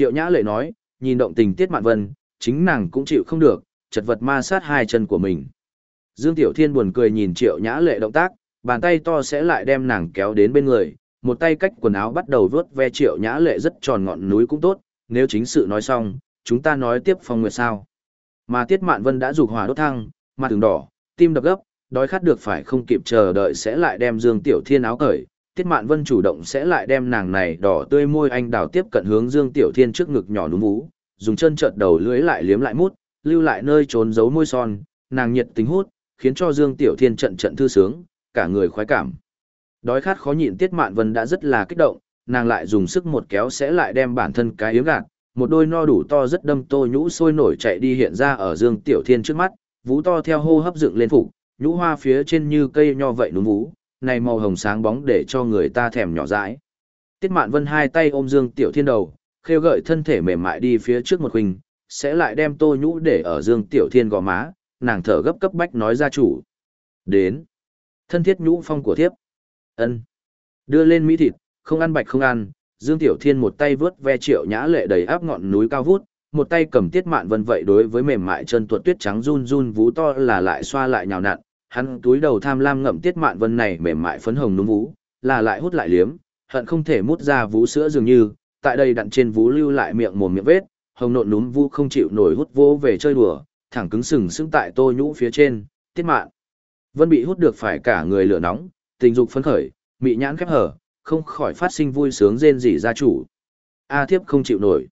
Triệu Nhã Lệ nói, nhìn động tình Tiết Mạn Vân, chính nàng cũng chịu không được, chật vật ma sát hai chân của mình. Dương Tiểu Thiên buồn cười nhìn Triệu Nhã Lệ động tác, bàn tay to sẽ lại đem nàng kéo đến bên người, một tay cách quần áo bắt đầu vớt ve Triệu Nhã Lệ rất tròn ngọn núi cũng tốt, nếu chính sự nói xong, chúng ta nói tiếp phong nguyệt sao. Mà Tiết Mạn Vân đã dục hỏa đốt thăng, mặt từng đỏ, tim đập gấp, đói khát được phải không kịp chờ đợi sẽ lại đem Dương Tiểu Thiên áo cởi. Tiết Mạn Vân chủ động sẽ lại đem nàng này đỏ tươi môi anh đào tiếp cận hướng Dương Tiểu Thiên trước ngực nhỏ núm vú, dùng chân chợt đầu lưới lại liếm lại mút, lưu lại nơi trốn giấu môi son, nàng nhiệt tình hút, khiến cho Dương Tiểu Thiên trận trận thư sướng, cả người khoái cảm. Đói khát khó nhịn Tiết Mạn Vân đã rất là kích động, nàng lại dùng sức một kéo sẽ lại đem bản thân cái yếm gạt, một đôi no đủ to rất đâm tô nhũ sôi nổi chạy đi hiện ra ở Dương Tiểu Thiên trước mắt, vú to theo hô hấp dựng lên phục, nhũ hoa phía trên như cây nho vậy núm vú, này màu hồng sáng bóng để cho người ta thèm nhỏ dãi. Tiết Mạn Vân hai tay ôm Dương Tiểu Thiên đầu, khêu gợi thân thể mềm mại đi phía trước một huynh, sẽ lại đem tô nhũ để ở Dương Tiểu Thiên gò má, nàng thở gấp cấp bách nói ra chủ. Đến. Thân thiết nhũ phong của thiếp. ân Đưa lên mỹ thịt, không ăn bạch không ăn, Dương Tiểu Thiên một tay vướt ve triệu nhã lệ đầy áp ngọn núi cao vút, một tay cầm tiết mạn vân vậy đối với mềm mại chân tuột tuyết trắng run run vú to là lại xoa lại nhào nặn, hắn túi đầu tham lam ngậm tiết mạn vân này mềm mại phấn hồng núm vú, là lại hút lại liếm, hận không thể mút ra vú sữa dường như, tại đây đặn trên vú lưu lại miệng mồm miệng vết, hồng nộn núm vú không chịu nổi hút vô về chơi đùa, thẳng cứng sừng sững tại tô nhũ phía trên, tiết mạn. Vân bị hút được phải cả người lửa nóng, tình dục phấn khởi, mị nhãn khép hở, không khỏi phát sinh vui sướng rên rỉ gia chủ. A thiếp không chịu nổi.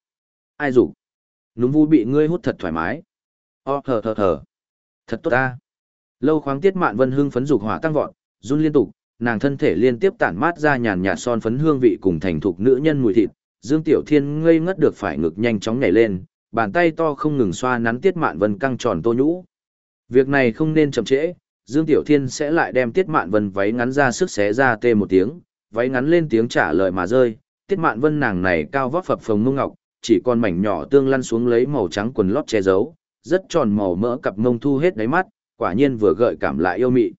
Ai dục Núm vú bị ngươi hút thật thoải mái. O thở thở thở. Thật tốt ta. Lâu khoáng tiết mạn vân hưng phấn dục hỏa tăng vọt, run liên tục, nàng thân thể liên tiếp tản mát ra nhàn nhạt son phấn hương vị cùng thành thục nữ nhân mùi thịt. Dương Tiểu Thiên ngây ngất được phải ngực nhanh chóng nhảy lên, bàn tay to không ngừng xoa nắn tiết mạn vân căng tròn tô nhũ. Việc này không nên chậm trễ, Dương Tiểu Thiên sẽ lại đem tiết mạn vân váy ngắn ra sức xé ra tê một tiếng, váy ngắn lên tiếng trả lời mà rơi, tiết mạn vân nàng này cao vóc phập phồng mông ngọc, chỉ còn mảnh nhỏ tương lăn xuống lấy màu trắng quần lót che giấu, rất tròn màu mỡ cặp mông thu hết đáy mắt, quả nhiên vừa gợi cảm lại yêu mị.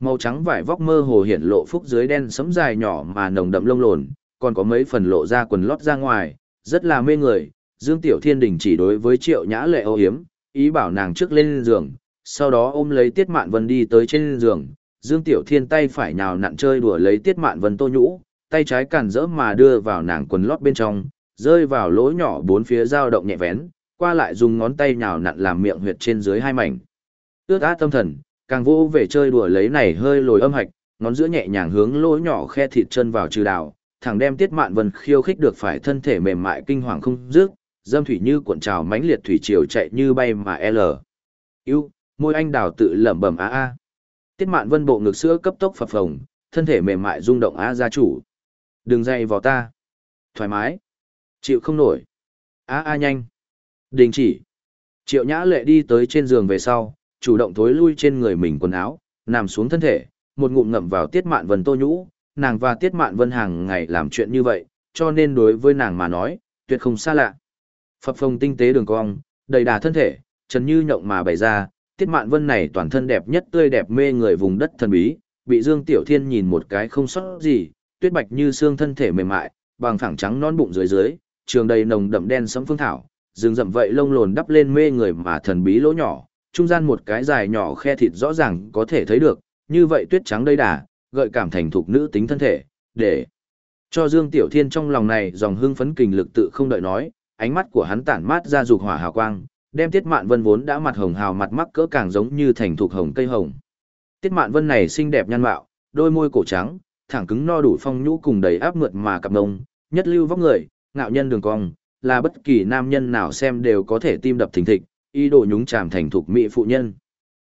Màu trắng vải vóc mơ hồ hiển lộ phúc dưới đen sẫm dài nhỏ mà nồng đậm lông lồn, còn có mấy phần lộ ra quần lót ra ngoài, rất là mê người. Dương Tiểu Thiên Đình chỉ đối với Triệu Nhã Lệ ô hiếm, ý bảo nàng trước lên giường, sau đó ôm lấy Tiết Mạn Vân đi tới trên giường, Dương Tiểu Thiên tay phải nhào nặn chơi đùa lấy Tiết Mạn Vân tô nhũ, tay trái cản rỡ mà đưa vào nàng quần lót bên trong, rơi vào lỗ nhỏ bốn phía dao động nhẹ vén, qua lại dùng ngón tay nhào nặn làm miệng huyệt trên dưới hai mảnh ướt át tâm thần, càng vô về chơi đùa lấy này hơi lồi âm hạch, ngón giữa nhẹ nhàng hướng lỗ nhỏ khe thịt chân vào trừ đào, thẳng đem Tiết Mạn Vân khiêu khích được phải thân thể mềm mại kinh hoàng không dứt, dâm thủy như cuộn trào mãnh liệt thủy triều chạy như bay mà l. Yêu, môi anh đào tự lẩm bẩm a a. Tiết mạn vân bộ ngực sữa cấp tốc phập phồng, thân thể mềm mại rung động á gia chủ. Đừng dây vào ta. Thoải mái. Chịu không nổi. A a nhanh. Đình chỉ. Triệu nhã lệ đi tới trên giường về sau, chủ động thối lui trên người mình quần áo, nằm xuống thân thể, một ngụm ngậm vào tiết mạn vân tô nhũ, nàng và tiết mạn vân hàng ngày làm chuyện như vậy, cho nên đối với nàng mà nói, tuyệt không xa lạ. Phập phồng tinh tế đường cong, đầy đà thân thể, trần như nhộng mà bày ra, Tiết Mạn Vân này toàn thân đẹp nhất tươi đẹp mê người vùng đất thần bí, bị Dương Tiểu Thiên nhìn một cái không sót gì, tuyết bạch như xương thân thể mềm mại, bằng phẳng trắng non bụng dưới dưới, trường đầy nồng đậm đen sẫm phương thảo, rừng rậm vậy lông lồn đắp lên mê người mà thần bí lỗ nhỏ, trung gian một cái dài nhỏ khe thịt rõ ràng có thể thấy được, như vậy tuyết trắng đầy đà, gợi cảm thành thục nữ tính thân thể, để cho Dương Tiểu Thiên trong lòng này dòng hưng phấn kình lực tự không đợi nói, ánh mắt của hắn tản mát ra dục hỏa hào quang, đem Tiết Mạn Vân vốn đã mặt hồng hào mặt mắc cỡ càng giống như thành thục hồng cây hồng. Tiết Mạn Vân này xinh đẹp nhan mạo, đôi môi cổ trắng, thẳng cứng no đủ phong nhũ cùng đầy áp mượt mà cặp ngông, nhất lưu vóc người, ngạo nhân đường cong, là bất kỳ nam nhân nào xem đều có thể tim đập thình thịch, ý đồ nhúng chàm thành thục mỹ phụ nhân.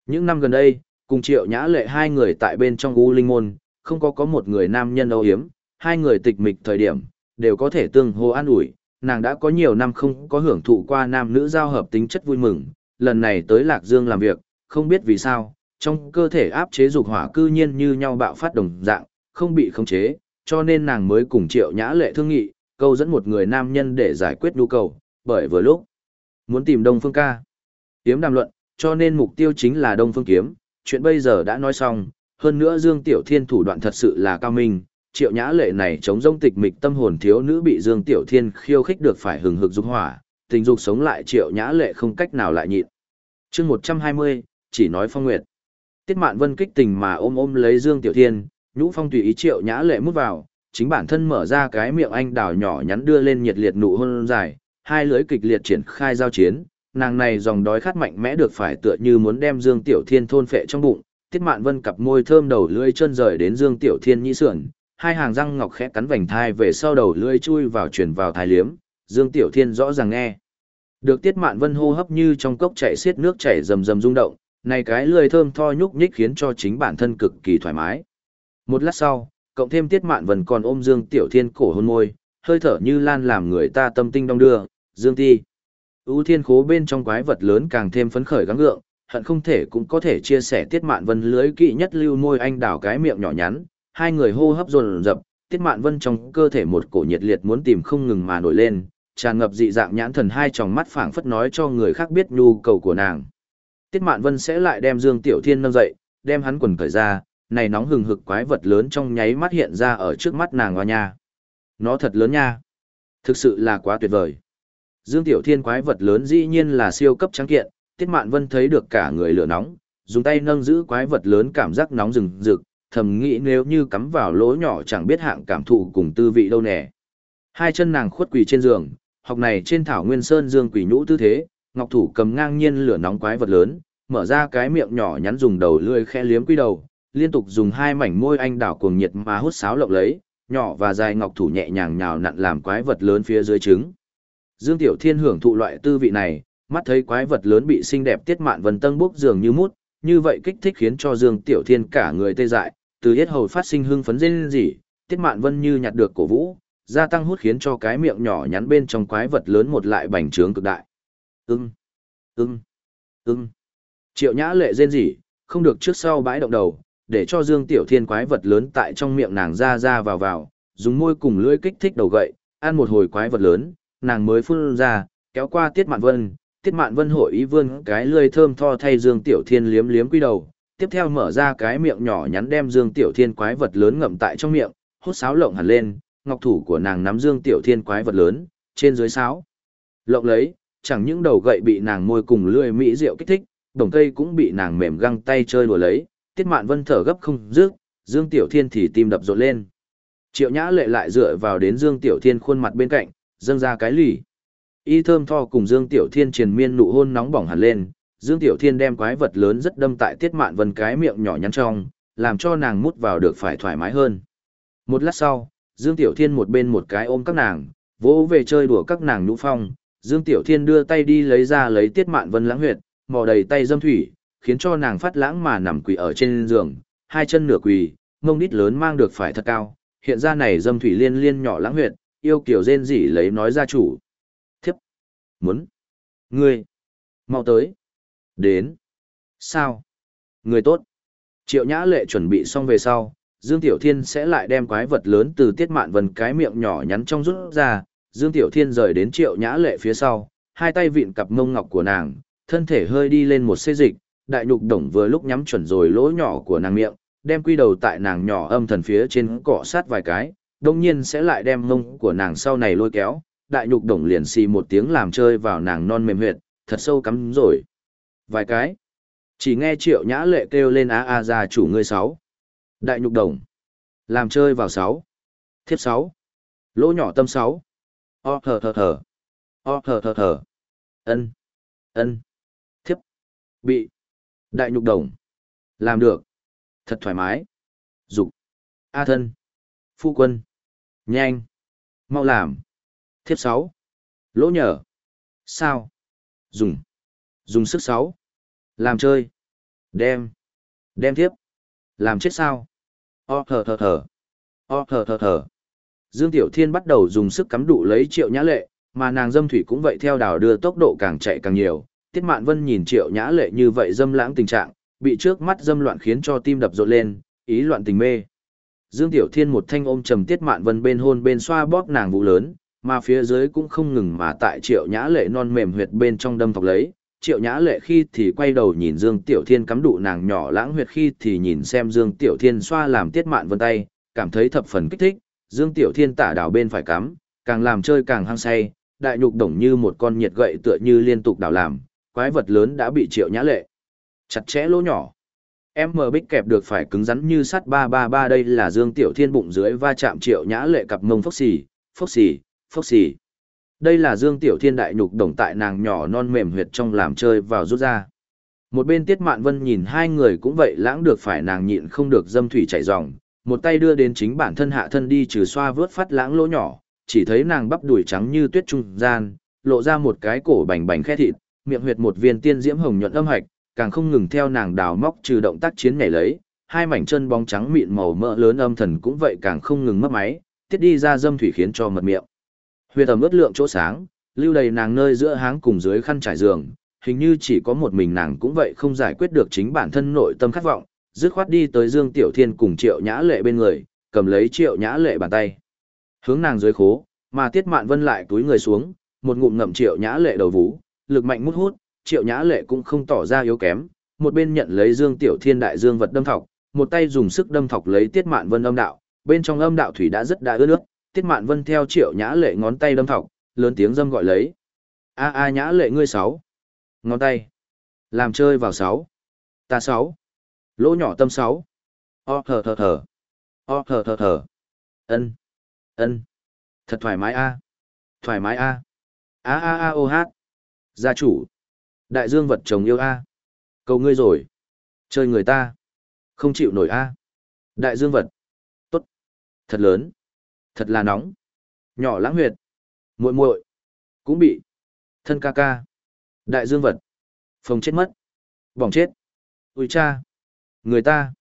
Những năm gần đây, cùng Triệu Nhã Lệ hai người tại bên trong U Linh môn, không có có một người nam nhân âu hiếm, hai người tịch mịch thời điểm, đều có thể tương hô an ủi, nàng đã có nhiều năm không có hưởng thụ qua nam nữ giao hợp tính chất vui mừng, lần này tới Lạc Dương làm việc, không biết vì sao, trong cơ thể áp chế dục hỏa cư nhiên như nhau bạo phát đồng dạng, không bị khống chế, cho nên nàng mới cùng Triệu Nhã Lệ thương nghị, câu dẫn một người nam nhân để giải quyết nhu cầu, bởi vừa lúc muốn tìm Đông Phương ca. Yếm đàm luận, cho nên mục tiêu chính là Đông Phương kiếm, chuyện bây giờ đã nói xong, hơn nữa Dương Tiểu Thiên thủ đoạn thật sự là cao minh, triệu nhã lệ này chống rông tịch mịch tâm hồn thiếu nữ bị Dương Tiểu Thiên khiêu khích được phải hừng hực dục hỏa, tình dục sống lại triệu nhã lệ không cách nào lại nhịn. chương 120, chỉ nói phong nguyệt. Tiết Mạn Vân kích tình mà ôm ôm lấy Dương Tiểu Thiên, nhũ phong tùy ý triệu nhã lệ mút vào, chính bản thân mở ra cái miệng anh đào nhỏ nhắn đưa lên nhiệt liệt nụ hôn dài, hai lưỡi kịch liệt triển khai giao chiến, nàng này dòng đói khát mạnh mẽ được phải tựa như muốn đem Dương Tiểu Thiên thôn phệ trong bụng, Tiết Mạn Vân cặp môi thơm đầu lưỡi chân rời đến Dương Tiểu Thiên nhĩ sườn, hai hàng răng ngọc khẽ cắn vành thai về sau đầu lưỡi chui vào truyền vào thái liếm, Dương Tiểu Thiên rõ ràng nghe. Được Tiết Mạn Vân hô hấp như trong cốc chảy xiết nước chảy rầm rầm rung động, này cái lưỡi thơm tho nhúc nhích khiến cho chính bản thân cực kỳ thoải mái. Một lát sau, cộng thêm Tiết Mạn Vân còn ôm Dương Tiểu Thiên cổ hôn môi, hơi thở như lan làm người ta tâm tinh đong đưa, Dương Ti ưu thiên khố bên trong quái vật lớn càng thêm phấn khởi gắng gượng, hận không thể cũng có thể chia sẻ Tiết Mạn Vân lưới kỵ nhất lưu môi anh đào cái miệng nhỏ nhắn, hai người hô hấp dồn dập, Tiết Mạn Vân trong cơ thể một cổ nhiệt liệt muốn tìm không ngừng mà nổi lên, tràn ngập dị dạng nhãn thần hai tròng mắt phảng phất nói cho người khác biết nhu cầu của nàng. Tiết Mạn Vân sẽ lại đem Dương Tiểu Thiên nâng dậy, đem hắn quần cởi ra, này nóng hừng hực quái vật lớn trong nháy mắt hiện ra ở trước mắt nàng hoa nha. Nó thật lớn nha. Thực sự là quá tuyệt vời. Dương Tiểu Thiên quái vật lớn dĩ nhiên là siêu cấp trắng kiện, Tiết Mạn Vân thấy được cả người lửa nóng, dùng tay nâng giữ quái vật lớn cảm giác nóng rừng rực, thầm nghĩ nếu như cắm vào lỗ nhỏ chẳng biết hạng cảm thụ cùng tư vị đâu nè. Hai chân nàng khuất quỳ trên giường, học này trên thảo nguyên sơn dương quỷ nhũ tư thế, ngọc thủ cầm ngang nhiên lửa nóng quái vật lớn, mở ra cái miệng nhỏ nhắn dùng đầu lưỡi khẽ liếm quy đầu, liên tục dùng hai mảnh môi anh đảo cuồng nhiệt mà hút sáo lộng lấy, nhỏ và dài ngọc thủ nhẹ nhàng nhào nặn làm quái vật lớn phía dưới trứng. Dương Tiểu Thiên hưởng thụ loại tư vị này, mắt thấy quái vật lớn bị xinh đẹp tiết mạn vân tân bốc dường như mút, như vậy kích thích khiến cho Dương Tiểu Thiên cả người tê dại, từ yết hầu phát sinh hưng phấn rên rỉ, tiết mạn vân như nhặt được cổ vũ, gia tăng hút khiến cho cái miệng nhỏ nhắn bên trong quái vật lớn một lại bành trướng cực đại. Ưng, ưng, ưng. Triệu Nhã lệ rên rỉ, không được trước sau bãi động đầu, để cho Dương Tiểu Thiên quái vật lớn tại trong miệng nàng ra ra vào vào, dùng môi cùng lưỡi kích thích đầu gậy, ăn một hồi quái vật lớn, nàng mới phun ra, kéo qua Tiết Mạn Vân, Tiết Mạn Vân hội ý vươn cái lưỡi thơm tho thay Dương Tiểu Thiên liếm liếm quy đầu, tiếp theo mở ra cái miệng nhỏ nhắn đem Dương Tiểu Thiên quái vật lớn ngậm tại trong miệng, hút sáo lộng hẳn lên, ngọc thủ của nàng nắm Dương Tiểu Thiên quái vật lớn, trên dưới sáo. Lộng lấy, chẳng những đầu gậy bị nàng môi cùng lưỡi mỹ rượu kích thích, đồng cây cũng bị nàng mềm găng tay chơi đùa lấy, Tiết Mạn Vân thở gấp không dứt, Dương Tiểu Thiên thì tim đập rộn lên. Triệu Nhã Lệ lại dựa vào đến Dương Tiểu Thiên khuôn mặt bên cạnh, dâng ra cái lì. Y thơm tho cùng Dương Tiểu Thiên triền miên nụ hôn nóng bỏng hẳn lên, Dương Tiểu Thiên đem quái vật lớn rất đâm tại Tiết Mạn Vân cái miệng nhỏ nhắn trong, làm cho nàng mút vào được phải thoải mái hơn. Một lát sau, Dương Tiểu Thiên một bên một cái ôm các nàng, vỗ về chơi đùa các nàng nhũ phong, Dương Tiểu Thiên đưa tay đi lấy ra lấy Tiết Mạn Vân lãng huyệt, mò đầy tay dâm thủy, khiến cho nàng phát lãng mà nằm quỳ ở trên giường, hai chân nửa quỳ, mông đít lớn mang được phải thật cao, hiện ra này dâm thủy liên liên nhỏ lãng huyệt, yêu kiểu rên rỉ lấy nói ra chủ. Thiếp! Muốn! Ngươi! mau tới! Đến! Sao? Người tốt! Triệu Nhã Lệ chuẩn bị xong về sau, Dương Tiểu Thiên sẽ lại đem quái vật lớn từ tiết mạn vần cái miệng nhỏ nhắn trong rút ra, Dương Tiểu Thiên rời đến Triệu Nhã Lệ phía sau, hai tay vịn cặp mông ngọc của nàng, thân thể hơi đi lên một xê dịch, đại nhục đồng vừa lúc nhắm chuẩn rồi lỗ nhỏ của nàng miệng, đem quy đầu tại nàng nhỏ âm thần phía trên cọ sát vài cái, đông nhiên sẽ lại đem mông của nàng sau này lôi kéo, đại nhục đồng liền xì một tiếng làm chơi vào nàng non mềm huyệt, thật sâu cắm rồi. Vài cái. Chỉ nghe triệu nhã lệ kêu lên á a ra chủ ngươi sáu. Đại nhục đồng. Làm chơi vào sáu. Thiếp sáu. Lỗ nhỏ tâm sáu. O thờ thờ thờ. O thờ thờ thờ. Ân. Ân. Thiếp. Bị. Đại nhục đồng. Làm được. Thật thoải mái. Dục. A thân. Phu quân. Nhanh. Mau làm. Thiếp sáu. Lỗ nhở. Sao? Dùng. Dùng sức sáu. Làm chơi. Đem. Đem thiếp. Làm chết sao? O thở thở thở. O thở thở thở. Dương Tiểu Thiên bắt đầu dùng sức cắm đụ lấy triệu nhã lệ, mà nàng dâm thủy cũng vậy theo đảo đưa tốc độ càng chạy càng nhiều, Tiết Mạn Vân nhìn Triệu Nhã Lệ như vậy dâm lãng tình trạng, bị trước mắt dâm loạn khiến cho tim đập rộn lên, ý loạn tình mê. Dương Tiểu Thiên một thanh ôm trầm Tiết Mạn Vân bên hôn bên xoa bóp nàng vụ lớn, mà phía dưới cũng không ngừng mà tại Triệu Nhã Lệ non mềm huyệt bên trong đâm thọc lấy. Triệu Nhã Lệ khi thì quay đầu nhìn Dương Tiểu Thiên cắm đụ nàng nhỏ lãng huyệt khi thì nhìn xem Dương Tiểu Thiên xoa làm Tiết Mạn Vân tay, cảm thấy thập phần kích thích, Dương Tiểu Thiên tả đảo bên phải cắm, càng làm chơi càng hăng say, đại nhục đồng như một con nhiệt gậy tựa như liên tục đảo làm, quái vật lớn đã bị triệu nhã lệ. Chặt chẽ lỗ nhỏ. Em mờ bích kẹp được phải cứng rắn như sắt 333 đây là Dương Tiểu Thiên bụng dưới va chạm triệu nhã lệ cặp mông phốc xì, phốc xì, phốc xì. Đây là Dương Tiểu Thiên đại nhục đồng tại nàng nhỏ non mềm huyệt trong làm chơi vào rút ra. Một bên Tiết Mạn Vân nhìn hai người cũng vậy lãng được phải nàng nhịn không được dâm thủy chảy ròng, một tay đưa đến chính bản thân hạ thân đi trừ xoa vớt phát lãng lỗ nhỏ, chỉ thấy nàng bắp đùi trắng như tuyết trung gian, lộ ra một cái cổ bành bành khe thịt, miệng huyệt một viên tiên diễm hồng nhuận âm hạch, càng không ngừng theo nàng đào móc trừ động tác chiến nhảy lấy, hai mảnh chân bóng trắng mịn màu mỡ lớn âm thần cũng vậy càng không ngừng mất máy, tiết đi ra dâm thủy khiến cho mật miệng. Huyệt ẩm ướt lượng chỗ sáng, lưu đầy nàng nơi giữa háng cùng dưới khăn trải giường, hình như chỉ có một mình nàng cũng vậy không giải quyết được chính bản thân nội tâm khát vọng, dứt khoát đi tới Dương Tiểu Thiên cùng Triệu Nhã Lệ bên người, cầm lấy Triệu Nhã Lệ bàn tay. Hướng nàng dưới khố, mà Tiết Mạn Vân lại túi người xuống, một ngụm ngậm Triệu Nhã Lệ đầu vú, lực mạnh mút hút, Triệu Nhã Lệ cũng không tỏ ra yếu kém, một bên nhận lấy Dương Tiểu Thiên đại dương vật đâm thọc, một tay dùng sức đâm thọc lấy Tiết Mạn Vân âm đạo, bên trong âm đạo thủy đã rất đã ướt nước, Tiết Mạn Vân theo Triệu Nhã Lệ ngón tay đâm thọc, lớn tiếng dâm gọi lấy. A a Nhã Lệ ngươi sáu. Ngón tay. Làm chơi vào sáu. Ta sáu. Lỗ nhỏ tâm sáu. O thở thở thở. O thở thở thở. Ân. Ân. Thật thoải mái a. Thoải mái a. A a a o hát. Gia chủ. Đại dương vật chồng yêu a. Cầu ngươi rồi. Chơi người ta. Không chịu nổi a. Đại dương vật. Tốt. Thật lớn. Thật là nóng. Nhỏ lãng huyệt. muội muội Cũng bị. Thân ca ca. Đại dương vật. Phòng chết mất. Bỏng chết. Ui cha. Người ta.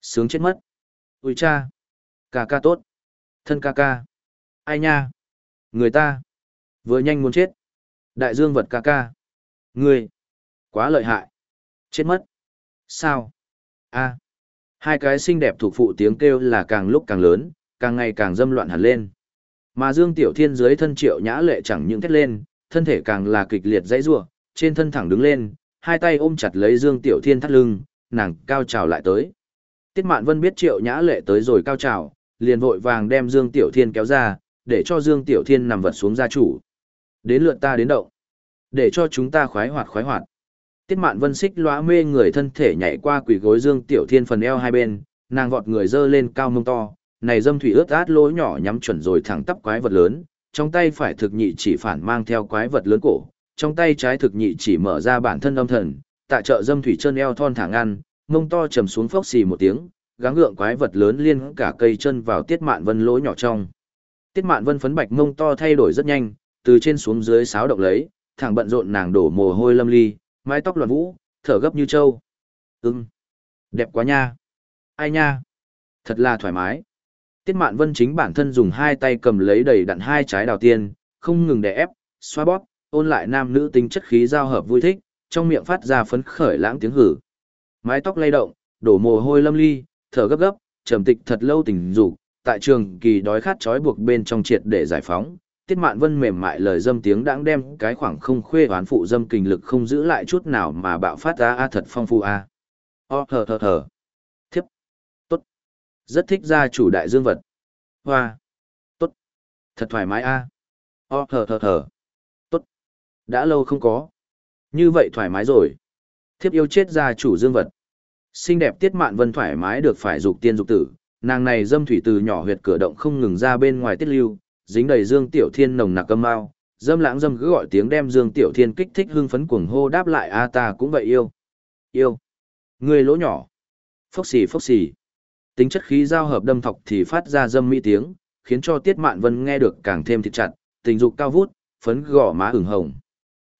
Sướng chết mất. Ui cha. Ca ca tốt. Thân ca ca. Ai nha. Người ta. Vừa nhanh muốn chết. Đại dương vật ca ca. Người. Quá lợi hại. Chết mất. Sao? a Hai cái xinh đẹp thuộc phụ tiếng kêu là càng lúc càng lớn, càng ngày càng dâm loạn hẳn lên. Mà Dương Tiểu Thiên dưới thân triệu nhã lệ chẳng những thét lên, thân thể càng là kịch liệt dãy rủa, trên thân thẳng đứng lên, hai tay ôm chặt lấy Dương Tiểu Thiên thắt lưng, nàng cao trào lại tới. Tiết Mạn Vân biết Triệu Nhã Lệ tới rồi cao trào, liền vội vàng đem Dương Tiểu Thiên kéo ra, để cho Dương Tiểu Thiên nằm vật xuống gia chủ. Đến lượt ta đến động. Để cho chúng ta khoái hoạt khoái hoạt. Tiết Mạn Vân xích lóa mê người thân thể nhảy qua quỷ gối Dương Tiểu Thiên phần eo hai bên, nàng vọt người dơ lên cao mông to, này dâm thủy ướt át lỗ nhỏ nhắm chuẩn rồi thẳng tắp quái vật lớn, trong tay phải thực nhị chỉ phản mang theo quái vật lớn cổ, trong tay trái thực nhị chỉ mở ra bản thân âm thần, tại chợ dâm thủy chân eo thon thẳng ăn, mông to trầm xuống phốc xì một tiếng, gắng gượng quái vật lớn liên cả cây chân vào tiết mạn vân lỗ nhỏ trong. Tiết mạn vân phấn bạch mông to thay đổi rất nhanh, từ trên xuống dưới sáo động lấy, thẳng bận rộn nàng đổ mồ hôi lâm ly, mái tóc loạn vũ, thở gấp như trâu. Ừm, đẹp quá nha. Ai nha? Thật là thoải mái. Tiết mạn vân chính bản thân dùng hai tay cầm lấy đầy đặn hai trái đào tiên, không ngừng đè ép, xoa bóp, ôn lại nam nữ tính chất khí giao hợp vui thích, trong miệng phát ra phấn khởi lãng tiếng hử. Mái tóc lay động, đổ mồ hôi lâm ly, thở gấp gấp, trầm tịch thật lâu tình dục, tại trường kỳ đói khát trói buộc bên trong triệt để giải phóng. Tiết Mạn Vân mềm mại lời dâm tiếng đãng đem cái khoảng không khuê oán phụ dâm kinh lực không giữ lại chút nào mà bạo phát ra a thật phong phu a. O thở thở thở. Thiếp. Tốt. Rất thích gia chủ đại dương vật. Hoa. Tốt. Thật thoải mái a. O thở thở thở. Tốt. Đã lâu không có. Như vậy thoải mái rồi. Thiếp yêu chết gia chủ dương vật. Xinh đẹp tiết mạn vân thoải mái được phải dục tiên dục tử, nàng này dâm thủy từ nhỏ huyệt cửa động không ngừng ra bên ngoài tiết lưu, dính đầy dương tiểu thiên nồng nặc âm ao dâm lãng dâm cứ gọi tiếng đem dương tiểu thiên kích thích hưng phấn cuồng hô đáp lại a ta cũng vậy yêu. Yêu. Người lỗ nhỏ. Phốc xì phốc xì. Tính chất khí giao hợp đâm thọc thì phát ra dâm mỹ tiếng, khiến cho tiết mạn vân nghe được càng thêm thịt chặt, tình dục cao vút, phấn gò má ửng hồng.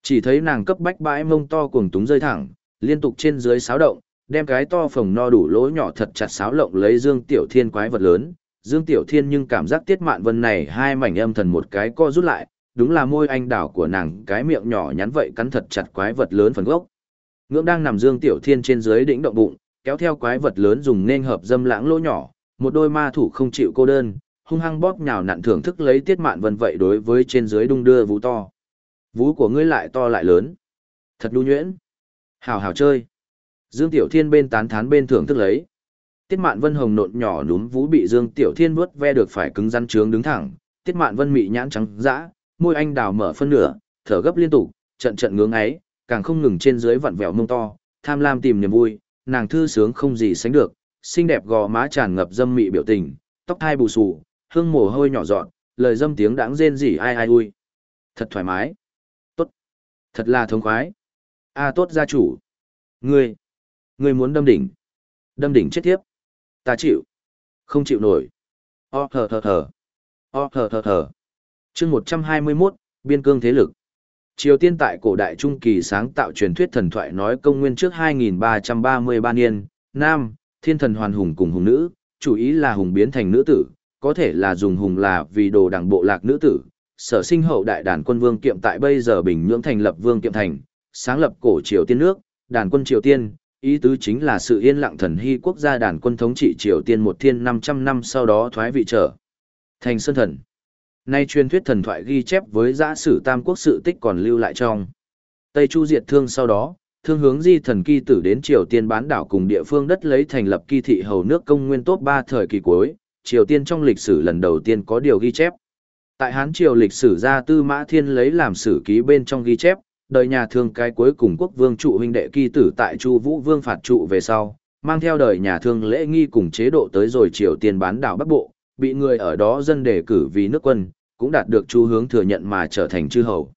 Chỉ thấy nàng cấp bách bãi mông to cuồng túng rơi thẳng, liên tục trên dưới xáo động, đem cái to phồng no đủ lỗ nhỏ thật chặt xáo lộng lấy Dương Tiểu Thiên quái vật lớn. Dương Tiểu Thiên nhưng cảm giác tiết mạn vân này hai mảnh âm thần một cái co rút lại, đúng là môi anh đảo của nàng cái miệng nhỏ nhắn vậy cắn thật chặt quái vật lớn phần gốc. Ngưỡng đang nằm Dương Tiểu Thiên trên dưới đỉnh động bụng, kéo theo quái vật lớn dùng nên hợp dâm lãng lỗ nhỏ, một đôi ma thủ không chịu cô đơn, hung hăng bóp nhào nặn thưởng thức lấy tiết mạn vân vậy đối với trên dưới đung đưa vú to. Vú của ngươi lại to lại lớn. Thật đu nhuyễn. Hào hào chơi. Dương Tiểu Thiên bên tán thán bên thưởng thức lấy. Tiết Mạn Vân hồng nộn nhỏ núm vú bị Dương Tiểu Thiên vuốt ve được phải cứng rắn trướng đứng thẳng, Tiết Mạn Vân mị nhãn trắng dã, môi anh đào mở phân nửa, thở gấp liên tục, trận trận ngưỡng ấy, càng không ngừng trên dưới vặn vẹo mông to, tham lam tìm niềm vui, nàng thư sướng không gì sánh được, xinh đẹp gò má tràn ngập dâm mị biểu tình, tóc hai bù xù, hương mồ hôi nhỏ giọt, lời dâm tiếng đãng rên rỉ ai ai ui. Thật thoải mái. Tốt. Thật là thống khoái. A tốt gia chủ. Ngươi. Ngươi muốn đâm đỉnh. Đâm đỉnh chết tiếp. Ta chịu. Không chịu nổi. O thờ thờ thờ. O thờ thờ thờ. chương 121, biên cương thế lực. Triều Tiên tại cổ đại trung kỳ sáng tạo truyền thuyết thần thoại nói công nguyên trước 2333 niên, nam, thiên thần hoàn hùng cùng hùng nữ, chủ ý là hùng biến thành nữ tử, có thể là dùng hùng là vì đồ đảng bộ lạc nữ tử. Sở sinh hậu đại đàn quân vương kiệm tại bây giờ Bình Nhưỡng thành lập vương kiệm thành, sáng lập cổ Triều Tiên nước, đàn quân Triều Tiên, ý tứ chính là sự yên lặng thần hy quốc gia đàn quân thống trị Triều Tiên một thiên 500 năm sau đó thoái vị trở thành sơn thần. Nay truyền thuyết thần thoại ghi chép với giã sử tam quốc sự tích còn lưu lại trong. Tây Chu diệt thương sau đó, thương hướng di thần kỳ tử đến Triều Tiên bán đảo cùng địa phương đất lấy thành lập kỳ thị hầu nước công nguyên tốt ba thời kỳ cuối, Triều Tiên trong lịch sử lần đầu tiên có điều ghi chép. Tại Hán Triều lịch sử gia Tư Mã Thiên lấy làm sử ký bên trong ghi chép, đời nhà thương cái cuối cùng quốc vương trụ huynh đệ kỳ tử tại Chu Vũ Vương phạt trụ về sau, mang theo đời nhà thương lễ nghi cùng chế độ tới rồi Triều Tiên bán đảo Bắc Bộ, bị người ở đó dân đề cử vì nước quân, cũng đạt được chu hướng thừa nhận mà trở thành chư hầu.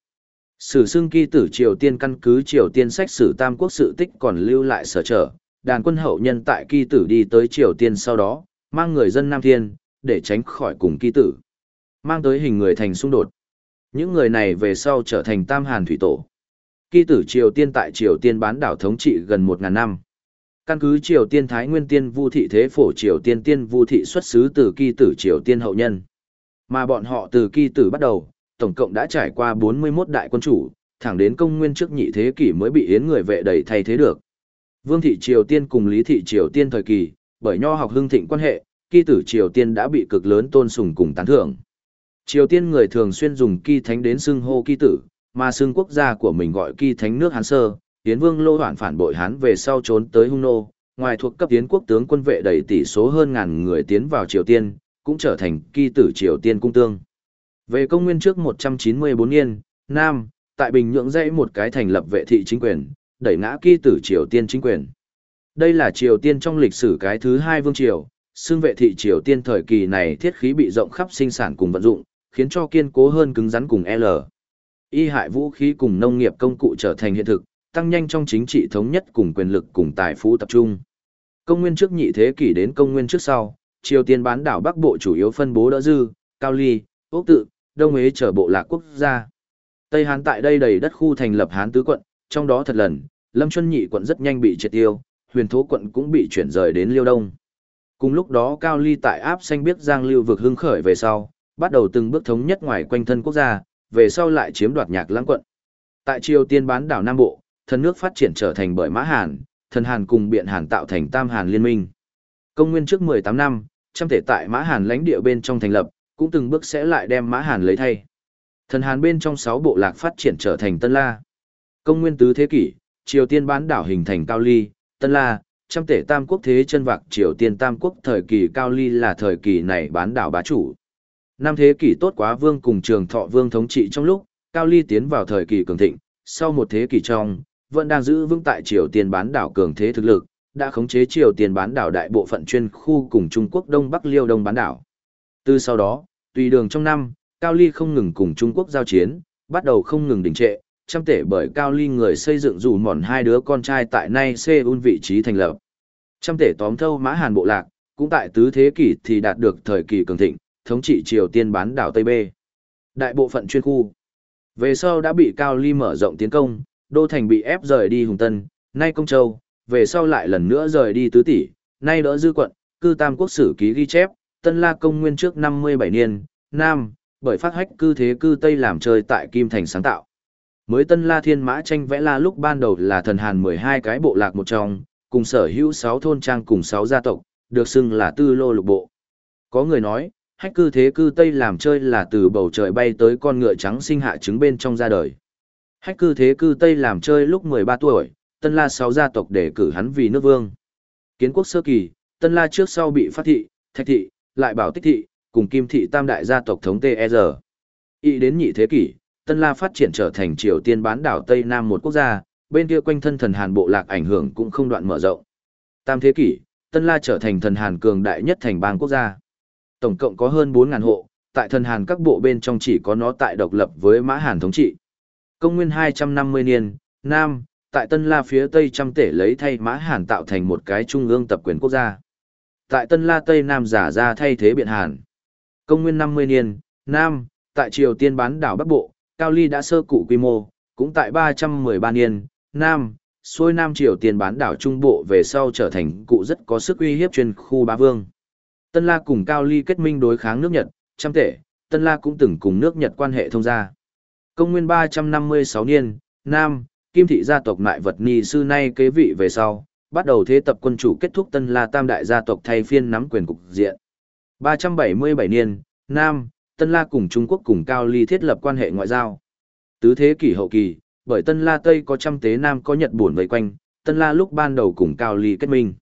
Sử xưng kỳ tử Triều Tiên căn cứ Triều Tiên sách sử Tam Quốc sự tích còn lưu lại sở trở, đàn quân hậu nhân tại kỳ tử đi tới Triều Tiên sau đó, mang người dân Nam Thiên, để tránh khỏi cùng kỳ tử. Mang tới hình người thành xung đột. Những người này về sau trở thành Tam Hàn Thủy Tổ. Kỳ tử Triều Tiên tại Triều Tiên bán đảo thống trị gần 1.000 năm. Căn cứ Triều Tiên Thái Nguyên Tiên Vu thị thế phổ Triều Tiên Tiên Vu thị xuất xứ từ kỳ tử Triều Tiên hậu nhân. Mà bọn họ từ kỳ tử bắt đầu, tổng cộng đã trải qua 41 đại quân chủ, thẳng đến công nguyên trước nhị thế kỷ mới bị yến người vệ đẩy thay thế được. Vương thị Triều Tiên cùng Lý thị Triều Tiên thời kỳ, bởi nho học hưng thịnh quan hệ, kỳ tử Triều Tiên đã bị cực lớn tôn sùng cùng tán thưởng. Triều Tiên người thường xuyên dùng kỳ thánh đến xưng hô kỳ tử, mà xưng quốc gia của mình gọi kỳ thánh nước Hán Sơ, Yến Vương Lô Hoản phản bội Hán về sau trốn tới Hung Nô, ngoài thuộc cấp Yến quốc tướng quân vệ đầy tỷ số hơn ngàn người tiến vào Triều Tiên, cũng trở thành kỳ tử Triều Tiên cung tương. Về công nguyên trước 194 niên, Nam, tại Bình Nhưỡng dãy một cái thành lập vệ thị chính quyền, đẩy ngã kỳ tử Triều Tiên chính quyền. Đây là Triều Tiên trong lịch sử cái thứ hai vương triều, xương vệ thị Triều Tiên thời kỳ này thiết khí bị rộng khắp sinh sản cùng vận dụng, khiến cho kiên cố hơn cứng rắn cùng L. Y hại vũ khí cùng nông nghiệp công cụ trở thành hiện thực, tăng nhanh trong chính trị thống nhất cùng quyền lực cùng tài phú tập trung. Công nguyên trước nhị thế kỷ đến công nguyên trước sau, Triều Tiên bán đảo Bắc Bộ chủ yếu phân bố đỡ dư, Cao Ly, úc Tự, Đông Ế trở bộ lạc quốc gia. Tây Hán tại đây đầy đất khu thành lập Hán tứ quận, trong đó thật lần, Lâm Chuân nhị quận rất nhanh bị triệt tiêu, huyền thố quận cũng bị chuyển rời đến Liêu Đông. Cùng lúc đó Cao Ly tại áp xanh biết Giang Lưu vực hưng khởi về sau, bắt đầu từng bước thống nhất ngoài quanh thân quốc gia, về sau lại chiếm đoạt nhạc lãng quận. Tại Triều Tiên bán đảo Nam Bộ, thần nước phát triển trở thành bởi Mã Hàn, thần Hàn cùng Biện Hàn tạo thành Tam Hàn liên minh. Công nguyên trước 18 năm, trăm thể tại Mã Hàn lãnh địa bên trong thành lập, cũng từng bước sẽ lại đem Mã Hàn lấy thay. Thần Hàn bên trong 6 bộ lạc phát triển trở thành Tân La. Công nguyên tứ thế kỷ, Triều Tiên bán đảo hình thành Cao Ly, Tân La, trăm tể tam quốc thế chân vạc Triều Tiên tam quốc thời kỳ Cao Ly là thời kỳ này bán đảo bá chủ. Năm thế kỷ tốt quá vương cùng trường thọ vương thống trị trong lúc, Cao Ly tiến vào thời kỳ cường thịnh, sau một thế kỷ trong, vẫn đang giữ vững tại Triều Tiên bán đảo cường thế thực lực, đã khống chế Triều Tiên bán đảo đại bộ phận chuyên khu cùng Trung Quốc Đông Bắc Liêu Đông bán đảo. Từ sau đó, tùy đường trong năm, Cao Ly không ngừng cùng Trung Quốc giao chiến, bắt đầu không ngừng đình trệ, trăm tể bởi Cao Ly người xây dựng dù mòn hai đứa con trai tại nay Seoul vị trí thành lập. Trăm tể tóm thâu Mã Hàn bộ lạc, cũng tại tứ thế kỷ thì đạt được thời kỳ cường thịnh, thống trị Triều Tiên bán đảo Tây B. Đại bộ phận chuyên khu. Về sau đã bị Cao Ly mở rộng tiến công, đô thành bị ép rời đi Hùng Tân, nay Công Châu, về sau lại lần nữa rời đi Tứ Tỷ, nay đỡ dư quận, cư Tam Quốc sử ký ghi chép, Tân La công nguyên trước 57 niên, Nam, bởi phát hách cư thế cư Tây làm chơi tại Kim Thành sáng tạo. Mới Tân La Thiên Mã tranh vẽ la lúc ban đầu là thần Hàn 12 cái bộ lạc một trong, cùng sở hữu 6 thôn trang cùng 6 gia tộc, được xưng là tư lô lục bộ. Có người nói, hách cư thế cư Tây làm chơi là từ bầu trời bay tới con ngựa trắng sinh hạ trứng bên trong ra đời. Hách cư thế cư Tây làm chơi lúc 13 tuổi, tân la sáu gia tộc để cử hắn vì nước vương. Kiến quốc sơ kỳ, Tân La trước sau bị phát thị, thạch thị, lại bảo tích thị, cùng kim thị tam đại gia tộc thống tê e rờ. Ý đến nhị thế kỷ, Tân La phát triển trở thành Triều Tiên bán đảo Tây Nam một quốc gia, bên kia quanh thân thần Hàn bộ lạc ảnh hưởng cũng không đoạn mở rộng. Tam thế kỷ, Tân La trở thành thần Hàn cường đại nhất thành bang quốc gia. Tổng cộng có hơn 4.000 hộ, tại thần Hàn các bộ bên trong chỉ có nó tại độc lập với Mã Hàn thống trị. Công nguyên 250 niên, Nam, tại Tân La phía Tây trăm tể lấy thay Mã Hàn tạo thành một cái trung ương tập quyền quốc gia. Tại Tân La Tây Nam giả ra thay thế Biện Hàn. Công nguyên 50 niên, Nam, tại Triều Tiên bán đảo Bắc Bộ, Cao Ly đã sơ cụ quy mô, cũng tại 313 niên, Nam, xuôi Nam Triều Tiên bán đảo Trung Bộ về sau trở thành cụ rất có sức uy hiếp chuyên khu bá vương. Tân La cùng Cao Ly kết minh đối kháng nước Nhật, trăm tệ, Tân La cũng từng cùng nước Nhật quan hệ thông gia. Công nguyên 356 niên, Nam, Kim thị gia tộc mại vật ni sư nay kế vị về sau, bắt đầu thế tập quân chủ kết thúc Tân La Tam đại gia tộc thay phiên nắm quyền cục diện. 377 niên, Nam, Tân La cùng Trung Quốc cùng Cao Ly thiết lập quan hệ ngoại giao. Tứ thế kỷ hậu kỳ, bởi Tân La Tây có trăm tế Nam có Nhật buồn vây quanh, Tân La lúc ban đầu cùng Cao Ly kết minh.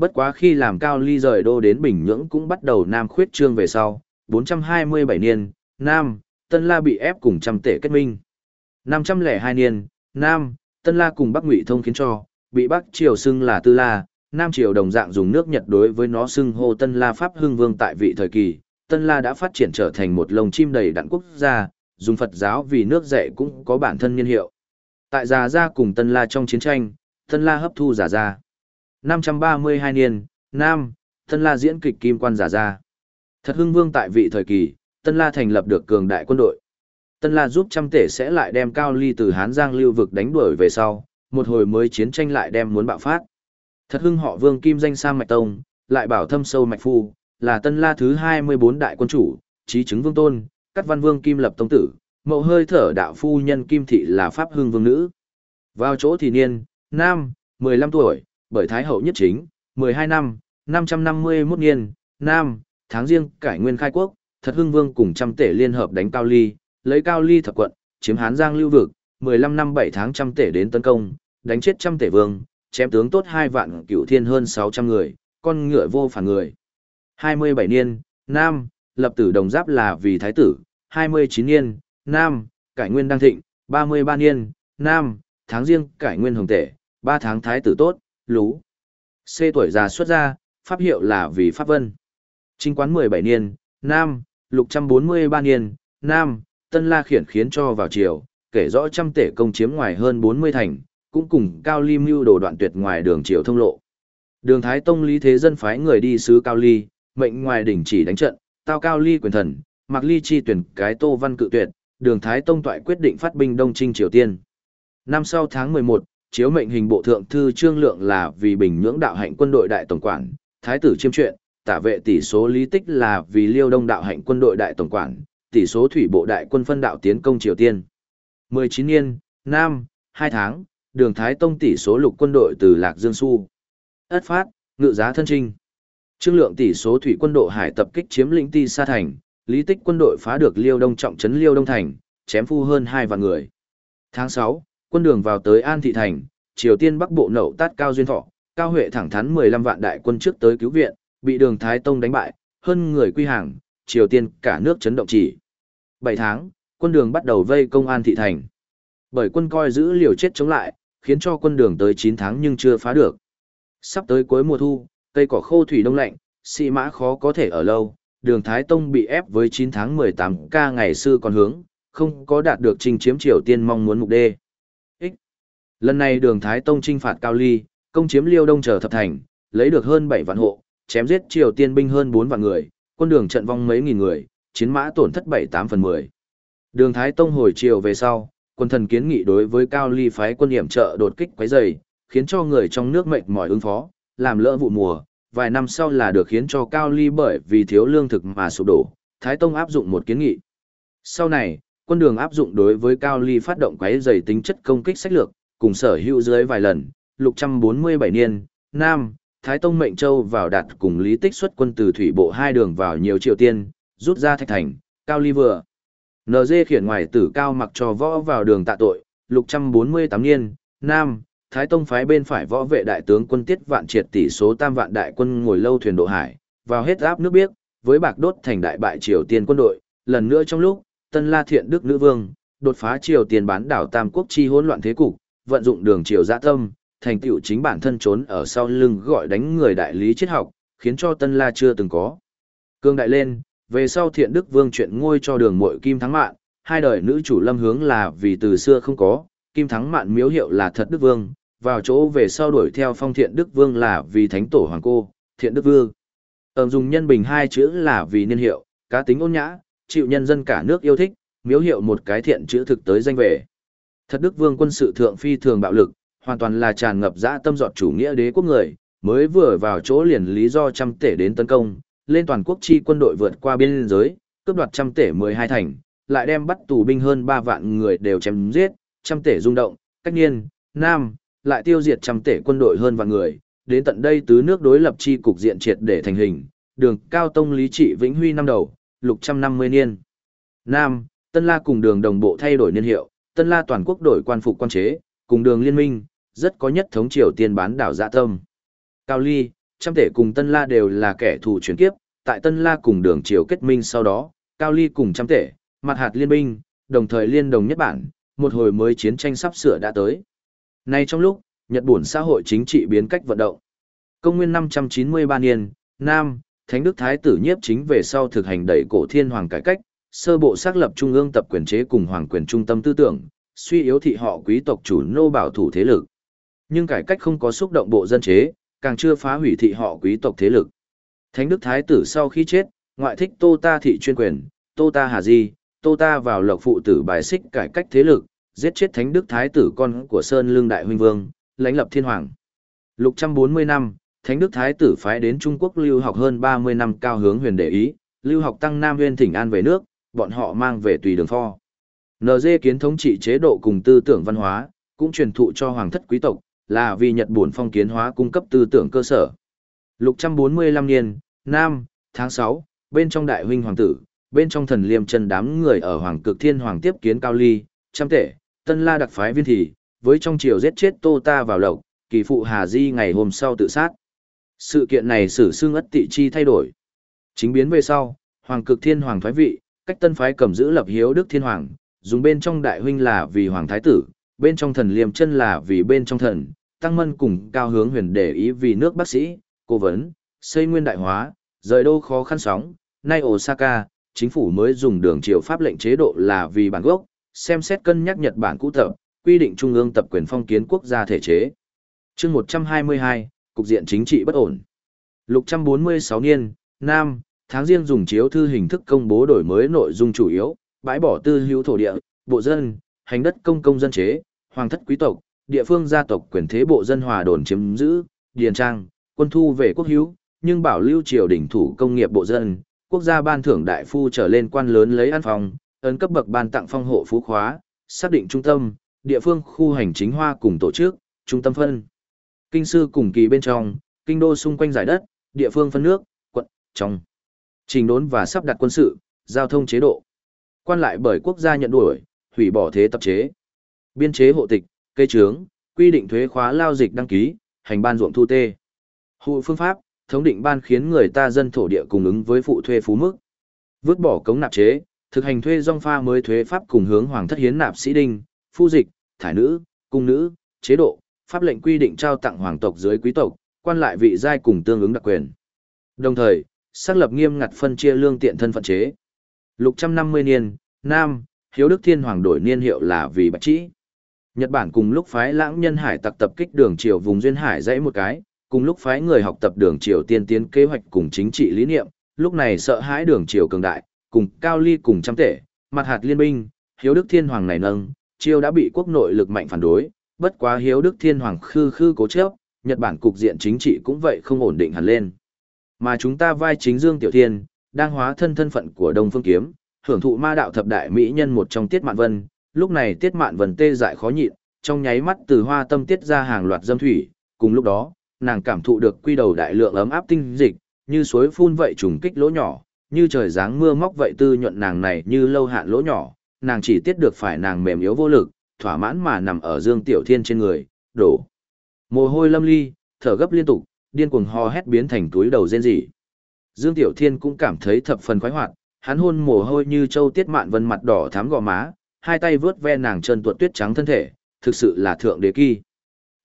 Bất quá khi làm Cao Ly rời đô đến Bình Nhưỡng cũng bắt đầu Nam khuyết trương về sau, 427 niên, Nam, Tân La bị ép cùng trăm tể kết minh. 502 niên, Nam, Tân La cùng Bắc Ngụy thông khiến cho, bị Bắc Triều xưng là Tư La, Nam Triều đồng dạng dùng nước Nhật đối với nó xưng hô Tân La Pháp Hưng Vương tại vị thời kỳ, Tân La đã phát triển trở thành một lồng chim đầy đặn quốc gia, dùng Phật giáo vì nước dạy cũng có bản thân nhân hiệu. Tại Già Gia cùng Tân La trong chiến tranh, Tân La hấp thu Già Gia. 532 niên, Nam, Tân La diễn kịch Kim Quan giả Gia. Thật hưng vương tại vị thời kỳ, Tân La thành lập được cường đại quân đội. Tân La giúp trăm tể sẽ lại đem Cao Ly từ Hán Giang lưu vực đánh đuổi về sau, một hồi mới chiến tranh lại đem muốn bạo phát. Thật hưng họ vương kim danh sang Mạch Tông, lại bảo thâm sâu Mạch Phu, là Tân La thứ 24 đại quân chủ, trí chứng vương tôn, cắt văn vương kim lập tông tử, mậu hơi thở đạo phu nhân kim thị là pháp hưng vương nữ. Vào chỗ thì niên, nam, 15 tuổi, bởi Thái hậu nhất chính, 12 năm, 551 niên, nam, tháng riêng cải nguyên khai quốc, thật hưng vương cùng trăm tể liên hợp đánh Cao Ly, lấy Cao Ly thập quận, chiếm Hán Giang lưu vực, 15 năm 7 tháng trăm tể đến tấn công, đánh chết trăm tể vương, chém tướng tốt hai vạn cửu thiên hơn 600 người, con ngựa vô phản người. 27 niên, Nam, lập tử đồng giáp là vì thái tử, 29 niên, Nam, cải nguyên đăng thịnh, 33 niên, Nam, tháng riêng cải nguyên hồng tể, 3 tháng thái tử tốt, lú. C tuổi già xuất ra, pháp hiệu là vì pháp vân. Trinh quán 17 niên, Nam, lục trăm 43 niên, Nam, Tân La khiển khiến cho vào triều, kể rõ trăm tể công chiếm ngoài hơn 40 thành, cũng cùng Cao Ly mưu đồ đoạn tuyệt ngoài đường triều thông lộ. Đường Thái Tông Lý Thế Dân phái người đi sứ Cao Ly, mệnh ngoài đỉnh chỉ đánh trận, tao Cao Ly quyền thần, mặc Ly chi tuyển cái Tô Văn cự tuyệt, đường Thái Tông toại quyết định phát binh Đông Trinh Triều Tiên. Năm sau tháng 11, chiếu mệnh hình bộ thượng thư trương lượng là vì bình nhưỡng đạo hạnh quân đội đại tổng quản, thái tử chiêm truyện, tả vệ tỷ số lý tích là vì liêu đông đạo hạnh quân đội đại tổng quản, tỷ số thủy bộ đại quân phân đạo tiến công Triều Tiên. 19 niên, Nam, 2 tháng, đường Thái Tông tỷ số lục quân đội từ Lạc Dương Su. Ất phát, ngự giá thân trinh. Trương lượng tỷ số thủy quân đội hải tập kích chiếm lĩnh Ti Sa Thành, lý tích quân đội phá được Liêu Đông trọng trấn Liêu Đông Thành, chém phu hơn hai vạn người. Tháng 6, quân đường vào tới An Thị Thành, Triều Tiên Bắc Bộ nậu tát Cao Duyên Thọ, Cao Huệ thẳng thắn 15 vạn đại quân trước tới cứu viện, bị đường Thái Tông đánh bại, hơn người quy hàng, Triều Tiên cả nước chấn động chỉ. 7 tháng, quân đường bắt đầu vây công An Thị Thành. Bởi quân coi giữ liều chết chống lại, khiến cho quân đường tới 9 tháng nhưng chưa phá được. Sắp tới cuối mùa thu, cây cỏ khô thủy đông lạnh, sĩ mã khó có thể ở lâu, đường Thái Tông bị ép với 9 tháng 18 ca ngày xưa còn hướng, không có đạt được trình chiếm Triều Tiên mong muốn mục đê. Lần này đường Thái Tông trinh phạt Cao Ly, công chiếm Liêu Đông trở thập thành, lấy được hơn 7 vạn hộ, chém giết Triều Tiên binh hơn 4 vạn người, quân đường trận vong mấy nghìn người, chiến mã tổn thất 7-8 phần 10. Đường Thái Tông hồi chiều về sau, quân thần kiến nghị đối với Cao Ly phái quân hiểm trợ đột kích quấy rầy, khiến cho người trong nước mệt mỏi ứng phó, làm lỡ vụ mùa, vài năm sau là được khiến cho Cao Ly bởi vì thiếu lương thực mà sụp đổ, Thái Tông áp dụng một kiến nghị. Sau này, quân đường áp dụng đối với Cao Ly phát động quấy rầy tính chất công kích sách lược, cùng sở hữu dưới vài lần, lục trăm bốn mươi bảy niên, Nam, Thái Tông mệnh châu vào đặt cùng lý tích xuất quân từ thủy bộ hai đường vào nhiều triều tiên, rút ra thạch thành, Cao Ly vừa. NG khiển ngoài tử cao mặc cho võ vào đường tạ tội, lục trăm bốn mươi tám niên, Nam, Thái Tông phái bên phải võ vệ đại tướng quân tiết vạn triệt tỷ số tam vạn đại quân ngồi lâu thuyền độ hải, vào hết áp nước biếc, với bạc đốt thành đại bại Triều Tiên quân đội, lần nữa trong lúc, Tân La Thiện Đức Nữ Vương, đột phá Triều Tiên bán đảo Tam Quốc chi hỗn loạn thế cục, vận dụng đường triều giã tâm, thành tựu chính bản thân trốn ở sau lưng gọi đánh người đại lý triết học, khiến cho Tân La chưa từng có. Cương đại lên, về sau Thiện Đức Vương chuyện ngôi cho đường muội Kim Thắng Mạn, hai đời nữ chủ lâm hướng là vì từ xưa không có, Kim Thắng Mạn miếu hiệu là thật Đức Vương, vào chỗ về sau đuổi theo phong Thiện Đức Vương là vì thánh tổ hoàng cô, Thiện Đức Vương. Ẩm dùng nhân bình hai chữ là vì niên hiệu, cá tính ôn nhã, chịu nhân dân cả nước yêu thích, miếu hiệu một cái thiện chữ thực tới danh về. Thật Đức Vương quân sự thượng phi thường bạo lực, hoàn toàn là tràn ngập dã tâm dọt chủ nghĩa đế quốc người, mới vừa vào chỗ liền lý do trăm tể đến tấn công, lên toàn quốc chi quân đội vượt qua biên giới, cướp đoạt trăm tể 12 thành, lại đem bắt tù binh hơn 3 vạn người đều chém giết, trăm tể rung động, cách niên, nam, lại tiêu diệt trăm tể quân đội hơn vạn người, đến tận đây tứ nước đối lập chi cục diện triệt để thành hình, đường cao tông lý trị vĩnh huy năm đầu, lục trăm năm mươi niên. Nam, Tân La cùng đường đồng bộ thay đổi niên hiệu, Tân La toàn quốc đổi quan phục quan chế, cùng đường liên minh, rất có nhất thống triều tiên bán đảo dạ tâm. Cao Ly, trăm tể cùng Tân La đều là kẻ thù chuyển kiếp, tại Tân La cùng đường triều kết minh sau đó, Cao Ly cùng trăm tể, mặt hạt liên minh, đồng thời liên đồng nhất bản, một hồi mới chiến tranh sắp sửa đã tới. Nay trong lúc, Nhật Bản xã hội chính trị biến cách vận động. Công nguyên 593 niên, Nam, Thánh Đức Thái tử nhiếp chính về sau thực hành đẩy cổ thiên hoàng cải cách, sơ bộ xác lập trung ương tập quyền chế cùng hoàng quyền trung tâm tư tưởng, suy yếu thị họ quý tộc chủ nô bảo thủ thế lực. Nhưng cải cách không có xúc động bộ dân chế, càng chưa phá hủy thị họ quý tộc thế lực. Thánh Đức Thái tử sau khi chết, ngoại thích Tô Ta thị chuyên quyền, Tô Ta Hà Di, Tô Ta vào lộc phụ tử bài xích cải cách thế lực, giết chết Thánh Đức Thái tử con của Sơn Lương Đại Huynh Vương, lãnh lập thiên hoàng. Lục trăm bốn mươi năm, Thánh Đức Thái tử phái đến Trung Quốc lưu học hơn ba mươi năm cao hướng huyền đệ ý, lưu học tăng Nam Nguyên thỉnh an về nước, bọn họ mang về tùy đường pho. NG kiến thống trị chế độ cùng tư tưởng văn hóa, cũng truyền thụ cho hoàng thất quý tộc, là vì Nhật Bổn phong kiến hóa cung cấp tư tưởng cơ sở. Lục trăm bốn mươi lăm niên, Nam, tháng sáu, bên trong đại huynh hoàng tử, bên trong thần liêm chân đám người ở hoàng cực thiên hoàng tiếp kiến cao ly, trăm tể, tân la đặc phái viên thị, với trong triều giết chết Tô Ta vào lộc, kỳ phụ Hà Di ngày hôm sau tự sát. Sự kiện này xử xương ất tị chi thay đổi. Chính biến về sau, Hoàng cực thiên hoàng thoái vị, cách tân phái cầm giữ lập hiếu đức thiên hoàng, dùng bên trong đại huynh là vì hoàng thái tử, bên trong thần liêm chân là vì bên trong thần, tăng mân cùng cao hướng huyền để ý vì nước bác sĩ, cố vấn, xây nguyên đại hóa, rời đô khó khăn sóng, nay Osaka, chính phủ mới dùng đường triều pháp lệnh chế độ là vì bản gốc, xem xét cân nhắc Nhật Bản cũ tập, quy định trung ương tập quyền phong kiến quốc gia thể chế. chương 122, cục diện chính trị bất ổn. Lục 146 niên, Nam, tháng riêng dùng chiếu thư hình thức công bố đổi mới nội dung chủ yếu, bãi bỏ tư hữu thổ địa, bộ dân, hành đất công công dân chế, hoàng thất quý tộc, địa phương gia tộc quyền thế bộ dân hòa đồn chiếm giữ, điền trang, quân thu về quốc hữu, nhưng bảo lưu triều đỉnh thủ công nghiệp bộ dân, quốc gia ban thưởng đại phu trở lên quan lớn lấy ăn phòng, ấn cấp bậc ban tặng phong hộ phú khóa, xác định trung tâm, địa phương khu hành chính hoa cùng tổ chức, trung tâm phân. Kinh sư cùng kỳ bên trong, kinh đô xung quanh giải đất, địa phương phân nước, quận, trong. Trình đốn và sắp đặt quân sự, giao thông chế độ. Quan lại bởi quốc gia nhận đuổi, hủy bỏ thế tập chế. Biên chế hộ tịch, cây trướng, quy định thuế khóa lao dịch đăng ký, hành ban ruộng thu tê. Hụ phương pháp, thống định ban khiến người ta dân thổ địa cùng ứng với phụ thuê phú mức. Vứt bỏ cống nạp chế, thực hành thuê dòng pha mới thuế pháp cùng hướng hoàng thất hiến nạp sĩ đinh, phu dịch, thải nữ, cung nữ, chế độ, pháp lệnh quy định trao tặng hoàng tộc dưới quý tộc, quan lại vị giai cùng tương ứng đặc quyền. Đồng thời, xác lập nghiêm ngặt phân chia lương tiện thân phận chế. Lục trăm năm mươi niên, Nam, Hiếu Đức Thiên Hoàng đổi niên hiệu là vì bạch trĩ. Nhật Bản cùng lúc phái lãng nhân hải tặc tập kích đường triều vùng duyên hải dãy một cái, cùng lúc phái người học tập đường triều tiên tiến kế hoạch cùng chính trị lý niệm, lúc này sợ hãi đường triều cường đại, cùng cao ly cùng trăm tể, mặt hạt liên binh, Hiếu Đức Thiên Hoàng này nâng, triều đã bị quốc nội lực mạnh phản đối, bất quá hiếu đức thiên hoàng khư khư cố chấp, Nhật Bản cục diện chính trị cũng vậy không ổn định hẳn lên. Mà chúng ta vai chính Dương Tiểu Thiên, đang hóa thân thân phận của Đông Phương Kiếm, hưởng thụ ma đạo thập đại mỹ nhân một trong Tiết Mạn Vân, lúc này Tiết Mạn Vân tê dại khó nhịn, trong nháy mắt từ hoa tâm tiết ra hàng loạt dâm thủy, cùng lúc đó, nàng cảm thụ được quy đầu đại lượng ấm áp tinh dịch, như suối phun vậy trùng kích lỗ nhỏ, như trời giáng mưa móc vậy tư nhuận nàng này như lâu hạn lỗ nhỏ, nàng chỉ tiết được phải nàng mềm yếu vô lực, thỏa mãn mà nằm ở Dương Tiểu Thiên trên người, đổ. Mồ hôi lâm ly, thở gấp liên tục, điên cuồng ho hét biến thành túi đầu rên rỉ. Dương Tiểu Thiên cũng cảm thấy thập phần khoái hoạt, hắn hôn mồ hôi như châu tiết mạn vân mặt đỏ thắm gò má, hai tay vướt ve nàng chân tuột tuyết trắng thân thể, thực sự là thượng đế kỳ.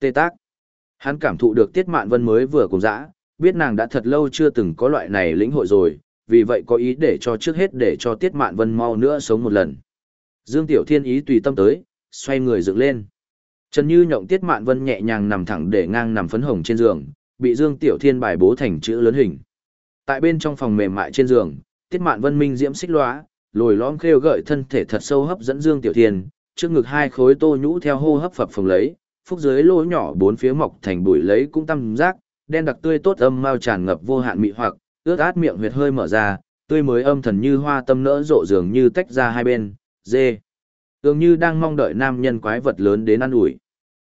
Tê tác. Hắn cảm thụ được tiết mạn vân mới vừa cùng dã, biết nàng đã thật lâu chưa từng có loại này lĩnh hội rồi, vì vậy có ý để cho trước hết để cho tiết mạn vân mau nữa sống một lần. Dương Tiểu Thiên ý tùy tâm tới, xoay người dựng lên. Trần Như nhộng tiết mạn vân nhẹ nhàng nằm thẳng để ngang nằm phấn hồng trên giường, bị Dương Tiểu Thiên bài bố thành chữ lớn hình. Tại bên trong phòng mềm mại trên giường, tiết mạn vân minh diễm xích lóa, lồi lõm khêu gợi thân thể thật sâu hấp dẫn Dương Tiểu Thiên, trước ngực hai khối tô nhũ theo hô hấp phập phồng lấy, phúc dưới lỗ nhỏ bốn phía mọc thành bụi lấy cũng tăng giác, đen đặc tươi tốt âm mau tràn ngập vô hạn mị hoặc, ướt át miệng huyệt hơi mở ra, tươi mới âm thần như hoa tâm nỡ rộ dường như tách ra hai bên, dê. Dường như đang mong đợi nam nhân quái vật lớn đến ăn ủi.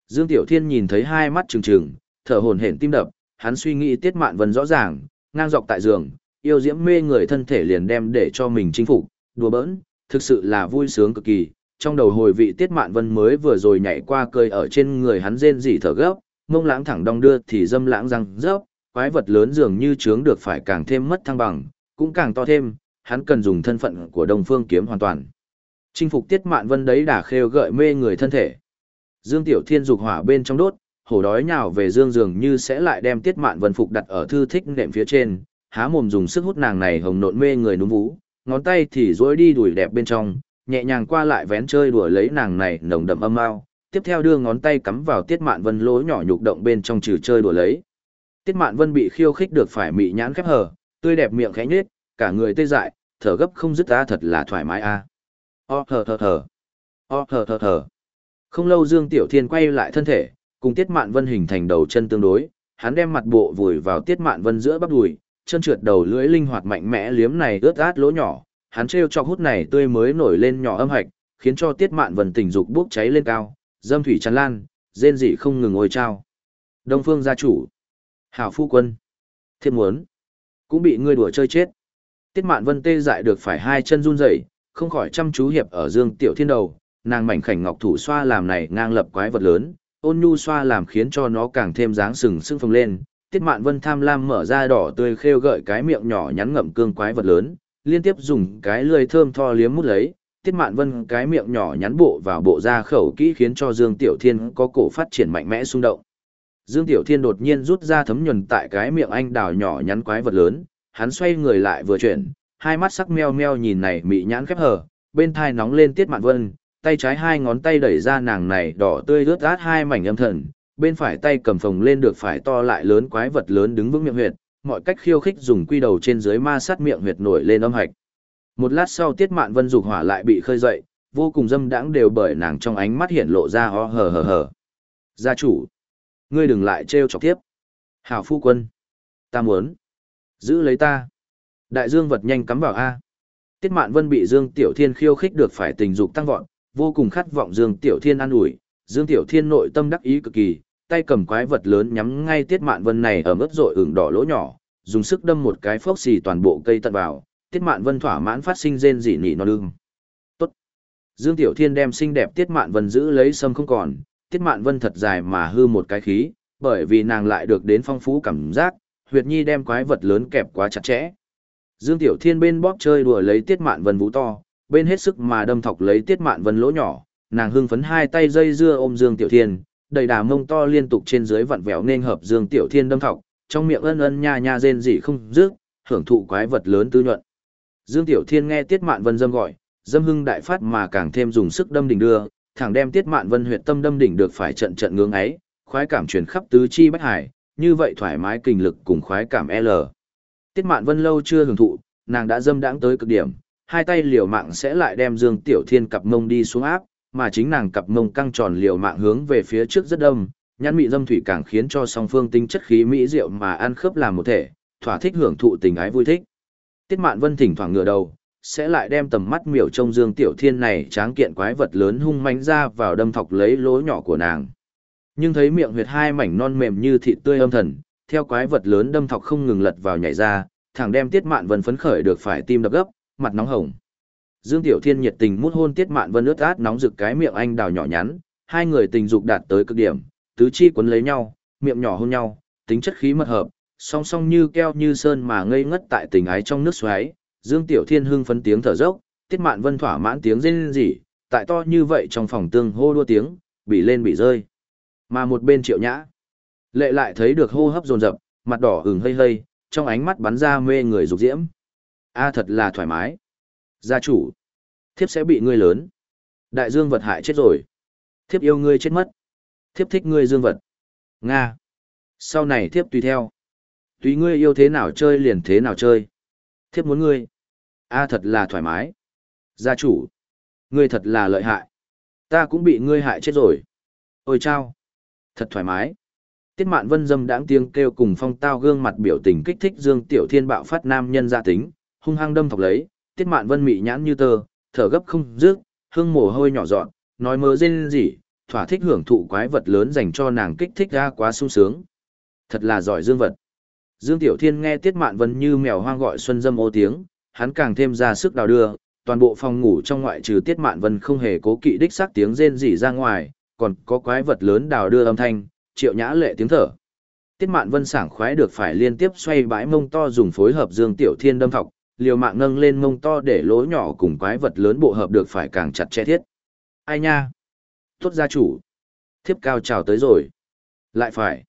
Dương Tiểu Thiên nhìn thấy hai mắt trừng trừng, thở hổn hển tim đập, hắn suy nghĩ Tiết Mạn Vân rõ ràng, ngang dọc tại giường, yêu diễm mê người thân thể liền đem để cho mình chinh phục, đùa bỡn, thực sự là vui sướng cực kỳ. Trong đầu hồi vị Tiết Mạn Vân mới vừa rồi nhảy qua cười ở trên người hắn rên rỉ thở gấp, mông lãng thẳng đong đưa thì dâm lãng răng rớp, quái vật lớn dường như chướng được phải càng thêm mất thăng bằng, cũng càng to thêm, hắn cần dùng thân phận của Đông Phương kiếm hoàn toàn. Chinh phục Tiết Mạn Vân đấy đã khêu gợi mê người thân thể. Dương Tiểu Thiên dục hỏa bên trong đốt, hổ đói nhào về Dương dường như sẽ lại đem Tiết Mạn Vân phục đặt ở thư thích nệm phía trên, há mồm dùng sức hút nàng này hồng nộn mê người núm vú, ngón tay thì dối đi đuổi đẹp bên trong, nhẹ nhàng qua lại vén chơi đùa lấy nàng này nồng đậm âm mao, tiếp theo đưa ngón tay cắm vào Tiết Mạn Vân lỗ nhỏ nhục động bên trong trừ chơi đùa lấy. Tiết Mạn Vân bị khiêu khích được phải mị nhãn khép hở, tươi đẹp miệng khẽ nhết cả người tê dại, thở gấp không dứt ra thật là thoải mái a. À. O thở thở thở. O thở thở thở. Không lâu Dương Tiểu Thiên quay lại thân thể, cùng Tiết Mạn Vân hình thành đầu chân tương đối, hắn đem mặt bộ vùi vào Tiết Mạn Vân giữa bắp đùi, chân trượt đầu lưỡi linh hoạt mạnh mẽ liếm này ướt át lỗ nhỏ, hắn trêu cho hút này tươi mới nổi lên nhỏ âm hạch, khiến cho Tiết Mạn Vân tình dục bốc cháy lên cao, dâm thủy tràn lan, rên rỉ không ngừng ôi trao. Đông Phương gia chủ, Hảo phu quân, thiên muốn, cũng bị ngươi đùa chơi chết. Tiết Mạn Vân tê dại được phải hai chân run rẩy, không khỏi chăm chú hiệp ở Dương Tiểu Thiên đầu, nàng mảnh khảnh ngọc thủ xoa làm này ngang lập quái vật lớn, ôn nhu xoa làm khiến cho nó càng thêm dáng sừng sưng phồng lên. Tiết Mạn Vân tham lam mở ra đỏ tươi khêu gợi cái miệng nhỏ nhắn ngậm cương quái vật lớn, liên tiếp dùng cái lưỡi thơm tho liếm mút lấy. Tiết Mạn Vân cái miệng nhỏ nhắn bộ vào bộ da khẩu kỹ khiến cho Dương Tiểu Thiên có cổ phát triển mạnh mẽ xung động. Dương Tiểu Thiên đột nhiên rút ra thấm nhuần tại cái miệng anh đào nhỏ nhắn quái vật lớn, hắn xoay người lại vừa chuyển, hai mắt sắc meo meo nhìn này mị nhãn khép hờ, bên thai nóng lên Tiết Mạn Vân, tay trái hai ngón tay đẩy ra nàng này đỏ tươi rớt át hai mảnh âm thần, bên phải tay cầm phồng lên được phải to lại lớn quái vật lớn đứng vững miệng huyệt, mọi cách khiêu khích dùng quy đầu trên dưới ma sát miệng huyệt nổi lên âm hạch. Một lát sau Tiết Mạn Vân dục hỏa lại bị khơi dậy, vô cùng dâm đãng đều bởi nàng trong ánh mắt hiện lộ ra ho hờ hờ hờ. Gia chủ, ngươi đừng lại trêu chọc tiếp. Hảo phu quân, ta muốn giữ lấy ta. Đại dương vật nhanh cắm vào a. Tiết Mạn Vân bị Dương Tiểu Thiên khiêu khích được phải tình dục tăng vọt, vô cùng khát vọng Dương Tiểu Thiên an ủi, Dương Tiểu Thiên nội tâm đắc ý cực kỳ, tay cầm quái vật lớn nhắm ngay Tiết Mạn Vân này ở mức rội ửng đỏ lỗ nhỏ, dùng sức đâm một cái phốc xì toàn bộ cây tận vào, Tiết Mạn Vân thỏa mãn phát sinh rên rỉ nỉ non lưng. Tốt. Dương Tiểu Thiên đem xinh đẹp Tiết Mạn Vân giữ lấy sâm không còn, Tiết Mạn Vân thật dài mà hư một cái khí, bởi vì nàng lại được đến phong phú cảm giác, huyệt nhi đem quái vật lớn kẹp quá chặt chẽ. Dương Tiểu Thiên bên bóp chơi đùa lấy Tiết Mạn Vân vũ to, bên hết sức mà đâm thọc lấy Tiết Mạn Vân lỗ nhỏ, nàng hưng phấn hai tay dây dưa ôm Dương Tiểu Thiên, đầy đà mông to liên tục trên dưới vặn vẹo nên hợp Dương Tiểu Thiên đâm thọc, trong miệng ân ân nha nha rên rỉ không dứt, hưởng thụ quái vật lớn tư nhuận. Dương Tiểu Thiên nghe Tiết Mạn Vân dâm gọi, dâm hưng đại phát mà càng thêm dùng sức đâm đỉnh đưa, thẳng đem Tiết Mạn Vân huyệt tâm đâm đỉnh được phải trận trận ngưỡng ấy, khoái cảm truyền khắp tứ chi bách hải, như vậy thoải mái kinh lực cùng khoái cảm L. Tiết Mạn Vân lâu chưa hưởng thụ, nàng đã dâm đãng tới cực điểm, hai tay liều mạng sẽ lại đem Dương Tiểu Thiên cặp mông đi xuống áp, mà chính nàng cặp mông căng tròn liều mạng hướng về phía trước rất đông, nhãn mị dâm thủy càng khiến cho song phương tinh chất khí mỹ diệu mà ăn khớp làm một thể, thỏa thích hưởng thụ tình ái vui thích. Tiết Mạn Vân thỉnh thoảng ngửa đầu, sẽ lại đem tầm mắt miểu trông Dương Tiểu Thiên này tráng kiện quái vật lớn hung mãnh ra vào đâm thọc lấy lỗ nhỏ của nàng. Nhưng thấy miệng huyệt hai mảnh non mềm như thịt tươi âm thần, theo quái vật lớn đâm thọc không ngừng lật vào nhảy ra, thẳng đem Tiết Mạn Vân phấn khởi được phải tim đập gấp, mặt nóng hồng. Dương Tiểu Thiên nhiệt tình mút hôn Tiết Mạn Vân ướt át nóng rực cái miệng anh đào nhỏ nhắn, hai người tình dục đạt tới cực điểm, tứ chi quấn lấy nhau, miệng nhỏ hôn nhau, tính chất khí mật hợp, song song như keo như sơn mà ngây ngất tại tình ái trong nước xoáy, Dương Tiểu Thiên hưng phấn tiếng thở dốc, Tiết Mạn Vân thỏa mãn tiếng rên rỉ, tại to như vậy trong phòng tương hô đua tiếng, bị lên bị rơi. Mà một bên Triệu Nhã, lệ lại thấy được hô hấp dồn dập, mặt đỏ ửng hơi hơi trong ánh mắt bắn ra mê người dục diễm. A thật là thoải mái. Gia chủ, thiếp sẽ bị ngươi lớn. Đại dương vật hại chết rồi. Thiếp yêu ngươi chết mất. Thiếp thích ngươi dương vật. Nga. Sau này thiếp tùy theo. Tùy ngươi yêu thế nào chơi liền thế nào chơi. Thiếp muốn ngươi. A thật là thoải mái. Gia chủ. Ngươi thật là lợi hại. Ta cũng bị ngươi hại chết rồi. Ôi chao. Thật thoải mái. Tiết mạn vân dâm đãng tiếng kêu cùng phong tao gương mặt biểu tình kích thích Dương Tiểu Thiên bạo phát nam nhân gia tính, hung hăng đâm thọc lấy, tiết mạn vân mị nhãn như tơ, thở gấp không dứt, hương mồ hôi nhỏ dọn, nói mơ rên gì, thỏa thích hưởng thụ quái vật lớn dành cho nàng kích thích ra quá sung sướng. Thật là giỏi dương vật. Dương Tiểu Thiên nghe Tiết Mạn Vân như mèo hoang gọi xuân dâm ô tiếng, hắn càng thêm ra sức đào đưa, toàn bộ phòng ngủ trong ngoại trừ Tiết Mạn Vân không hề cố kỵ đích xác tiếng rên rỉ ra ngoài, còn có quái vật lớn đào đưa âm thanh, triệu nhã lệ tiếng thở. Tiết Mạn Vân sảng khoái được phải liên tiếp xoay bãi mông to dùng phối hợp Dương Tiểu Thiên đâm thọc, liều mạng nâng lên mông to để lỗ nhỏ cùng quái vật lớn bộ hợp được phải càng chặt chẽ thiết. Ai nha? Tốt gia chủ. Thiếp cao trào tới rồi. Lại phải.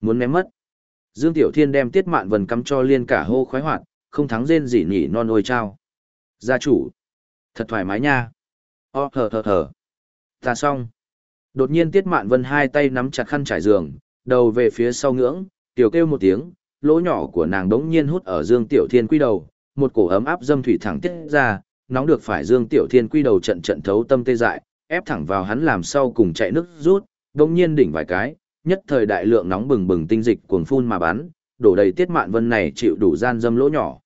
Muốn ném mất. Dương Tiểu Thiên đem Tiết Mạn vần cắm cho liên cả hô khoái hoạt, không thắng rên gì nhỉ non ôi trao. Gia chủ. Thật thoải mái nha. Ô thở thở thở. Ta xong. Đột nhiên Tiết Mạn Vân hai tay nắm chặt khăn trải giường, đầu về phía sau ngưỡng, tiểu kêu một tiếng, lỗ nhỏ của nàng đống nhiên hút ở Dương Tiểu Thiên quy đầu, một cổ ấm áp dâm thủy thẳng tiết ra, nóng được phải Dương Tiểu Thiên quy đầu trận trận thấu tâm tê dại, ép thẳng vào hắn làm sau cùng chạy nước rút, đồng nhiên đỉnh vài cái, nhất thời đại lượng nóng bừng bừng tinh dịch cuồng phun mà bắn, đổ đầy tiết mạn vân này chịu đủ gian dâm lỗ nhỏ.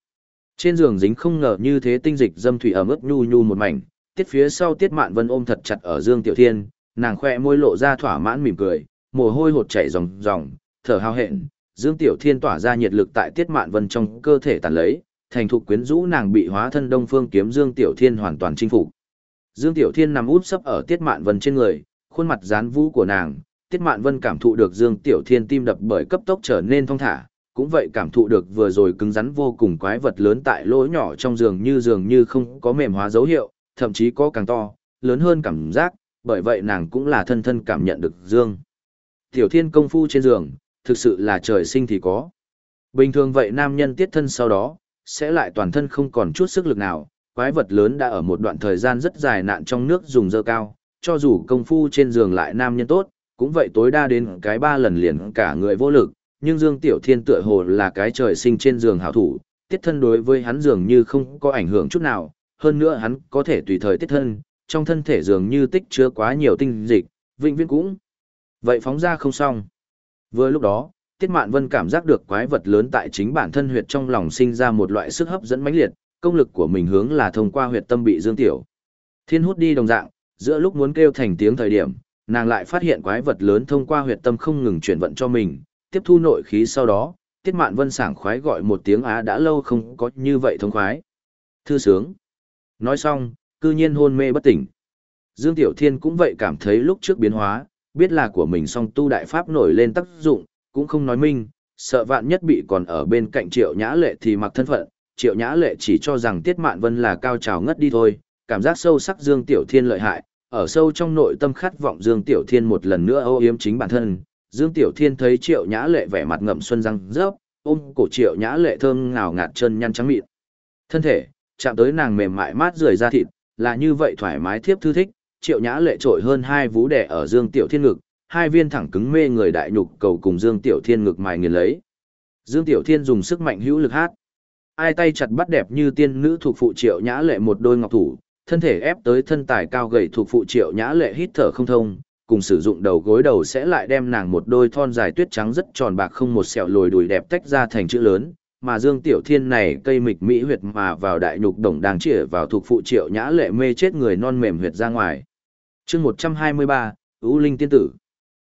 Trên giường dính không ngờ như thế tinh dịch dâm thủy ẩm ướt nhu nhu một mảnh, tiết phía sau tiết mạn vân ôm thật chặt ở Dương Tiểu Thiên, nàng khoe môi lộ ra thỏa mãn mỉm cười, mồ hôi hột chảy ròng ròng, thở hao hẹn, Dương Tiểu Thiên tỏa ra nhiệt lực tại tiết mạn vân trong cơ thể tàn lấy, thành thục quyến rũ nàng bị hóa thân Đông Phương kiếm Dương Tiểu Thiên hoàn toàn chinh phục. Dương Tiểu Thiên nằm úp sấp ở Tiết Mạn Vân trên người, khuôn mặt dán vũ của nàng, Tiết Mạn Vân cảm thụ được Dương Tiểu Thiên tim đập bởi cấp tốc trở nên thong thả, cũng vậy cảm thụ được vừa rồi cứng rắn vô cùng quái vật lớn tại lỗ nhỏ trong giường như giường như không có mềm hóa dấu hiệu, thậm chí có càng to, lớn hơn cảm giác, bởi vậy nàng cũng là thân thân cảm nhận được Dương. Tiểu Thiên công phu trên giường, thực sự là trời sinh thì có. Bình thường vậy nam nhân tiết thân sau đó, sẽ lại toàn thân không còn chút sức lực nào, quái vật lớn đã ở một đoạn thời gian rất dài nạn trong nước dùng dơ cao, cho dù công phu trên giường lại nam nhân tốt, cũng vậy tối đa đến cái ba lần liền cả người vô lực, nhưng Dương Tiểu Thiên tựa hồ là cái trời sinh trên giường hảo thủ, tiết thân đối với hắn dường như không có ảnh hưởng chút nào, hơn nữa hắn có thể tùy thời tiết thân, trong thân thể dường như tích chứa quá nhiều tinh dịch, vĩnh viễn cũng. Vậy phóng ra không xong. Vừa lúc đó, Tiết Mạn Vân cảm giác được quái vật lớn tại chính bản thân huyệt trong lòng sinh ra một loại sức hấp dẫn mãnh liệt, công lực của mình hướng là thông qua huyệt tâm bị Dương Tiểu. Thiên hút đi đồng dạng, giữa lúc muốn kêu thành tiếng thời điểm, nàng lại phát hiện quái vật lớn thông qua huyệt tâm không ngừng chuyển vận cho mình, tiếp thu nội khí sau đó, Tiết Mạn Vân sảng khoái gọi một tiếng á đã lâu không có như vậy thông khoái. Thư sướng. Nói xong, cư nhiên hôn mê bất tỉnh. Dương Tiểu Thiên cũng vậy cảm thấy lúc trước biến hóa, biết là của mình song tu đại pháp nổi lên tác dụng, cũng không nói minh, sợ vạn nhất bị còn ở bên cạnh triệu nhã lệ thì mặc thân phận, triệu nhã lệ chỉ cho rằng tiết mạn vân là cao trào ngất đi thôi, cảm giác sâu sắc Dương Tiểu Thiên lợi hại, ở sâu trong nội tâm khát vọng Dương Tiểu Thiên một lần nữa ô yếm chính bản thân. Dương Tiểu Thiên thấy triệu nhã lệ vẻ mặt ngậm xuân răng rớp, ôm cổ triệu nhã lệ thơm ngào ngạt chân nhăn trắng mịn. Thân thể, chạm tới nàng mềm mại mát rượi da thịt, là như vậy thoải mái thiếp thư thích, triệu nhã lệ trội hơn hai vú đẻ ở Dương Tiểu Thiên ngực, hai viên thẳng cứng mê người đại nhục cầu cùng Dương Tiểu Thiên ngực mài nghiền lấy. Dương Tiểu Thiên dùng sức mạnh hữu lực hát. Ai tay chặt bắt đẹp như tiên nữ thuộc phụ Triệu Nhã Lệ một đôi ngọc thủ, thân thể ép tới thân tài cao gầy thuộc phụ Triệu Nhã Lệ hít thở không thông, cùng sử dụng đầu gối đầu sẽ lại đem nàng một đôi thon dài tuyết trắng rất tròn bạc không một sẹo lồi đùi đẹp tách ra thành chữ lớn, mà Dương Tiểu Thiên này cây mịch mỹ huyệt mà vào đại nhục đồng đang chĩa vào thuộc phụ Triệu Nhã Lệ mê chết người non mềm huyệt ra ngoài. Chương 123, U Linh tiên tử.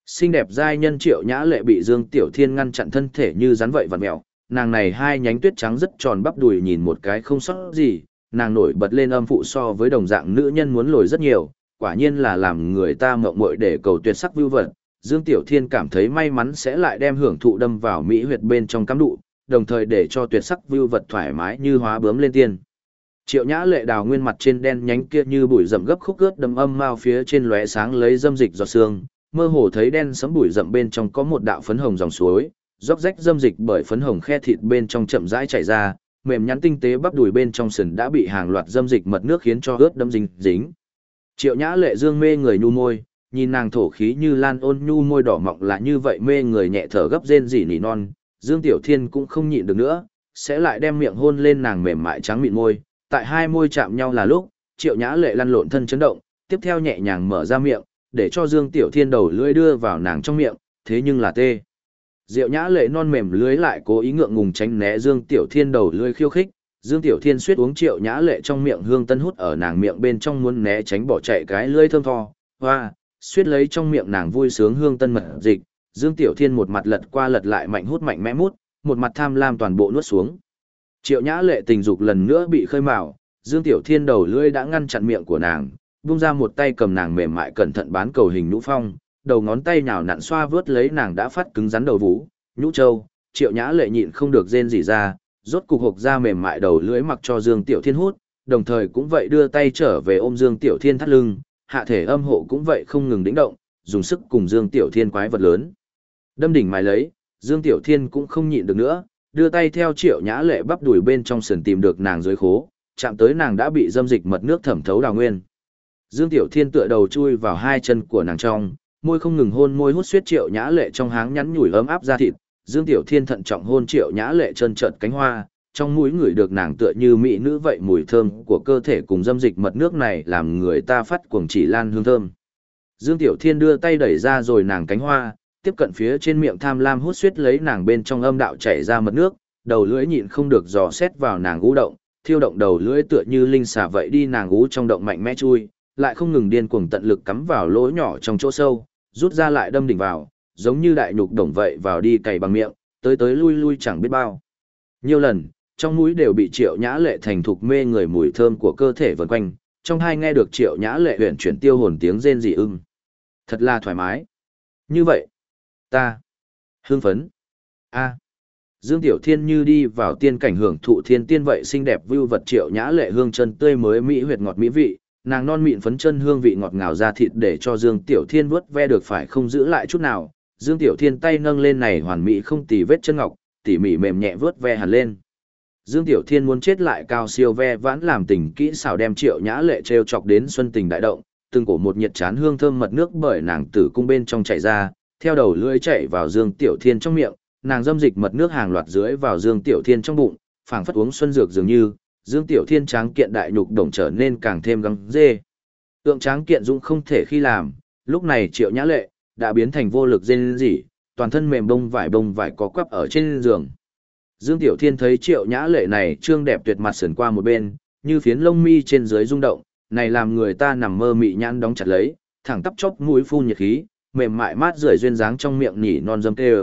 Xinh đẹp giai nhân triệu nhã lệ bị Dương Tiểu Thiên ngăn chặn thân thể như rắn vậy vặn mèo, nàng này hai nhánh tuyết trắng rất tròn bắp đùi nhìn một cái không sót gì, nàng nổi bật lên âm phụ so với đồng dạng nữ nhân muốn lồi rất nhiều, quả nhiên là làm người ta mộng muội để cầu tuyệt sắc vưu vật. Dương Tiểu Thiên cảm thấy may mắn sẽ lại đem hưởng thụ đâm vào mỹ huyệt bên trong cắm đụ, đồng thời để cho tuyệt sắc vưu vật thoải mái như hóa bướm lên tiên. Triệu Nhã Lệ đào nguyên mặt trên đen nhánh kia như bụi rậm gấp khúc ướt đầm âm mao phía trên lóe sáng lấy dâm dịch giọt xương, mơ hồ thấy đen sẫm bụi rậm bên trong có một đạo phấn hồng dòng suối, róc rách dâm dịch bởi phấn hồng khe thịt bên trong chậm rãi chảy ra, mềm nhắn tinh tế bắp đùi bên trong sườn đã bị hàng loạt dâm dịch mật nước khiến cho ướt đẫm dính dính. Triệu Nhã Lệ dương mê người nhu môi, nhìn nàng thổ khí như lan ôn nhu môi đỏ mọng là như vậy mê người nhẹ thở gấp rên rỉ nỉ non, Dương Tiểu Thiên cũng không nhịn được nữa, sẽ lại đem miệng hôn lên nàng mềm mại trắng mịn môi, tại hai môi chạm nhau là lúc, Triệu Nhã Lệ lăn lộn thân chấn động, tiếp theo nhẹ nhàng mở ra miệng, để cho Dương Tiểu Thiên đầu lưỡi đưa vào nàng trong miệng, thế nhưng là tê. Diệu Nhã Lệ non mềm lưới lại cố ý ngượng ngùng tránh né Dương Tiểu Thiên đầu lưỡi khiêu khích, Dương Tiểu Thiên suýt uống Triệu Nhã Lệ trong miệng hương tân hút ở nàng miệng bên trong muốn né tránh bỏ chạy cái lưỡi thơm tho, hoa, suýt lấy trong miệng nàng vui sướng hương tân mật dịch, Dương Tiểu Thiên một mặt lật qua lật lại mạnh hút mạnh mẽ mút, một mặt tham lam toàn bộ nuốt xuống. Triệu Nhã Lệ tình dục lần nữa bị khơi mào, Dương Tiểu Thiên đầu lưỡi đã ngăn chặn miệng của nàng, buông ra một tay cầm nàng mềm mại cẩn thận bán cầu hình nhũ phong, đầu ngón tay nhào nặn xoa vướt lấy nàng đã phát cứng rắn đầu vũ, nhũ châu, Triệu Nhã Lệ nhịn không được rên gì ra, rốt cục hộc ra mềm mại đầu lưỡi mặc cho Dương Tiểu Thiên hút, đồng thời cũng vậy đưa tay trở về ôm Dương Tiểu Thiên thắt lưng, hạ thể âm hộ cũng vậy không ngừng đĩnh động, dùng sức cùng Dương Tiểu Thiên quái vật lớn. Đâm đỉnh mài lấy, Dương Tiểu Thiên cũng không nhịn được nữa, đưa tay theo triệu nhã lệ bắp đùi bên trong sườn tìm được nàng dưới khố, chạm tới nàng đã bị dâm dịch mật nước thẩm thấu đào nguyên. Dương Tiểu Thiên tựa đầu chui vào hai chân của nàng trong, môi không ngừng hôn môi hút suyết triệu nhã lệ trong háng nhắn nhủi ấm áp ra thịt. Dương Tiểu Thiên thận trọng hôn triệu nhã lệ chân trợt cánh hoa, trong mũi người được nàng tựa như mỹ nữ vậy mùi thơm của cơ thể cùng dâm dịch mật nước này làm người ta phát cuồng chỉ lan hương thơm. Dương Tiểu Thiên đưa tay đẩy ra rồi nàng cánh hoa, tiếp cận phía trên miệng tham lam hút suýt lấy nàng bên trong âm đạo chảy ra mật nước, đầu lưỡi nhịn không được dò xét vào nàng ú động, thiêu động đầu lưỡi tựa như linh xà vậy đi nàng ú trong động mạnh mẽ chui, lại không ngừng điên cuồng tận lực cắm vào lỗ nhỏ trong chỗ sâu, rút ra lại đâm đỉnh vào, giống như đại nhục đồng vậy vào đi cày bằng miệng, tới tới lui lui chẳng biết bao. Nhiều lần, trong mũi đều bị triệu nhã lệ thành thục mê người mùi thơm của cơ thể vần quanh, trong hai nghe được triệu nhã lệ huyện chuyển tiêu hồn tiếng rên dị ưng. Thật là thoải mái. Như vậy, ta, hương phấn, a Dương Tiểu Thiên như đi vào tiên cảnh hưởng thụ thiên tiên vậy xinh đẹp vưu vật triệu nhã lệ hương chân tươi mới mỹ huyệt ngọt mỹ vị, nàng non mịn phấn chân hương vị ngọt ngào ra thịt để cho Dương Tiểu Thiên vuốt ve được phải không giữ lại chút nào. Dương Tiểu Thiên tay nâng lên này hoàn mỹ không tì vết chân ngọc, tỉ mỉ mềm nhẹ vuốt ve hẳn lên. Dương Tiểu Thiên muốn chết lại cao siêu ve vãn làm tình kỹ xảo đem triệu nhã lệ treo chọc đến xuân tình đại động, từng cổ một nhiệt chán hương thơm mật nước bởi nàng tử cung bên trong chảy ra, theo đầu lưỡi chảy vào Dương Tiểu Thiên trong miệng, nàng dâm dịch mật nước hàng loạt dưới vào Dương Tiểu Thiên trong bụng, phảng phất uống xuân dược dường như, Dương Tiểu Thiên tráng kiện đại nhục đồng trở nên càng thêm găng dê. Tượng tráng kiện dũng không thể khi làm, lúc này Triệu Nhã Lệ đã biến thành vô lực rên dỉ, toàn thân mềm bông vải bông vải có quắp ở trên giường. Dương Tiểu Thiên thấy Triệu Nhã Lệ này trương đẹp tuyệt mặt sườn qua một bên, như phiến lông mi trên dưới rung động, này làm người ta nằm mơ mị nhãn đóng chặt lấy, thẳng tắp chóp mũi phun nhiệt khí, mềm mại mát rượi duyên dáng trong miệng nhỉ non dâm tê.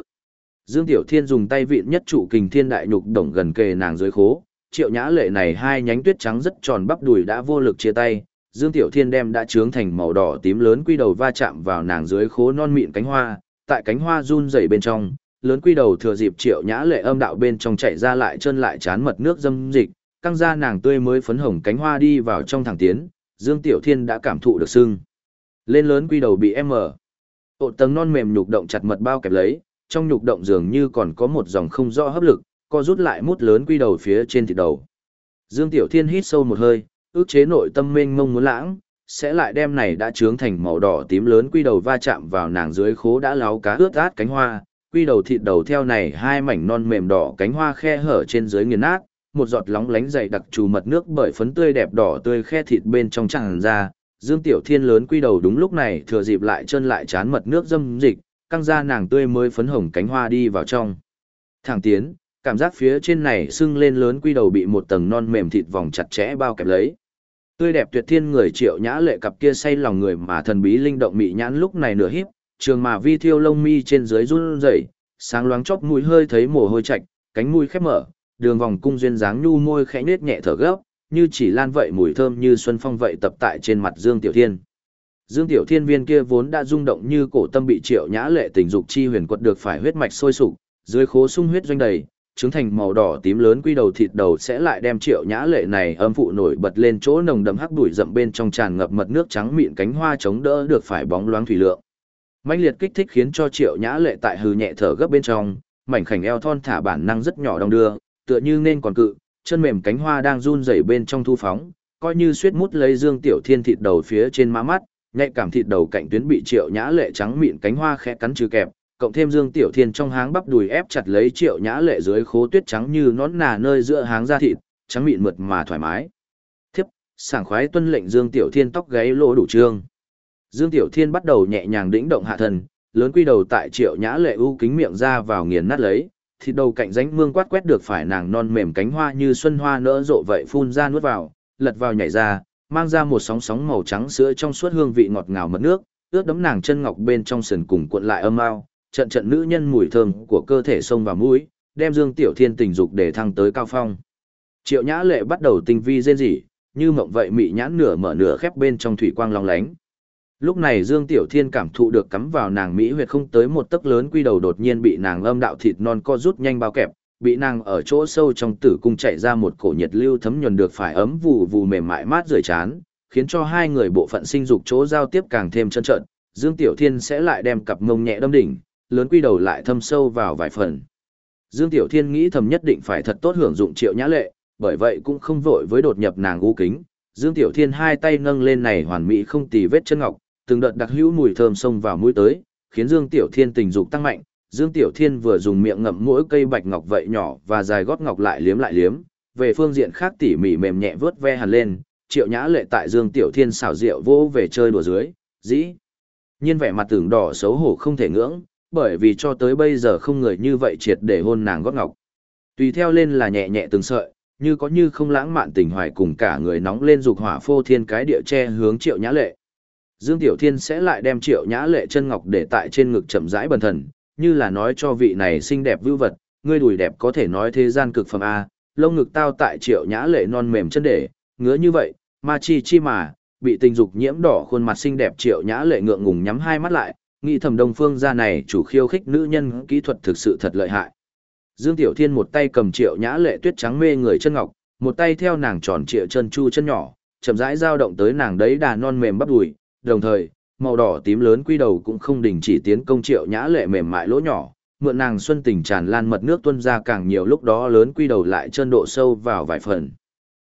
Dương Tiểu Thiên dùng tay vịn nhất trụ kình thiên đại nhục đồng gần kề nàng dưới khố, triệu nhã lệ này hai nhánh tuyết trắng rất tròn bắp đùi đã vô lực chia tay, Dương Tiểu Thiên đem đã trướng thành màu đỏ tím lớn quy đầu va chạm vào nàng dưới khố non mịn cánh hoa, tại cánh hoa run rẩy bên trong, lớn quy đầu thừa dịp triệu nhã lệ âm đạo bên trong chạy ra lại chân lại chán mật nước dâm dịch, căng ra nàng tươi mới phấn hồng cánh hoa đi vào trong thẳng tiến, Dương Tiểu Thiên đã cảm thụ được sưng. Lên lớn quy đầu bị em mở. Ổ tầng non mềm nhục động chặt mật bao kẹp lấy, trong nhục động dường như còn có một dòng không rõ hấp lực, co rút lại mút lớn quy đầu phía trên thịt đầu. Dương Tiểu Thiên hít sâu một hơi, ước chế nội tâm mênh mông muốn lãng, sẽ lại đem này đã trướng thành màu đỏ tím lớn quy đầu va chạm vào nàng dưới khố đã láo cá ướt át cánh hoa, quy đầu thịt đầu theo này hai mảnh non mềm đỏ cánh hoa khe hở trên dưới nghiền nát, một giọt lóng lánh dày đặc trù mật nước bởi phấn tươi đẹp đỏ tươi khe thịt bên trong tràn ra, Dương Tiểu Thiên lớn quy đầu đúng lúc này thừa dịp lại chân lại chán mật nước dâm dịch, căng ra nàng tươi mới phấn hồng cánh hoa đi vào trong. Thẳng tiến, cảm giác phía trên này sưng lên lớn quy đầu bị một tầng non mềm thịt vòng chặt chẽ bao kẹp lấy. Tươi đẹp tuyệt thiên người triệu nhã lệ cặp kia say lòng người mà thần bí linh động mị nhãn lúc này nửa híp, trường mà vi thiêu lông mi trên dưới run rẩy, sáng loáng chóp mũi hơi thấy mồ hôi chạch, cánh mũi khép mở, đường vòng cung duyên dáng nhu môi khẽ nết nhẹ thở gấp, như chỉ lan vậy mùi thơm như xuân phong vậy tập tại trên mặt Dương Tiểu Thiên. Dương Tiểu Thiên viên kia vốn đã rung động như cổ tâm bị Triệu Nhã Lệ tình dục chi huyền quật được phải huyết mạch sôi sục, dưới khố sung huyết doanh đầy, trứng thành màu đỏ tím lớn quy đầu thịt đầu sẽ lại đem Triệu Nhã Lệ này âm phụ nổi bật lên chỗ nồng đậm hắc bụi rậm bên trong tràn ngập mật nước trắng mịn cánh hoa chống đỡ được phải bóng loáng thủy lượng. Mãnh liệt kích thích khiến cho Triệu Nhã Lệ tại hừ nhẹ thở gấp bên trong, mảnh khảnh eo thon thả bản năng rất nhỏ đong đưa, tựa như nên còn cự, chân mềm cánh hoa đang run rẩy bên trong thu phóng, coi như suýt mút lấy Dương Tiểu Thiên thịt đầu phía trên má mắt, nhạy cảm thịt đầu cạnh tuyến bị Triệu Nhã Lệ trắng mịn cánh hoa khẽ cắn trừ kẹp, cộng thêm Dương Tiểu Thiên trong háng bắp đùi ép chặt lấy Triệu Nhã Lệ dưới khố tuyết trắng như nón nà nơi giữa háng da thịt, trắng mịn mượt mà thoải mái. Thiếp, sảng khoái tuân lệnh Dương Tiểu Thiên tóc gáy lỗ đủ trương. Dương Tiểu Thiên bắt đầu nhẹ nhàng đĩnh động hạ thần, lớn quy đầu tại Triệu Nhã Lệ u kính miệng ra vào nghiền nát lấy, thịt đầu cạnh rãnh mương quát quét được phải nàng non mềm cánh hoa như xuân hoa nỡ rộ vậy phun ra nuốt vào, lật vào nhảy ra, mang ra một sóng sóng màu trắng sữa trong suốt hương vị ngọt ngào mật nước, ướt đấm nàng chân ngọc bên trong sườn cùng cuộn lại âm ao, trận trận nữ nhân mùi thơm của cơ thể sông vào mũi, đem Dương Tiểu Thiên tình dục để thăng tới cao phong. Triệu Nhã Lệ bắt đầu tinh vi rên rỉ, như mộng vậy mị nhãn nửa mở nửa khép bên trong thủy quang long lánh. Lúc này Dương Tiểu Thiên cảm thụ được cắm vào nàng mỹ huyệt không tới một tấc lớn quy đầu đột nhiên bị nàng âm đạo thịt non co rút nhanh bao kẹp, bị nàng ở chỗ sâu trong tử cung chạy ra một cổ nhiệt lưu thấm nhuần được phải ấm vù vù mềm mại mát rời chán, khiến cho hai người bộ phận sinh dục chỗ giao tiếp càng thêm chân trợn. Dương Tiểu Thiên sẽ lại đem cặp mông nhẹ đâm đỉnh, lớn quy đầu lại thâm sâu vào vài phần. Dương Tiểu Thiên nghĩ thầm nhất định phải thật tốt hưởng dụng triệu nhã lệ, bởi vậy cũng không vội với đột nhập nàng u kính. Dương Tiểu Thiên hai tay nâng lên này hoàn mỹ không tì vết chân ngọc, từng đợt đặc hữu mùi thơm xông vào mũi tới, khiến Dương Tiểu Thiên tình dục tăng mạnh. Dương Tiểu Thiên vừa dùng miệng ngậm mỗi cây bạch ngọc vậy nhỏ và dài gót ngọc lại liếm lại liếm, về phương diện khác tỉ mỉ mềm nhẹ vớt ve hẳn lên, Triệu Nhã Lệ tại Dương Tiểu Thiên xảo rượu vô về chơi đùa dưới, dĩ nhiên vẻ mặt tưởng đỏ xấu hổ không thể ngưỡng, bởi vì cho tới bây giờ không người như vậy triệt để hôn nàng gót ngọc. Tùy theo lên là nhẹ nhẹ từng sợi, như có như không lãng mạn tình hoài cùng cả người nóng lên dục hỏa phô thiên cái địa che hướng Triệu Nhã Lệ. Dương Tiểu Thiên sẽ lại đem Triệu Nhã Lệ chân ngọc để tại trên ngực chậm rãi bần thần, như là nói cho vị này xinh đẹp vưu vật, ngươi đùi đẹp có thể nói thế gian cực phẩm a, lông ngực tao tại Triệu Nhã Lệ non mềm chân để, ngứa như vậy, ma chi chi mà, bị tình dục nhiễm đỏ khuôn mặt xinh đẹp Triệu Nhã Lệ ngượng ngùng nhắm hai mắt lại, nghĩ thầm Đông Phương gia này chủ khiêu khích nữ nhân kỹ thuật thực sự thật lợi hại. Dương Tiểu Thiên một tay cầm Triệu Nhã Lệ tuyết trắng mê người chân ngọc, một tay theo nàng tròn trịa chân chu chân nhỏ, chậm rãi dao động tới nàng đấy đà non mềm bắp đùi, đồng thời, màu đỏ tím lớn quy đầu cũng không đình chỉ tiến công triệu nhã lệ mềm mại lỗ nhỏ, mượn nàng xuân tình tràn lan mật nước tuôn ra càng nhiều lúc đó lớn quy đầu lại chân độ sâu vào vài phần.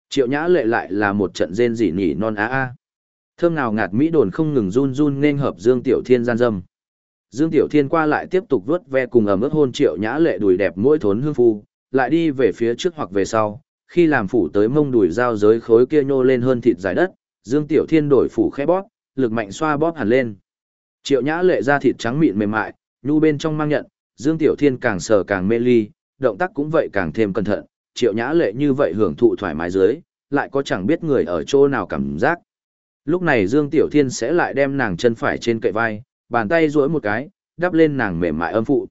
Triệu nhã lệ lại là một trận rên rỉ nhỉ non á a. Thơm nào ngạt mỹ đồn không ngừng run run nên hợp Dương Tiểu Thiên gian dâm. Dương Tiểu Thiên qua lại tiếp tục vớt ve cùng ẩm ướt hôn triệu nhã lệ đùi đẹp mỗi thốn hương phu, lại đi về phía trước hoặc về sau, khi làm phủ tới mông đùi giao giới khối kia nhô lên hơn thịt dài đất, Dương Tiểu Thiên đổi phủ khẽ bóp, lực mạnh xoa bóp hẳn lên. Triệu Nhã lệ da thịt trắng mịn mềm mại, nhu bên trong mang nhận, Dương Tiểu Thiên càng sờ càng mê ly, động tác cũng vậy càng thêm cẩn thận, Triệu Nhã lệ như vậy hưởng thụ thoải mái dưới, lại có chẳng biết người ở chỗ nào cảm giác. Lúc này Dương Tiểu Thiên sẽ lại đem nàng chân phải trên cậy vai, bàn tay duỗi một cái, đắp lên nàng mềm mại âm phụ.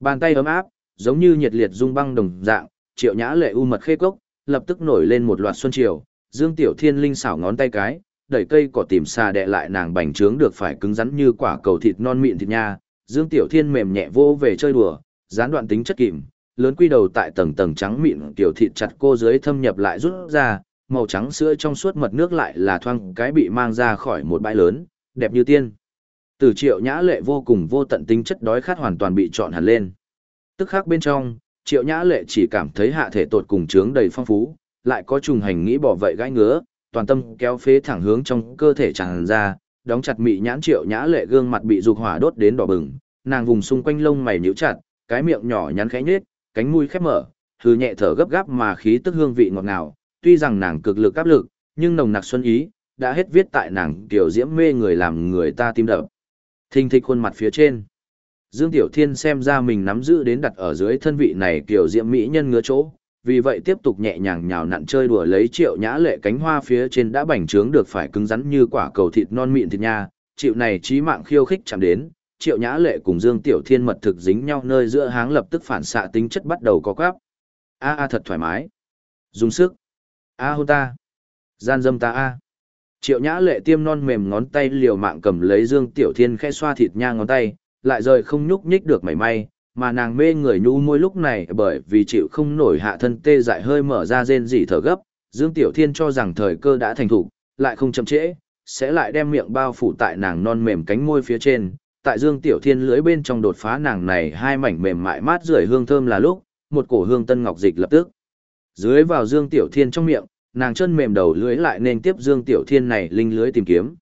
Bàn tay ấm áp, giống như nhiệt liệt dung băng đồng dạng, Triệu Nhã lệ u mật khê cốc, lập tức nổi lên một loạt xuân triều, Dương Tiểu Thiên linh xảo ngón tay cái, đẩy cây cỏ tìm xa đè lại nàng bành trướng được phải cứng rắn như quả cầu thịt non mịn thịt nha, Dương Tiểu Thiên mềm nhẹ vô về chơi đùa, gián đoạn tính chất kìm, lớn quy đầu tại tầng tầng trắng mịn tiểu thịt chặt cô dưới thâm nhập lại rút ra, màu trắng sữa trong suốt mật nước lại là thoang cái bị mang ra khỏi một bãi lớn, đẹp như tiên. Từ triệu nhã lệ vô cùng vô tận tính chất đói khát hoàn toàn bị trọn hẳn lên. Tức khác bên trong, triệu nhã lệ chỉ cảm thấy hạ thể tột cùng trướng đầy phong phú, lại có trùng hành nghĩ bỏ vậy gãi ngứa, toàn tâm kéo phế thẳng hướng trong cơ thể tràn ra, đóng chặt mị nhãn triệu nhã lệ gương mặt bị dục hỏa đốt đến đỏ bừng, nàng vùng xung quanh lông mày nhíu chặt, cái miệng nhỏ nhắn khẽ nhếch, cánh mũi khép mở, hừ nhẹ thở gấp gáp mà khí tức hương vị ngọt ngào, tuy rằng nàng cực lực áp lực, nhưng nồng nặc xuân ý đã hết viết tại nàng tiểu diễm mê người làm người ta tim đập. Thình thịch khuôn mặt phía trên. Dương Tiểu Thiên xem ra mình nắm giữ đến đặt ở dưới thân vị này kiểu diễm mỹ nhân ngứa chỗ, vì vậy tiếp tục nhẹ nhàng nhào nặn chơi đùa lấy triệu nhã lệ cánh hoa phía trên đã bành trướng được phải cứng rắn như quả cầu thịt non mịn thịt nha, chịu này trí mạng khiêu khích chạm đến, triệu nhã lệ cùng Dương Tiểu Thiên mật thực dính nhau nơi giữa háng lập tức phản xạ tính chất bắt đầu có quáp. A a thật thoải mái. Dùng sức. A hôn ta. Gian dâm ta a. Triệu nhã lệ tiêm non mềm ngón tay liều mạng cầm lấy Dương Tiểu Thiên khẽ xoa thịt nha ngón tay, lại rời không nhúc nhích được mảy may, mà nàng mê người nhu môi lúc này bởi vì chịu không nổi hạ thân tê dại hơi mở ra rên rỉ thở gấp, Dương Tiểu Thiên cho rằng thời cơ đã thành thủ, lại không chậm trễ, sẽ lại đem miệng bao phủ tại nàng non mềm cánh môi phía trên, tại Dương Tiểu Thiên lưới bên trong đột phá nàng này hai mảnh mềm mại mát rượi hương thơm là lúc, một cổ hương tân ngọc dịch lập tức dưới vào Dương Tiểu Thiên trong miệng, nàng chân mềm đầu lưới lại nên tiếp Dương Tiểu Thiên này linh lưới tìm kiếm.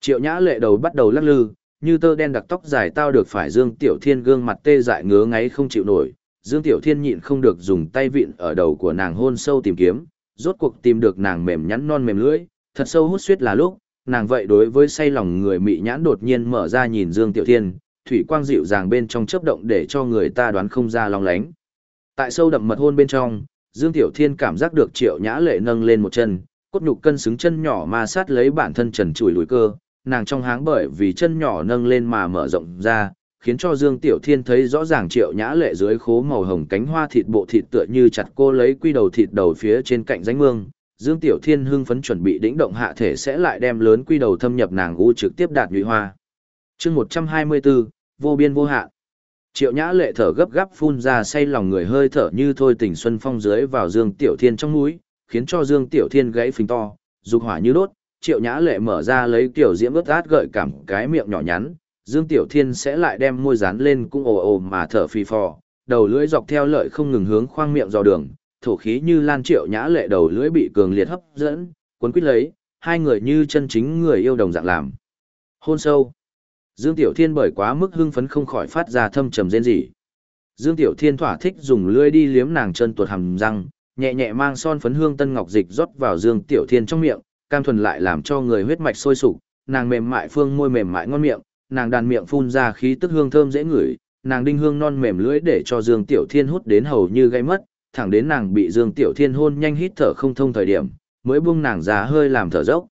Triệu Nhã lệ đầu bắt đầu lắc lư, như tơ đen đặc tóc dài tao được phải Dương Tiểu Thiên gương mặt tê dại ngứa ngáy không chịu nổi, Dương Tiểu Thiên nhịn không được dùng tay vịn ở đầu của nàng hôn sâu tìm kiếm, rốt cuộc tìm được nàng mềm nhắn non mềm lưỡi, thật sâu hút suýt là lúc, nàng vậy đối với say lòng người mị nhãn đột nhiên mở ra nhìn Dương Tiểu Thiên, thủy quang dịu dàng bên trong chớp động để cho người ta đoán không ra long lánh. Tại sâu đậm mật hôn bên trong, Dương Tiểu Thiên cảm giác được Triệu Nhã Lệ nâng lên một chân, cốt nhục cân xứng chân nhỏ ma sát lấy bản thân trần trụi lùi cơ, nàng trong háng bởi vì chân nhỏ nâng lên mà mở rộng ra, khiến cho Dương Tiểu Thiên thấy rõ ràng Triệu Nhã Lệ dưới khố màu hồng cánh hoa thịt bộ thịt tựa như chặt cô lấy quy đầu thịt đầu phía trên cạnh rãnh mương. Dương Tiểu Thiên hưng phấn chuẩn bị đĩnh động hạ thể sẽ lại đem lớn quy đầu thâm nhập nàng u trực tiếp đạt nhụy hoa. Chương 124, vô biên vô hạn. Triệu Nhã Lệ thở gấp gáp phun ra say lòng người hơi thở như thôi tình xuân phong dưới vào Dương Tiểu Thiên trong mũi, khiến cho Dương Tiểu Thiên gãy phình to, dục hỏa như đốt. Triệu Nhã Lệ mở ra lấy tiểu diễm ướt át gợi cảm cái miệng nhỏ nhắn, Dương Tiểu Thiên sẽ lại đem môi dán lên cũng ồ ồ mà thở phì phò, đầu lưỡi dọc theo lợi không ngừng hướng khoang miệng dò đường, thổ khí như lan Triệu Nhã Lệ đầu lưỡi bị cường liệt hấp dẫn, cuốn quýt lấy, hai người như chân chính người yêu đồng dạng làm. Hôn sâu. Dương Tiểu Thiên bởi quá mức hưng phấn không khỏi phát ra thâm trầm rên rỉ. Dương Tiểu Thiên thỏa thích dùng lưỡi đi liếm nàng chân tuột hàm răng, nhẹ nhẹ mang son phấn hương tân ngọc dịch rót vào Dương Tiểu Thiên trong miệng, cam thuần lại làm cho người huyết mạch sôi sục, nàng mềm mại phương môi mềm mại ngon miệng, nàng đàn miệng phun ra khí tức hương thơm dễ ngửi, nàng đinh hương non mềm lưỡi để cho Dương Tiểu Thiên hút đến hầu như gây mất, thẳng đến nàng bị Dương Tiểu Thiên hôn nhanh hít thở không thông thời điểm, mới buông nàng ra hơi làm thở dốc.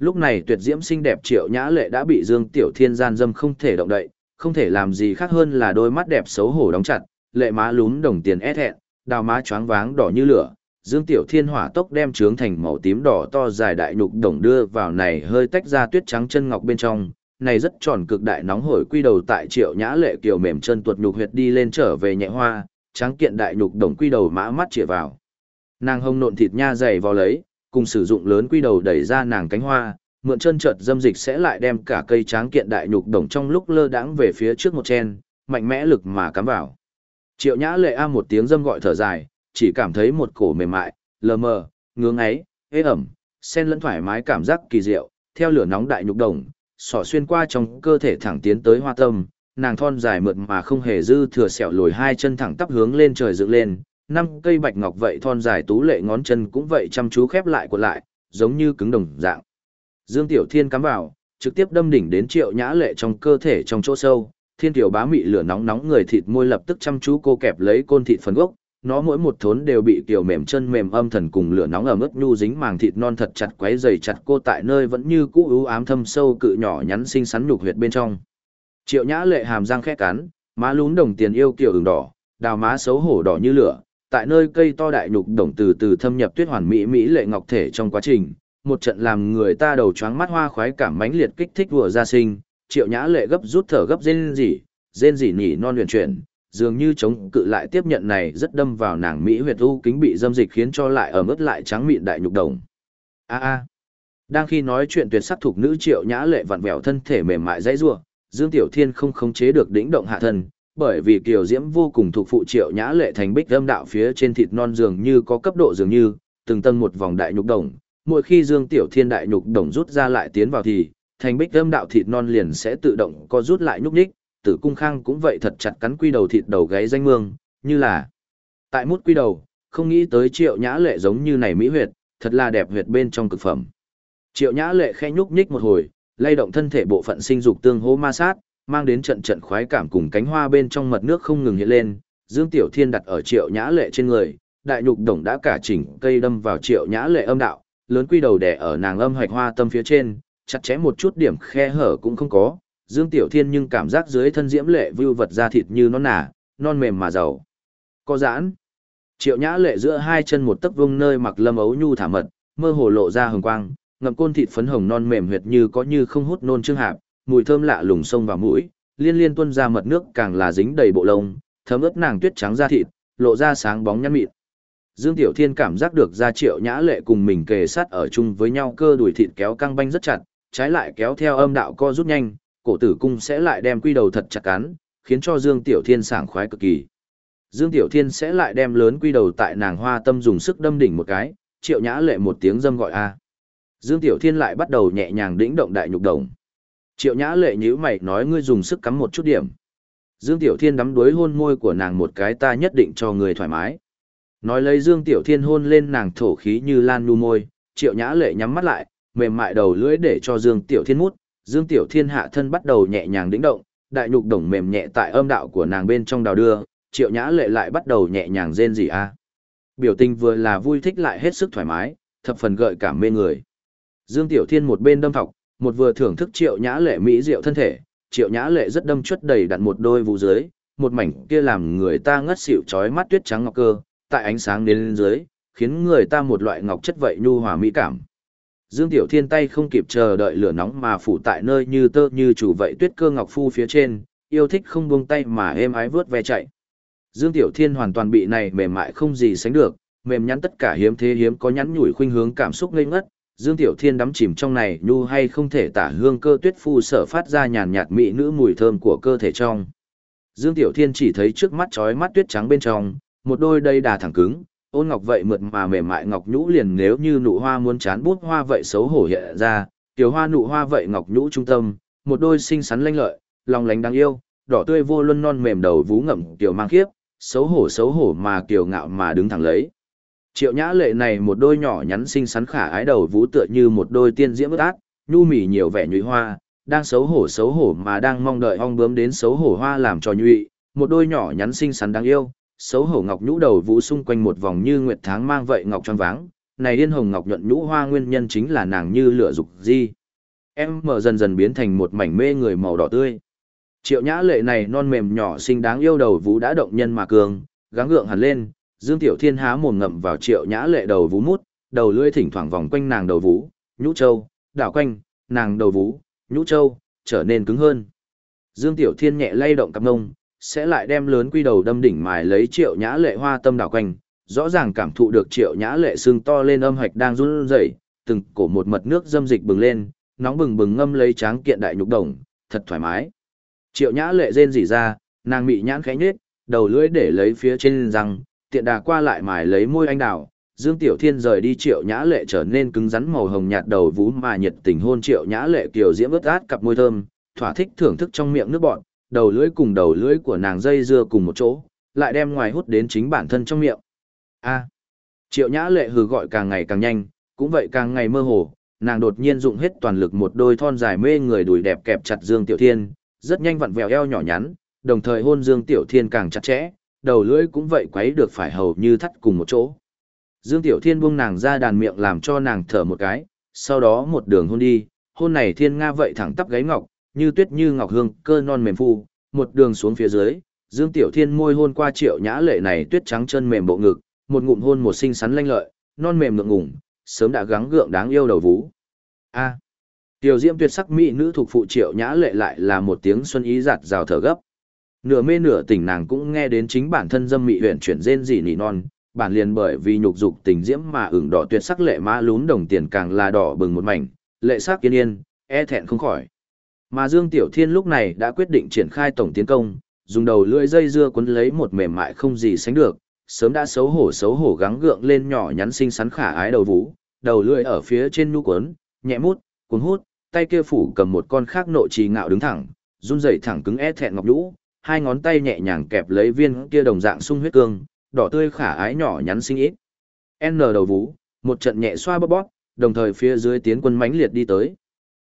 Lúc này tuyệt diễm xinh đẹp triệu nhã lệ đã bị Dương Tiểu Thiên gian dâm không thể động đậy, không thể làm gì khác hơn là đôi mắt đẹp xấu hổ đóng chặt, lệ má lún đồng tiền ép hẹn, đào má choáng váng đỏ như lửa. Dương Tiểu Thiên hỏa tốc đem trướng thành màu tím đỏ to dài đại nhục đồng đưa vào này hơi tách ra tuyết trắng chân ngọc bên trong, này rất tròn cực đại nóng hổi quy đầu tại triệu nhã lệ kiều mềm chân tuột nhục huyệt đi lên trở về nhẹ hoa, trắng kiện đại nhục đồng quy đầu mã mắt chĩa vào. Nàng hông nộn thịt nha dày vào lấy, cùng sử dụng lớn quy đầu đẩy ra nàng cánh hoa, mượn chân chợt dâm dịch sẽ lại đem cả cây tráng kiện đại nhục đồng trong lúc lơ đãng về phía trước một chen, mạnh mẽ lực mà cắm vào. Triệu Nhã lệ a một tiếng dâm gọi thở dài, chỉ cảm thấy một cổ mềm mại, lờ mờ, ngưỡng ấy, ế ẩm, sen lẫn thoải mái cảm giác kỳ diệu, theo lửa nóng đại nhục đồng, sỏ xuyên qua trong cơ thể thẳng tiến tới hoa tâm, nàng thon dài mượt mà không hề dư thừa sẹo lồi hai chân thẳng tắp hướng lên trời dựng lên, năm cây bạch ngọc vậy thon dài tú lệ ngón chân cũng vậy chăm chú khép lại cuộn lại, giống như cứng đồng dạng. Dương Tiểu Thiên cắm vào, trực tiếp đâm đỉnh đến Triệu Nhã Lệ trong cơ thể trong chỗ sâu, Thiên Tiểu bá mị lửa nóng nóng người thịt môi lập tức chăm chú cô kẹp lấy côn thịt phần gốc, nó mỗi một thốn đều bị tiểu mềm chân mềm âm thần cùng lửa nóng ở mức nhu dính màng thịt non thật chặt quấy dày chặt cô tại nơi vẫn như cũ ưu ám thâm sâu cự nhỏ nhắn xinh xắn nhục huyệt bên trong. Triệu Nhã Lệ hàm răng khẽ cắn, má lún đồng tiền yêu kiểu ửng đỏ, đào má xấu hổ đỏ như lửa, tại nơi cây to đại nhục đồng từ từ thâm nhập tuyết hoàn mỹ mỹ lệ ngọc thể trong quá trình, một trận làm người ta đầu choáng mắt hoa khoái cảm mãnh liệt kích thích vừa ra sinh, Triệu Nhã Lệ gấp rút thở gấp rên rỉ, rên rỉ nhỉ non huyền chuyển, dường như chống cự lại tiếp nhận này rất đâm vào nàng mỹ huyệt u kính bị dâm dịch khiến cho lại ở mức lại trắng mịn đại nhục đồng. A a. Đang khi nói chuyện tuyệt sắc thuộc nữ Triệu Nhã Lệ vặn vẹo thân thể mềm mại dãy rủa, Dương Tiểu Thiên không khống chế được đỉnh động hạ thân, bởi vì kiều diễm vô cùng thuộc phụ triệu nhã lệ thành bích âm đạo phía trên thịt non dường như có cấp độ dường như, từng tầng một vòng đại nhục đồng, mỗi khi Dương Tiểu Thiên đại nhục đồng rút ra lại tiến vào thì, thành bích âm đạo thịt non liền sẽ tự động có rút lại nhúc nhích, tử cung khang cũng vậy thật chặt cắn quy đầu thịt đầu gáy danh mương, như là tại mút quy đầu, không nghĩ tới triệu nhã lệ giống như này mỹ huyệt, thật là đẹp huyệt bên trong cực phẩm. Triệu nhã lệ khẽ nhúc nhích một hồi, lay động thân thể bộ phận sinh dục tương hô ma sát, mang đến trận trận khoái cảm cùng cánh hoa bên trong mật nước không ngừng hiện lên, Dương Tiểu Thiên đặt ở Triệu Nhã Lệ trên người, đại nhục đồng đã cả chỉnh cây đâm vào Triệu Nhã Lệ âm đạo, lớn quy đầu đẻ ở nàng âm hoạch hoa tâm phía trên, chặt chẽ một chút điểm khe hở cũng không có. Dương Tiểu Thiên nhưng cảm giác dưới thân diễm lệ vưu vật da thịt như non nả, non mềm mà giàu. Có giãn. Triệu Nhã Lệ giữa hai chân một tấc vung nơi mặc lâm ấu nhu thả mật, mơ hồ lộ ra hừng quang, Ngậm côn thịt phấn hồng non mềm huyệt như có như không hút nôn trương hạp, mùi thơm lạ lùng sông vào mũi, liên liên tuôn ra mật nước càng là dính đầy bộ lông, thấm ướt nàng tuyết trắng da thịt, lộ ra sáng bóng nhăn mịn. Dương Tiểu Thiên cảm giác được ra triệu nhã lệ cùng mình kề sát ở chung với nhau cơ đùi thịt kéo căng banh rất chặt, trái lại kéo theo âm đạo co rút nhanh, cổ tử cung sẽ lại đem quy đầu thật chặt cắn, khiến cho Dương Tiểu Thiên sảng khoái cực kỳ. Dương Tiểu Thiên sẽ lại đem lớn quy đầu tại nàng hoa tâm dùng sức đâm đỉnh một cái, triệu nhã lệ một tiếng dâm gọi a. Dương Tiểu Thiên lại bắt đầu nhẹ nhàng đĩnh động đại nhục đồng. Triệu nhã lệ nhíu mày nói ngươi dùng sức cắm một chút điểm. Dương Tiểu Thiên đắm đuối hôn môi của nàng một cái ta nhất định cho người thoải mái. Nói lấy Dương Tiểu Thiên hôn lên nàng thổ khí như lan nu môi, triệu nhã lệ nhắm mắt lại, mềm mại đầu lưỡi để cho Dương Tiểu Thiên mút, Dương Tiểu Thiên hạ thân bắt đầu nhẹ nhàng đĩnh động, đại nhục đồng mềm nhẹ tại âm đạo của nàng bên trong đào đưa, triệu nhã lệ lại bắt đầu nhẹ nhàng rên rỉ a. À. Biểu tình vừa là vui thích lại hết sức thoải mái, thập phần gợi cảm mê người. Dương Tiểu Thiên một bên đâm thọc, một vừa thưởng thức triệu nhã lệ mỹ diệu thân thể, triệu nhã lệ rất đâm chuất đầy đặn một đôi vũ dưới, một mảnh kia làm người ta ngất xỉu chói mắt tuyết trắng ngọc cơ, tại ánh sáng đến lên dưới, khiến người ta một loại ngọc chất vậy nhu hòa mỹ cảm. Dương Tiểu Thiên tay không kịp chờ đợi lửa nóng mà phủ tại nơi như tơ như chủ vậy tuyết cơ ngọc phu phía trên, yêu thích không buông tay mà êm ái vớt ve chạy. Dương Tiểu Thiên hoàn toàn bị này mềm mại không gì sánh được, mềm nhắn tất cả hiếm thế hiếm có nhắn nhủi khuynh hướng cảm xúc ngây ngất, Dương Tiểu Thiên đắm chìm trong này nhu hay không thể tả hương cơ tuyết phu sở phát ra nhàn nhạt mị nữ mùi thơm của cơ thể trong. Dương Tiểu Thiên chỉ thấy trước mắt chói mắt tuyết trắng bên trong, một đôi đây đà thẳng cứng, ôn ngọc vậy mượt mà mềm mại ngọc nhũ liền nếu như nụ hoa muốn chán bút hoa vậy xấu hổ hiện ra, tiểu hoa nụ hoa vậy ngọc nhũ trung tâm, một đôi xinh xắn lanh lợi, lòng lánh đáng yêu, đỏ tươi vô luân non mềm đầu vú ngậm tiểu mang khiếp, xấu hổ xấu hổ mà kiều ngạo mà đứng thẳng lấy. Triệu nhã lệ này một đôi nhỏ nhắn xinh xắn khả ái đầu vũ tựa như một đôi tiên diễm ước ác, nhu mỉ nhiều vẻ nhụy hoa, đang xấu hổ xấu hổ mà đang mong đợi ong bướm đến xấu hổ hoa làm trò nhụy, một đôi nhỏ nhắn xinh xắn đáng yêu, xấu hổ ngọc nhũ đầu vũ xung quanh một vòng như nguyệt tháng mang vậy ngọc tròn váng, này điên hồng ngọc nhuận nhũ hoa nguyên nhân chính là nàng như lửa dục di. Em mở dần dần biến thành một mảnh mê người màu đỏ tươi. Triệu nhã lệ này non mềm nhỏ xinh đáng yêu đầu vũ đã động nhân mà cường, gắng gượng hẳn lên, Dương Tiểu Thiên há mồm ngậm vào triệu nhã lệ đầu vú mút, đầu lưỡi thỉnh thoảng vòng quanh nàng đầu vú, nhũ châu, đảo quanh, nàng đầu vú, nhũ châu, trở nên cứng hơn. Dương Tiểu Thiên nhẹ lay động cặp ngông, sẽ lại đem lớn quy đầu đâm đỉnh mài lấy triệu nhã lệ hoa tâm đảo quanh, rõ ràng cảm thụ được triệu nhã lệ xương to lên âm hạch đang run rẩy, từng cổ một mật nước dâm dịch bừng lên, nóng bừng bừng ngâm lấy tráng kiện đại nhục đồng, thật thoải mái. Triệu nhã lệ rên rỉ ra, nàng mị nhãn khẽ nhếch, đầu lưỡi để lấy phía trên răng, tiện đà qua lại mài lấy môi anh đào. Dương Tiểu Thiên rời đi triệu nhã lệ trở nên cứng rắn màu hồng nhạt đầu vú mà nhiệt tình hôn triệu nhã lệ kiều diễm ướt át cặp môi thơm, thỏa thích thưởng thức trong miệng nước bọn, đầu lưỡi cùng đầu lưỡi của nàng dây dưa cùng một chỗ, lại đem ngoài hút đến chính bản thân trong miệng. A. triệu nhã lệ hừ gọi càng ngày càng nhanh, cũng vậy càng ngày mơ hồ, nàng đột nhiên dụng hết toàn lực một đôi thon dài mê người đùi đẹp kẹp chặt Dương Tiểu Thiên, rất nhanh vặn vẹo eo nhỏ nhắn, đồng thời hôn Dương Tiểu Thiên càng chặt chẽ, đầu lưỡi cũng vậy quấy được phải hầu như thắt cùng một chỗ. Dương Tiểu Thiên buông nàng ra đàn miệng làm cho nàng thở một cái, sau đó một đường hôn đi, hôn này thiên nga vậy thẳng tắp gáy ngọc, như tuyết như ngọc hương, cơ non mềm phu, một đường xuống phía dưới, Dương Tiểu Thiên môi hôn qua triệu nhã lệ này tuyết trắng chân mềm bộ ngực, một ngụm hôn một xinh xắn lanh lợi, non mềm ngượng ngủng, sớm đã gắng gượng đáng yêu đầu vú. A. Tiểu Diễm tuyệt sắc mỹ nữ thuộc phụ Triệu Nhã Lệ lại là một tiếng xuân ý giạt rào thở gấp. Nửa mê nửa tỉnh nàng cũng nghe đến chính bản thân dâm mị huyện chuyển rên gì nỉ non, bản liền bởi vì nhục dục tình diễm mà ửng đỏ tuyệt sắc lệ má lún đồng tiền càng là đỏ bừng một mảnh, lệ sắc kiên yên, e thẹn không khỏi. Mà Dương Tiểu Thiên lúc này đã quyết định triển khai tổng tiến công, dùng đầu lưỡi dây dưa cuốn lấy một mềm mại không gì sánh được, sớm đã xấu hổ xấu hổ gắng gượng lên nhỏ nhắn xinh xắn khả ái đầu vũ, đầu lưỡi ở phía trên nhu cuốn, nhẹ mút, cuốn hút, tay kia phủ cầm một con khác nộ trì ngạo đứng thẳng, run rẩy thẳng cứng e thẹn ngọc nhũ, hai ngón tay nhẹ nhàng kẹp lấy viên kia đồng dạng sung huyết cương, đỏ tươi khả ái nhỏ nhắn xinh ít. N đầu vú, một trận nhẹ xoa bóp bóp, đồng thời phía dưới tiến quân mãnh liệt đi tới.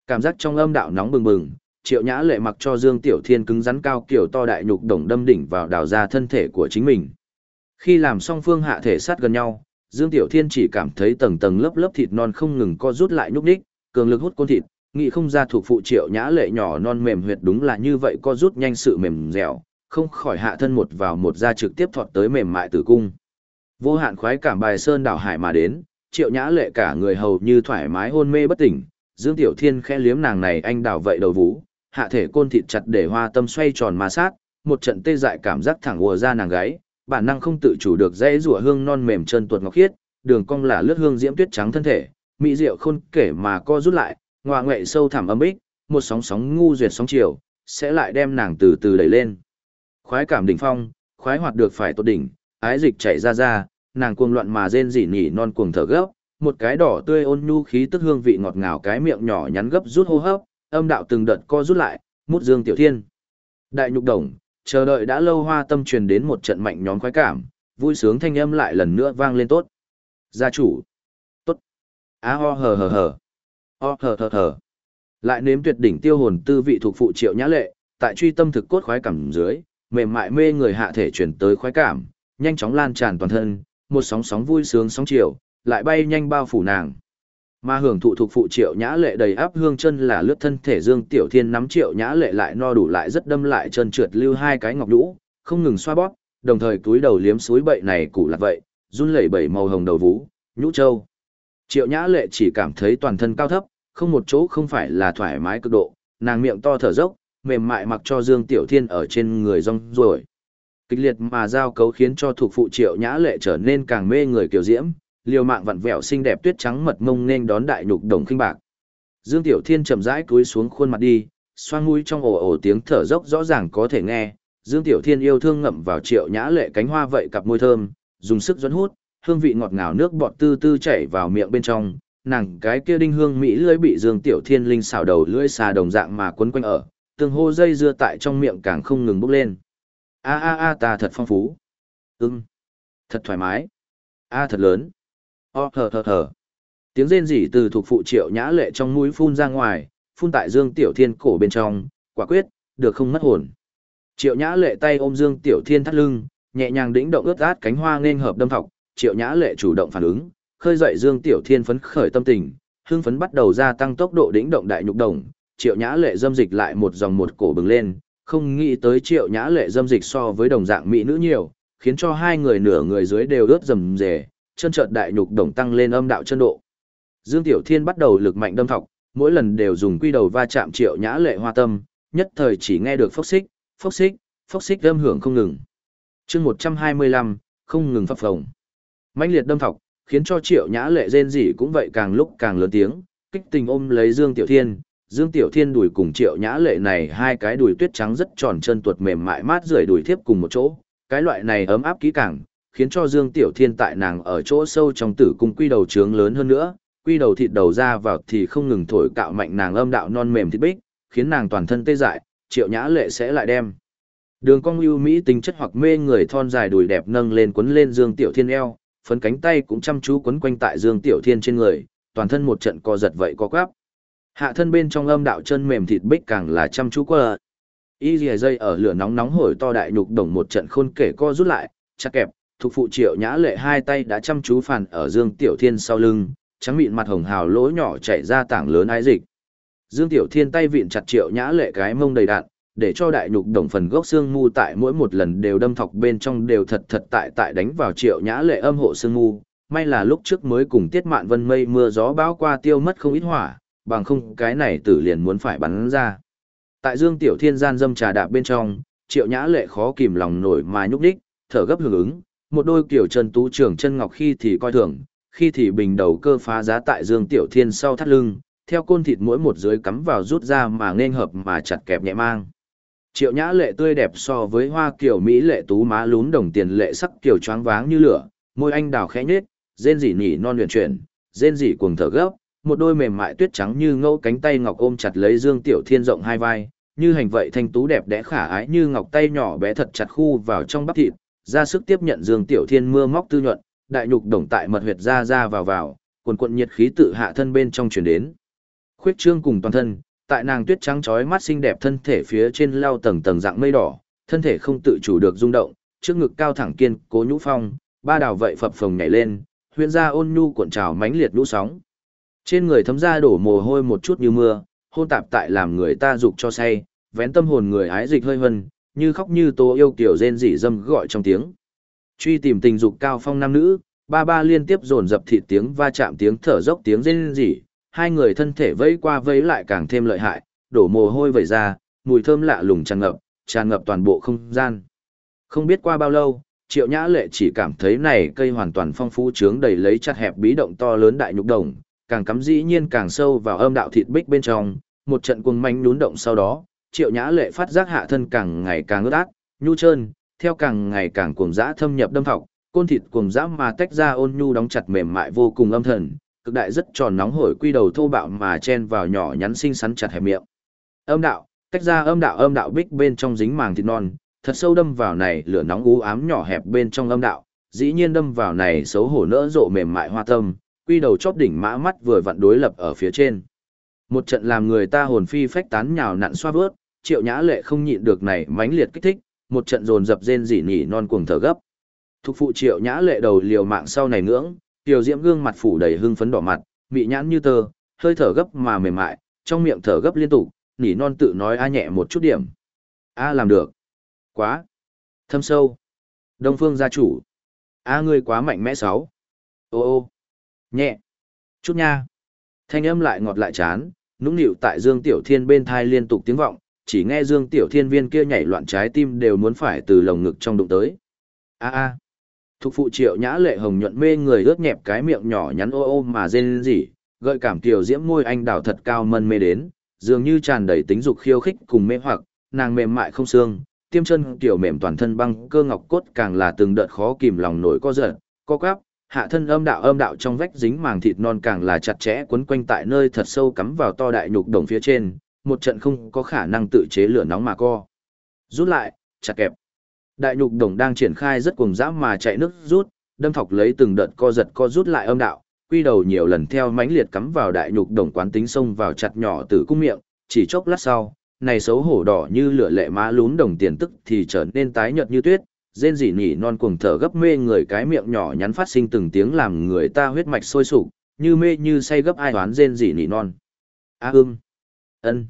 Cảm giác trong âm đạo nóng bừng bừng, Triệu Nhã Lệ mặc cho Dương Tiểu Thiên cứng rắn cao kiểu to đại nhục đồng đâm đỉnh vào đào ra thân thể của chính mình. Khi làm song phương hạ thể sát gần nhau, Dương Tiểu Thiên chỉ cảm thấy tầng tầng lớp lớp thịt non không ngừng co rút lại nhúc nhích, cường lực hút côn thịt, nghĩ không ra thuộc phụ triệu nhã lệ nhỏ non mềm huyệt đúng là như vậy co rút nhanh sự mềm dẻo, không khỏi hạ thân một vào một ra trực tiếp thọt tới mềm mại tử cung. Vô hạn khoái cảm bài sơn đảo hải mà đến, triệu nhã lệ cả người hầu như thoải mái hôn mê bất tỉnh, Dương Tiểu Thiên khẽ liếm nàng này anh đảo vậy đầu vũ, hạ thể côn thịt chặt để hoa tâm xoay tròn ma sát, một trận tê dại cảm giác thẳng ùa ra nàng gáy, bản năng không tự chủ được dễ rủa hương non mềm chân tuột ngọc khiết, đường cong là lướt hương diễm tuyết trắng thân thể, mỹ diệu khôn kể mà co rút lại, ngoạ ngoại sâu thẳm âm bích, một sóng sóng ngu duyệt sóng chiều, sẽ lại đem nàng từ từ đẩy lên. Khoái cảm đỉnh phong, khoái hoạt được phải tốt đỉnh, ái dịch chảy ra ra, nàng cuồng loạn mà rên rỉ nhỉ non cuồng thở gấp, một cái đỏ tươi ôn nhu khí tức hương vị ngọt ngào cái miệng nhỏ nhắn gấp rút hô hấp, âm đạo từng đợt co rút lại, mút dương tiểu thiên. Đại nhục đồng, chờ đợi đã lâu hoa tâm truyền đến một trận mạnh nhóm khoái cảm, vui sướng thanh âm lại lần nữa vang lên tốt. Gia chủ. Tốt. Á ho hờ hờ hờ. Ho thờ thờ thờ. Lại nếm tuyệt đỉnh tiêu hồn tư vị thuộc phụ triệu nhã lệ, tại truy tâm thực cốt khoái cảm dưới, mềm mại mê người hạ thể chuyển tới khoái cảm, nhanh chóng lan tràn toàn thân, một sóng sóng vui sướng sóng chiều, lại bay nhanh bao phủ nàng. Mà hưởng thụ thuộc phụ triệu nhã lệ đầy áp hương chân là lướt thân thể Dương Tiểu Thiên nắm triệu nhã lệ lại no đủ lại rất đâm lại chân trượt lưu hai cái ngọc lũ, không ngừng xoa bóp, đồng thời túi đầu liếm suối bậy này củ lạc vậy, run lẩy bẩy màu hồng đầu vú, nhũ châu. Triệu nhã lệ chỉ cảm thấy toàn thân cao thấp, không một chỗ không phải là thoải mái cực độ, nàng miệng to thở dốc, mềm mại mặc cho Dương Tiểu Thiên ở trên người rong rồi. Kịch liệt mà giao cấu khiến cho thuộc phụ triệu nhã lệ trở nên càng mê người kiều diễm, liều mạng vặn vẹo xinh đẹp tuyết trắng mật mông nên đón đại nhục đồng khinh bạc. Dương Tiểu Thiên chậm rãi cúi xuống khuôn mặt đi, xoang mũi trong ồ ồ tiếng thở dốc rõ ràng có thể nghe. Dương Tiểu Thiên yêu thương ngậm vào triệu nhã lệ cánh hoa vậy cặp môi thơm, dùng sức dẫn hút, hương vị ngọt ngào nước bọt tư tư chảy vào miệng bên trong, nàng cái kia đinh hương mỹ lưỡi bị Dương Tiểu Thiên linh xào đầu lưỡi xà đồng dạng mà quấn quanh ở, tương hô dây dưa tại trong miệng càng không ngừng bốc lên. A a a ta thật phong phú. Ừm. Thật thoải mái. A thật lớn. O thở thở thở. Tiếng rên rỉ từ thuộc phụ triệu nhã lệ trong mũi phun ra ngoài, phun tại Dương Tiểu Thiên cổ bên trong, quả quyết, được không mất hồn. Triệu nhã lệ tay ôm Dương Tiểu Thiên thắt lưng, nhẹ nhàng đĩnh động ướt át cánh hoa nên hợp đâm thọc, triệu nhã lệ chủ động phản ứng, khơi dậy Dương Tiểu Thiên phấn khởi tâm tình, hưng phấn bắt đầu gia tăng tốc độ đĩnh động đại nhục đồng, triệu nhã lệ dâm dịch lại một dòng một cổ bừng lên, không nghĩ tới triệu nhã lệ dâm dịch so với đồng dạng mỹ nữ nhiều, khiến cho hai người nửa người dưới đều ướt rầm rề, chân trợt đại nhục đồng tăng lên âm đạo chân độ. Dương Tiểu Thiên bắt đầu lực mạnh đâm thọc, mỗi lần đều dùng quy đầu va chạm triệu nhã lệ hoa tâm, nhất thời chỉ nghe được phốc xích, phốc xích, phốc xích âm hưởng không ngừng. chương 125, không ngừng phập phồng mãnh liệt đâm thọc, khiến cho triệu nhã lệ rên rỉ cũng vậy càng lúc càng lớn tiếng, kích tình ôm lấy Dương Tiểu Thiên. Dương Tiểu Thiên đùi cùng triệu nhã lệ này hai cái đùi tuyết trắng rất tròn chân tuột mềm mại mát rượi đùi thiếp cùng một chỗ, cái loại này ấm áp kỹ càng, khiến cho Dương Tiểu Thiên tại nàng ở chỗ sâu trong tử cung quy đầu trướng lớn hơn nữa, quy đầu thịt đầu ra vào thì không ngừng thổi cạo mạnh nàng âm đạo non mềm thịt bích, khiến nàng toàn thân tê dại, triệu nhã lệ sẽ lại đem. Đường cong ưu mỹ tính chất hoặc mê người thon dài đùi đẹp nâng lên quấn lên Dương Tiểu Thiên eo, phấn cánh tay cũng chăm chú quấn quanh tại Dương Tiểu Thiên trên người, toàn thân một trận co giật vậy co quắp. Hạ thân bên trong âm đạo chân mềm thịt bích càng là chăm chú qua. Y dìa dây ở lửa nóng nóng hổi to đại nhục đồng một trận khôn kể co rút lại, chắc kẹp, thuộc phụ triệu nhã lệ hai tay đã chăm chú phản ở Dương Tiểu Thiên sau lưng, trắng mịn mặt hồng hào lỗ nhỏ chảy ra tảng lớn ái dịch. Dương Tiểu Thiên tay vịn chặt triệu nhã lệ cái mông đầy đạn, để cho đại nhục đồng phần gốc xương mu tại mỗi một lần đều đâm thọc bên trong đều thật thật tại tại đánh vào triệu nhã lệ âm hộ xương mu. May là lúc trước mới cùng tiết mạn vân mây mưa gió bão qua tiêu mất không ít hỏa, bằng không cái này tử liền muốn phải bắn ra. Tại Dương Tiểu Thiên gian dâm trà đạp bên trong, triệu nhã lệ khó kìm lòng nổi mà nhúc đích, thở gấp hưởng ứng, một đôi kiểu chân tú trưởng chân ngọc khi thì coi thường, khi thì bình đầu cơ phá giá tại Dương Tiểu Thiên sau thắt lưng, theo côn thịt mỗi một dưới cắm vào rút ra mà nên hợp mà chặt kẹp nhẹ mang. Triệu nhã lệ tươi đẹp so với hoa kiểu Mỹ lệ tú má lún đồng tiền lệ sắc kiểu choáng váng như lửa, môi anh đào khẽ nhết, rên rỉ nỉ non luyện chuyển, rên rỉ cuồng thở gấp, một đôi mềm mại tuyết trắng như ngẫu cánh tay ngọc ôm chặt lấy Dương Tiểu Thiên rộng hai vai, như hành vậy thanh tú đẹp đẽ khả ái như ngọc tay nhỏ bé thật chặt khu vào trong bắp thịt, ra sức tiếp nhận Dương Tiểu Thiên mưa móc tư nhuận, đại nhục đồng tại mật huyệt ra ra vào vào, quần quận nhiệt khí tự hạ thân bên trong truyền đến. Khuyết trương cùng toàn thân, tại nàng tuyết trắng trói mắt xinh đẹp thân thể phía trên lao tầng tầng dạng mây đỏ, thân thể không tự chủ được rung động, trước ngực cao thẳng kiên, cố nhũ phong, ba đào vậy phập phồng nhảy lên, huyên ra ôn nhu cuộn trào mãnh liệt lũ sóng. Trên người thấm ra đổ mồ hôi một chút như mưa, hôn tạp tại làm người ta dục cho say, vén tâm hồn người ái dịch hơi hân, như khóc như tố yêu kiểu rên rỉ dâm gọi trong tiếng. Truy tìm tình dục cao phong nam nữ, Ba ba liên tiếp dồn dập thịt tiếng va chạm tiếng thở dốc tiếng rên rỉ, hai người thân thể vẫy qua vẫy lại càng thêm lợi hại, đổ mồ hôi vẩy ra, mùi thơm lạ lùng tràn ngập, tràn ngập toàn bộ không gian. Không biết qua bao lâu, Triệu Nhã Lệ chỉ cảm thấy này cây hoàn toàn phong phú trướng đầy lấy chặt hẹp bí động to lớn đại nhục đồng, càng cắm dĩ nhiên càng sâu vào âm đạo thịt bích bên trong, một trận cuồng manh nhún động sau đó, Triệu Nhã Lệ phát giác hạ thân càng ngày càng ướt át, nhu trơn, theo càng ngày càng cuồng dã thâm nhập đâm thọc, côn thịt cuồng dã mà tách ra ôn nhu đóng chặt mềm mại vô cùng âm thần, cực đại rất tròn nóng hổi quy đầu thô bạo mà chen vào nhỏ nhắn xinh xắn chặt hẹp miệng. Âm đạo, tách ra âm đạo âm đạo bích bên trong dính màng thịt non, thật sâu đâm vào này lửa nóng u ám nhỏ hẹp bên trong âm đạo, dĩ nhiên đâm vào này xấu hổ nỡ rộ mềm mại hoa tâm, quy đầu chóp đỉnh mã mắt vừa vặn đối lập ở phía trên. Một trận làm người ta hồn phi phách tán nhào nặn xoa vớt, triệu nhã lệ không nhịn được này mãnh liệt kích thích, một trận dồn dập rên rỉ nhỉ non cuồng thở gấp. Thục phụ triệu nhã lệ đầu liều mạng sau này ngưỡng, tiểu diễm gương mặt phủ đầy hưng phấn đỏ mặt, mị nhãn như tơ, hơi thở gấp mà mềm mại, trong miệng thở gấp liên tục, nỉ non tự nói a nhẹ một chút điểm. A làm được. Quá. Thâm sâu. Đông phương gia chủ. A ngươi quá mạnh mẽ sáu. Ô ô. Nhẹ. Chút nha. Thanh âm lại ngọt lại chán, nũng nịu tại Dương Tiểu Thiên bên thai liên tục tiếng vọng, chỉ nghe Dương Tiểu Thiên viên kia nhảy loạn trái tim đều muốn phải từ lồng ngực trong đụng tới. A a. Thục phụ triệu nhã lệ hồng nhuận mê người ướt nhẹp cái miệng nhỏ nhắn ô ô mà rên rỉ, gợi cảm tiểu diễm môi anh đào thật cao mân mê đến, dường như tràn đầy tính dục khiêu khích cùng mê hoặc, nàng mềm mại không xương, tiêm chân tiểu mềm toàn thân băng cơ ngọc cốt càng là từng đợt khó kìm lòng nổi co giật, co quắp, hạ thân âm đạo âm đạo trong vách dính màng thịt non càng là chặt chẽ quấn quanh tại nơi thật sâu cắm vào to đại nhục đồng phía trên, một trận không có khả năng tự chế lửa nóng mà co. Rút lại, chặt kẹp. Đại nhục đồng đang triển khai rất cuồng dã mà chạy nước rút, đâm thọc lấy từng đợt co giật co rút lại âm đạo, quy đầu nhiều lần theo mãnh liệt cắm vào đại nhục đồng quán tính xông vào chặt nhỏ tử cung miệng, chỉ chốc lát sau, này xấu hổ đỏ như lửa lệ má lún đồng tiền tức thì trở nên tái nhợt như tuyết, rên rỉ nhỉ non cuồng thở gấp mê người cái miệng nhỏ nhắn phát sinh từng tiếng làm người ta huyết mạch sôi sục, như mê như say gấp ai toán rên rỉ nhỉ non. A ưng, ân,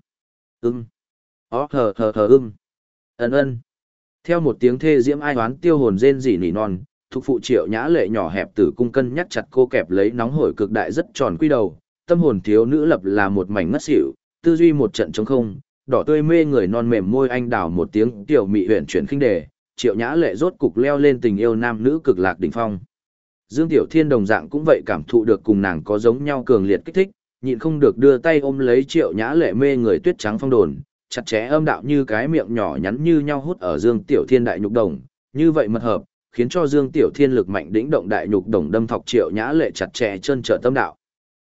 ưng, ó hờ hờ hờ ưng, ân ân. Theo một tiếng thê diễm ai oán tiêu hồn rên rỉ nỉ non, thuộc phụ triệu nhã lệ nhỏ hẹp tử cung cân nhắc chặt cô kẹp lấy nóng hổi cực đại rất tròn quy đầu, tâm hồn thiếu nữ lập là một mảnh ngất xỉu, tư duy một trận trống không, đỏ tươi mê người non mềm môi anh đào một tiếng tiểu mị huyện chuyển khinh đề, triệu nhã lệ rốt cục leo lên tình yêu nam nữ cực lạc đỉnh phong. Dương Tiểu Thiên đồng dạng cũng vậy cảm thụ được cùng nàng có giống nhau cường liệt kích thích, nhịn không được đưa tay ôm lấy triệu nhã lệ mê người tuyết trắng phong đồn, chặt chẽ âm đạo như cái miệng nhỏ nhắn như nhau hút ở Dương Tiểu Thiên đại nhục đồng, như vậy mật hợp, khiến cho Dương Tiểu Thiên lực mạnh đỉnh động đại nhục đồng đâm thọc triệu nhã lệ chặt chẽ chân trợ tâm đạo.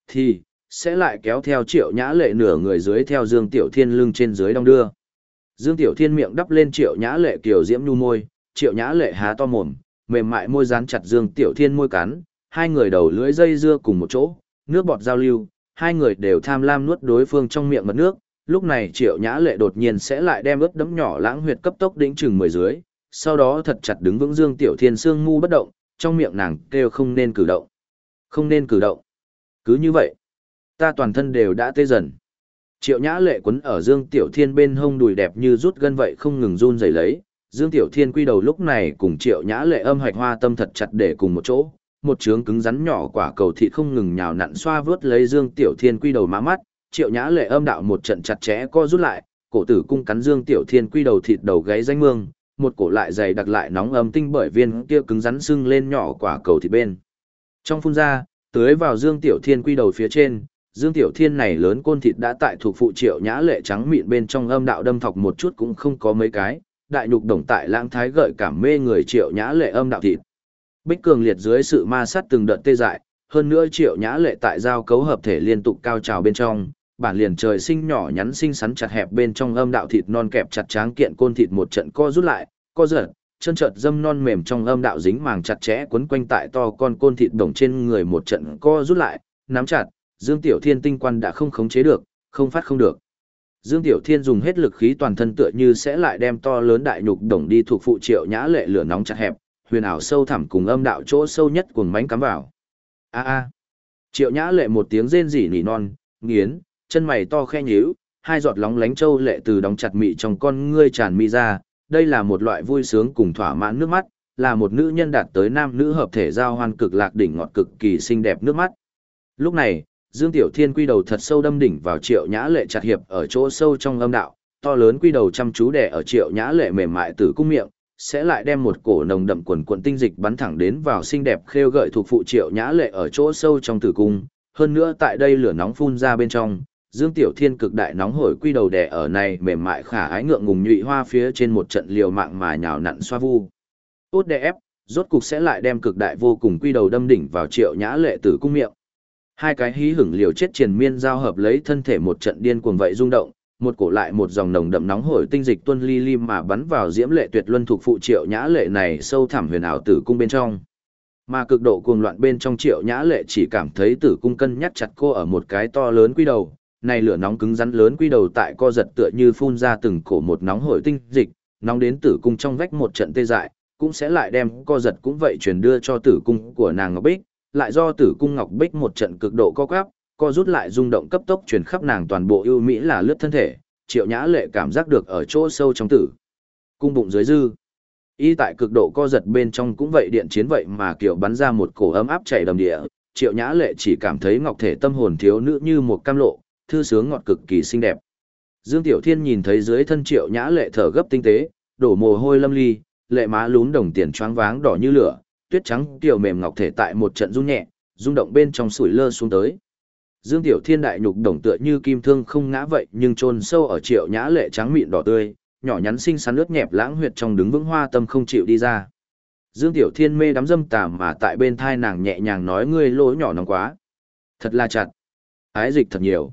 Thì, sẽ lại kéo theo triệu nhã lệ nửa người dưới theo Dương Tiểu Thiên lưng trên dưới đong đưa. Dương Tiểu Thiên miệng đắp lên triệu nhã lệ kiểu diễm nhu môi, triệu nhã lệ há to mồm, mềm mại môi dán chặt Dương Tiểu Thiên môi cắn, hai người đầu lưỡi dây dưa cùng một chỗ, nước bọt giao lưu, hai người đều tham lam nuốt đối phương trong miệng mật nước. Lúc này triệu nhã lệ đột nhiên sẽ lại đem ướt đấm nhỏ lãng huyệt cấp tốc đỉnh chừng mười dưới, sau đó thật chặt đứng vững Dương Tiểu Thiên xương ngu bất động, trong miệng nàng kêu không nên cử động. Không nên cử động. Cứ như vậy, ta toàn thân đều đã tê dần. Triệu Nhã Lệ quấn ở Dương Tiểu Thiên bên hông đùi đẹp như rút gân vậy không ngừng run rẩy lấy. Dương Tiểu Thiên quy đầu lúc này cùng Triệu Nhã Lệ âm hạch hoa tâm thật chặt để cùng một chỗ, một trướng cứng rắn nhỏ quả cầu thịt không ngừng nhào nặn xoa vớt lấy Dương Tiểu Thiên quy đầu má mắt, Triệu Nhã Lệ âm đạo một trận chặt chẽ co rút lại, cổ tử cung cắn Dương Tiểu Thiên quy đầu thịt đầu gáy danh mương, một cổ lại dày đặc lại nóng ấm tinh bởi viên kia cứng rắn sưng lên nhỏ quả cầu thịt bên. Trong phun ra, tưới vào Dương Tiểu Thiên quy đầu phía trên, Dương Tiểu Thiên này lớn côn thịt đã tại thuộc phụ triệu nhã lệ trắng mịn bên trong âm đạo đâm thọc một chút cũng không có mấy cái, đại nhục đồng tại lãng thái gợi cảm mê người triệu nhã lệ âm đạo thịt. Bích cường liệt dưới sự ma sát từng đợt tê dại, hơn nữa triệu nhã lệ tại giao cấu hợp thể liên tục cao trào bên trong, bản liền trời sinh nhỏ nhắn xinh xắn chặt hẹp bên trong âm đạo thịt non kẹp chặt tráng kiện côn thịt một trận co rút lại, co giật, chân trợt dâm non mềm trong âm đạo dính màng chặt chẽ quấn quanh tại to con côn thịt đồng trên người một trận co rút lại, nắm chặt, Dương Tiểu Thiên tinh quan đã không khống chế được, không phát không được. Dương Tiểu Thiên dùng hết lực khí toàn thân tựa như sẽ lại đem to lớn đại nhục đồng đi thuộc phụ triệu nhã lệ lửa nóng chặt hẹp, huyền ảo sâu thẳm cùng âm đạo chỗ sâu nhất cuồng mánh cắm vào. A a. Triệu nhã lệ một tiếng rên rỉ nỉ non, nghiến, chân mày to khe nhíu, hai giọt lóng lánh châu lệ từ đóng chặt mị trong con ngươi tràn mi ra, đây là một loại vui sướng cùng thỏa mãn nước mắt, là một nữ nhân đạt tới nam nữ hợp thể giao hoan cực lạc đỉnh ngọt cực kỳ xinh đẹp nước mắt. Lúc này, Dương Tiểu Thiên quy đầu thật sâu đâm đỉnh vào Triệu Nhã Lệ chặt hiệp ở chỗ sâu trong âm đạo, to lớn quy đầu chăm chú đè ở Triệu Nhã Lệ mềm mại tử cung miệng, sẽ lại đem một cổ nồng đậm quần quần tinh dịch bắn thẳng đến vào xinh đẹp khêu gợi thuộc phụ Triệu Nhã Lệ ở chỗ sâu trong tử cung, hơn nữa tại đây lửa nóng phun ra bên trong, Dương Tiểu Thiên cực đại nóng hổi quy đầu đè ở này mềm mại khả ái ngượng ngùng nhụy hoa phía trên một trận liều mạng mà nhào nặn xoa vu. Tốt đè ép, rốt cục sẽ lại đem cực đại vô cùng quy đầu đâm đỉnh vào Triệu Nhã Lệ tử cung miệng. Hai cái hí hửng liều chết triền miên giao hợp lấy thân thể một trận điên cuồng vậy rung động, một cổ lại một dòng nồng đậm nóng hổi tinh dịch tuôn ly li mà bắn vào diễm lệ tuyệt luân thuộc phụ Triệu Nhã Lệ này sâu thẳm huyền ảo tử cung bên trong. Mà cực độ cuồng loạn bên trong Triệu Nhã Lệ chỉ cảm thấy tử cung cân nhắc chặt cô ở một cái to lớn quy đầu, này lửa nóng cứng rắn lớn quy đầu tại co giật tựa như phun ra từng cổ một nóng hổi tinh dịch, nóng đến tử cung trong vách một trận tê dại, cũng sẽ lại đem co giật cũng vậy truyền đưa cho tử cung của nàng Ngọc Bích, lại do tử cung Ngọc Bích một trận cực độ co quắp, co rút lại rung động cấp tốc truyền khắp nàng toàn bộ ưu mỹ là lướt thân thể, Triệu Nhã Lệ cảm giác được ở chỗ sâu trong tử cung bụng dưới dư. Y tại cực độ co giật bên trong cũng vậy điện chiến vậy mà kiểu bắn ra một cổ ấm áp chảy đầm địa, Triệu Nhã Lệ chỉ cảm thấy ngọc thể tâm hồn thiếu nữ như một cam lộ, thư sướng ngọt cực kỳ xinh đẹp. Dương Tiểu Thiên nhìn thấy dưới thân Triệu Nhã Lệ thở gấp tinh tế, đổ mồ hôi lâm ly, lệ má lún đồng tiền choáng váng đỏ như lửa, tuyết trắng tiểu mềm ngọc thể tại một trận rung nhẹ, rung động bên trong sủi lơ xuống tới. Dương Tiểu Thiên đại nhục đồng tựa như kim thương không ngã vậy, nhưng chôn sâu ở Triệu Nhã Lệ trắng mịn đỏ tươi, nhỏ nhắn xinh xắn lướt nhẹp lãng huyệt trong đứng vững hoa tâm không chịu đi ra. Dương Tiểu Thiên mê đắm dâm tà mà tại bên thai nàng nhẹ nhàng nói ngươi lỗ nhỏ nóng quá. Thật là chặt. Ái dịch thật nhiều.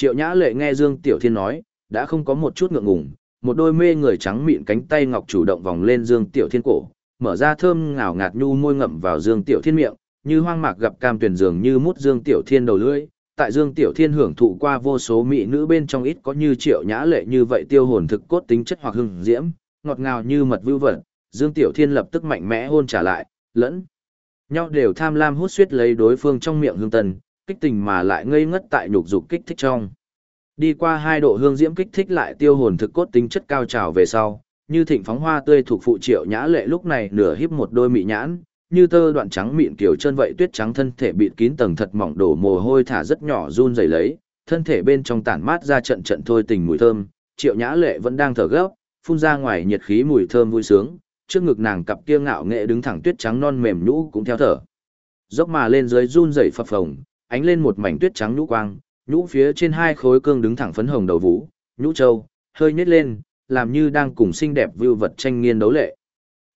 Triệu Nhã Lệ nghe Dương Tiểu Thiên nói, đã không có một chút ngượng ngùng, một đôi mê người trắng mịn cánh tay ngọc chủ động vòng lên Dương Tiểu Thiên cổ, mở ra thơm ngào ngạt nhu môi ngậm vào Dương Tiểu Thiên miệng, như hoang mạc gặp cam tuyển dường như mút Dương Tiểu Thiên đầu lưỡi. Tại Dương Tiểu Thiên hưởng thụ qua vô số mỹ nữ bên trong ít có như Triệu Nhã Lệ như vậy tiêu hồn thực cốt tính chất hoặc hưng diễm, ngọt ngào như mật vưu vật, Dương Tiểu Thiên lập tức mạnh mẽ hôn trả lại, lẫn nhau đều tham lam hút suýt lấy đối phương trong miệng hương tần, kích tình mà lại ngây ngất tại nhục dục kích thích trong. Đi qua hai độ hương diễm kích thích lại tiêu hồn thực cốt tính chất cao trào về sau, như thịnh phóng hoa tươi thuộc phụ triệu nhã lệ lúc này nửa híp một đôi mị nhãn, như tơ đoạn trắng mịn kiểu chân vậy tuyết trắng thân thể bịt kín tầng thật mỏng đổ mồ hôi thả rất nhỏ run rẩy lấy, thân thể bên trong tản mát ra trận trận thôi tình mùi thơm, triệu nhã lệ vẫn đang thở gấp, phun ra ngoài nhiệt khí mùi thơm vui sướng, trước ngực nàng cặp kia ngạo nghệ đứng thẳng tuyết trắng non mềm nhũ cũng theo thở. Dốc mà lên dưới run rẩy phập phồng, ánh lên một mảnh tuyết trắng nhũ quang, nhũ phía trên hai khối cương đứng thẳng phấn hồng đầu vũ, nhũ châu, hơi nhếch lên, làm như đang cùng xinh đẹp vưu vật tranh nghiên đấu lệ.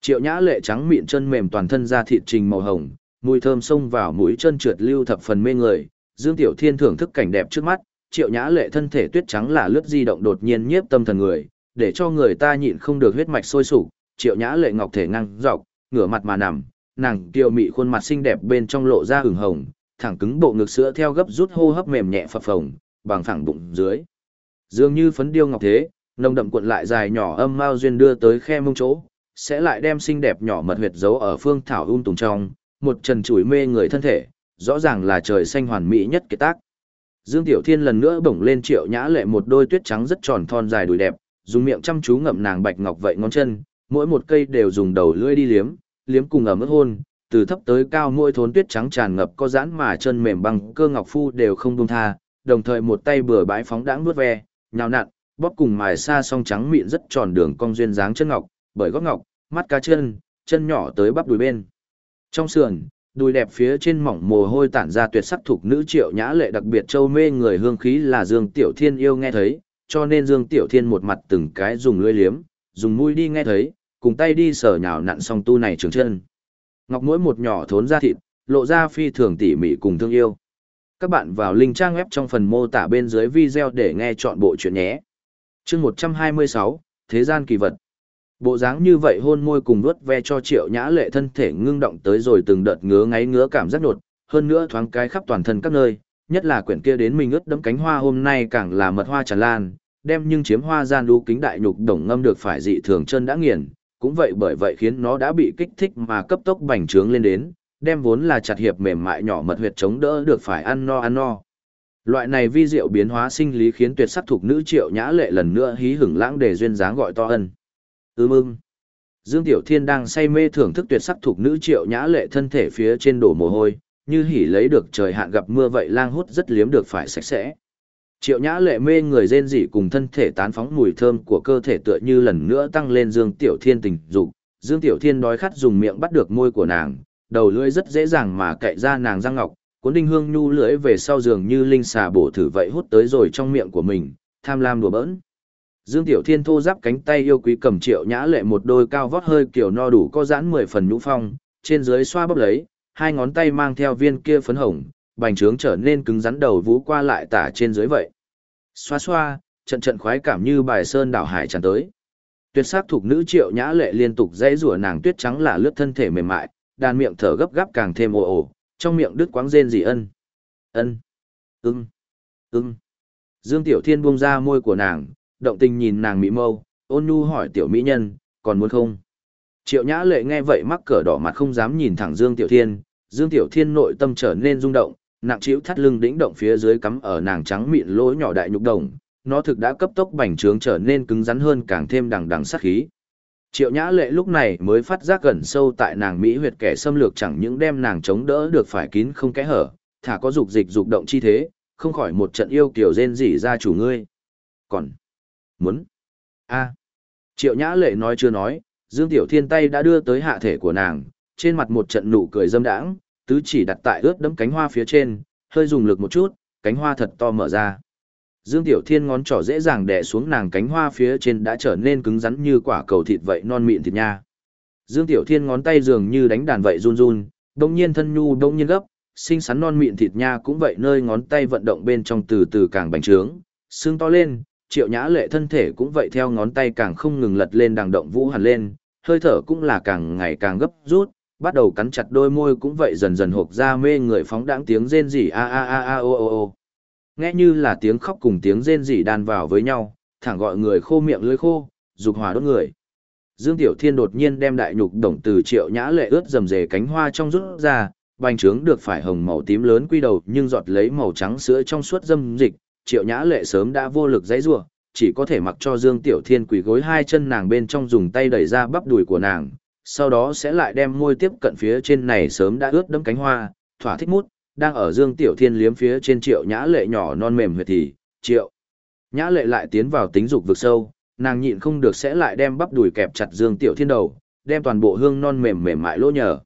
Triệu Nhã lệ trắng miệng chân mềm toàn thân da thịt trình màu hồng, mùi thơm xông vào mũi chân trượt lưu thập phần mê người, Dương Tiểu Thiên thưởng thức cảnh đẹp trước mắt, Triệu Nhã lệ thân thể tuyết trắng là lướt di động đột nhiên nhiếp tâm thần người, để cho người ta nhịn không được huyết mạch sôi sục, Triệu Nhã lệ ngọc thể ngang dọc, ngửa mặt mà nằm, nàng kiều mị khuôn mặt xinh đẹp bên trong lộ ra ửng hồng, thẳng cứng bộ ngực sữa theo gấp rút hô hấp mềm nhẹ phập phồng, bằng phẳng bụng dưới. Dường như phấn điêu ngọc thế, nồng đậm cuộn lại dài nhỏ âm mao duyên đưa tới khe mông chỗ, sẽ lại đem xinh đẹp nhỏ mật huyệt giấu ở phương thảo um tùng trong, một trần chuỗi mê người thân thể, rõ ràng là trời xanh hoàn mỹ nhất kiệt tác. Dương Tiểu Thiên lần nữa bổng lên triệu nhã lệ một đôi tuyết trắng rất tròn thon dài đùi đẹp, dùng miệng chăm chú ngậm nàng bạch ngọc vậy ngón chân, mỗi một cây đều dùng đầu lưỡi đi liếm, liếm cùng ở mức hôn, từ thấp tới cao mỗi thốn tuyết trắng tràn ngập có giãn mà chân mềm bằng cơ ngọc phu đều không buông tha, đồng thời một tay bừa bãi phóng đãng nuốt ve, nhào nặn, bóp cùng mài xa song trắng mịn rất tròn đường cong duyên dáng chân ngọc, bởi gót ngọc, mắt cá chân, chân nhỏ tới bắp đùi bên. Trong sườn, đùi đẹp phía trên mỏng mồ hôi tản ra tuyệt sắc thuộc nữ triệu nhã lệ đặc biệt châu mê người hương khí là Dương Tiểu Thiên yêu nghe thấy, cho nên Dương Tiểu Thiên một mặt từng cái dùng lưỡi liếm, dùng mũi đi nghe thấy, cùng tay đi sờ nhào nặn song tu này trường chân. Ngọc mỗi một nhỏ thốn ra thịt, lộ ra phi thường tỉ mỉ cùng thương yêu. Các bạn vào link trang web trong phần mô tả bên dưới video để nghe chọn bộ chuyện nhé. chương 126, Thế gian kỳ vật. Bộ dáng như vậy hôn môi cùng nuốt ve cho triệu nhã lệ thân thể ngưng động tới rồi từng đợt ngứa ngáy ngứa cảm giác nột, hơn nữa thoáng cái khắp toàn thân các nơi, nhất là quyển kia đến mình ướt đẫm cánh hoa hôm nay càng là mật hoa tràn lan, đem nhưng chiếm hoa gian đu kính đại nhục đồng ngâm được phải dị thường chân đã nghiền, cũng vậy bởi vậy khiến nó đã bị kích thích mà cấp tốc bành trướng lên đến, đem vốn là chặt hiệp mềm mại nhỏ mật huyệt chống đỡ được phải ăn no ăn no. Loại này vi diệu biến hóa sinh lý khiến tuyệt sắc thuộc nữ triệu nhã lệ lần nữa hí hửng lãng để duyên dáng gọi to ân. Ưm. Dương Tiểu Thiên đang say mê thưởng thức tuyệt sắc thuộc nữ triệu nhã lệ thân thể phía trên đổ mồ hôi, như hỉ lấy được trời hạn gặp mưa vậy lang hút rất liếm được phải sạch sẽ. Triệu nhã lệ mê người rên rỉ cùng thân thể tán phóng mùi thơm của cơ thể tựa như lần nữa tăng lên Dương Tiểu Thiên tình dục. Dương Tiểu Thiên đói khát dùng miệng bắt được môi của nàng, đầu lưỡi rất dễ dàng mà cậy ra nàng răng ngọc, cuốn đinh hương nhu lưỡi về sau giường như linh xà bổ thử vậy hút tới rồi trong miệng của mình, tham lam đùa bỡn. Dương Tiểu Thiên thô giáp cánh tay yêu quý cầm triệu nhã lệ một đôi cao vót hơi kiểu no đủ có giãn mười phần nhũ phong, trên dưới xoa bóp lấy, hai ngón tay mang theo viên kia phấn hồng, bành trướng trở nên cứng rắn đầu vú qua lại tả trên dưới vậy. Xoa xoa, trận trận khoái cảm như bài sơn đảo hải tràn tới. Tuyệt sắc thuộc nữ triệu nhã lệ liên tục dãy rủa nàng tuyết trắng là lướt thân thể mềm mại, đàn miệng thở gấp gáp càng thêm ồ ồ, trong miệng đứt quáng rên gì ân. Ân. Ưng. Ưng. Dương Tiểu Thiên buông ra môi của nàng, động tình nhìn nàng mỹ mâu, ôn nhu hỏi tiểu mỹ nhân, còn muốn không? Triệu Nhã Lệ nghe vậy mắc cỡ đỏ mặt không dám nhìn thẳng Dương Tiểu Thiên, Dương Tiểu Thiên nội tâm trở nên rung động, nặng chịu thắt lưng đĩnh động phía dưới cắm ở nàng trắng mịn lỗ nhỏ đại nhục đồng, nó thực đã cấp tốc bành trướng trở nên cứng rắn hơn càng thêm đằng đằng sát khí. Triệu Nhã Lệ lúc này mới phát giác gần sâu tại nàng mỹ huyệt kẻ xâm lược chẳng những đem nàng chống đỡ được phải kín không kẽ hở, thả có dục dịch dục động chi thế, không khỏi một trận yêu kiểu rên rỉ ra chủ ngươi. Còn muốn a Triệu Nhã Lệ nói chưa nói, Dương Tiểu Thiên tay đã đưa tới hạ thể của nàng, trên mặt một trận nụ cười dâm đãng, tứ chỉ đặt tại ướt đẫm cánh hoa phía trên, hơi dùng lực một chút, cánh hoa thật to mở ra. Dương Tiểu Thiên ngón trỏ dễ dàng đè xuống nàng cánh hoa phía trên đã trở nên cứng rắn như quả cầu thịt vậy non mịn thịt nha. Dương Tiểu Thiên ngón tay dường như đánh đàn vậy run run, đông nhiên thân nhu đông nhiên gấp, xinh xắn non mịn thịt nha cũng vậy nơi ngón tay vận động bên trong từ từ càng bành trướng, xương to lên, triệu nhã lệ thân thể cũng vậy theo ngón tay càng không ngừng lật lên đằng động vũ hẳn lên, hơi thở cũng là càng ngày càng gấp rút, bắt đầu cắn chặt đôi môi cũng vậy dần dần hộp ra mê người phóng đãng tiếng rên rỉ a a a a o o o. Nghe như là tiếng khóc cùng tiếng rên rỉ đan vào với nhau, thẳng gọi người khô miệng lưỡi khô, dục hòa đốt người. Dương Tiểu Thiên đột nhiên đem đại nhục đồng từ triệu nhã lệ ướt dầm dề cánh hoa trong rút ra, bành trướng được phải hồng màu tím lớn quy đầu nhưng giọt lấy màu trắng sữa trong suốt dâm dịch, triệu nhã lệ sớm đã vô lực dãy rủa chỉ có thể mặc cho Dương Tiểu Thiên quỳ gối hai chân nàng bên trong dùng tay đẩy ra bắp đùi của nàng, sau đó sẽ lại đem môi tiếp cận phía trên này sớm đã ướt đẫm cánh hoa, thỏa thích mút, đang ở Dương Tiểu Thiên liếm phía trên triệu nhã lệ nhỏ non mềm huyệt thì, triệu. Nhã lệ lại tiến vào tính dục vực sâu, nàng nhịn không được sẽ lại đem bắp đùi kẹp chặt Dương Tiểu Thiên đầu, đem toàn bộ hương non mềm mềm mại lỗ nhờ.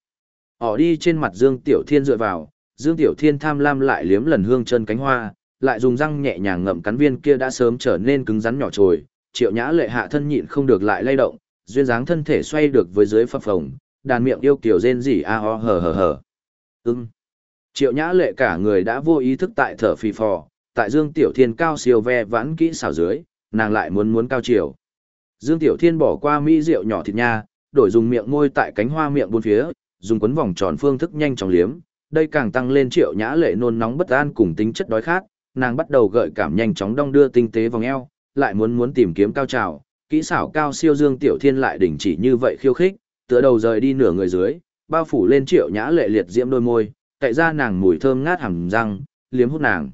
Họ đi trên mặt Dương Tiểu Thiên dựa vào, Dương Tiểu Thiên tham lam lại liếm lần hương chân cánh hoa, lại dùng răng nhẹ nhàng ngậm cắn viên kia đã sớm trở nên cứng rắn nhỏ trồi, triệu nhã lệ hạ thân nhịn không được lại lay động, duyên dáng thân thể xoay được với dưới phập phồng, đàn miệng yêu kiểu rên rỉ a ho hờ hờ hờ. Ưng. Triệu nhã lệ cả người đã vô ý thức tại thở phì phò, tại Dương Tiểu Thiên cao siêu ve vãn kỹ xảo dưới, nàng lại muốn muốn cao chiều. Dương Tiểu Thiên bỏ qua mỹ rượu nhỏ thịt nha, đổi dùng miệng môi tại cánh hoa miệng bốn phía, dùng quấn vòng tròn phương thức nhanh chóng liếm, đây càng tăng lên triệu nhã lệ nôn nóng bất an cùng tính chất đói khát, nàng bắt đầu gợi cảm nhanh chóng đong đưa tinh tế vòng eo, lại muốn muốn tìm kiếm cao trào, kỹ xảo cao siêu Dương Tiểu Thiên lại đình chỉ như vậy khiêu khích, tựa đầu rời đi nửa người dưới, bao phủ lên triệu nhã lệ liệt diễm đôi môi, cậy ra nàng mùi thơm ngát hẳn răng, liếm hút nàng.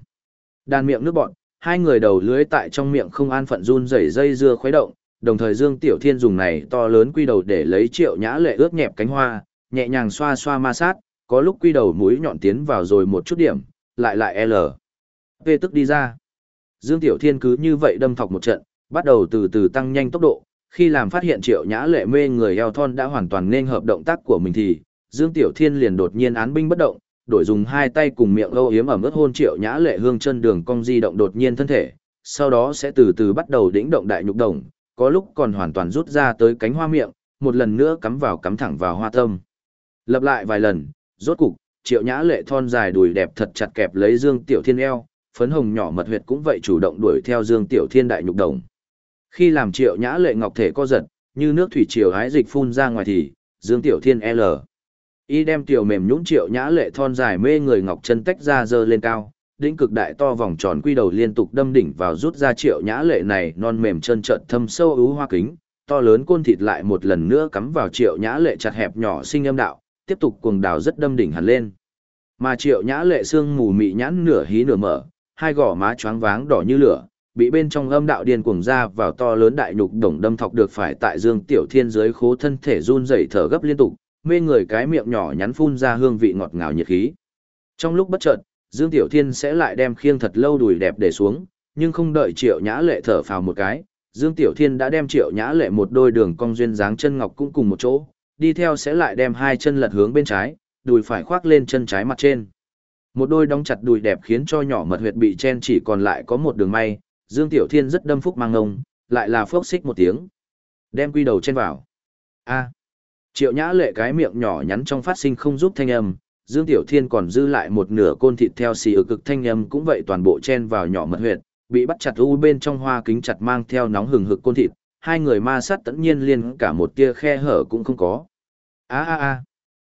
Đàn miệng nước bọn, hai người đầu lưới tại trong miệng không an phận run rẩy dây dưa khuấy động, đồng thời Dương Tiểu Thiên dùng này to lớn quy đầu để lấy triệu nhã lệ ướt nhẹp cánh hoa, nhẹ nhàng xoa xoa ma sát, có lúc quy đầu mũi nhọn tiến vào rồi một chút điểm, lại lại L. P tức đi ra. Dương Tiểu Thiên cứ như vậy đâm thọc một trận, bắt đầu từ từ tăng nhanh tốc độ, khi làm phát hiện triệu nhã lệ mê người eo thon đã hoàn toàn nên hợp động tác của mình thì, Dương Tiểu Thiên liền đột nhiên án binh bất động, đổi dùng hai tay cùng miệng âu yếm ẩm ướt hôn triệu nhã lệ hương chân đường cong di động đột nhiên thân thể, sau đó sẽ từ từ bắt đầu đĩnh động đại nhục đồng, có lúc còn hoàn toàn rút ra tới cánh hoa miệng, một lần nữa cắm vào cắm thẳng vào hoa tâm. Lặp lại vài lần, rốt cục, triệu nhã lệ thon dài đùi đẹp thật chặt kẹp lấy Dương Tiểu Thiên eo, phấn hồng nhỏ mật huyệt cũng vậy chủ động đuổi theo Dương Tiểu Thiên đại nhục đồng. Khi làm triệu nhã lệ ngọc thể co giật, như nước thủy triều hái dịch phun ra ngoài thì, Dương Tiểu Thiên L. Y đem tiểu mềm nhũn triệu nhã lệ thon dài mê người ngọc chân tách ra dơ lên cao, đỉnh cực đại to vòng tròn quy đầu liên tục đâm đỉnh vào rút ra triệu nhã lệ này non mềm chân trợn thâm sâu ứ hoa kính, to lớn côn thịt lại một lần nữa cắm vào triệu nhã lệ chặt hẹp nhỏ sinh âm đạo, tiếp tục cuồng đào rất đâm đỉnh hẳn lên. Mà triệu nhã lệ xương mù mị nhãn nửa hí nửa mở, hai gò má choáng váng đỏ như lửa, bị bên trong âm đạo điên cuồng ra vào to lớn đại nhục đồng đâm thọc được phải tại Dương Tiểu Thiên dưới khố thân thể run rẩy thở gấp liên tục, mê người cái miệng nhỏ nhắn phun ra hương vị ngọt ngào nhiệt khí. Trong lúc bất chợt, Dương Tiểu Thiên sẽ lại đem khiêng thật lâu đùi đẹp để xuống, nhưng không đợi Triệu Nhã Lệ thở phào một cái, Dương Tiểu Thiên đã đem Triệu Nhã Lệ một đôi đường cong duyên dáng chân ngọc cũng cùng một chỗ, đi theo sẽ lại đem hai chân lật hướng bên trái, đùi phải khoác lên chân trái mặt trên. Một đôi đóng chặt đùi đẹp khiến cho nhỏ mật huyệt bị chen chỉ còn lại có một đường may, Dương Tiểu Thiên rất đâm phúc mang ngông, lại là phốc xích một tiếng. Đem quy đầu chen vào. A. Triệu Nhã Lệ cái miệng nhỏ nhắn trong phát sinh không giúp thanh âm, Dương Tiểu Thiên còn dư lại một nửa côn thịt theo xì ở cực thanh âm cũng vậy toàn bộ chen vào nhỏ mật huyệt, bị bắt chặt u bên trong hoa kính chặt mang theo nóng hừng hực côn thịt, hai người ma sát tất nhiên liền cả một tia khe hở cũng không có. A a a.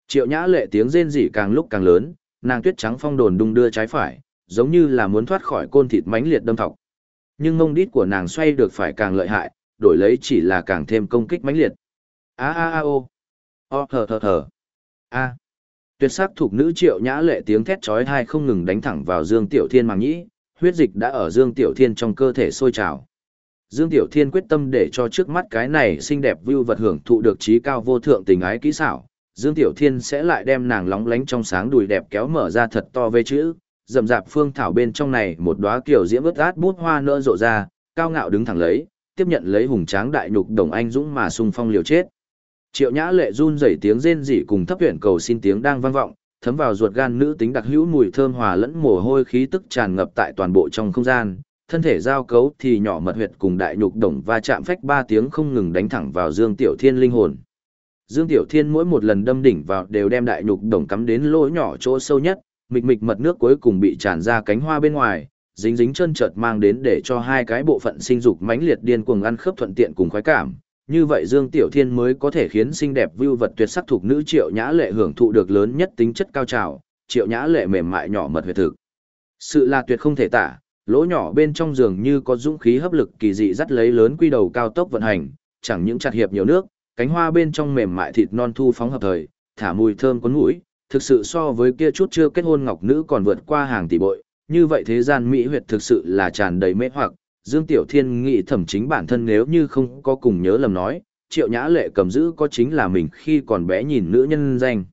Triệu Nhã Lệ tiếng rên rỉ càng lúc càng lớn, nàng tuyết trắng phong đồn đung đưa trái phải, giống như là muốn thoát khỏi côn thịt mãnh liệt đâm thọc. Nhưng mông đít của nàng xoay được phải càng lợi hại, đổi lấy chỉ là càng thêm công kích mãnh liệt. A a a o. O thở thở thở. A. Tuyệt sắc thuộc nữ Triệu Nhã Lệ tiếng thét chói tai không ngừng đánh thẳng vào Dương Tiểu Thiên màng nhĩ, huyết dịch đã ở Dương Tiểu Thiên trong cơ thể sôi trào. Dương Tiểu Thiên quyết tâm để cho trước mắt cái này xinh đẹp view vật hưởng thụ được trí cao vô thượng tình ái kỹ xảo. Dương Tiểu Thiên sẽ lại đem nàng lóng lánh trong sáng đùi đẹp kéo mở ra thật to về chữ, rậm rạp phương thảo bên trong này một đóa kiểu diễm ướt át bút hoa nỡ rộ ra, cao ngạo đứng thẳng lấy, tiếp nhận lấy hùng tráng đại nhục đồng anh dũng mà sung phong liều chết. Triệu Nhã Lệ run rẩy tiếng rên rỉ cùng thấp huyền cầu xin tiếng đang vang vọng, thấm vào ruột gan nữ tính đặc hữu mùi thơm hòa lẫn mồ hôi khí tức tràn ngập tại toàn bộ trong không gian, thân thể giao cấu thì nhỏ mật huyệt cùng đại nhục đồng va chạm phách ba tiếng không ngừng đánh thẳng vào Dương Tiểu Thiên linh hồn. Dương Tiểu Thiên mỗi một lần đâm đỉnh vào đều đem đại nhục đồng cắm đến lỗ nhỏ chỗ sâu nhất, mịch mịch mật nước cuối cùng bị tràn ra cánh hoa bên ngoài, dính dính chân chợt mang đến để cho hai cái bộ phận sinh dục mãnh liệt điên cuồng ăn khớp thuận tiện cùng khoái cảm. Như vậy Dương Tiểu Thiên mới có thể khiến xinh đẹp vưu vật tuyệt sắc thuộc nữ Triệu Nhã Lệ hưởng thụ được lớn nhất tính chất cao trào, Triệu Nhã Lệ mềm mại nhỏ mật huyệt thực. Sự là tuyệt không thể tả, lỗ nhỏ bên trong giường như có dũng khí hấp lực kỳ dị dắt lấy lớn quy đầu cao tốc vận hành, chẳng những chặt hiệp nhiều nước, cánh hoa bên trong mềm mại thịt non thu phóng hợp thời, thả mùi thơm cuốn mũi, thực sự so với kia chút chưa kết hôn ngọc nữ còn vượt qua hàng tỷ bội, như vậy thế gian mỹ huyệt thực sự là tràn đầy mê hoặc, Dương Tiểu Thiên nghĩ thẩm chính bản thân nếu như không có cùng nhớ lầm nói, Triệu Nhã Lệ cầm giữ có chính là mình khi còn bé nhìn nữ nhân danh.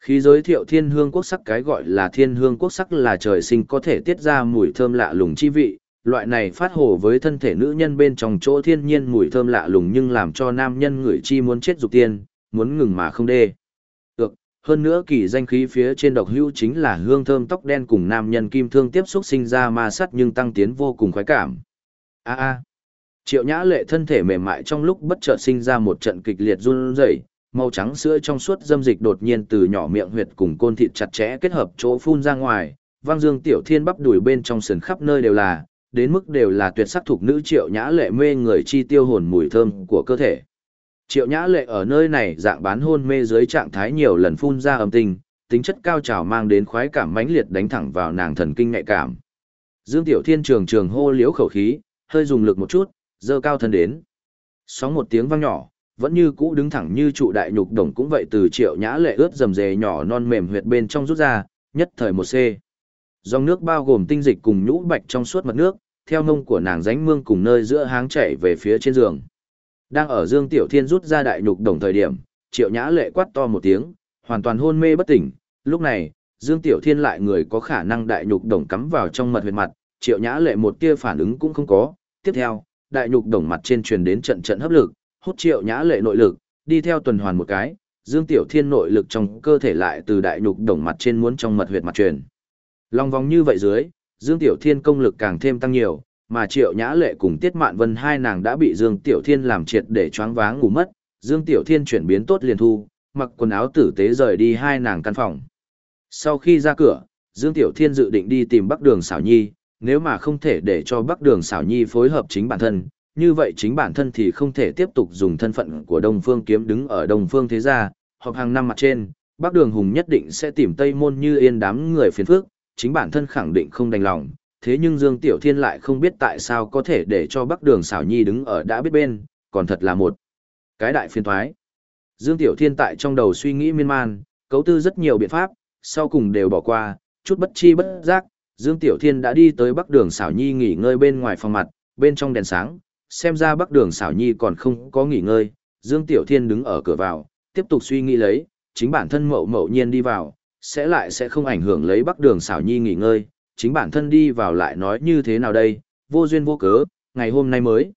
Khi giới thiệu thiên hương quốc sắc cái gọi là thiên hương quốc sắc là trời sinh có thể tiết ra mùi thơm lạ lùng chi vị, loại này phát hồ với thân thể nữ nhân bên trong chỗ thiên nhiên mùi thơm lạ lùng nhưng làm cho nam nhân người chi muốn chết dục tiên, muốn ngừng mà không đê. Hơn nữa kỳ danh khí phía trên độc hữu chính là hương thơm tóc đen cùng nam nhân kim thương tiếp xúc sinh ra ma sát nhưng tăng tiến vô cùng khoái cảm. A a. Triệu Nhã Lệ thân thể mềm mại trong lúc bất chợt sinh ra một trận kịch liệt run rẩy, màu trắng sữa trong suốt dâm dịch đột nhiên từ nhỏ miệng huyệt cùng côn thịt chặt chẽ kết hợp chỗ phun ra ngoài, vang dương tiểu thiên bắp đùi bên trong sườn khắp nơi đều là, đến mức đều là tuyệt sắc thuộc nữ triệu nhã lệ mê người chi tiêu hồn mùi thơm của cơ thể. Triệu nhã lệ ở nơi này dạng bán hôn mê dưới trạng thái nhiều lần phun ra âm tình, tính chất cao trào mang đến khoái cảm mãnh liệt đánh thẳng vào nàng thần kinh nhạy cảm. Dương Tiểu Thiên trường trường hô liếu khẩu khí, hơi dùng lực một chút, dơ cao thân đến. Sóng một tiếng vang nhỏ, vẫn như cũ đứng thẳng như trụ đại nhục đồng cũng vậy từ triệu nhã lệ ướt dầm dề nhỏ non mềm huyệt bên trong rút ra, nhất thời một C. Dòng nước bao gồm tinh dịch cùng nhũ bạch trong suốt mặt nước, theo ngông của nàng ránh mương cùng nơi giữa háng chảy về phía trên giường. Đang ở Dương Tiểu Thiên rút ra đại nhục đồng thời điểm, triệu nhã lệ quát to một tiếng, hoàn toàn hôn mê bất tỉnh, lúc này, Dương Tiểu Thiên lại người có khả năng đại nhục đồng cắm vào trong mật huyệt mặt, triệu nhã lệ một tia phản ứng cũng không có, tiếp theo, đại nhục đồng mặt trên truyền đến trận trận hấp lực, hút triệu nhã lệ nội lực, đi theo tuần hoàn một cái, Dương Tiểu Thiên nội lực trong cơ thể lại từ đại nhục đồng mặt trên muốn trong mật huyệt mặt truyền. Long vòng như vậy dưới, Dương Tiểu Thiên công lực càng thêm tăng nhiều, mà Triệu Nhã Lệ cùng Tiết Mạn Vân hai nàng đã bị Dương Tiểu Thiên làm triệt để choáng váng ngủ mất, Dương Tiểu Thiên chuyển biến tốt liền thu, mặc quần áo tử tế rời đi hai nàng căn phòng. Sau khi ra cửa, Dương Tiểu Thiên dự định đi tìm Bắc Đường Sảo Nhi, nếu mà không thể để cho Bắc Đường Sảo Nhi phối hợp chính bản thân, như vậy chính bản thân thì không thể tiếp tục dùng thân phận của Đông Phương Kiếm đứng ở Đông Phương Thế Gia, hoặc hàng năm mặt trên, Bắc Đường Hùng nhất định sẽ tìm Tây Môn như yên đám người phiền phức, chính bản thân khẳng định không đành lòng, thế nhưng Dương Tiểu Thiên lại không biết tại sao có thể để cho Bắc Đường Sảo Nhi đứng ở đã biết bên, còn thật là một cái đại phiền toái. Dương Tiểu Thiên tại trong đầu suy nghĩ miên man, cấu tư rất nhiều biện pháp, sau cùng đều bỏ qua, chút bất chi bất giác, Dương Tiểu Thiên đã đi tới Bắc Đường Sảo Nhi nghỉ ngơi bên ngoài phòng mặt, bên trong đèn sáng, xem ra Bắc Đường Sảo Nhi còn không có nghỉ ngơi. Dương Tiểu Thiên đứng ở cửa vào, tiếp tục suy nghĩ lấy, chính bản thân mậu mậu nhiên đi vào, sẽ lại sẽ không ảnh hưởng lấy Bắc Đường Sảo Nhi nghỉ ngơi, chính bản thân đi vào lại nói như thế nào đây, vô duyên vô cớ, ngày hôm nay mới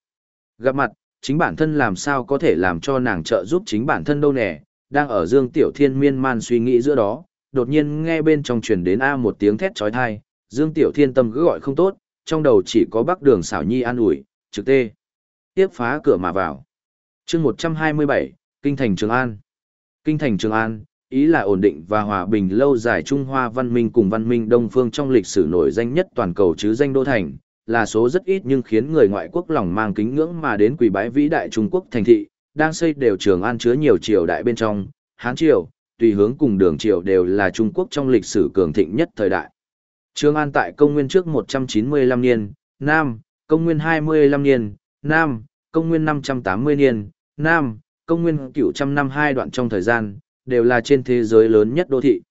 gặp mặt, chính bản thân làm sao có thể làm cho nàng trợ giúp chính bản thân đâu nè, đang ở Dương Tiểu Thiên miên man suy nghĩ giữa đó, đột nhiên nghe bên trong truyền đến A một tiếng thét trói thai, Dương Tiểu Thiên tâm cứ gọi không tốt, trong đầu chỉ có Bắc Đường xảo nhi an ủi, trực tê. Tiếp phá cửa mà vào. chương 127, Kinh thành Trường An. Kinh thành Trường An, ý là ổn định và hòa bình lâu dài Trung Hoa văn minh cùng văn minh Đông Phương trong lịch sử nổi danh nhất toàn cầu chứ danh đô thành, là số rất ít nhưng khiến người ngoại quốc lòng mang kính ngưỡng mà đến quỳ bái vĩ đại Trung Quốc thành thị, đang xây đều Trường An chứa nhiều triều đại bên trong, Hán Triều, tùy hướng cùng đường triều đều là Trung Quốc trong lịch sử cường thịnh nhất thời đại. Trường An tại công nguyên trước 195 niên, Nam, công nguyên 25 niên, Nam, công nguyên 580 niên, Nam, công nguyên cửu trăm năm hai đoạn trong thời gian, đều là trên thế giới lớn nhất đô thị.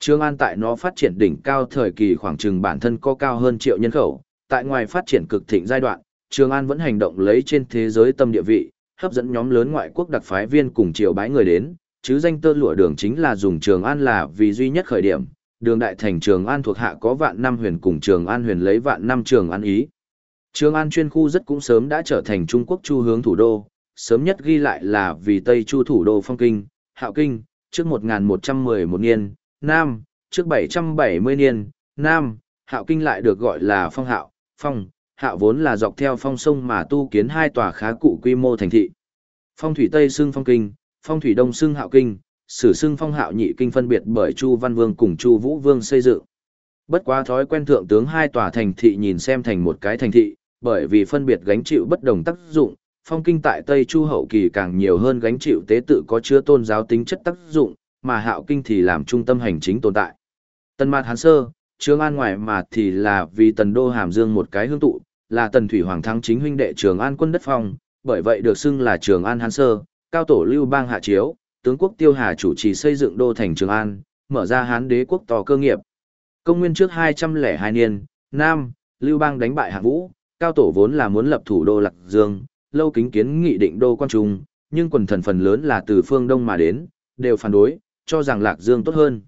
Trường An tại nó phát triển đỉnh cao thời kỳ khoảng chừng bản thân có cao hơn triệu nhân khẩu, tại ngoài phát triển cực thịnh giai đoạn, Trường An vẫn hành động lấy trên thế giới tâm địa vị, hấp dẫn nhóm lớn ngoại quốc đặc phái viên cùng triều bái người đến, chứ danh tơ lụa đường chính là dùng Trường An là vì duy nhất khởi điểm, đường đại thành Trường An thuộc hạ có vạn năm huyền cùng Trường An huyền lấy vạn năm Trường An ý. Trường An chuyên khu rất cũng sớm đã trở thành Trung Quốc chu hướng thủ đô, sớm nhất ghi lại là vì Tây Chu thủ đô Phong Kinh, Hạo Kinh, trước 1111 niên, Nam, trước 770 niên, Nam, Hạo Kinh lại được gọi là Phong Hạo, Phong, Hạo vốn là dọc theo phong sông mà tu kiến hai tòa khá cụ quy mô thành thị. Phong thủy Tây xưng Phong Kinh, Phong thủy Đông xưng Hạo Kinh, sử xưng Phong Hạo nhị kinh phân biệt bởi Chu Văn Vương cùng Chu Vũ Vương xây dựng. Bất quá thói quen thượng tướng hai tòa thành thị nhìn xem thành một cái thành thị, bởi vì phân biệt gánh chịu bất đồng tác dụng, phong kinh tại Tây Chu hậu kỳ càng nhiều hơn gánh chịu tế tự có chứa tôn giáo tính chất tác dụng, mà hạo kinh thì làm trung tâm hành chính tồn tại. Tần Mạt Hán Sơ, Trường An ngoài mà thì là vì Tần Đô Hàm Dương một cái hương tụ, là Tần Thủy Hoàng thắng chính huynh đệ Trường An quân đất phong, bởi vậy được xưng là Trường An Hán Sơ, cao tổ lưu bang hạ chiếu, tướng quốc Tiêu Hà chủ trì xây dựng đô thành Trường An, mở ra Hán đế quốc to cơ nghiệp. Công nguyên trước 202 niên, Nam, Lưu Bang đánh bại Hạ Vũ, cao tổ vốn là muốn lập thủ đô Lạc Dương, lâu kính kiến nghị định đô quan trung, nhưng quần thần phần lớn là từ phương Đông mà đến, đều phản đối, cho rằng Lạc Dương tốt hơn.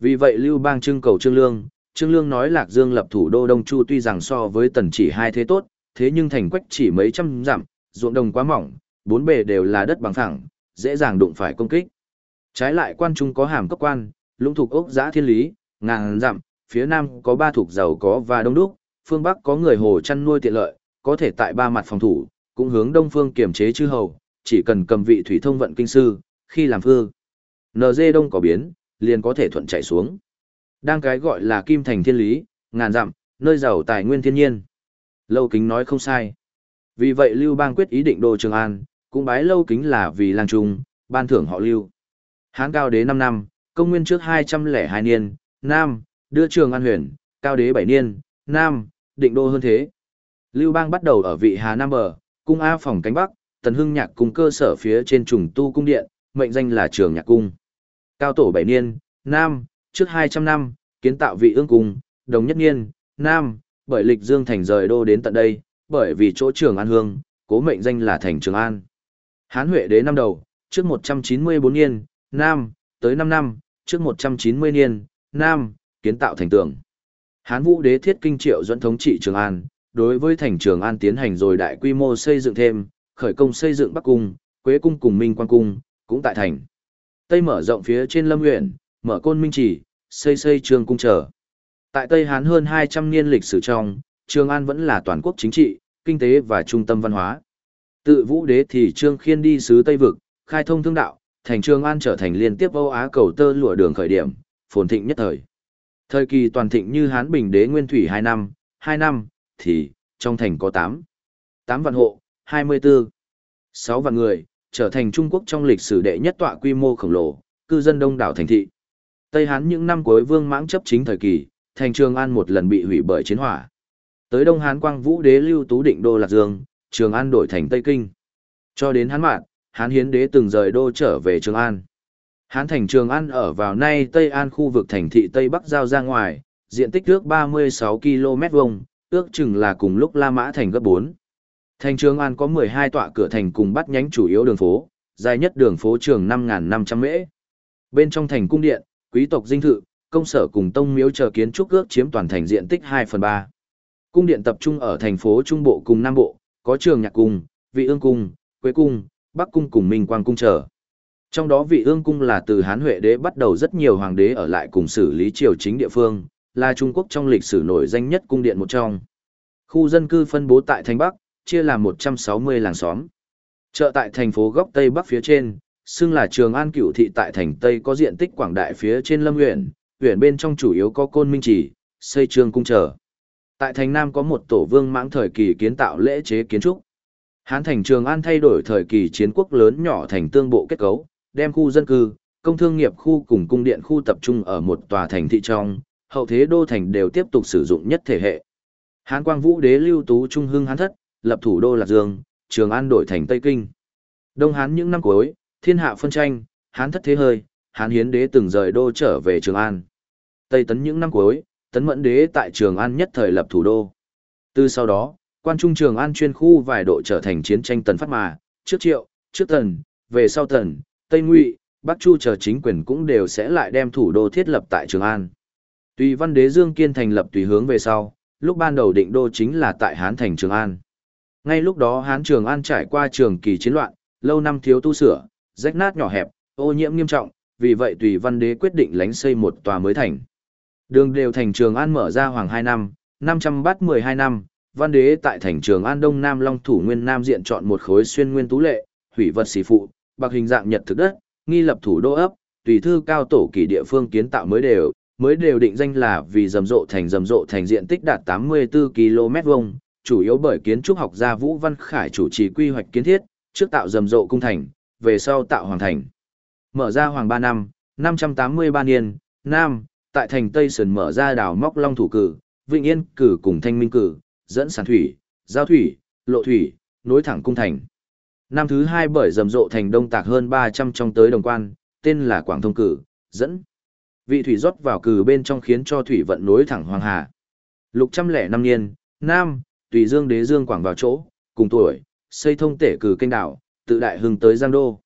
Vì vậy Lưu Bang trưng cầu Trương Lương, Trương Lương nói Lạc Dương lập thủ đô Đông Chu tuy rằng so với tần chỉ hai thế tốt, thế nhưng thành quách chỉ mấy trăm dặm, ruộng đồng quá mỏng, bốn bề đều là đất bằng phẳng, dễ dàng đụng phải công kích. Trái lại quan trung có hàm cấp quan, lũng thuộc ốc giã thiên lý, ngàn dặm, phía nam có ba thuộc giàu có và đông đúc, phương bắc có người hồ chăn nuôi tiện lợi, có thể tại ba mặt phòng thủ, cũng hướng đông phương kiểm chế chư hầu, chỉ cần cầm vị thủy thông vận kinh sư, khi làm phương. NG đông có biến, liền có thể thuận chạy xuống. Đang cái gọi là kim thành thiên lý, ngàn dặm, nơi giàu tài nguyên thiên nhiên. Lâu kính nói không sai. Vì vậy Lưu Bang quyết ý định đồ Trường An, cũng bái Lâu kính là vì lang trung, ban thưởng họ Lưu. Hán cao đế 5 năm, công nguyên trước 202 niên, Nam, đưa Trường An huyền, cao đế 7 niên, Nam, định đô hơn thế. Lưu Bang bắt đầu ở vị Hà Nam bờ, cung A phòng cánh Bắc, Tần Hưng Nhạc cung cơ sở phía trên trùng tu cung điện, mệnh danh là Trường Nhạc cung. Cao tổ bảy niên, Nam, trước 200 năm, kiến tạo vị ương cung, đồng nhất niên, Nam, bởi lịch Dương thành rời đô đến tận đây, bởi vì chỗ Trường An Hương, cố mệnh danh là thành Trường An. Hán Huệ đế năm đầu, trước 194 niên, Nam, tới 5 năm, trước 190 niên, Nam, kiến tạo thành tường. Hán Vũ đế thiết kinh triệu dẫn thống trị Trường An, đối với thành Trường An tiến hành rồi đại quy mô xây dựng thêm, khởi công xây dựng Bắc Cung, Quế Cung cùng Minh Quan Cung, cũng tại thành. Tây mở rộng phía trên Lâm huyện, mở côn Minh Chỉ, xây xây Trường Cung trở. Tại Tây Hán hơn 200 niên lịch sử trong, Trường An vẫn là toàn quốc chính trị, kinh tế và trung tâm văn hóa. Tự Vũ đế thì Trương Khiên đi sứ Tây Vực, khai thông thương đạo, thành Trường An trở thành liên tiếp Âu Á cầu tơ lụa đường khởi điểm, phồn thịnh nhất thời. Thời kỳ toàn thịnh như Hán Bình đế nguyên thủy 2 năm, 2 năm, thì, trong thành có 8. 8 vạn hộ, 24. 6 vạn người, trở thành Trung Quốc trong lịch sử đệ nhất tọa quy mô khổng lồ, cư dân đông đảo thành thị. Tây Hán những năm cuối vương mãng chấp chính thời kỳ, thành Trường An một lần bị hủy bởi chiến hỏa. Tới Đông Hán Quang Vũ đế lưu tú định đô Lạc Dương, Trường An đổi thành Tây Kinh. Cho đến Hán Mạn, Hán Hiến đế từng rời đô trở về Trường An. Hán thành Trường An ở vào nay Tây An khu vực thành thị Tây Bắc giao ra ngoài, diện tích ước 36 km vuông, ước chừng là cùng lúc La Mã thành gấp 4. Thành Trường An có 12 tọa cửa thành cùng bắt nhánh chủ yếu đường phố, dài nhất đường phố trường 5.500 mễ. Bên trong thành cung điện, quý tộc dinh thự, công sở cùng tông miếu chờ kiến trúc ước chiếm toàn thành diện tích 2 phần 3. Cung điện tập trung ở thành phố Trung Bộ cùng Nam Bộ, có trường nhạc cung, vị ương cung, quế cung, bắc cung cùng minh quang cung trở. Trong đó vị ương cung là từ Hán Huệ đế bắt đầu rất nhiều hoàng đế ở lại cùng xử lý triều chính địa phương, là Trung Quốc trong lịch sử nổi danh nhất cung điện một trong. Khu dân cư phân bố tại thành Bắc, chia làm 160 làng xóm. Chợ tại thành phố góc Tây Bắc phía trên, xưng là Trường An Cửu thị tại thành Tây có diện tích quảng đại phía trên Lâm huyện, huyện bên trong chủ yếu có Côn Minh Chỉ, xây trường cung trở. Tại thành Nam có một tổ vương mãng thời kỳ kiến tạo lễ chế kiến trúc. Hán thành Trường An thay đổi thời kỳ chiến quốc lớn nhỏ thành tương bộ kết cấu, đem khu dân cư, công thương nghiệp khu cùng cung điện khu tập trung ở một tòa thành thị trong, hậu thế đô thành đều tiếp tục sử dụng nhất thể hệ. Hán Quang Vũ Đế lưu tú trung hưng hán thất, lập thủ đô Lạc Dương, Trường An đổi thành Tây Kinh. Đông Hán những năm cuối, thiên hạ phân tranh, Hán thất thế hơi, Hán Hiến Đế từng rời đô trở về Trường An. Tây Tấn những năm cuối, Tấn Mẫn Đế tại Trường An nhất thời lập thủ đô. Từ sau đó, quan trung Trường An chuyên khu vài độ trở thành chiến tranh tần phát mà, trước triệu, trước tần, về sau tần, Tây Ngụy, Bắc Chu chờ chính quyền cũng đều sẽ lại đem thủ đô thiết lập tại Trường An. Tùy văn đế Dương Kiên thành lập tùy hướng về sau, lúc ban đầu định đô chính là tại Hán thành Trường An. Ngay lúc đó Hán Trường An trải qua trường kỳ chiến loạn, lâu năm thiếu tu sửa, rách nát nhỏ hẹp, ô nhiễm nghiêm trọng, vì vậy tùy văn đế quyết định lánh xây một tòa mới thành. Đường đều thành Trường An mở ra hoàng 2 năm, 500 bát 12 năm, văn đế tại thành Trường An Đông Nam Long Thủ Nguyên Nam diện chọn một khối xuyên nguyên tú lệ, hủy vật xỉ phụ, bạc hình dạng nhật thực đất, nghi lập thủ đô ấp, tùy thư cao tổ kỳ địa phương kiến tạo mới đều, mới đều định danh là vì rầm rộ thành rầm rộ thành diện tích đạt 84 km vuông, chủ yếu bởi kiến trúc học gia Vũ Văn Khải chủ trì quy hoạch kiến thiết, trước tạo rầm rộ cung thành, về sau tạo hoàng thành. Mở ra hoàng 3 năm, 583 niên, Nam, tại thành Tây Sơn mở ra đảo móc long thủ cử, Vịnh Yên cử cùng Thanh Minh cử, dẫn sản thủy, giao thủy, lộ thủy, nối thẳng cung thành. Năm thứ hai bởi rầm rộ thành đông tạc hơn 300 trong tới đồng quan, tên là Quảng Thông cử, dẫn. Vị thủy rót vào cử bên trong khiến cho thủy vận nối thẳng Hoàng Hà. Lục trăm lẻ năm niên, Nam, tùy dương đế dương Quảng vào chỗ, cùng tuổi, xây thông tể cử kênh đảo, tự đại hưng tới Giang Đô.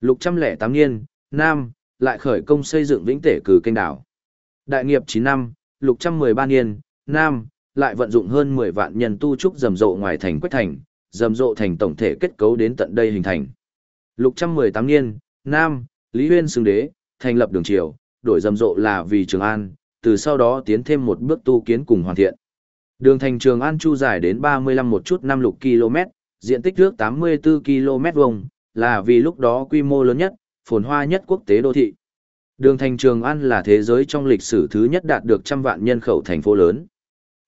Lục trăm lẻ tám niên, Nam, lại khởi công xây dựng vĩnh tể cử kênh đảo. Đại nghiệp 9 năm, lục trăm mười ba niên, Nam, lại vận dụng hơn 10 vạn nhân tu trúc rầm rộ ngoài thành quách thành, rầm rộ thành tổng thể kết cấu đến tận đây hình thành. Lục trăm mười tám niên, Nam, Lý Huyên xưng đế, thành lập đường triều, đổi rầm rộ là vì Trường An, từ sau đó tiến thêm một bước tu kiến cùng hoàn thiện. Đường thành Trường An chu dài đến 35 một chút năm lục km, diện tích nước 84 km vuông, là vì lúc đó quy mô lớn nhất, phồn hoa nhất quốc tế đô thị. Đường thành Trường An là thế giới trong lịch sử thứ nhất đạt được trăm vạn nhân khẩu thành phố lớn.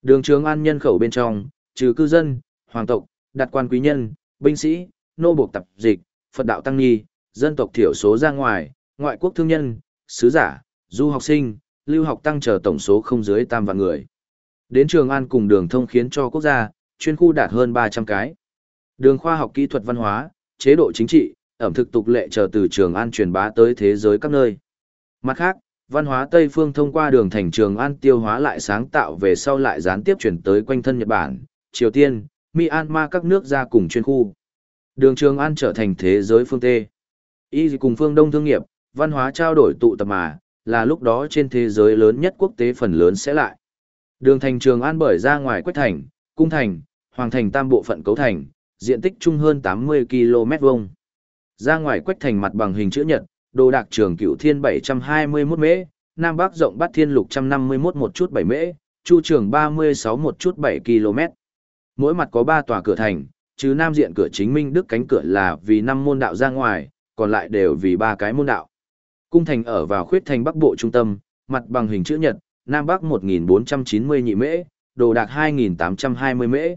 Đường Trường An nhân khẩu bên trong, trừ cư dân, hoàng tộc, đặt quan quý nhân, binh sĩ, nô buộc tập dịch, Phật đạo tăng ni, dân tộc thiểu số ra ngoài, ngoại quốc thương nhân, sứ giả, du học sinh, lưu học tăng trở tổng số không dưới tam vạn người. Đến Trường An cùng đường thông khiến cho quốc gia, chuyên khu đạt hơn 300 cái. Đường khoa học kỹ thuật văn hóa, chế độ chính trị, ẩm thực tục lệ trở từ Trường An truyền bá tới thế giới các nơi. Mặt khác, văn hóa Tây phương thông qua đường thành Trường An tiêu hóa lại sáng tạo về sau lại gián tiếp chuyển tới quanh thân Nhật Bản, Triều Tiên, Myanmar các nước ra cùng chuyên khu. Đường Trường An trở thành thế giới phương Tây. Y cùng phương Đông thương nghiệp, văn hóa trao đổi tụ tập mà, là lúc đó trên thế giới lớn nhất quốc tế phần lớn sẽ lại. Đường thành Trường An bởi ra ngoài Quách Thành, Cung Thành, Hoàng Thành tam bộ phận cấu thành, diện tích chung hơn 80 km vuông. Ra ngoài Quách Thành mặt bằng hình chữ nhật, đồ đạc trường cửu thiên 721 mễ, Nam Bắc rộng bát thiên lục 151 một chút 7 mễ, chu trường 36 một chút 7 km. Mỗi mặt có 3 tòa cửa thành, chứ Nam diện cửa chính minh đức cánh cửa là vì 5 môn đạo ra ngoài, còn lại đều vì ba cái môn đạo. Cung thành ở vào khuyết thành bắc bộ trung tâm, mặt bằng hình chữ nhật, Nam Bắc 1490 nhị mễ, đồ đạc 2820 mễ.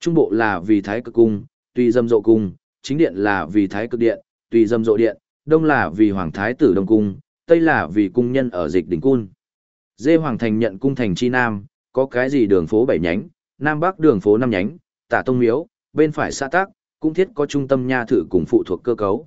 Trung bộ là vì Thái Cực Cung, tùy dâm dộ cung, chính điện là vì Thái Cực Điện, tùy dâm dộ điện, đông là vì Hoàng Thái Tử Đông Cung, tây là vì cung nhân ở dịch đỉnh cung. Dê Hoàng Thành nhận cung thành chi nam, có cái gì đường phố bảy nhánh, nam bắc đường phố năm nhánh, tả tông miếu, bên phải xã tác, cũng thiết có trung tâm nha thử cùng phụ thuộc cơ cấu.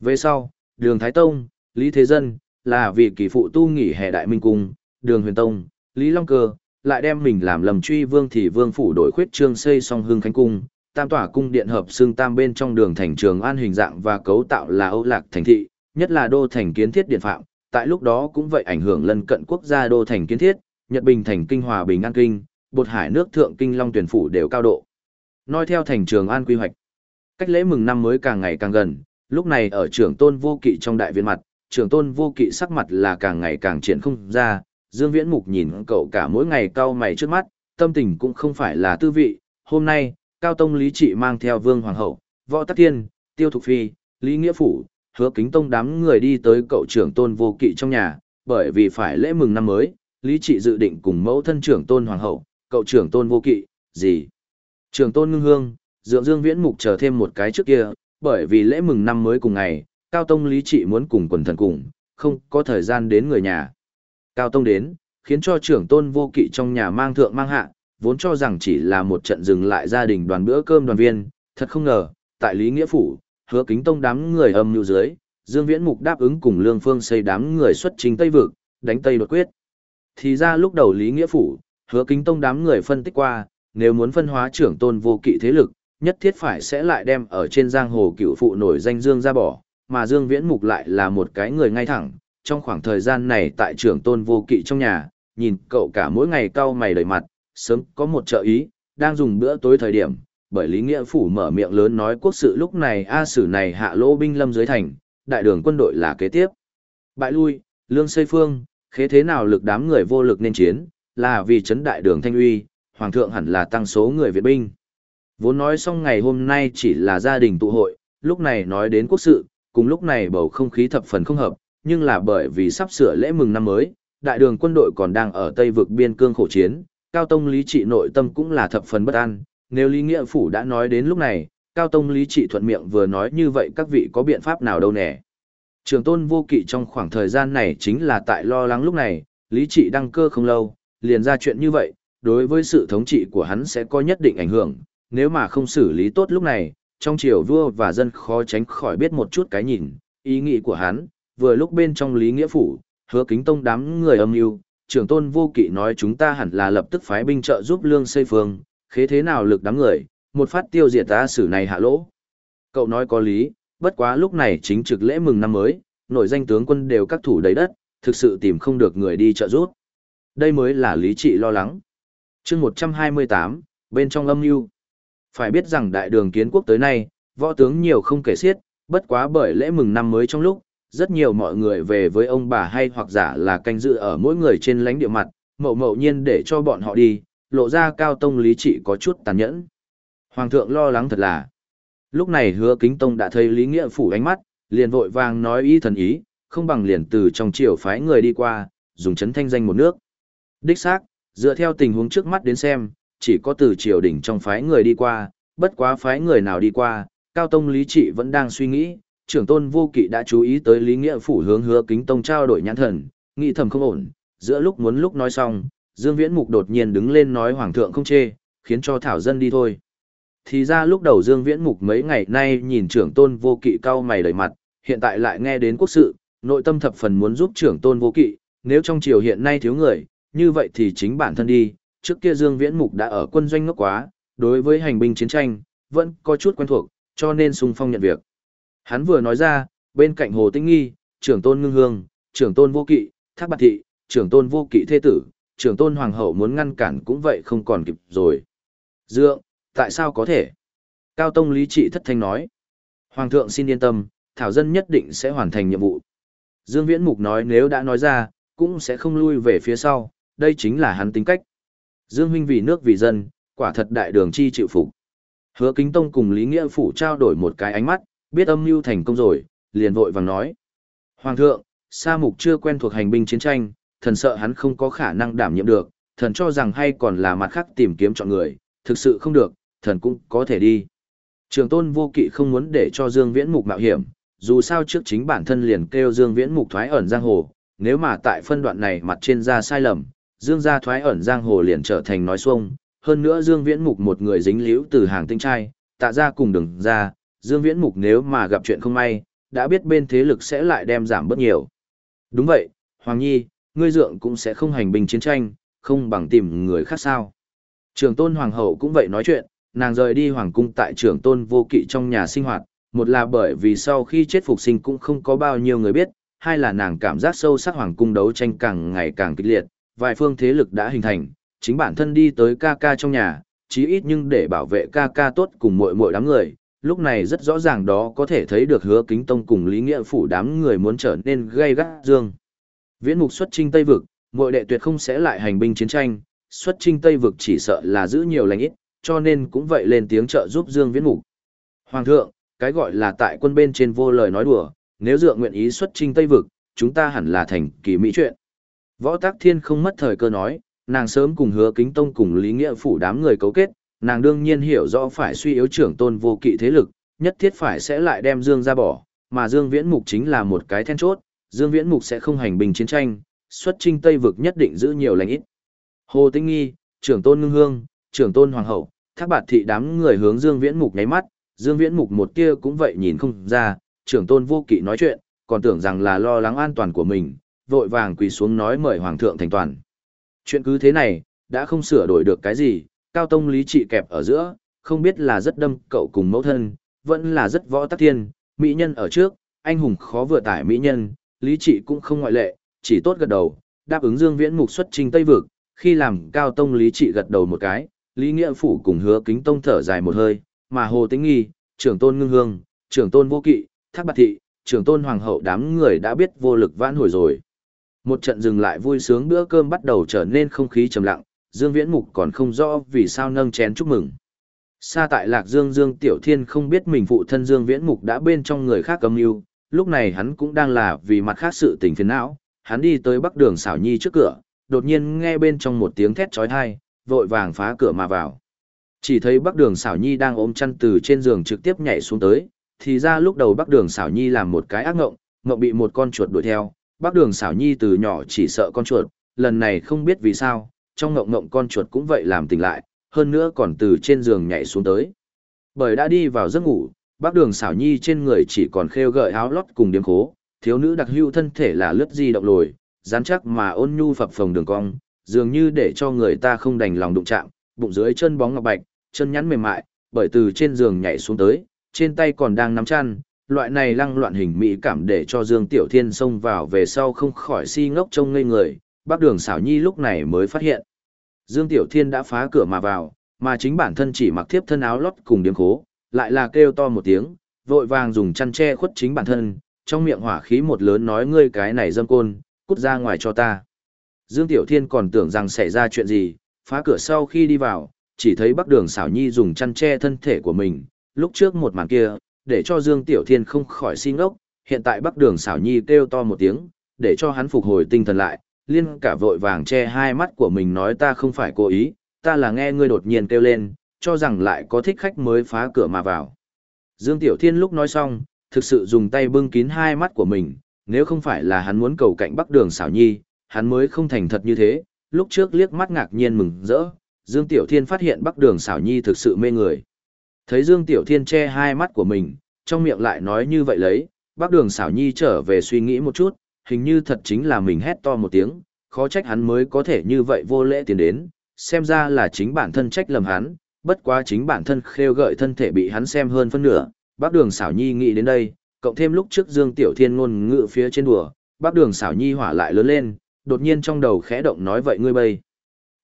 Về sau, đường Thái Tông, Lý Thế Dân, là vì kỳ phụ tu nghỉ hè đại minh cung, đường huyền tông, Lý Long Cơ, lại đem mình làm lầm truy vương thì vương phủ đổi khuyết trương xây song hương khánh cung, tam tỏa cung điện hợp xương tam bên trong đường thành trường an hình dạng và cấu tạo là Âu Lạc thành thị, nhất là đô thành kiến thiết điện phạm, tại lúc đó cũng vậy ảnh hưởng lân cận quốc gia đô thành kiến thiết, Nhật Bình thành kinh hòa bình an kinh, bột hải nước thượng kinh long tuyển phủ đều cao độ. Nói theo thành trường an quy hoạch. Cách lễ mừng năm mới càng ngày càng gần, lúc này ở trưởng tôn vô kỵ trong đại viện mặt, trưởng tôn vô kỵ sắc mặt là càng ngày càng triển không ra, Dương Viễn Mục nhìn cậu cả mỗi ngày cau mày trước mắt, tâm tình cũng không phải là tư vị, hôm nay, Cao Tông Lý Trị mang theo Vương Hoàng hậu, Võ Tắc Thiên, Tiêu Thục Phi, Lý Nghĩa Phủ, hứa kính tông đám người đi tới cậu trưởng tôn vô kỵ trong nhà, bởi vì phải lễ mừng năm mới, Lý Trị dự định cùng mẫu thân trưởng tôn Hoàng hậu, cậu trưởng tôn vô kỵ, gì? Trưởng tôn ngưng hương, dượng Dương Viễn Mục chờ thêm một cái trước kia, bởi vì lễ mừng năm mới cùng ngày, Cao Tông Lý Trị muốn cùng quần thần cùng, không có thời gian đến người nhà. Cao Tông đến, khiến cho trưởng tôn vô kỵ trong nhà mang thượng mang hạ, vốn cho rằng chỉ là một trận dừng lại gia đình đoàn bữa cơm đoàn viên, thật không ngờ, tại Lý Nghĩa Phủ, hứa kính tông đám người âm nhu dưới, Dương Viễn Mục đáp ứng cùng Lương Phương xây đám người xuất trình Tây Vực, đánh Tây đột quyết. Thì ra lúc đầu Lý Nghĩa Phủ, hứa kính tông đám người phân tích qua, nếu muốn phân hóa trưởng tôn vô kỵ thế lực, nhất thiết phải sẽ lại đem ở trên giang hồ cựu phụ nổi danh Dương ra bỏ, mà Dương Viễn Mục lại là một cái người ngay thẳng, trong khoảng thời gian này tại trưởng tôn vô kỵ trong nhà, nhìn cậu cả mỗi ngày cau mày đầy mặt, sớm có một trợ ý, đang dùng bữa tối thời điểm, bởi Lý Nghĩa Phủ mở miệng lớn nói quốc sự lúc này A sử này hạ lỗ binh lâm dưới thành, đại đường quân đội là kế tiếp. Bại lui, lương xây phương, khế thế nào lực đám người vô lực nên chiến, là vì chấn đại đường thanh uy, hoàng thượng hẳn là tăng số người Việt binh. Vốn nói xong ngày hôm nay chỉ là gia đình tụ hội, lúc này nói đến quốc sự, cùng lúc này bầu không khí thập phần không hợp, nhưng là bởi vì sắp sửa lễ mừng năm mới, đại đường quân đội còn đang ở Tây vực biên cương khổ chiến, Cao Tông Lý Trị nội tâm cũng là thập phần bất an, nếu Lý Nghĩa Phủ đã nói đến lúc này, Cao Tông Lý Trị thuận miệng vừa nói như vậy các vị có biện pháp nào đâu nè. Trường tôn vô kỵ trong khoảng thời gian này chính là tại lo lắng lúc này, Lý Trị đăng cơ không lâu, liền ra chuyện như vậy, đối với sự thống trị của hắn sẽ có nhất định ảnh hưởng, nếu mà không xử lý tốt lúc này, trong triều vua và dân khó tránh khỏi biết một chút cái nhìn, ý nghĩ của hắn, vừa lúc bên trong Lý Nghĩa Phủ, hứa kính tông đám người âm mưu trưởng tôn vô kỵ nói chúng ta hẳn là lập tức phái binh trợ giúp lương xây phương, khế thế nào lực đám người, một phát tiêu diệt ta xử này hạ lỗ. Cậu nói có lý, bất quá lúc này chính trực lễ mừng năm mới, nội danh tướng quân đều các thủ đầy đất, thực sự tìm không được người đi trợ giúp. Đây mới là lý trị lo lắng. chương 128, bên trong âm mưu phải biết rằng đại đường kiến quốc tới nay, võ tướng nhiều không kể xiết, bất quá bởi lễ mừng năm mới trong lúc, rất nhiều mọi người về với ông bà hay hoặc giả là canh dự ở mỗi người trên lãnh địa mặt, mậu mậu nhiên để cho bọn họ đi, lộ ra cao tông lý trị có chút tàn nhẫn. Hoàng thượng lo lắng thật là. Lúc này hứa kính tông đã thấy lý nghĩa phủ ánh mắt, liền vội vàng nói ý thần ý, không bằng liền từ trong triều phái người đi qua, dùng chấn thanh danh một nước. Đích xác, dựa theo tình huống trước mắt đến xem, chỉ có từ triều đình trong phái người đi qua, bất quá phái người nào đi qua, cao tông lý trị vẫn đang suy nghĩ, trưởng tôn vô kỵ đã chú ý tới lý nghĩa phủ hướng hứa kính tông trao đổi nhãn thần, nghĩ thầm không ổn, giữa lúc muốn lúc nói xong, Dương Viễn Mục đột nhiên đứng lên nói hoàng thượng không chê, khiến cho thảo dân đi thôi. Thì ra lúc đầu Dương Viễn Mục mấy ngày nay nhìn trưởng tôn vô kỵ cao mày đầy mặt, hiện tại lại nghe đến quốc sự, nội tâm thập phần muốn giúp trưởng tôn vô kỵ, nếu trong triều hiện nay thiếu người, như vậy thì chính bản thân đi, trước kia Dương Viễn Mục đã ở quân doanh ngốc quá, đối với hành binh chiến tranh, vẫn có chút quen thuộc, cho nên sung phong nhận việc. Hắn vừa nói ra, bên cạnh Hồ Tĩnh Nghi, trưởng tôn ngưng hương, trưởng tôn vô kỵ, thác bạc thị, trưởng tôn vô kỵ thế tử, trưởng tôn hoàng hậu muốn ngăn cản cũng vậy không còn kịp rồi. Dượng, tại sao có thể? Cao Tông Lý Trị thất thanh nói. Hoàng thượng xin yên tâm, Thảo Dân nhất định sẽ hoàn thành nhiệm vụ. Dương Viễn Mục nói nếu đã nói ra, cũng sẽ không lui về phía sau, đây chính là hắn tính cách. Dương Huynh vì nước vì dân, quả thật đại đường chi chịu phục. Hứa Kính Tông cùng Lý Nghĩa Phủ trao đổi một cái ánh mắt, biết âm mưu thành công rồi, liền vội vàng nói. Hoàng thượng, Sa Mục chưa quen thuộc hành binh chiến tranh, thần sợ hắn không có khả năng đảm nhiệm được, thần cho rằng hay còn là mặt khác tìm kiếm chọn người, thực sự không được, thần cũng có thể đi. Trường tôn vô kỵ không muốn để cho Dương Viễn Mục mạo hiểm, dù sao trước chính bản thân liền kêu Dương Viễn Mục thoái ẩn giang hồ, nếu mà tại phân đoạn này mặt trên ra sai lầm, Dương gia thoái ẩn giang hồ liền trở thành nói xuông, hơn nữa Dương Viễn Mục một người dính liễu từ hàng tinh trai, tạ ra cùng đừng ra, Dương Viễn Mục nếu mà gặp chuyện không may, đã biết bên thế lực sẽ lại đem giảm bớt nhiều. Đúng vậy, Hoàng Nhi, ngươi dượng cũng sẽ không hành binh chiến tranh, không bằng tìm người khác sao. Trường tôn hoàng hậu cũng vậy nói chuyện, nàng rời đi hoàng cung tại trường tôn vô kỵ trong nhà sinh hoạt, một là bởi vì sau khi chết phục sinh cũng không có bao nhiêu người biết, hai là nàng cảm giác sâu sắc hoàng cung đấu tranh càng ngày càng kịch liệt, vài phương thế lực đã hình thành, chính bản thân đi tới ca ca trong nhà, chí ít nhưng để bảo vệ ca ca tốt cùng mọi mọi đám người, lúc này rất rõ ràng đó có thể thấy được hứa kính tông cùng lý nghĩa phủ đám người muốn trở nên gây gắt dương. Viễn mục xuất trinh Tây Vực, mọi đệ tuyệt không sẽ lại hành binh chiến tranh, xuất trinh Tây Vực chỉ sợ là giữ nhiều lành ít, cho nên cũng vậy lên tiếng trợ giúp Dương Viễn mục. Hoàng thượng, cái gọi là tại quân bên trên vô lời nói đùa, nếu dựa nguyện ý xuất trinh Tây Vực, chúng ta hẳn là thành kỳ mỹ chuyện. Võ Tắc Thiên không mất thời cơ nói, nàng sớm cùng hứa kính tông cùng Lý Nghĩa Phủ đám người cấu kết, nàng đương nhiên hiểu rõ phải suy yếu trưởng tôn vô kỵ thế lực, nhất thiết phải sẽ lại đem Dương ra bỏ, mà Dương Viễn Mục chính là một cái then chốt, Dương Viễn Mục sẽ không hành bình chiến tranh, xuất trinh Tây vực nhất định giữ nhiều lành ít. Hồ Tinh Nghi, trưởng tôn ngưng hương, trưởng tôn hoàng hậu, thác bạt thị đám người hướng Dương Viễn Mục nháy mắt, Dương Viễn Mục một tia cũng vậy nhìn không ra, trưởng tôn vô kỵ nói chuyện, còn tưởng rằng là lo lắng an toàn của mình, vội vàng quỳ xuống nói mời hoàng thượng thành toàn. Chuyện cứ thế này, đã không sửa đổi được cái gì, cao tông lý trị kẹp ở giữa, không biết là rất đâm cậu cùng mẫu thân, vẫn là rất võ tắc thiên, mỹ nhân ở trước, anh hùng khó vừa tải mỹ nhân, lý trị cũng không ngoại lệ, chỉ tốt gật đầu, đáp ứng dương viễn mục xuất trình Tây Vực, khi làm cao tông lý trị gật đầu một cái, lý nghĩa phủ cùng hứa kính tông thở dài một hơi, mà hồ tính nghi, trưởng tôn ngưng hương, trưởng tôn vô kỵ, thác bạc thị, trưởng tôn hoàng hậu đám người đã biết vô lực vãn hồi rồi. Một trận dừng lại vui sướng bữa cơm bắt đầu trở nên không khí trầm lặng, Dương Viễn Mục còn không rõ vì sao nâng chén chúc mừng. Xa tại Lạc Dương Dương Tiểu Thiên không biết mình phụ thân Dương Viễn Mục đã bên trong người khác cầm yêu, lúc này hắn cũng đang là vì mặt khác sự tình phiền não, hắn đi tới bắc đường xảo nhi trước cửa, đột nhiên nghe bên trong một tiếng thét trói thai, vội vàng phá cửa mà vào. Chỉ thấy bắc đường xảo nhi đang ôm chăn từ trên giường trực tiếp nhảy xuống tới, thì ra lúc đầu bắc đường xảo nhi làm một cái ác ngộng, ngộng bị một con chuột đuổi theo, bắc đường xảo nhi từ nhỏ chỉ sợ con chuột, lần này không biết vì sao, trong ngộng ngộng con chuột cũng vậy làm tỉnh lại, hơn nữa còn từ trên giường nhảy xuống tới. Bởi đã đi vào giấc ngủ, bác đường xảo nhi trên người chỉ còn khêu gợi áo lót cùng điếm khố, thiếu nữ đặc hữu thân thể là lướt di động lồi, rắn chắc mà ôn nhu phập phồng đường cong, dường như để cho người ta không đành lòng đụng chạm, bụng dưới chân bóng ngọc bạch, chân nhắn mềm mại, bởi từ trên giường nhảy xuống tới, trên tay còn đang nắm chăn, loại này lăng loạn hình mỹ cảm để cho Dương Tiểu Thiên xông vào về sau không khỏi si ngốc trông ngây người, bác đường xảo nhi lúc này mới phát hiện. Dương Tiểu Thiên đã phá cửa mà vào, mà chính bản thân chỉ mặc thiếp thân áo lót cùng điếm khố, lại là kêu to một tiếng, vội vàng dùng chăn che khuất chính bản thân, trong miệng hỏa khí một lớn nói ngươi cái này dâm côn, cút ra ngoài cho ta. Dương Tiểu Thiên còn tưởng rằng xảy ra chuyện gì, phá cửa sau khi đi vào, chỉ thấy Bắc Đường xảo nhi dùng chăn che thân thể của mình, lúc trước một màn kia, để cho Dương Tiểu Thiên không khỏi xin ngốc, hiện tại Bắc Đường xảo nhi kêu to một tiếng, để cho hắn phục hồi tinh thần lại, liên cả vội vàng che hai mắt của mình nói ta không phải cố ý, ta là nghe ngươi đột nhiên kêu lên, cho rằng lại có thích khách mới phá cửa mà vào. Dương Tiểu Thiên lúc nói xong, thực sự dùng tay bưng kín hai mắt của mình, nếu không phải là hắn muốn cầu cạnh bắc đường xảo nhi, hắn mới không thành thật như thế, lúc trước liếc mắt ngạc nhiên mừng rỡ, Dương Tiểu Thiên phát hiện bắc đường xảo nhi thực sự mê người. Thấy Dương Tiểu Thiên che hai mắt của mình, trong miệng lại nói như vậy lấy, Bác đường xảo nhi trở về suy nghĩ một chút, hình như thật chính là mình hét to một tiếng, khó trách hắn mới có thể như vậy vô lễ tiến đến, xem ra là chính bản thân trách lầm hắn, bất quá chính bản thân khêu gợi thân thể bị hắn xem hơn phân nửa, bác đường xảo nhi nghĩ đến đây, cộng thêm lúc trước Dương Tiểu Thiên ngôn ngự phía trên đùa, bác đường xảo nhi hỏa lại lớn lên, đột nhiên trong đầu khẽ động nói vậy ngươi bây.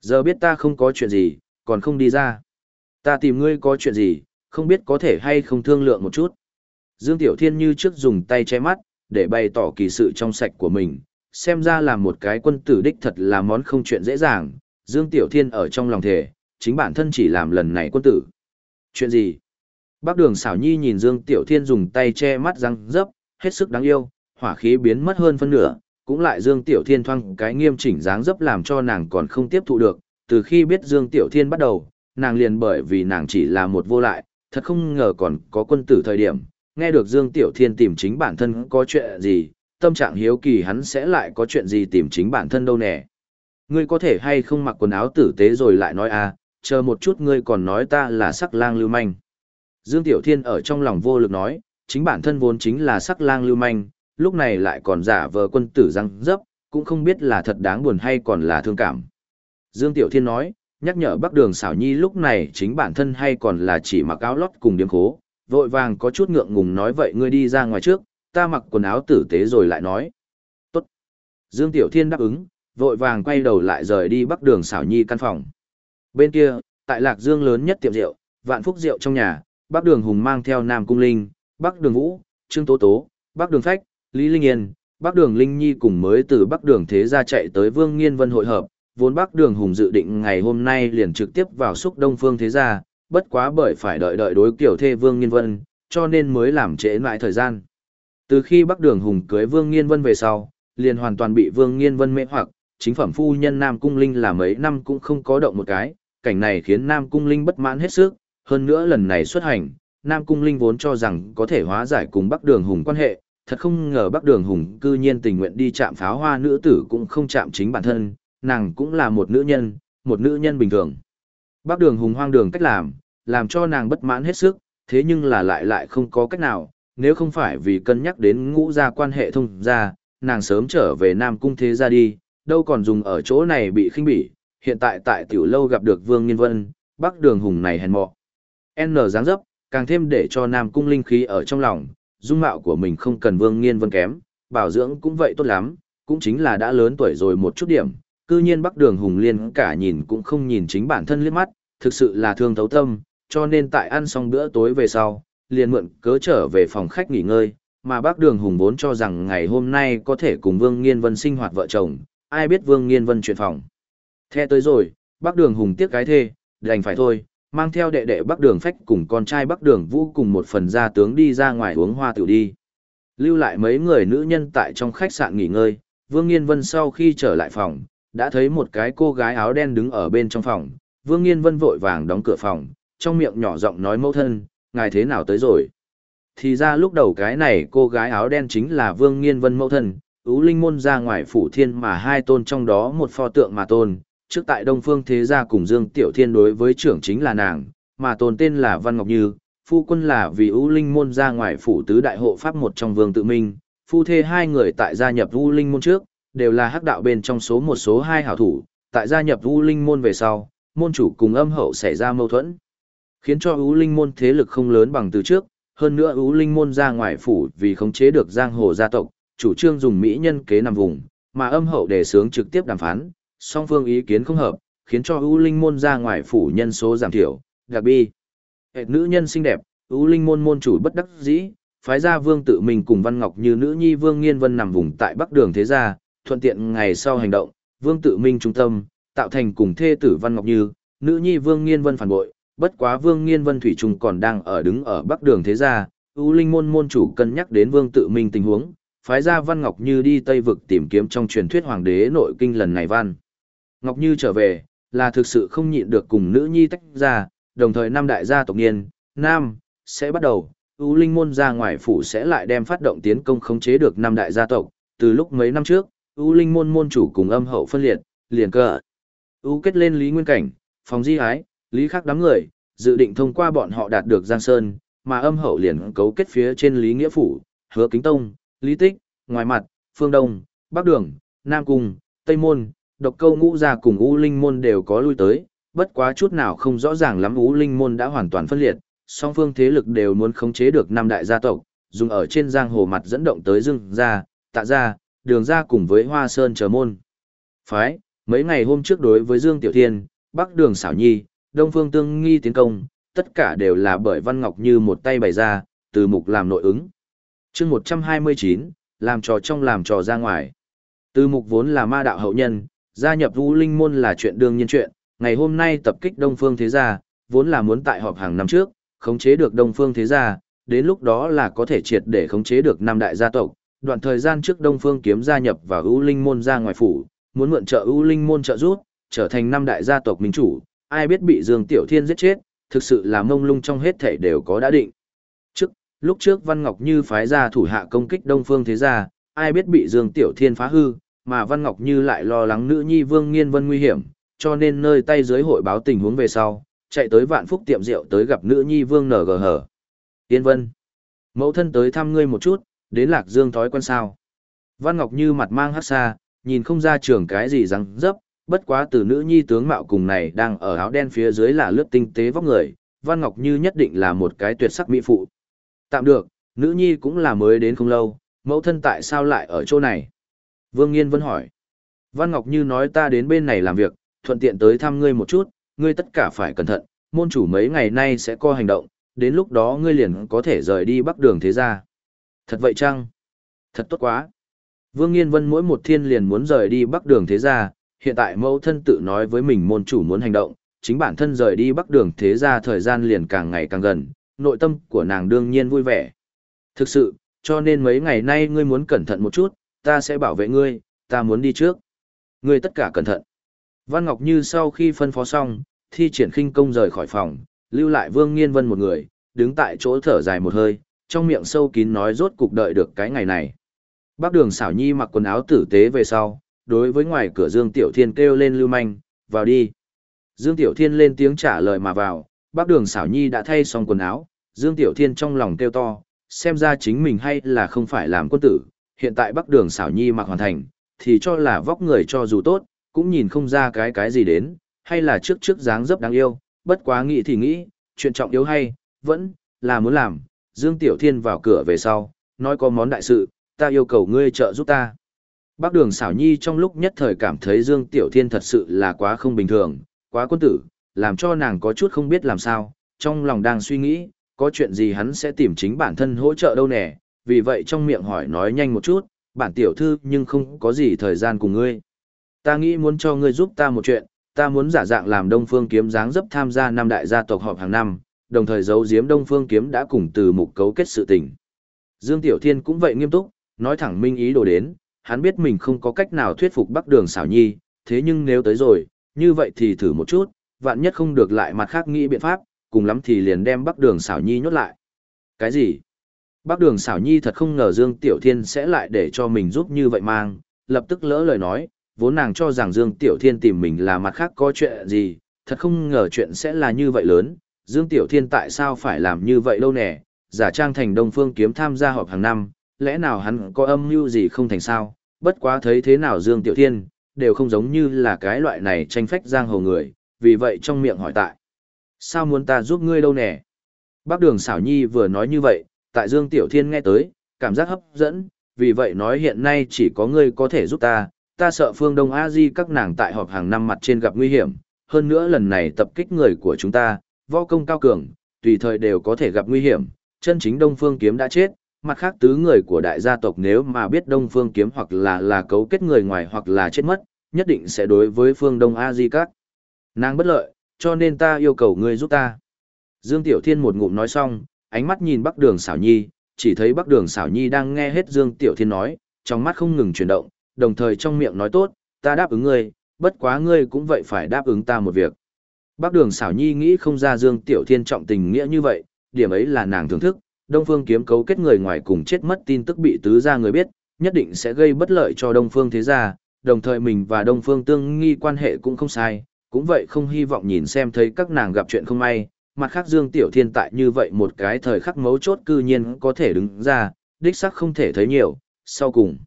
Giờ biết ta không có chuyện gì, còn không đi ra. Ta tìm ngươi có chuyện gì, không biết có thể hay không thương lượng một chút. Dương Tiểu Thiên như trước dùng tay che mắt, để bày tỏ kỳ sự trong sạch của mình, xem ra là một cái quân tử đích thật là món không chuyện dễ dàng, Dương Tiểu Thiên ở trong lòng thể, chính bản thân chỉ làm lần này quân tử. Chuyện gì? Bác đường xảo nhi nhìn Dương Tiểu Thiên dùng tay che mắt răng dấp, hết sức đáng yêu, hỏa khí biến mất hơn phân nửa, cũng lại Dương Tiểu Thiên thoang cái nghiêm chỉnh dáng dấp làm cho nàng còn không tiếp thụ được, từ khi biết Dương Tiểu Thiên bắt đầu, nàng liền bởi vì nàng chỉ là một vô lại, thật không ngờ còn có quân tử thời điểm, nghe được Dương Tiểu Thiên tìm chính bản thân có chuyện gì, tâm trạng hiếu kỳ hắn sẽ lại có chuyện gì tìm chính bản thân đâu nè. Ngươi có thể hay không mặc quần áo tử tế rồi lại nói à, chờ một chút ngươi còn nói ta là sắc lang lưu manh. Dương Tiểu Thiên ở trong lòng vô lực nói, chính bản thân vốn chính là sắc lang lưu manh, lúc này lại còn giả vờ quân tử răng dấp, cũng không biết là thật đáng buồn hay còn là thương cảm. Dương Tiểu Thiên nói, nhắc nhở Bắc Đường xảo nhi lúc này chính bản thân hay còn là chỉ mặc áo lót cùng điếm khố, vội vàng có chút ngượng ngùng nói vậy ngươi đi ra ngoài trước, ta mặc quần áo tử tế rồi lại nói. Tốt. Dương Tiểu Thiên đáp ứng, vội vàng quay đầu lại rời đi Bắc Đường xảo nhi căn phòng. Bên kia, tại Lạc Dương lớn nhất tiệm rượu, vạn phúc rượu trong nhà, Bắc Đường Hùng mang theo Nam Cung Linh, Bắc Đường Vũ, Trương Tố Tố, Bắc Đường Phách, Lý Linh Yên, Bắc Đường Linh Nhi cùng mới từ Bắc Đường Thế gia chạy tới Vương Nghiên Vân hội hợp, vốn Bắc Đường Hùng dự định ngày hôm nay liền trực tiếp vào xúc Đông Phương Thế gia, bất quá bởi phải đợi đợi đối kiểu thê Vương Nghiên Vân, cho nên mới làm trễ lại thời gian. Từ khi Bắc Đường Hùng cưới Vương Nghiên Vân về sau, liền hoàn toàn bị Vương Nghiên Vân mê hoặc, chính phẩm phu nhân Nam Cung Linh là mấy năm cũng không có động một cái, cảnh này khiến Nam Cung Linh bất mãn hết sức, hơn nữa lần này xuất hành, Nam Cung Linh vốn cho rằng có thể hóa giải cùng Bắc Đường Hùng quan hệ, thật không ngờ Bắc Đường Hùng cư nhiên tình nguyện đi chạm pháo hoa nữ tử cũng không chạm chính bản thân, nàng cũng là một nữ nhân, một nữ nhân bình thường. Bắc Đường Hùng hoang đường cách làm, làm cho nàng bất mãn hết sức, thế nhưng là lại lại không có cách nào, nếu không phải vì cân nhắc đến ngũ gia quan hệ thông gia, nàng sớm trở về Nam Cung thế gia đi, đâu còn dùng ở chỗ này bị khinh bỉ, hiện tại tại tiểu lâu gặp được Vương Nghiên Vân, Bắc Đường Hùng này hèn mọ. N dáng dấp, càng thêm để cho Nam Cung linh khí ở trong lòng, dung mạo của mình không cần Vương Nghiên Vân kém, bảo dưỡng cũng vậy tốt lắm, cũng chính là đã lớn tuổi rồi một chút điểm. Cư nhiên Bắc Đường Hùng Liên cả nhìn cũng không nhìn chính bản thân liếc mắt, thực sự là thương thấu tâm, cho nên tại ăn xong bữa tối về sau, liền mượn cớ trở về phòng khách nghỉ ngơi, mà Bắc Đường Hùng vốn cho rằng ngày hôm nay có thể cùng Vương Nghiên Vân sinh hoạt vợ chồng, ai biết Vương Nghiên Vân chuyển phòng. Thế tới rồi, Bắc Đường Hùng tiếc cái thê, đành phải thôi, mang theo đệ đệ Bắc Đường Phách cùng con trai Bắc Đường Vũ cùng một phần gia tướng đi ra ngoài uống hoa tiểu đi. Lưu lại mấy người nữ nhân tại trong khách sạn nghỉ ngơi, Vương Nghiên Vân sau khi trở lại phòng, đã thấy một cái cô gái áo đen đứng ở bên trong phòng, Vương Nghiên Vân vội vàng đóng cửa phòng, trong miệng nhỏ giọng nói mẫu thân, ngài thế nào tới rồi. Thì ra lúc đầu cái này cô gái áo đen chính là Vương Nghiên Vân mẫu thân, Ú Linh Môn ra ngoài phủ thiên mà hai tôn trong đó một pho tượng mà tôn, trước tại Đông Phương Thế Gia cùng Dương Tiểu Thiên đối với trưởng chính là nàng, mà tôn tên là Văn Ngọc Như, phu quân là vì Ú Linh Môn ra ngoài phủ tứ đại hộ pháp một trong vương tự minh, phu thê hai người tại gia nhập Ú Linh Môn trước, đều là hắc đạo bên trong số một số hai hảo thủ, tại gia nhập U Linh Môn về sau, môn chủ cùng âm hậu xảy ra mâu thuẫn, khiến cho U Linh Môn thế lực không lớn bằng từ trước, hơn nữa U Linh Môn ra ngoài phủ vì khống chế được giang hồ gia tộc, chủ trương dùng mỹ nhân kế nằm vùng, mà âm hậu đề sướng trực tiếp đàm phán, song phương ý kiến không hợp, khiến cho U linh môn ra ngoài phủ nhân số giảm thiểu, đặc bi. Hệ nữ nhân xinh đẹp, U linh môn môn chủ bất đắc dĩ, phái ra vương tự mình cùng Văn Ngọc như nữ nhi vương nghiên vân nằm vùng tại bắc đường thế gia, thuận tiện ngày sau hành động, vương tự minh trung tâm, tạo thành cùng thê tử Văn Ngọc như, nữ nhi vương nghiên vân phản bội, bất quá vương nghiên vân thủy trung còn đang ở đứng ở bắc đường thế gia, U linh môn môn chủ cân nhắc đến vương tự minh tình huống, phái ra Văn Ngọc Như đi Tây Vực tìm kiếm trong truyền thuyết hoàng đế nội kinh lần này văn. Ngọc Như trở về, là thực sự không nhịn được cùng nữ nhi tách ra, đồng thời năm đại gia tộc niên, Nam, sẽ bắt đầu, U Linh Môn ra ngoài phủ sẽ lại đem phát động tiến công khống chế được năm đại gia tộc, từ lúc mấy năm trước, U Linh Môn môn chủ cùng âm hậu phân liệt, liền cờ. U kết lên Lý Nguyên Cảnh, phòng di ái, Lý khắc đám người, dự định thông qua bọn họ đạt được Giang Sơn, mà âm hậu liền cấu kết phía trên Lý Nghĩa Phủ, Hứa Kính Tông, Lý Tích, ngoài mặt, Phương Đông, Bắc Đường, Nam Cung, Tây Môn, độc câu ngũ gia cùng U Linh Môn đều có lui tới, bất quá chút nào không rõ ràng lắm U Linh Môn đã hoàn toàn phân liệt, song phương thế lực đều muốn khống chế được năm đại gia tộc, dùng ở trên giang hồ mặt dẫn động tới Dương gia, Tạ gia, Đường gia cùng với Hoa Sơn chờ môn. Phái, mấy ngày hôm trước đối với Dương Tiểu Thiên, Bắc Đường Xảo Nhi, Đông Phương Tương Nghi tiến công, tất cả đều là bởi Văn Ngọc Như một tay bày ra, từ mục làm nội ứng. chương 129, làm trò trong làm trò ra ngoài. Từ mục vốn là ma đạo hậu nhân, gia nhập vũ linh môn là chuyện đương nhiên chuyện, ngày hôm nay tập kích Đông Phương Thế Gia, vốn là muốn tại họp hàng năm trước, khống chế được Đông Phương Thế Gia, đến lúc đó là có thể triệt để khống chế được năm đại gia tộc. Đoạn thời gian trước Đông Phương kiếm gia nhập vào U linh môn ra ngoài phủ, muốn mượn trợ U linh môn trợ giúp, trở thành năm đại gia tộc minh chủ, ai biết bị Dương Tiểu Thiên giết chết, thực sự là mông lung trong hết thể đều có đã định. Trước, lúc trước Văn Ngọc Như phái ra thủ hạ công kích Đông Phương Thế Gia, ai biết bị Dương Tiểu Thiên phá hư, mà Văn Ngọc Như lại lo lắng nữ nhi Vương Nghiên Vân nguy hiểm, cho nên nơi tay dưới hội báo tình huống về sau, chạy tới Vạn Phúc tiệm rượu tới gặp nữ nhi Vương NG hở. Yên Vân, mẫu thân tới thăm ngươi một chút, đến Lạc Dương thói quen sao. Văn Ngọc Như mặt mang hát xa, nhìn không ra trường cái gì răng dấp, Bất quá từ nữ nhi tướng mạo cùng này đang ở áo đen phía dưới là lướt tinh tế vóc người, Văn Ngọc Như nhất định là một cái tuyệt sắc mỹ phụ. Tạm được, nữ nhi cũng là mới đến không lâu, mẫu thân tại sao lại ở chỗ này? Vương Nghiên vẫn hỏi. Văn Ngọc Như nói ta đến bên này làm việc, thuận tiện tới thăm ngươi một chút, ngươi tất cả phải cẩn thận, môn chủ mấy ngày nay sẽ có hành động, đến lúc đó ngươi liền có thể rời đi bắc đường thế gia. Thật vậy chăng? Thật tốt quá. Vương Nghiên Vân mỗi một thiên liền muốn rời đi bắc đường thế gia, hiện tại mẫu thân tự nói với mình môn chủ muốn hành động, chính bản thân rời đi bắc đường thế gia thời gian liền càng ngày càng gần, nội tâm của nàng đương nhiên vui vẻ. Thực sự, cho nên mấy ngày nay ngươi muốn cẩn thận một chút, ta sẽ bảo vệ ngươi, ta muốn đi trước. Ngươi tất cả cẩn thận. Văn Ngọc Như sau khi phân phó xong, thi triển khinh công rời khỏi phòng, lưu lại Vương Nghiên Vân một người, đứng tại chỗ thở dài một hơi, trong miệng sâu kín nói rốt cục đợi được cái ngày này. Bác đường xảo nhi mặc quần áo tử tế về sau, đối với ngoài cửa Dương Tiểu Thiên kêu lên lưu manh, vào đi. Dương Tiểu Thiên lên tiếng trả lời mà vào, bác đường xảo nhi đã thay xong quần áo, Dương Tiểu Thiên trong lòng kêu to, xem ra chính mình hay là không phải làm quân tử, hiện tại bác đường xảo nhi mặc hoàn thành, thì cho là vóc người cho dù tốt, cũng nhìn không ra cái cái gì đến, hay là trước trước dáng dấp đáng yêu, bất quá nghĩ thì nghĩ, chuyện trọng yếu hay, vẫn là muốn làm. Dương Tiểu Thiên vào cửa về sau, nói có món đại sự, ta yêu cầu ngươi trợ giúp ta. Bác đường xảo nhi trong lúc nhất thời cảm thấy Dương Tiểu Thiên thật sự là quá không bình thường, quá quân tử, làm cho nàng có chút không biết làm sao, trong lòng đang suy nghĩ, có chuyện gì hắn sẽ tìm chính bản thân hỗ trợ đâu nè, vì vậy trong miệng hỏi nói nhanh một chút, bản tiểu thư nhưng không có gì thời gian cùng ngươi. Ta nghĩ muốn cho ngươi giúp ta một chuyện, ta muốn giả dạng làm Đông Phương Kiếm dáng dấp tham gia năm đại gia tộc họp hàng năm, đồng thời giấu giếm Đông Phương Kiếm đã cùng từ mục cấu kết sự tình. Dương Tiểu Thiên cũng vậy nghiêm túc, nói thẳng minh ý đồ đến, hắn biết mình không có cách nào thuyết phục Bắc Đường xảo nhi, thế nhưng nếu tới rồi, như vậy thì thử một chút, vạn nhất không được lại mặt khác nghĩ biện pháp, cùng lắm thì liền đem Bắc Đường xảo nhi nhốt lại. Cái gì? Bắc Đường xảo nhi thật không ngờ Dương Tiểu Thiên sẽ lại để cho mình giúp như vậy mang, lập tức lỡ lời nói, vốn nàng cho rằng Dương Tiểu Thiên tìm mình là mặt khác có chuyện gì, thật không ngờ chuyện sẽ là như vậy lớn, Dương Tiểu Thiên tại sao phải làm như vậy đâu nè, giả trang thành Đông Phương Kiếm tham gia họp hàng năm, lẽ nào hắn có âm mưu gì không thành sao, bất quá thấy thế nào Dương Tiểu Thiên, đều không giống như là cái loại này tranh phách giang hồ người, vì vậy trong miệng hỏi tại. Sao muốn ta giúp ngươi đâu nè? Bác đường Sảo nhi vừa nói như vậy, tại Dương Tiểu Thiên nghe tới, cảm giác hấp dẫn, vì vậy nói hiện nay chỉ có ngươi có thể giúp ta, ta sợ phương Đông A Di các nàng tại họp hàng năm mặt trên gặp nguy hiểm, hơn nữa lần này tập kích người của chúng ta, võ công cao cường, tùy thời đều có thể gặp nguy hiểm, chân chính Đông Phương Kiếm đã chết, mặt khác tứ người của đại gia tộc nếu mà biết Đông Phương Kiếm hoặc là là cấu kết người ngoài hoặc là chết mất, nhất định sẽ đối với phương Đông A Di các. Nàng bất lợi, cho nên ta yêu cầu ngươi giúp ta. Dương Tiểu Thiên một ngụm nói xong, ánh mắt nhìn Bắc Đường Xảo Nhi, chỉ thấy Bắc Đường Xảo Nhi đang nghe hết Dương Tiểu Thiên nói, trong mắt không ngừng chuyển động, đồng thời trong miệng nói tốt, ta đáp ứng ngươi, bất quá ngươi cũng vậy phải đáp ứng ta một việc. Bác đường xảo nhi nghĩ không ra Dương Tiểu Thiên trọng tình nghĩa như vậy, điểm ấy là nàng thưởng thức, Đông Phương kiếm cấu kết người ngoài cùng chết mất tin tức bị tứ gia người biết, nhất định sẽ gây bất lợi cho Đông Phương thế gia, đồng thời mình và Đông Phương tương nghi quan hệ cũng không sai, cũng vậy không hy vọng nhìn xem thấy các nàng gặp chuyện không may, mặt khác Dương Tiểu Thiên tại như vậy một cái thời khắc mấu chốt cư nhiên có thể đứng ra, đích sắc không thể thấy nhiều, sau cùng.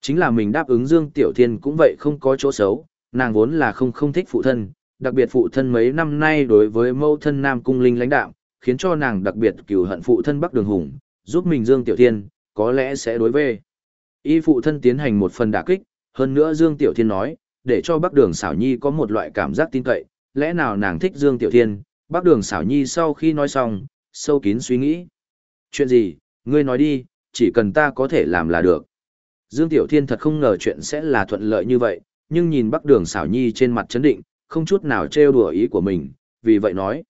Chính là mình đáp ứng Dương Tiểu Thiên cũng vậy không có chỗ xấu, nàng vốn là không không thích phụ thân, đặc biệt phụ thân mấy năm nay đối với mẫu thân Nam Cung Linh lãnh đạo, khiến cho nàng đặc biệt cừu hận phụ thân Bắc Đường Hùng, giúp mình Dương Tiểu Thiên, có lẽ sẽ đối về. Y phụ thân tiến hành một phần đả kích, hơn nữa Dương Tiểu Thiên nói, để cho Bắc Đường Xảo Nhi có một loại cảm giác tin cậy, lẽ nào nàng thích Dương Tiểu Thiên, Bắc Đường Xảo Nhi sau khi nói xong, sâu kín suy nghĩ. Chuyện gì, ngươi nói đi, chỉ cần ta có thể làm là được. Dương Tiểu Thiên thật không ngờ chuyện sẽ là thuận lợi như vậy, nhưng nhìn Bắc Đường Xảo Nhi trên mặt chấn định, không chút nào trêu đùa ý của mình, vì vậy nói.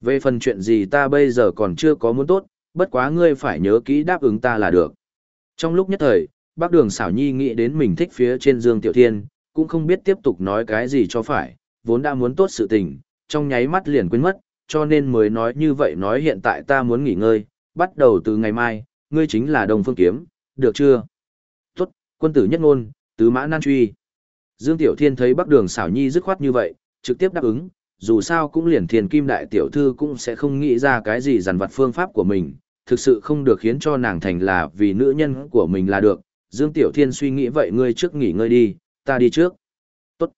Về phần chuyện gì ta bây giờ còn chưa có muốn tốt, bất quá ngươi phải nhớ kỹ đáp ứng ta là được. Trong lúc nhất thời, Bắc Đường Xảo Nhi nghĩ đến mình thích phía trên Dương Tiểu Thiên, cũng không biết tiếp tục nói cái gì cho phải, vốn đã muốn tốt sự tình, trong nháy mắt liền quên mất, cho nên mới nói như vậy nói hiện tại ta muốn nghỉ ngơi, bắt đầu từ ngày mai, ngươi chính là Đồng Phương Kiếm, được chưa? tốt, quân tử nhất ngôn, tứ mã nan truy. Dương Tiểu Thiên thấy Bắc Đường xảo nhi dứt khoát như vậy, trực tiếp đáp ứng, dù sao cũng liền thiền kim đại tiểu thư cũng sẽ không nghĩ ra cái gì dằn vặt phương pháp của mình, thực sự không được khiến cho nàng thành là vì nữ nhân của mình là được. Dương Tiểu Thiên suy nghĩ vậy ngươi trước nghỉ ngơi đi, ta đi trước. Tốt.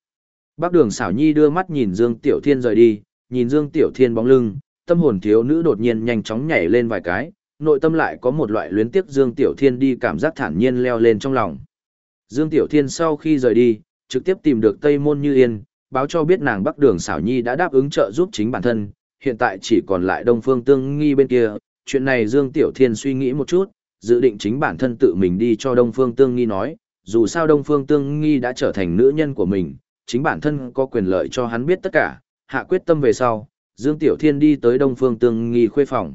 Bác đường xảo nhi đưa mắt nhìn Dương Tiểu Thiên rời đi, nhìn Dương Tiểu Thiên bóng lưng, tâm hồn thiếu nữ đột nhiên nhanh chóng nhảy lên vài cái, nội tâm lại có một loại luyến tiếc Dương Tiểu Thiên đi cảm giác thản nhiên leo lên trong lòng. Dương Tiểu Thiên sau khi rời đi, trực tiếp tìm được Tây Môn Như Yên, báo cho biết nàng Bắc Đường xảo nhi đã đáp ứng trợ giúp chính bản thân, hiện tại chỉ còn lại Đông Phương Tương Nghi bên kia, chuyện này Dương Tiểu Thiên suy nghĩ một chút, dự định chính bản thân tự mình đi cho Đông Phương Tương Nghi nói, dù sao Đông Phương Tương Nghi đã trở thành nữ nhân của mình, chính bản thân có quyền lợi cho hắn biết tất cả, hạ quyết tâm về sau, Dương Tiểu Thiên đi tới Đông Phương Tương Nghi khuê phòng.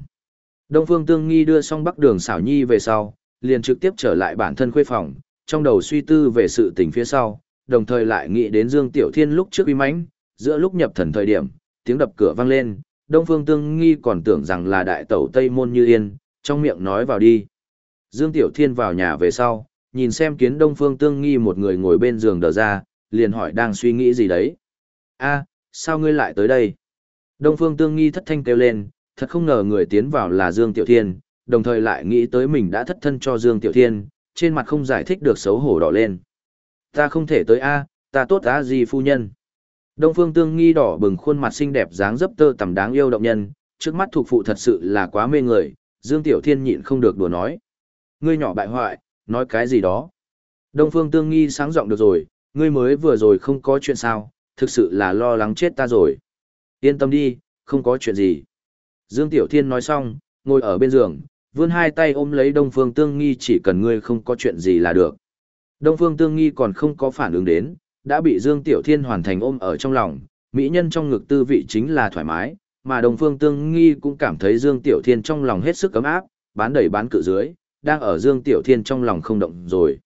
Đông Phương Tương Nghi đưa xong Bắc Đường xảo nhi về sau, liền trực tiếp trở lại bản thân khuê phòng, trong đầu suy tư về sự tình phía sau, đồng thời lại nghĩ đến Dương Tiểu Thiên lúc trước uy mãnh, giữa lúc nhập thần thời điểm, tiếng đập cửa vang lên, Đông Phương Tương Nghi còn tưởng rằng là đại tẩu Tây Môn Như Yên, trong miệng nói vào đi. Dương Tiểu Thiên vào nhà về sau, nhìn xem kiến Đông Phương Tương Nghi một người ngồi bên giường đờ ra, liền hỏi đang suy nghĩ gì đấy. a sao ngươi lại tới đây? Đông Phương Tương Nghi thất thanh kêu lên, thật không ngờ người tiến vào là Dương Tiểu Thiên, đồng thời lại nghĩ tới mình đã thất thân cho Dương Tiểu Thiên, trên mặt không giải thích được xấu hổ đỏ lên. Ta không thể tới a, ta tốt á gì phu nhân. Đông Phương Tương Nghi đỏ bừng khuôn mặt xinh đẹp dáng dấp tơ tầm đáng yêu động nhân, trước mắt thuộc phụ thật sự là quá mê người, Dương Tiểu Thiên nhịn không được đùa nói. Ngươi nhỏ bại hoại, nói cái gì đó. Đông Phương Tương Nghi sáng giọng được rồi, ngươi mới vừa rồi không có chuyện sao, thực sự là lo lắng chết ta rồi. Yên tâm đi, không có chuyện gì. Dương Tiểu Thiên nói xong, ngồi ở bên giường, vươn hai tay ôm lấy Đông Phương Tương Nghi chỉ cần ngươi không có chuyện gì là được. Đông Phương Tương Nghi còn không có phản ứng đến, đã bị Dương Tiểu Thiên hoàn thành ôm ở trong lòng, mỹ nhân trong ngực tư vị chính là thoải mái, mà Đông Phương Tương Nghi cũng cảm thấy Dương Tiểu Thiên trong lòng hết sức ấm áp, bán đẩy bán cự dưới, đang ở Dương Tiểu Thiên trong lòng không động rồi.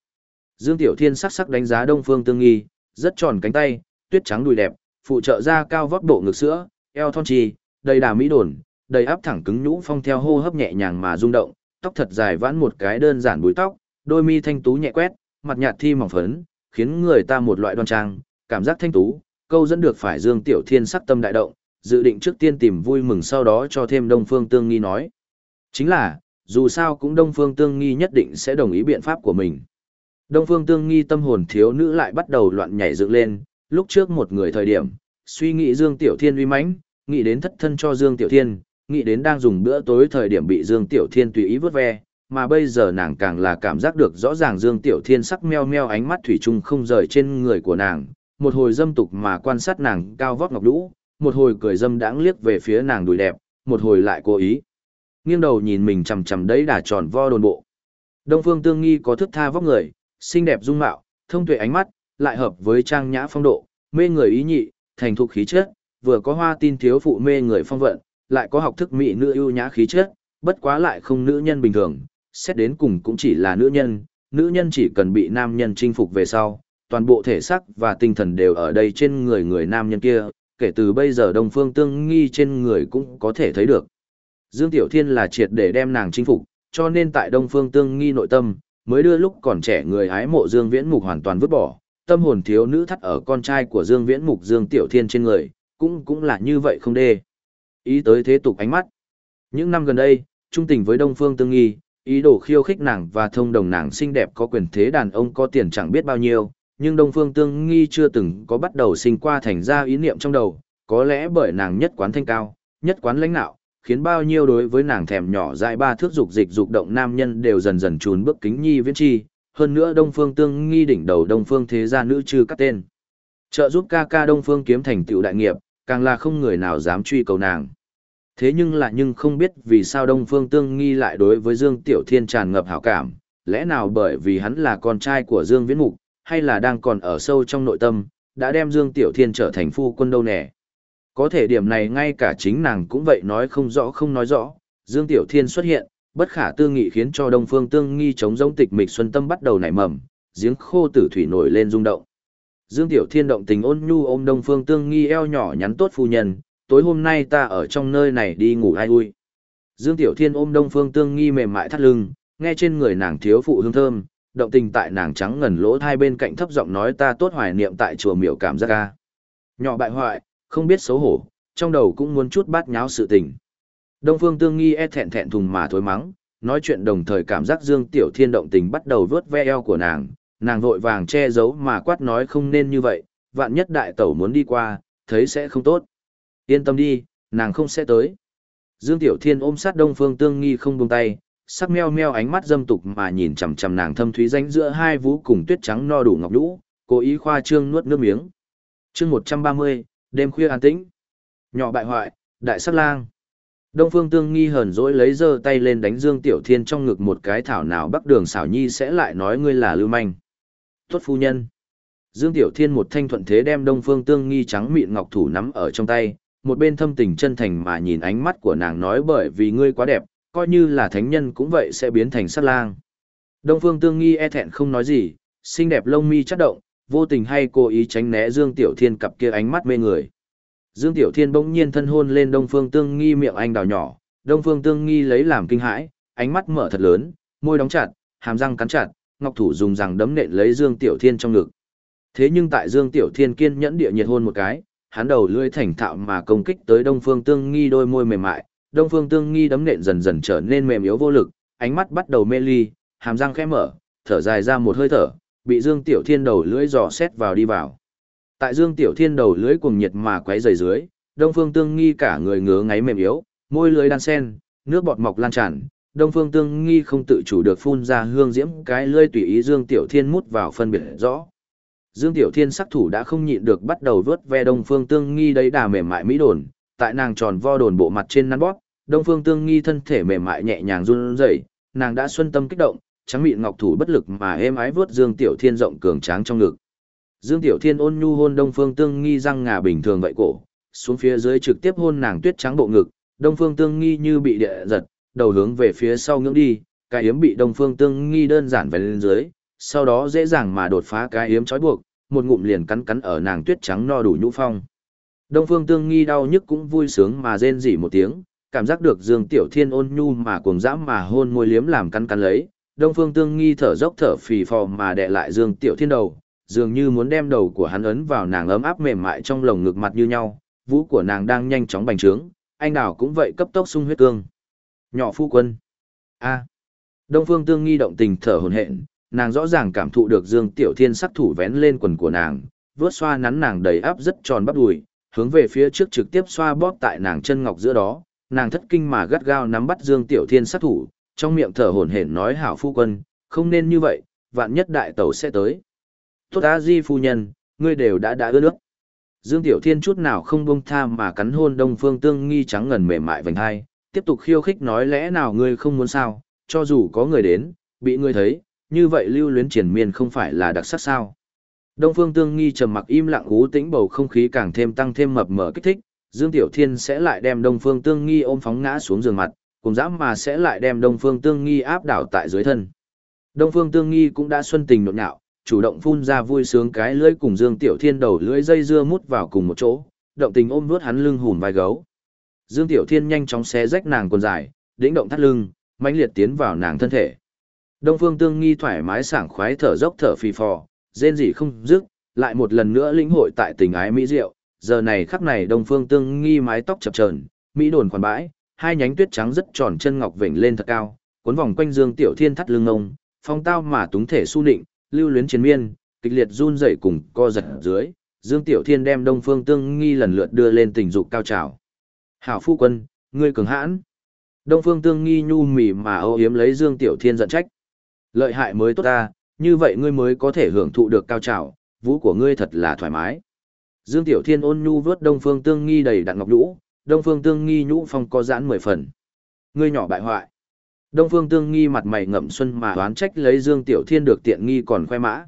Dương Tiểu Thiên sắc sắc đánh giá Đông Phương Tương Nghi, rất tròn cánh tay, tuyết trắng đùi đẹp, phụ trợ ra cao vóc độ ngực sữa, eo thon trì, đầy đà mỹ đồn, đầy áp thẳng cứng nhũ phong theo hô hấp nhẹ nhàng mà rung động, tóc thật dài vãn một cái đơn giản búi tóc, đôi mi thanh tú nhẹ quét, mặt nhạt thi mỏng phấn, khiến người ta một loại đoan trang, cảm giác thanh tú, câu dẫn được phải Dương Tiểu Thiên sắc tâm đại động, dự định trước tiên tìm vui mừng sau đó cho thêm Đông Phương Tương Nghi nói. Chính là, dù sao cũng Đông Phương Tương Nghi nhất định sẽ đồng ý biện pháp của mình. Đông Phương Tương Nghi tâm hồn thiếu nữ lại bắt đầu loạn nhảy dựng lên, lúc trước một người thời điểm, suy nghĩ Dương Tiểu Thiên uy mãnh, nghĩ đến thất thân cho Dương Tiểu Thiên, nghĩ đến đang dùng bữa tối thời điểm bị Dương Tiểu Thiên tùy ý vớt ve, mà bây giờ nàng càng là cảm giác được rõ ràng Dương Tiểu Thiên sắc meo meo ánh mắt thủy chung không rời trên người của nàng, một hồi dâm tục mà quan sát nàng cao vóc ngọc lũ, một hồi cười dâm đãng liếc về phía nàng đùi đẹp, một hồi lại cố ý. Nghiêng đầu nhìn mình chằm chằm đấy đà tròn vo đồn bộ. Đông Phương Tương Nghi có thức tha vóc người, xinh đẹp dung mạo, thông tuệ ánh mắt, lại hợp với trang nhã phong độ, mê người ý nhị, thành thục khí chất, vừa có hoa tin thiếu phụ mê người phong vận, lại có học thức mỹ nữ ưu nhã khí chất, bất quá lại không nữ nhân bình thường, xét đến cùng cũng chỉ là nữ nhân, nữ nhân chỉ cần bị nam nhân chinh phục về sau, toàn bộ thể xác và tinh thần đều ở đây trên người người nam nhân kia, kể từ bây giờ Đông Phương Tương Nghi trên người cũng có thể thấy được. Dương Tiểu Thiên là triệt để đem nàng chinh phục, cho nên tại Đông Phương Tương Nghi nội tâm, mới đưa lúc còn trẻ người hái mộ Dương Viễn Mục hoàn toàn vứt bỏ, tâm hồn thiếu nữ thắt ở con trai của Dương Viễn Mục Dương Tiểu Thiên trên người, cũng cũng là như vậy không đê. Ý tới thế tục ánh mắt. Những năm gần đây, trung tình với Đông Phương Tương Nghi, ý đồ khiêu khích nàng và thông đồng nàng xinh đẹp có quyền thế đàn ông có tiền chẳng biết bao nhiêu, nhưng Đông Phương Tương Nghi chưa từng có bắt đầu sinh qua thành ra ý niệm trong đầu, có lẽ bởi nàng nhất quán thanh cao, nhất quán lãnh nạo, khiến bao nhiêu đối với nàng thèm nhỏ dại ba thước dục dịch dục động nam nhân đều dần dần trốn bước kính nhi viễn chi, hơn nữa Đông Phương Tương Nghi đỉnh đầu Đông Phương thế gia nữ trừ các tên. Trợ giúp ca ca Đông Phương kiếm thành tựu đại nghiệp, càng là không người nào dám truy cầu nàng. Thế nhưng là nhưng không biết vì sao Đông Phương Tương Nghi lại đối với Dương Tiểu Thiên tràn ngập hảo cảm, lẽ nào bởi vì hắn là con trai của Dương Viễn Mục, hay là đang còn ở sâu trong nội tâm, đã đem Dương Tiểu Thiên trở thành phu quân đâu nè. Có thể điểm này ngay cả chính nàng cũng vậy nói không rõ không nói rõ, Dương Tiểu Thiên xuất hiện, bất khả tư nghị khiến cho Đông Phương Tương Nghi chống giống tịch mịch xuân tâm bắt đầu nảy mầm, giếng khô tử thủy nổi lên rung động. Dương Tiểu Thiên động tình ôn nhu ôm Đông Phương Tương Nghi eo nhỏ nhắn tốt phu nhân, tối hôm nay ta ở trong nơi này đi ngủ ai ui. Dương Tiểu Thiên ôm Đông Phương Tương Nghi mềm mại thắt lưng, nghe trên người nàng thiếu phụ hương thơm, động tình tại nàng trắng ngần lỗ hai bên cạnh thấp giọng nói ta tốt hoài niệm tại chùa miểu cảm giác ca. Nhỏ bại hoại, không biết xấu hổ, trong đầu cũng muốn chút bát nháo sự tình. Đông Phương Tương Nghi e thẹn thẹn thùng mà thối mắng, nói chuyện đồng thời cảm giác Dương Tiểu Thiên động tình bắt đầu vớt ve eo của nàng, nàng vội vàng che giấu mà quát nói không nên như vậy, vạn nhất đại tẩu muốn đi qua, thấy sẽ không tốt. Yên tâm đi, nàng không sẽ tới. Dương Tiểu Thiên ôm sát Đông Phương Tương Nghi không buông tay, sắc meo meo ánh mắt dâm tục mà nhìn chằm chằm nàng thâm thúy rãnh giữa hai vú cùng tuyết trắng no đủ ngọc lũ, cố ý khoa trương nuốt nước miếng. Chương 130, đêm khuya an tĩnh. Nhỏ bại hoại, đại sắc lang. Đông Phương Tương Nghi hờn dỗi lấy giơ tay lên đánh Dương Tiểu Thiên trong ngực một cái thảo nào Bắc Đường xảo nhi sẽ lại nói ngươi là lưu manh. Tuất phu nhân. Dương Tiểu Thiên một thanh thuận thế đem Đông Phương Tương Nghi trắng mịn ngọc thủ nắm ở trong tay, một bên thâm tình chân thành mà nhìn ánh mắt của nàng nói bởi vì ngươi quá đẹp, coi như là thánh nhân cũng vậy sẽ biến thành sát lang. Đông Phương Tương Nghi e thẹn không nói gì, xinh đẹp lông mi chất động, vô tình hay cố ý tránh né Dương Tiểu Thiên cặp kia ánh mắt mê người. Dương Tiểu Thiên bỗng nhiên thân hôn lên Đông Phương Tương Nghi miệng anh đào nhỏ, Đông Phương Tương Nghi lấy làm kinh hãi, ánh mắt mở thật lớn, môi đóng chặt, hàm răng cắn chặt, ngọc thủ dùng răng đấm nện lấy Dương Tiểu Thiên trong ngực. Thế nhưng tại Dương Tiểu Thiên kiên nhẫn địa nhiệt hôn một cái, hắn đầu lưỡi thành thạo mà công kích tới Đông Phương Tương Nghi đôi môi mềm mại, Đông Phương Tương Nghi đấm nện dần dần trở nên mềm yếu vô lực, ánh mắt bắt đầu mê ly, hàm răng khẽ mở, thở dài ra một hơi thở, bị Dương Tiểu Thiên đầu lưỡi dò xét vào đi vào. Tại Dương Tiểu Thiên đầu lưỡi cuồng nhiệt mà quấy rầy dưới, Đông Phương Tương Nghi cả người ngứa ngáy mềm yếu, môi lưỡi đan sen, nước bọt mọc lan tràn, Đông Phương Tương Nghi không tự chủ được phun ra hương diễm cái lưỡi tùy ý Dương Tiểu Thiên mút vào phân biệt rõ. Dương Tiểu Thiên sắc thủ đã không nhịn được bắt đầu vớt ve Đông Phương Tương Nghi đấy đà mềm mại mỹ đồn, tại nàng tròn vo đồn bộ mặt trên nắn bóp, Đông Phương Tương Nghi thân thể mềm mại nhẹ nhàng run rẩy, nàng đã xuân tâm kích động, trắng mịn ngọc thủ bất lực mà êm ái vớt Dương Tiểu Thiên rộng cường tráng trong ngực. Dương Tiểu Thiên ôn nhu hôn Đông Phương Tương Nghi răng ngà bình thường vậy cổ, xuống phía dưới trực tiếp hôn nàng tuyết trắng bộ ngực, Đông Phương Tương Nghi như bị địa giật, đầu hướng về phía sau ngưỡng đi, cái yếm bị Đông Phương Tương Nghi đơn giản về lên dưới, sau đó dễ dàng mà đột phá cái yếm trói buộc, một ngụm liền cắn cắn ở nàng tuyết trắng no đủ nhũ phong. Đông Phương Tương Nghi đau nhức cũng vui sướng mà rên rỉ một tiếng, cảm giác được Dương Tiểu Thiên ôn nhu mà cuồng dã mà hôn môi liếm làm cắn cắn lấy. Đông Phương Tương Nghi thở dốc thở phì phò mà đè lại Dương Tiểu Thiên đầu, dường như muốn đem đầu của hắn ấn vào nàng ấm áp mềm mại trong lồng ngực mặt như nhau, vũ của nàng đang nhanh chóng bành trướng, anh đào cũng vậy cấp tốc sung huyết cương. Nhỏ phu quân. A. Đông Phương Tương Nghi động tình thở hổn hển, nàng rõ ràng cảm thụ được Dương Tiểu Thiên sắc thủ vén lên quần của nàng, vướt xoa nắn nàng đầy áp rất tròn bắp đùi, hướng về phía trước trực tiếp xoa bóp tại nàng chân ngọc giữa đó, nàng thất kinh mà gắt gao nắm bắt Dương Tiểu Thiên sát thủ, trong miệng thở hổn hển nói hảo phu quân, không nên như vậy, vạn nhất đại tẩu sẽ tới. Tốt á di phu nhân, ngươi đều đã đã ưa nước. Dương Tiểu Thiên chút nào không buông tha mà cắn hôn Đông Phương Tương Nghi trắng ngần mềm mại vành hai, tiếp tục khiêu khích nói lẽ nào ngươi không muốn sao, cho dù có người đến, bị ngươi thấy, như vậy lưu luyến triển miên không phải là đặc sắc sao. Đông Phương Tương Nghi trầm mặc im lặng ú tĩnh bầu không khí càng thêm tăng thêm mập mờ kích thích, Dương Tiểu Thiên sẽ lại đem Đông Phương Tương Nghi ôm phóng ngã xuống giường mặt, cùng dám mà sẽ lại đem Đông Phương Tương Nghi áp đảo tại dưới thân. Đông Phương Tương Nghi cũng đã xuân tình nhộn nhạo, chủ động phun ra vui sướng cái lưỡi cùng Dương Tiểu Thiên đầu lưỡi dây dưa mút vào cùng một chỗ, động tình ôm vuốt hắn lưng hùn vai gấu. Dương Tiểu Thiên nhanh chóng xé rách nàng quần dài, đĩnh động thắt lưng, mãnh liệt tiến vào nàng thân thể. Đông Phương Tương Nghi thoải mái sảng khoái thở dốc thở phì phò, rên rỉ không dứt, lại một lần nữa lĩnh hội tại tình ái mỹ diệu, giờ này khắc này Đông Phương Tương Nghi mái tóc chập chờn, mỹ đồn khoản bãi, hai nhánh tuyết trắng rất tròn chân ngọc vểnh lên thật cao, cuốn vòng quanh Dương Tiểu Thiên thắt lưng ngông, phong tao mà túng thể su nịnh, lưu luyến chiến miên, kịch liệt run rẩy cùng co giật dưới, Dương Tiểu Thiên đem Đông Phương Tương Nghi lần lượt đưa lên tình dục cao trào. "Hảo phu quân, ngươi cường hãn." Đông Phương Tương Nghi nhu mì mà âu yếm lấy Dương Tiểu Thiên giận trách. "Lợi hại mới tốt ta, như vậy ngươi mới có thể hưởng thụ được cao trào, vũ của ngươi thật là thoải mái." Dương Tiểu Thiên ôn nhu vớt Đông Phương Tương Nghi đầy đặn ngọc nhũ, Đông Phương Tương Nghi nhũ phong có giãn mười phần. Ngươi nhỏ bại hoại. Đông Phương Tương Nghi mặt mày ngậm xuân mà đoán trách lấy Dương Tiểu Thiên được tiện nghi còn khoe mã.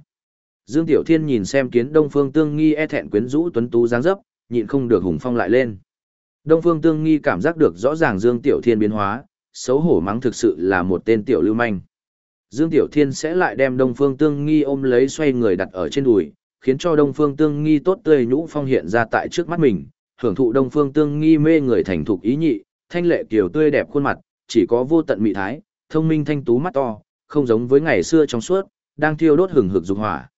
Dương Tiểu Thiên nhìn xem kiến Đông Phương Tương Nghi e thẹn quyến rũ tuấn tú dáng dấp, nhịn không được hùng phong lại lên. Đông Phương Tương Nghi cảm giác được rõ ràng Dương Tiểu Thiên biến hóa, xấu hổ mắng thực sự là một tên tiểu lưu manh. Dương Tiểu Thiên sẽ lại đem Đông Phương Tương Nghi ôm lấy xoay người đặt ở trên đùi, khiến cho Đông Phương Tương Nghi tốt tươi nhũ phong hiện ra tại trước mắt mình, hưởng thụ Đông Phương Tương Nghi mê người thành thục ý nhị, thanh lệ kiều tươi đẹp khuôn mặt, chỉ có vô tận mị thái, thông minh thanh tú mắt to, không giống với ngày xưa trong suốt, đang thiêu đốt hừng hực dục hỏa.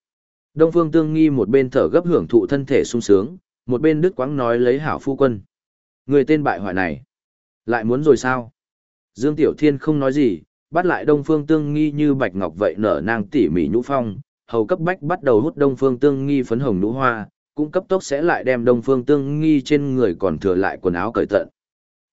Đông Phương Tương Nghi một bên thở gấp hưởng thụ thân thể sung sướng, một bên đứt quãng nói lấy hảo phu quân. Người tên bại hoại này, lại muốn rồi sao? Dương Tiểu Thiên không nói gì, bắt lại Đông Phương Tương Nghi như bạch ngọc vậy nở nang tỉ mỉ nhũ phong, hầu cấp bách bắt đầu hút Đông Phương Tương Nghi phấn hồng nhũ hoa, cũng cấp tốc sẽ lại đem Đông Phương Tương Nghi trên người còn thừa lại quần áo cởi tận.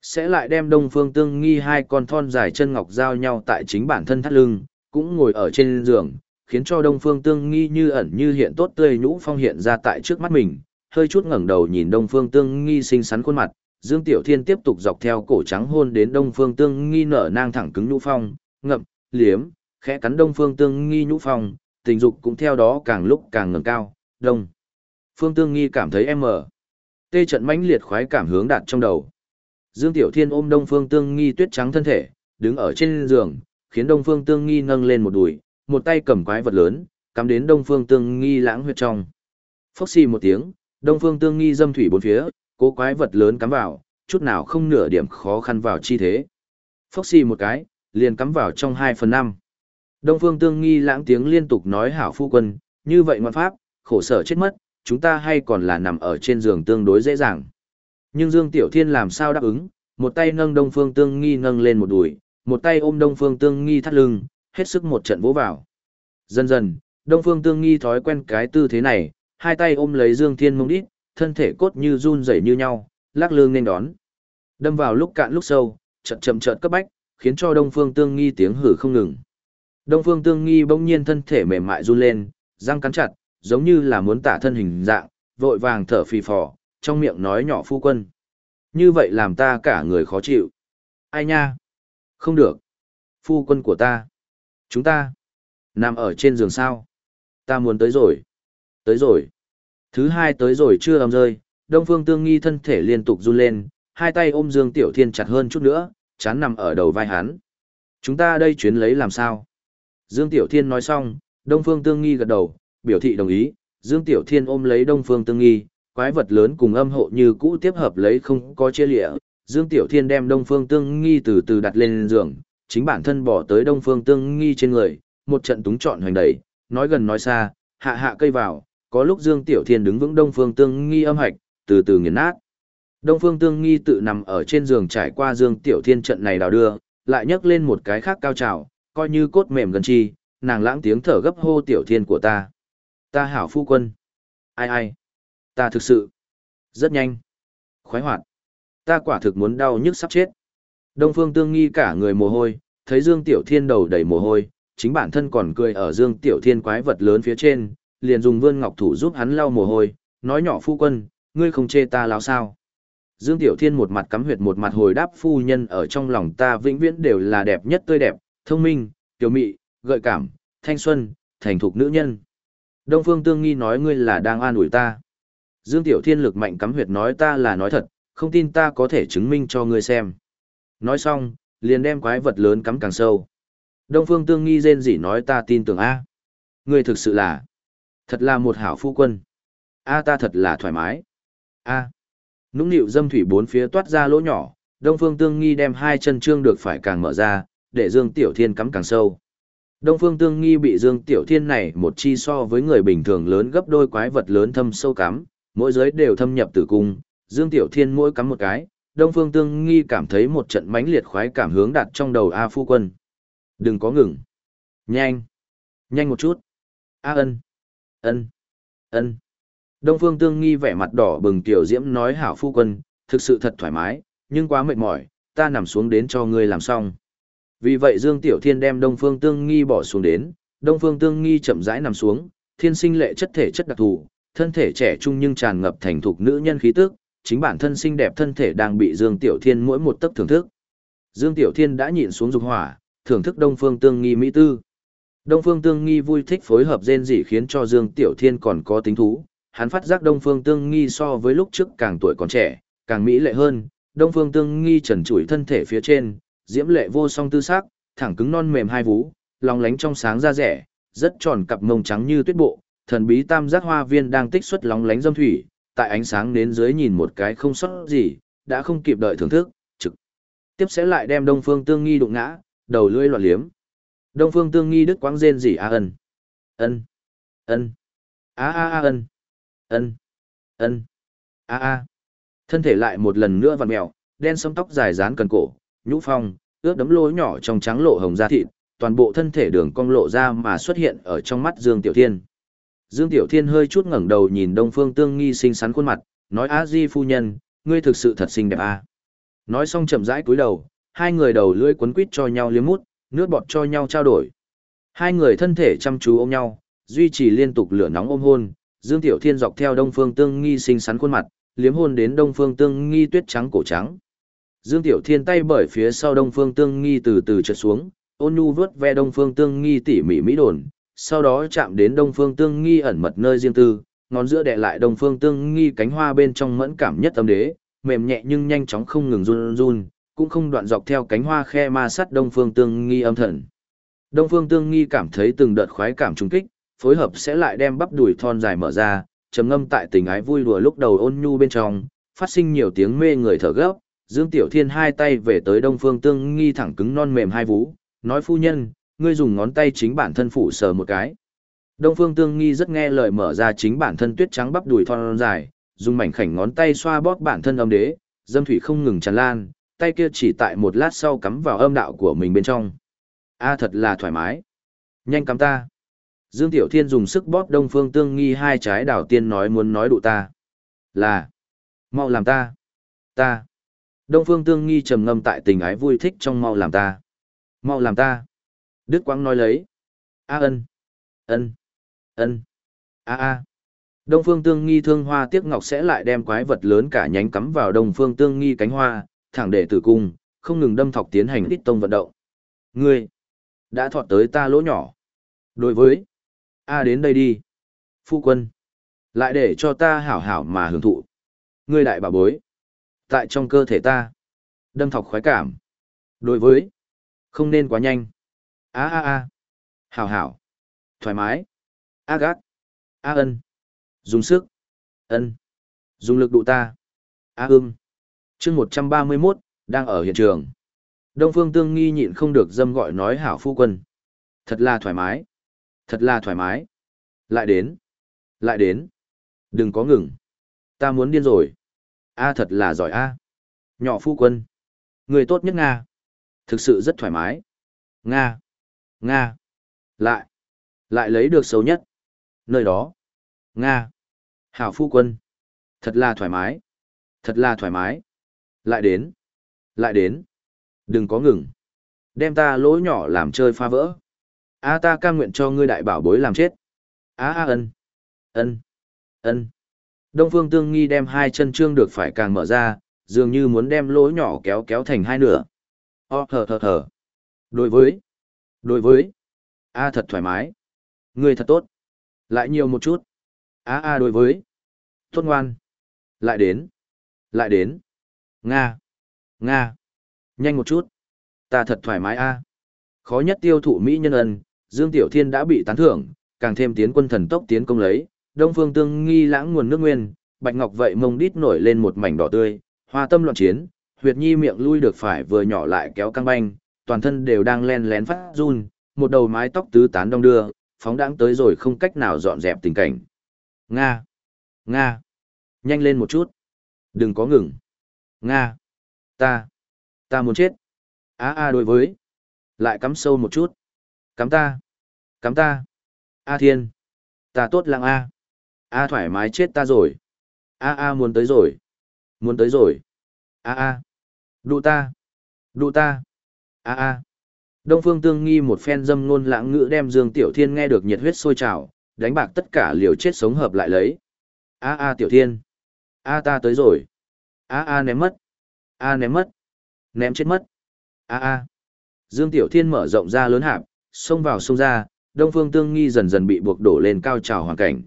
Sẽ lại đem Đông Phương Tương Nghi hai con thon dài chân ngọc giao nhau tại chính bản thân thắt lưng, cũng ngồi ở trên giường, khiến cho Đông Phương Tương Nghi như ẩn như hiện tốt tươi nhũ phong hiện ra tại trước mắt mình, hơi chút ngẩng đầu nhìn Đông Phương Tương Nghi xinh xắn khuôn mặt, Dương Tiểu Thiên tiếp tục dọc theo cổ trắng hôn đến Đông Phương Tương Nghi nở nang thẳng cứng nhũ phong, ngậm, liếm, khẽ cắn Đông Phương Tương Nghi nhũ phòng tình dục cũng theo đó càng lúc càng ngẩng cao, đông. Phương Tương Nghi cảm thấy em mở. Tê trận mãnh liệt khoái cảm hướng đạt trong đầu. Dương Tiểu Thiên ôm Đông Phương Tương Nghi tuyết trắng thân thể, đứng ở trên giường, khiến Đông Phương Tương Nghi nâng lên một đùi, một tay cầm quái vật lớn, cắm đến Đông Phương Tương Nghi lãng huyệt trong. Phốc xì một tiếng, Đông Phương Tương Nghi dâm thủy bốn phía, cố quái vật lớn cắm vào, chút nào không nửa điểm khó khăn vào chi thế. Phốc xì một cái, liền cắm vào trong 2 phần 5. Đông Phương Tương Nghi lãng tiếng liên tục nói hảo phu quân, như vậy ngoan pháp, khổ sở chết mất, chúng ta hay còn là nằm ở trên giường tương đối dễ dàng. Nhưng Dương Tiểu Thiên làm sao đáp ứng, một tay nâng Đông Phương Tương Nghi nâng lên một đùi, một tay ôm Đông Phương Tương Nghi thắt lưng, hết sức một trận vỗ vào. Dần dần, Đông Phương Tương Nghi thói quen cái tư thế này, hai tay ôm lấy Dương Thiên mông đít, thân thể cốt như run rẩy như nhau, lắc lương nên đón. Đâm vào lúc cạn lúc sâu, chậm chậm chợt cấp bách, khiến cho Đông Phương Tương Nghi tiếng hử không ngừng. Đông Phương Tương Nghi bỗng nhiên thân thể mềm mại run lên, răng cắn chặt, giống như là muốn tả thân hình dạng, vội vàng thở phì phò, trong miệng nói nhỏ phu quân. Như vậy làm ta cả người khó chịu. Ai nha? Không được. Phu quân của ta. Chúng ta. Nằm ở trên giường sao. Ta muốn tới rồi. Tới rồi. Thứ hai tới rồi chưa ấm rơi, Đông Phương Tương Nghi thân thể liên tục run lên, hai tay ôm Dương Tiểu Thiên chặt hơn chút nữa, chán nằm ở đầu vai hắn. Chúng ta đây chuyến lấy làm sao? Dương Tiểu Thiên nói xong, Đông Phương Tương Nghi gật đầu, biểu thị đồng ý, Dương Tiểu Thiên ôm lấy Đông Phương Tương Nghi, quái vật lớn cùng âm hộ như cũ tiếp hợp lấy không có chia lịa. Dương Tiểu Thiên đem Đông Phương Tương Nghi từ từ đặt lên giường, chính bản thân bỏ tới Đông Phương Tương Nghi trên người, một trận túng trọn hoành đẩy, nói gần nói xa, hạ hạ cây vào, có lúc Dương Tiểu Thiên đứng vững Đông Phương Tương Nghi âm hạch, từ từ nghiền nát. Đông Phương Tương Nghi tự nằm ở trên giường trải qua Dương Tiểu Thiên trận này đào đưa, lại nhấc lên một cái khác cao trào, coi như cốt mềm gần chi, nàng lãng tiếng thở gấp hô Tiểu Thiên của ta. Ta hảo phu quân. Ai ai. Ta thực sự. Rất nhanh. Khoái hoạt. Ta quả thực muốn đau nhức sắp chết. Đông Phương Tương Nghi cả người mồ hôi, thấy Dương Tiểu Thiên đầu đầy mồ hôi, chính bản thân còn cười ở Dương Tiểu Thiên quái vật lớn phía trên, liền dùng vươn ngọc thủ giúp hắn lau mồ hôi, nói nhỏ phu quân, ngươi không chê ta lao sao. Dương Tiểu Thiên một mặt cắm huyệt một mặt hồi đáp phu nhân ở trong lòng ta vĩnh viễn đều là đẹp nhất tươi đẹp, thông minh, tiểu mị, gợi cảm, thanh xuân, thành thục nữ nhân. Đông Phương Tương Nghi nói ngươi là đang an ủi ta. Dương Tiểu Thiên lực mạnh cắm huyệt nói ta là nói thật, không tin ta có thể chứng minh cho ngươi xem. Nói xong, liền đem quái vật lớn cắm càng sâu. Đông Phương Tương Nghi rên rỉ nói ta tin tưởng A. Ngươi thực sự là, thật là một hảo phu quân. A ta thật là thoải mái. A. Nũng nịu dâm thủy bốn phía toát ra lỗ nhỏ, Đông Phương Tương Nghi đem hai chân trương được phải càng mở ra, để Dương Tiểu Thiên cắm càng sâu. Đông Phương Tương Nghi bị Dương Tiểu Thiên này một chi so với người bình thường lớn gấp đôi quái vật lớn thâm sâu cắm, mỗi giới đều thâm nhập tử cung, Dương Tiểu Thiên mỗi cắm một cái, Đông Phương Tương Nghi cảm thấy một trận mãnh liệt khoái cảm hướng đặt trong đầu A Phu Quân. Đừng có ngừng. Nhanh. Nhanh một chút. A ân. Ân. Ân. Đông Phương Tương Nghi vẻ mặt đỏ bừng tiểu diễm nói hảo Phu Quân, thực sự thật thoải mái, nhưng quá mệt mỏi, ta nằm xuống đến cho ngươi làm xong. Vì vậy Dương Tiểu Thiên đem Đông Phương Tương Nghi bỏ xuống đến, Đông Phương Tương Nghi chậm rãi nằm xuống, thiên sinh lệ chất thể chất đặc thù, thân thể trẻ trung nhưng tràn ngập thành thục nữ nhân khí tức, chính bản thân xinh đẹp thân thể đang bị Dương Tiểu Thiên mỗi một tấc thưởng thức. Dương Tiểu Thiên đã nhịn xuống dục hỏa, thưởng thức Đông Phương Tương Nghi mỹ tư. Đông Phương Tương Nghi vui thích phối hợp rên rỉ khiến cho Dương Tiểu Thiên còn có tính thú, hắn phát giác Đông Phương Tương Nghi so với lúc trước càng tuổi còn trẻ, càng mỹ lệ hơn, Đông Phương Tương Nghi trần trụi thân thể phía trên, diễm lệ vô song tư sắc, thẳng cứng non mềm hai vú, lòng lánh trong sáng da rẻ, rất tròn cặp mông trắng như tuyết bộ, thần bí tam giác hoa viên đang tích xuất lóng lánh dâm thủy, tại ánh sáng đến dưới nhìn một cái không sót gì, đã không kịp đợi thưởng thức, trực tiếp sẽ lại đem Đông Phương Tương Nghi đụng ngã, đầu lưỡi loạn liếm. Đông Phương Tương Nghi đứt quãng rên rỉ a ân. Ân. Ân. A a a ân. Ân. Ân. A a. Thân thể lại một lần nữa vặn mèo, đen sẫm tóc dài dán cần cổ, nhũ phong, ướt đấm lỗ nhỏ trong trắng lộ hồng da thịt, toàn bộ thân thể đường cong lộ ra mà xuất hiện ở trong mắt Dương Tiểu Thiên. Dương Tiểu Thiên hơi chút ngẩng đầu nhìn Đông Phương Tương Nghi xinh xắn khuôn mặt, nói A Di phu nhân, ngươi thực sự thật xinh đẹp a. À. Nói xong chậm rãi cúi đầu, hai người đầu lưỡi quấn quít cho nhau liếm mút, nước bọt cho nhau trao đổi. Hai người thân thể chăm chú ôm nhau, duy trì liên tục lửa nóng ôm hôn, Dương Tiểu Thiên dọc theo Đông Phương Tương Nghi xinh xắn khuôn mặt, liếm hôn đến Đông Phương Tương Nghi tuyết trắng cổ trắng. Dương Tiểu Thiên tay bởi phía sau Đông Phương Tương Nghi từ từ trượt xuống, ôn nhu vớt ve Đông Phương Tương Nghi tỉ mỉ mỹ đồn, sau đó chạm đến Đông Phương Tương Nghi ẩn mật nơi riêng tư, ngón giữa đè lại Đông Phương Tương Nghi cánh hoa bên trong mẫn cảm nhất tâm đế, mềm nhẹ nhưng nhanh chóng không ngừng run run, cũng không đoạn dọc theo cánh hoa khe ma sát Đông Phương Tương Nghi âm thần. Đông Phương Tương Nghi cảm thấy từng đợt khoái cảm trùng kích, phối hợp sẽ lại đem bắp đùi thon dài mở ra, trầm ngâm tại tình ái vui đùa lúc đầu ôn nhu bên trong, phát sinh nhiều tiếng mê người thở gấp. Dương Tiểu Thiên hai tay về tới Đông Phương Tương Nghi thẳng cứng non mềm hai vú, nói phu nhân, ngươi dùng ngón tay chính bản thân phủ sờ một cái. Đông Phương Tương Nghi rất nghe lời mở ra chính bản thân tuyết trắng bắp đùi thon dài, dùng mảnh khảnh ngón tay xoa bóp bản thân âm đế, dâm thủy không ngừng tràn lan, tay kia chỉ tại một lát sau cắm vào âm đạo của mình bên trong. A thật là thoải mái. Nhanh cắm ta. Dương Tiểu Thiên dùng sức bóp Đông Phương Tương Nghi hai trái đảo tiên nói muốn nói đụ ta. Là. Mau làm ta. Ta. Đông Phương Tương Nghi trầm ngâm tại tình ái vui thích trong mau làm ta. Mau làm ta. Đức Quang nói lấy. A ân. Ân. Ân. A a. Đông Phương Tương Nghi thương hoa tiếc ngọc sẽ lại đem quái vật lớn cả nhánh cắm vào Đông Phương Tương Nghi cánh hoa, thẳng để tử cung, không ngừng đâm thọc tiến hành ít tông vận động. Ngươi đã thọt tới ta lỗ nhỏ. Đối với A đến đây đi. Phu quân. Lại để cho ta hảo hảo mà hưởng thụ. Ngươi đại bà bối. Tại trong cơ thể ta. Đâm thọc khoái cảm. Đối với. Không nên quá nhanh. A a a. Hảo hảo. Thoải mái. A gác. A ân. Dùng sức. Ân. Dùng lực đụ ta. A ưng. chương một trăm ba mươi 131, đang ở hiện trường. Đông Phương Tương nghi nhịn không được dâm gọi nói hảo phu quân. Thật là thoải mái. Thật là thoải mái. Lại đến. Lại đến. Đừng có ngừng. Ta muốn điên rồi. A thật là giỏi a. Nhỏ phu quân. Người tốt nhất Nga. Thực sự rất thoải mái. Nga. Nga. Lại. Lại lấy được xấu nhất. Nơi đó. Nga. Hảo phu quân. Thật là thoải mái. Thật là thoải mái. Lại đến. Lại đến. Đừng có ngừng. Đem ta lỗ nhỏ làm chơi pha vỡ. A ta cam nguyện cho ngươi đại bảo bối làm chết. A a ân. Ân. Ân. Đông Phương Tương Nghi đem hai chân trương được phải càng mở ra, dường như muốn đem lỗ nhỏ kéo kéo thành hai nửa. O thở thở thở. Đối với. Đối với. A thật thoải mái. Ngươi thật tốt. Lại nhiều một chút. A a đối với. Tốt ngoan. Lại đến. Lại đến. Nga. Nga. Nhanh một chút. Ta thật thoải mái a. Khó nhất tiêu thụ Mỹ nhân ân, Dương Tiểu Thiên đã bị tán thưởng, càng thêm tiến quân thần tốc tiến công lấy, Đông Phương Tương nghi lãng nguồn nước nguyên, Bạch Ngọc vậy mông đít nổi lên một mảnh đỏ tươi, hoa tâm loạn chiến, huyệt nhi miệng lui được phải vừa nhỏ lại kéo căng banh, toàn thân đều đang len lén phát run, một đầu mái tóc tứ tán đông đưa, phóng đãng tới rồi không cách nào dọn dẹp tình cảnh. Nga! Nga! Nhanh lên một chút! Đừng có ngừng! Nga! Ta! Ta muốn chết! a a đối với! Lại cắm sâu một chút! Cắm ta! Cắm ta! A thiên! Ta tốt lặng A! A thoải mái chết ta rồi! A A muốn tới rồi! Muốn tới rồi! A A! Đụ ta! Đụ ta! A A! Đông Phương Tương Nghi một phen dâm ngôn lãng ngữ đem Dương Tiểu Thiên nghe được nhiệt huyết sôi trào, đánh bạc tất cả liều chết sống hợp lại lấy. A a Tiểu Thiên. A ta tới rồi. A a ném mất. A ném mất. Ném chết mất. A a. Dương Tiểu Thiên mở rộng ra lớn hạp, xông vào xông ra, Đông Phương Tương Nghi dần dần bị buộc đổ lên cao trào hoàn cảnh.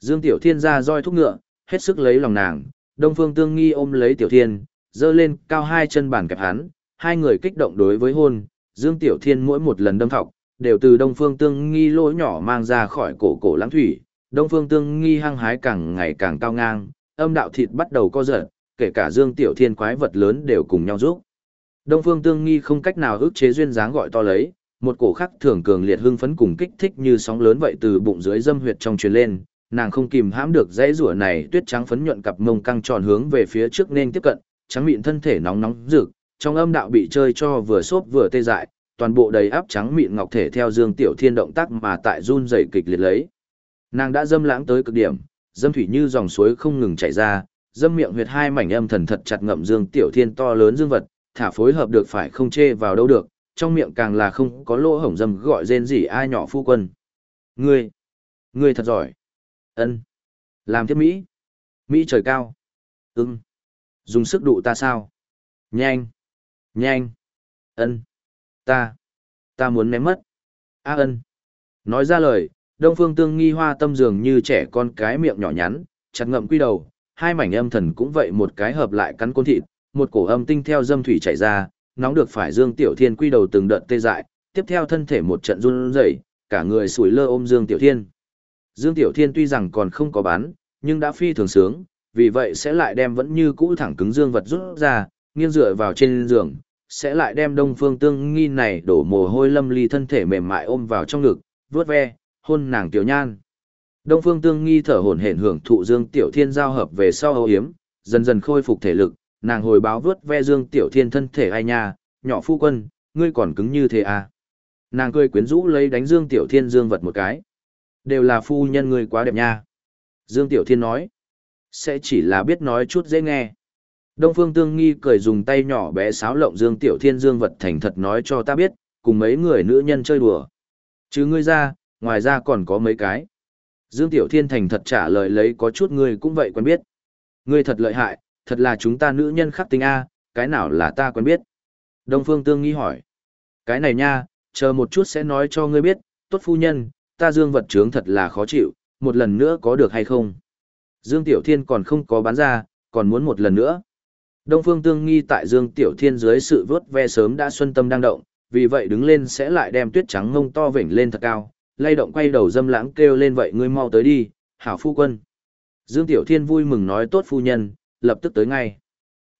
Dương Tiểu Thiên ra roi thúc ngựa, hết sức lấy lòng nàng, Đông Phương Tương Nghi ôm lấy Tiểu Thiên, dơ lên cao hai chân bàn kẹp hắn, hai người kích động đối với hôn, Dương Tiểu Thiên mỗi một lần đâm thọc, đều từ Đông Phương Tương Nghi lỗ nhỏ mang ra khỏi cổ cổ lãng thủy, Đông Phương Tương Nghi hăng hái càng ngày càng cao ngang, âm đạo thịt bắt đầu co giật, kể cả Dương Tiểu Thiên quái vật lớn đều cùng nhau giúp. Đông Phương Tương Nghi không cách nào ức chế duyên dáng gọi to lấy, một cổ khắc thường cường liệt hưng phấn cùng kích thích như sóng lớn vậy từ bụng dưới dâm huyệt trong truyền lên, nàng không kìm hãm được dãy rủa này, tuyết trắng phấn nhuận cặp mông căng tròn hướng về phía trước nên tiếp cận, trắng mịn thân thể nóng nóng rực, trong âm đạo bị chơi cho vừa xốp vừa tê dại, toàn bộ đầy áp trắng mịn ngọc thể theo Dương Tiểu Thiên động tác mà tại run rẩy kịch liệt lấy. Nàng đã dâm lãng tới cực điểm, dâm thủy như dòng suối không ngừng chảy ra, dâm miệng huyệt hai mảnh âm thần thật chặt ngậm Dương Tiểu Thiên to lớn dương vật, thả phối hợp được phải không chê vào đâu được, trong miệng càng là không có lỗ hổng dầm gọi rên gì ai nhỏ phu quân. Ngươi, ngươi thật giỏi. Ân, làm thiết mỹ. Mỹ trời cao. Ưng, dùng sức đụ ta sao? Nhanh, nhanh. Ân, ta, ta muốn ném mất. A ân. Nói ra lời, Đông Phương Tương nghi hoa tâm dường như trẻ con cái miệng nhỏ nhắn, chặt ngậm quy đầu, hai mảnh âm thần cũng vậy một cái hợp lại cắn côn thịt, một cổ âm tinh theo dâm thủy chảy ra, nóng được phải Dương Tiểu Thiên quy đầu từng đợt tê dại, tiếp theo thân thể một trận run rẩy, cả người sủi lơ ôm Dương Tiểu Thiên. Dương Tiểu Thiên tuy rằng còn không có bán, nhưng đã phi thường sướng, vì vậy sẽ lại đem vẫn như cũ thẳng cứng dương vật rút ra, nghiêng dựa vào trên giường, sẽ lại đem Đông Phương Tương nghi này đổ mồ hôi lâm ly thân thể mềm mại ôm vào trong ngực, vuốt ve, hôn nàng tiểu nhan. Đông Phương Tương nghi thở hổn hển hưởng thụ Dương Tiểu Thiên giao hợp về sau âu hiếm, dần dần khôi phục thể lực, nàng hồi báo vớt ve Dương Tiểu Thiên thân thể ai nha, nhỏ phu quân, ngươi còn cứng như thế à. Nàng cười quyến rũ lấy đánh Dương Tiểu Thiên dương vật một cái. Đều là phu nhân ngươi quá đẹp nha. Dương Tiểu Thiên nói, sẽ chỉ là biết nói chút dễ nghe. Đông Phương Tương Nghi cười dùng tay nhỏ bé sáo lộng Dương Tiểu Thiên dương vật thành thật nói cho ta biết, cùng mấy người nữ nhân chơi đùa. Chứ ngươi ra, ngoài ra còn có mấy cái. Dương Tiểu Thiên thành thật trả lời lấy có chút ngươi cũng vậy quen biết. Ngươi thật lợi hại, thật là chúng ta nữ nhân khắc tinh A, cái nào là ta quen biết. Đông Phương Tương nghi hỏi. Cái này nha, chờ một chút sẽ nói cho ngươi biết, tốt phu nhân, ta dương vật trướng thật là khó chịu, một lần nữa có được hay không? Dương Tiểu Thiên còn không có bán ra, còn muốn một lần nữa. Đông Phương Tương nghi tại Dương Tiểu Thiên dưới sự vớt ve sớm đã xuân tâm đang động, vì vậy đứng lên sẽ lại đem tuyết trắng ngông to vểnh lên thật cao, lay động quay đầu dâm lãng kêu lên vậy ngươi mau tới đi, hảo phu quân. Dương Tiểu Thiên vui mừng nói tốt phu nhân, lập tức tới ngay.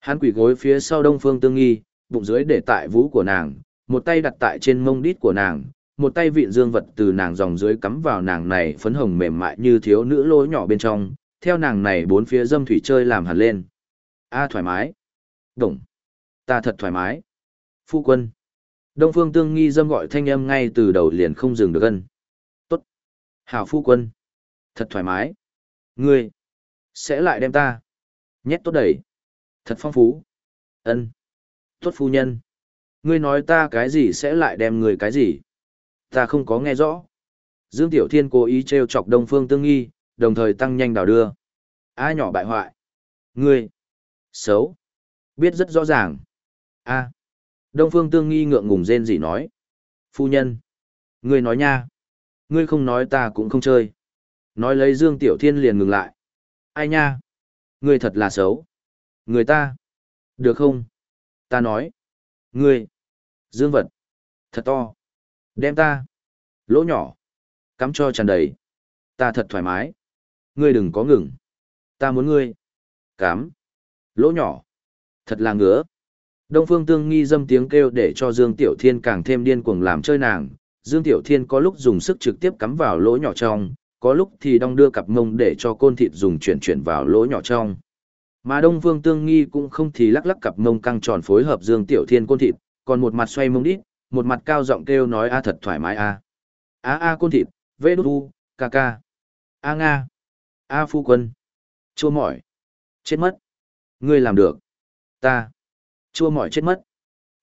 Hắn quỷ gối phía sau đông phương tương nghi, bụng dưới để tại vú của nàng, một tay đặt tại trên mông đít của nàng, một tay vịn dương vật từ nàng dòng dưới cắm vào nàng này phấn hồng mềm mại như thiếu nữ lối nhỏ bên trong, theo nàng này bốn phía dâm thủy chơi làm hẳn lên. A thoải mái. Đồng. Ta thật thoải mái. Phu quân. Đông phương tương nghi dâm gọi thanh âm ngay từ đầu liền không dừng được gần, Tốt. Hảo phu quân. Thật thoải mái. Ngươi. Sẽ lại đem ta. Nhét tốt đầy. Thật phong phú. ân Tốt phu nhân. Ngươi nói ta cái gì sẽ lại đem người cái gì? Ta không có nghe rõ. Dương Tiểu Thiên cố ý treo chọc Đông Phương Tương Nghi, đồng thời tăng nhanh đào đưa. A nhỏ bại hoại. Ngươi. Xấu. Biết rất rõ ràng. A. Đông Phương Tương Nghi ngượng ngùng rên gì nói. Phu nhân. Ngươi nói nha. Ngươi không nói ta cũng không chơi. Nói lấy Dương Tiểu Thiên liền ngừng lại. Ai nha. Ngươi thật là xấu. Người ta. Được không? Ta nói. Ngươi. Dương vật. Thật to. Đem ta. Lỗ nhỏ. Cắm cho tràn đầy. Ta thật thoải mái. Ngươi đừng có ngừng. Ta muốn ngươi. Cắm. Lỗ nhỏ. Thật là ngứa. Đông Phương Tương nghi dâm tiếng kêu để cho Dương Tiểu Thiên càng thêm điên cuồng làm chơi nàng. Dương Tiểu Thiên có lúc dùng sức trực tiếp cắm vào lỗ nhỏ trong, có lúc thì đong đưa cặp mông để cho côn thịt dùng chuyển chuyển vào lỗ nhỏ trong. Mà Đông Phương Tương Nghi cũng không thì lắc lắc cặp mông căng tròn phối hợp Dương Tiểu Thiên côn thịt, còn một mặt xoay mông đít, một mặt cao giọng kêu nói a thật thoải mái a. A a côn thịt, vê đút u, ca ca. A nga. A phu quân. Chua mỏi. Chết mất. Ngươi làm được. Ta. Chua mỏi chết mất.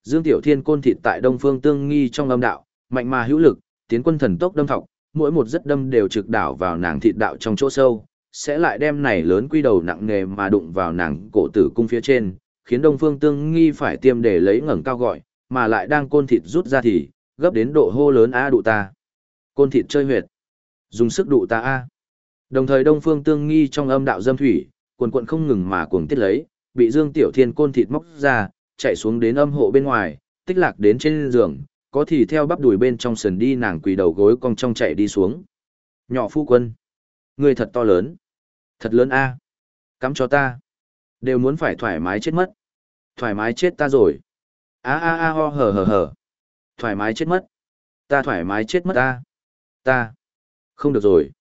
Dương Tiểu Thiên côn thịt tại Đông Phương Tương Nghi trong âm đạo, mạnh mà hữu lực, tiến quân thần tốc đâm thọc, mỗi một rất đâm đều trực đảo vào nàng thịt đạo trong chỗ sâu, sẽ lại đem này lớn quy đầu nặng nề mà đụng vào nàng cổ tử cung phía trên, khiến Đông Phương Tương nghi phải tiêm để lấy ngẩng cao gọi, mà lại đang côn thịt rút ra thì, gấp đến độ hô lớn a đụ ta. Côn thịt chơi huyệt, dùng sức đụ ta a. Đồng thời Đông Phương Tương nghi trong âm đạo dâm thủy, quần cuộn không ngừng mà cuồng tiết lấy, bị Dương Tiểu Thiên côn thịt móc ra, chạy xuống đến âm hộ bên ngoài, tích lạc đến trên giường, có thì theo bắp đùi bên trong sườn đi nàng quỳ đầu gối cong trong chạy đi xuống. Nhỏ phu quân, người thật to lớn. Thật lớn a Cắm cho ta. Đều muốn phải thoải mái chết mất. Thoải mái chết ta rồi. A a a ho hờ hờ hờ. Thoải mái chết mất. Ta thoải mái chết mất ta. Ta. Không được rồi.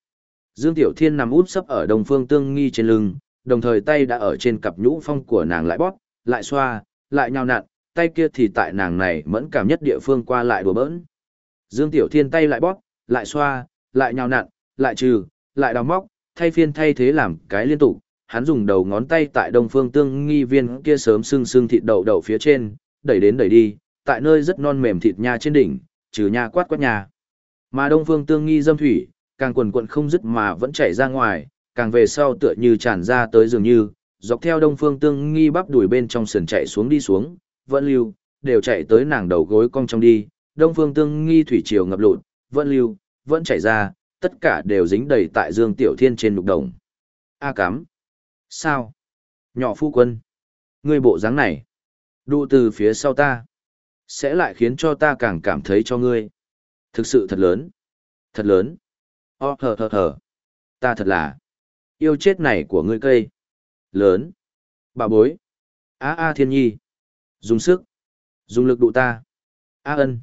Dương Tiểu Thiên nằm út sấp ở đồng phương tương nghi trên lưng, đồng thời tay đã ở trên cặp nhũ phong của nàng lại bóp, lại xoa, lại nhào nặn, tay kia thì tại nàng này mẫn cảm nhất địa phương qua lại đùa bỡn. Dương Tiểu Thiên tay lại bóp, lại xoa, lại nhào nặn, lại trừ, lại đào móc, thay phiên thay thế làm cái liên tục, hắn dùng đầu ngón tay tại đông phương tương nghi viên kia sớm sưng sưng thịt đậu đậu phía trên, đẩy đến đẩy đi, tại nơi rất non mềm thịt nha trên đỉnh, trừ nha quát quát nhà. Mà đông phương tương nghi dâm thủy, càng quần quận không dứt mà vẫn chảy ra ngoài, càng về sau tựa như tràn ra tới dường như, dọc theo đông phương tương nghi bắp đuổi bên trong sườn chạy xuống đi xuống, vẫn lưu, đều chạy tới nàng đầu gối cong trong đi, đông phương tương nghi thủy triều ngập lụt, vẫn lưu, vẫn chảy ra, tất cả đều dính đầy tại Dương Tiểu Thiên trên lục đồng. A cắm. Sao? Nhỏ phu quân. Ngươi bộ dáng này. Đụ từ phía sau ta. Sẽ lại khiến cho ta càng cảm thấy cho ngươi. Thực sự thật lớn. Thật lớn. O thờ thờ thờ. Ta thật là. Yêu chết này của ngươi cây. Lớn. Bà bối. A A thiên nhi. Dùng sức. Dùng lực đụ ta. A ân.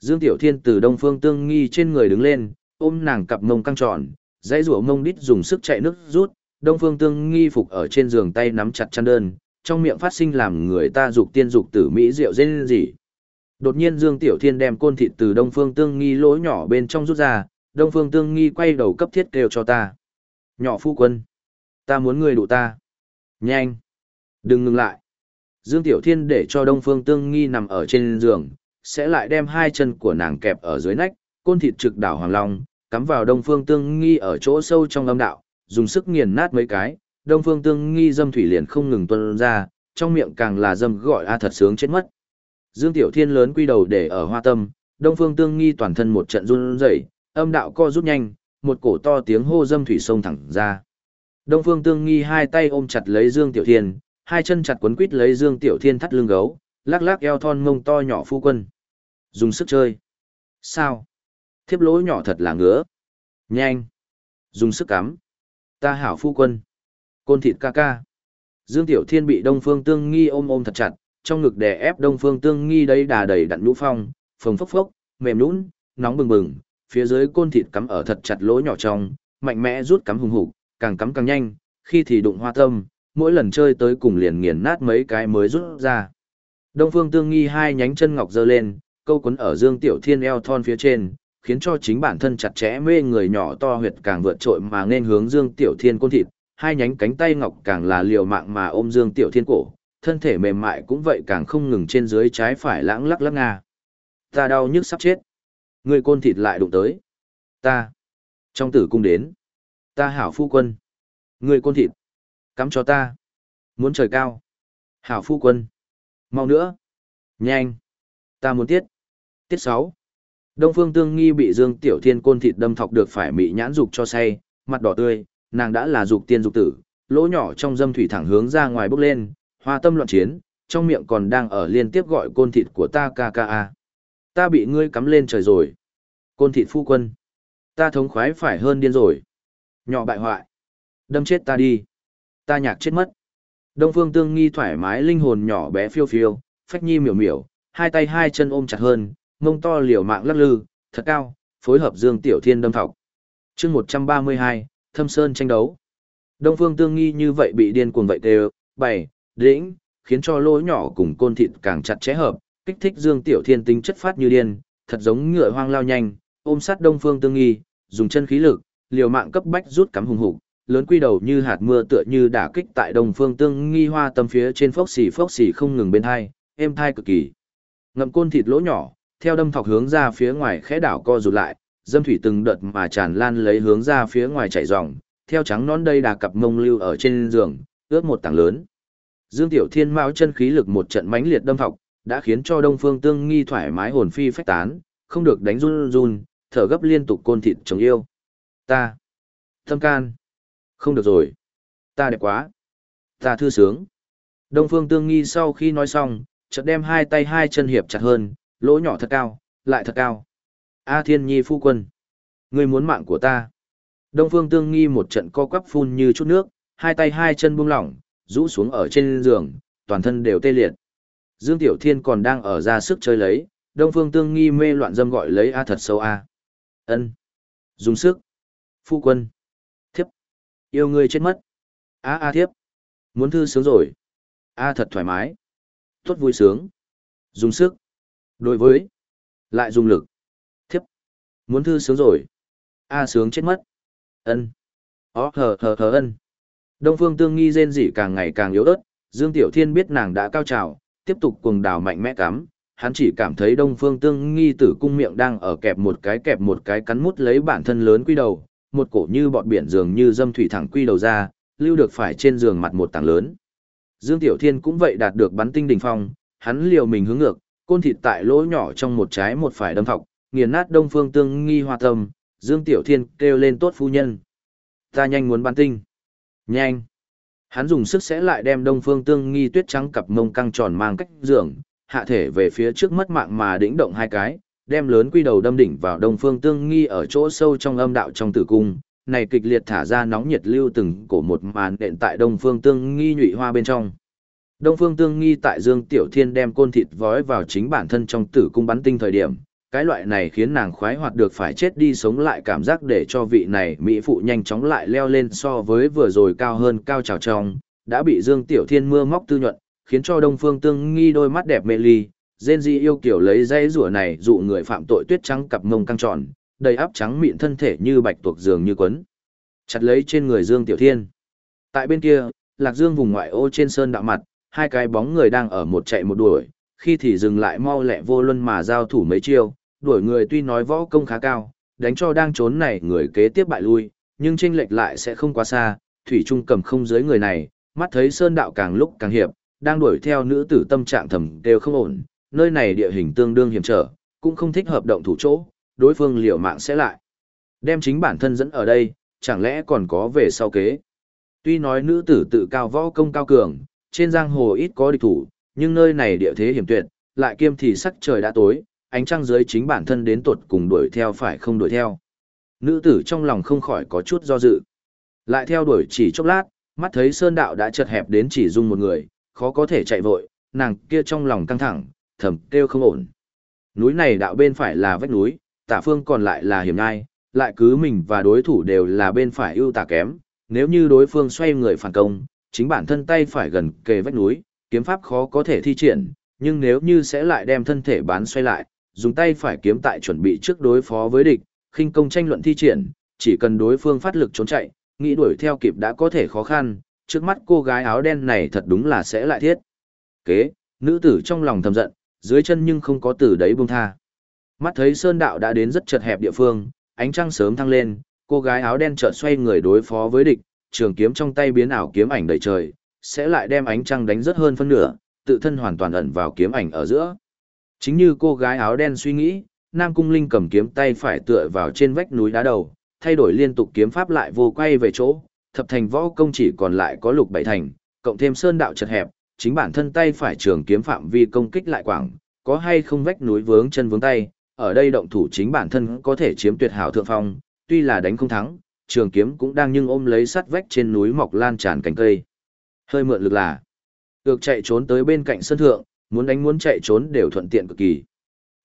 Dương Tiểu Thiên từ đông phương tương nghi trên người đứng lên, ôm nàng cặp mông căng tròn, dãy rủa mông đít dùng sức chạy nước rút, đông phương tương nghi phục ở trên giường tay nắm chặt chăn đơn, trong miệng phát sinh làm người ta dục tiên dục tử mỹ rượu dên gì. Đột nhiên Dương Tiểu Thiên đem côn thịt từ đông phương tương nghi lỗ nhỏ bên trong rút ra, đông phương tương nghi quay đầu cấp thiết kêu cho ta. Nhỏ phu quân, ta muốn người đủ ta. Nhanh, đừng ngừng lại. Dương Tiểu Thiên để cho đông phương tương nghi nằm ở trên giường, sẽ lại đem hai chân của nàng kẹp ở dưới nách, côn thịt trực đảo hoàng long, cắm vào đông phương tương nghi ở chỗ sâu trong âm đạo, dùng sức nghiền nát mấy cái, đông phương tương nghi dâm thủy liền không ngừng tuôn ra, trong miệng càng là dâm gọi a thật sướng chết mất. Dương Tiểu Thiên lớn quy đầu để ở hoa tâm, đông phương tương nghi toàn thân một trận run rẩy, âm đạo co rút nhanh, một cổ to tiếng hô dâm thủy sông thẳng ra. Đông phương tương nghi hai tay ôm chặt lấy Dương Tiểu Thiên, hai chân chặt quấn quít lấy Dương Tiểu Thiên thắt lưng gấu, lắc lắc eo thon mông to nhỏ phu quân. Dùng sức chơi. Sao? Thiếp lỗ nhỏ thật là ngứa. Nhanh. Dùng sức cắm. Ta hảo phu quân. Côn thịt ca ca. Dương Tiểu Thiên bị Đông Phương Tương Nghi ôm ôm thật chặt, trong ngực đè ép Đông Phương Tương Nghi đấy đà đầy đặn nhũ phong, phồng phốc phốc, mềm nhũn, nóng bừng bừng, phía dưới côn thịt cắm ở thật chặt lỗ nhỏ trong, mạnh mẽ rút cắm hùng hục, càng cắm càng nhanh, khi thì đụng hoa tâm, mỗi lần chơi tới cùng liền nghiền nát mấy cái mới rút ra. Đông Phương Tương Nghi hai nhánh chân ngọc giơ lên, câu quấn ở Dương Tiểu Thiên eo thon phía trên, khiến cho chính bản thân chặt chẽ mê người nhỏ to huyệt càng vượt trội mà nên hướng Dương Tiểu Thiên côn thịt, hai nhánh cánh tay ngọc càng là liều mạng mà ôm Dương Tiểu Thiên cổ, thân thể mềm mại cũng vậy càng không ngừng trên dưới trái phải lãng lắc lắc nga. Ta đau nhức sắp chết. Người côn thịt lại đụng tới. Ta. Trong tử cung đến. Ta hảo phu quân. Người côn thịt. Cắm cho ta. Muốn trời cao. Hảo phu quân. Mau nữa. Nhanh. Ta muốn tiết. Tiết sáu, Đông Phương Tương Nghi bị Dương Tiểu Thiên côn thịt đâm thọc được phải mị nhãn dục cho say, mặt đỏ tươi, nàng đã là dục tiên dục tử, lỗ nhỏ trong dâm thủy thẳng hướng ra ngoài bốc lên, hoa tâm loạn chiến, trong miệng còn đang ở liên tiếp gọi côn thịt của ta ca ca a. Ta bị ngươi cắm lên trời rồi. Côn thịt phu quân. Ta thống khoái phải hơn điên rồi. Nhỏ bại hoại. Đâm chết ta đi. Ta nhạc chết mất. Đông Phương Tương Nghi thoải mái linh hồn nhỏ bé phiêu phiêu, phách nhi miểu miểu, hai tay hai chân ôm chặt hơn, mông to liều mạng lắc lư, thật cao, phối hợp Dương Tiểu Thiên đâm thọc. chương 132, Thâm Sơn tranh đấu. Đông Phương Tương Nghi như vậy bị điên cuồng vậy đều, bảy, đĩnh, khiến cho lỗ nhỏ cùng côn thịt càng chặt chẽ hợp, kích thích Dương Tiểu Thiên tính chất phát như điên, thật giống ngựa hoang lao nhanh, ôm sát Đông Phương Tương Nghi, dùng chân khí lực, liều mạng cấp bách rút cắm hùng hục, lớn quy đầu như hạt mưa tựa như đả kích tại Đông Phương Tương Nghi hoa tâm phía trên phốc xì phốc xì không ngừng bên thai, êm thai cực kỳ. Ngậm côn thịt lỗ nhỏ, theo đâm thọc hướng ra phía ngoài khẽ đảo co rụt lại, dâm thủy từng đợt mà tràn lan lấy hướng ra phía ngoài chảy ròng, theo trắng nón đây đà cặp mông lưu ở trên giường, ướt một tảng lớn. Dương Tiểu Thiên mao chân khí lực một trận mãnh liệt đâm thọc, đã khiến cho Đông Phương Tương Nghi thoải mái hồn phi phách tán, không được đánh run run, thở gấp liên tục côn thịt chống yêu. Ta, tâm can, không được rồi, ta đẹp quá, ta thư sướng. Đông Phương Tương Nghi sau khi nói xong, chợt đem hai tay hai chân hiệp chặt hơn, lỗ nhỏ thật cao, lại thật cao. A Thiên Nhi phu quân, ngươi muốn mạng của ta. Đông Phương Tương Nghi một trận co quắp phun như chút nước, hai tay hai chân buông lỏng, rũ xuống ở trên giường, toàn thân đều tê liệt. Dương Tiểu Thiên còn đang ở ra sức chơi lấy, Đông Phương Tương Nghi mê loạn dâm gọi lấy A thật sâu A. Ân, Dùng sức. Phu quân. Yêu ngươi chết mất. A A thiếp. Muốn thư sướng rồi. A thật thoải mái. Tốt vui sướng. Dùng sức. Đối với. Lại dùng lực. Thiếp. Muốn thư sướng rồi. A sướng chết mất. Ân. Ó hờ hờ hờ ân. Đông Phương Tương Nghi rên rỉ càng ngày càng yếu ớt, Dương Tiểu Thiên biết nàng đã cao trào, tiếp tục cuồng đào mạnh mẽ cắm, hắn chỉ cảm thấy Đông Phương Tương Nghi tử cung miệng đang ở kẹp một cái kẹp một cái cắn mút lấy bản thân lớn quy đầu, một cổ như bọt biển dường như dâm thủy thẳng quy đầu ra, lưu được phải trên giường mặt một tảng lớn. Dương Tiểu Thiên cũng vậy đạt được bắn tinh đỉnh phong, hắn liều mình hướng ngược, côn thịt tại lỗ nhỏ trong một trái một phải đâm thọc, nghiền nát Đông Phương Tương Nghi hoa tâm, Dương Tiểu Thiên kêu lên tốt phu nhân. Ta nhanh muốn bắn tinh. Nhanh. Hắn dùng sức sẽ lại đem Đông Phương Tương Nghi tuyết trắng cặp mông căng tròn mang cách giường, hạ thể về phía trước mất mạng mà đĩnh động hai cái, đem lớn quy đầu đâm đỉnh vào Đông Phương Tương Nghi ở chỗ sâu trong âm đạo trong tử cung, này kịch liệt thả ra nóng nhiệt lưu từng cổ một màn đện tại Đông Phương Tương Nghi nhụy hoa bên trong. Đông Phương Tương Nghi tại Dương Tiểu Thiên đem côn thịt vói vào chính bản thân trong tử cung bắn tinh thời điểm, cái loại này khiến nàng khoái hoạt được phải chết đi sống lại cảm giác để cho vị này mỹ phụ nhanh chóng lại leo lên so với vừa rồi cao hơn cao trào trong, đã bị Dương Tiểu Thiên mưa móc tư nhuận, khiến cho Đông Phương Tương Nghi đôi mắt đẹp mê ly, rên Di yêu kiểu lấy dây rùa này dụ người phạm tội tuyết trắng cặp mông căng tròn, đầy áp trắng mịn thân thể như bạch tuộc giường như quấn. Chặt lấy trên người Dương Tiểu Thiên. Tại bên kia, Lạc Dương vùng ngoại ô trên sơn đạo mặt, hai cái bóng người đang ở một chạy một đuổi, khi thì dừng lại mau lẹ vô luân mà giao thủ mấy chiêu, đuổi người tuy nói võ công khá cao, đánh cho đang trốn này người kế tiếp bại lui, nhưng chênh lệch lại sẽ không quá xa, thủy trung cầm không dưới người này, mắt thấy sơn đạo càng lúc càng hiệp, đang đuổi theo nữ tử tâm trạng thầm đều không ổn, nơi này địa hình tương đương hiểm trở, cũng không thích hợp động thủ chỗ, đối phương liều mạng sẽ lại. Đem chính bản thân dẫn ở đây, chẳng lẽ còn có về sau kế. Tuy nói nữ tử tự cao võ công cao cường, trên giang hồ ít có địch thủ, nhưng nơi này địa thế hiểm tuyệt, lại kiêm thì sắc trời đã tối, ánh trăng dưới chính bản thân đến tuột cùng đuổi theo phải không đuổi theo. Nữ tử trong lòng không khỏi có chút do dự. Lại theo đuổi chỉ chốc lát, mắt thấy sơn đạo đã chật hẹp đến chỉ dung một người, khó có thể chạy vội, nàng kia trong lòng căng thẳng, thầm kêu không ổn. Núi này đạo bên phải là vách núi, tả phương còn lại là hiểm ngai, lại cứ mình và đối thủ đều là bên phải ưu tả kém, nếu như đối phương xoay người phản công, chính bản thân tay phải gần kề vách núi, kiếm pháp khó có thể thi triển, nhưng nếu như sẽ lại đem thân thể bán xoay lại, dùng tay phải kiếm tại chuẩn bị trước đối phó với địch, khinh công tranh luận thi triển, chỉ cần đối phương phát lực trốn chạy, nghĩ đuổi theo kịp đã có thể khó khăn, trước mắt cô gái áo đen này thật đúng là sẽ lại thiết. Kế, nữ tử trong lòng thầm giận, dưới chân nhưng không có từ đấy buông tha. Mắt thấy sơn đạo đã đến rất chật hẹp địa phương, ánh trăng sớm thăng lên, cô gái áo đen chợt xoay người đối phó với địch, trường kiếm trong tay biến ảo kiếm ảnh đầy trời, sẽ lại đem ánh trăng đánh rất hơn phân nửa, tự thân hoàn toàn ẩn vào kiếm ảnh ở giữa. Chính như cô gái áo đen suy nghĩ, Nam Cung Linh cầm kiếm tay phải tựa vào trên vách núi đá đầu, thay đổi liên tục kiếm pháp lại vô quay về chỗ, thập thành võ công chỉ còn lại có lục bảy thành, cộng thêm sơn đạo chật hẹp, chính bản thân tay phải trường kiếm phạm vi công kích lại quảng, có hay không vách núi vướng chân vướng tay, ở đây động thủ chính bản thân có thể chiếm tuyệt hảo thượng phong, tuy là đánh không thắng, trường kiếm cũng đang nhưng ôm lấy sắt vách trên núi mọc lan tràn cánh cây. Hơi mượn lực là, được chạy trốn tới bên cạnh sân thượng, muốn đánh muốn chạy trốn đều thuận tiện cực kỳ.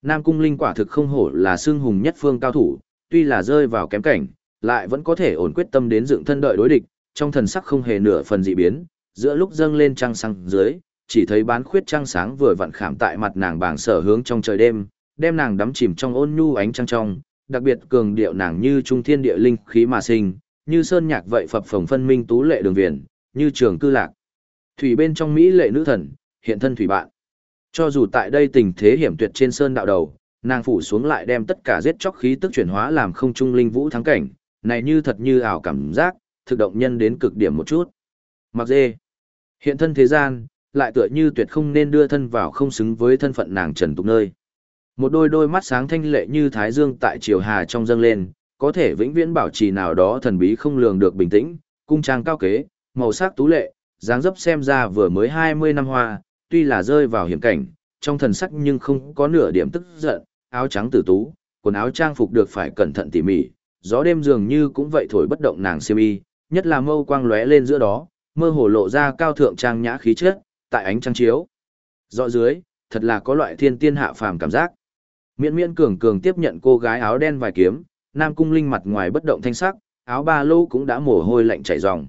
Nam Cung Linh quả thực không hổ là xương hùng nhất phương cao thủ, tuy là rơi vào kém cảnh, lại vẫn có thể ổn quyết tâm đến dựng thân đợi đối địch, trong thần sắc không hề nửa phần dị biến, giữa lúc dâng lên trăng sáng dưới, chỉ thấy bán khuyết trăng sáng vừa vặn khảm tại mặt nàng bảng sở hướng trong trời đêm, đem nàng đắm chìm trong ôn nhu ánh trăng trong, đặc biệt cường điệu nàng như trung thiên địa linh khí mà sinh, như sơn nhạc vậy phập phồng phân minh tú lệ đường viền, như trường cư lạc. Thủy bên trong mỹ lệ nữ thần, hiện thân thủy bạn. Cho dù tại đây tình thế hiểm tuyệt trên sơn đạo đầu, nàng phủ xuống lại đem tất cả giết chóc khí tức chuyển hóa làm không trung linh vũ thắng cảnh, này như thật như ảo cảm giác, thực động nhân đến cực điểm một chút. Mặc dê, hiện thân thế gian, lại tựa như tuyệt không nên đưa thân vào không xứng với thân phận nàng trần tục nơi. Một đôi đôi mắt sáng thanh lệ như thái dương tại triều hà trong dâng lên, có thể vĩnh viễn bảo trì nào đó thần bí không lường được bình tĩnh, cung trang cao kế, màu sắc tú lệ, dáng dấp xem ra vừa mới 20 năm hoa, tuy là rơi vào hiểm cảnh, trong thần sắc nhưng không có nửa điểm tức giận, áo trắng tử tú, quần áo trang phục được phải cẩn thận tỉ mỉ, gió đêm dường như cũng vậy thổi bất động nàng xiêm y, nhất là mâu quang lóe lên giữa đó, mơ hồ lộ ra cao thượng trang nhã khí chất, tại ánh trăng chiếu. Rõ dưới, thật là có loại thiên tiên hạ phàm cảm giác. Miễn miễn cường cường tiếp nhận cô gái áo đen vài kiếm, Nam Cung Linh mặt ngoài bất động thanh sắc, áo ba lô cũng đã mồ hôi lạnh chảy ròng.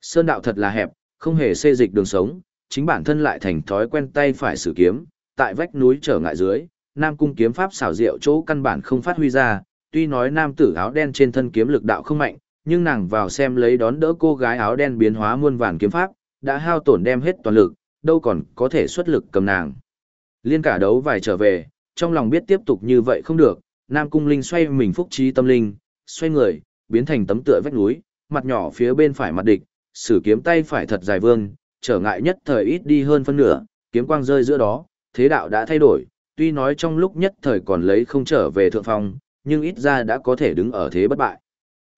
Sơn đạo thật là hẹp, không hề xê dịch đường sống, chính bản thân lại thành thói quen tay phải sử kiếm, tại vách núi trở ngại dưới, Nam Cung kiếm pháp xảo diệu chỗ căn bản không phát huy ra, tuy nói nam tử áo đen trên thân kiếm lực đạo không mạnh, nhưng nàng vào xem lấy đón đỡ cô gái áo đen biến hóa muôn vàn kiếm pháp, đã hao tổn đem hết toàn lực, đâu còn có thể xuất lực cầm nàng. Liên cả đấu vài trở về, trong lòng biết tiếp tục như vậy không được, Nam Cung Linh xoay mình phúc trí tâm linh, xoay người, biến thành tấm tựa vách núi, mặt nhỏ phía bên phải mặt địch, sử kiếm tay phải thật dài vương, trở ngại nhất thời ít đi hơn phân nửa, kiếm quang rơi giữa đó, thế đạo đã thay đổi, tuy nói trong lúc nhất thời còn lấy không trở về thượng phong, nhưng ít ra đã có thể đứng ở thế bất bại.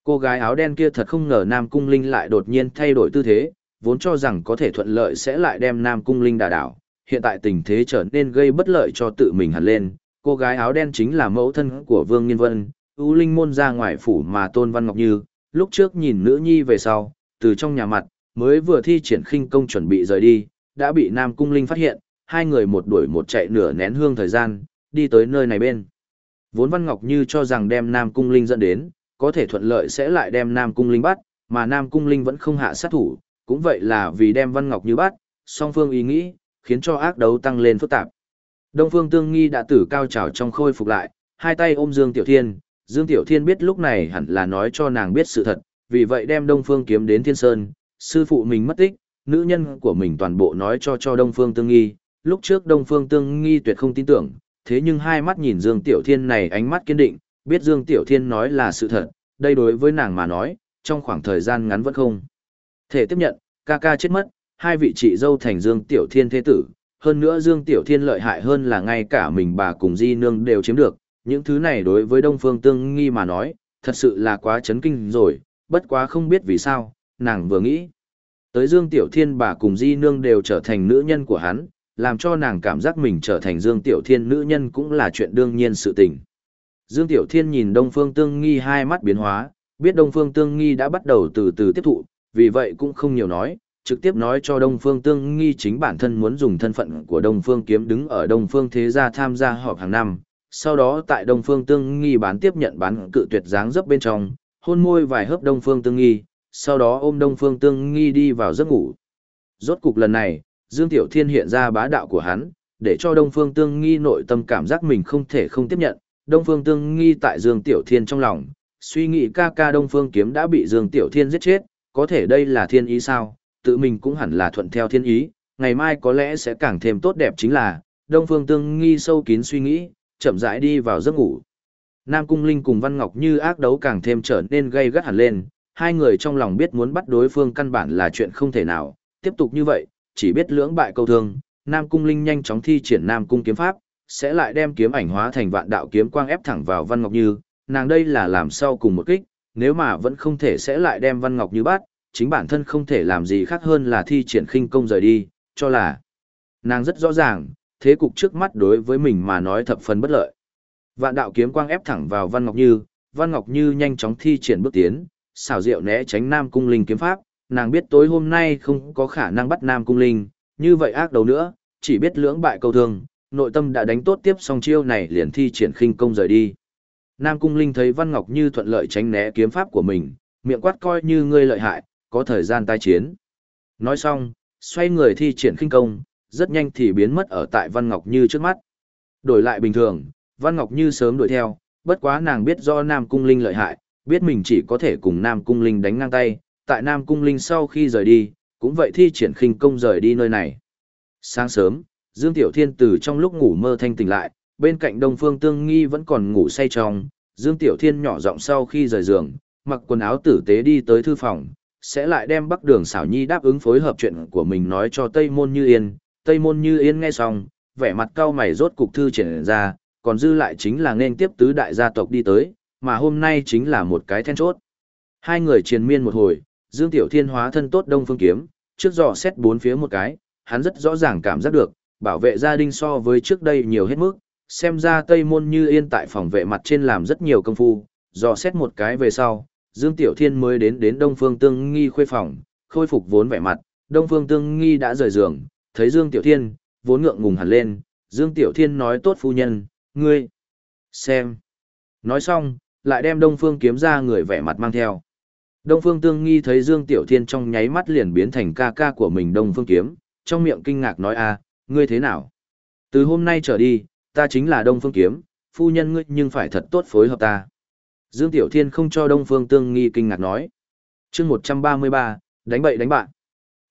Cô gái áo đen kia thật không ngờ Nam Cung Linh lại đột nhiên thay đổi tư thế, vốn cho rằng có thể thuận lợi sẽ lại đem Nam Cung Linh đả đảo, hiện tại tình thế trở nên gây bất lợi cho tự mình hẳn lên. Cô gái áo đen chính là mẫu thân của Vương Nghiên Vân, U Linh môn ra ngoài phủ mà Tôn Văn Ngọc Như, lúc trước nhìn nữ nhi về sau, từ trong nhà mặt, mới vừa thi triển khinh công chuẩn bị rời đi, đã bị Nam Cung Linh phát hiện, hai người một đuổi một chạy nửa nén hương thời gian, đi tới nơi này bên. Vốn Văn Ngọc Như cho rằng đem Nam Cung Linh dẫn đến, có thể thuận lợi sẽ lại đem Nam Cung Linh bắt, mà Nam Cung Linh vẫn không hạ sát thủ, cũng vậy là vì đem Văn Ngọc Như bắt, song phương ý nghĩ, khiến cho ác đấu tăng lên phức tạp. Đông Phương Tương Nghi đã tử cao trào trong khôi phục lại, hai tay ôm Dương Tiểu Thiên, Dương Tiểu Thiên biết lúc này hẳn là nói cho nàng biết sự thật, vì vậy đem Đông Phương kiếm đến Thiên Sơn, sư phụ mình mất tích, nữ nhân của mình toàn bộ nói cho cho Đông Phương Tương Nghi, lúc trước Đông Phương Tương Nghi tuyệt không tin tưởng, thế nhưng hai mắt nhìn Dương Tiểu Thiên này ánh mắt kiên định, biết Dương Tiểu Thiên nói là sự thật, đây đối với nàng mà nói, trong khoảng thời gian ngắn vẫn không. Thể tiếp nhận, ca ca chết mất, hai vị chị dâu thành Dương Tiểu Thiên thế tử, hơn nữa Dương Tiểu Thiên lợi hại hơn là ngay cả mình bà cùng Di Nương đều chiếm được, những thứ này đối với Đông Phương Tương Nghi mà nói, thật sự là quá chấn kinh rồi, bất quá không biết vì sao, nàng vừa nghĩ. Tới Dương Tiểu Thiên bà cùng Di Nương đều trở thành nữ nhân của hắn, làm cho nàng cảm giác mình trở thành Dương Tiểu Thiên nữ nhân cũng là chuyện đương nhiên sự tình. Dương Tiểu Thiên nhìn Đông Phương Tương Nghi hai mắt biến hóa, biết Đông Phương Tương Nghi đã bắt đầu từ từ tiếp thụ, vì vậy cũng không nhiều nói, trực tiếp nói cho Đông Phương Tương Nghi chính bản thân muốn dùng thân phận của Đông Phương Kiếm đứng ở Đông Phương Thế Gia tham gia họp hàng năm, sau đó tại Đông Phương Tương Nghi bán tiếp nhận bán cự tuyệt dáng dấp bên trong, hôn môi vài hớp Đông Phương Tương Nghi, sau đó ôm Đông Phương Tương Nghi đi vào giấc ngủ. Rốt cục lần này, Dương Tiểu Thiên hiện ra bá đạo của hắn, để cho Đông Phương Tương Nghi nội tâm cảm giác mình không thể không tiếp nhận. Đông Phương Tương Nghi tại Dương Tiểu Thiên trong lòng, suy nghĩ ca ca Đông Phương Kiếm đã bị Dương Tiểu Thiên giết chết, có thể đây là thiên ý sao, tự mình cũng hẳn là thuận theo thiên ý, ngày mai có lẽ sẽ càng thêm tốt đẹp chính là, Đông Phương Tương Nghi sâu kín suy nghĩ, chậm rãi đi vào giấc ngủ. Nam Cung Linh cùng Văn Ngọc Như ác đấu càng thêm trở nên gay gắt hẳn lên, hai người trong lòng biết muốn bắt đối phương căn bản là chuyện không thể nào, tiếp tục như vậy, chỉ biết lưỡng bại câu thương, Nam Cung Linh nhanh chóng thi triển Nam Cung kiếm pháp, sẽ lại đem kiếm ảnh hóa thành vạn đạo kiếm quang ép thẳng vào Văn Ngọc Như, nàng đây là làm sau cùng một kích, nếu mà vẫn không thể sẽ lại đem Văn Ngọc Như bắt, chính bản thân không thể làm gì khác hơn là thi triển khinh công rời đi, cho là nàng rất rõ ràng, thế cục trước mắt đối với mình mà nói thập phần bất lợi. Vạn đạo kiếm quang ép thẳng vào Văn Ngọc Như, Văn Ngọc Như nhanh chóng thi triển bước tiến, xảo diệu né tránh Nam Cung Linh kiếm pháp, nàng biết tối hôm nay không có khả năng bắt Nam Cung Linh, như vậy ác đầu nữa, chỉ biết lưỡng bại câu thương, nội tâm đã đánh tốt tiếp xong chiêu này liền thi triển khinh công rời đi. Nam Cung Linh thấy Văn Ngọc Như thuận lợi tránh né kiếm pháp của mình, miệng quát coi như ngươi lợi hại, có thời gian tai chiến. Nói xong, xoay người thi triển khinh công, rất nhanh thì biến mất ở tại Văn Ngọc Như trước mắt. Đổi lại bình thường, Văn Ngọc Như sớm đuổi theo, bất quá nàng biết do Nam Cung Linh lợi hại, biết mình chỉ có thể cùng Nam Cung Linh đánh ngang tay, tại Nam Cung Linh sau khi rời đi, cũng vậy thi triển khinh công rời đi nơi này. Sáng sớm, Dương Tiểu Thiên từ trong lúc ngủ mơ thanh tỉnh lại, bên cạnh Đông Phương Tương Nghi vẫn còn ngủ say trong, Dương Tiểu Thiên nhỏ giọng sau khi rời giường, mặc quần áo tử tế đi tới thư phòng, sẽ lại đem Bắc Đường Xảo Nhi đáp ứng phối hợp chuyện của mình nói cho Tây Môn Như Yên, Tây Môn Như Yên nghe xong, vẻ mặt cao mày rốt cục thư triển ra, còn dư lại chính là nên tiếp tứ đại gia tộc đi tới, mà hôm nay chính là một cái then chốt. Hai người triền miên một hồi, Dương Tiểu Thiên hóa thân tốt Đông Phương Kiếm, trước dò xét bốn phía một cái, hắn rất rõ ràng cảm giác được, bảo vệ gia đình so với trước đây nhiều hết mức, xem ra Tây Môn Như Yên tại phòng vệ mặt trên làm rất nhiều công phu, dò xét một cái về sau, Dương Tiểu Thiên mới đến đến Đông Phương Tương Nghi khuê phòng, khôi phục vốn vẻ mặt, Đông Phương Tương Nghi đã rời giường, thấy Dương Tiểu Thiên, vốn ngượng ngùng hẳn lên, Dương Tiểu Thiên nói tốt phu nhân, ngươi, xem. Nói xong, lại đem Đông Phương kiếm ra người vẻ mặt mang theo. Đông Phương Tương Nghi thấy Dương Tiểu Thiên trong nháy mắt liền biến thành ca ca của mình Đông Phương kiếm, trong miệng kinh ngạc nói a, ngươi thế nào? Từ hôm nay trở đi, ta chính là Đông Phương kiếm, phu nhân ngươi nhưng phải thật tốt phối hợp ta. Dương Tiểu Thiên không cho Đông Phương Tương Nghi kinh ngạc nói. chương 133, đánh bậy đánh bạn.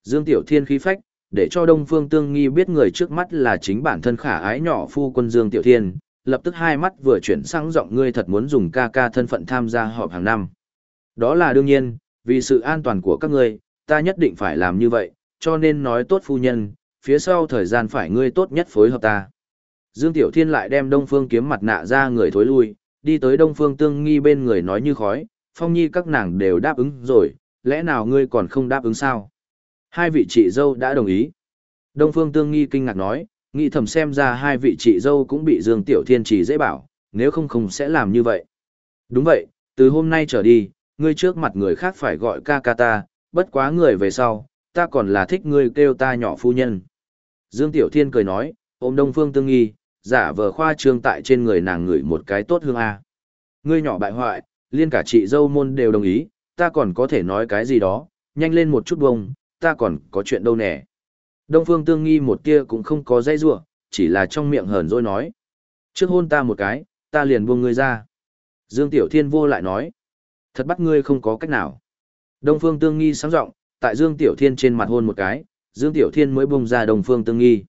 Dương Tiểu Thiên khí phách, để cho Đông Phương Tương Nghi biết người trước mắt là chính bản thân khả ái nhỏ phu quân Dương Tiểu Thiên, lập tức hai mắt vừa chuyển sang giọng ngươi thật muốn dùng ca ca thân phận tham gia họp hàng năm. Đó là đương nhiên, vì sự an toàn của các ngươi, ta nhất định phải làm như vậy, cho nên nói tốt phu nhân, phía sau thời gian phải ngươi tốt nhất phối hợp ta. Dương Tiểu Thiên lại đem Đông Phương kiếm mặt nạ ra người thối lui, đi tới Đông Phương Tương Nghi bên người nói như khói, Phong Nhi các nàng đều đáp ứng rồi, lẽ nào ngươi còn không đáp ứng sao? Hai vị chị dâu đã đồng ý. Đông Phương Tương Nghi kinh ngạc nói, nghĩ thầm xem ra hai vị chị dâu cũng bị Dương Tiểu Thiên chỉ dễ bảo, nếu không không sẽ làm như vậy. Đúng vậy, từ hôm nay trở đi, ngươi trước mặt người khác phải gọi ca ca ta, bất quá người về sau, ta còn là thích ngươi kêu ta nhỏ phu nhân. Dương Tiểu Thiên cười nói, ôm Đông Phương Tương Nghi, giả vờ khoa trương tại trên người nàng ngửi một cái tốt hương A. Ngươi nhỏ bại hoại, liên cả chị dâu môn đều đồng ý, ta còn có thể nói cái gì đó, nhanh lên một chút bông, ta còn có chuyện đâu nè. Đông Phương Tương Nghi một tia cũng không có dây rủa, chỉ là trong miệng hờn dỗi nói. Trước hôn ta một cái, ta liền buông ngươi ra. Dương Tiểu Thiên vô lại nói. Thật bắt ngươi không có cách nào. Đông Phương Tương Nghi sáng giọng, tại Dương Tiểu Thiên trên mặt hôn một cái, Dương Tiểu Thiên mới buông ra Đông Phương Tương Nghi.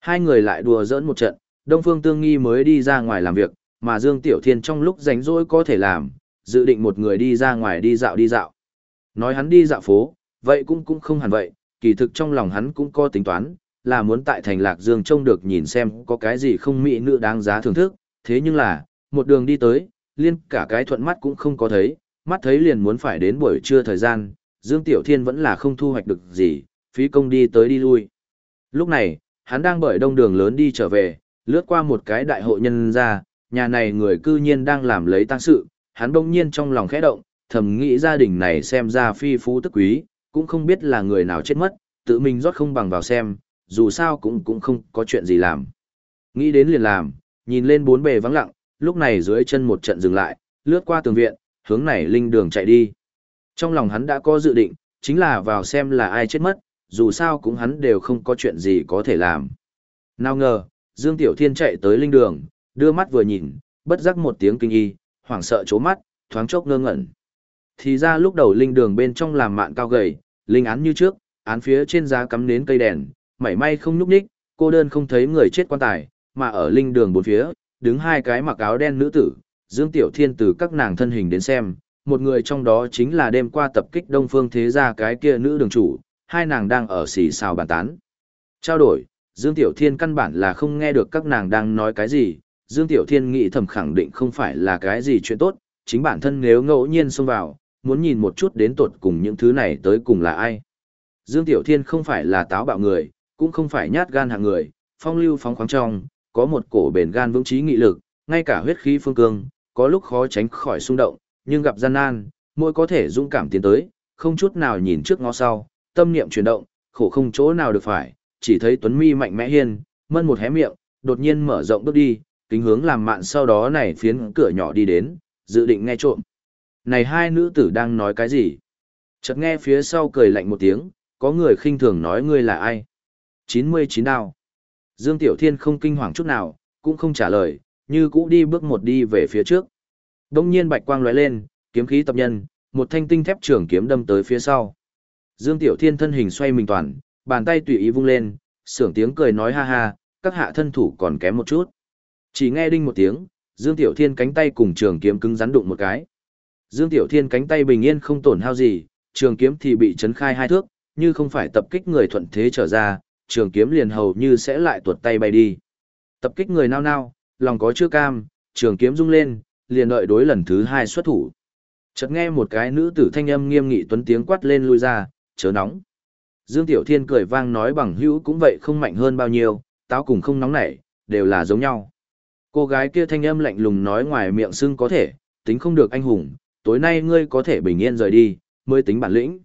Hai người lại đùa giỡn một trận, Đông Phương Tương Nghi mới đi ra ngoài làm việc, mà Dương Tiểu Thiên trong lúc rảnh rỗi có thể làm, dự định một người đi ra ngoài đi dạo đi dạo. Nói hắn đi dạo phố, vậy cũng cũng không hẳn vậy, kỳ thực trong lòng hắn cũng có tính toán, là muốn tại thành Lạc Dương trông được nhìn xem có cái gì không mỹ nữ đáng giá thưởng thức, thế nhưng là, một đường đi tới, liên cả cái thuận mắt cũng không có thấy, mắt thấy liền muốn phải đến buổi trưa thời gian, Dương Tiểu Thiên vẫn là không thu hoạch được gì, phí công đi tới đi lui. Lúc này, hắn đang bởi đông đường lớn đi trở về, lướt qua một cái đại hội nhân ra, nhà này người cư nhiên đang làm lấy tăng sự, hắn bỗng nhiên trong lòng khẽ động, thầm nghĩ gia đình này xem ra phi phú tức quý, cũng không biết là người nào chết mất, tự mình rót không bằng vào xem, dù sao cũng cũng không có chuyện gì làm. Nghĩ đến liền làm, nhìn lên bốn bề vắng lặng, lúc này dưới chân một trận dừng lại, lướt qua tường viện, hướng này linh đường chạy đi. Trong lòng hắn đã có dự định, chính là vào xem là ai chết mất, dù sao cũng hắn đều không có chuyện gì có thể làm. Nào ngờ, Dương Tiểu Thiên chạy tới linh đường, đưa mắt vừa nhìn, bất giác một tiếng kinh y, hoảng sợ chố mắt, thoáng chốc ngơ ngẩn. Thì ra lúc đầu linh đường bên trong làm mạn cao gầy, linh án như trước, án phía trên giá cắm nến cây đèn, mảy may không nhúc nhích, cô đơn không thấy người chết quan tài, mà ở linh đường bốn phía, đứng hai cái mặc áo đen nữ tử, Dương Tiểu Thiên từ các nàng thân hình đến xem, một người trong đó chính là đêm qua tập kích Đông Phương Thế Gia cái kia nữ đường chủ, hai nàng đang ở xì xào bàn tán. Trao đổi, Dương Tiểu Thiên căn bản là không nghe được các nàng đang nói cái gì, Dương Tiểu Thiên nghĩ thầm khẳng định không phải là cái gì chuyện tốt, chính bản thân nếu ngẫu nhiên xông vào, muốn nhìn một chút đến tột cùng những thứ này tới cùng là ai. Dương Tiểu Thiên không phải là táo bạo người, cũng không phải nhát gan hạng người, phong lưu phóng khoáng trong, có một cổ bền gan vững trí nghị lực, ngay cả huyết khí phương cương, có lúc khó tránh khỏi xung động, nhưng gặp gian nan, mỗi có thể dũng cảm tiến tới, không chút nào nhìn trước ngó sau, tâm niệm chuyển động, khổ không chỗ nào được phải, chỉ thấy Tuấn Mi mạnh mẽ hiên, mân một hé miệng, đột nhiên mở rộng bước đi, kính hướng làm mạn sau đó này phiến cửa nhỏ đi đến, dự định nghe trộm. Này hai nữ tử đang nói cái gì? Chợt nghe phía sau cười lạnh một tiếng, có người khinh thường nói ngươi là ai? 99 đao. Dương Tiểu Thiên không kinh hoàng chút nào, cũng không trả lời, như cũ đi bước một đi về phía trước. Đông nhiên bạch quang lóe lên, kiếm khí tập nhân, một thanh tinh thép trường kiếm đâm tới phía sau. Dương Tiểu Thiên thân hình xoay mình toàn, bàn tay tùy ý vung lên, sưởng tiếng cười nói ha ha, các hạ thân thủ còn kém một chút. Chỉ nghe đinh một tiếng, Dương Tiểu Thiên cánh tay cùng trường kiếm cứng rắn đụng một cái. Dương Tiểu Thiên cánh tay bình yên không tổn hao gì, trường kiếm thì bị chấn khai hai thước, như không phải tập kích người thuận thế trở ra, trường kiếm liền hầu như sẽ lại tuột tay bay đi. Tập kích người nao nao, lòng có chưa cam, trường kiếm rung lên, liền đợi đối lần thứ hai xuất thủ. Chợt nghe một cái nữ tử thanh âm nghiêm nghị tuấn tiếng quát lên lui ra, chớ nóng. Dương Tiểu Thiên cười vang nói bằng hữu cũng vậy không mạnh hơn bao nhiêu, táo cùng không nóng nảy, đều là giống nhau. Cô gái kia thanh âm lạnh lùng nói ngoài miệng xưng có thể, tính không được anh hùng, tối nay ngươi có thể bình yên rời đi, mới tính bản lĩnh.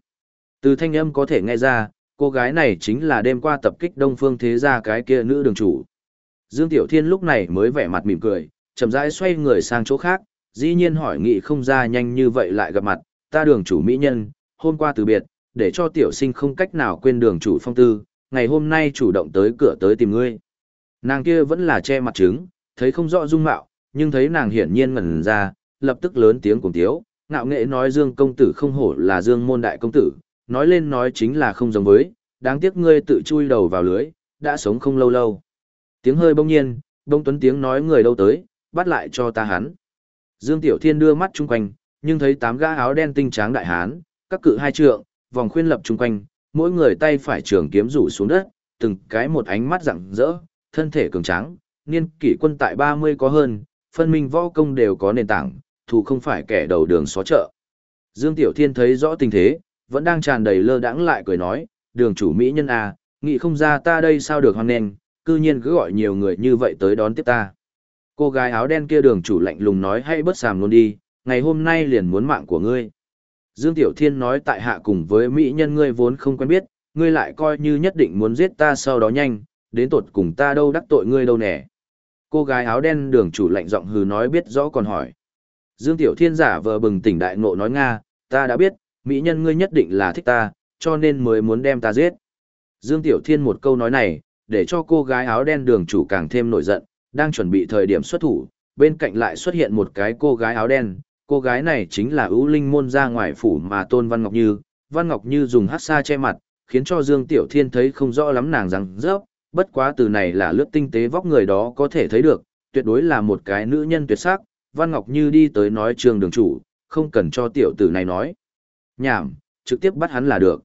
Từ thanh âm có thể nghe ra, cô gái này chính là đêm qua tập kích Đông Phương Thế Gia cái kia nữ đường chủ. Dương Tiểu Thiên lúc này mới vẻ mặt mỉm cười, chậm rãi xoay người sang chỗ khác, dĩ nhiên hỏi nghị không ra nhanh như vậy lại gặp mặt, ta đường chủ mỹ nhân, hôm qua từ biệt, để cho tiểu sinh không cách nào quên đường chủ phong tư, ngày hôm nay chủ động tới cửa tới tìm ngươi. Nàng kia vẫn là che mặt trứng, thấy không rõ dung mạo, nhưng thấy nàng hiển nhiên ngẩn ra, lập tức lớn tiếng cùng tiếu, ngạo nghệ nói Dương công tử không hổ là Dương môn đại công tử, nói lên nói chính là không giống với, đáng tiếc ngươi tự chui đầu vào lưới, đã sống không lâu lâu. Tiếng hơi bỗng nhiên, bông tuấn tiếng nói người đâu tới, bắt lại cho ta hắn. Dương Tiểu Thiên đưa mắt chung quanh, nhưng thấy tám gã áo đen tinh tráng đại hán, các cự hai trượng, vòng khuyên lập chung quanh, mỗi người tay phải trường kiếm rủ xuống đất, từng cái một ánh mắt rạng rỡ, thân thể cường tráng, niên kỷ quân tại 30 có hơn, phân minh võ công đều có nền tảng, thủ không phải kẻ đầu đường xó chợ. Dương Tiểu Thiên thấy rõ tình thế, vẫn đang tràn đầy lơ đãng lại cười nói, đường chủ Mỹ nhân à, nghĩ không ra ta đây sao được hoan nền, cư nhiên cứ gọi nhiều người như vậy tới đón tiếp ta. Cô gái áo đen kia đường chủ lạnh lùng nói Hãy bớt sàm luôn đi, ngày hôm nay liền muốn mạng của ngươi. Dương Tiểu Thiên nói tại hạ cùng với Mỹ nhân ngươi vốn không quen biết, ngươi lại coi như nhất định muốn giết ta sau đó nhanh, đến tột cùng ta đâu đắc tội ngươi đâu nè. Cô gái áo đen đường chủ lạnh giọng hừ nói biết rõ còn hỏi. Dương Tiểu Thiên giả vờ bừng tỉnh đại ngộ nói Nga, ta đã biết, Mỹ nhân ngươi nhất định là thích ta, cho nên mới muốn đem ta giết. Dương Tiểu Thiên một câu nói này, để cho cô gái áo đen đường chủ càng thêm nổi giận, đang chuẩn bị thời điểm xuất thủ, bên cạnh lại xuất hiện một cái cô gái áo đen, cô gái này chính là ưu linh môn ra ngoài phủ mà tôn Văn Ngọc Như, Văn Ngọc Như dùng hát xa che mặt, khiến cho Dương Tiểu Thiên thấy không rõ lắm nàng rằng rớp, bất quá từ này là lướt tinh tế vóc người đó có thể thấy được, tuyệt đối là một cái nữ nhân tuyệt sắc, Văn Ngọc Như đi tới nói trường đường chủ, không cần cho tiểu tử này nói. Nhảm, trực tiếp bắt hắn là được.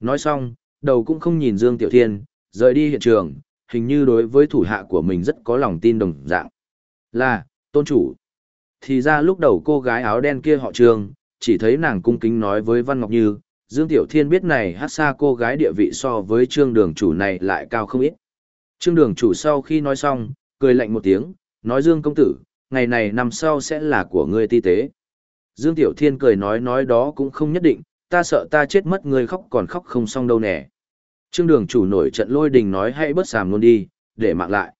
Nói xong, đầu cũng không nhìn Dương Tiểu Thiên, rời đi hiện trường, hình như đối với thủ hạ của mình rất có lòng tin đồng dạng. Là, tôn chủ. Thì ra lúc đầu cô gái áo đen kia họ trường, chỉ thấy nàng cung kính nói với Văn Ngọc Như, Dương Tiểu Thiên biết này hát xa cô gái địa vị so với trương đường chủ này lại cao không ít. Trương đường chủ sau khi nói xong, cười lạnh một tiếng, nói Dương công tử, ngày này năm sau sẽ là của ngươi ti tế. Dương Tiểu Thiên cười nói nói đó cũng không nhất định, ta sợ ta chết mất ngươi khóc còn khóc không xong đâu nè. Trương đường chủ nổi trận lôi đình nói hãy bớt sàm luôn đi, để mạng lại.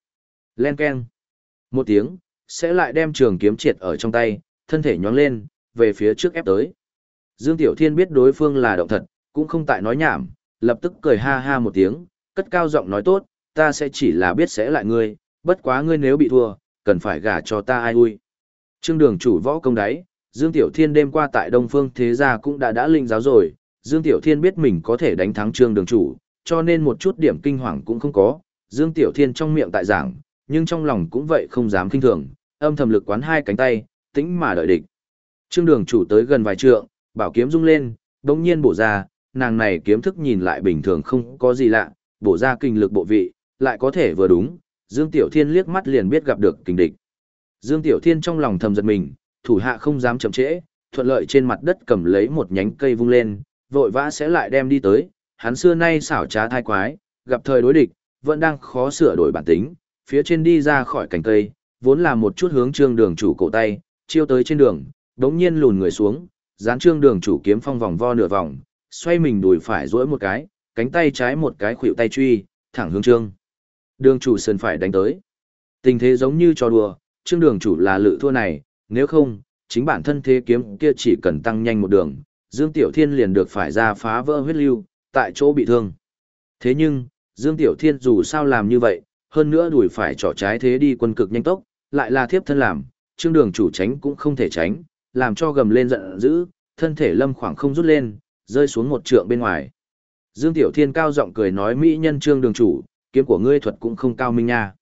Len Ken. Một tiếng, sẽ lại đem trường kiếm triệt ở trong tay, thân thể nhón lên, về phía trước ép tới. Dương Tiểu Thiên biết đối phương là động thật, cũng không tại nói nhảm, lập tức cười ha ha một tiếng, cất cao giọng nói tốt, ta sẽ chỉ là biết sẽ lại ngươi, bất quá ngươi nếu bị thua, cần phải gả cho ta ai ui. Trương đường chủ võ công đáy, Dương Tiểu Thiên đêm qua tại Đông Phương Thế Gia cũng đã đã linh giáo rồi, Dương Tiểu Thiên biết mình có thể đánh thắng Trương đường chủ, cho nên một chút điểm kinh hoàng cũng không có, Dương Tiểu Thiên trong miệng tại giảng, nhưng trong lòng cũng vậy không dám kinh thường, âm thầm lực quán hai cánh tay, tĩnh mà đợi địch. Trương đường chủ tới gần vài trượng, bảo kiếm rung lên, đống nhiên bổ ra, nàng này kiếm thức nhìn lại bình thường không có gì lạ, bổ ra kinh lực bộ vị, lại có thể vừa đúng, Dương Tiểu Thiên liếc mắt liền biết gặp được kình địch. Dương Tiểu Thiên trong lòng thầm giật mình, thủ hạ không dám chậm trễ, thuận lợi trên mặt đất cầm lấy một nhánh cây vung lên, vội vã sẽ lại đem đi tới, hắn xưa nay xảo trá thai quái, gặp thời đối địch, vẫn đang khó sửa đổi bản tính, phía trên đi ra khỏi cành cây, vốn là một chút hướng trương đường chủ cổ tay, chiêu tới trên đường, đống nhiên lùn người xuống, dán trương đường chủ kiếm phong vòng vo nửa vòng, xoay mình đùi phải duỗi một cái, cánh tay trái một cái khuỷu tay truy, thẳng hướng trương. Đường chủ sơn phải đánh tới. Tình thế giống như trò đùa, trương đường chủ là lự thua này, nếu không, chính bản thân thế kiếm kia chỉ cần tăng nhanh một đường, Dương Tiểu Thiên liền được phải ra phá vỡ huyết lưu, tại chỗ bị thương. Thế nhưng, Dương Tiểu Thiên dù sao làm như vậy, hơn nữa đuổi phải trỏ trái thế đi quân cực nhanh tốc, lại là thiếp thân làm, trương đường chủ tránh cũng không thể tránh, làm cho gầm lên giận dữ, thân thể lâm khoảng không rút lên, rơi xuống một trượng bên ngoài. Dương Tiểu Thiên cao giọng cười nói mỹ nhân trương đường chủ, kiếm của ngươi thuật cũng không cao minh nha.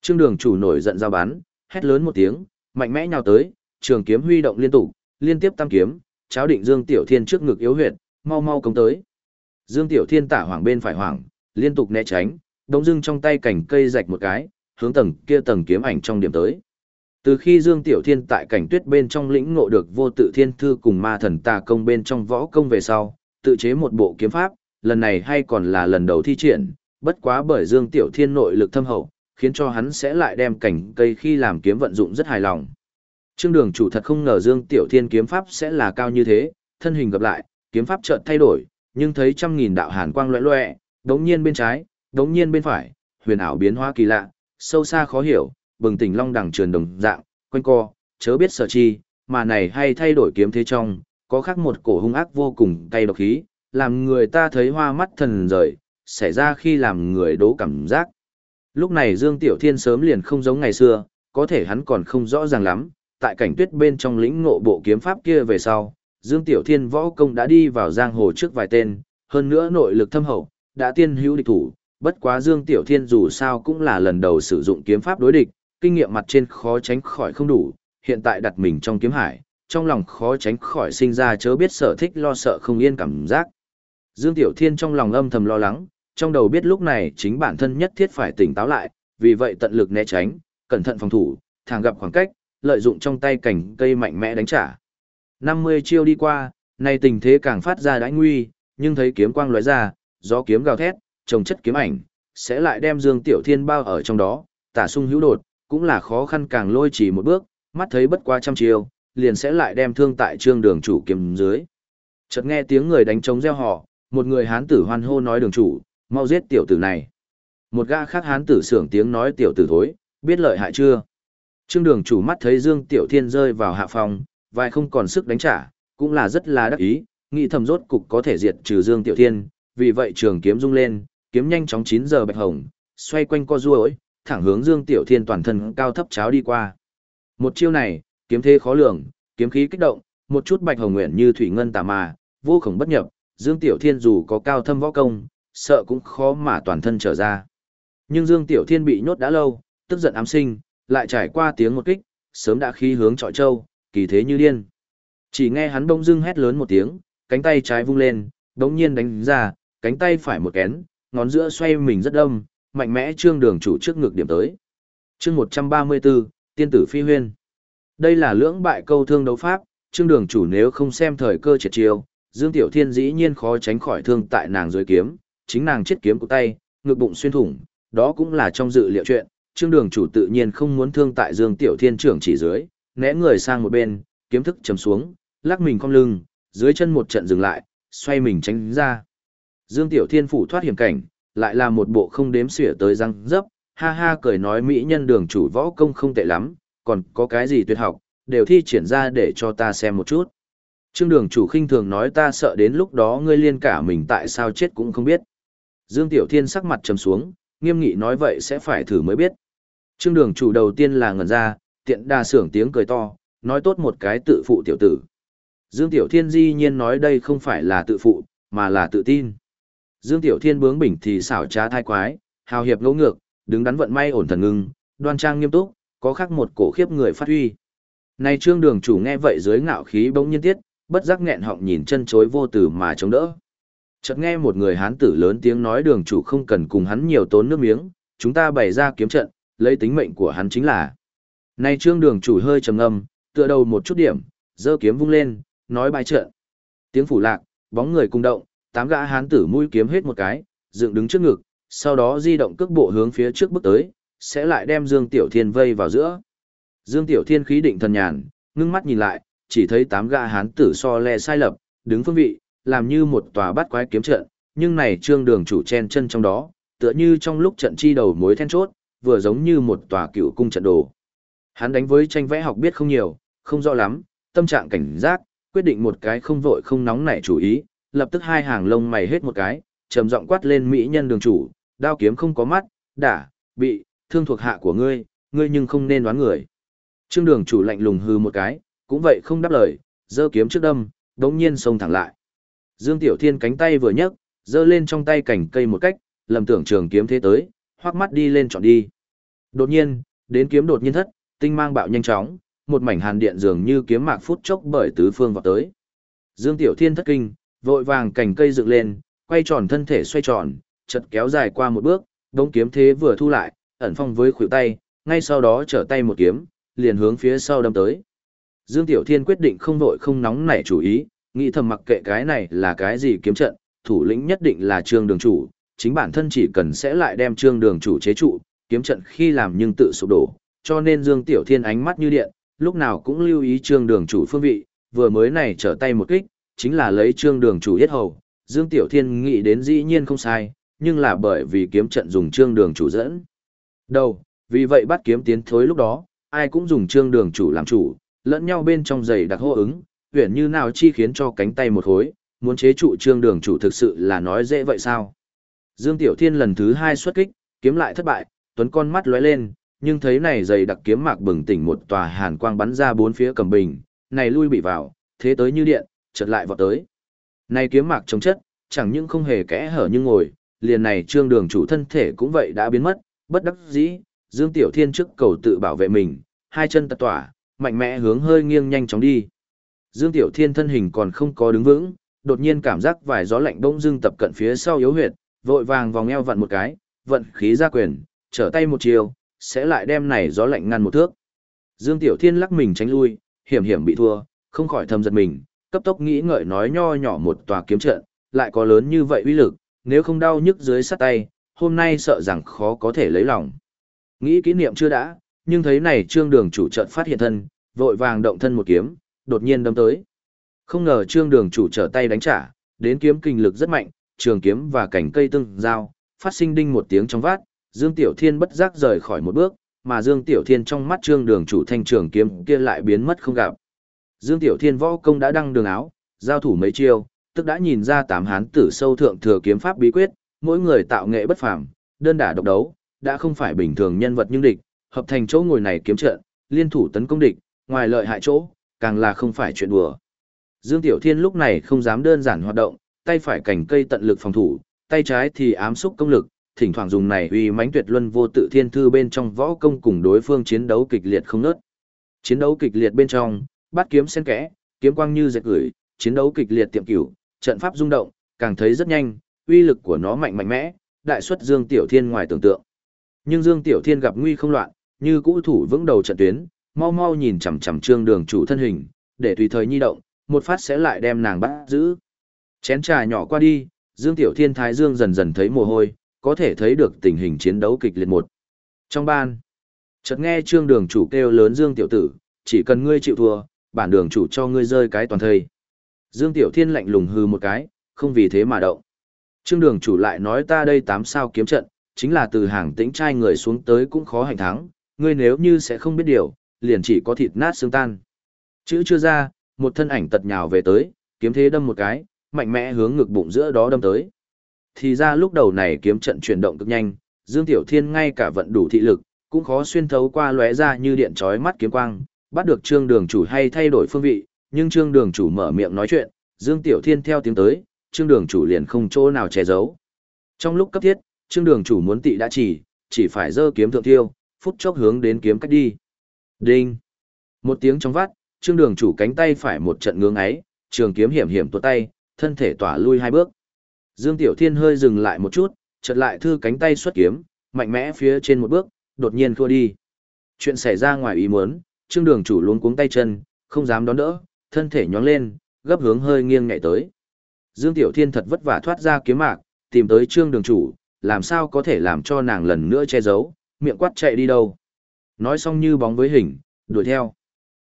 Trương đường chủ nổi giận giao bắn, hét lớn một tiếng, mạnh mẽ nhào tới, trường kiếm huy động liên tục, liên tiếp tam kiếm, cháo định Dương Tiểu Thiên trước ngực yếu huyệt, mau mau công tới. Dương Tiểu Thiên tả hoàng bên phải hoàng, liên tục né tránh, đống dưng trong tay cảnh cây rạch một cái, hướng tầng kia tầng kiếm ảnh trong điểm tới. Từ khi Dương Tiểu Thiên tại cảnh tuyết bên trong lĩnh ngộ được vô tự thiên thư cùng ma thần tà công bên trong võ công về sau, tự chế một bộ kiếm pháp, lần này hay còn là lần đầu thi triển, bất quá bởi Dương Tiểu Thiên nội lực thâm hậu, khiến cho hắn sẽ lại đem cảnh cây khi làm kiếm vận dụng rất hài lòng. Trương đường chủ thật không ngờ Dương Tiểu Thiên kiếm pháp sẽ là cao như thế, thân hình gặp lại, kiếm pháp chợt thay đổi, nhưng thấy trăm nghìn đạo hàn quang loẹ loẹ, đống nhiên bên trái, đống nhiên bên phải, huyền ảo biến hóa kỳ lạ, sâu xa khó hiểu, bừng tỉnh long đẳng truyền đồng dạng, quanh co, chớ biết sở chi, mà này hay thay đổi kiếm thế trong, có khác một cổ hung ác vô cùng cay độc khí, làm người ta thấy hoa mắt thần rời, xảy ra khi làm người đố cảm giác. Lúc này Dương Tiểu Thiên sớm liền không giống ngày xưa, có thể hắn còn không rõ ràng lắm, tại cảnh tuyết bên trong lĩnh ngộ bộ kiếm pháp kia về sau, Dương Tiểu Thiên võ công đã đi vào giang hồ trước vài tên, hơn nữa nội lực thâm hậu, đã tiên hữu địch thủ, bất quá Dương Tiểu Thiên dù sao cũng là lần đầu sử dụng kiếm pháp đối địch, kinh nghiệm mặt trên khó tránh khỏi không đủ, hiện tại đặt mình trong kiếm hải, trong lòng khó tránh khỏi sinh ra chớ biết sở thích lo sợ không yên cảm giác. Dương Tiểu Thiên trong lòng âm thầm lo lắng, trong đầu biết lúc này chính bản thân nhất thiết phải tỉnh táo lại, vì vậy tận lực né tránh, cẩn thận phòng thủ, thẳng gặp khoảng cách, lợi dụng trong tay cảnh cây mạnh mẽ đánh trả. 50 chiêu đi qua, nay tình thế càng phát ra đãi nguy, nhưng thấy kiếm quang lóe ra, gió kiếm gào thét, trồng chất kiếm ảnh, sẽ lại đem Dương Tiểu Thiên bao ở trong đó, tả sung hữu đột, cũng là khó khăn càng lôi chỉ một bước, mắt thấy bất quá trăm chiều liền sẽ lại đem thương tại trương đường chủ kiếm dưới. Chợt nghe tiếng người đánh trống reo hò, một người hán tử hoan hô nói đường chủ, mau giết tiểu tử này. Một gã khác hán tử sưởng tiếng nói tiểu tử thối, biết lợi hại chưa? Trương đường chủ mắt thấy Dương Tiểu Thiên rơi vào hạ phòng, vai không còn sức đánh trả, cũng là rất là đắc ý, nghĩ thầm rốt cục có thể diệt trừ Dương Tiểu Thiên, vì vậy trường kiếm rung lên, kiếm nhanh chóng 9 giờ bạch hồng, xoay quanh co duỗi thẳng hướng Dương Tiểu Thiên toàn thân cao thấp cháo đi qua. Một chiêu này, kiếm thế khó lường, kiếm khí kích động, một chút bạch hồng nguyện như thủy ngân tà mà, vô cùng bất nhập, Dương Tiểu Thiên dù có cao thâm võ công, sợ cũng khó mà toàn thân trở ra. Nhưng Dương Tiểu Thiên bị nhốt đã lâu, tức giận ám sinh, lại trải qua tiếng một kích, sớm đã khí hướng trọi châu, kỳ thế như điên. Chỉ nghe hắn bỗng dưng hét lớn một tiếng, cánh tay trái vung lên, đống nhiên đánh ra, cánh tay phải một kén, ngón giữa xoay mình rất đông, mạnh mẽ trương đường chủ trước ngực điểm tới. chương 134, tiên tử phi huyên. Đây là lưỡng bại câu thương đấu pháp, trương đường chủ nếu không xem thời cơ triệt chiêu, Dương Tiểu Thiên dĩ nhiên khó tránh khỏi thương tại nàng dưới kiếm, chính nàng chết kiếm của tay, ngực bụng xuyên thủng, đó cũng là trong dự liệu chuyện, trương đường chủ tự nhiên không muốn thương tại Dương Tiểu Thiên trưởng chỉ dưới, né người sang một bên, kiếm thức chầm xuống, lắc mình cong lưng, dưới chân một trận dừng lại, xoay mình tránh ra. Dương Tiểu Thiên phủ thoát hiểm cảnh, lại là một bộ không đếm xỉa tới răng dấp, ha ha cười nói mỹ nhân đường chủ võ công không tệ lắm, còn có cái gì tuyệt học, đều thi triển ra để cho ta xem một chút. Trương đường chủ khinh thường nói ta sợ đến lúc đó ngươi liên cả mình tại sao chết cũng không biết. Dương Tiểu Thiên sắc mặt trầm xuống, nghiêm nghị nói vậy sẽ phải thử mới biết. Trương đường chủ đầu tiên là ngẩn ra, tiện đa sưởng tiếng cười to, nói tốt một cái tự phụ tiểu tử. Dương Tiểu Thiên di nhiên nói đây không phải là tự phụ, mà là tự tin. Dương Tiểu Thiên bướng bỉnh thì xảo trá thai quái, hào hiệp ngỗ ngược, đứng đắn vận may ổn thần ngưng, đoan trang nghiêm túc, có khác một cổ khiếp người phát huy. Này trương đường chủ nghe vậy dưới ngạo khí bỗng nhiên tiết, bất giác nghẹn họng nhìn chân chối vô tử mà chống đỡ. Chợt nghe một người hán tử lớn tiếng nói đường chủ không cần cùng hắn nhiều tốn nước miếng, chúng ta bày ra kiếm trận, lấy tính mệnh của hắn chính là. Này trương đường chủ hơi trầm ngâm, tựa đầu một chút điểm, giơ kiếm vung lên, nói bài trận. Tiếng phủ lạc, bóng người cùng động, tám gã hán tử mũi kiếm hết một cái, dựng đứng trước ngực, sau đó di động cước bộ hướng phía trước bước tới, sẽ lại đem Dương Tiểu Thiên vây vào giữa. Dương Tiểu Thiên khí định thần nhàn, ngưng mắt nhìn lại, chỉ thấy tám gã hán tử so le sai lập, đứng phương vị, làm như một tòa bắt quái kiếm trận, nhưng này trương đường chủ chen chân trong đó, tựa như trong lúc trận chi đầu mối then chốt, vừa giống như một tòa cựu cung trận đồ. Hắn đánh với tranh vẽ học biết không nhiều, không rõ lắm, tâm trạng cảnh giác, quyết định một cái không vội không nóng nảy chủ ý, lập tức hai hàng lông mày hết một cái, trầm giọng quát lên mỹ nhân đường chủ, đao kiếm không có mắt, đả, bị, thương thuộc hạ của ngươi, ngươi nhưng không nên đoán người. Trương đường chủ lạnh lùng hư một cái, cũng vậy không đáp lời, giơ kiếm trước đâm, đống nhiên xông thẳng lại. Dương Tiểu Thiên cánh tay vừa nhấc, giơ lên trong tay cảnh cây một cách, lầm tưởng trường kiếm thế tới, hoắc mắt đi lên chọn đi. Đột nhiên, đến kiếm đột nhiên thất, tinh mang bạo nhanh chóng, một mảnh hàn điện dường như kiếm mạc phút chốc bởi tứ phương vào tới. Dương Tiểu Thiên thất kinh, vội vàng cành cây dựng lên, quay tròn thân thể xoay tròn, chật kéo dài qua một bước, đống kiếm thế vừa thu lại, ẩn phong với khuỷu tay, ngay sau đó trở tay một kiếm, liền hướng phía sau đâm tới. Dương Tiểu Thiên quyết định không vội không nóng nảy chủ ý, nghĩ thầm mặc kệ cái này là cái gì kiếm trận, thủ lĩnh nhất định là trương đường chủ, chính bản thân chỉ cần sẽ lại đem trương đường chủ chế trụ, kiếm trận khi làm nhưng tự sụp đổ, cho nên Dương Tiểu Thiên ánh mắt như điện, lúc nào cũng lưu ý trương đường chủ phương vị, vừa mới này trở tay một kích, chính là lấy trương đường chủ yết hầu, Dương Tiểu Thiên nghĩ đến dĩ nhiên không sai, nhưng là bởi vì kiếm trận dùng trương đường chủ dẫn. Đâu, vì vậy bắt kiếm tiến thối lúc đó, ai cũng dùng trương đường chủ làm chủ, lẫn nhau bên trong giày đặc hô ứng, huyền như nào chi khiến cho cánh tay một hối, muốn chế trụ trương đường chủ thực sự là nói dễ vậy sao. Dương Tiểu Thiên lần thứ hai xuất kích, kiếm lại thất bại, tuấn con mắt lóe lên, nhưng thấy này dày đặc kiếm mạc bừng tỉnh một tòa hàn quang bắn ra bốn phía cầm bình, này lui bị vào, thế tới như điện, chợt lại vọt tới. nay kiếm mạc chống chất, chẳng những không hề kẽ hở như ngồi, liền này trương đường chủ thân thể cũng vậy đã biến mất, bất đắc dĩ, Dương Tiểu Thiên trước cầu tự bảo vệ mình, hai chân tật tỏa, mạnh mẽ hướng hơi nghiêng nhanh chóng đi. Dương Tiểu Thiên thân hình còn không có đứng vững, đột nhiên cảm giác vài gió lạnh bỗng dưng tập cận phía sau yếu huyệt, vội vàng vòng eo vặn một cái, vận khí ra quyền, trở tay một chiều, sẽ lại đem này gió lạnh ngăn một thước. Dương Tiểu Thiên lắc mình tránh lui, hiểm hiểm bị thua, không khỏi thầm giật mình, cấp tốc nghĩ ngợi nói nho nhỏ một tòa kiếm trận, lại có lớn như vậy uy lực, nếu không đau nhức dưới sát tay, hôm nay sợ rằng khó có thể lấy lòng. Nghĩ kỷ niệm chưa đã, nhưng thấy này trương đường chủ trận phát hiện thân, vội vàng động thân một kiếm, đột nhiên đâm tới. Không ngờ trương đường chủ trở tay đánh trả, đến kiếm kinh lực rất mạnh, trường kiếm và cành cây tương giao, phát sinh đinh một tiếng trong vát, Dương Tiểu Thiên bất giác rời khỏi một bước, mà Dương Tiểu Thiên trong mắt trương đường chủ thanh trường kiếm kia lại biến mất không gặp. Dương Tiểu Thiên võ công đã đăng đường áo, giao thủ mấy chiêu, tức đã nhìn ra tám hán tử sâu thượng thừa kiếm pháp bí quyết, mỗi người tạo nghệ bất phàm, đơn đả độc đấu, đã không phải bình thường nhân vật nhưng địch, hợp thành chỗ ngồi này kiếm trận, liên thủ tấn công địch, ngoài lợi hại chỗ, càng là không phải chuyện đùa. Dương Tiểu Thiên lúc này không dám đơn giản hoạt động, tay phải cảnh cây tận lực phòng thủ, tay trái thì ám xúc công lực, thỉnh thoảng dùng này uy mãnh tuyệt luân vô tự thiên thư bên trong võ công cùng đối phương chiến đấu kịch liệt không ngớt. Chiến đấu kịch liệt bên trong, Bát kiếm xen kẽ, kiếm quang như dệt gửi, chiến đấu kịch liệt tiệm cửu, trận pháp rung động, càng thấy rất nhanh, uy lực của nó mạnh mạnh mẽ, đại xuất Dương Tiểu Thiên ngoài tưởng tượng. Nhưng Dương Tiểu Thiên gặp nguy không loạn, như cũ thủ vững đầu trận tuyến, mau mau nhìn chằm chằm Trương Đường chủ thân hình, để tùy thời nhi động, một phát sẽ lại đem nàng bắt giữ. Chén trà nhỏ qua đi, Dương Tiểu Thiên Thái Dương dần dần thấy mồ hôi, có thể thấy được tình hình chiến đấu kịch liệt một. Trong ban, chợt nghe Trương Đường chủ kêu lớn Dương Tiểu Tử, chỉ cần ngươi chịu thua, bản đường chủ cho ngươi rơi cái toàn thây. Dương Tiểu Thiên lạnh lùng hư một cái, không vì thế mà động. Trương đường chủ lại nói ta đây tám sao kiếm trận, chính là từ hàng tĩnh trai người xuống tới cũng khó hành thắng, ngươi nếu như sẽ không biết điều, liền chỉ có thịt nát xương tan. Chữ chưa ra, một thân ảnh tật nhào về tới, kiếm thế đâm một cái, mạnh mẽ hướng ngực bụng giữa đó đâm tới. Thì ra lúc đầu này kiếm trận chuyển động cực nhanh, Dương Tiểu Thiên ngay cả vận đủ thị lực, cũng khó xuyên thấu qua lóe ra như điện chói mắt kiếm quang, bắt được trương đường chủ hay thay đổi phương vị, nhưng trương đường chủ mở miệng nói chuyện, Dương Tiểu Thiên theo tiếng tới, trương đường chủ liền không chỗ nào che giấu. Trong lúc cấp thiết, trương đường chủ muốn tị đã chỉ, chỉ phải giơ kiếm thượng tiêu, phút chốc hướng đến kiếm cách đi. Đinh! Một tiếng trong vắt, trương đường chủ cánh tay phải một trận ngưỡng ấy, trường kiếm hiểm hiểm tuột tay, thân thể tỏa lui hai bước. Dương Tiểu Thiên hơi dừng lại một chút, chợt lại thư cánh tay xuất kiếm, mạnh mẽ phía trên một bước, đột nhiên thua đi. Chuyện xảy ra ngoài ý muốn, trương đường chủ luống cuống tay chân, không dám đón đỡ, thân thể nhón lên, gấp hướng hơi nghiêng nhảy tới. Dương Tiểu Thiên thật vất vả thoát ra kiếm mạc, tìm tới trương đường chủ, làm sao có thể làm cho nàng lần nữa che giấu, miệng quát chạy đi đâu. Nói xong như bóng với hình, đuổi theo.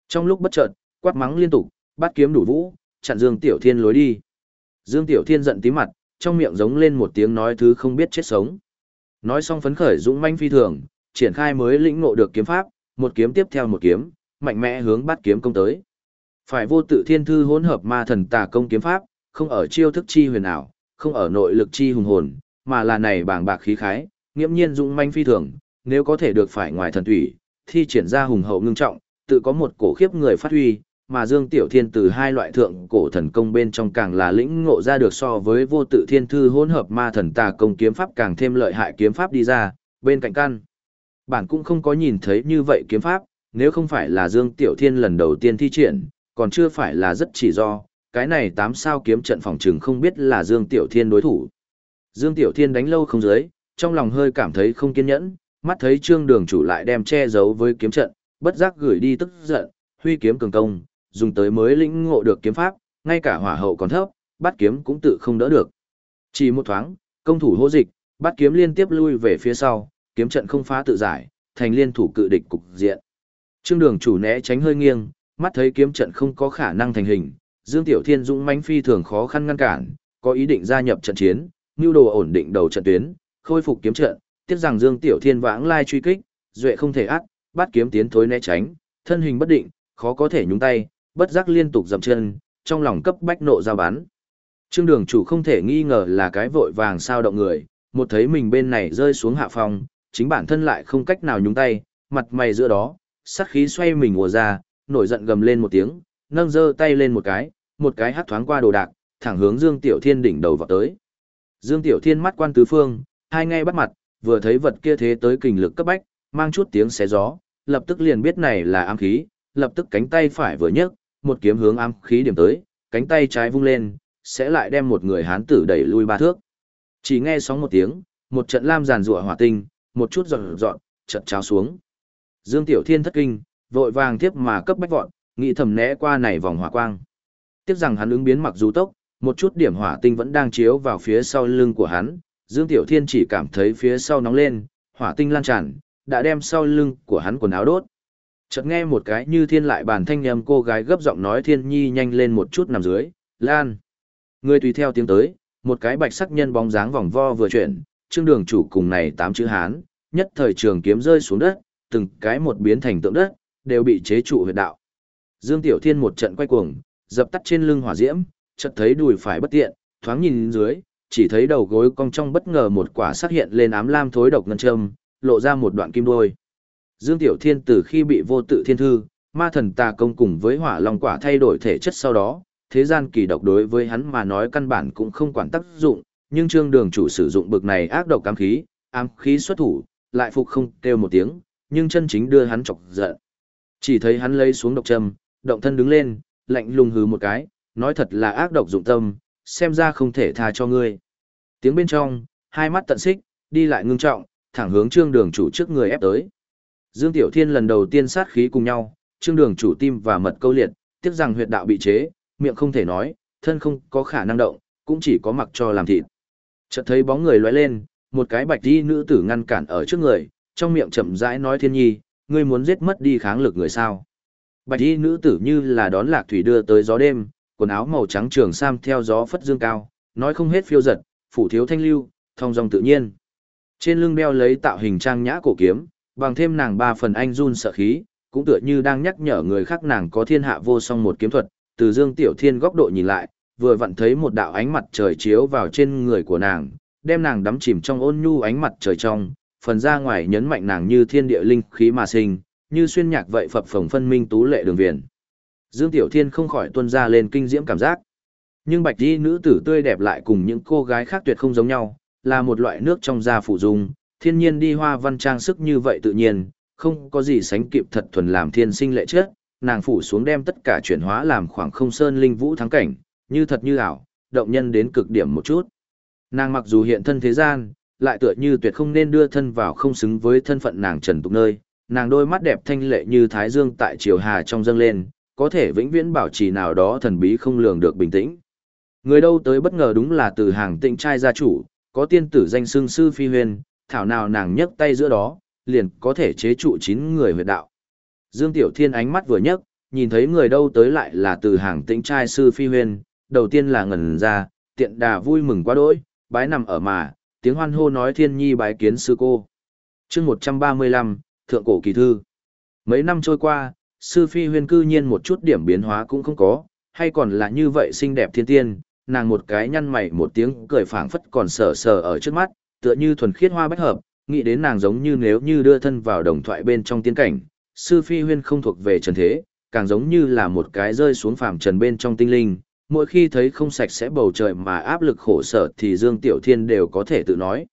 Trong lúc bất chợt, quát mắng liên tục, bắt kiếm đủ vũ, chặn Dương Tiểu Thiên lối đi. Dương Tiểu Thiên giận tí mặt, trong miệng giống lên một tiếng nói thứ không biết chết sống. Nói xong phấn khởi dũng manh phi thường, triển khai mới lĩnh ngộ được kiếm pháp, một kiếm tiếp theo một kiếm, mạnh mẽ hướng bắt kiếm công tới. Phải vô tự thiên thư hỗn hợp ma thần tà công kiếm pháp, không ở chiêu thức chi huyền ảo, không ở nội lực chi hùng hồn, mà là này bảng bạc khí khái, nghiễm nhiên dũng manh phi thường, nếu có thể được phải ngoài thần thủy, thi triển ra hùng hậu ngưng trọng, tự có một cổ khiếp người phát huy, mà Dương Tiểu Thiên từ hai loại thượng cổ thần công bên trong càng là lĩnh ngộ ra được so với vô tự thiên thư hỗn hợp ma thần tà công kiếm pháp càng thêm lợi hại kiếm pháp đi ra, bên cạnh căn. Bản cũng không có nhìn thấy như vậy kiếm pháp, nếu không phải là Dương Tiểu Thiên lần đầu tiên thi triển, còn chưa phải là rất chỉ do, cái này tám sao kiếm trận phòng trừng không biết là Dương Tiểu Thiên đối thủ. Dương Tiểu Thiên đánh lâu không dưới, trong lòng hơi cảm thấy không kiên nhẫn, mắt thấy trương đường chủ lại đem che giấu với kiếm trận, bất giác gửi đi tức giận, huy kiếm cường công, dùng tới mới lĩnh ngộ được kiếm pháp, ngay cả hỏa hậu còn thấp, bắt kiếm cũng tự không đỡ được. Chỉ một thoáng, công thủ hô dịch, bắt kiếm liên tiếp lui về phía sau, kiếm trận không phá tự giải, thành liên thủ cự địch cục diện. Trương đường chủ né tránh hơi nghiêng, mắt thấy kiếm trận không có khả năng thành hình, Dương Tiểu Thiên dũng mãnh phi thường khó khăn ngăn cản, có ý định gia nhập trận chiến, nhu đồ ổn định đầu trận tuyến, khôi phục kiếm trận, tiếc rằng Dương Tiểu Thiên vãng lai truy kích, duệ không thể át, bắt kiếm tiến thối né tránh, thân hình bất định, khó có thể nhúng tay, bất giác liên tục dậm chân, trong lòng cấp bách nộ giao bắn. Trương đường chủ không thể nghi ngờ là cái vội vàng sao động người, một thấy mình bên này rơi xuống hạ phòng, chính bản thân lại không cách nào nhúng tay, mặt mày giữa đó, sát khí xoay mình ùa ra, nổi giận gầm lên một tiếng, nâng giơ tay lên một cái, một cái hắt thoáng qua đồ đạc, thẳng hướng Dương Tiểu Thiên đỉnh đầu vào tới. Dương Tiểu Thiên mắt quan tứ phương, hai ngay bắt mặt, vừa thấy vật kia thế tới kình lực cấp bách, mang chút tiếng xé gió, lập tức liền biết này là ám khí, lập tức cánh tay phải vừa nhấc, một kiếm hướng ám khí điểm tới, cánh tay trái vung lên, sẽ lại đem một người hán tử đẩy lui ba thước. Chỉ nghe sóng một tiếng, một trận lam giàn rủa hỏa tinh, một chút giọt giọt, chật trao xuống. Dương Tiểu Thiên thất kinh, vội vàng tiếp mà cấp bách vọt, nghĩ thầm né qua này vòng hỏa quang. Tiếc rằng hắn ứng biến mặc dù tốc, một chút điểm hỏa tinh vẫn đang chiếu vào phía sau lưng của hắn, Dương Tiểu Thiên chỉ cảm thấy phía sau nóng lên, hỏa tinh lan tràn, đã đem sau lưng của hắn quần áo đốt. Chợt nghe một cái như thiên lại bản thanh âm cô gái gấp giọng nói Thiên Nhi nhanh lên một chút nằm dưới, "Lan." Người tùy theo tiếng tới, một cái bạch sắc nhân bóng dáng vòng vo vừa chuyển, trương đường chủ cùng này tám chữ Hán, nhất thời trường kiếm rơi xuống đất, từng cái một biến thành tượng đất, đều bị chế trụ huyệt đạo. Dương Tiểu Thiên một trận quay cuồng, dập tắt trên lưng hỏa diễm, chợt thấy đùi phải bất tiện, thoáng nhìn dưới, chỉ thấy đầu gối cong trong bất ngờ một quả sắc hiện lên ám lam thối độc ngân châm, lộ ra một đoạn kim đôi. Dương Tiểu Thiên từ khi bị vô tự thiên thư, ma thần tà công cùng với hỏa long quả thay đổi thể chất sau đó, thế gian kỳ độc đối với hắn mà nói căn bản cũng không quản tác dụng, nhưng trương đường chủ sử dụng bực này ác độc ám khí, ám khí xuất thủ, lại phục không kêu một tiếng, nhưng chân chính đưa hắn chọc giận. Chỉ thấy hắn lấy xuống độc châm, động thân đứng lên, lạnh lùng hừ một cái, nói thật là ác độc dụng tâm, xem ra không thể tha cho ngươi. Tiếng bên trong, hai mắt tận xích, đi lại ngưng trọng, thẳng hướng trương đường chủ trước người ép tới. Dương Tiểu Thiên lần đầu tiên sát khí cùng nhau, trương đường chủ tim và mật câu liệt, tiếc rằng huyệt đạo bị chế, miệng không thể nói, thân không có khả năng động, cũng chỉ có mặc cho làm thịt. Chợt thấy bóng người lóe lên, một cái bạch y nữ tử ngăn cản ở trước người, trong miệng chậm rãi nói thiên nhi, ngươi muốn giết mất đi kháng lực người sao. Bạch y nữ tử như là đón lạc thủy đưa tới gió đêm, quần áo màu trắng trường sam theo gió phất dương cao, nói không hết phiêu giật, phủ thiếu thanh lưu, thông dòng tự nhiên. Trên lưng đeo lấy tạo hình trang nhã cổ kiếm, bằng thêm nàng ba phần anh run sợ khí, cũng tựa như đang nhắc nhở người khác nàng có thiên hạ vô song một kiếm thuật, từ Dương Tiểu Thiên góc độ nhìn lại, vừa vặn thấy một đạo ánh mặt trời chiếu vào trên người của nàng, đem nàng đắm chìm trong ôn nhu ánh mặt trời trong, phần ra ngoài nhấn mạnh nàng như thiên địa linh khí mà sinh, như xuyên nhạc vậy phập phồng phân minh tú lệ đường viền. Dương Tiểu Thiên không khỏi tuôn ra lên kinh diễm cảm giác. Nhưng bạch y nữ tử tươi đẹp lại cùng những cô gái khác tuyệt không giống nhau, là một loại nước trong da phụ dung, thiên nhiên đi hoa văn trang sức như vậy tự nhiên, không có gì sánh kịp thật thuần làm thiên sinh lệ trước. nàng phủ xuống đem tất cả chuyển hóa làm khoảng không sơn linh vũ thắng cảnh, như thật như ảo, động nhân đến cực điểm một chút. Nàng mặc dù hiện thân thế gian, lại tựa như tuyệt không nên đưa thân vào không xứng với thân phận nàng trần tục nơi, nàng đôi mắt đẹp thanh lệ như thái dương tại triều hà trong dâng lên, có thể vĩnh viễn bảo trì nào đó thần bí không lường được bình tĩnh. Người đâu tới bất ngờ đúng là từ hàng tịnh trai gia chủ, có tiên tử danh xương sư phi huyền, thảo nào nàng nhấc tay giữa đó, liền có thể chế trụ chín người huyệt đạo. Dương Tiểu Thiên ánh mắt vừa nhấc, nhìn thấy người đâu tới lại là từ hàng tĩnh trai sư phi huyền, đầu tiên là ngẩn ra, tiện đà vui mừng quá đỗi, bái nằm ở mà, tiếng hoan hô nói thiên nhi bái kiến sư cô. chương 135, Thượng Cổ Kỳ Thư. Mấy năm trôi qua, sư phi huyên cư nhiên một chút điểm biến hóa cũng không có, hay còn là như vậy xinh đẹp thiên tiên, nàng một cái nhăn mày một tiếng cười phảng phất còn sờ sờ ở trước mắt, tựa như thuần khiết hoa bách hợp, nghĩ đến nàng giống như nếu như đưa thân vào đồng thoại bên trong tiên cảnh, sư phi huyên không thuộc về trần thế, càng giống như là một cái rơi xuống phàm trần bên trong tinh linh, mỗi khi thấy không sạch sẽ bầu trời mà áp lực khổ sở thì Dương Tiểu Thiên đều có thể tự nói.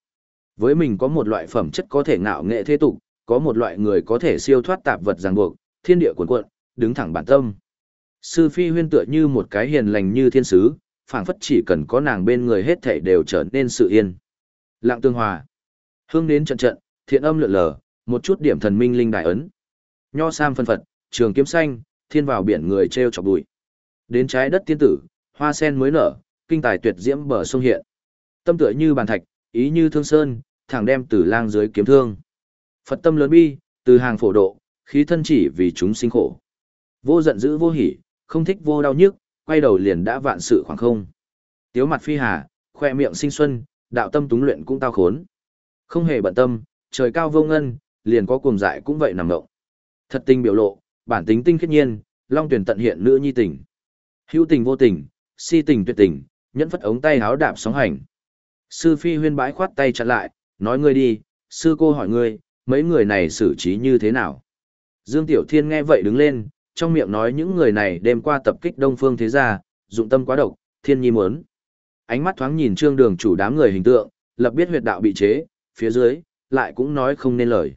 Với mình có một loại phẩm chất có thể ngạo nghệ thế tục, có một loại người có thể siêu thoát tạp vật ràng buộc, thiên địa cuồn cuộn, đứng thẳng bản tâm. Sư Phi huyên tựa như một cái hiền lành như thiên sứ, phảng phất chỉ cần có nàng bên người hết thảy đều trở nên sự yên. Lặng tương hòa. Hương đến trận trận, thiện âm lượn lờ, một chút điểm thần minh linh đại ấn. Nho sam phân phật, trường kiếm xanh, thiên vào biển người treo chọc bụi. Đến trái đất tiên tử, hoa sen mới nở, kinh tài tuyệt diễm bờ sông hiện. Tâm tựa như bàn thạch, ý như thương sơn, thẳng đem tử lang dưới kiếm thương. Phật tâm lớn bi, từ hàng phổ độ, khí thân chỉ vì chúng sinh khổ. Vô giận dữ vô hỉ, không thích vô đau nhức, quay đầu liền đã vạn sự khoảng không. Tiếu mặt phi hà, khoe miệng sinh xuân, đạo tâm túng luyện cũng tao khốn. Không hề bận tâm, trời cao vô ngân, liền có cuồng dại cũng vậy nằm động. Thật tình biểu lộ, bản tính tinh khiết nhiên, long tuyển tận hiện nữ nhi tình. Hữu tình vô tình, si tình tuyệt tình, nhẫn phất ống tay háo đạp sóng hành. Sư phi huyên bãi khoát tay chặn lại, nói ngươi đi, sư cô hỏi ngươi, mấy người này xử trí như thế nào? Dương Tiểu Thiên nghe vậy đứng lên, trong miệng nói những người này đêm qua tập kích Đông Phương Thế Gia, dụng tâm quá độc, thiên nhi muốn. Ánh mắt thoáng nhìn trương đường chủ đám người hình tượng, lập biết huyệt đạo bị chế, phía dưới, lại cũng nói không nên lời.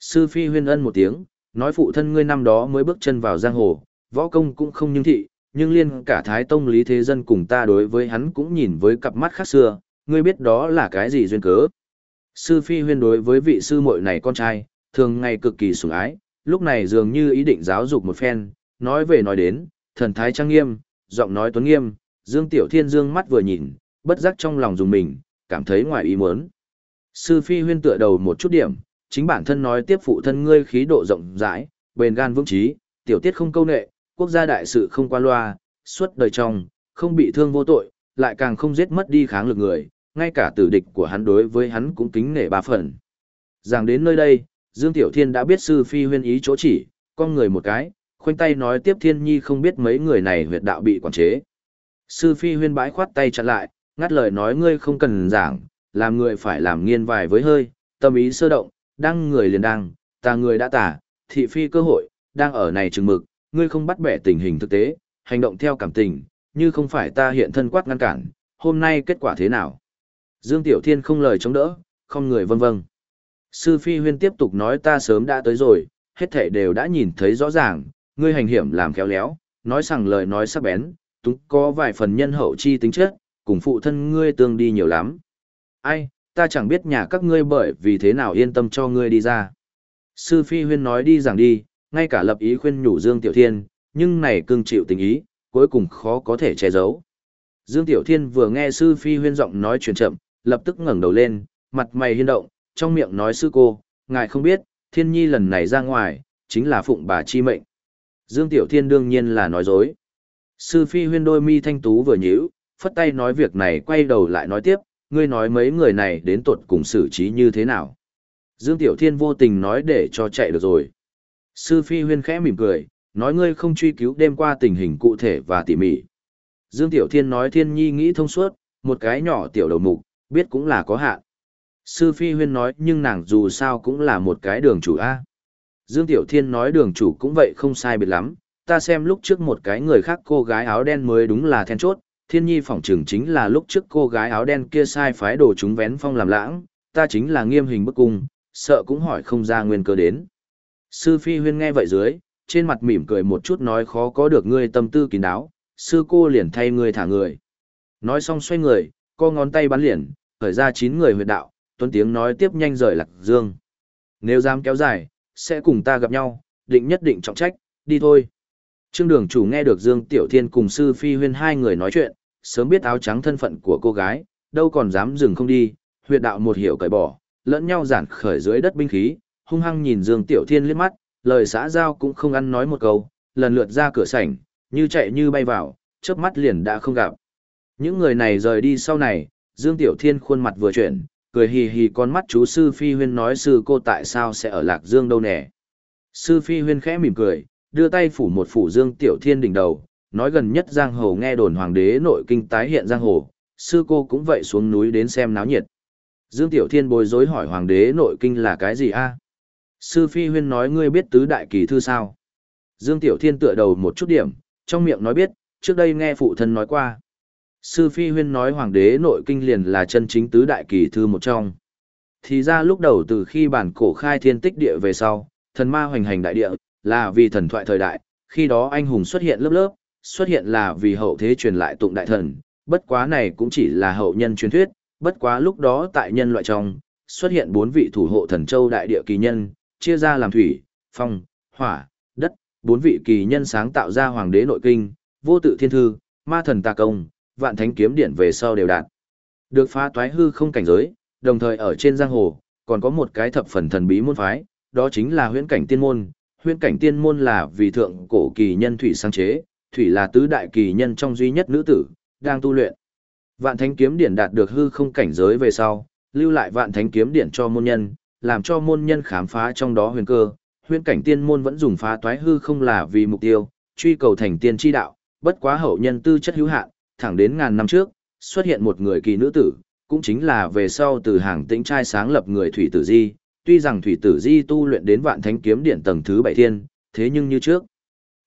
Sư Phi huyên ân một tiếng, nói phụ thân ngươi năm đó mới bước chân vào giang hồ, võ công cũng không nhưng thị, nhưng liên cả Thái Tông Lý Thế Dân cùng ta đối với hắn cũng nhìn với cặp mắt khác xưa, ngươi biết đó là cái gì duyên cớ. Sư Phi huyên đối với vị sư muội này con trai, thường ngày cực kỳ sủng ái, lúc này dường như ý định giáo dục một phen, nói về nói đến, thần thái trang nghiêm, giọng nói tuấn nghiêm, Dương Tiểu Thiên dương mắt vừa nhìn, bất giác trong lòng dùng mình, cảm thấy ngoài ý muốn. Sư Phi huyên tựa đầu một chút điểm, chính bản thân nói tiếp phụ thân ngươi khí độ rộng rãi, bền gan vững trí, tiểu tiết không câu nệ, quốc gia đại sự không qua loa, suốt đời trong, không bị thương vô tội, lại càng không giết mất đi kháng lực người, ngay cả tử địch của hắn đối với hắn cũng kính nể ba phần. Giảng đến nơi đây, Dương Tiểu Thiên đã biết sư phi huyên ý chỗ chỉ, con người một cái, khoanh tay nói tiếp Thiên Nhi không biết mấy người này huyệt đạo bị quản chế. Sư phi huyên bãi khoát tay chặn lại, ngắt lời nói ngươi không cần giảng, làm người phải làm nghiên vài với hơi, tâm ý sơ động, đang người liền đang, ta người đã tả, thị phi cơ hội, đang ở này chừng mực, ngươi không bắt bẻ tình hình thực tế, hành động theo cảm tình, như không phải ta hiện thân quát ngăn cản, hôm nay kết quả thế nào? Dương Tiểu Thiên không lời chống đỡ, không người vâng vâng. Sư Phi Huyên tiếp tục nói ta sớm đã tới rồi, hết thể đều đã nhìn thấy rõ ràng, ngươi hành hiểm làm khéo léo, nói rằng lời nói sắc bén, túng có vài phần nhân hậu chi tính chất, cùng phụ thân ngươi tương đi nhiều lắm. Ai, ta chẳng biết nhà các ngươi bởi vì thế nào yên tâm cho ngươi đi ra. Sư Phi Huyên nói đi rằng đi, ngay cả lập ý khuyên nhủ Dương Tiểu Thiên, nhưng này cưng chịu tình ý, cuối cùng khó có thể che giấu. Dương Tiểu Thiên vừa nghe Sư Phi Huyên giọng nói chuyện chậm, lập tức ngẩng đầu lên, mặt mày hiên động, trong miệng nói sư cô, ngài không biết, Thiên Nhi lần này ra ngoài, chính là phụng bà chi mệnh. Dương Tiểu Thiên đương nhiên là nói dối. Sư Phi Huyên đôi mi thanh tú vừa nhíu, phất tay nói việc này quay đầu lại nói tiếp, ngươi nói mấy người này đến tuột cùng xử trí như thế nào. Dương Tiểu Thiên vô tình nói để cho chạy được rồi. Sư Phi Huyên khẽ mỉm cười, nói ngươi không truy cứu đêm qua tình hình cụ thể và tỉ mỉ. Dương Tiểu Thiên nói Thiên Nhi nghĩ thông suốt, một cái nhỏ tiểu đầu mục, biết cũng là có hạn. Sư Phi Huyên nói nhưng nàng dù sao cũng là một cái đường chủ A. Dương Tiểu Thiên nói đường chủ cũng vậy không sai biệt lắm, ta xem lúc trước một cái người khác cô gái áo đen mới đúng là then chốt, thiên nhi phỏng trường chính là lúc trước cô gái áo đen kia sai phái đồ chúng vén phong làm lãng, ta chính là nghiêm hình bức cung, sợ cũng hỏi không ra nguyên cơ đến. Sư Phi Huyên nghe vậy dưới, trên mặt mỉm cười một chút nói khó có được ngươi tâm tư kín đáo, sư cô liền thay ngươi thả người. Nói xong xoay người, co ngón tay bắn liền, khởi ra chín người huyệt đạo, tuấn tiếng nói tiếp nhanh rời lạc dương. Nếu dám kéo dài, sẽ cùng ta gặp nhau, định nhất định trọng trách, đi thôi. Trương đường chủ nghe được Dương Tiểu Thiên cùng sư Phi Huyên hai người nói chuyện, sớm biết áo trắng thân phận của cô gái, đâu còn dám dừng không đi, huyệt đạo một hiểu cởi bỏ, lẫn nhau giản khởi dưới đất binh khí, hung hăng nhìn Dương Tiểu Thiên liếc mắt, lời xã giao cũng không ăn nói một câu, lần lượt ra cửa sảnh, như chạy như bay vào, chớp mắt liền đã không gặp. Những người này rời đi sau này, Dương Tiểu Thiên khuôn mặt vừa chuyển, cười hì hì con mắt chú Sư Phi Huyên nói sư cô tại sao sẽ ở Lạc Dương đâu nè. Sư Phi Huyên khẽ mỉm cười, đưa tay phủ một phủ Dương Tiểu Thiên đỉnh đầu, nói gần nhất giang hồ nghe đồn hoàng đế nội kinh tái hiện giang hồ, sư cô cũng vậy xuống núi đến xem náo nhiệt. Dương Tiểu Thiên bối rối hỏi hoàng đế nội kinh là cái gì a? Sư Phi Huyên nói ngươi biết tứ đại kỳ thư sao? Dương Tiểu Thiên tựa đầu một chút điểm, trong miệng nói biết, trước đây nghe phụ thân nói qua. Sư Phi Huyên nói hoàng đế nội kinh liền là chân chính tứ đại kỳ thư một trong. Thì ra lúc đầu từ khi bản cổ khai thiên tích địa về sau, thần ma hoành hành đại địa, là vì thần thoại thời đại, khi đó anh hùng xuất hiện lớp lớp, xuất hiện là vì hậu thế truyền lại tụng đại thần, bất quá này cũng chỉ là hậu nhân truyền thuyết, bất quá lúc đó tại nhân loại trong, xuất hiện bốn vị thủ hộ thần châu đại địa kỳ nhân, chia ra làm thủy, phong, hỏa, đất, bốn vị kỳ nhân sáng tạo ra hoàng đế nội kinh, vô tự thiên thư, ma thần tà công, vạn thánh kiếm điển về sau đều đạt. Được phá toái hư không cảnh giới, đồng thời ở trên giang hồ, còn có một cái thập phần thần bí môn phái, đó chính là huyễn cảnh tiên môn. Huyễn cảnh tiên môn là vì thượng cổ kỳ nhân thủy sáng chế, thủy là tứ đại kỳ nhân trong duy nhất nữ tử, đang tu luyện. Vạn thánh kiếm điển đạt được hư không cảnh giới về sau, lưu lại vạn thánh kiếm điển cho môn nhân, làm cho môn nhân khám phá trong đó huyền cơ. Huyền cảnh tiên môn vẫn dùng phá toái hư không là vì mục tiêu, truy cầu thành tiên chi đạo, bất quá hậu nhân tư chất hữu hạn, thẳng đến ngàn năm trước, xuất hiện một người kỳ nữ tử, cũng chính là về sau từ hàng tĩnh trai sáng lập người thủy tử di, tuy rằng thủy tử di tu luyện đến vạn thánh kiếm điện tầng thứ bảy thiên, thế nhưng như trước,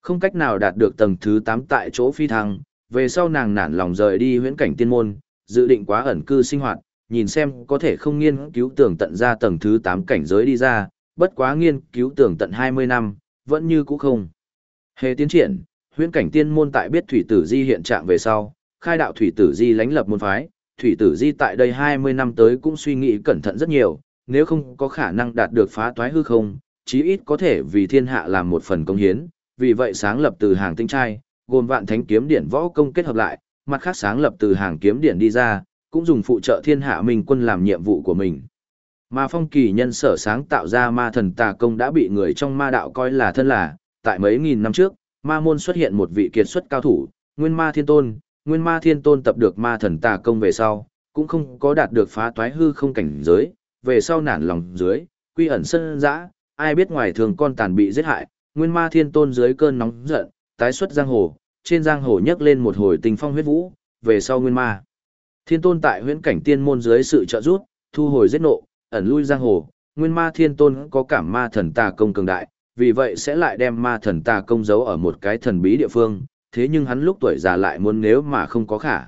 không cách nào đạt được tầng thứ tám tại chỗ phi thăng, về sau nàng nản lòng rời đi huyễn cảnh tiên môn, dự định quá ẩn cư sinh hoạt, nhìn xem có thể không nghiên cứu tưởng tận ra tầng thứ tám cảnh giới đi ra, bất quá nghiên cứu tưởng tận hai mươi năm, vẫn như cũ không. Hề tiến triển, huyễn cảnh tiên môn tại biết thủy tử di hiện trạng về sau, khai đạo thủy tử di lánh lập môn phái, thủy tử di tại đây 20 năm tới cũng suy nghĩ cẩn thận rất nhiều, nếu không có khả năng đạt được phá toái hư không, chí ít có thể vì thiên hạ làm một phần công hiến, vì vậy sáng lập từ hàng tinh trai, gồm vạn thánh kiếm điển võ công kết hợp lại, mặt khác sáng lập từ hàng kiếm điển đi ra, cũng dùng phụ trợ thiên hạ minh quân làm nhiệm vụ của mình. Mà phong kỳ nhân sở sáng tạo ra ma thần tà công đã bị người trong ma đạo coi là thân là, tại mấy nghìn năm trước, ma môn xuất hiện một vị kiệt xuất cao thủ, nguyên ma thiên tôn, nguyên ma thiên tôn tập được ma thần tà công về sau, cũng không có đạt được phá toái hư không cảnh giới, về sau nản lòng dưới, quy ẩn sân dã, ai biết ngoài thường con tàn bị giết hại, nguyên ma thiên tôn dưới cơn nóng giận, tái xuất giang hồ, trên giang hồ nhấc lên một hồi tình phong huyết vũ, về sau nguyên ma. Thiên tôn tại huyễn cảnh tiên môn dưới sự trợ giúp, thu hồi giết nộ, ẩn lui giang hồ, nguyên ma thiên tôn có cảm ma thần tà công cường đại, vì vậy sẽ lại đem ma thần tà công giấu ở một cái thần bí địa phương, thế nhưng hắn lúc tuổi già lại muốn nếu mà không có khả.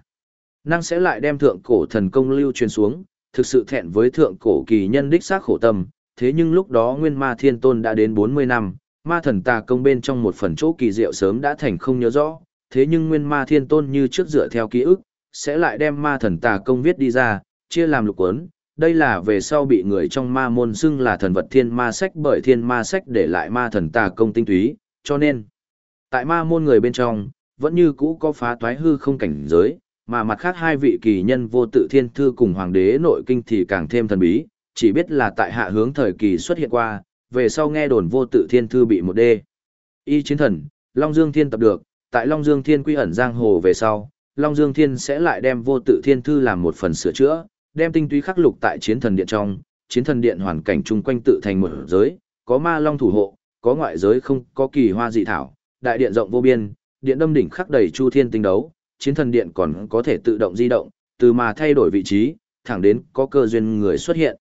Năng sẽ lại đem thượng cổ thần công lưu truyền xuống, thực sự thẹn với thượng cổ kỳ nhân đích xác khổ tâm, thế nhưng lúc đó nguyên ma thiên tôn đã đến 40 năm, ma thần tà công bên trong một phần chỗ kỳ diệu sớm đã thành không nhớ rõ, thế nhưng nguyên ma thiên tôn như trước dựa theo ký ức, sẽ lại đem ma thần tà công viết đi ra, chia làm lục cuốn. Đây là về sau bị người trong ma môn xưng là thần vật thiên ma sách bởi thiên ma sách để lại ma thần tà công tinh túy, cho nên, tại ma môn người bên trong, vẫn như cũ có phá toái hư không cảnh giới, mà mặt khác hai vị kỳ nhân vô tự thiên thư cùng hoàng đế nội kinh thì càng thêm thần bí, chỉ biết là tại hạ hướng thời kỳ xuất hiện qua, về sau nghe đồn vô tự thiên thư bị một đê. Y chiến thần, Long Dương Thiên tập được, tại Long Dương Thiên quy ẩn giang hồ về sau, Long Dương Thiên sẽ lại đem vô tự thiên thư làm một phần sửa chữa, đem tinh túy khắc lục tại chiến thần điện trong, chiến thần điện hoàn cảnh chung quanh tự thành một giới, có ma long thủ hộ, có ngoại giới không có kỳ hoa dị thảo, đại điện rộng vô biên, điện đâm đỉnh khắc đầy chu thiên tinh đấu, chiến thần điện còn có thể tự động di động, từ mà thay đổi vị trí, thẳng đến có cơ duyên người xuất hiện.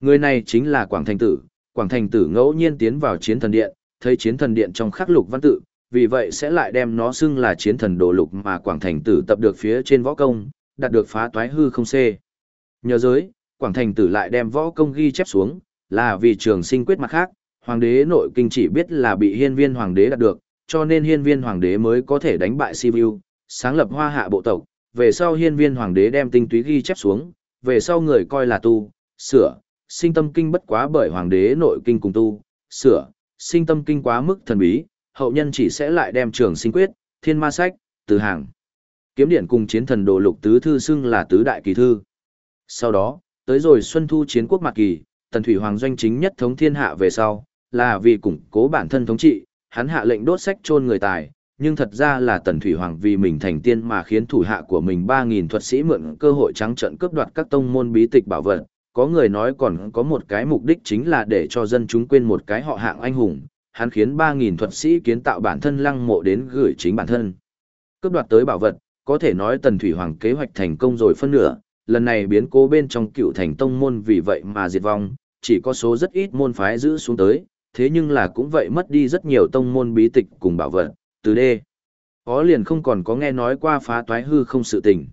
Người này chính là Quảng Thành Tử, Quảng Thành Tử ngẫu nhiên tiến vào chiến thần điện, thấy chiến thần điện trong khắc lục văn tự, vì vậy sẽ lại đem nó xưng là chiến thần đồ lục mà Quảng Thành Tử tập được phía trên võ công, đạt được phá toái hư không c. Nhờ giới, Quảng Thành Tử lại đem võ công ghi chép xuống, là vì trường sinh quyết mặt khác, hoàng đế nội kinh chỉ biết là bị hiên viên hoàng đế đạt được, cho nên hiên viên hoàng đế mới có thể đánh bại Sibiu, sáng lập hoa hạ bộ tộc, về sau hiên viên hoàng đế đem tinh túy ghi chép xuống, về sau người coi là tu, sửa, sinh tâm kinh bất quá bởi hoàng đế nội kinh cùng tu, sửa, sinh tâm kinh quá mức thần bí, hậu nhân chỉ sẽ lại đem trường sinh quyết, thiên ma sách, từ hàng. Kiếm điện cùng chiến thần đồ lục tứ thư xưng là tứ đại kỳ thư. Sau đó, tới rồi xuân thu chiến quốc mạc kỳ, tần thủy hoàng doanh chính nhất thống thiên hạ về sau, là vì củng cố bản thân thống trị, hắn hạ lệnh đốt sách chôn người tài, nhưng thật ra là tần thủy hoàng vì mình thành tiên mà khiến thủ hạ của mình 3.000 thuật sĩ mượn cơ hội trắng trận cướp đoạt các tông môn bí tịch bảo vật. Có người nói còn có một cái mục đích chính là để cho dân chúng quên một cái họ hạng anh hùng, hắn khiến 3.000 thuật sĩ kiến tạo bản thân lăng mộ đến gửi chính bản thân. Cướp đoạt tới bảo vật, có thể nói tần thủy hoàng kế hoạch thành công rồi phân nửa, lần này biến cố bên trong cựu thành tông môn vì vậy mà diệt vong, chỉ có số rất ít môn phái giữ xuống tới, thế nhưng là cũng vậy mất đi rất nhiều tông môn bí tịch cùng bảo vật, từ đê. Có liền không còn có nghe nói qua phá toái hư không sự tình.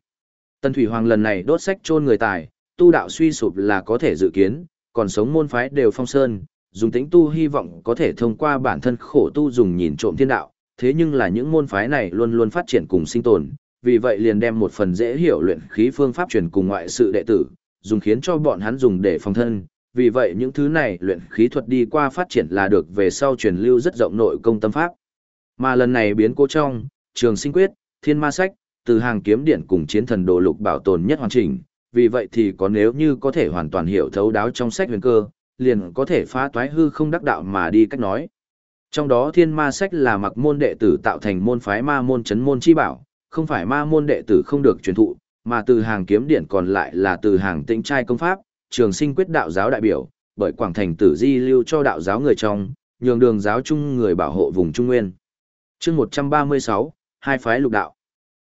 Tần Thủy Hoàng lần này đốt sách chôn người tài, tu đạo suy sụp là có thể dự kiến, còn sống môn phái đều phong sơn, dùng tính tu hy vọng có thể thông qua bản thân khổ tu dùng nhìn trộm thiên đạo, thế nhưng là những môn phái này luôn luôn phát triển cùng sinh tồn, vì vậy liền đem một phần dễ hiểu luyện khí phương pháp truyền cùng ngoại sự đệ tử, dùng khiến cho bọn hắn dùng để phòng thân. Vì vậy những thứ này luyện khí thuật đi qua phát triển là được về sau truyền lưu rất rộng nội công tâm pháp. Mà lần này biến cố trong, trường sinh quyết, thiên ma sách, từ hàng kiếm điện cùng chiến thần đồ lục bảo tồn nhất hoàn chỉnh, vì vậy thì có nếu như có thể hoàn toàn hiểu thấu đáo trong sách huyền cơ, liền có thể phá toái hư không đắc đạo mà đi cách nói. Trong đó thiên ma sách là mặc môn đệ tử tạo thành môn phái ma môn chấn môn chi bảo, không phải ma môn đệ tử không được truyền thụ, mà từ hàng kiếm điển còn lại là từ hàng tĩnh trai công pháp, trường sinh quyết đạo giáo đại biểu, bởi quảng thành tử di lưu cho đạo giáo người trong, nhường đường giáo chung người bảo hộ vùng Trung Nguyên chương 136, hai phái lục đạo.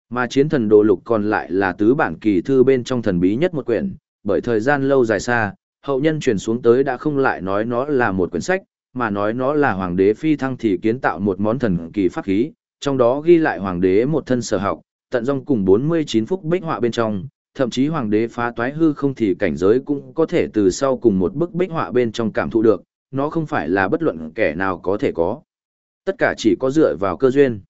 Mà chiến thần đồ lục còn lại là tứ bản kỳ thư bên trong thần bí nhất một quyển, bởi thời gian lâu dài xa, hậu nhân truyền xuống tới đã không lại nói nó là một quyển sách, mà nói nó là hoàng đế phi thăng thì kiến tạo một món thần kỳ pháp khí, trong đó ghi lại hoàng đế một thân sở học, tận rong cùng 49 phúc bích họa bên trong, thậm chí hoàng đế phá toái hư không thì cảnh giới cũng có thể từ sau cùng một bức bích họa bên trong cảm thụ được, nó không phải là bất luận kẻ nào có thể có. Tất cả chỉ có dựa vào cơ duyên.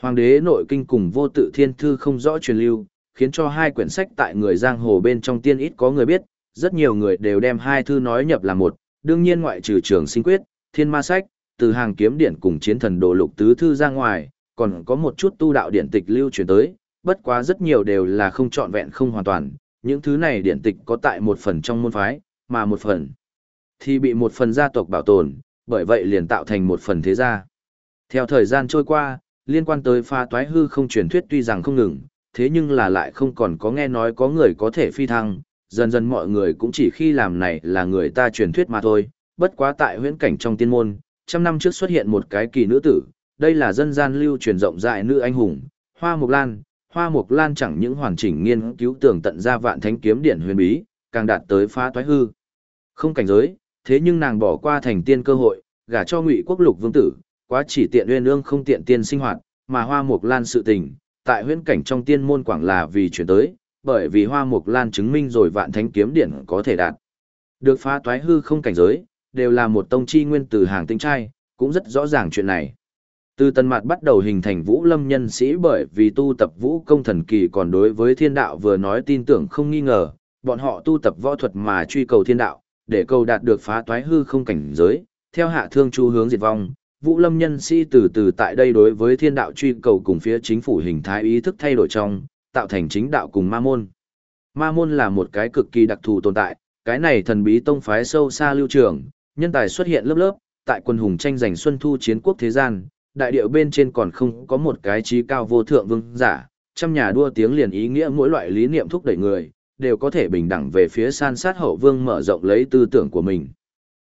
Hoàng đế nội kinh cùng vô tự thiên thư không rõ truyền lưu, khiến cho hai quyển sách tại người giang hồ bên trong tiên ít có người biết, rất nhiều người đều đem hai thư nói nhập là một, đương nhiên ngoại trừ trường sinh quyết, thiên ma sách, từ hàng kiếm điển cùng chiến thần đồ lục tứ thư ra ngoài, còn có một chút tu đạo điển tịch lưu truyền tới, bất quá rất nhiều đều là không trọn vẹn không hoàn toàn, những thứ này điển tịch có tại một phần trong môn phái, mà một phần thì bị một phần gia tộc bảo tồn, bởi vậy liền tạo thành một phần thế gia. Theo thời gian trôi qua, liên quan tới pha toái hư không truyền thuyết tuy rằng không ngừng, thế nhưng là lại không còn có nghe nói có người có thể phi thăng, dần dần mọi người cũng chỉ khi làm này là người ta truyền thuyết mà thôi, bất quá tại huyễn cảnh trong tiên môn, trăm năm trước xuất hiện một cái kỳ nữ tử, đây là dân gian lưu truyền rộng rãi nữ anh hùng, Hoa Mộc Lan, Hoa Mộc Lan chẳng những hoàn chỉnh nghiên cứu tường tận ra vạn thánh kiếm điển huyền bí, càng đạt tới phá toái hư. Không cảnh giới, thế nhưng nàng bỏ qua thành tiên cơ hội, gả cho Ngụy Quốc Lục vương tử, quá chỉ tiện uyên ương không tiện tiên sinh hoạt, mà Hoa Mộc Lan sự tình, tại huyễn cảnh trong tiên môn quảng là vì chuyển tới, bởi vì Hoa Mộc Lan chứng minh rồi vạn thánh kiếm điển có thể đạt. Được phá toái hư không cảnh giới, đều là một tông chi nguyên từ hàng tinh trai, cũng rất rõ ràng chuyện này. Từ tần mặt bắt đầu hình thành vũ lâm nhân sĩ bởi vì tu tập vũ công thần kỳ còn đối với thiên đạo vừa nói tin tưởng không nghi ngờ, bọn họ tu tập võ thuật mà truy cầu thiên đạo, để cầu đạt được phá toái hư không cảnh giới, theo hạ thương chu hướng diệt vong. Vũ lâm nhân sĩ từ từ tại đây đối với thiên đạo truy cầu cùng phía chính phủ hình thái ý thức thay đổi trong, tạo thành chính đạo cùng ma môn. Ma môn là một cái cực kỳ đặc thù tồn tại, cái này thần bí tông phái sâu xa lưu trường, nhân tài xuất hiện lớp lớp, tại quân hùng tranh giành xuân thu chiến quốc thế gian, đại điệu bên trên còn không có một cái trí cao vô thượng vương giả, trăm nhà đua tiếng liền ý nghĩa mỗi loại lý niệm thúc đẩy người, đều có thể bình đẳng về phía san sát hậu vương mở rộng lấy tư tưởng của mình.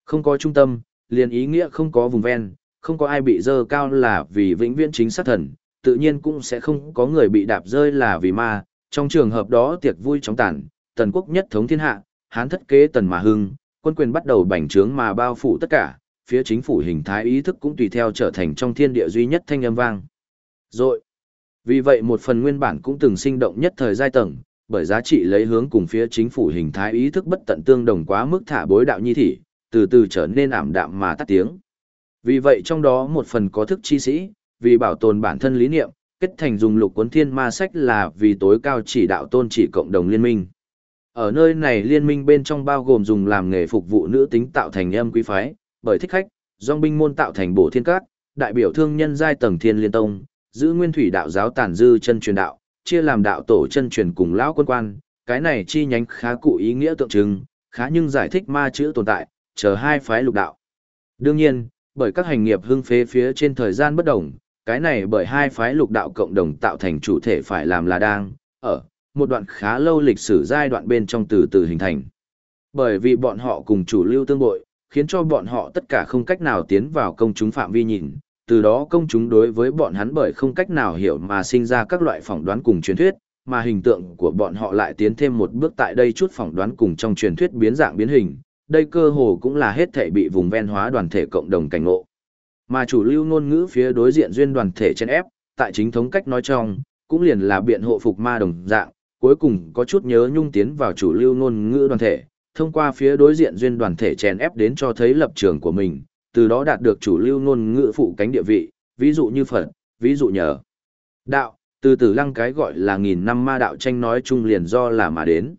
Không có trung tâm, liền ý nghĩa không có vùng ven, không có ai bị dơ cao là vì vĩnh viễn chính sát thần, tự nhiên cũng sẽ không có người bị đạp rơi là vì ma, trong trường hợp đó tiệc vui chóng tàn, tần quốc nhất thống thiên hạ, hán thất kế tần mà hưng, quân quyền bắt đầu bành trướng mà bao phủ tất cả, phía chính phủ hình thái ý thức cũng tùy theo trở thành trong thiên địa duy nhất thanh âm vang. Rồi, vì vậy một phần nguyên bản cũng từng sinh động nhất thời giai tầng, bởi giá trị lấy hướng cùng phía chính phủ hình thái ý thức bất tận tương đồng quá mức thả bối đạo nhi thị, từ từ trở nên ảm đạm mà tắt tiếng. Vì vậy trong đó một phần có thức chi sĩ, vì bảo tồn bản thân lý niệm, kết thành dùng lục cuốn thiên ma sách là vì tối cao chỉ đạo tôn chỉ cộng đồng liên minh. Ở nơi này liên minh bên trong bao gồm dùng làm nghề phục vụ nữ tính tạo thành âm quý phái, bởi thích khách, dòng binh môn tạo thành bổ thiên cát, đại biểu thương nhân giai tầng thiên liên tông, giữ nguyên thủy đạo giáo tàn dư chân truyền đạo, chia làm đạo tổ chân truyền cùng lão quân quan, cái này chi nhánh khá cụ ý nghĩa tượng trưng, khá nhưng giải thích ma chữ tồn tại, chờ hai phái lục đạo. Đương nhiên, bởi các hành nghiệp hưng phế phía trên thời gian bất đồng, cái này bởi hai phái lục đạo cộng đồng tạo thành chủ thể phải làm là đang, ở, một đoạn khá lâu lịch sử giai đoạn bên trong từ từ hình thành. Bởi vì bọn họ cùng chủ lưu tương bội, khiến cho bọn họ tất cả không cách nào tiến vào công chúng phạm vi nhìn, từ đó công chúng đối với bọn hắn bởi không cách nào hiểu mà sinh ra các loại phỏng đoán cùng truyền thuyết, mà hình tượng của bọn họ lại tiến thêm một bước tại đây chút phỏng đoán cùng trong truyền thuyết biến dạng biến hình, đây cơ hồ cũng là hết thể bị vùng ven hóa đoàn thể cộng đồng cảnh ngộ. Mà chủ lưu ngôn ngữ phía đối diện duyên đoàn thể trên ép, tại chính thống cách nói trong, cũng liền là biện hộ phục ma đồng dạng, cuối cùng có chút nhớ nhung tiến vào chủ lưu ngôn ngữ đoàn thể, thông qua phía đối diện duyên đoàn thể chèn ép đến cho thấy lập trường của mình, từ đó đạt được chủ lưu ngôn ngữ phụ cánh địa vị, ví dụ như Phật, ví dụ nhờ. Đạo, từ từ lăng cái gọi là nghìn năm ma đạo tranh nói chung liền do là mà đến.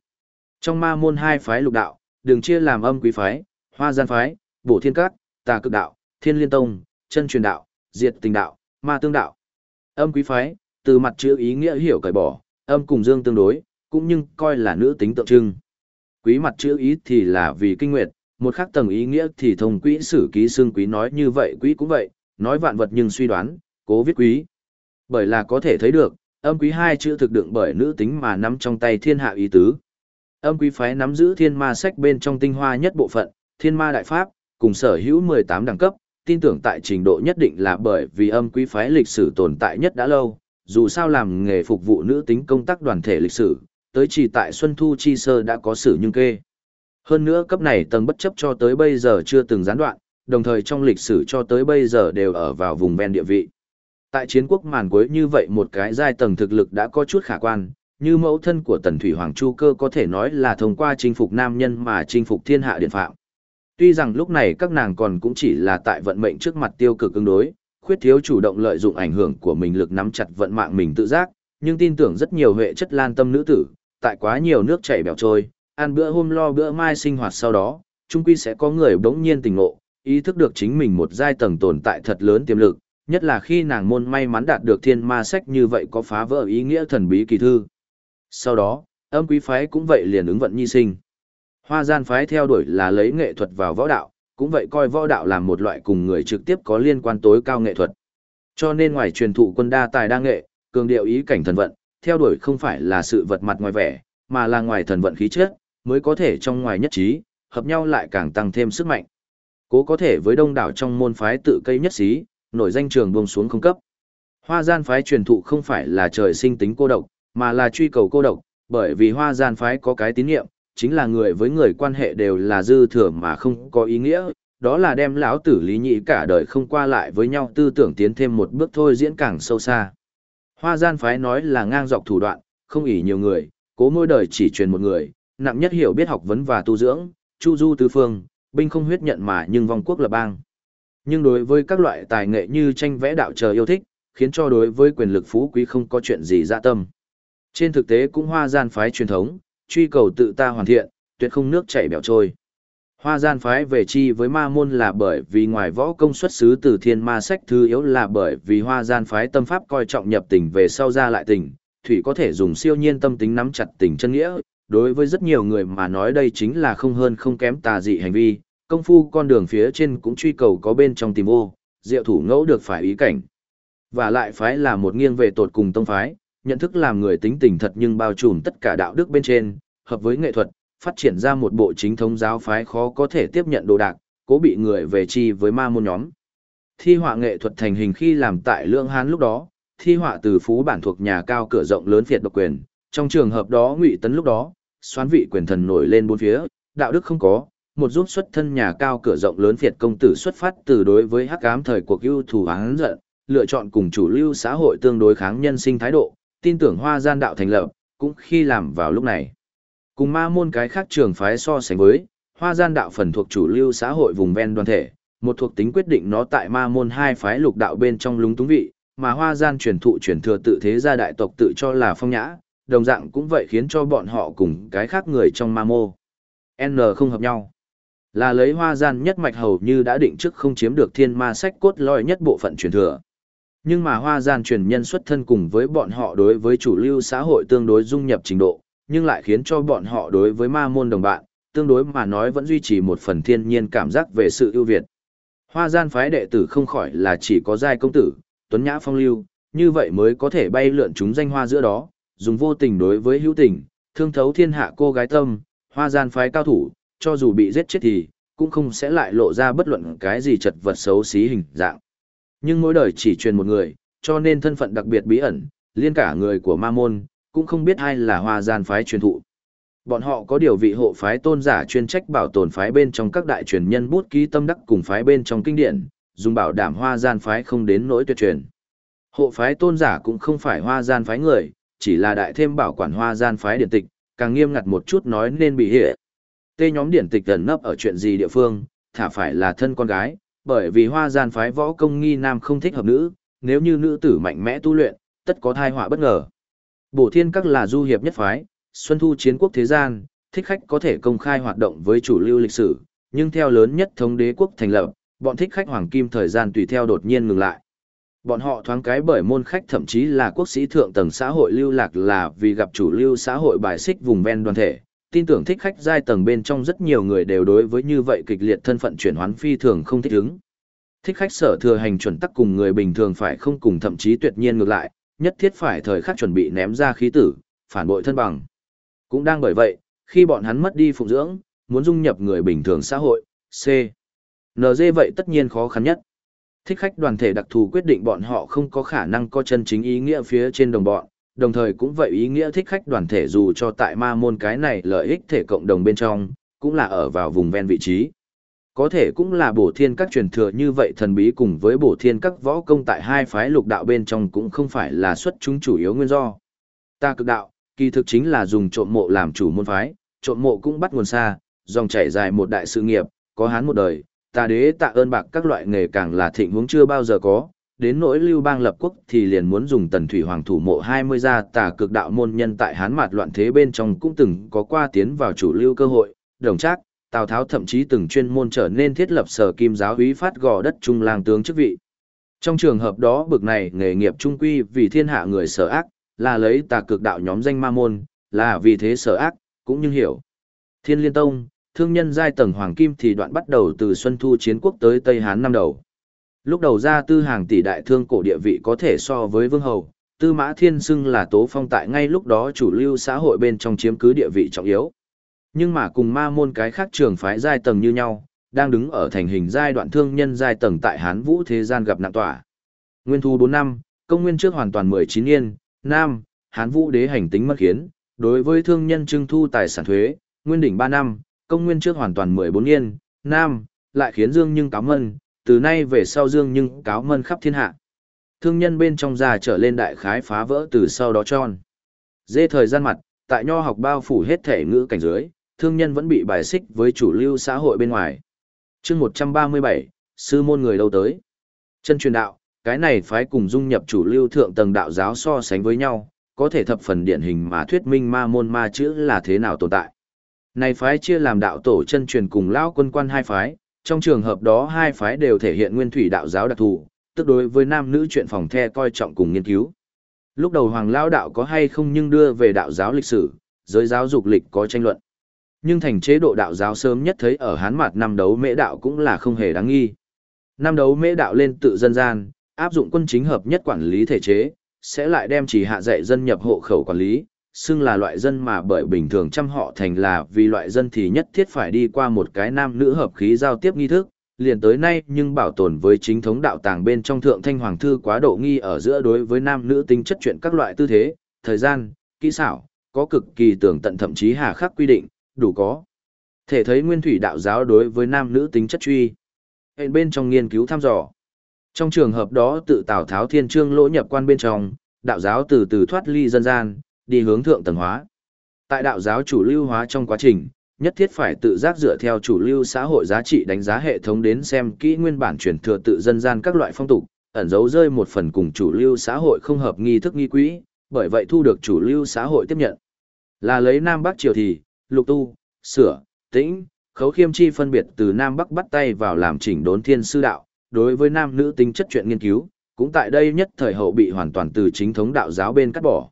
Trong ma môn hai phái lục đạo, đường chia làm âm quý phái, hoa gian phái, bổ thiên cát tà cực đạo, thiên liên tông, chân truyền đạo, diệt tình đạo, ma tương đạo. Âm quý phái, từ mặt chữ ý nghĩa hiểu cởi bỏ, âm cùng dương tương đối, cũng nhưng coi là nữ tính tượng trưng. Quý mặt chữ ý thì là vì kinh nguyệt, một khác tầng ý nghĩa thì thông quỹ sử ký xương quý nói như vậy quý cũng vậy, nói vạn vật nhưng suy đoán, cố viết quý. Bởi là có thể thấy được, âm quý hai chữ thực đựng bởi nữ tính mà nắm trong tay thiên hạ ý tứ. Âm quý phái nắm giữ thiên ma sách bên trong tinh hoa nhất bộ phận, thiên ma đại pháp, cùng sở hữu 18 đẳng cấp, tin tưởng tại trình độ nhất định là bởi vì âm quý phái lịch sử tồn tại nhất đã lâu, dù sao làm nghề phục vụ nữ tính công tác đoàn thể lịch sử, tới chỉ tại Xuân Thu Chi Sơ đã có sử nhưng kê. Hơn nữa cấp này tầng bất chấp cho tới bây giờ chưa từng gián đoạn, đồng thời trong lịch sử cho tới bây giờ đều ở vào vùng ven địa vị. Tại chiến quốc màn cuối như vậy một cái giai tầng thực lực đã có chút khả quan, như mẫu thân của Tần Thủy Hoàng Chu Cơ có thể nói là thông qua chinh phục nam nhân mà chinh phục thiên hạ điện phạm. Tuy rằng lúc này các nàng còn cũng chỉ là tại vận mệnh trước mặt tiêu cực ứng đối, khuyết thiếu chủ động lợi dụng ảnh hưởng của mình lực nắm chặt vận mạng mình tự giác, nhưng tin tưởng rất nhiều hệ chất lan tâm nữ tử, tại quá nhiều nước chảy bèo trôi, ăn bữa hôm lo bữa mai sinh hoạt sau đó, chung quy sẽ có người bỗng nhiên tình ngộ, ý thức được chính mình một giai tầng tồn tại thật lớn tiềm lực, nhất là khi nàng môn may mắn đạt được thiên ma sách như vậy có phá vỡ ý nghĩa thần bí kỳ thư. Sau đó, âm quý phái cũng vậy liền ứng vận nhi sinh. Hoa gian phái theo đuổi là lấy nghệ thuật vào võ đạo, cũng vậy coi võ đạo là một loại cùng người trực tiếp có liên quan tối cao nghệ thuật. Cho nên ngoài truyền thụ quân đa tài đa nghệ, cường điệu ý cảnh thần vận, theo đuổi không phải là sự vật mặt ngoài vẻ, mà là ngoài thần vận khí chất, mới có thể trong ngoài nhất trí, hợp nhau lại càng tăng thêm sức mạnh. Cố có thể với đông đảo trong môn phái tự cây nhất xí, nổi danh trường buông xuống không cấp. Hoa gian phái truyền thụ không phải là trời sinh tính cô độc, mà là truy cầu cô độc, bởi vì hoa gian phái có cái tín niệm, chính là người với người quan hệ đều là dư thừa mà không có ý nghĩa, đó là đem lão tử lý nhị cả đời không qua lại với nhau tư tưởng tiến thêm một bước thôi diễn càng sâu xa. Hoa gian phái nói là ngang dọc thủ đoạn, không ỷ nhiều người, cố mỗi đời chỉ truyền một người, nặng nhất hiểu biết học vấn và tu dưỡng, chu du tứ phương, binh không huyết nhận mà nhưng vong quốc lập bang. Nhưng đối với các loại tài nghệ như tranh vẽ đạo chờ yêu thích, khiến cho đối với quyền lực phú quý không có chuyện gì dạ tâm. Trên thực tế cũng hoa gian phái truyền thống, truy cầu tự ta hoàn thiện, tuyệt không nước chảy bèo trôi. Hoa gian phái về chi với ma môn là bởi vì ngoài võ công xuất xứ từ thiên ma sách thư yếu là bởi vì hoa gian phái tâm pháp coi trọng nhập tình về sau ra lại tình, thủy có thể dùng siêu nhiên tâm tính nắm chặt tình chân nghĩa, đối với rất nhiều người mà nói đây chính là không hơn không kém tà dị hành vi, công phu con đường phía trên cũng truy cầu có bên trong tìm ô, diệu thủ ngẫu được phải ý cảnh. Và lại phái là một nghiêng về tột cùng tông phái, nhận thức làm người tính tình thật nhưng bao trùm tất cả đạo đức bên trên, hợp với nghệ thuật, phát triển ra một bộ chính thống giáo phái khó có thể tiếp nhận đồ đạc, cố bị người về chi với ma môn nhóm. Thi họa nghệ thuật thành hình khi làm tại Lương Hán lúc đó, thi họa từ phú bản thuộc nhà cao cửa rộng lớn Việt độc quyền, trong trường hợp đó Ngụy Tấn lúc đó, xoán vị quyền thần nổi lên bốn phía, đạo đức không có, một giúp xuất thân nhà cao cửa rộng lớn Việt công tử xuất phát từ đối với hắc ám thời cuộc ưu thủ án giận, lựa chọn cùng chủ lưu xã hội tương đối kháng nhân sinh thái độ, tin tưởng hoa gian đạo thành lập, cũng khi làm vào lúc này. Cùng ma môn cái khác trường phái so sánh với, hoa gian đạo phần thuộc chủ lưu xã hội vùng ven đoàn thể, một thuộc tính quyết định nó tại ma môn hai phái lục đạo bên trong lúng túng vị, mà hoa gian truyền thụ truyền thừa tự thế gia đại tộc tự cho là phong nhã, đồng dạng cũng vậy khiến cho bọn họ cùng cái khác người trong ma mô. N không hợp nhau. Là lấy hoa gian nhất mạch hầu như đã định trước không chiếm được thiên ma sách cốt lõi nhất bộ phận truyền thừa. Nhưng mà hoa gian truyền nhân xuất thân cùng với bọn họ đối với chủ lưu xã hội tương đối dung nhập trình độ, nhưng lại khiến cho bọn họ đối với ma môn đồng bạn, tương đối mà nói vẫn duy trì một phần thiên nhiên cảm giác về sự ưu việt. Hoa gian phái đệ tử không khỏi là chỉ có giai công tử, tuấn nhã phong lưu, như vậy mới có thể bay lượn chúng danh hoa giữa đó, dùng vô tình đối với hữu tình, thương thấu thiên hạ cô gái tâm, hoa gian phái cao thủ, cho dù bị giết chết thì, cũng không sẽ lại lộ ra bất luận cái gì chật vật xấu xí hình dạng. Nhưng mỗi đời chỉ truyền một người, cho nên thân phận đặc biệt bí ẩn, liên cả người của ma môn, cũng không biết ai là hoa gian phái truyền thụ. Bọn họ có điều vị hộ phái tôn giả chuyên trách bảo tồn phái bên trong các đại truyền nhân bút ký tâm đắc cùng phái bên trong kinh điển, dùng bảo đảm hoa gian phái không đến nỗi tuyệt truyền. Hộ phái tôn giả cũng không phải hoa gian phái người, chỉ là đại thêm bảo quản hoa gian phái điển tịch, càng nghiêm ngặt một chút nói nên bị hệ. Tê nhóm điển tịch gần nấp ở chuyện gì địa phương, thả phải là thân con gái, bởi vì hoa gian phái võ công nghi nam không thích hợp nữ, nếu như nữ tử mạnh mẽ tu luyện, tất có thai họa bất ngờ. Bổ thiên các là du hiệp nhất phái, xuân thu chiến quốc thế gian, thích khách có thể công khai hoạt động với chủ lưu lịch sử, nhưng theo lớn nhất thống đế quốc thành lập, bọn thích khách hoàng kim thời gian tùy theo đột nhiên ngừng lại. Bọn họ thoáng cái bởi môn khách thậm chí là quốc sĩ thượng tầng xã hội lưu lạc là vì gặp chủ lưu xã hội bài xích vùng ven đoàn thể, tin tưởng thích khách giai tầng bên trong rất nhiều người đều đối với như vậy kịch liệt thân phận chuyển hoán phi thường không thích ứng. Thích khách sở thừa hành chuẩn tắc cùng người bình thường phải không cùng thậm chí tuyệt nhiên ngược lại, nhất thiết phải thời khắc chuẩn bị ném ra khí tử, phản bội thân bằng. Cũng đang bởi vậy, khi bọn hắn mất đi phụng dưỡng, muốn dung nhập người bình thường xã hội, C. NG vậy tất nhiên khó khăn nhất. Thích khách đoàn thể đặc thù quyết định bọn họ không có khả năng có chân chính ý nghĩa phía trên đồng bọn, đồng thời cũng vậy ý nghĩa thích khách đoàn thể dù cho tại ma môn cái này lợi ích thể cộng đồng bên trong, cũng là ở vào vùng ven vị trí. Có thể cũng là bổ thiên các truyền thừa như vậy thần bí cùng với bổ thiên các võ công tại hai phái lục đạo bên trong cũng không phải là xuất chúng chủ yếu nguyên do. Ta cực đạo, kỳ thực chính là dùng trộm mộ làm chủ môn phái, trộm mộ cũng bắt nguồn xa, dòng chảy dài một đại sự nghiệp, có hán một đời, ta đế tạ ơn bạc các loại nghề càng là thịnh huống chưa bao giờ có, đến nỗi lưu bang lập quốc thì liền muốn dùng tần thủy hoàng thủ mộ 20 gia tà cực đạo môn nhân tại hán mạt loạn thế bên trong cũng từng có qua tiến vào chủ lưu cơ hội, đồng chắc Tào Tháo thậm chí từng chuyên môn trở nên thiết lập sở kim giáo úy phát gò đất trung lang tướng chức vị. Trong trường hợp đó bực này nghề nghiệp trung quy vì thiên hạ người sở ác, là lấy tà cực đạo nhóm danh ma môn, là vì thế sở ác, cũng như hiểu. Thiên Liên Tông, thương nhân giai tầng Hoàng Kim thì đoạn bắt đầu từ Xuân Thu Chiến Quốc tới Tây Hán năm đầu. Lúc đầu ra tư hàng tỷ đại thương cổ địa vị có thể so với vương hầu, tư mã thiên xưng là tố phong tại ngay lúc đó chủ lưu xã hội bên trong chiếm cứ địa vị trọng yếu. Nhưng mà cùng ma môn cái khác trường phái giai tầng như nhau, đang đứng ở thành hình giai đoạn thương nhân giai tầng tại Hán Vũ thế gian gặp nạn tỏa. Nguyên thu 4 năm, công nguyên trước hoàn toàn 19 niên, nam, Hán Vũ đế hành tính mất khiến, đối với thương nhân trưng thu tài sản thuế, nguyên đỉnh 3 năm, công nguyên trước hoàn toàn 14 niên, nam, lại khiến Dương Nhưng cám ơn từ nay về sau Dương Nhưng cáo mân khắp thiên hạ. Thương nhân bên trong già trở lên đại khái phá vỡ từ sau đó tròn. Dê thời gian mặt, tại nho học bao phủ hết thể ngữ cảnh dưới, thương nhân vẫn bị bài xích với chủ lưu xã hội bên ngoài. chương 137, sư môn người đâu tới. Chân truyền đạo, cái này phái cùng dung nhập chủ lưu thượng tầng đạo giáo so sánh với nhau, có thể thập phần điển hình mà thuyết minh ma môn ma chữ là thế nào tồn tại. Này phái chia làm đạo tổ chân truyền cùng lão quân quan hai phái, trong trường hợp đó hai phái đều thể hiện nguyên thủy đạo giáo đặc thù, tức đối với nam nữ chuyện phòng the coi trọng cùng nghiên cứu. Lúc đầu hoàng lao đạo có hay không nhưng đưa về đạo giáo lịch sử, giới giáo dục lịch có tranh luận. Nhưng thành chế độ đạo giáo sớm nhất thấy ở hán mặt năm đấu mễ đạo cũng là không hề đáng nghi. Năm đấu mễ đạo lên tự dân gian, áp dụng quân chính hợp nhất quản lý thể chế, sẽ lại đem chỉ hạ dạy dân nhập hộ khẩu quản lý, xưng là loại dân mà bởi bình thường trăm họ thành là vì loại dân thì nhất thiết phải đi qua một cái nam nữ hợp khí giao tiếp nghi thức, liền tới nay nhưng bảo tồn với chính thống đạo tàng bên trong thượng thanh hoàng thư quá độ nghi ở giữa đối với nam nữ tính chất chuyện các loại tư thế, thời gian, kỹ xảo, có cực kỳ tưởng tận thậm chí hà khắc quy định, đủ có. Thể thấy nguyên thủy đạo giáo đối với nam nữ tính chất truy. Hẹn bên trong nghiên cứu thăm dò. Trong trường hợp đó tự Tào Tháo Thiên Trương lỗ nhập quan bên trong, đạo giáo từ từ thoát ly dân gian, đi hướng thượng tầng hóa. Tại đạo giáo chủ lưu hóa trong quá trình, nhất thiết phải tự giác dựa theo chủ lưu xã hội giá trị đánh giá hệ thống đến xem kỹ nguyên bản truyền thừa tự dân gian các loại phong tục, ẩn giấu rơi một phần cùng chủ lưu xã hội không hợp nghi thức nghi quỹ, bởi vậy thu được chủ lưu xã hội tiếp nhận. Là lấy Nam Bắc triều thì, lục tu, sửa, tĩnh, khấu khiêm chi phân biệt từ Nam Bắc bắt tay vào làm chỉnh đốn thiên sư đạo, đối với nam nữ tính chất chuyện nghiên cứu, cũng tại đây nhất thời hậu bị hoàn toàn từ chính thống đạo giáo bên cắt bỏ.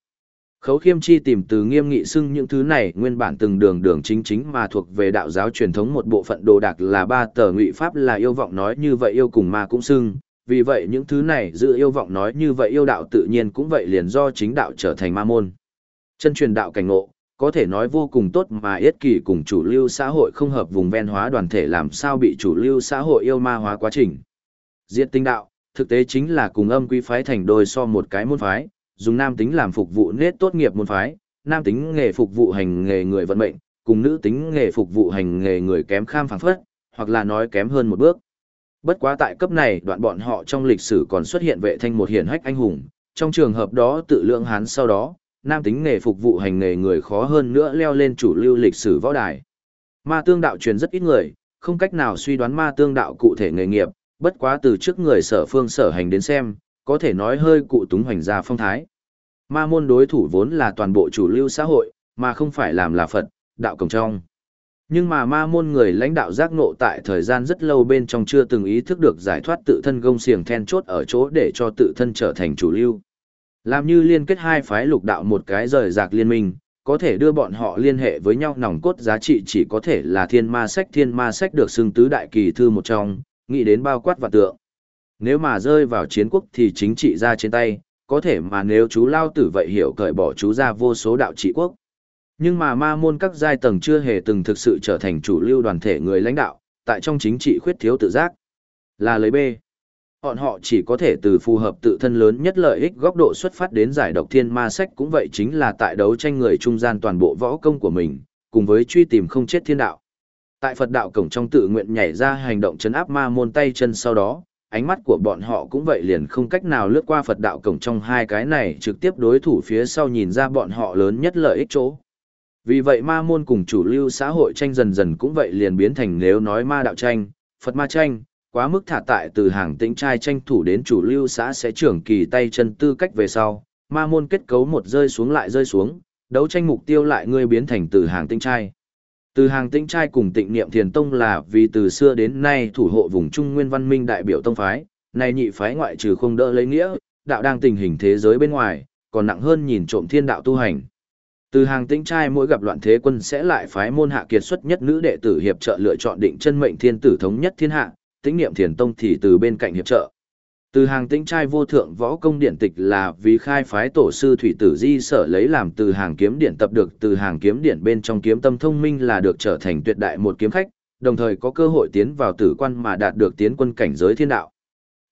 Khấu khiêm chi tìm từ nghiêm nghị xưng những thứ này nguyên bản từng đường đường chính chính mà thuộc về đạo giáo truyền thống một bộ phận đồ đạc là ba tờ ngụy pháp là yêu vọng nói như vậy yêu cùng ma cũng xưng, vì vậy những thứ này giữ yêu vọng nói như vậy yêu đạo tự nhiên cũng vậy liền do chính đạo trở thành ma môn. Chân truyền đạo cảnh ngộ, có thể nói vô cùng tốt mà yết kỳ cùng chủ lưu xã hội không hợp vùng ven hóa đoàn thể làm sao bị chủ lưu xã hội yêu ma hóa quá trình. Diệt tinh đạo, thực tế chính là cùng âm quý phái thành đôi so một cái môn phái, dùng nam tính làm phục vụ nết tốt nghiệp môn phái, nam tính nghề phục vụ hành nghề người vận mệnh, cùng nữ tính nghề phục vụ hành nghề người kém kham phẳng phất, hoặc là nói kém hơn một bước. Bất quá tại cấp này đoạn bọn họ trong lịch sử còn xuất hiện vệ thanh một hiển hách anh hùng, trong trường hợp đó tự lượng hán sau đó, nam tính nghề phục vụ hành nghề người khó hơn nữa leo lên chủ lưu lịch sử võ đài. Ma tương đạo truyền rất ít người, không cách nào suy đoán ma tương đạo cụ thể nghề nghiệp, bất quá từ trước người sở phương sở hành đến xem, có thể nói hơi cụ túng hoành gia phong thái. Ma môn đối thủ vốn là toàn bộ chủ lưu xã hội, mà không phải làm là Phật, đạo cổng trong. Nhưng mà ma môn người lãnh đạo giác ngộ tại thời gian rất lâu bên trong chưa từng ý thức được giải thoát tự thân gông xiềng then chốt ở chỗ để cho tự thân trở thành chủ lưu. Làm như liên kết hai phái lục đạo một cái rời rạc liên minh, có thể đưa bọn họ liên hệ với nhau nòng cốt giá trị chỉ có thể là thiên ma sách thiên ma sách được xưng tứ đại kỳ thư một trong, nghĩ đến bao quát và tượng. Nếu mà rơi vào chiến quốc thì chính trị ra trên tay, có thể mà nếu chú lao tử vậy hiểu cởi bỏ chú ra vô số đạo trị quốc. Nhưng mà ma môn các giai tầng chưa hề từng thực sự trở thành chủ lưu đoàn thể người lãnh đạo, tại trong chính trị khuyết thiếu tự giác. Là lấy B bọn họ chỉ có thể từ phù hợp tự thân lớn nhất lợi ích góc độ xuất phát đến giải độc thiên ma sách cũng vậy chính là tại đấu tranh người trung gian toàn bộ võ công của mình, cùng với truy tìm không chết thiên đạo. Tại Phật đạo cổng trong tự nguyện nhảy ra hành động chấn áp ma môn tay chân sau đó, ánh mắt của bọn họ cũng vậy liền không cách nào lướt qua Phật đạo cổng trong hai cái này trực tiếp đối thủ phía sau nhìn ra bọn họ lớn nhất lợi ích chỗ. Vì vậy ma môn cùng chủ lưu xã hội tranh dần dần cũng vậy liền biến thành nếu nói ma đạo tranh, Phật ma tranh, quá mức thả tại từ hàng tĩnh trai tranh thủ đến chủ lưu xã sẽ trưởng kỳ tay chân tư cách về sau, ma môn kết cấu một rơi xuống lại rơi xuống, đấu tranh mục tiêu lại ngươi biến thành từ hàng tĩnh trai. Từ hàng tĩnh trai cùng tịnh niệm thiền tông là vì từ xưa đến nay thủ hộ vùng trung nguyên văn minh đại biểu tông phái, này nhị phái ngoại trừ không đỡ lấy nghĩa, đạo đang tình hình thế giới bên ngoài, còn nặng hơn nhìn trộm thiên đạo tu hành. Từ hàng tĩnh trai mỗi gặp loạn thế quân sẽ lại phái môn hạ kiệt xuất nhất nữ đệ tử hiệp trợ lựa chọn định chân mệnh thiên tử thống nhất thiên hạ, tĩnh niệm thiền tông thì từ bên cạnh hiệp trợ. Từ hàng tĩnh trai vô thượng võ công điển tịch là vì khai phái tổ sư thủy tử di sở lấy làm từ hàng kiếm điển tập được từ hàng kiếm điển bên trong kiếm tâm thông minh là được trở thành tuyệt đại một kiếm khách, đồng thời có cơ hội tiến vào tử quan mà đạt được tiến quân cảnh giới thiên đạo.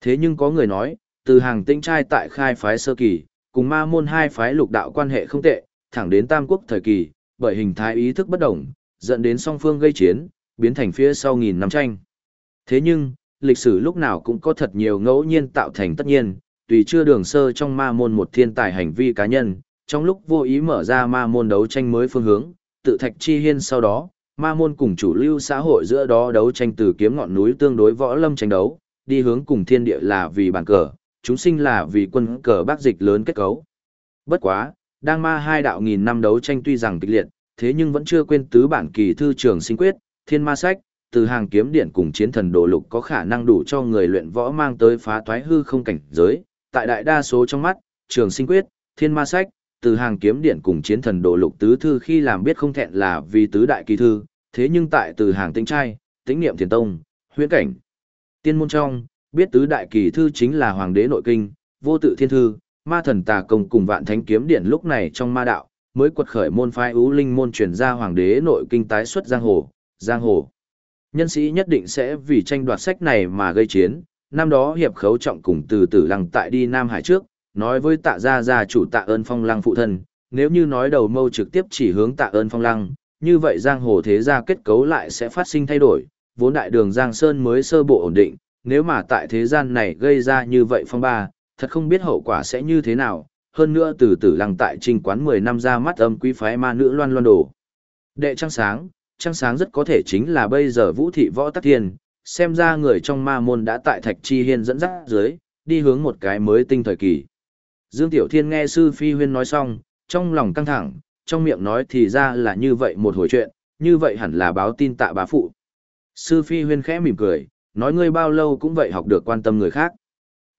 Thế nhưng có người nói, từ hàng tĩnh trai tại khai phái sơ kỳ, cùng ma môn hai phái lục đạo quan hệ không tệ, thẳng đến tam quốc thời kỳ, bởi hình thái ý thức bất đồng, dẫn đến song phương gây chiến, biến thành phía sau nghìn năm tranh. Thế nhưng, lịch sử lúc nào cũng có thật nhiều ngẫu nhiên tạo thành tất nhiên, tùy chưa đường sơ trong ma môn một thiên tài hành vi cá nhân, trong lúc vô ý mở ra ma môn đấu tranh mới phương hướng, tự thạch chi hiên sau đó, ma môn cùng chủ lưu xã hội giữa đó đấu tranh từ kiếm ngọn núi tương đối võ lâm tranh đấu, đi hướng cùng thiên địa là vì bản cờ, chúng sinh là vì quân cờ bác dịch lớn kết cấu. Bất quá, đang ma hai đạo nghìn năm đấu tranh tuy rằng kịch liệt, thế nhưng vẫn chưa quên tứ bản kỳ thư trường sinh quyết, thiên ma sách, từ hàng kiếm điện cùng chiến thần đồ lục có khả năng đủ cho người luyện võ mang tới phá toái hư không cảnh giới. Tại đại đa số trong mắt, trường sinh quyết, thiên ma sách, từ hàng kiếm điện cùng chiến thần đồ lục tứ thư khi làm biết không thẹn là vì tứ đại kỳ thư, thế nhưng tại từ hàng tinh trai, tĩnh niệm thiền tông, huyễn cảnh, tiên môn trong, biết tứ đại kỳ thư chính là hoàng đế nội kinh, vô tự thiên thư, ma thần tà công cùng vạn thánh kiếm điện lúc này trong ma đạo, mới quật khởi môn phái ưu linh môn truyền ra hoàng đế nội kinh tái xuất giang hồ, giang hồ. Nhân sĩ nhất định sẽ vì tranh đoạt sách này mà gây chiến, năm đó hiệp khấu trọng cùng từ tử lăng tại đi Nam Hải trước, nói với tạ gia gia chủ tạ ơn phong lăng phụ thân, nếu như nói đầu mâu trực tiếp chỉ hướng tạ ơn phong lăng, như vậy giang hồ thế gia kết cấu lại sẽ phát sinh thay đổi, vốn đại đường Giang Sơn mới sơ bộ ổn định, nếu mà tại thế gian này gây ra như vậy phong ba, thật không biết hậu quả sẽ như thế nào, hơn nữa từ tử lăng tại trinh quán 10 năm ra mắt âm quý phái ma nữ loan loan đổ Đệ trăng sáng, trăng sáng rất có thể chính là bây giờ vũ thị võ tắc thiên, xem ra người trong ma môn đã tại thạch chi hiên dẫn dắt dưới, đi hướng một cái mới tinh thời kỳ. Dương Tiểu Thiên nghe sư phi huyên nói xong, trong lòng căng thẳng, trong miệng nói thì ra là như vậy một hồi chuyện, như vậy hẳn là báo tin tạ bá phụ. Sư phi huyên khẽ mỉm cười, nói ngươi bao lâu cũng vậy học được quan tâm người khác.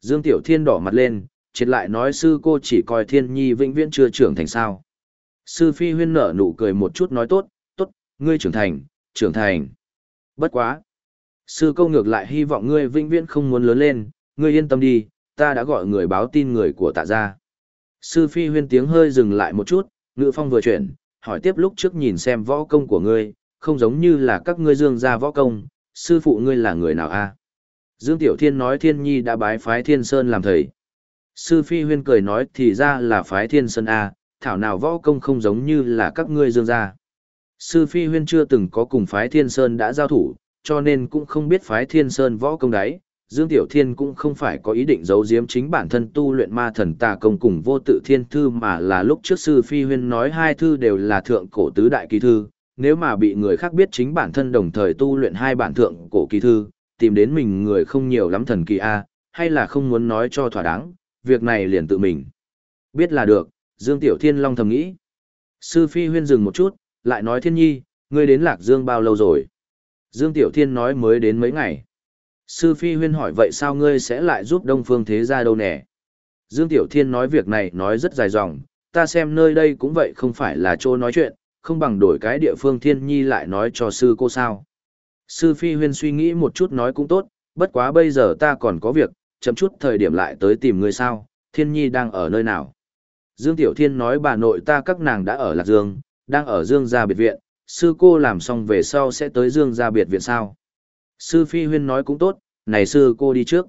Dương Tiểu Thiên đỏ mặt lên, triệt lại nói sư cô chỉ coi thiên nhi vĩnh viễn chưa trưởng thành sao. Sư phi huyên nở nụ cười một chút nói tốt, tốt, ngươi trưởng thành, trưởng thành. Bất quá. Sư câu ngược lại hy vọng ngươi vĩnh viễn không muốn lớn lên, ngươi yên tâm đi, ta đã gọi người báo tin người của tạ gia. Sư phi huyên tiếng hơi dừng lại một chút, ngự phong vừa chuyển, hỏi tiếp lúc trước nhìn xem võ công của ngươi, không giống như là các ngươi dương gia võ công, sư phụ ngươi là người nào a? Dương Tiểu Thiên nói Thiên Nhi đã bái phái Thiên Sơn làm thầy. Sư Phi Huyên cười nói thì ra là phái Thiên Sơn A, thảo nào võ công không giống như là các ngươi dương gia. Sư Phi Huyên chưa từng có cùng phái Thiên Sơn đã giao thủ, cho nên cũng không biết phái Thiên Sơn võ công đấy. Dương Tiểu Thiên cũng không phải có ý định giấu giếm chính bản thân tu luyện ma thần tà công cùng vô tự thiên thư mà là lúc trước sư Phi Huyên nói hai thư đều là thượng cổ tứ đại kỳ thư, nếu mà bị người khác biết chính bản thân đồng thời tu luyện hai bản thượng cổ kỳ thư, tìm đến mình người không nhiều lắm thần kỳ A, hay là không muốn nói cho thỏa đáng, việc này liền tự mình. Biết là được, Dương Tiểu Thiên Long thầm nghĩ. Sư Phi huyên dừng một chút, lại nói Thiên Nhi, ngươi đến Lạc Dương bao lâu rồi? Dương Tiểu Thiên nói mới đến mấy ngày. Sư Phi huyên hỏi vậy sao ngươi sẽ lại giúp Đông Phương Thế gia đâu nè? Dương Tiểu Thiên nói việc này nói rất dài dòng, ta xem nơi đây cũng vậy không phải là chỗ nói chuyện, không bằng đổi cái địa phương Thiên Nhi lại nói cho sư cô sao. Sư Phi Huyên suy nghĩ một chút nói cũng tốt, bất quá bây giờ ta còn có việc, chậm chút thời điểm lại tới tìm ngươi sao, Thiên Nhi đang ở nơi nào. Dương Tiểu Thiên nói bà nội ta các nàng đã ở Lạc Dương, đang ở Dương gia biệt viện, sư cô làm xong về sau sẽ tới Dương gia biệt viện sao. Sư Phi Huyên nói cũng tốt, này sư cô đi trước.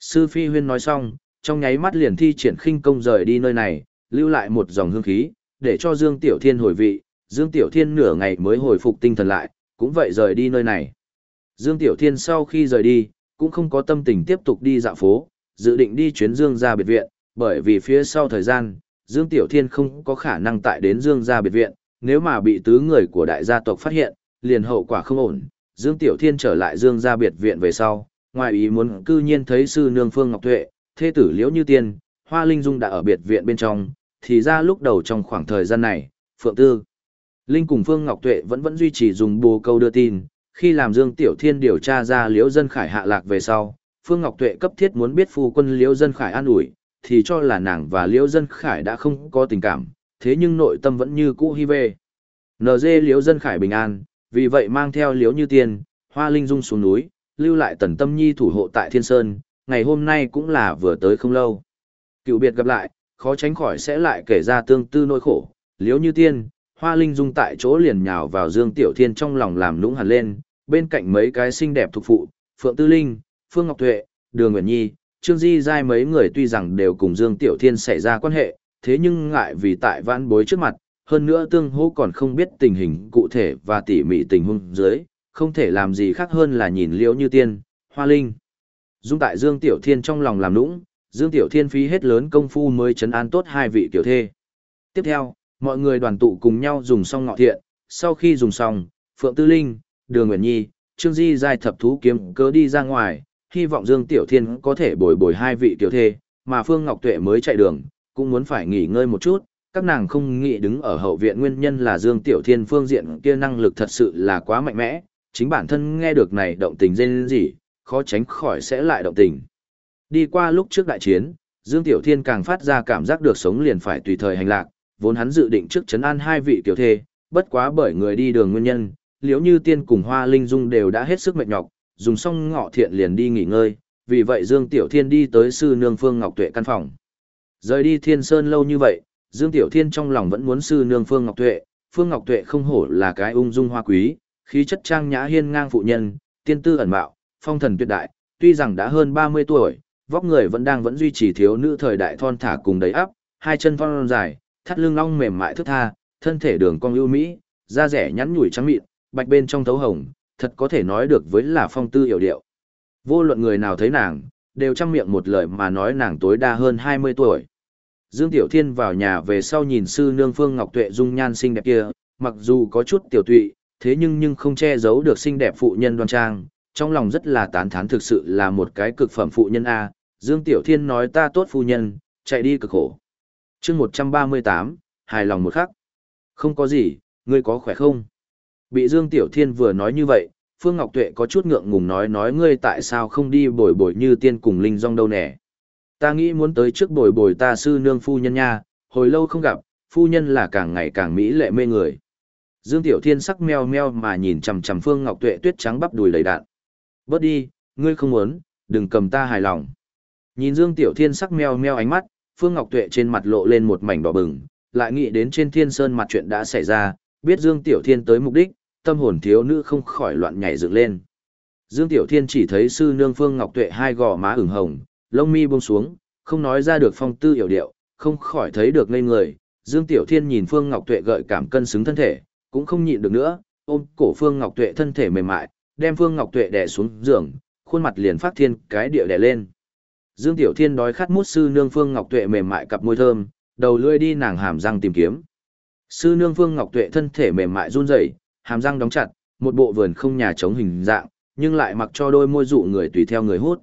Sư Phi Huyên nói xong, trong nháy mắt liền thi triển khinh công rời đi nơi này, lưu lại một dòng hương khí, để cho Dương Tiểu Thiên hồi vị, Dương Tiểu Thiên nửa ngày mới hồi phục tinh thần lại, cũng vậy rời đi nơi này. Dương Tiểu Thiên sau khi rời đi, cũng không có tâm tình tiếp tục đi dạo phố, dự định đi chuyến Dương gia biệt viện, bởi vì phía sau thời gian, Dương Tiểu Thiên không có khả năng tại đến Dương gia biệt viện, nếu mà bị tứ người của đại gia tộc phát hiện, liền hậu quả không ổn. Dương Tiểu Thiên trở lại Dương gia biệt viện về sau, ngoài ý muốn cư nhiên thấy sư nương Phương Ngọc Tuệ, thê tử Liễu Như Tiên, Hoa Linh Dung đã ở biệt viện bên trong, thì ra lúc đầu trong khoảng thời gian này, Phượng Tư, Linh cùng Phương Ngọc Tuệ vẫn vẫn duy trì dùng bồ câu đưa tin, khi làm Dương Tiểu Thiên điều tra ra Liễu Dân Khải hạ lạc về sau, Phương Ngọc Tuệ cấp thiết muốn biết phu quân Liễu Dân Khải an ủi, thì cho là nàng và Liễu Dân Khải đã không có tình cảm, thế nhưng nội tâm vẫn như cũ hy về. NG Liễu Dân Khải bình an, vì vậy mang theo Liễu Như Tiên, Hoa Linh Dung xuống núi, lưu lại Tần Tâm Nhi thủ hộ tại Thiên Sơn, ngày hôm nay cũng là vừa tới không lâu. Cựu biệt gặp lại, khó tránh khỏi sẽ lại kể ra tương tư nỗi khổ, Liễu Như Tiên, Hoa Linh Dung tại chỗ liền nhào vào Dương Tiểu Thiên trong lòng làm nũng hẳn lên, bên cạnh mấy cái xinh đẹp thuộc phụ, Phượng Tư Linh, Phương Ngọc Tuệ, Đường Nguyễn Nhi, Trương Di Giai mấy người tuy rằng đều cùng Dương Tiểu Thiên xảy ra quan hệ, thế nhưng ngại vì tại vãn bối trước mặt, hơn nữa tương hô còn không biết tình hình cụ thể và tỉ mỉ tình huống dưới, không thể làm gì khác hơn là nhìn liễu như tiên, hoa linh. Dung tại Dương Tiểu Thiên trong lòng làm nũng, Dương Tiểu Thiên phí hết lớn công phu mới chấn an tốt hai vị tiểu thê. Tiếp theo, mọi người đoàn tụ cùng nhau dùng xong ngọ thiện, sau khi dùng xong, Phượng Tư Linh, Đường Nguyễn Nhi, Trương Di giai thập thú kiếm cớ đi ra ngoài, hy vọng Dương Tiểu Thiên có thể bồi bồi hai vị tiểu thê, mà Phương Ngọc Tuệ mới chạy đường, cũng muốn phải nghỉ ngơi một chút, các nàng không nghĩ đứng ở hậu viện nguyên nhân là Dương Tiểu Thiên phương diện kia năng lực thật sự là quá mạnh mẽ, chính bản thân nghe được này động tình dên gì, khó tránh khỏi sẽ lại động tình. Đi qua lúc trước đại chiến, Dương Tiểu Thiên càng phát ra cảm giác được sống liền phải tùy thời hành lạc, vốn hắn dự định trước chấn an hai vị tiểu thê, bất quá bởi người đi đường nguyên nhân, liếu như tiên cùng hoa linh dung đều đã hết sức mệt nhọc, dùng xong ngọ thiện liền đi nghỉ ngơi, vì vậy Dương Tiểu Thiên đi tới sư nương Phương Ngọc Tuệ căn phòng. Rời đi Thiên Sơn lâu như vậy, Dương Tiểu Thiên trong lòng vẫn muốn sư nương Phương Ngọc Tuệ, Phương Ngọc Tuệ không hổ là cái ung dung hoa quý, khí chất trang nhã hiên ngang phụ nhân, tiên tư ẩn mạo, phong thần tuyệt đại, tuy rằng đã hơn 30 tuổi, vóc người vẫn đang vẫn duy trì thiếu nữ thời đại thon thả cùng đầy ắp, hai chân thon dài, thắt lưng long mềm mại thướt tha, thân thể đường cong ưu mỹ, da rẻ nhắn nhủi trắng mịn, bạch bên trong thấu hồng, thật có thể nói được với là phong tư hiểu điệu. Vô luận người nào thấy nàng, đều trong miệng một lời mà nói nàng tối đa hơn 20 tuổi. Dương Tiểu Thiên vào nhà về sau nhìn sư nương Phương Ngọc Tuệ dung nhan xinh đẹp kia, mặc dù có chút tiểu tụy, thế nhưng nhưng không che giấu được xinh đẹp phụ nhân đoan trang, trong lòng rất là tán thán thực sự là một cái cực phẩm phụ nhân A. Dương Tiểu Thiên nói ta tốt phu nhân, chạy đi cực khổ. chương 138, hài lòng một khắc. Không có gì, ngươi có khỏe không? Bị Dương Tiểu Thiên vừa nói như vậy, Phương Ngọc Tuệ có chút ngượng ngùng nói nói ngươi tại sao không đi bồi bồi như tiên cùng Linh Dong đâu nè. Ta nghĩ muốn tới trước bồi bồi ta sư nương phu nhân nha, hồi lâu không gặp, phu nhân là càng ngày càng mỹ lệ mê người. Dương Tiểu Thiên sắc meo meo mà nhìn chằm chằm Phương Ngọc Tuệ tuyết trắng bắp đùi đầy đạn. Bớt đi, ngươi không muốn, đừng cầm ta hài lòng. Nhìn Dương Tiểu Thiên sắc meo meo ánh mắt, Phương Ngọc Tuệ trên mặt lộ lên một mảnh đỏ bừng, lại nghĩ đến trên thiên sơn mặt chuyện đã xảy ra, biết Dương Tiểu Thiên tới mục đích, tâm hồn thiếu nữ không khỏi loạn nhảy dựng lên. Dương Tiểu Thiên chỉ thấy sư nương Phương Ngọc Tuệ hai gò má ửng hồng, lông mi buông xuống, không nói ra được phong tư hiểu điệu, không khỏi thấy được ngây người. Dương Tiểu Thiên nhìn Phương Ngọc Tuệ gợi cảm cân xứng thân thể, cũng không nhịn được nữa, ôm cổ Phương Ngọc Tuệ thân thể mềm mại, đem Phương Ngọc Tuệ đè xuống giường, khuôn mặt liền phát thiên cái địa đè lên. Dương Tiểu Thiên đói khát mút sư nương Phương Ngọc Tuệ mềm mại cặp môi thơm, đầu lưỡi đi nàng hàm răng tìm kiếm. Sư nương Phương Ngọc Tuệ thân thể mềm mại run rẩy, hàm răng đóng chặt, một bộ vườn không nhà chống hình dạng, nhưng lại mặc cho đôi môi dụ người tùy theo người hút.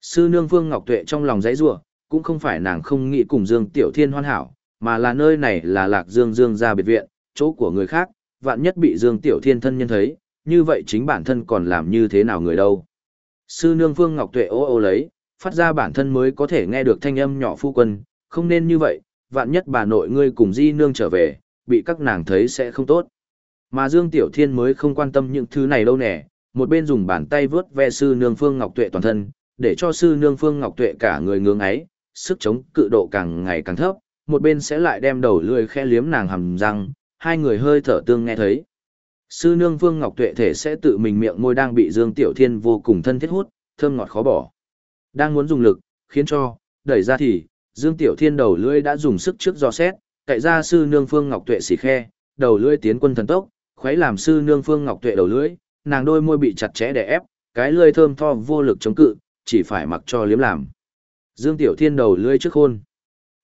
Sư nương Vương Ngọc Tuệ trong lòng dãy rủa, cũng không phải nàng không nghĩ cùng Dương Tiểu Thiên hoàn hảo, mà là nơi này là Lạc Dương Dương gia biệt viện, chỗ của người khác, vạn nhất bị Dương Tiểu Thiên thân nhân thấy, như vậy chính bản thân còn làm như thế nào người đâu. Sư nương Vương Ngọc Tuệ ô ô lấy, phát ra bản thân mới có thể nghe được thanh âm nhỏ phu quân, không nên như vậy, vạn nhất bà nội ngươi cùng di nương trở về, bị các nàng thấy sẽ không tốt. Mà Dương Tiểu Thiên mới không quan tâm những thứ này đâu nè, một bên dùng bàn tay vướt ve sư nương Phương Ngọc Tuệ toàn thân, để cho sư nương Phương Ngọc Tuệ cả người ngưỡng ấy, sức chống cự độ càng ngày càng thấp, một bên sẽ lại đem đầu lưỡi khẽ liếm nàng hầm răng, hai người hơi thở tương nghe thấy. Sư nương Phương Ngọc Tuệ thể sẽ tự mình miệng môi đang bị Dương Tiểu Thiên vô cùng thân thiết hút, thơm ngọt khó bỏ. Đang muốn dùng lực, khiến cho, đẩy ra thì, Dương Tiểu Thiên đầu lưỡi đã dùng sức trước do xét, cậy ra sư nương Phương Ngọc Tuệ xỉ khe, đầu lưỡi tiến quân thần tốc, Khuấy làm sư nương Phương Ngọc Tuệ đầu lưỡi, nàng đôi môi bị chặt chẽ đè ép, cái lưỡi thơm tho vô lực chống cự, chỉ phải mặc cho liếm làm. Dương Tiểu Thiên đầu lưỡi trước hôn,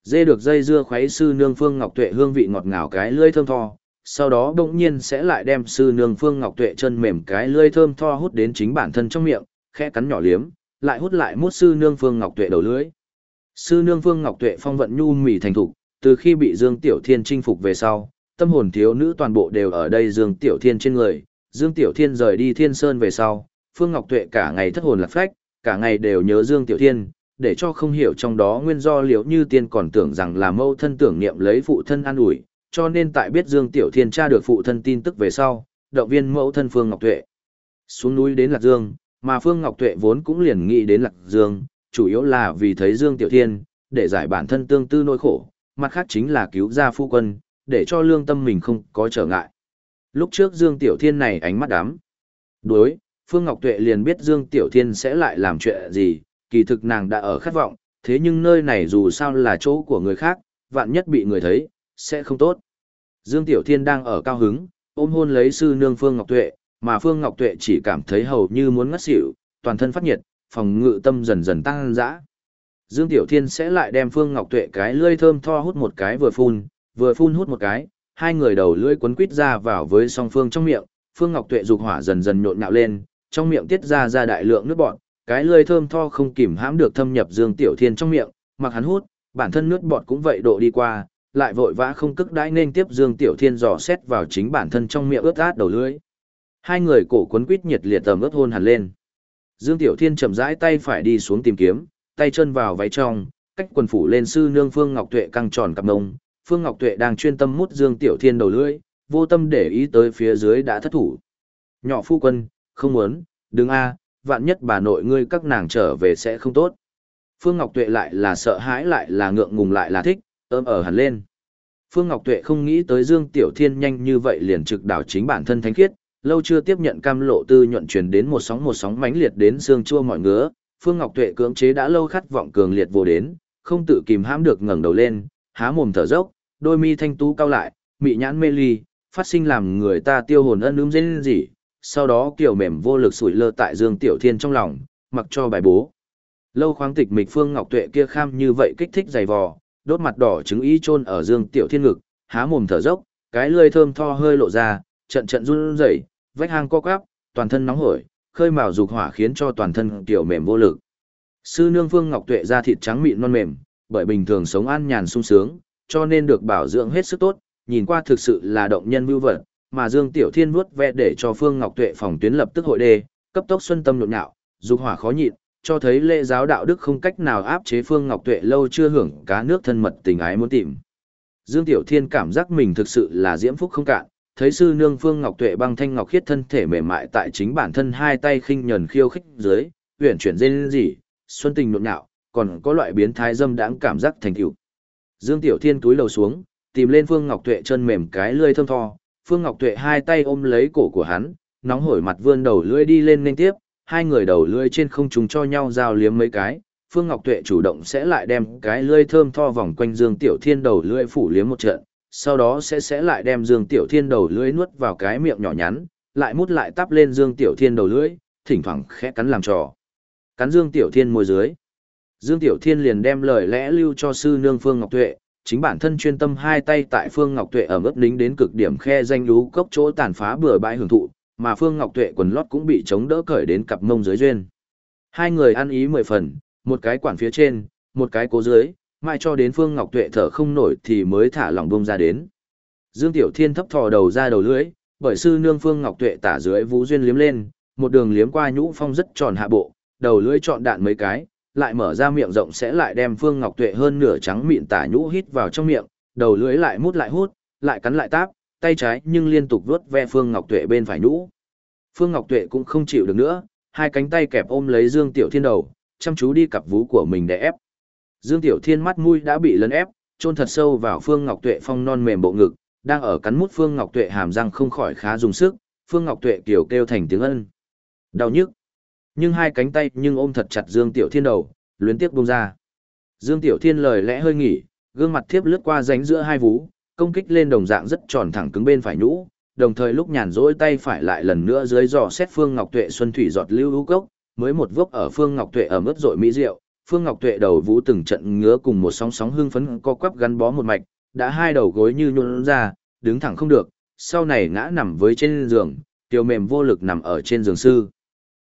Dê được dây dưa khuấy sư nương Phương Ngọc Tuệ hương vị ngọt ngào cái lưỡi thơm tho, sau đó bỗng nhiên sẽ lại đem sư nương Phương Ngọc Tuệ chân mềm cái lưỡi thơm tho hút đến chính bản thân trong miệng, khẽ cắn nhỏ liếm, lại hút lại mút sư nương Phương Ngọc Tuệ đầu lưỡi. Sư nương Phương Ngọc Tuệ phong vận nhu mì thành thục, từ khi bị Dương Tiểu Thiên chinh phục về sau, tâm hồn thiếu nữ toàn bộ đều ở đây Dương Tiểu Thiên trên người. Dương Tiểu Thiên rời đi Thiên Sơn về sau, Phương Ngọc Tuệ cả ngày thất hồn lạc phách, cả ngày đều nhớ Dương Tiểu Thiên, để cho không hiểu trong đó nguyên do liệu như tiên còn tưởng rằng là mâu thân tưởng niệm lấy phụ thân an ủi, cho nên tại biết Dương Tiểu Thiên tra được phụ thân tin tức về sau, động viên mẫu thân Phương Ngọc Tuệ. Xuống núi đến Lạc Dương, mà Phương Ngọc Tuệ vốn cũng liền nghĩ đến Lạc Dương, chủ yếu là vì thấy Dương Tiểu Thiên, để giải bản thân tương tư nỗi khổ, mặt khác chính là cứu ra phu quân, để cho lương tâm mình không có trở ngại. Lúc trước Dương Tiểu Thiên này ánh mắt đám. Đối, Phương Ngọc Tuệ liền biết Dương Tiểu Thiên sẽ lại làm chuyện gì, kỳ thực nàng đã ở khát vọng, thế nhưng nơi này dù sao là chỗ của người khác, vạn nhất bị người thấy, sẽ không tốt. Dương Tiểu Thiên đang ở cao hứng, ôm hôn lấy sư nương Phương Ngọc Tuệ, mà Phương Ngọc Tuệ chỉ cảm thấy hầu như muốn ngất xỉu, toàn thân phát nhiệt, phòng ngự tâm dần dần tăng dã. Dương Tiểu Thiên sẽ lại đem Phương Ngọc Tuệ cái lưỡi thơm tho hút một cái vừa phun, vừa phun hút một cái, hai người đầu lưỡi quấn quít ra vào với song phương trong miệng, Phương Ngọc Tuệ dục hỏa dần dần nhộn nhạo lên, trong miệng tiết ra ra đại lượng nước bọt, cái lưỡi thơm tho không kìm hãm được thâm nhập Dương Tiểu Thiên trong miệng, mặc hắn hút, bản thân nước bọt cũng vậy độ đi qua, lại vội vã không cức đãi nên tiếp Dương Tiểu Thiên dò xét vào chính bản thân trong miệng ướt át đầu lưỡi. Hai người cổ quấn quít nhiệt liệt tầm ướt hôn hẳn lên. Dương Tiểu Thiên chậm rãi tay phải đi xuống tìm kiếm, tay chân vào váy trong, cách quần phủ lên sư nương Phương Ngọc Tuệ căng tròn cặp mông. Phương Ngọc Tuệ đang chuyên tâm mút Dương Tiểu Thiên đầu lưỡi, vô tâm để ý tới phía dưới đã thất thủ. Nhỏ phu quân, không muốn, đừng a, vạn nhất bà nội ngươi các nàng trở về sẽ không tốt. Phương Ngọc Tuệ lại là sợ hãi lại là ngượng ngùng lại là thích, ôm ở hẳn lên. Phương Ngọc Tuệ không nghĩ tới Dương Tiểu Thiên nhanh như vậy liền trực đảo chính bản thân thánh khiết, lâu chưa tiếp nhận cam lộ tư nhuận truyền đến một sóng một sóng mãnh liệt đến xương chua mọi ngứa, Phương Ngọc Tuệ cưỡng chế đã lâu khát vọng cường liệt vô đến, không tự kìm hãm được ngẩng đầu lên, há mồm thở dốc, đôi mi thanh tú cao lại, mị nhãn mê ly, phát sinh làm người ta tiêu hồn ân ướm dên gì, sau đó kiểu mềm vô lực sủi lơ tại Dương Tiểu Thiên trong lòng, mặc cho bài bố. Lâu khoáng tịch mịch Phương Ngọc Tuệ kia kham như vậy kích thích dày vò, đốt mặt đỏ trứng ý chôn ở Dương Tiểu Thiên ngực, há mồm thở dốc, cái lưỡi thơm tho hơi lộ ra, trận trận run rẩy, vách hang co quắp, toàn thân nóng hổi, khơi mào dục hỏa khiến cho toàn thân tiểu mềm vô lực. Sư nương Phương Ngọc Tuệ da thịt trắng mịn non mềm, bởi bình thường sống an nhàn sung sướng, cho nên được bảo dưỡng hết sức tốt, nhìn qua thực sự là động nhân mưu vật, mà Dương Tiểu Thiên vuốt ve để cho Phương Ngọc Tuệ phòng tuyến lập tức hội đề, cấp tốc xuân tâm nhộn nhạo, dục hỏa khó nhịn, cho thấy lễ giáo đạo đức không cách nào áp chế Phương Ngọc Tuệ lâu chưa hưởng cá nước thân mật tình ái muốn tìm. Dương Tiểu Thiên cảm giác mình thực sự là diễm phúc không cạn, thấy sư nương Phương Ngọc Tuệ băng thanh ngọc khiết thân thể mềm mại tại chính bản thân hai tay khinh nhẫn khiêu khích dưới, huyền chuyển dên gì, xuân tình nhộn nhạo, còn có loại biến thái dâm đãng cảm giác thành tựu. Dương Tiểu Thiên túi lầu xuống, tìm lên Phương Ngọc Tuệ chân mềm cái lưỡi thơm tho, Phương Ngọc Tuệ hai tay ôm lấy cổ của hắn, nóng hổi mặt vươn đầu lưỡi đi lên nên tiếp, hai người đầu lưỡi trên không trùng cho nhau giao liếm mấy cái. Phương Ngọc Tuệ chủ động sẽ lại đem cái lưỡi thơm tho vòng quanh Dương Tiểu Thiên đầu lưỡi phủ liếm một trận, sau đó sẽ sẽ lại đem Dương Tiểu Thiên đầu lưỡi nuốt vào cái miệng nhỏ nhắn, lại mút lại tắp lên Dương Tiểu Thiên đầu lưỡi, thỉnh thoảng khẽ cắn làm trò. Cắn Dương Tiểu Thiên môi dưới. Dương Tiểu Thiên liền đem lời lẽ lưu cho sư nương Phương Ngọc Tuệ, chính bản thân chuyên tâm hai tay tại Phương Ngọc Tuệ ở ướp nính đến cực điểm khe danh lú cốc chỗ tàn phá bừa bãi hưởng thụ, mà Phương Ngọc Tuệ quần lót cũng bị chống đỡ cởi đến cặp mông dưới duyên. Hai người ăn ý mười phần, một cái quản phía trên, một cái cố dưới, mai cho đến Phương Ngọc Tuệ thở không nổi thì mới thả lòng bông ra đến. Dương Tiểu Thiên thấp thò đầu ra đầu lưỡi, bởi sư nương Phương Ngọc Tuệ tả dưới vũ duyên liếm lên, một đường liếm qua nhũ phong rất tròn hạ bộ, đầu lưỡi chọn đạn mấy cái, lại mở ra miệng rộng sẽ lại đem Phương Ngọc Tuệ hơn nửa trắng mịn tả nhũ hít vào trong miệng, đầu lưỡi lại mút lại hút, lại cắn lại táp, tay trái nhưng liên tục vuốt ve Phương Ngọc Tuệ bên phải nhũ. Phương Ngọc Tuệ cũng không chịu được nữa, hai cánh tay kẹp ôm lấy Dương Tiểu Thiên đầu, chăm chú đi cặp vú của mình để ép. Dương Tiểu Thiên mắt mũi đã bị lấn ép, chôn thật sâu vào Phương Ngọc Tuệ phong non mềm bộ ngực, đang ở cắn mút Phương Ngọc Tuệ hàm răng không khỏi khá dùng sức, Phương Ngọc Tuệ kiểu kêu thành tiếng ân. Đau nhức. Nhưng hai cánh tay nhưng ôm thật chặt Dương Tiểu Thiên đầu, luyến tiếc buông ra. Dương Tiểu Thiên lời lẽ hơi nghỉ, gương mặt thiếp lướt qua ránh giữa hai vú, công kích lên đồng dạng rất tròn thẳng cứng bên phải nhũ, đồng thời lúc nhàn rỗi tay phải lại lần nữa dưới dò xét Phương Ngọc Tuệ xuân thủy giọt lưu hữu cốc, mới một vốc ở Phương Ngọc Tuệ ở mức rội mỹ rượu, Phương Ngọc Tuệ đầu vũ từng trận ngứa cùng một sóng sóng hưng phấn co quắp gắn bó một mạch, đã hai đầu gối như nhũn ra, đứng thẳng không được, sau này ngã nằm với trên giường, tiểu mềm vô lực nằm ở trên giường sư.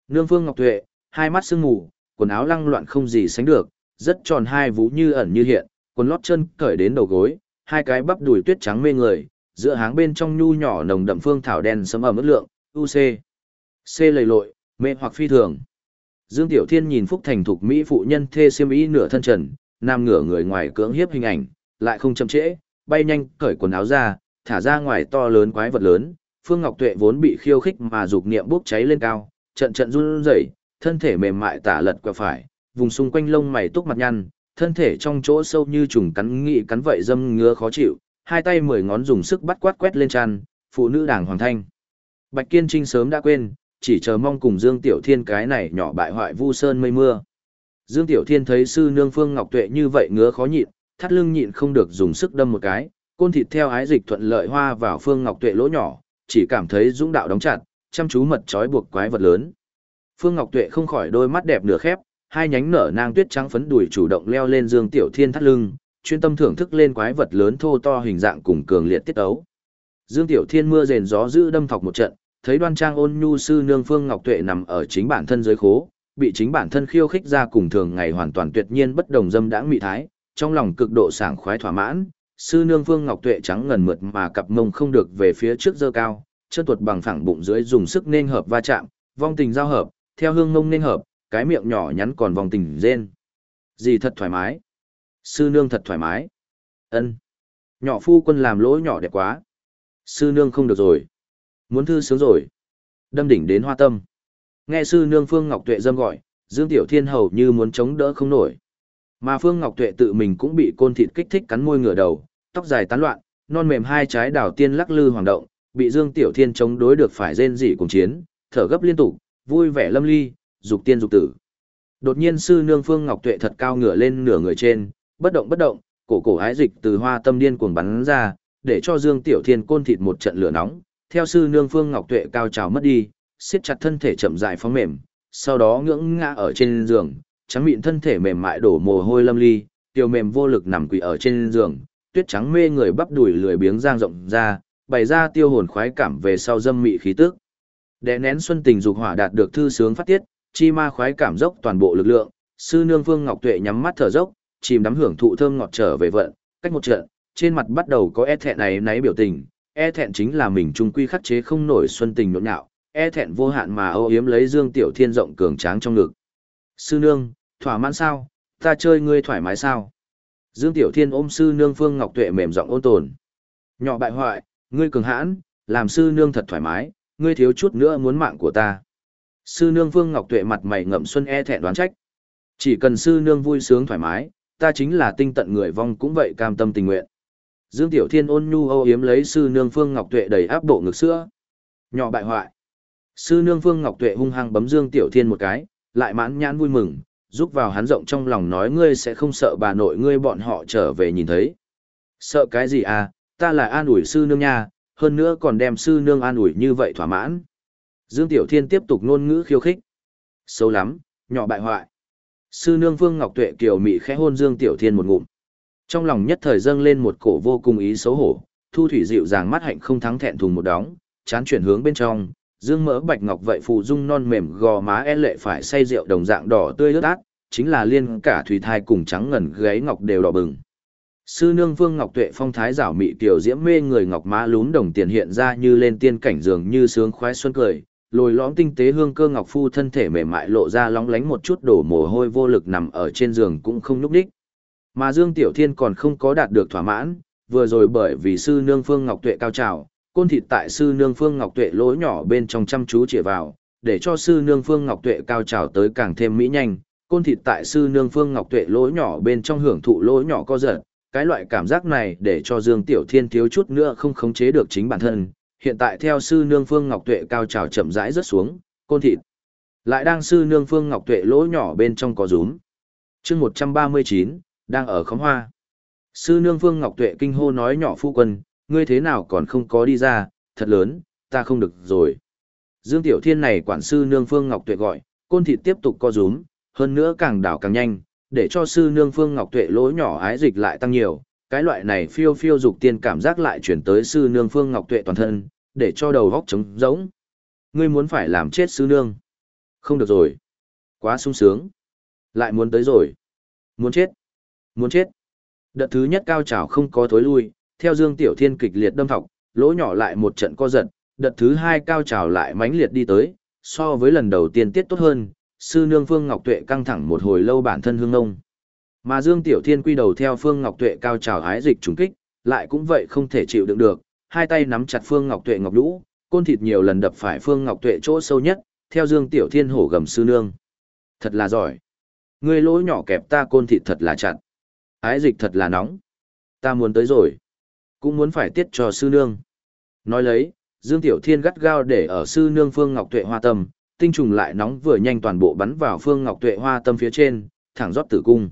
Nương Phương Ngọc Tuệ, hai mắt sương ngủ, quần áo lăng loạn không gì sánh được, rất tròn hai vú như ẩn như hiện, quần lót chân cởi đến đầu gối, hai cái bắp đùi tuyết trắng mê người, giữa háng bên trong nhu nhỏ nồng đậm phương thảo đen sẫm ở mức lượng, UC. C lầy lội, mê hoặc phi thường. Dương Tiểu Thiên nhìn Phúc Thành thục Mỹ phụ nhân thê xiêm y nửa thân trần, nam ngửa người ngoài cưỡng hiếp hình ảnh, lại không chậm trễ, bay nhanh cởi quần áo ra, thả ra ngoài to lớn quái vật lớn, Phương Ngọc Tuệ vốn bị khiêu khích mà dục niệm bốc cháy lên cao, trận trận run rẩy, thân thể mềm mại tả lật qua phải, vùng xung quanh lông mày túc mặt nhăn, thân thể trong chỗ sâu như trùng cắn nghị cắn vậy dâm ngứa khó chịu, hai tay mười ngón dùng sức bắt quát quét lên tràn, phụ nữ đảng hoàng thanh. Bạch Kiên Trinh sớm đã quên, chỉ chờ mong cùng Dương Tiểu Thiên cái này nhỏ bại hoại vu sơn mây mưa. Dương Tiểu Thiên thấy sư nương Phương Ngọc Tuệ như vậy ngứa khó nhịn, thắt lưng nhịn không được dùng sức đâm một cái, côn thịt theo ái dịch thuận lợi hoa vào Phương Ngọc Tuệ lỗ nhỏ, chỉ cảm thấy dũng đạo đóng chặt, chăm chú mật trói buộc quái vật lớn. Phương Ngọc Tuệ không khỏi đôi mắt đẹp nửa khép, hai nhánh nở nang tuyết trắng phấn đùi chủ động leo lên Dương Tiểu Thiên thắt lưng, chuyên tâm thưởng thức lên quái vật lớn thô to hình dạng cùng cường liệt tiết ấu. Dương Tiểu Thiên mưa rền gió giữ đâm thọc một trận, thấy đoan trang ôn nhu sư nương Phương Ngọc Tuệ nằm ở chính bản thân dưới khố, bị chính bản thân khiêu khích ra cùng thường ngày hoàn toàn tuyệt nhiên bất đồng dâm đãng mị thái, trong lòng cực độ sảng khoái thỏa mãn, sư nương Phương Ngọc Tuệ trắng ngần mượt mà cặp mông không được về phía trước dơ cao, chân tuột bằng phẳng bụng dưới dùng sức nên hợp va chạm, vong tình giao hợp, theo hương ngông nên hợp, cái miệng nhỏ nhắn còn vòng tình rên. Gì thật thoải mái. Sư nương thật thoải mái. ân Nhỏ phu quân làm lỗ nhỏ đẹp quá. Sư nương không được rồi. Muốn thư sướng rồi. Đâm đỉnh đến hoa tâm. Nghe sư nương Phương Ngọc Tuệ dâm gọi, Dương Tiểu Thiên hầu như muốn chống đỡ không nổi. Mà Phương Ngọc Tuệ tự mình cũng bị côn thịt kích thích cắn môi ngửa đầu, tóc dài tán loạn, non mềm hai trái đảo tiên lắc lư hoàng động, bị Dương Tiểu Thiên chống đối được phải rên rỉ cùng chiến, thở gấp liên tục, vui vẻ lâm ly, dục tiên dục tử. Đột nhiên sư nương Phương Ngọc Tuệ thật cao ngửa lên nửa người trên, bất động bất động, cổ cổ hái dịch từ hoa tâm điên cuồng bắn ra, để cho Dương Tiểu Thiên côn thịt một trận lửa nóng, theo sư nương Phương Ngọc Tuệ cao trào mất đi, siết chặt thân thể chậm rãi phóng mềm, sau đó ngưỡng ngã ở trên giường, trắng mịn thân thể mềm mại đổ mồ hôi lâm ly, tiểu mềm vô lực nằm quỳ ở trên giường, tuyết trắng mê người bắp đùi lười biếng giang rộng ra, bày ra tiêu hồn khoái cảm về sau dâm mị khí tức. Đè nén xuân tình dục hỏa đạt được thư sướng phát tiết, chi ma khoái cảm dốc toàn bộ lực lượng, sư nương Phương Ngọc Tuệ nhắm mắt thở dốc, chìm đắm hưởng thụ thơm ngọt trở về vận, cách một trận, trên mặt bắt đầu có e thẹn này náy biểu tình, e thẹn chính là mình trung quy khắc chế không nổi xuân tình nhộn nhạo, e thẹn vô hạn mà ô yếm lấy Dương Tiểu Thiên rộng cường tráng trong ngực. Sư nương, thỏa mãn sao, ta chơi ngươi thoải mái sao? Dương Tiểu Thiên ôm sư nương Phương Ngọc Tuệ mềm giọng ôn tồn. Nhỏ bại hoại, ngươi cường hãn, làm sư nương thật thoải mái, ngươi thiếu chút nữa muốn mạng của ta. Sư nương Vương Ngọc Tuệ mặt mày ngậm xuân e thẹn đoán trách. Chỉ cần sư nương vui sướng thoải mái, ta chính là tinh tận người vong cũng vậy cam tâm tình nguyện. Dương Tiểu Thiên ôn nhu âu yếm lấy sư nương Phương Ngọc Tuệ đầy áp bộ ngực sữa. Nhỏ bại hoại. Sư nương Phương Ngọc Tuệ hung hăng bấm Dương Tiểu Thiên một cái, lại mãn nhãn vui mừng, giúp vào hắn rộng trong lòng nói ngươi sẽ không sợ bà nội ngươi bọn họ trở về nhìn thấy. Sợ cái gì à, ta là an ủi sư nương nha, hơn nữa còn đem sư nương an ủi như vậy thỏa mãn. Dương Tiểu Thiên tiếp tục ngôn ngữ khiêu khích. Xấu lắm, nhỏ bại hoại. Sư nương Phương Ngọc Tuệ kiều mị khẽ hôn Dương Tiểu Thiên một ngụm. Trong lòng nhất thời dâng lên một cổ vô cùng ý xấu hổ, Thu Thủy dịu dàng mắt hạnh không thắng thẹn thùng một đóng, chán chuyển hướng bên trong, dương mỡ bạch ngọc vậy phù dung non mềm gò má e lệ phải say rượu đồng dạng đỏ tươi ướt át, chính là liên cả thủy thai cùng trắng ngần gáy ngọc đều đỏ bừng. Sư nương Vương Ngọc Tuệ phong thái giảo mị tiểu diễm mê người ngọc má lún đồng tiền hiện ra như lên tiên cảnh dường như sướng khoái xuân cười, lồi lõm tinh tế hương cơ ngọc phu thân thể mềm mại lộ ra lóng lánh một chút đổ mồ hôi vô lực nằm ở trên giường cũng không nhúc đích. Mà Dương Tiểu Thiên còn không có đạt được thỏa mãn, vừa rồi bởi vì sư nương Phương Ngọc Tuệ cao trào, côn thịt tại sư nương Phương Ngọc Tuệ lỗ nhỏ bên trong chăm chú chĩa vào, để cho sư nương Phương Ngọc Tuệ cao trào tới càng thêm mỹ nhanh, côn thịt tại sư nương Phương Ngọc Tuệ lỗ nhỏ bên trong hưởng thụ lỗ nhỏ co giật, cái loại cảm giác này để cho Dương Tiểu Thiên thiếu chút nữa không khống chế được chính bản thân, hiện tại theo sư nương Phương Ngọc Tuệ cao trào chậm rãi rất xuống, côn thịt lại đang sư nương Phương Ngọc Tuệ lỗ nhỏ bên trong có rúm. Chương 139, đang ở khóm hoa. Sư nương Phương Ngọc Tuệ kinh hô nói nhỏ phu quân, ngươi thế nào còn không có đi ra, thật lớn, ta không được rồi. Dương Tiểu Thiên này quản sư nương Phương Ngọc Tuệ gọi, côn thịt tiếp tục co rúm, hơn nữa càng đảo càng nhanh, để cho sư nương Phương Ngọc Tuệ lỗ nhỏ ái dịch lại tăng nhiều, cái loại này phiêu phiêu dục tiên cảm giác lại chuyển tới sư nương Phương Ngọc Tuệ toàn thân, để cho đầu góc trống rỗng. Ngươi muốn phải làm chết sư nương. Không được rồi. Quá sung sướng. Lại muốn tới rồi. Muốn chết. Muốn chết. Đợt thứ nhất cao trào không có thối lui, theo Dương Tiểu Thiên kịch liệt đâm thọc, lỗ nhỏ lại một trận co giật, đợt thứ hai cao trào lại mãnh liệt đi tới, so với lần đầu tiên tiết tốt hơn, sư nương Phương Ngọc Tuệ căng thẳng một hồi lâu bản thân hương ngông. Mà Dương Tiểu Thiên quy đầu theo Phương Ngọc Tuệ cao trào hái dịch trùng kích, lại cũng vậy không thể chịu đựng được, hai tay nắm chặt Phương Ngọc Tuệ ngọc lũ, côn thịt nhiều lần đập phải Phương Ngọc Tuệ chỗ sâu nhất, theo Dương Tiểu Thiên hổ gầm sư nương. Thật là giỏi. Ngươi lỗ nhỏ kẹp ta côn thịt thật là chặt. hái dịch thật là nóng. Ta muốn tới rồi. Cũng muốn phải tiết cho sư nương. Nói lấy, Dương Tiểu Thiên gắt gao để ở sư nương Phương Ngọc Tuệ hoa tâm, tinh trùng lại nóng vừa nhanh toàn bộ bắn vào Phương Ngọc Tuệ hoa tâm phía trên, thẳng rót tử cung.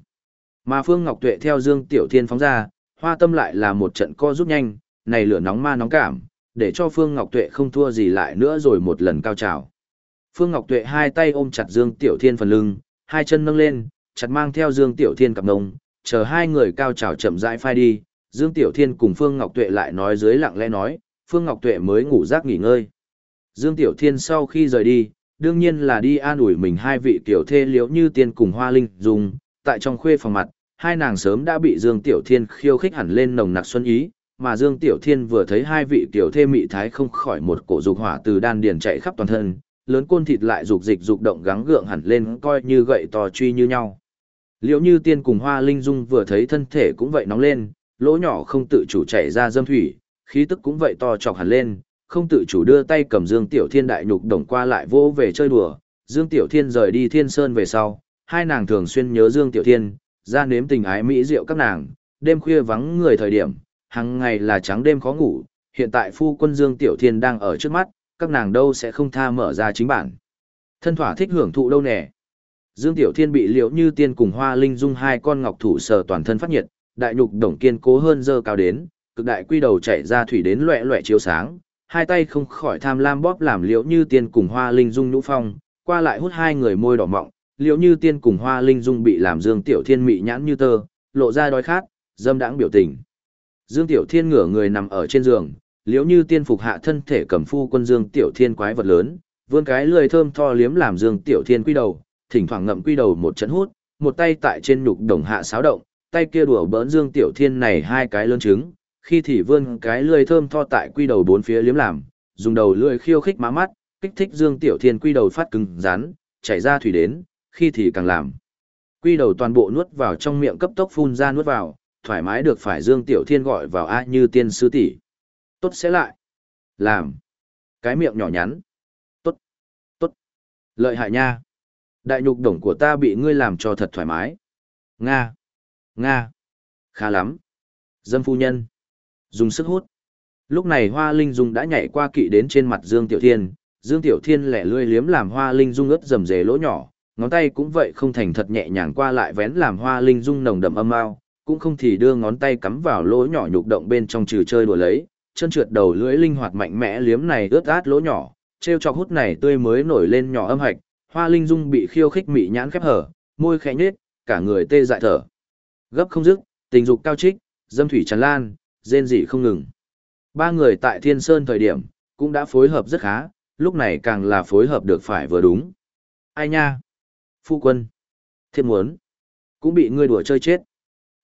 Mà Phương Ngọc Tuệ theo Dương Tiểu Thiên phóng ra, hoa tâm lại là một trận co rút nhanh, này lửa nóng ma nóng cảm, để cho Phương Ngọc Tuệ không thua gì lại nữa rồi một lần cao trào. Phương Ngọc Tuệ hai tay ôm chặt Dương Tiểu Thiên phần lưng, hai chân nâng lên, chặt mang theo Dương Tiểu Thiên cặp ngông, chờ hai người cao trào chậm rãi phai đi, Dương Tiểu Thiên cùng Phương Ngọc Tuệ lại nói dưới lặng lẽ nói, Phương Ngọc Tuệ mới ngủ giấc nghỉ ngơi. Dương Tiểu Thiên sau khi rời đi, đương nhiên là đi an ủi mình hai vị tiểu thê liễu như tiên cùng Hoa Linh dùng, tại trong khuê phòng mặt, hai nàng sớm đã bị Dương Tiểu Thiên khiêu khích hẳn lên nồng nặc xuân ý, mà Dương Tiểu Thiên vừa thấy hai vị tiểu thê mị thái không khỏi một cổ dục hỏa từ đan điền chạy khắp toàn thân, lớn côn thịt lại dục dịch dục động gắng gượng hẳn lên coi như gậy to truy như nhau. Liễu Như Tiên cùng Hoa Linh Dung vừa thấy thân thể cũng vậy nóng lên, lỗ nhỏ không tự chủ chảy ra dâm thủy, khí tức cũng vậy to chọc hẳn lên, không tự chủ đưa tay cầm Dương Tiểu Thiên đại nhục đồng qua lại vô về chơi đùa. Dương Tiểu Thiên rời đi Thiên Sơn về sau, hai nàng thường xuyên nhớ Dương Tiểu Thiên, ra nếm tình ái mỹ rượu các nàng, đêm khuya vắng người thời điểm, hàng ngày là trắng đêm khó ngủ, hiện tại phu quân Dương Tiểu Thiên đang ở trước mắt, các nàng đâu sẽ không tha mở ra chính bản. Thân thỏa thích hưởng thụ đâu nè. Dương Tiểu Thiên bị liễu như tiên cùng hoa linh dung hai con ngọc thủ sờ toàn thân phát nhiệt, đại nhục đồng kiên cố hơn dơ cao đến, cực đại quy đầu chạy ra thủy đến loẹ loẹ chiếu sáng, hai tay không khỏi tham lam bóp làm liễu như tiên cùng hoa linh dung nhũ phong, qua lại hút hai người môi đỏ mọng, liễu như tiên cùng hoa linh dung bị làm Dương Tiểu Thiên mị nhãn như tơ, lộ ra đói khát, dâm đãng biểu tình. Dương Tiểu Thiên ngửa người nằm ở trên giường, liễu như tiên phục hạ thân thể cầm phu quân Dương Tiểu Thiên quái vật lớn, vươn cái lười thơm tho liếm làm Dương Tiểu Thiên quy đầu, thỉnh thoảng ngậm quy đầu một trận hút, một tay tại trên nhục đồng hạ sáo động, tay kia đùa bỡn Dương Tiểu Thiên này hai cái lớn trứng, khi thì vươn cái lưỡi thơm tho tại quy đầu bốn phía liếm làm, dùng đầu lưỡi khiêu khích má mắt, kích thích Dương Tiểu Thiên quy đầu phát cứng rắn, chảy ra thủy đến, khi thì càng làm. Quy đầu toàn bộ nuốt vào trong miệng cấp tốc phun ra nuốt vào, thoải mái được phải Dương Tiểu Thiên gọi vào a như tiên sư tỷ. Tốt sẽ lại. Làm. Cái miệng nhỏ nhắn. Tốt. Tốt. Lợi hại nha. Đại nhục đồng của ta bị ngươi làm cho thật thoải mái. Nga. Nga. Khá lắm. Dâm phu nhân. Dùng sức hút. Lúc này Hoa Linh Dung đã nhảy qua kỵ đến trên mặt Dương Tiểu Thiên. Dương Tiểu Thiên lẻ lươi liếm làm Hoa Linh Dung ướt rầm rề lỗ nhỏ. Ngón tay cũng vậy không thành thật nhẹ nhàng qua lại vén làm Hoa Linh Dung nồng đậm âm ao. Cũng không thì đưa ngón tay cắm vào lỗ nhỏ nhục động bên trong trừ chơi đùa lấy. Chân trượt đầu lưỡi linh hoạt mạnh mẽ liếm này ướt át lỗ nhỏ. Treo chọc hút này tươi mới nổi lên nhỏ âm hạch. Hoa Linh Dung bị khiêu khích mị nhãn khép hở, môi khẽ nhếch, cả người tê dại thở. Gấp không dứt, tình dục cao trích, dâm thủy tràn lan, rên rỉ không ngừng. Ba người tại Thiên Sơn thời điểm, cũng đã phối hợp rất khá, lúc này càng là phối hợp được phải vừa đúng. Ai nha? Phu quân. Thiên muốn. Cũng bị ngươi đùa chơi chết.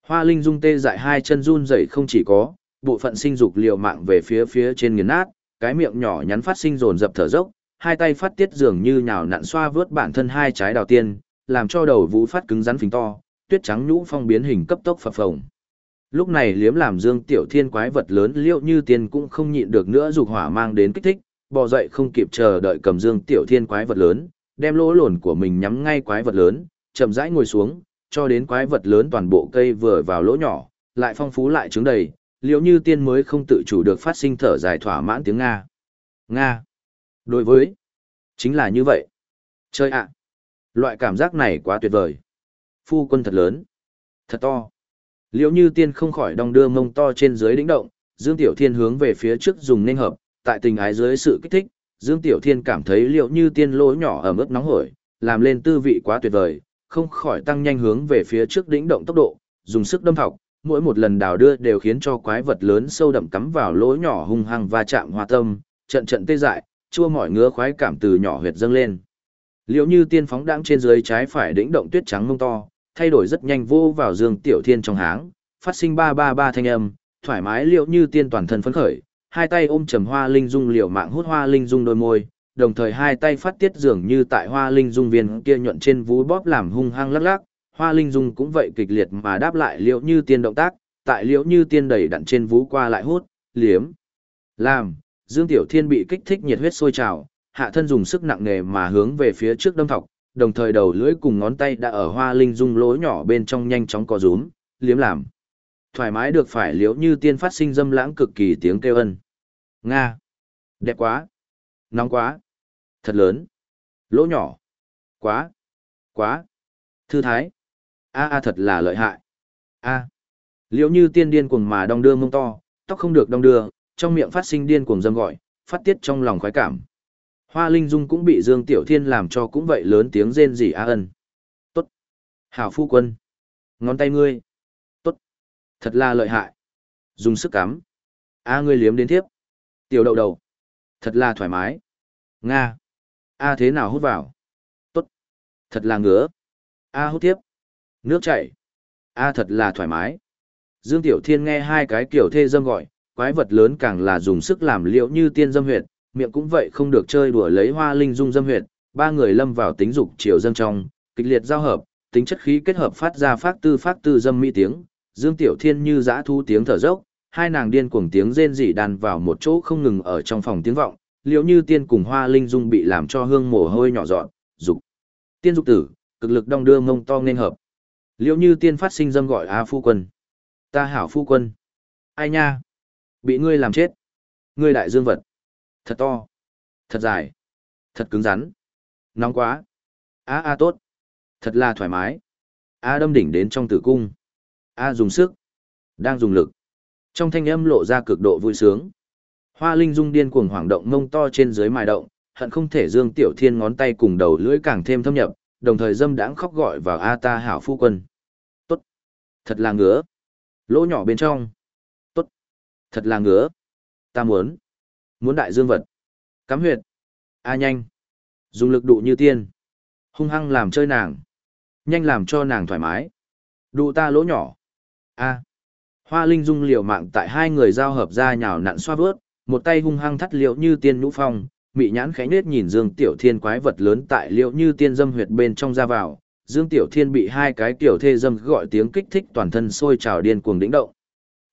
Hoa Linh Dung tê dại hai chân run rẩy không chỉ có, bộ phận sinh dục liều mạng về phía phía trên nghiền nát, cái miệng nhỏ nhắn phát sinh dồn dập thở dốc, hai tay phát tiết dường như nhào nặn xoa vớt bản thân hai trái đào tiên, làm cho đầu vũ phát cứng rắn phình to, tuyết trắng nhũ phong biến hình cấp tốc phập phồng. Lúc này liếm làm Dương Tiểu Thiên quái vật lớn liệu như tiên cũng không nhịn được nữa dục hỏa mang đến kích thích, bò dậy không kịp chờ đợi cầm Dương Tiểu Thiên quái vật lớn, đem lỗ lồn của mình nhắm ngay quái vật lớn, chậm rãi ngồi xuống, cho đến quái vật lớn toàn bộ cây vừa vào lỗ nhỏ, lại phong phú lại trứng đầy, liệu như tiên mới không tự chủ được phát sinh thở dài thỏa mãn tiếng Nga. Nga. Đối với, chính là như vậy. Chơi ạ. Loại cảm giác này quá tuyệt vời. Phu quân thật lớn. Thật to. Liễu như tiên không khỏi đong đưa mông to trên dưới đỉnh động, Dương Tiểu Thiên hướng về phía trước dùng nên hợp, tại tình ái dưới sự kích thích, Dương Tiểu Thiên cảm thấy liệu như tiên lỗ nhỏ ở mức nóng hổi, làm lên tư vị quá tuyệt vời, không khỏi tăng nhanh hướng về phía trước đỉnh động tốc độ, dùng sức đâm thọc, mỗi một lần đào đưa đều khiến cho quái vật lớn sâu đậm cắm vào lỗ nhỏ hung hăng va chạm hoa tâm, trận trận tê dại, chua mỏi ngứa khoái cảm từ nhỏ huyệt dâng lên. Liệu như tiên phóng đãng trên dưới trái phải đỉnh động tuyết trắng mông to, thay đổi rất nhanh vô vào Dương Tiểu Thiên trong háng, phát sinh ba ba ba thanh âm, thoải mái liệu như tiên toàn thân phấn khởi, hai tay ôm trầm hoa linh dung liệu mạng hút hoa linh dung đôi môi, đồng thời hai tay phát tiết dường như tại hoa linh dung viên kia nhuận trên vú bóp làm hung hăng lắc lắc, hoa linh dung cũng vậy kịch liệt mà đáp lại liệu như tiên động tác, tại liệu như tiên đẩy đặn trên vú qua lại hút, liếm, làm, Dương Tiểu Thiên bị kích thích nhiệt huyết sôi trào, hạ thân dùng sức nặng nề mà hướng về phía trước đâm thọc, đồng thời đầu lưỡi cùng ngón tay đã ở hoa linh dung lỗ nhỏ bên trong nhanh chóng co rúm, liếm làm. Thoải mái được phải liếu như tiên phát sinh dâm lãng cực kỳ tiếng kêu ân. Nga. Đẹp quá. Nóng quá. Thật lớn. Lỗ nhỏ. Quá. Quá. Thư thái. A a thật là lợi hại. A. Liếu như tiên điên cuồng mà đong đưa mông to, tóc không được đong đưa, trong miệng phát sinh điên cuồng dâm gọi, phát tiết trong lòng khoái cảm. Hoa Linh Dung cũng bị Dương Tiểu Thiên làm cho cũng vậy lớn tiếng rên rỉ a ân. Tốt. Hảo phu quân. Ngón tay ngươi. Tốt. Thật là lợi hại. Dùng sức cắm. A ngươi liếm đến tiếp. Tiểu đậu đầu. Thật là thoải mái. Nga. A thế nào hút vào. Tốt. Thật là ngứa. A hút tiếp. Nước chảy. A thật là thoải mái. Dương Tiểu Thiên nghe hai cái kiểu thê dâm gọi, quái vật lớn càng là dùng sức làm liệu như tiên dâm huyệt, miệng cũng vậy không được chơi đùa lấy hoa linh dung dâm huyệt, ba người lâm vào tính dục chiều dâm trong, kịch liệt giao hợp, tính chất khí kết hợp phát ra phát tư phát tư dâm mỹ tiếng, Dương Tiểu Thiên như dã thu tiếng thở dốc, hai nàng điên cuồng tiếng rên rỉ đàn vào một chỗ không ngừng ở trong phòng tiếng vọng, liễu như tiên cùng hoa linh dung bị làm cho hương mồ hôi nhỏ dọn, dục. Tiên dục tử, cực lực đong đưa mông to nên hợp. Liễu như tiên phát sinh dâm gọi a phu quân. Ta hảo phu quân. Ai nha? Bị ngươi làm chết. Ngươi đại dương vật. Thật to. Thật dài. Thật cứng rắn. Nóng quá. A a tốt. Thật là thoải mái. A đâm đỉnh đến trong tử cung. A dùng sức. Đang dùng lực. Trong thanh âm lộ ra cực độ vui sướng. Hoa Linh Dung điên cuồng hoảng động mông to trên dưới mài động, hận không thể Dương Tiểu Thiên ngón tay cùng đầu lưỡi càng thêm thâm nhập, đồng thời dâm đãng khóc gọi vào A ta hảo phu quân. Tốt. Thật là ngứa. Lỗ nhỏ bên trong. Tốt. Thật là ngứa. Ta muốn. Muốn đại dương vật. Cắm huyệt. A nhanh. Dùng lực đụ như tiên. Hung hăng làm chơi nàng. Nhanh làm cho nàng thoải mái. Đụ ta lỗ nhỏ. A. Hoa Linh Dung liều mạng tại hai người giao hợp ra nhào nặn xoa vớt, một tay hung hăng thắt liệu như tiên nhũ phong, mị nhãn khẽ nết nhìn Dương Tiểu Thiên quái vật lớn tại liệu như tiên dâm huyệt bên trong ra vào. Dương Tiểu Thiên bị hai cái tiểu thê dâm gọi tiếng kích thích toàn thân sôi trào điên cuồng đĩnh động.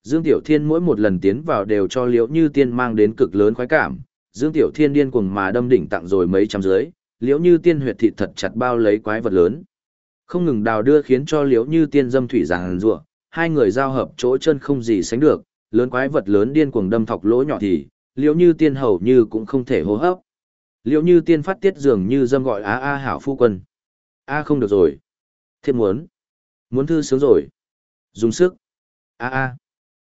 Dương Tiểu Thiên mỗi một lần tiến vào đều cho liễu như tiên mang đến cực lớn khoái cảm. Dương Tiểu Thiên điên cuồng mà đâm đỉnh tặng rồi mấy trăm dưới, liễu như tiên huyệt thịt thật chặt bao lấy quái vật lớn. Không ngừng đào đưa khiến cho liễu như tiên dâm thủy giàn rủa hai người giao hợp chỗ chân không gì sánh được, lớn quái vật lớn điên cuồng đâm thọc lỗ nhỏ thì, liễu như tiên hầu như cũng không thể hô hấp. Liễu như tiên phát tiết dường như dâm gọi á a hảo phu quân. A không được rồi. Thiếp muốn. Muốn thư sướng rồi. Dùng sức. A a.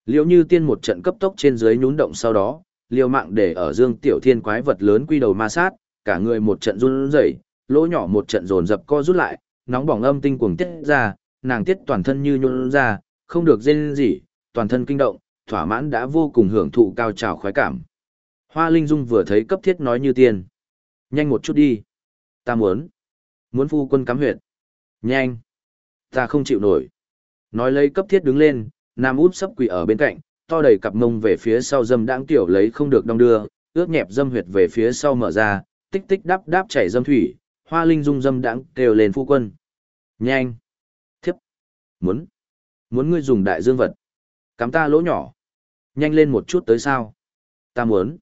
Liễu như tiên một trận cấp tốc trên dưới nhún động sau đó, liều mạng để ở dương tiểu thiên quái vật lớn quy đầu ma sát, cả người một trận run rẩy, lỗ nhỏ một trận dồn dập co rút lại, nóng bỏng âm tinh cuồng tiết ra, nàng tiết toàn thân như nhún ra, không được rên gì, toàn thân kinh động, thỏa mãn đã vô cùng hưởng thụ cao trào khoái cảm. Hoa Linh Dung vừa thấy cấp thiết nói như tiên. Nhanh một chút đi. Ta muốn. Muốn phu quân cắm huyệt. Nhanh. Ta không chịu nổi. Nói lấy cấp thiết đứng lên, nam út sấp quỳ ở bên cạnh, to đầy cặp mông về phía sau dâm đãng tiểu lấy không được đong đưa, ướt nhẹp dâm huyệt về phía sau mở ra, tích tích đắp đáp chảy dâm thủy, hoa linh dung dâm đãng kêu lên phu quân. Nhanh. Thiếp. Muốn. Muốn ngươi dùng đại dương vật. Cắm ta lỗ nhỏ. Nhanh lên một chút tới sao. Ta muốn.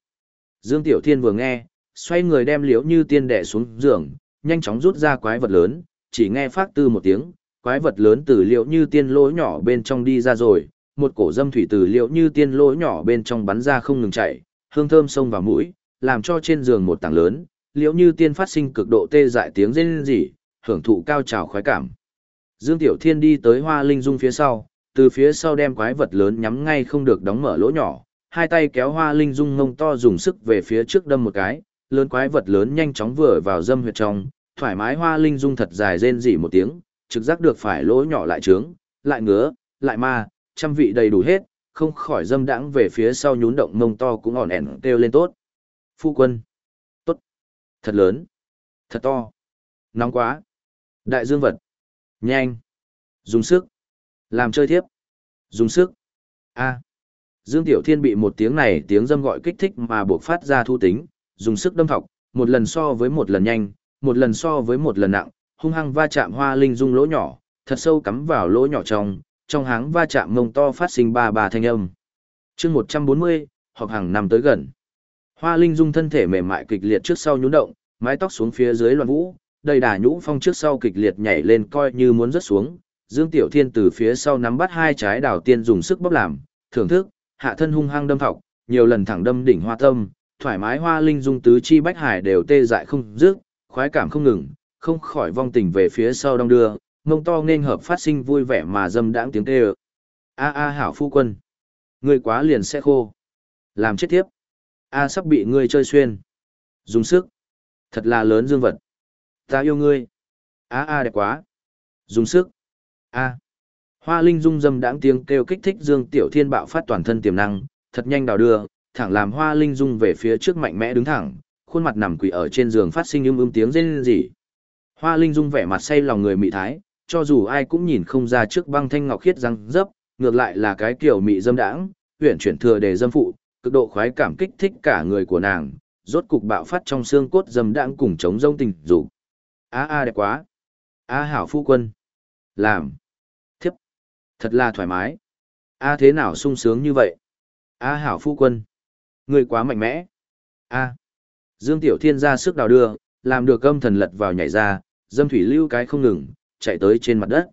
Dương Tiểu Thiên vừa nghe, xoay người đem liễu như tiên đẻ xuống giường, nhanh chóng rút ra quái vật lớn, chỉ nghe phát tư một tiếng, quái vật lớn từ liễu như tiên lỗ nhỏ bên trong đi ra rồi, một cổ dâm thủy từ liễu như tiên lỗ nhỏ bên trong bắn ra không ngừng chạy, hương thơm xông vào mũi, làm cho trên giường một tảng lớn, liễu như tiên phát sinh cực độ tê dại tiếng rên rỉ, hưởng thụ cao trào khoái cảm. Dương Tiểu Thiên đi tới Hoa Linh Dung phía sau, từ phía sau đem quái vật lớn nhắm ngay không được đóng mở lỗ nhỏ, hai tay kéo hoa linh dung ngông to dùng sức về phía trước đâm một cái, lớn quái vật lớn nhanh chóng vừa vào dâm huyệt trong, thoải mái hoa linh dung thật dài rên rỉ một tiếng, trực giác được phải lỗ nhỏ lại trướng, lại ngứa, lại ma, trăm vị đầy đủ hết, không khỏi dâm đãng về phía sau nhún động mông to cũng ỏn ẻn kêu lên tốt. Phu quân. Tốt. Thật lớn. Thật to. Nóng quá. Đại dương vật. Nhanh. Dùng sức. Làm chơi thiếp. Dùng sức. A. Dương Tiểu Thiên bị một tiếng này tiếng dâm gọi kích thích mà buộc phát ra thu tính, dùng sức đâm thọc, một lần so với một lần nhanh, một lần so với một lần nặng, hung hăng va chạm hoa linh dung lỗ nhỏ, thật sâu cắm vào lỗ nhỏ trong, trong háng va chạm mông to phát sinh ba ba thanh âm. chương 140, hoặc hàng năm tới gần. Hoa linh dung thân thể mềm mại kịch liệt trước sau nhún động, mái tóc xuống phía dưới loạn vũ, đầy đà nhũ phong trước sau kịch liệt nhảy lên coi như muốn rớt xuống. Dương Tiểu Thiên từ phía sau nắm bắt hai trái đào tiên dùng sức bóp làm, thưởng thức, hạ thân hung hăng đâm thọc, nhiều lần thẳng đâm đỉnh hoa tâm, thoải mái hoa linh dung tứ chi bách hải đều tê dại không dứt, khoái cảm không ngừng, không khỏi vong tình về phía sau đong đưa, mông to nên hợp phát sinh vui vẻ mà dâm đãng tiếng kêu. A a hảo phu quân, ngươi quá liền sẽ khô. Làm chết tiếp. A sắp bị ngươi chơi xuyên. Dùng sức. Thật là lớn dương vật. Ta yêu ngươi. A a đẹp quá. Dùng sức. A. Hoa Linh Dung dâm đãng tiếng kêu kích thích Dương Tiểu Thiên bạo phát toàn thân tiềm năng, thật nhanh đào đưa, thẳng làm Hoa Linh Dung về phía trước mạnh mẽ đứng thẳng, khuôn mặt nằm quỳ ở trên giường phát sinh ưm ưm tiếng rên rỉ. Hoa Linh Dung vẻ mặt say lòng người mị thái, cho dù ai cũng nhìn không ra trước băng thanh ngọc khiết răng dấp, ngược lại là cái kiểu mị dâm đãng, huyền chuyển thừa để dâm phụ, cực độ khoái cảm kích thích cả người của nàng, rốt cục bạo phát trong xương cốt dâm đãng cùng chống rông tình dục. A a đẹp quá. A hảo phu quân. Làm. Thiếp. Thật là thoải mái. A thế nào sung sướng như vậy? A hảo phu quân. Người quá mạnh mẽ. A. Dương Tiểu Thiên ra sức đào đưa, làm được âm thần lật vào nhảy ra, dâm thủy lưu cái không ngừng, chạy tới trên mặt đất.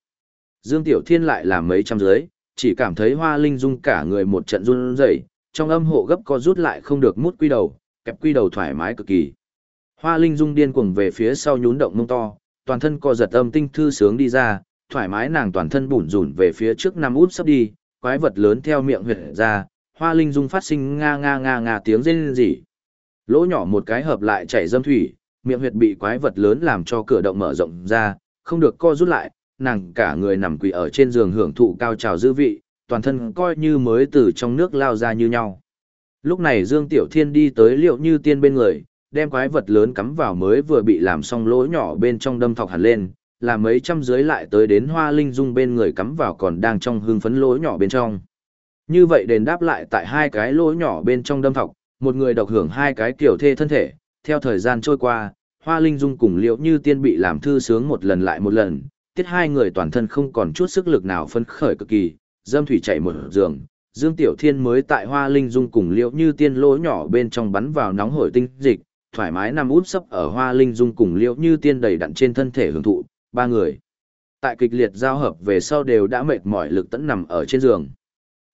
Dương Tiểu Thiên lại làm mấy trăm dưới, chỉ cảm thấy hoa linh dung cả người một trận run rẩy, trong âm hộ gấp co rút lại không được mút quy đầu, kẹp quy đầu thoải mái cực kỳ. Hoa linh dung điên cuồng về phía sau nhún động mông to, toàn thân co giật âm tinh thư sướng đi ra, thoải mái nàng toàn thân bủn rủn về phía trước nằm út sắp đi, quái vật lớn theo miệng huyệt ra, hoa linh dung phát sinh nga nga nga nga tiếng rên rỉ. Lỗ nhỏ một cái hợp lại chảy dâm thủy, miệng huyệt bị quái vật lớn làm cho cửa động mở rộng ra, không được co rút lại, nàng cả người nằm quỳ ở trên giường hưởng thụ cao trào dư vị, toàn thân coi như mới từ trong nước lao ra như nhau. Lúc này Dương Tiểu Thiên đi tới liệu như tiên bên người, đem quái vật lớn cắm vào mới vừa bị làm xong lỗ nhỏ bên trong đâm thọc hẳn lên, là mấy trăm dưới lại tới đến hoa linh dung bên người cắm vào còn đang trong hương phấn lỗ nhỏ bên trong. Như vậy đền đáp lại tại hai cái lỗ nhỏ bên trong đâm thọc, một người độc hưởng hai cái kiểu thê thân thể, theo thời gian trôi qua, hoa linh dung cùng Liễu như tiên bị làm thư sướng một lần lại một lần, tiết hai người toàn thân không còn chút sức lực nào phấn khởi cực kỳ, dâm thủy chạy một giường. Dương Tiểu Thiên mới tại Hoa Linh Dung cùng Liễu Như Tiên lỗ nhỏ bên trong bắn vào nóng hổi tinh dịch, thoải mái nằm út sấp ở Hoa Linh Dung cùng Liễu Như Tiên đầy đặn trên thân thể hưởng thụ, ba người. Tại kịch liệt giao hợp về sau đều đã mệt mỏi lực tẫn nằm ở trên giường.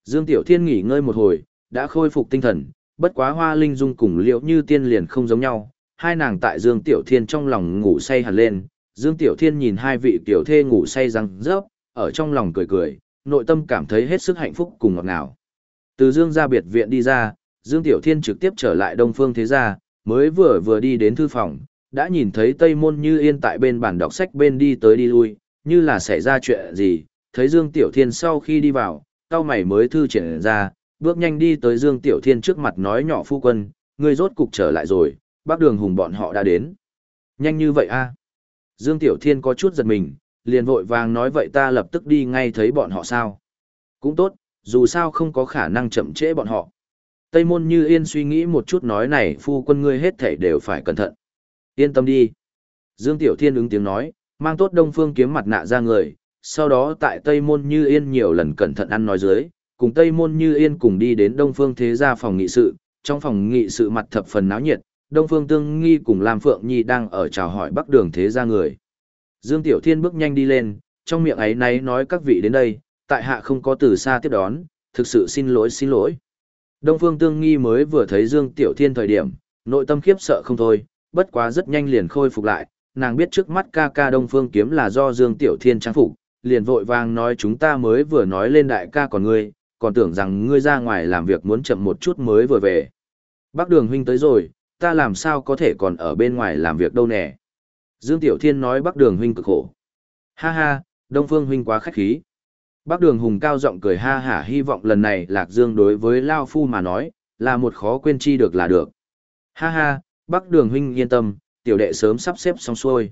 Dương Tiểu Thiên nghỉ ngơi một hồi, đã khôi phục tinh thần, bất quá Hoa Linh Dung cùng Liễu Như Tiên liền không giống nhau, hai nàng tại Dương Tiểu Thiên trong lòng ngủ say hẳn lên, Dương Tiểu Thiên nhìn hai vị tiểu thê ngủ say răng rớp, ở trong lòng cười cười, nội tâm cảm thấy hết sức hạnh phúc cùng ngọt ngào. Từ Dương gia biệt viện đi ra, Dương Tiểu Thiên trực tiếp trở lại Đông Phương Thế Gia, mới vừa vừa đi đến thư phòng, đã nhìn thấy Tây Môn Như Yên tại bên bàn đọc sách bên đi tới đi lui, như là xảy ra chuyện gì, thấy Dương Tiểu Thiên sau khi đi vào, cao mày mới thư triển ra, bước nhanh đi tới Dương Tiểu Thiên trước mặt nói nhỏ phu quân, ngươi rốt cục trở lại rồi, bác đường hùng bọn họ đã đến. Nhanh như vậy a Dương Tiểu Thiên có chút giật mình, liền vội vàng nói vậy ta lập tức đi ngay thấy bọn họ sao. Cũng tốt, dù sao không có khả năng chậm trễ bọn họ. Tây môn như yên suy nghĩ một chút nói này phu quân ngươi hết thảy đều phải cẩn thận. Yên tâm đi. Dương Tiểu Thiên ứng tiếng nói, mang tốt đông phương kiếm mặt nạ ra người, sau đó tại Tây môn như yên nhiều lần cẩn thận ăn nói dưới, cùng Tây môn như yên cùng đi đến đông phương thế gia phòng nghị sự, trong phòng nghị sự mặt thập phần náo nhiệt, Đông Phương Tương Nghi cùng Lam Phượng Nhi đang ở chào hỏi Bắc Đường thế gia người. Dương Tiểu Thiên bước nhanh đi lên, trong miệng ấy náy nói các vị đến đây, tại hạ không có từ xa tiếp đón, thực sự xin lỗi xin lỗi. Đông Phương Tương Nghi mới vừa thấy Dương Tiểu Thiên thời điểm, nội tâm khiếp sợ không thôi, bất quá rất nhanh liền khôi phục lại, nàng biết trước mắt ca ca Đông Phương kiếm là do Dương Tiểu Thiên trang phục, liền vội vàng nói chúng ta mới vừa nói lên đại ca còn ngươi, còn tưởng rằng ngươi ra ngoài làm việc muốn chậm một chút mới vừa về. Bác đường huynh tới rồi, ta làm sao có thể còn ở bên ngoài làm việc đâu nè. Dương Tiểu Thiên nói bác đường huynh cực khổ. Ha ha, Đông Phương huynh quá khách khí. Bác đường hùng cao giọng cười ha hả hy vọng lần này Lạc Dương đối với Lao Phu mà nói, là một khó quên chi được là được. Ha ha, bác đường huynh yên tâm, tiểu đệ sớm sắp xếp xong xuôi.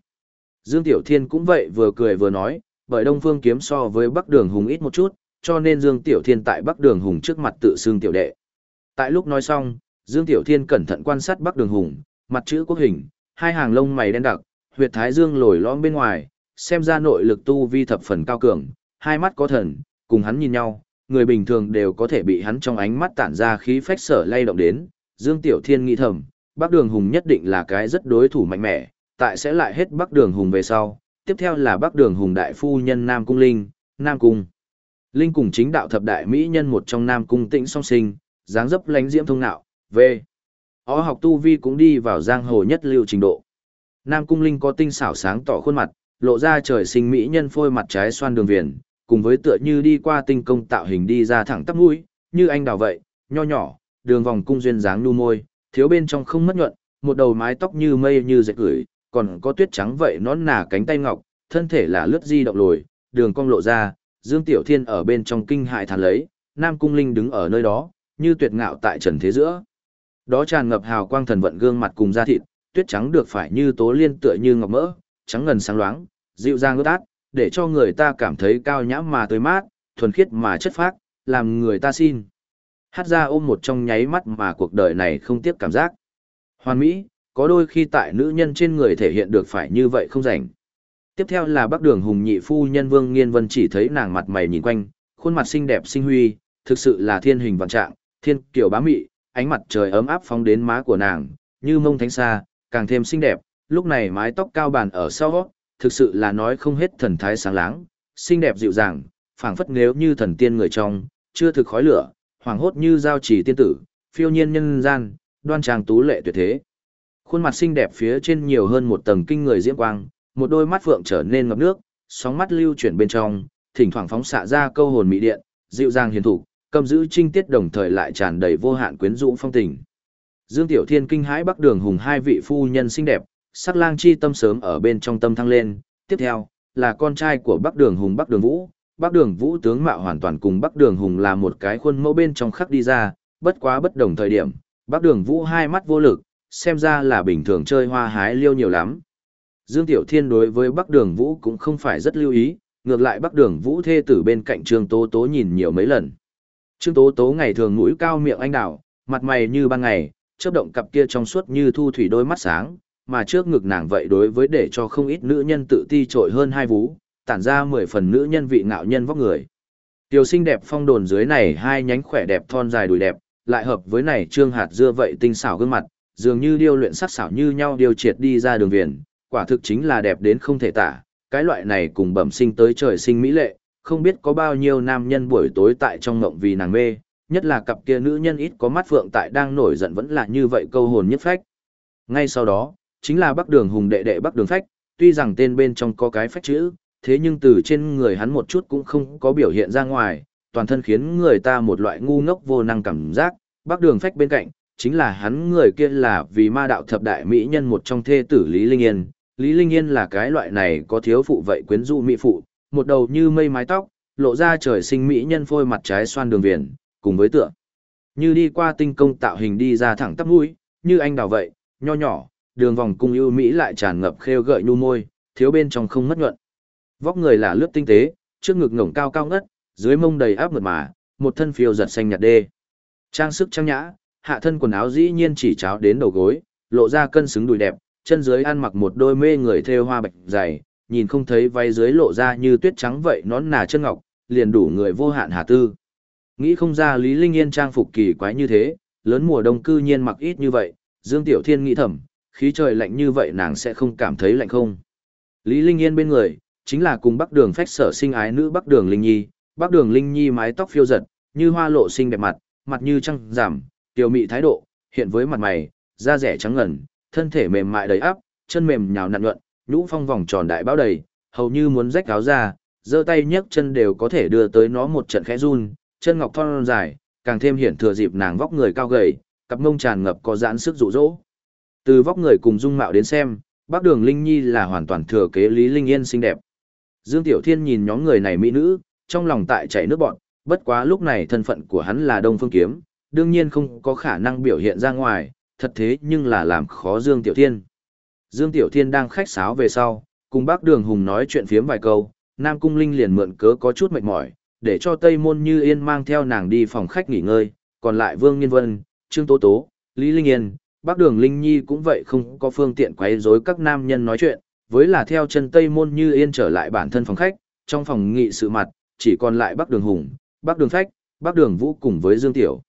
Dương Tiểu Thiên cũng vậy vừa cười vừa nói, bởi Đông Phương kiếm so với Bắc Đường Hùng ít một chút, cho nên Dương Tiểu Thiên tại Bắc Đường Hùng trước mặt tự xưng tiểu đệ. Tại lúc nói xong, Dương Tiểu Thiên cẩn thận quan sát Bắc Đường Hùng, mặt chữ quốc hình, hai hàng lông mày đen đặc, huyệt thái dương lồi lõm bên ngoài, xem ra nội lực tu vi thập phần cao cường, hai mắt có thần, cùng hắn nhìn nhau, người bình thường đều có thể bị hắn trong ánh mắt tản ra khí phách sở lay động đến. Dương Tiểu Thiên nghĩ thầm, Bắc Đường Hùng nhất định là cái rất đối thủ mạnh mẽ, tại sẽ lại hết Bắc Đường Hùng về sau. Tiếp theo là Bắc Đường Hùng đại phu nhân Nam Cung Linh, Nam Cung. Linh cùng chính đạo thập đại mỹ nhân một trong Nam Cung Tĩnh song sinh, dáng dấp lánh diễm thông nạo, v. Ó học tu vi cũng đi vào giang hồ nhất lưu trình độ. Nam Cung Linh có tinh xảo sáng tỏ khuôn mặt, lộ ra trời sinh mỹ nhân phôi mặt trái xoan đường viền, cùng với tựa như đi qua tinh công tạo hình đi ra thẳng tắp mũi, như anh đào vậy, nho nhỏ, đường vòng cung duyên dáng nu môi, thiếu bên trong không mất nhuận, một đầu mái tóc như mây như dệt gửi, còn có tuyết trắng vậy nón nà cánh tay ngọc, thân thể là lướt di động lồi, đường cong lộ ra, Dương Tiểu Thiên ở bên trong kinh hại thản lấy, Nam Cung Linh đứng ở nơi đó, như tuyệt ngạo tại trần thế giữa. Đó tràn ngập hào quang thần vận gương mặt cùng da thịt, tuyết trắng được phải như tố liên tựa như ngọc mỡ, trắng ngần sáng loáng, dịu dàng ướt át, để cho người ta cảm thấy cao nhã mà tươi mát, thuần khiết mà chất phác, làm người ta xin. Hát ra ôm một trong nháy mắt mà cuộc đời này không tiếc cảm giác. Hoàn mỹ, có đôi khi tại nữ nhân trên người thể hiện được phải như vậy không rảnh. Tiếp theo là bác đường hùng nhị phu nhân Vương Nghiên Vân chỉ thấy nàng mặt mày nhìn quanh, khuôn mặt xinh đẹp sinh huy, thực sự là thiên hình vạn trạng, thiên kiểu bá mị, ánh mặt trời ấm áp phóng đến má của nàng, như mông thánh xa, càng thêm xinh đẹp, lúc này mái tóc cao bàn ở sau, thực sự là nói không hết thần thái sáng láng, xinh đẹp dịu dàng, phảng phất nếu như thần tiên người trong, chưa thực khói lửa, hoàng hốt như giao chỉ tiên tử, phiêu nhiên nhân gian, đoan trang tú lệ tuyệt thế. Khuôn mặt xinh đẹp phía trên nhiều hơn một tầng kinh người diễm quang, một đôi mắt phượng trở nên ngập nước, sóng mắt lưu chuyển bên trong, thỉnh thoảng phóng xạ ra câu hồn mỹ điện, dịu dàng hiền thủ, cầm giữ trinh tiết đồng thời lại tràn đầy vô hạn quyến rũ phong tình. Dương Tiểu Thiên kinh hãi Bắc Đường Hùng hai vị phu nhân xinh đẹp, sắc lang chi tâm sớm ở bên trong tâm thăng lên, tiếp theo, là con trai của Bắc Đường Hùng Bắc Đường Vũ, Bắc Đường Vũ tướng mạo hoàn toàn cùng Bắc Đường Hùng là một cái khuôn mẫu bên trong khắc đi ra, bất quá bất đồng thời điểm, Bắc Đường Vũ hai mắt vô lực, xem ra là bình thường chơi hoa hái liêu nhiều lắm. Dương Tiểu Thiên đối với Bắc Đường Vũ cũng không phải rất lưu ý, ngược lại Bắc Đường Vũ thê tử bên cạnh Trương Tố Tố nhìn nhiều mấy lần. Trương Tố Tố ngày thường mũi cao miệng anh đào, mặt mày như ban ngày, chớp động cặp kia trong suốt như thu thủy đôi mắt sáng, mà trước ngực nàng vậy đối với để cho không ít nữ nhân tự ti trội hơn hai vú, tản ra mười phần nữ nhân vị ngạo nhân vóc người. Tiểu xinh đẹp phong đồn dưới này hai nhánh khỏe đẹp thon dài đùi đẹp, lại hợp với này trương hạt dưa vậy tinh xảo gương mặt, dường như điêu luyện sắc xảo như nhau điều triệt đi ra đường viền, quả thực chính là đẹp đến không thể tả, cái loại này cùng bẩm sinh tới trời sinh mỹ lệ, không biết có bao nhiêu nam nhân buổi tối tại trong ngộng vì nàng mê, nhất là cặp kia nữ nhân ít có mắt phượng tại đang nổi giận vẫn là như vậy câu hồn nhất phách. Ngay sau đó, chính là Bắc Đường Hùng đệ đệ Bắc Đường Phách, tuy rằng tên bên trong có cái phách chữ, thế nhưng từ trên người hắn một chút cũng không có biểu hiện ra ngoài, toàn thân khiến người ta một loại ngu ngốc vô năng cảm giác, Bắc Đường Phách bên cạnh, chính là hắn người kia là vì ma đạo thập đại mỹ nhân một trong thê tử Lý Linh Yên. Lý Linh Yên là cái loại này có thiếu phụ vậy quyến rũ mỹ phụ, một đầu như mây mái tóc, lộ ra trời sinh mỹ nhân phôi mặt trái xoan đường viền, cùng với tựa. Như đi qua tinh công tạo hình đi ra thẳng tắp mũi, như anh đào vậy, nho nhỏ, đường vòng cung ưu mỹ lại tràn ngập khêu gợi nhu môi, thiếu bên trong không mất nhuận. Vóc người là lướt tinh tế, trước ngực ngổng cao cao ngất, dưới mông đầy áp mượt mà, một thân phiêu giật xanh nhạt đê. Trang sức trang nhã, hạ thân quần áo dĩ nhiên chỉ cháo đến đầu gối, lộ ra cân xứng đùi đẹp, chân dưới ăn mặc một đôi mê người thêu hoa bạch dày, nhìn không thấy váy dưới lộ ra như tuyết trắng vậy nón nà chân ngọc, liền đủ người vô hạn hà tư. Nghĩ không ra Lý Linh Yên trang phục kỳ quái như thế, lớn mùa đông cư nhiên mặc ít như vậy, Dương Tiểu Thiên nghĩ thầm, khí trời lạnh như vậy nàng sẽ không cảm thấy lạnh không. Lý Linh Yên bên người, chính là cùng Bắc Đường phách sở sinh ái nữ Bắc Đường Linh Nhi, Bắc Đường Linh Nhi mái tóc phiêu giật, như hoa lộ xinh đẹp mặt, mặt như trăng giảm, tiểu mị thái độ, hiện với mặt mày, da rẻ trắng ngần, thân thể mềm mại đầy áp, chân mềm nhào nặn nhuận, nhũ phong vòng tròn đại bao đầy, hầu như muốn rách áo ra, giơ tay nhấc chân đều có thể đưa tới nó một trận khẽ run, Chân ngọc thon dài, càng thêm hiển thừa dịp nàng vóc người cao gầy, cặp mông tràn ngập có giãn sức dụ dỗ. Từ vóc người cùng dung mạo đến xem, Bác Đường Linh Nhi là hoàn toàn thừa kế Lý Linh Yên xinh đẹp. Dương Tiểu Thiên nhìn nhóm người này mỹ nữ, trong lòng tại chảy nước bọn, bất quá lúc này thân phận của hắn là Đông Phương Kiếm, đương nhiên không có khả năng biểu hiện ra ngoài, thật thế nhưng là làm khó Dương Tiểu Thiên. Dương Tiểu Thiên đang khách sáo về sau, cùng bác Đường Hùng nói chuyện phiếm vài câu, Nam Cung Linh liền mượn cớ có chút mệt mỏi, để cho Tây Môn Như Yên mang theo nàng đi phòng khách nghỉ ngơi, còn lại Vương Nghiên Vân, Trương Tố Tố, Lý Linh Yên, bác Đường Linh Nhi cũng vậy không có phương tiện quấy rối các nam nhân nói chuyện, với là theo chân Tây Môn Như Yên trở lại bản thân phòng khách, trong phòng nghị sự mặt, chỉ còn lại bác Đường Hùng, bác Đường Phách, bác Đường Vũ cùng với Dương Tiểu.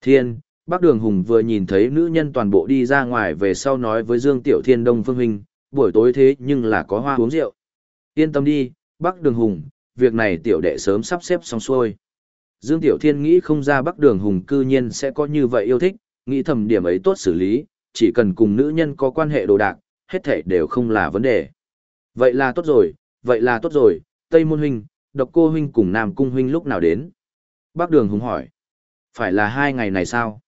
Thiên, bác Đường Hùng vừa nhìn thấy nữ nhân toàn bộ đi ra ngoài về sau nói với Dương Tiểu Thiên Đông Phương Huynh, buổi tối thế nhưng là có hoa uống rượu. Yên tâm đi, bác Đường Hùng, việc này tiểu đệ sớm sắp xếp xong xuôi. Dương Tiểu Thiên nghĩ không ra bác Đường Hùng cư nhiên sẽ có như vậy yêu thích, nghĩ thầm điểm ấy tốt xử lý, chỉ cần cùng nữ nhân có quan hệ đồ đạc, hết thảy đều không là vấn đề. Vậy là tốt rồi, vậy là tốt rồi, Tây Môn Huynh, Độc Cô Huynh cùng Nam Cung Huynh lúc nào đến? Bác Đường Hùng hỏi. Phải là hai ngày này sao?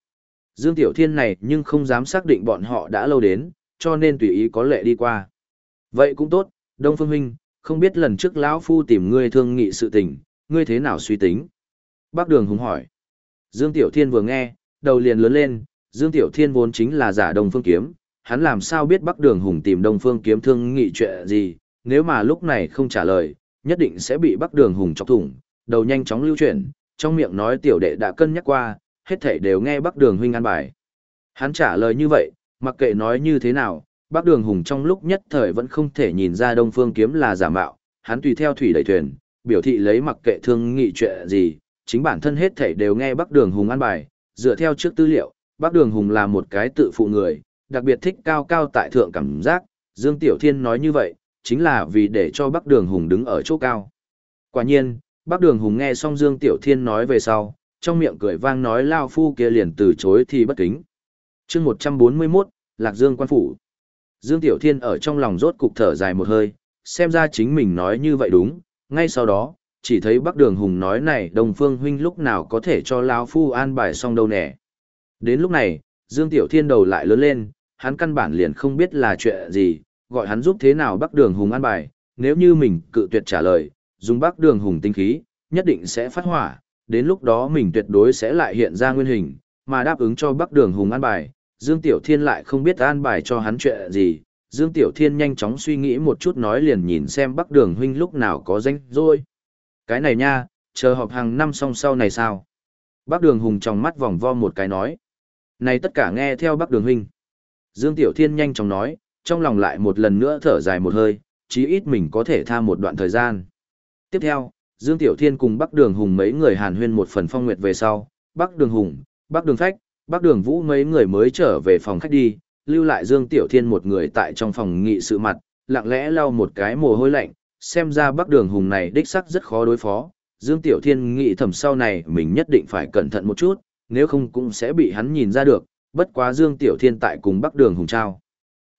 Dương Tiểu Thiên này nhưng không dám xác định bọn họ đã lâu đến, cho nên tùy ý có lệ đi qua. Vậy cũng tốt, Đông Phương Huynh, không biết lần trước lão Phu tìm ngươi thương nghị sự tình, ngươi thế nào suy tính? Bác Đường Hùng hỏi. Dương Tiểu Thiên vừa nghe, đầu liền lớn lên, Dương Tiểu Thiên vốn chính là giả Đông Phương Kiếm, hắn làm sao biết Bắc Đường Hùng tìm Đông Phương Kiếm thương nghị chuyện gì, nếu mà lúc này không trả lời, nhất định sẽ bị Bắc Đường Hùng chọc thủng, đầu nhanh chóng lưu chuyển, trong miệng nói tiểu đệ đã cân nhắc qua, hết thảy đều nghe Bắc Đường huynh an bài. Hắn trả lời như vậy, mặc kệ nói như thế nào, Bắc Đường Hùng trong lúc nhất thời vẫn không thể nhìn ra Đông Phương Kiếm là giả mạo, hắn tùy theo thủy đẩy thuyền, biểu thị lấy mặc kệ thương nghị chuyện gì, chính bản thân hết thảy đều nghe Bắc Đường Hùng an bài, dựa theo trước tư liệu, Bắc Đường Hùng là một cái tự phụ người, đặc biệt thích cao cao tại thượng cảm giác, Dương Tiểu Thiên nói như vậy, chính là vì để cho Bắc Đường Hùng đứng ở chỗ cao. Quả nhiên, Bắc Đường Hùng nghe xong Dương Tiểu Thiên nói về sau, trong miệng cười vang nói Lao Phu kia liền từ chối thì bất kính. chương 141, Lạc Dương quan phủ. Dương Tiểu Thiên ở trong lòng rốt cục thở dài một hơi, xem ra chính mình nói như vậy đúng, ngay sau đó, chỉ thấy Bắc Đường Hùng nói này Đông Phương Huynh lúc nào có thể cho Lao Phu an bài xong đâu nè. Đến lúc này, Dương Tiểu Thiên đầu lại lớn lên, hắn căn bản liền không biết là chuyện gì, gọi hắn giúp thế nào Bắc Đường Hùng an bài, nếu như mình cự tuyệt trả lời, dùng Bắc Đường Hùng tinh khí, nhất định sẽ phát hỏa, đến lúc đó mình tuyệt đối sẽ lại hiện ra nguyên hình, mà đáp ứng cho Bắc Đường Hùng an bài, Dương Tiểu Thiên lại không biết an bài cho hắn chuyện gì. Dương Tiểu Thiên nhanh chóng suy nghĩ một chút nói liền nhìn xem Bắc Đường huynh lúc nào có danh rồi. Cái này nha, chờ họp hàng năm song sau này sao? Bắc Đường Hùng trong mắt vòng vo một cái nói. Này tất cả nghe theo Bắc Đường huynh. Dương Tiểu Thiên nhanh chóng nói, trong lòng lại một lần nữa thở dài một hơi, chí ít mình có thể tha một đoạn thời gian. Tiếp theo, Dương Tiểu Thiên cùng Bắc Đường Hùng mấy người hàn huyên một phần phong nguyệt về sau, Bắc Đường Hùng, Bắc Đường Phách, Bắc Đường Vũ mấy người mới trở về phòng khách đi, lưu lại Dương Tiểu Thiên một người tại trong phòng nghị sự mặt, lặng lẽ lau một cái mồ hôi lạnh, xem ra Bắc Đường Hùng này đích sắc rất khó đối phó. Dương Tiểu Thiên nghĩ thầm sau này mình nhất định phải cẩn thận một chút, nếu không cũng sẽ bị hắn nhìn ra được, bất quá Dương Tiểu Thiên tại cùng Bắc Đường Hùng trao.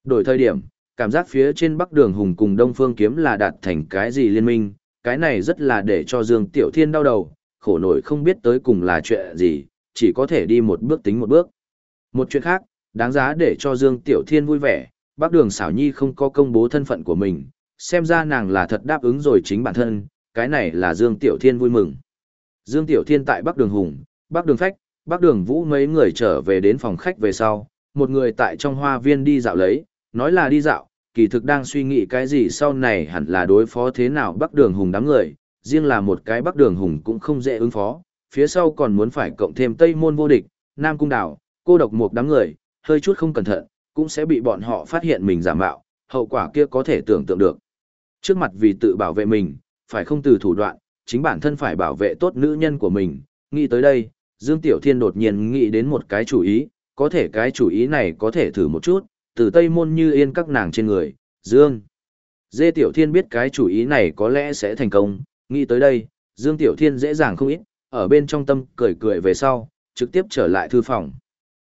Đổi thời điểm, cảm giác phía trên Bắc Đường Hùng cùng Đông Phương Kiếm là đạt thành cái gì liên minh, cái này rất là để cho Dương Tiểu Thiên đau đầu, khổ nổi không biết tới cùng là chuyện gì, chỉ có thể đi một bước tính một bước. Một chuyện khác, đáng giá để cho Dương Tiểu Thiên vui vẻ, Bắc Đường Xảo Nhi không có công bố thân phận của mình, xem ra nàng là thật đáp ứng rồi chính bản thân, cái này là Dương Tiểu Thiên vui mừng. Dương Tiểu Thiên tại Bắc Đường Hùng, Bắc Đường Phách, Bắc Đường Vũ mấy người trở về đến phòng khách về sau, một người tại trong hoa viên đi dạo lấy, nói là đi dạo, kỳ thực đang suy nghĩ cái gì sau này hẳn là đối phó thế nào Bắc Đường Hùng đám người, riêng là một cái Bắc Đường Hùng cũng không dễ ứng phó, phía sau còn muốn phải cộng thêm Tây Môn vô địch, Nam Cung Đảo, cô độc một đám người, hơi chút không cẩn thận, cũng sẽ bị bọn họ phát hiện mình giả mạo, hậu quả kia có thể tưởng tượng được. Trước mặt vì tự bảo vệ mình, phải không từ thủ đoạn, chính bản thân phải bảo vệ tốt nữ nhân của mình, nghĩ tới đây, Dương Tiểu Thiên đột nhiên nghĩ đến một cái chủ ý, có thể cái chủ ý này có thể thử một chút, từ Tây Môn như yên các nàng trên người, Dương. Dê Tiểu Thiên biết cái chủ ý này có lẽ sẽ thành công, nghĩ tới đây, Dương Tiểu Thiên dễ dàng không ít, ở bên trong tâm cười cười về sau, trực tiếp trở lại thư phòng.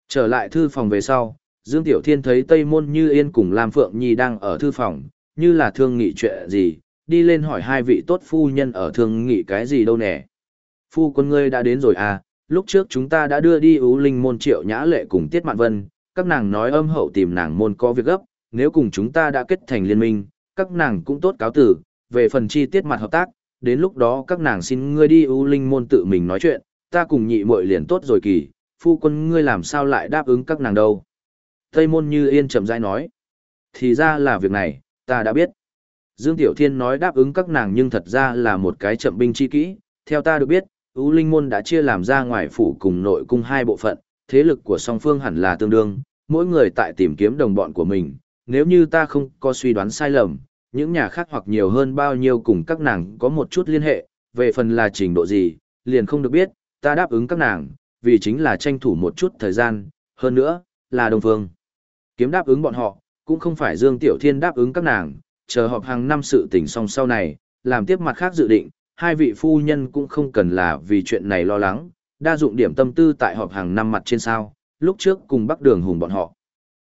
Trở lại thư phòng về sau, Dương Tiểu Thiên thấy Tây Môn Như Yên cùng Lam Phượng Nhi đang ở thư phòng, như là thương nghị chuyện gì, đi lên hỏi hai vị tốt phu nhân ở thương nghị cái gì đâu nè. phu quân ngươi đã đến rồi à, lúc trước chúng ta đã đưa đi ưu linh môn triệu nhã lệ cùng Tiết Mạn Vân, các nàng nói âm hậu tìm nàng môn có việc gấp, nếu cùng chúng ta đã kết thành liên minh, các nàng cũng tốt cáo tử, về phần chi tiết mặt hợp tác, đến lúc đó các nàng xin ngươi đi ưu linh môn tự mình nói chuyện, ta cùng nhị muội liền tốt rồi kỳ, phu quân ngươi làm sao lại đáp ứng các nàng đâu. Tây môn như yên chậm rãi nói, thì ra là việc này, ta đã biết. Dương Tiểu Thiên nói đáp ứng các nàng nhưng thật ra là một cái chậm binh chi kỹ, theo ta được biết, ưu linh môn đã chia làm ra ngoài phủ cùng nội cung hai bộ phận, thế lực của song phương hẳn là tương đương, mỗi người tại tìm kiếm đồng bọn của mình, nếu như ta không có suy đoán sai lầm, những nhà khác hoặc nhiều hơn bao nhiêu cùng các nàng có một chút liên hệ, về phần là trình độ gì, liền không được biết, ta đáp ứng các nàng, vì chính là tranh thủ một chút thời gian, hơn nữa, là đồng phương. Kiếm đáp ứng bọn họ, cũng không phải Dương Tiểu Thiên đáp ứng các nàng, chờ họp hàng năm sự tình xong sau này, làm tiếp mặt khác dự định, hai vị phu nhân cũng không cần là vì chuyện này lo lắng, đa dụng điểm tâm tư tại họp hàng năm mặt trên sao, lúc trước cùng Bắc Đường Hùng bọn họ.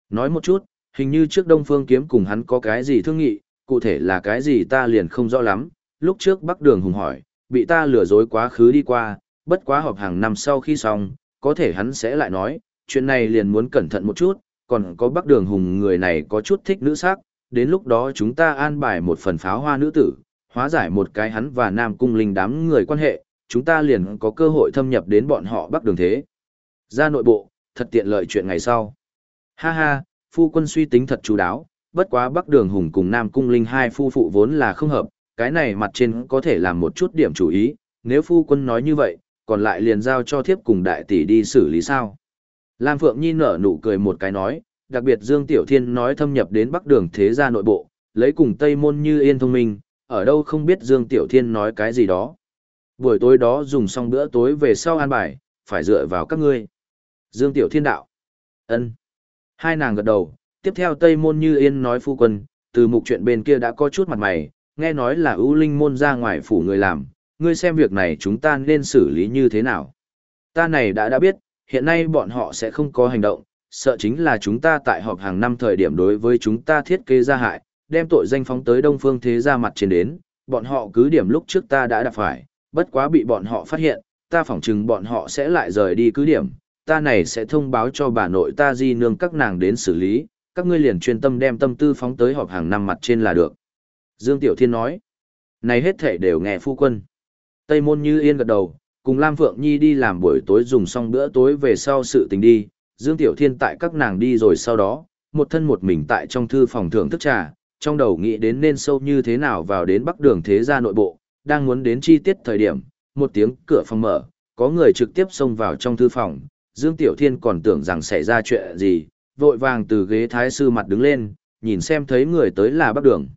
Nói một chút, hình như trước Đông Phương Kiếm cùng hắn có cái gì thương nghị, cụ thể là cái gì ta liền không rõ lắm, lúc trước Bắc Đường Hùng hỏi, bị ta lừa dối quá khứ đi qua, bất quá họp hàng năm sau khi xong, có thể hắn sẽ lại nói, chuyện này liền muốn cẩn thận một chút, còn có Bắc Đường Hùng người này có chút thích nữ sắc, đến lúc đó chúng ta an bài một phần pháo hoa nữ tử, hóa giải một cái hắn và Nam Cung Linh đám người quan hệ, chúng ta liền có cơ hội thâm nhập đến bọn họ Bắc Đường thế. Ra nội bộ, thật tiện lợi chuyện ngày sau. Ha ha, phu quân suy tính thật chú đáo, bất quá Bắc Đường Hùng cùng Nam Cung Linh hai phu phụ vốn là không hợp, cái này mặt trên có thể làm một chút điểm chú ý, nếu phu quân nói như vậy, còn lại liền giao cho thiếp cùng đại tỷ đi xử lý sao. Lam Phượng Nhi nở nụ cười một cái nói, đặc biệt Dương Tiểu Thiên nói thâm nhập đến Bắc Đường thế gia nội bộ, lấy cùng Tây Môn như yên thông minh, ở đâu không biết Dương Tiểu Thiên nói cái gì đó. Buổi tối đó dùng xong bữa tối về sau an bài, phải dựa vào các ngươi. Dương Tiểu Thiên đạo. ân Hai nàng gật đầu, tiếp theo Tây Môn Như Yên nói phu quân, từ mục chuyện bên kia đã có chút mặt mày, nghe nói là ưu linh môn ra ngoài phủ người làm, ngươi xem việc này chúng ta nên xử lý như thế nào. Ta này đã đã biết, hiện nay bọn họ sẽ không có hành động, sợ chính là chúng ta tại họp hàng năm thời điểm đối với chúng ta thiết kế ra hại, đem tội danh phóng tới đông phương thế ra mặt trên đến, bọn họ cứ điểm lúc trước ta đã đạp phải, bất quá bị bọn họ phát hiện, ta phỏng chừng bọn họ sẽ lại rời đi cứ điểm, ta này sẽ thông báo cho bà nội ta di nương các nàng đến xử lý, các ngươi liền chuyên tâm đem tâm tư phóng tới họp hàng năm mặt trên là được. Dương Tiểu Thiên nói, này hết thể đều nghe phu quân. Tây môn như yên gật đầu, cùng Lam Phượng Nhi đi làm buổi tối dùng xong bữa tối về sau sự tình đi, Dương Tiểu Thiên tại các nàng đi rồi sau đó, một thân một mình tại trong thư phòng thưởng thức trà, trong đầu nghĩ đến nên sâu như thế nào vào đến bắc đường thế gia nội bộ, đang muốn đến chi tiết thời điểm, một tiếng cửa phòng mở, có người trực tiếp xông vào trong thư phòng, Dương Tiểu Thiên còn tưởng rằng xảy ra chuyện gì, vội vàng từ ghế thái sư mặt đứng lên, nhìn xem thấy người tới là bắc đường.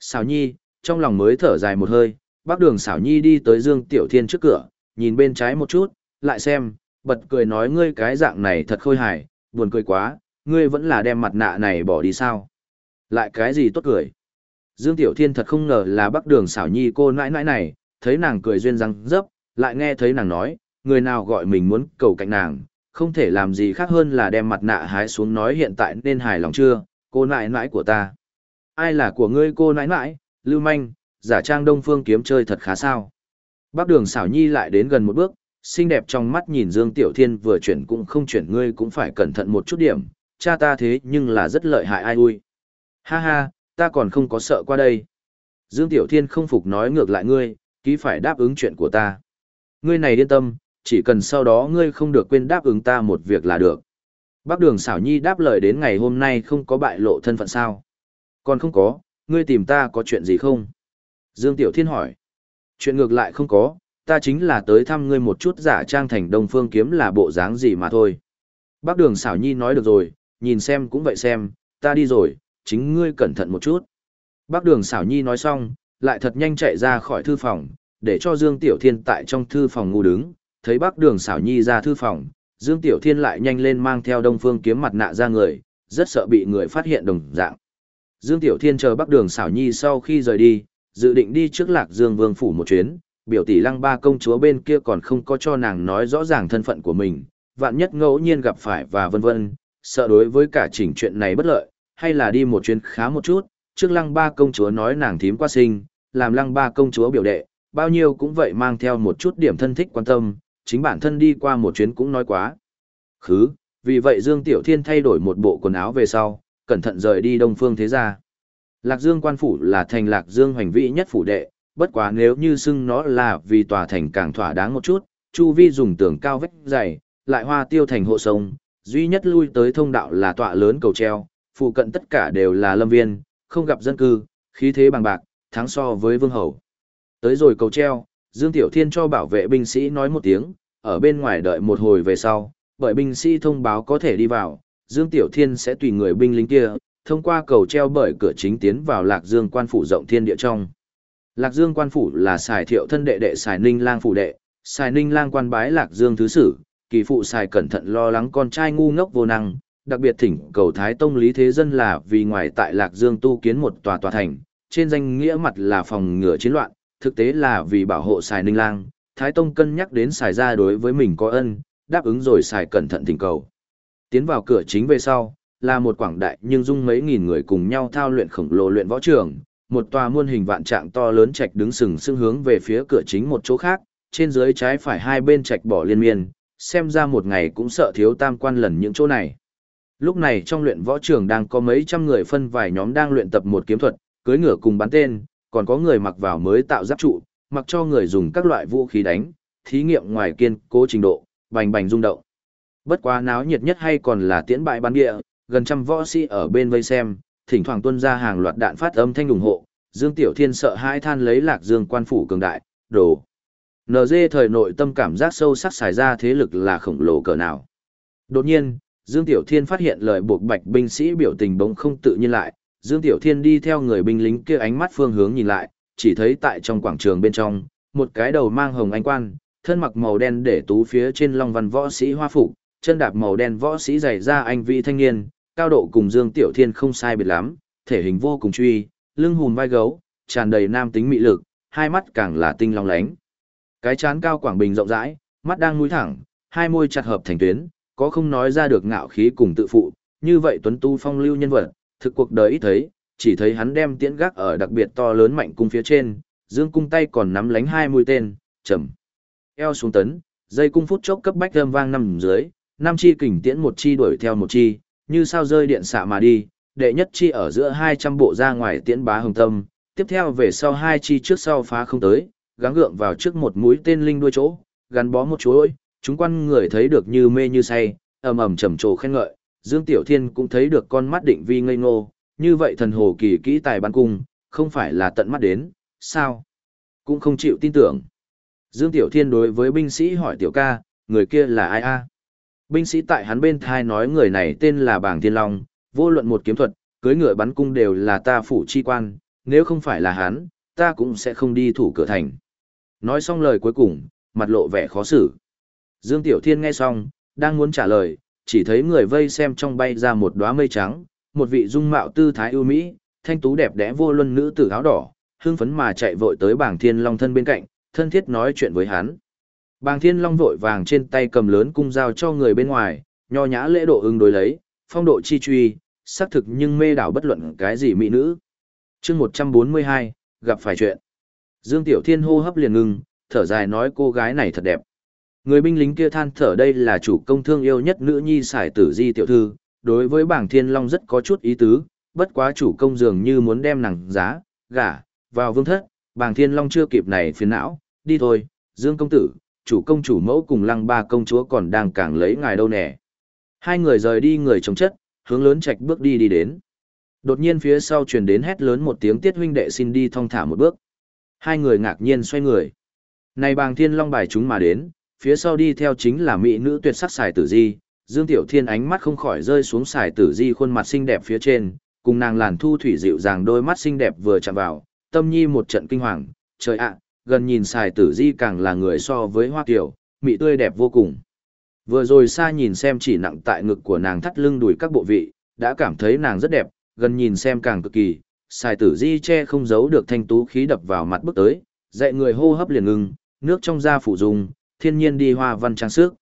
Xảo Nhi, trong lòng mới thở dài một hơi, bắc đường Xảo Nhi đi tới Dương Tiểu Thiên trước cửa, nhìn bên trái một chút, lại xem, bật cười nói ngươi cái dạng này thật khôi hài, buồn cười quá, ngươi vẫn là đem mặt nạ này bỏ đi sao. Lại cái gì tốt cười. Dương Tiểu Thiên thật không ngờ là bắc đường xảo nhi cô nãi nãi này, thấy nàng cười duyên răng dấp, lại nghe thấy nàng nói, người nào gọi mình muốn cầu cạnh nàng, không thể làm gì khác hơn là đem mặt nạ hái xuống nói hiện tại nên hài lòng chưa, cô nãi nãi của ta. Ai là của ngươi cô nãi nãi, lưu manh, giả trang đông phương kiếm chơi thật khá sao. Bác đường xảo nhi lại đến gần một bước, xinh đẹp trong mắt nhìn Dương Tiểu Thiên vừa chuyển cũng không chuyển ngươi cũng phải cẩn thận một chút điểm, cha ta thế nhưng là rất lợi hại ai ui. Ha ha, ta còn không có sợ qua đây. Dương Tiểu Thiên không phục nói ngược lại ngươi, ký phải đáp ứng chuyện của ta. Ngươi này yên tâm, chỉ cần sau đó ngươi không được quên đáp ứng ta một việc là được. Bác đường xảo nhi đáp lời đến ngày hôm nay không có bại lộ thân phận sao. Còn không có, ngươi tìm ta có chuyện gì không? Dương Tiểu Thiên hỏi. Chuyện ngược lại không có, ta chính là tới thăm ngươi một chút giả trang thành đông phương kiếm là bộ dáng gì mà thôi. Bác đường xảo nhi nói được rồi, nhìn xem cũng vậy xem, ta đi rồi, chính ngươi cẩn thận một chút. Bác đường xảo nhi nói xong, lại thật nhanh chạy ra khỏi thư phòng, để cho Dương Tiểu Thiên tại trong thư phòng ngu đứng, thấy bác đường xảo nhi ra thư phòng, Dương Tiểu Thiên lại nhanh lên mang theo đông phương kiếm mặt nạ ra người, rất sợ bị người phát hiện đồng dạng. Dương Tiểu Thiên chờ bác đường xảo nhi sau khi rời đi, dự định đi trước lạc Dương Vương Phủ một chuyến, biểu tỷ lăng ba công chúa bên kia còn không có cho nàng nói rõ ràng thân phận của mình, vạn nhất ngẫu nhiên gặp phải và vân vân, sợ đối với cả chỉnh chuyện này bất lợi, hay là đi một chuyến khá một chút, trước lăng ba công chúa nói nàng thím qua sinh, làm lăng ba công chúa biểu đệ, bao nhiêu cũng vậy mang theo một chút điểm thân thích quan tâm, chính bản thân đi qua một chuyến cũng nói quá. Khứ, vì vậy Dương Tiểu Thiên thay đổi một bộ quần áo về sau, cẩn thận rời đi Đông Phương Thế Gia. Lạc Dương quan phủ là thành Lạc Dương hoành vĩ nhất phủ đệ, bất quá nếu như xưng nó là vì tòa thành càng thỏa đáng một chút, chu vi dùng tường cao vách dày, lại hoa tiêu thành hộ sông, duy nhất lui tới thông đạo là tọa lớn cầu treo, phụ cận tất cả đều là lâm viên, không gặp dân cư, khí thế bằng bạc, thắng so với vương hầu. Tới rồi cầu treo, Dương Tiểu Thiên cho bảo vệ binh sĩ nói một tiếng, ở bên ngoài đợi một hồi về sau, bởi binh sĩ thông báo có thể đi vào, Dương Tiểu Thiên sẽ tùy người binh lính kia, thông qua cầu treo bởi cửa chính tiến vào Lạc Dương quan phủ rộng thiên địa trong. Lạc Dương quan phủ là xài thiệu thân đệ đệ xài ninh lang phủ đệ, xài ninh lang quan bái Lạc Dương thứ sử, kỳ phụ xài cẩn thận lo lắng con trai ngu ngốc vô năng, đặc biệt thỉnh cầu Thái Tông Lý Thế Dân là vì ngoài tại Lạc Dương tu kiến một tòa tòa thành, trên danh nghĩa mặt là phòng ngừa chiến loạn, thực tế là vì bảo hộ xài ninh lang, Thái Tông cân nhắc đến xài ra đối với mình có ân, đáp ứng rồi xài cẩn thận thỉnh cầu. Tiến vào cửa chính về sau, là một quảng đại nhưng dung mấy nghìn người cùng nhau thao luyện khổng lồ luyện võ trường, một tòa muôn hình vạn trạng to lớn trạch đứng sừng sững hướng về phía cửa chính một chỗ khác, trên dưới trái phải hai bên trạch bỏ liên miên, xem ra một ngày cũng sợ thiếu tam quan lần những chỗ này. Lúc này trong luyện võ trường đang có mấy trăm người phân vài nhóm đang luyện tập một kiếm thuật, cưới ngựa cùng bắn tên, còn có người mặc vào mới tạo giáp trụ, mặc cho người dùng các loại vũ khí đánh, thí nghiệm ngoài kiên cố trình độ, bành bành rung động. Bất quá náo nhiệt nhất hay còn là tiễn bại bắn địa, gần trăm võ sĩ ở bên vây xem, thỉnh thoảng tuân ra hàng loạt đạn phát âm thanh ủng hộ, Dương Tiểu Thiên sợ hãi than lấy Lạc Dương quan phủ cường đại, đồ. NG thời nội tâm cảm giác sâu sắc xài ra thế lực là khổng lồ cỡ nào. Đột nhiên, Dương Tiểu Thiên phát hiện lời buộc bạch binh sĩ biểu tình bỗng không tự nhiên lại, Dương Tiểu Thiên đi theo người binh lính kia ánh mắt phương hướng nhìn lại, chỉ thấy tại trong quảng trường bên trong, một cái đầu mang hồng anh quan, thân mặc màu đen để tú phía trên long văn võ sĩ hoa phục, chân đạp màu đen võ sĩ dày ra anh vị thanh niên, cao độ cùng Dương Tiểu Thiên không sai biệt lắm, thể hình vô cùng truy, lưng hùm vai gấu, tràn đầy nam tính mị lực, hai mắt càng là tinh long lánh. Cái chán cao quảng bình rộng rãi, mắt đang mũi thẳng, hai môi chặt hợp thành tuyến, có không nói ra được ngạo khí cùng tự phụ, như vậy tuấn tu phong lưu nhân vật, thực cuộc đời ít thấy, chỉ thấy hắn đem tiễn gác ở đặc biệt to lớn mạnh cung phía trên, dương cung tay còn nắm lánh hai mũi tên, chầm. Eo xuống tấn, dây cung phút chốc cấp bách thơm vang nằm dưới, năm chi kình tiễn một chi đuổi theo một chi, như sao rơi điện xạ mà đi, đệ nhất chi ở giữa 200 bộ ra ngoài tiễn bá hồng tâm, tiếp theo về sau hai chi trước sau phá không tới, gắng gượng vào trước một mũi tên linh đuôi chỗ, gắn bó một chuỗi, chúng quan người thấy được như mê như say, ầm ầm trầm trồ khen ngợi, Dương Tiểu Thiên cũng thấy được con mắt định vi ngây ngô, như vậy thần hồ kỳ kỹ tài ban cung, không phải là tận mắt đến, sao? Cũng không chịu tin tưởng. Dương Tiểu Thiên đối với binh sĩ hỏi tiểu ca, người kia là ai a? Binh sĩ tại hắn bên thai nói người này tên là Bàng Thiên Long, vô luận một kiếm thuật, cưới ngựa bắn cung đều là ta phủ chi quan, nếu không phải là hắn, ta cũng sẽ không đi thủ cửa thành. Nói xong lời cuối cùng, mặt lộ vẻ khó xử. Dương Tiểu Thiên nghe xong, đang muốn trả lời, chỉ thấy người vây xem trong bay ra một đóa mây trắng, một vị dung mạo tư thái ưu mỹ, thanh tú đẹp đẽ vô luân nữ tử áo đỏ, hưng phấn mà chạy vội tới Bàng Thiên Long thân bên cạnh, thân thiết nói chuyện với hắn. Bàng Thiên Long vội vàng trên tay cầm lớn cung dao cho người bên ngoài, nho nhã lễ độ ứng đối lấy, phong độ chi truy, xác thực nhưng mê đảo bất luận cái gì mỹ nữ. chương 142, gặp phải chuyện. Dương Tiểu Thiên hô hấp liền ngừng, thở dài nói cô gái này thật đẹp. Người binh lính kia than thở đây là chủ công thương yêu nhất nữ nhi sải tử di tiểu thư, đối với bảng thiên long rất có chút ý tứ, bất quá chủ công dường như muốn đem nàng giá, gả, vào vương thất, bảng thiên long chưa kịp này phiền não, đi thôi, Dương công tử, chủ công chủ mẫu cùng lăng ba công chúa còn đang càng lấy ngài đâu nè. Hai người rời đi người chống chất, hướng lớn chạch bước đi đi đến. Đột nhiên phía sau truyền đến hét lớn một tiếng tiết huynh đệ xin đi thong thả một bước. Hai người ngạc nhiên xoay người. Này bàng thiên long bài chúng mà đến, phía sau đi theo chính là mỹ nữ tuyệt sắc xài tử di. Dương Tiểu Thiên ánh mắt không khỏi rơi xuống xài tử di khuôn mặt xinh đẹp phía trên, cùng nàng làn thu thủy dịu dàng đôi mắt xinh đẹp vừa chạm vào, tâm nhi một trận kinh hoàng, trời ạ, gần nhìn xài tử di càng là người so với hoa kiểu, mỹ tươi đẹp vô cùng. Vừa rồi xa nhìn xem chỉ nặng tại ngực của nàng thắt lưng đùi các bộ vị, đã cảm thấy nàng rất đẹp, gần nhìn xem càng cực kỳ, xài tử di che không giấu được thanh tú khí đập vào mặt bước tới, dạy người hô hấp liền ngừng, nước trong da phủ dùng, thiên nhiên đi hoa văn trang sức.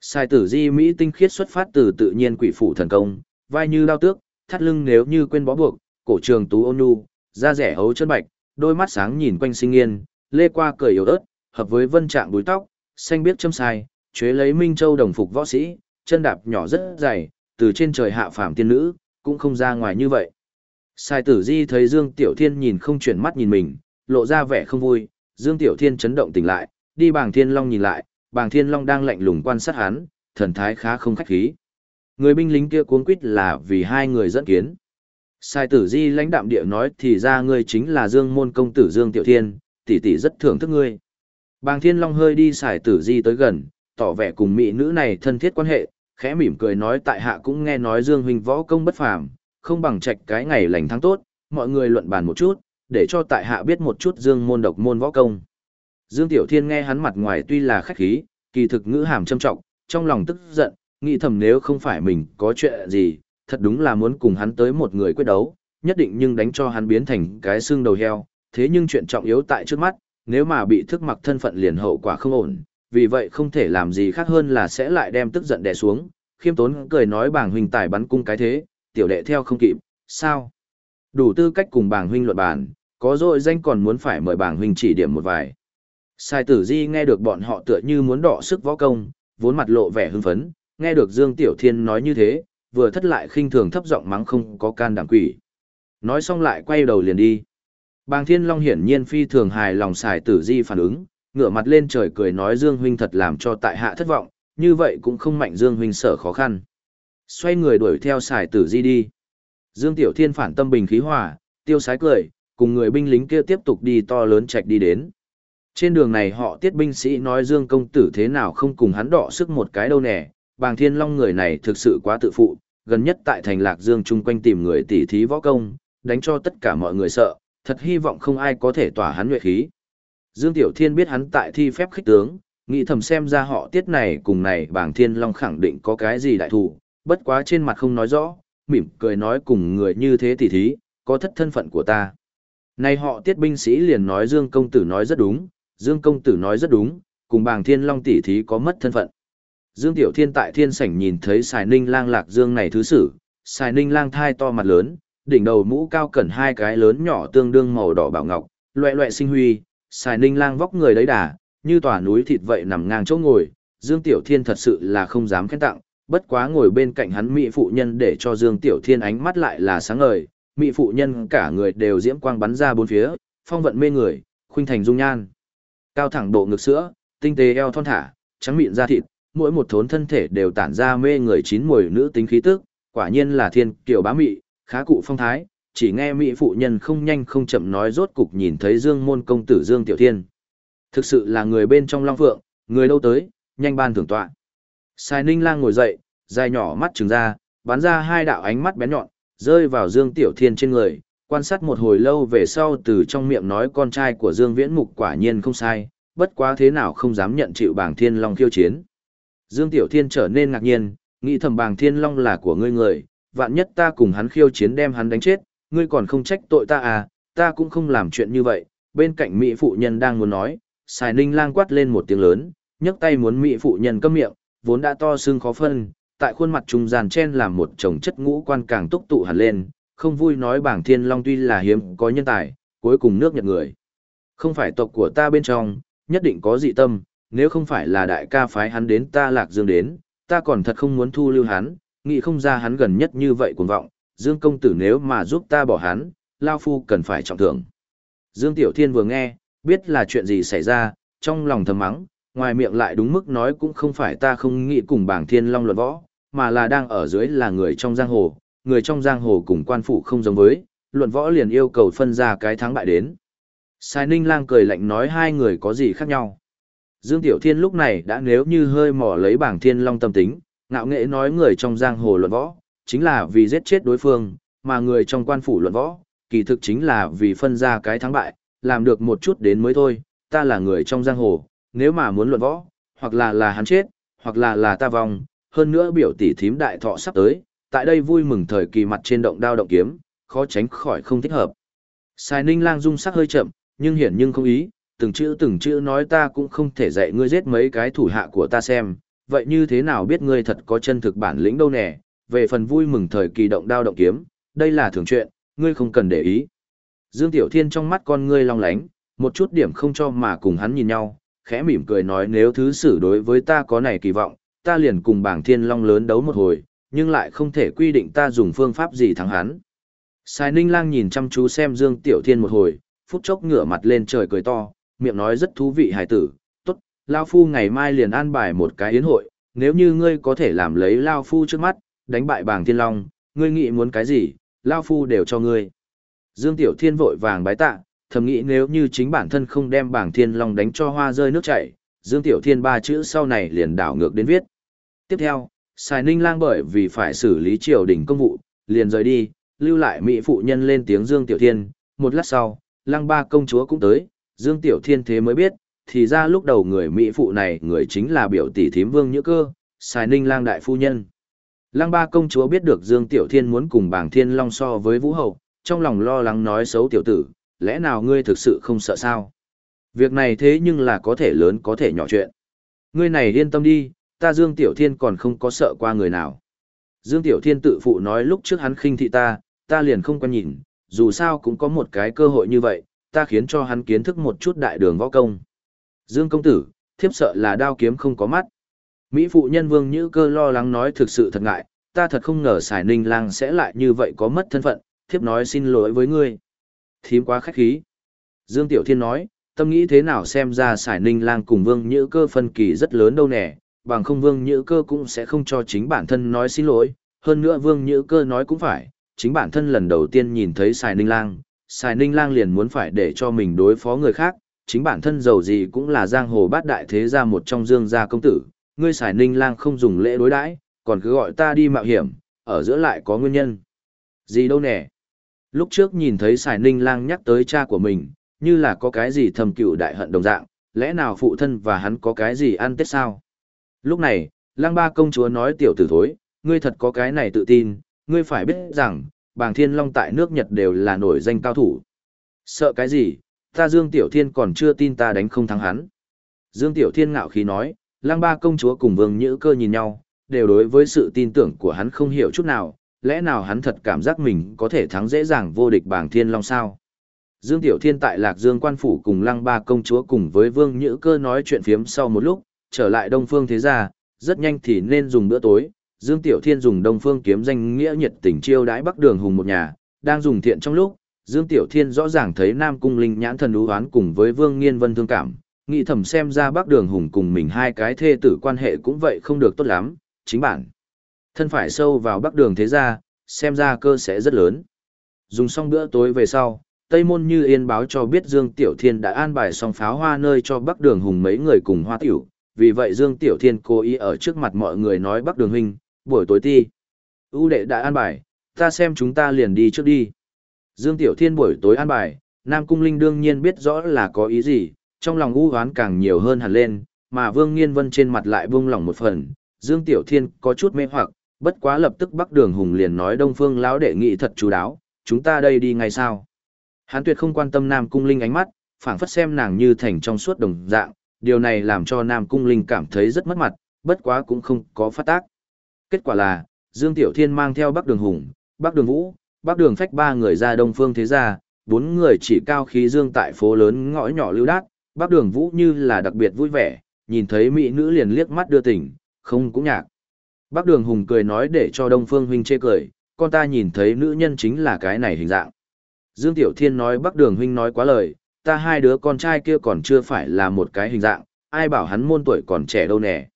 Sai tử di Mỹ tinh khiết xuất phát từ tự nhiên quỷ phủ thần công, vai như đao tước, thắt lưng nếu như quên bó buộc, cổ trường tú ôn nhu, da rẻ hấu chân bạch, đôi mắt sáng nhìn quanh sinh yên, lê qua cười yếu ớt, hợp với vân trạng búi tóc, xanh biếc châm sai, chế lấy Minh Châu đồng phục võ sĩ, chân đạp nhỏ rất dày, từ trên trời hạ phàm tiên nữ, cũng không ra ngoài như vậy. Sai tử di thấy Dương Tiểu Thiên nhìn không chuyển mắt nhìn mình, lộ ra vẻ không vui, Dương Tiểu Thiên chấn động tỉnh lại, đi bàng thiên long nhìn lại, bàng thiên long đang lạnh lùng quan sát hắn, thần thái khá không khách khí. Người binh lính kia cuống quýt là vì hai người dẫn kiến. Sai tử di lãnh đạm địa nói thì ra ngươi chính là Dương môn công tử Dương Tiểu Thiên, tỷ tỷ rất thưởng thức ngươi. Bàng thiên long hơi đi Sai tử di tới gần, tỏ vẻ cùng mỹ nữ này thân thiết quan hệ, khẽ mỉm cười nói tại hạ cũng nghe nói Dương huynh võ công bất phàm, không bằng trạch cái ngày lành tháng tốt, mọi người luận bàn một chút, để cho tại hạ biết một chút Dương môn độc môn võ công. Dương Tiểu Thiên nghe hắn mặt ngoài tuy là khách khí, kỳ thực ngữ hàm trâm trọng, trong lòng tức giận, nghĩ thầm nếu không phải mình có chuyện gì, thật đúng là muốn cùng hắn tới một người quyết đấu, nhất định nhưng đánh cho hắn biến thành cái xương đầu heo, thế nhưng chuyện trọng yếu tại trước mắt, nếu mà bị thức mặc thân phận liền hậu quả không ổn, vì vậy không thể làm gì khác hơn là sẽ lại đem tức giận đè xuống, khiêm tốn cười nói bảng huynh tài bắn cung cái thế, tiểu đệ theo không kịp, sao? Đủ tư cách cùng bảng huynh luận bàn, có rồi danh còn muốn phải mời bảng huynh chỉ điểm một vài. Sai tử di nghe được bọn họ tựa như muốn đọ sức võ công, vốn mặt lộ vẻ hưng phấn, nghe được Dương Tiểu Thiên nói như thế, vừa thất lại khinh thường thấp giọng mắng không có can đảm quỷ. Nói xong lại quay đầu liền đi. Bàng Thiên Long hiển nhiên phi thường hài lòng xài tử di phản ứng, ngửa mặt lên trời cười nói Dương huynh thật làm cho tại hạ thất vọng, như vậy cũng không mạnh Dương huynh sở khó khăn. Xoay người đuổi theo xài tử di đi. Dương Tiểu Thiên phản tâm bình khí hòa, tiêu sái cười, cùng người binh lính kia tiếp tục đi to lớn chạy đi đến. Trên đường này họ tiết binh sĩ nói Dương công tử thế nào không cùng hắn đọ sức một cái đâu nè, bàng thiên long người này thực sự quá tự phụ, gần nhất tại thành lạc Dương chung quanh tìm người tỉ thí võ công, đánh cho tất cả mọi người sợ, thật hy vọng không ai có thể tỏa hắn nhuệ khí. Dương Tiểu Thiên biết hắn tại thi phép khích tướng, nghĩ thầm xem ra họ tiết này cùng này bàng thiên long khẳng định có cái gì đại thủ, bất quá trên mặt không nói rõ, mỉm cười nói cùng người như thế tỉ thí, có thất thân phận của ta. Này họ tiết binh sĩ liền nói Dương công tử nói rất đúng, Dương công tử nói rất đúng, cùng bàng thiên long tỷ thí có mất thân phận. Dương Tiểu Thiên tại thiên sảnh nhìn thấy xài Ninh lang lạc dương này thứ sử, xài Ninh lang thai to mặt lớn, đỉnh đầu mũ cao cẩn hai cái lớn nhỏ tương đương màu đỏ bảo ngọc, loẹ loẹ sinh huy, xài Ninh lang vóc người đấy đà, như tòa núi thịt vậy nằm ngang chỗ ngồi, Dương Tiểu Thiên thật sự là không dám khen tặng, bất quá ngồi bên cạnh hắn mỹ phụ nhân để cho Dương Tiểu Thiên ánh mắt lại là sáng ngời, mỹ phụ nhân cả người đều diễm quang bắn ra bốn phía, phong vận mê người, khuynh thành dung nhan. Cao thẳng độ ngực sữa, tinh tế eo thon thả, trắng mịn da thịt, mỗi một thốn thân thể đều tản ra mê người chín mùi nữ tính khí tức, quả nhiên là thiên kiều bá mị, khá cụ phong thái, chỉ nghe mỹ phụ nhân không nhanh không chậm nói rốt cục nhìn thấy Dương môn công tử Dương Tiểu Thiên. Thực sự là người bên trong Long Phượng, người đâu tới, nhanh ban thưởng tọa. Sai Ninh Lang ngồi dậy, dài nhỏ mắt trừng ra, bắn ra hai đạo ánh mắt bén nhọn, rơi vào Dương Tiểu Thiên trên người, quan sát một hồi lâu về sau từ trong miệng nói con trai của Dương Viễn Mục quả nhiên không sai, bất quá thế nào không dám nhận chịu bảng thiên long khiêu chiến. Dương Tiểu Thiên trở nên ngạc nhiên, nghĩ thầm bảng thiên long là của ngươi người, vạn nhất ta cùng hắn khiêu chiến đem hắn đánh chết, ngươi còn không trách tội ta à, ta cũng không làm chuyện như vậy, bên cạnh Mỹ phụ nhân đang muốn nói, xài ninh lang quát lên một tiếng lớn, nhấc tay muốn Mỹ phụ nhân câm miệng, vốn đã to xương khó phân, tại khuôn mặt trung gian chen làm một chồng chất ngũ quan càng túc tụ hẳn lên, không vui nói bảng thiên long tuy là hiếm có nhân tài, cuối cùng nước nhật người. Không phải tộc của ta bên trong, nhất định có dị tâm, nếu không phải là đại ca phái hắn đến ta lạc dương đến, ta còn thật không muốn thu lưu hắn, nghĩ không ra hắn gần nhất như vậy cuồng vọng, Dương công tử nếu mà giúp ta bỏ hắn, Lao Phu cần phải trọng thưởng. Dương Tiểu Thiên vừa nghe, biết là chuyện gì xảy ra, trong lòng thầm mắng, ngoài miệng lại đúng mức nói cũng không phải ta không nghĩ cùng bảng thiên long luận võ, mà là đang ở dưới là người trong giang hồ, người trong giang hồ cùng quan phủ không giống với, luận võ liền yêu cầu phân ra cái thắng bại đến. Sai Ninh Lang cười lạnh nói hai người có gì khác nhau. Dương Tiểu Thiên lúc này đã nếu như hơi mò lấy bảng thiên long tâm tính, ngạo nghệ nói người trong giang hồ luận võ, chính là vì giết chết đối phương, mà người trong quan phủ luận võ, kỳ thực chính là vì phân ra cái thắng bại, làm được một chút đến mới thôi, ta là người trong giang hồ, nếu mà muốn luận võ, hoặc là là hắn chết, hoặc là là ta vong, hơn nữa biểu tỷ thím đại thọ sắp tới, tại đây vui mừng thời kỳ mặt trên động đao động kiếm, khó tránh khỏi không thích hợp. Sai Ninh Lang dung sắc hơi chậm, nhưng hiển nhưng không ý, từng chữ từng chữ nói ta cũng không thể dạy ngươi giết mấy cái thủ hạ của ta xem, vậy như thế nào biết ngươi thật có chân thực bản lĩnh đâu nè, về phần vui mừng thời kỳ động đao động kiếm, đây là thường chuyện, ngươi không cần để ý. Dương Tiểu Thiên trong mắt con ngươi long lánh, một chút điểm không cho mà cùng hắn nhìn nhau, khẽ mỉm cười nói nếu thứ xử đối với ta có này kỳ vọng, ta liền cùng bảng thiên long lớn đấu một hồi, nhưng lại không thể quy định ta dùng phương pháp gì thắng hắn. Sai Ninh Lang nhìn chăm chú xem Dương Tiểu Thiên một hồi, phút chốc ngửa mặt lên trời cười to, miệng nói rất thú vị hài tử, tốt, Lao Phu ngày mai liền an bài một cái yến hội, nếu như ngươi có thể làm lấy Lao Phu trước mắt, đánh bại bảng thiên long, ngươi nghĩ muốn cái gì, Lao Phu đều cho ngươi. Dương Tiểu Thiên vội vàng bái tạ, thầm nghĩ nếu như chính bản thân không đem bảng thiên long đánh cho hoa rơi nước chảy, Dương Tiểu Thiên ba chữ sau này liền đảo ngược đến viết. Tiếp theo, Sài Ninh Lang bởi vì phải xử lý triều đình công vụ, liền rời đi, lưu lại mỹ phụ nhân lên tiếng Dương Tiểu Thiên, một lát sau, Lang ba công chúa cũng tới, Dương Tiểu Thiên thế mới biết, thì ra lúc đầu người mỹ phụ này người chính là biểu tỷ thím Vương Nhữ Cơ, Sài Ninh Lang đại phu nhân. Lang ba công chúa biết được Dương Tiểu Thiên muốn cùng bảng thiên long so với Vũ Hậu, trong lòng lo lắng nói xấu tiểu tử, lẽ nào ngươi thực sự không sợ sao? Việc này thế nhưng là có thể lớn có thể nhỏ chuyện. Ngươi này yên tâm đi, ta Dương Tiểu Thiên còn không có sợ qua người nào. Dương Tiểu Thiên tự phụ nói lúc trước hắn khinh thị ta, ta liền không quan nhìn, dù sao cũng có một cái cơ hội như vậy, ta khiến cho hắn kiến thức một chút đại đường võ công. Dương công tử, thiếp sợ là đao kiếm không có mắt. Mỹ phụ nhân vương như cơ lo lắng nói thực sự thật ngại, ta thật không ngờ xài ninh lang sẽ lại như vậy có mất thân phận, thiếp nói xin lỗi với ngươi. Thím quá khách khí. Dương Tiểu Thiên nói, tâm nghĩ thế nào xem ra xài ninh lang cùng vương như cơ phân kỳ rất lớn đâu nè, bằng không vương nhữ cơ cũng sẽ không cho chính bản thân nói xin lỗi, hơn nữa vương nhữ cơ nói cũng phải, chính bản thân lần đầu tiên nhìn thấy xài ninh lang, xài ninh lang liền muốn phải để cho mình đối phó người khác, chính bản thân giàu gì cũng là giang hồ bát đại thế gia một trong dương gia công tử, ngươi xài ninh lang không dùng lễ đối đãi, còn cứ gọi ta đi mạo hiểm, ở giữa lại có nguyên nhân. Gì đâu nè. Lúc trước nhìn thấy xài ninh lang nhắc tới cha của mình, như là có cái gì thầm cựu đại hận đồng dạng, lẽ nào phụ thân và hắn có cái gì ăn tết sao? Lúc này, lang ba công chúa nói tiểu tử thối, ngươi thật có cái này tự tin, ngươi phải biết rằng, bàng thiên long tại nước Nhật đều là nổi danh cao thủ. Sợ cái gì, ta Dương Tiểu Thiên còn chưa tin ta đánh không thắng hắn. Dương Tiểu Thiên ngạo khí nói, lang ba công chúa cùng vương nhữ cơ nhìn nhau, đều đối với sự tin tưởng của hắn không hiểu chút nào, lẽ nào hắn thật cảm giác mình có thể thắng dễ dàng vô địch bảng thiên long sao. Dương Tiểu Thiên tại Lạc Dương quan phủ cùng lăng ba công chúa cùng với vương nhữ cơ nói chuyện phiếm sau một lúc, trở lại Đông Phương thế gia, rất nhanh thì nên dùng bữa tối. Dương Tiểu Thiên dùng Đông Phương kiếm danh nghĩa nhiệt tình chiêu đãi Bắc Đường Hùng một nhà, đang dùng thiện trong lúc, Dương Tiểu Thiên rõ ràng thấy Nam Cung Linh nhãn thần đú hoán cùng với Vương Nghiên Vân thương cảm, nghĩ thầm xem ra Bắc Đường Hùng cùng mình hai cái thê tử quan hệ cũng vậy không được tốt lắm, chính bản. Thân phải sâu vào Bắc Đường thế gia, xem ra cơ sẽ rất lớn. Dùng xong bữa tối về sau, Tây Môn Như Yên báo cho biết Dương Tiểu Thiên đã an bài xong pháo hoa nơi cho Bắc Đường Hùng mấy người cùng hoa tiểu, vì vậy Dương Tiểu Thiên cố ý ở trước mặt mọi người nói Bắc Đường Huynh, buổi tối ti. ưu đệ đã an bài, ta xem chúng ta liền đi trước đi. Dương Tiểu Thiên buổi tối an bài, Nam Cung Linh đương nhiên biết rõ là có ý gì, trong lòng u hoán càng nhiều hơn hẳn lên, mà Vương Nghiên Vân trên mặt lại buông lỏng một phần. Dương Tiểu Thiên có chút mê hoặc, bất quá lập tức Bắc Đường Hùng liền nói Đông Phương lão đệ nghị thật chú đáo, chúng ta đây đi ngay sao? Hán tuyệt không quan tâm Nam Cung Linh ánh mắt, phảng phất xem nàng như thành trong suốt đồng dạng, điều này làm cho Nam Cung Linh cảm thấy rất mất mặt, bất quá cũng không có phát tác. Kết quả là, Dương Tiểu Thiên mang theo Bắc Đường Hùng, Bắc Đường Vũ, Bắc Đường Phách ba người ra Đông Phương Thế Gia, bốn người chỉ cao khí dương tại phố lớn ngõ nhỏ lưu đát, Bắc Đường Vũ như là đặc biệt vui vẻ, nhìn thấy mỹ nữ liền liếc mắt đưa tỉnh, không cũng nhạc. Bắc Đường Hùng cười nói để cho Đông Phương huynh chê cười, con ta nhìn thấy nữ nhân chính là cái này hình dạng. Dương Tiểu Thiên nói Bắc Đường huynh nói quá lời, ta hai đứa con trai kia còn chưa phải là một cái hình dạng, ai bảo hắn môn tuổi còn trẻ đâu nè.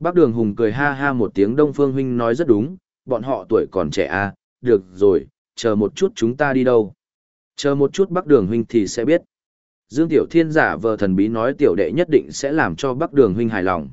Bác Đường Hùng cười ha ha một tiếng Đông Phương huynh nói rất đúng, bọn họ tuổi còn trẻ à, được rồi, chờ một chút chúng ta đi đâu. Chờ một chút Bác Đường huynh thì sẽ biết. Dương Tiểu Thiên giả vờ thần bí nói tiểu đệ nhất định sẽ làm cho Bắc Đường huynh hài lòng.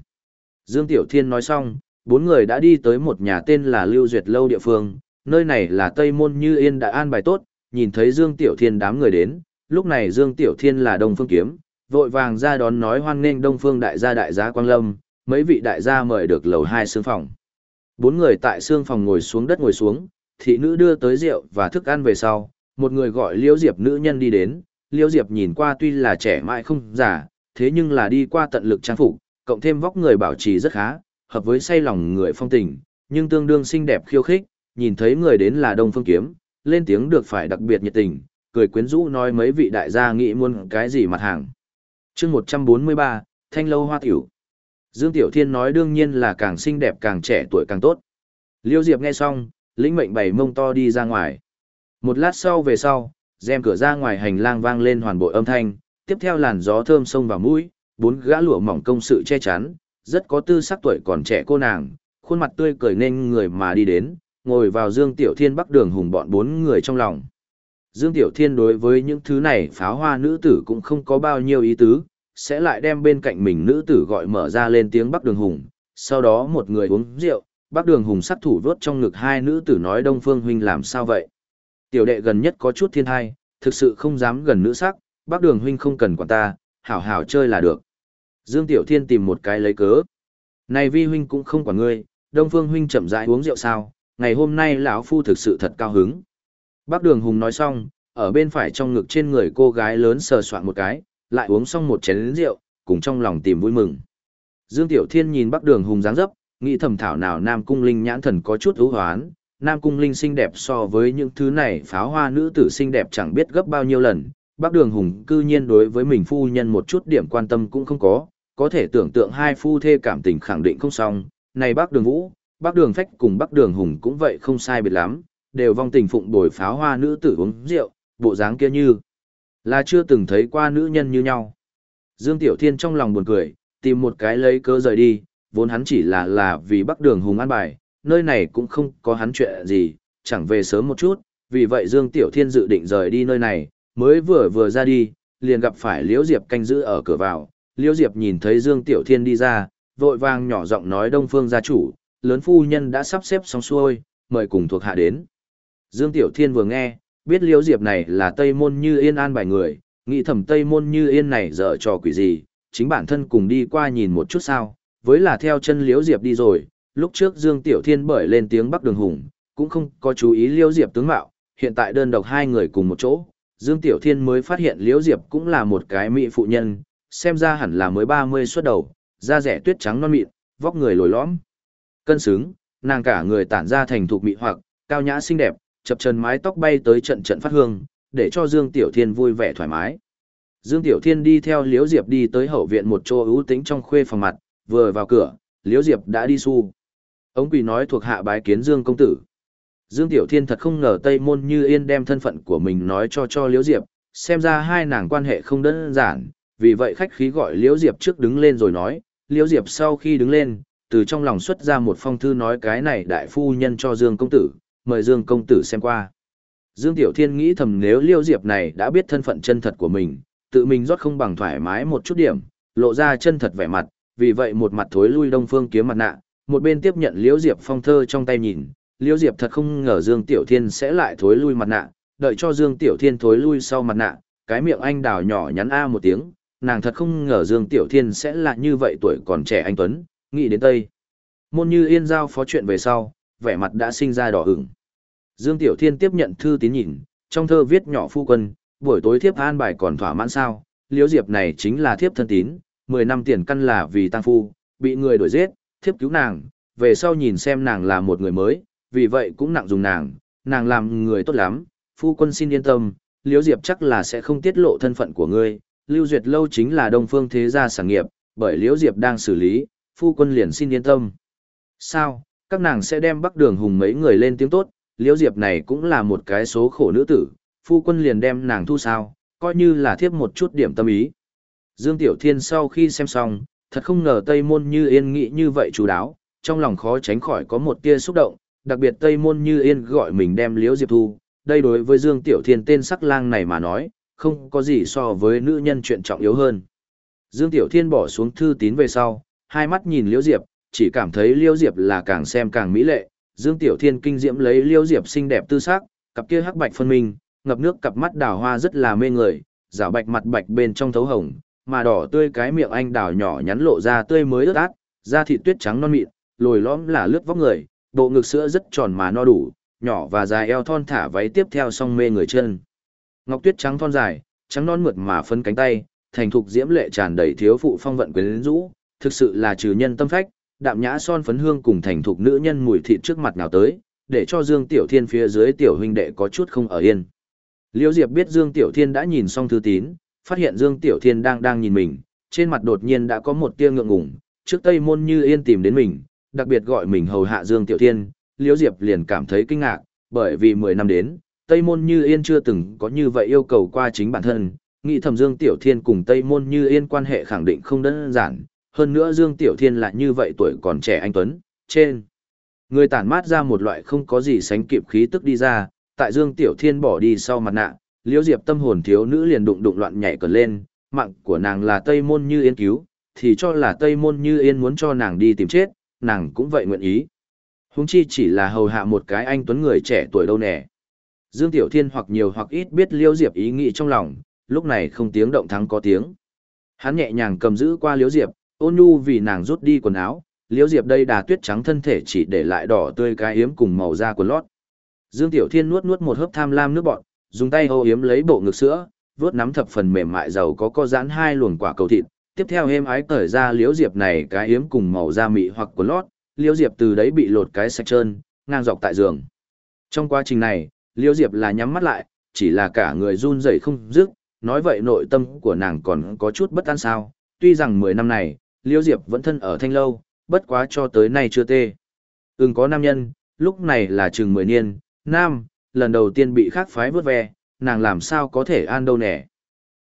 Dương Tiểu Thiên nói xong, bốn người đã đi tới một nhà tên là Lưu Duyệt Lâu địa phương, nơi này là Tây Môn Như Yên đã an bài tốt, nhìn thấy Dương Tiểu Thiên đám người đến, lúc này Dương Tiểu Thiên là Đông Phương Kiếm, vội vàng ra đón nói hoan nghênh Đông Phương đại gia đại gia Quang Lâm, mấy vị đại gia mời được lầu hai xương phòng. Bốn người tại xương phòng ngồi xuống đất ngồi xuống, thị nữ đưa tới rượu và thức ăn về sau, một người gọi Liễu Diệp nữ nhân đi đến, Liễu Diệp nhìn qua tuy là trẻ mãi không già, thế nhưng là đi qua tận lực trang phục, cộng thêm vóc người bảo trì rất khá, hợp với say lòng người phong tình, nhưng tương đương xinh đẹp khiêu khích, nhìn thấy người đến là Đông Phương Kiếm, lên tiếng được phải đặc biệt nhiệt tình, cười quyến rũ nói mấy vị đại gia nghĩ muốn cái gì mặt hàng. chương 143, Thanh Lâu Hoa Tiểu. Dương Tiểu Thiên nói đương nhiên là càng xinh đẹp càng trẻ tuổi càng tốt. Liêu Diệp nghe xong, lĩnh mệnh bày mông to đi ra ngoài. Một lát sau về sau, rèm cửa ra ngoài hành lang vang lên hoàn bộ âm thanh, tiếp theo làn gió thơm sông vào mũi, bốn gã lụa mỏng công sự che chắn, rất có tư sắc tuổi còn trẻ cô nàng, khuôn mặt tươi cười nên người mà đi đến, ngồi vào Dương Tiểu Thiên bắc đường hùng bọn bốn người trong lòng. Dương Tiểu Thiên đối với những thứ này pháo hoa nữ tử cũng không có bao nhiêu ý tứ, sẽ lại đem bên cạnh mình nữ tử gọi mở ra lên tiếng bắc đường hùng, sau đó một người uống rượu, bắc đường hùng sát thủ vốt trong ngực hai nữ tử nói Đông Phương Huynh làm sao vậy. Tiểu đệ gần nhất có chút thiên thai, thực sự không dám gần nữ sắc, bắc đường huynh không cần quản ta, hảo hảo chơi là được. Dương Tiểu Thiên tìm một cái lấy cớ. Này vi huynh cũng không quản ngươi, Đông Phương huynh chậm rãi uống rượu sao, ngày hôm nay lão phu thực sự thật cao hứng. Bác Đường Hùng nói xong, ở bên phải trong ngực trên người cô gái lớn sờ soạn một cái, lại uống xong một chén rượu, cùng trong lòng tìm vui mừng. Dương Tiểu Thiên nhìn Bác Đường Hùng dáng dấp, nghĩ thầm thảo nào Nam Cung Linh nhãn thần có chút ưu hoán, Nam Cung Linh xinh đẹp so với những thứ này pháo hoa nữ tử xinh đẹp chẳng biết gấp bao nhiêu lần. Bác Đường Hùng cư nhiên đối với mình phu nhân một chút điểm quan tâm cũng không có, có thể tưởng tượng hai phu thê cảm tình khẳng định không xong. Này bác Đường Vũ, bác Đường Phách cùng bác Đường Hùng cũng vậy không sai biệt lắm, đều vong tình phụng bồi pháo hoa nữ tử uống rượu, bộ dáng kia như là chưa từng thấy qua nữ nhân như nhau. Dương Tiểu Thiên trong lòng buồn cười, tìm một cái lấy cớ rời đi, vốn hắn chỉ là là vì bắc đường hùng an bài, nơi này cũng không có hắn chuyện gì, chẳng về sớm một chút, vì vậy Dương Tiểu Thiên dự định rời đi nơi này, mới vừa vừa ra đi, liền gặp phải Liễu Diệp canh giữ ở cửa vào, Liễu Diệp nhìn thấy Dương Tiểu Thiên đi ra, vội vàng nhỏ giọng nói Đông Phương gia chủ, lớn phu nhân đã sắp xếp xong xuôi, mời cùng thuộc hạ đến. Dương Tiểu Thiên vừa nghe, biết Liễu Diệp này là Tây Môn Như Yên an bài người, nghĩ thầm Tây Môn Như Yên này dở trò quỷ gì, chính bản thân cùng đi qua nhìn một chút sao, với là theo chân Liễu Diệp đi rồi, lúc trước Dương Tiểu Thiên bởi lên tiếng Bắc Đường Hùng, cũng không có chú ý Liễu Diệp tướng mạo, hiện tại đơn độc hai người cùng một chỗ, Dương Tiểu Thiên mới phát hiện Liễu Diệp cũng là một cái mỹ phụ nhân, xem ra hẳn là mới 30 xuất đầu, da rẻ tuyết trắng non mịn, vóc người lồi lõm. Cân xứng, nàng cả người tản ra thành thục mỹ hoặc, cao nhã xinh đẹp, chập trần mái tóc bay tới trận trận phát hương, để cho Dương Tiểu Thiên vui vẻ thoải mái. Dương Tiểu Thiên đi theo Liễu Diệp đi tới hậu viện một chỗ ưu tính trong khuê phòng mặt, vừa vào cửa, Liễu Diệp đã đi su. Ông quỳ nói thuộc hạ bái kiến Dương công tử. Dương Tiểu Thiên thật không ngờ Tây Môn Như Yên đem thân phận của mình nói cho cho Liễu Diệp, xem ra hai nàng quan hệ không đơn giản, vì vậy khách khí gọi Liễu Diệp trước đứng lên rồi nói, Liễu Diệp sau khi đứng lên, từ trong lòng xuất ra một phong thư nói cái này đại phu nhân cho Dương công tử, mời Dương công tử xem qua. Dương Tiểu Thiên nghĩ thầm nếu Liêu Diệp này đã biết thân phận chân thật của mình, tự mình rót không bằng thoải mái một chút điểm, lộ ra chân thật vẻ mặt, vì vậy một mặt thối lui Đông Phương kiếm mặt nạ, một bên tiếp nhận Liêu Diệp phong thơ trong tay nhìn, Liêu Diệp thật không ngờ Dương Tiểu Thiên sẽ lại thối lui mặt nạ, đợi cho Dương Tiểu Thiên thối lui sau mặt nạ, cái miệng anh đào nhỏ nhắn a một tiếng, nàng thật không ngờ Dương Tiểu Thiên sẽ là như vậy tuổi còn trẻ anh Tuấn, nghĩ đến Tây. Môn như yên giao phó chuyện về sau, vẻ mặt đã sinh ra đỏ ửng. Dương Tiểu Thiên tiếp nhận thư tín nhìn, trong thơ viết nhỏ phu quân, buổi tối thiếp an bài còn thỏa mãn sao, liễu diệp này chính là thiếp thân tín, 10 năm tiền căn là vì tăng phu, bị người đuổi giết, thiếp cứu nàng, về sau nhìn xem nàng là một người mới, vì vậy cũng nặng dùng nàng, nàng làm người tốt lắm, phu quân xin yên tâm, liễu diệp chắc là sẽ không tiết lộ thân phận của ngươi, lưu duyệt lâu chính là đông phương thế gia sản nghiệp, bởi liễu diệp đang xử lý, phu quân liền xin yên tâm. Sao, các nàng sẽ đem bắc đường hùng mấy người lên tiếng tốt, liễu diệp này cũng là một cái số khổ nữ tử, phu quân liền đem nàng thu sao, coi như là thiếp một chút điểm tâm ý. Dương Tiểu Thiên sau khi xem xong, thật không ngờ Tây Môn Như Yên nghĩ như vậy chú đáo, trong lòng khó tránh khỏi có một tia xúc động, đặc biệt Tây Môn Như Yên gọi mình đem liễu diệp thu, đây đối với Dương Tiểu Thiên tên sắc lang này mà nói, không có gì so với nữ nhân chuyện trọng yếu hơn. Dương Tiểu Thiên bỏ xuống thư tín về sau, hai mắt nhìn liễu diệp, chỉ cảm thấy liêu diệp là càng xem càng mỹ lệ, Dương Tiểu Thiên kinh diễm lấy Liêu Diệp xinh đẹp tư sắc, cặp kia hắc bạch phân minh, ngập nước cặp mắt đào hoa rất là mê người, rảo bạch mặt bạch bên trong thấu hồng, mà đỏ tươi cái miệng anh đào nhỏ nhắn lộ ra tươi mới ướt át, da thịt tuyết trắng non mịn, lồi lõm là lướt vóc người, bộ ngực sữa rất tròn mà no đủ, nhỏ và dài eo thon thả váy tiếp theo song mê người chân. Ngọc tuyết trắng thon dài, trắng non mượt mà phân cánh tay, thành thục diễm lệ tràn đầy thiếu phụ phong vận quyến rũ, thực sự là trừ nhân tâm phách, đạm nhã son phấn hương cùng thành thục nữ nhân mùi thịt trước mặt nào tới, để cho Dương Tiểu Thiên phía dưới tiểu huynh đệ có chút không ở yên. Liễu Diệp biết Dương Tiểu Thiên đã nhìn xong thư tín, phát hiện Dương Tiểu Thiên đang đang nhìn mình, trên mặt đột nhiên đã có một tia ngượng ngùng, trước Tây Môn Như Yên tìm đến mình, đặc biệt gọi mình hầu hạ Dương Tiểu Thiên, Liễu Diệp liền cảm thấy kinh ngạc, bởi vì 10 năm đến, Tây Môn Như Yên chưa từng có như vậy yêu cầu qua chính bản thân, nghĩ thầm Dương Tiểu Thiên cùng Tây Môn Như Yên quan hệ khẳng định không đơn giản, hơn nữa Dương Tiểu Thiên lại như vậy tuổi còn trẻ anh Tuấn, trên. Người tản mát ra một loại không có gì sánh kịp khí tức đi ra, tại Dương Tiểu Thiên bỏ đi sau mặt nạ, Liễu Diệp tâm hồn thiếu nữ liền đụng đụng loạn nhảy cờ lên, mạng của nàng là Tây Môn Như Yên cứu, thì cho là Tây Môn Như Yên muốn cho nàng đi tìm chết, nàng cũng vậy nguyện ý. Húng chi chỉ là hầu hạ một cái anh tuấn người trẻ tuổi đâu nè. Dương Tiểu Thiên hoặc nhiều hoặc ít biết Liễu Diệp ý nghĩ trong lòng, lúc này không tiếng động thắng có tiếng. Hắn nhẹ nhàng cầm giữ qua Liễu Diệp, ôn nhu vì nàng rút đi quần áo, Liễu Diệp đây đà tuyết trắng thân thể chỉ để lại đỏ tươi cái yếm cùng màu da quần lót. Dương Tiểu Thiên nuốt nuốt một hớp tham lam nước bọt, dùng tay ô yếm lấy bộ ngực sữa, vuốt nắm thập phần mềm mại giàu có co giãn hai luồng quả cầu thịt, tiếp theo êm ái cởi ra Liễu Diệp này cái yếm cùng màu da mị hoặc quần lót, Liễu Diệp từ đấy bị lột cái sạch trơn, ngang dọc tại giường. Trong quá trình này, Liễu Diệp là nhắm mắt lại, chỉ là cả người run rẩy không dứt, nói vậy nội tâm của nàng còn có chút bất an sao, tuy rằng 10 năm này, Liễu Diệp vẫn thân ở thanh lâu, bất quá cho tới nay chưa tê. Ưng có nam nhân, lúc này là chừng 10 niên, nam, lần đầu tiên bị khác phái vớt ve, nàng làm sao có thể an đâu nẻ.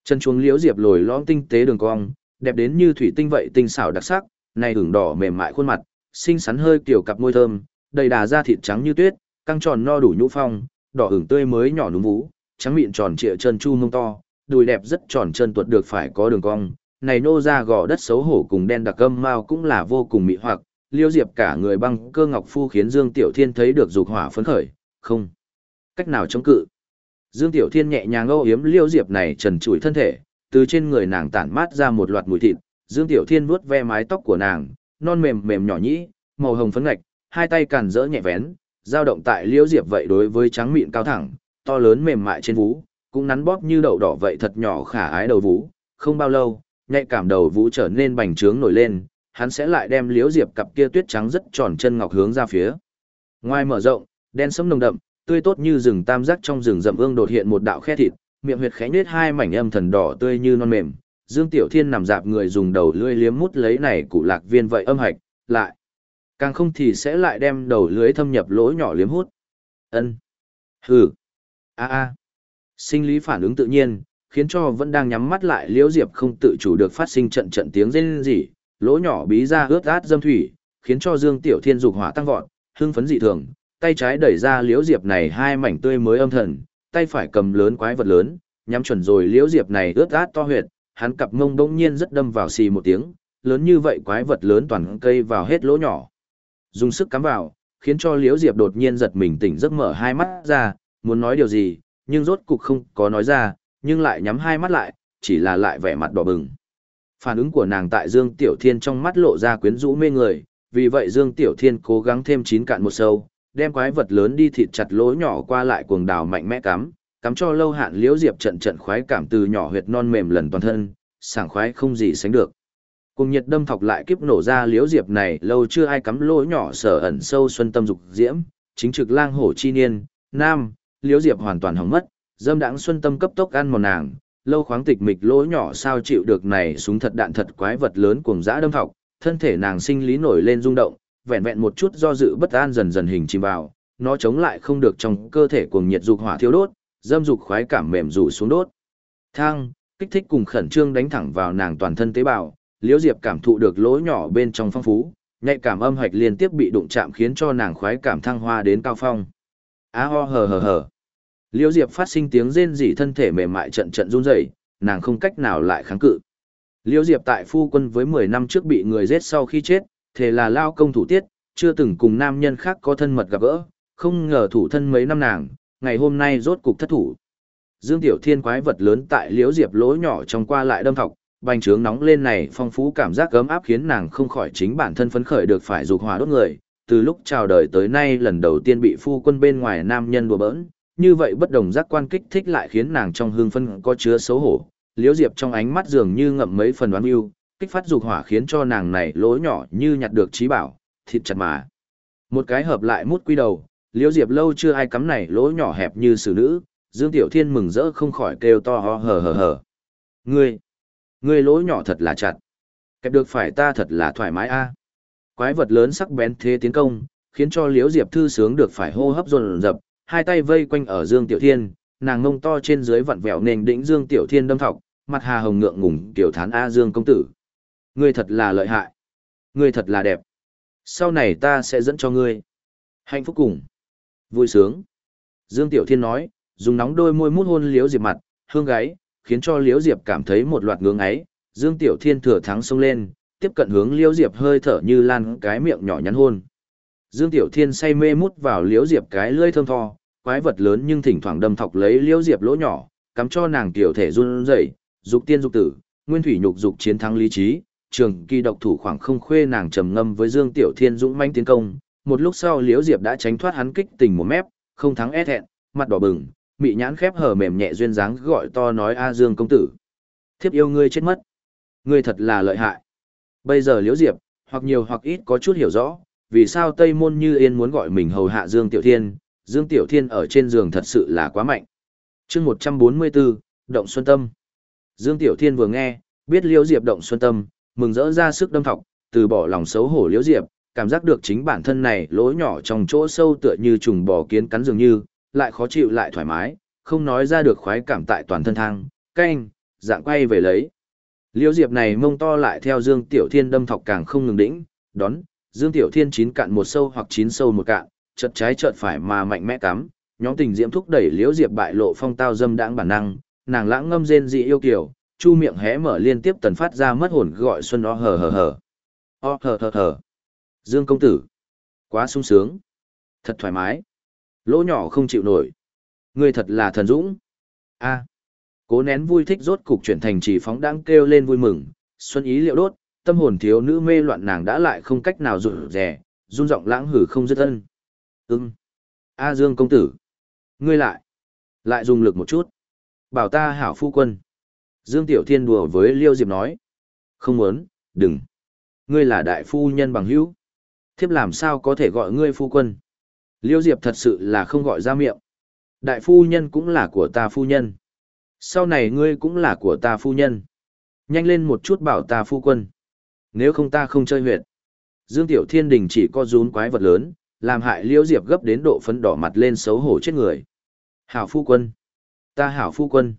Chân chuông Liễu Diệp lồi lõm tinh tế đường cong, đẹp đến như thủy tinh vậy tinh xảo đặc sắc, này hưởng đỏ mềm mại khuôn mặt, xinh xắn hơi kiểu cặp môi thơm, đầy đà da thịt trắng như tuyết, căng tròn no đủ nhũ phong, đỏ hưởng tươi mới nhỏ núm vú, trắng mịn tròn trịa chân chu mông to, đùi đẹp rất tròn chân tuột được phải có đường cong, này nô ra gò đất xấu hổ cùng đen đặc âm mao cũng là vô cùng mị hoặc, liêu diệp cả người băng cơ ngọc phu khiến Dương Tiểu Thiên thấy được dục hỏa phấn khởi, không cách nào chống cự. Dương Tiểu Thiên nhẹ nhàng âu yếm liêu diệp này trần trụi thân thể, từ trên người nàng tản mát ra một loạt mùi thịt, Dương Tiểu Thiên vuốt ve mái tóc của nàng, non mềm mềm nhỏ nhĩ, màu hồng phấn ngạch, hai tay càn rỡ nhẹ vén, dao động tại liêu diệp vậy đối với trắng mịn cao thẳng, to lớn mềm mại trên vú, cũng nắn bóp như đậu đỏ vậy thật nhỏ khả ái đầu vú, không bao lâu, nhạy cảm đầu vũ trở nên bành trướng nổi lên, hắn sẽ lại đem liếu diệp cặp kia tuyết trắng rất tròn chân ngọc hướng ra phía. Ngoài mở rộng, đen sẫm nồng đậm, tươi tốt như rừng tam giác trong rừng rậm ương đột hiện một đạo khe thịt, miệng huyệt khẽ nhếch hai mảnh âm thần đỏ tươi như non mềm. Dương Tiểu Thiên nằm dạp người dùng đầu lưỡi liếm mút lấy này cụ lạc viên vậy âm hạch, lại. Càng không thì sẽ lại đem đầu lưới thâm nhập lỗ nhỏ liếm hút. Ân. Hừ. A a. Sinh lý phản ứng tự nhiên, khiến cho vẫn đang nhắm mắt lại liễu diệp không tự chủ được phát sinh trận trận tiếng rên rỉ, lỗ nhỏ bí ra ướt át dâm thủy, khiến cho Dương Tiểu Thiên dục hỏa tăng vọt, hưng phấn dị thường, tay trái đẩy ra liễu diệp này hai mảnh tươi mới âm thần, tay phải cầm lớn quái vật lớn, nhắm chuẩn rồi liễu diệp này ướt át to huyệt, hắn cặp mông bỗng nhiên rất đâm vào xì một tiếng, lớn như vậy quái vật lớn toàn cây vào hết lỗ nhỏ. Dùng sức cắm vào, khiến cho liễu diệp đột nhiên giật mình tỉnh giấc mở hai mắt ra, muốn nói điều gì, nhưng rốt cục không có nói ra, nhưng lại nhắm hai mắt lại, chỉ là lại vẻ mặt đỏ bừng. Phản ứng của nàng tại Dương Tiểu Thiên trong mắt lộ ra quyến rũ mê người, vì vậy Dương Tiểu Thiên cố gắng thêm chín cạn một sâu, đem quái vật lớn đi thịt chặt lỗ nhỏ qua lại cuồng đào mạnh mẽ cắm, cắm cho lâu hạn liễu diệp trận trận khoái cảm từ nhỏ huyệt non mềm lần toàn thân, sảng khoái không gì sánh được. Cùng nhiệt đâm thọc lại kiếp nổ ra liễu diệp này lâu chưa ai cắm lỗ nhỏ sở ẩn sâu xuân tâm dục diễm, chính trực lang hổ chi niên, nam, liễu diệp hoàn toàn hỏng mất, dâm đãng xuân tâm cấp tốc ăn mòn nàng, lâu khoáng tịch mịch lỗ nhỏ sao chịu được này súng thật đạn thật quái vật lớn cuồng dã đâm thọc, thân thể nàng sinh lý nổi lên rung động, vẹn vẹn một chút do dự bất an dần dần hình chìm vào, nó chống lại không được trong cơ thể cuồng nhiệt dục hỏa thiêu đốt, dâm dục khoái cảm mềm rủ xuống đốt. Thang, kích thích cùng khẩn trương đánh thẳng vào nàng toàn thân tế bào, Liễu Diệp cảm thụ được lỗ nhỏ bên trong phong phú, nhạy cảm âm hạch liên tiếp bị đụng chạm khiến cho nàng khoái cảm thăng hoa đến cao phong. Á ho hờ hờ hờ. Liễu Diệp phát sinh tiếng rên rỉ thân thể mềm mại trận trận run rẩy, nàng không cách nào lại kháng cự. Liễu Diệp tại phu quân với 10 năm trước bị người giết sau khi chết, thế là lao công thủ tiết, chưa từng cùng nam nhân khác có thân mật gặp gỡ, không ngờ thủ thân mấy năm nàng, ngày hôm nay rốt cục thất thủ. Dương Tiểu Thiên quái vật lớn tại Liễu Diệp lỗ nhỏ trong qua lại đâm thọc, bành trướng nóng lên này phong phú cảm giác gấm áp khiến nàng không khỏi chính bản thân phấn khởi được phải dục hỏa đốt người. Từ lúc chào đời tới nay lần đầu tiên bị phu quân bên ngoài nam nhân đùa bỡn, như vậy bất đồng giác quan kích thích lại khiến nàng trong hương phân có chứa xấu hổ. Liễu Diệp trong ánh mắt dường như ngậm mấy phần đoán yêu, kích phát dục hỏa khiến cho nàng này lỗ nhỏ như nhặt được trí bảo, thịt chặt mà. Một cái hợp lại mút quy đầu, Liễu Diệp lâu chưa ai cắm này lỗ nhỏ hẹp như xử nữ, Dương Tiểu Thiên mừng rỡ không khỏi kêu to ho hờ hờ hờ. Ngươi, ngươi lỗ nhỏ thật là chặt. Kẹp được phải ta thật là thoải mái a. Quái vật lớn sắc bén thế tiến công, khiến cho Liễu Diệp thư sướng được phải hô hấp dồn dập, hai tay vây quanh ở Dương Tiểu Thiên, nàng ngông to trên dưới vặn vẹo nền đỉnh Dương Tiểu Thiên đâm thọc, mặt hà hồng ngượng ngùng tiểu thán a Dương công tử. Ngươi thật là lợi hại. Ngươi thật là đẹp. Sau này ta sẽ dẫn cho ngươi. Hạnh phúc cùng. Vui sướng. Dương Tiểu Thiên nói, dùng nóng đôi môi mút hôn Liễu Diệp mặt, hương gáy, khiến cho Liễu Diệp cảm thấy một loạt ngưỡng ấy. Dương Tiểu Thiên thừa thắng xông lên, tiếp cận hướng Liễu Diệp hơi thở như lan cái miệng nhỏ nhắn hôn. Dương Tiểu Thiên say mê mút vào Liễu Diệp cái lưỡi thơm tho, quái vật lớn nhưng thỉnh thoảng đâm thọc lấy Liễu Diệp lỗ nhỏ, cắm cho nàng tiểu thể run rẩy, dục tiên dục tử, nguyên thủy nhục dục chiến thắng lý trí, trường kỳ độc thủ khoảng không khuê nàng trầm ngâm với Dương Tiểu Thiên dũng mãnh tiến công, một lúc sau Liễu Diệp đã tránh thoát hắn kích tình một mép, không thắng é e thẹn, mặt đỏ bừng, mị nhãn khép hở mềm nhẹ duyên dáng gọi to nói a Dương công tử, thiếp yêu ngươi chết mất, ngươi thật là lợi hại. Bây giờ Liễu Diệp, hoặc nhiều hoặc ít có chút hiểu rõ, vì sao Tây Môn Như Yên muốn gọi mình hầu hạ Dương Tiểu Thiên, Dương Tiểu Thiên ở trên giường thật sự là quá mạnh. chương 144, Động Xuân Tâm. Dương Tiểu Thiên vừa nghe, biết Liễu Diệp Động Xuân Tâm, mừng rỡ ra sức đâm thọc, từ bỏ lòng xấu hổ Liễu Diệp, cảm giác được chính bản thân này lỗ nhỏ trong chỗ sâu tựa như trùng bò kiến cắn dường như, lại khó chịu lại thoải mái, không nói ra được khoái cảm tại toàn thân thang, canh, dạng quay về lấy. Liễu Diệp này mông to lại theo Dương Tiểu Thiên đâm thọc càng không ngừng đỉnh, đón, Dương Tiểu Thiên chín cạn một sâu hoặc chín sâu một cạn, chợt trái chợt phải mà mạnh mẽ cắm, nhóm tình diễm thúc đẩy Liễu Diệp bại lộ phong tao dâm đãng bản năng, nàng lãng ngâm rên dị yêu kiều, chu miệng hé mở liên tiếp tần phát ra mất hồn gọi xuân o hờ hờ hờ. O hờ hờ hờ. Dương công tử, quá sung sướng, thật thoải mái. Lỗ nhỏ không chịu nổi. Ngươi thật là thần dũng. A. Cố nén vui thích rốt cục chuyển thành chỉ phóng đang kêu lên vui mừng, xuân ý liệu đốt, tâm hồn thiếu nữ mê loạn nàng đã lại không cách nào rụt rè, run giọng lãng hử không dứt ân. Ưng. A Dương công tử. Ngươi lại. Lại dùng lực một chút. Bảo ta hảo phu quân. Dương Tiểu Thiên đùa với Liêu Diệp nói. Không muốn, đừng. Ngươi là đại phu nhân bằng hữu. Thiếp làm sao có thể gọi ngươi phu quân. Liêu Diệp thật sự là không gọi ra miệng. Đại phu nhân cũng là của ta phu nhân. Sau này ngươi cũng là của ta phu nhân. Nhanh lên một chút bảo ta phu quân. Nếu không ta không chơi huyệt. Dương Tiểu Thiên Đình chỉ có rún quái vật lớn, làm hại Liễu Diệp gấp đến độ phấn đỏ mặt lên xấu hổ chết người. Hảo phu quân. Ta hảo phu quân.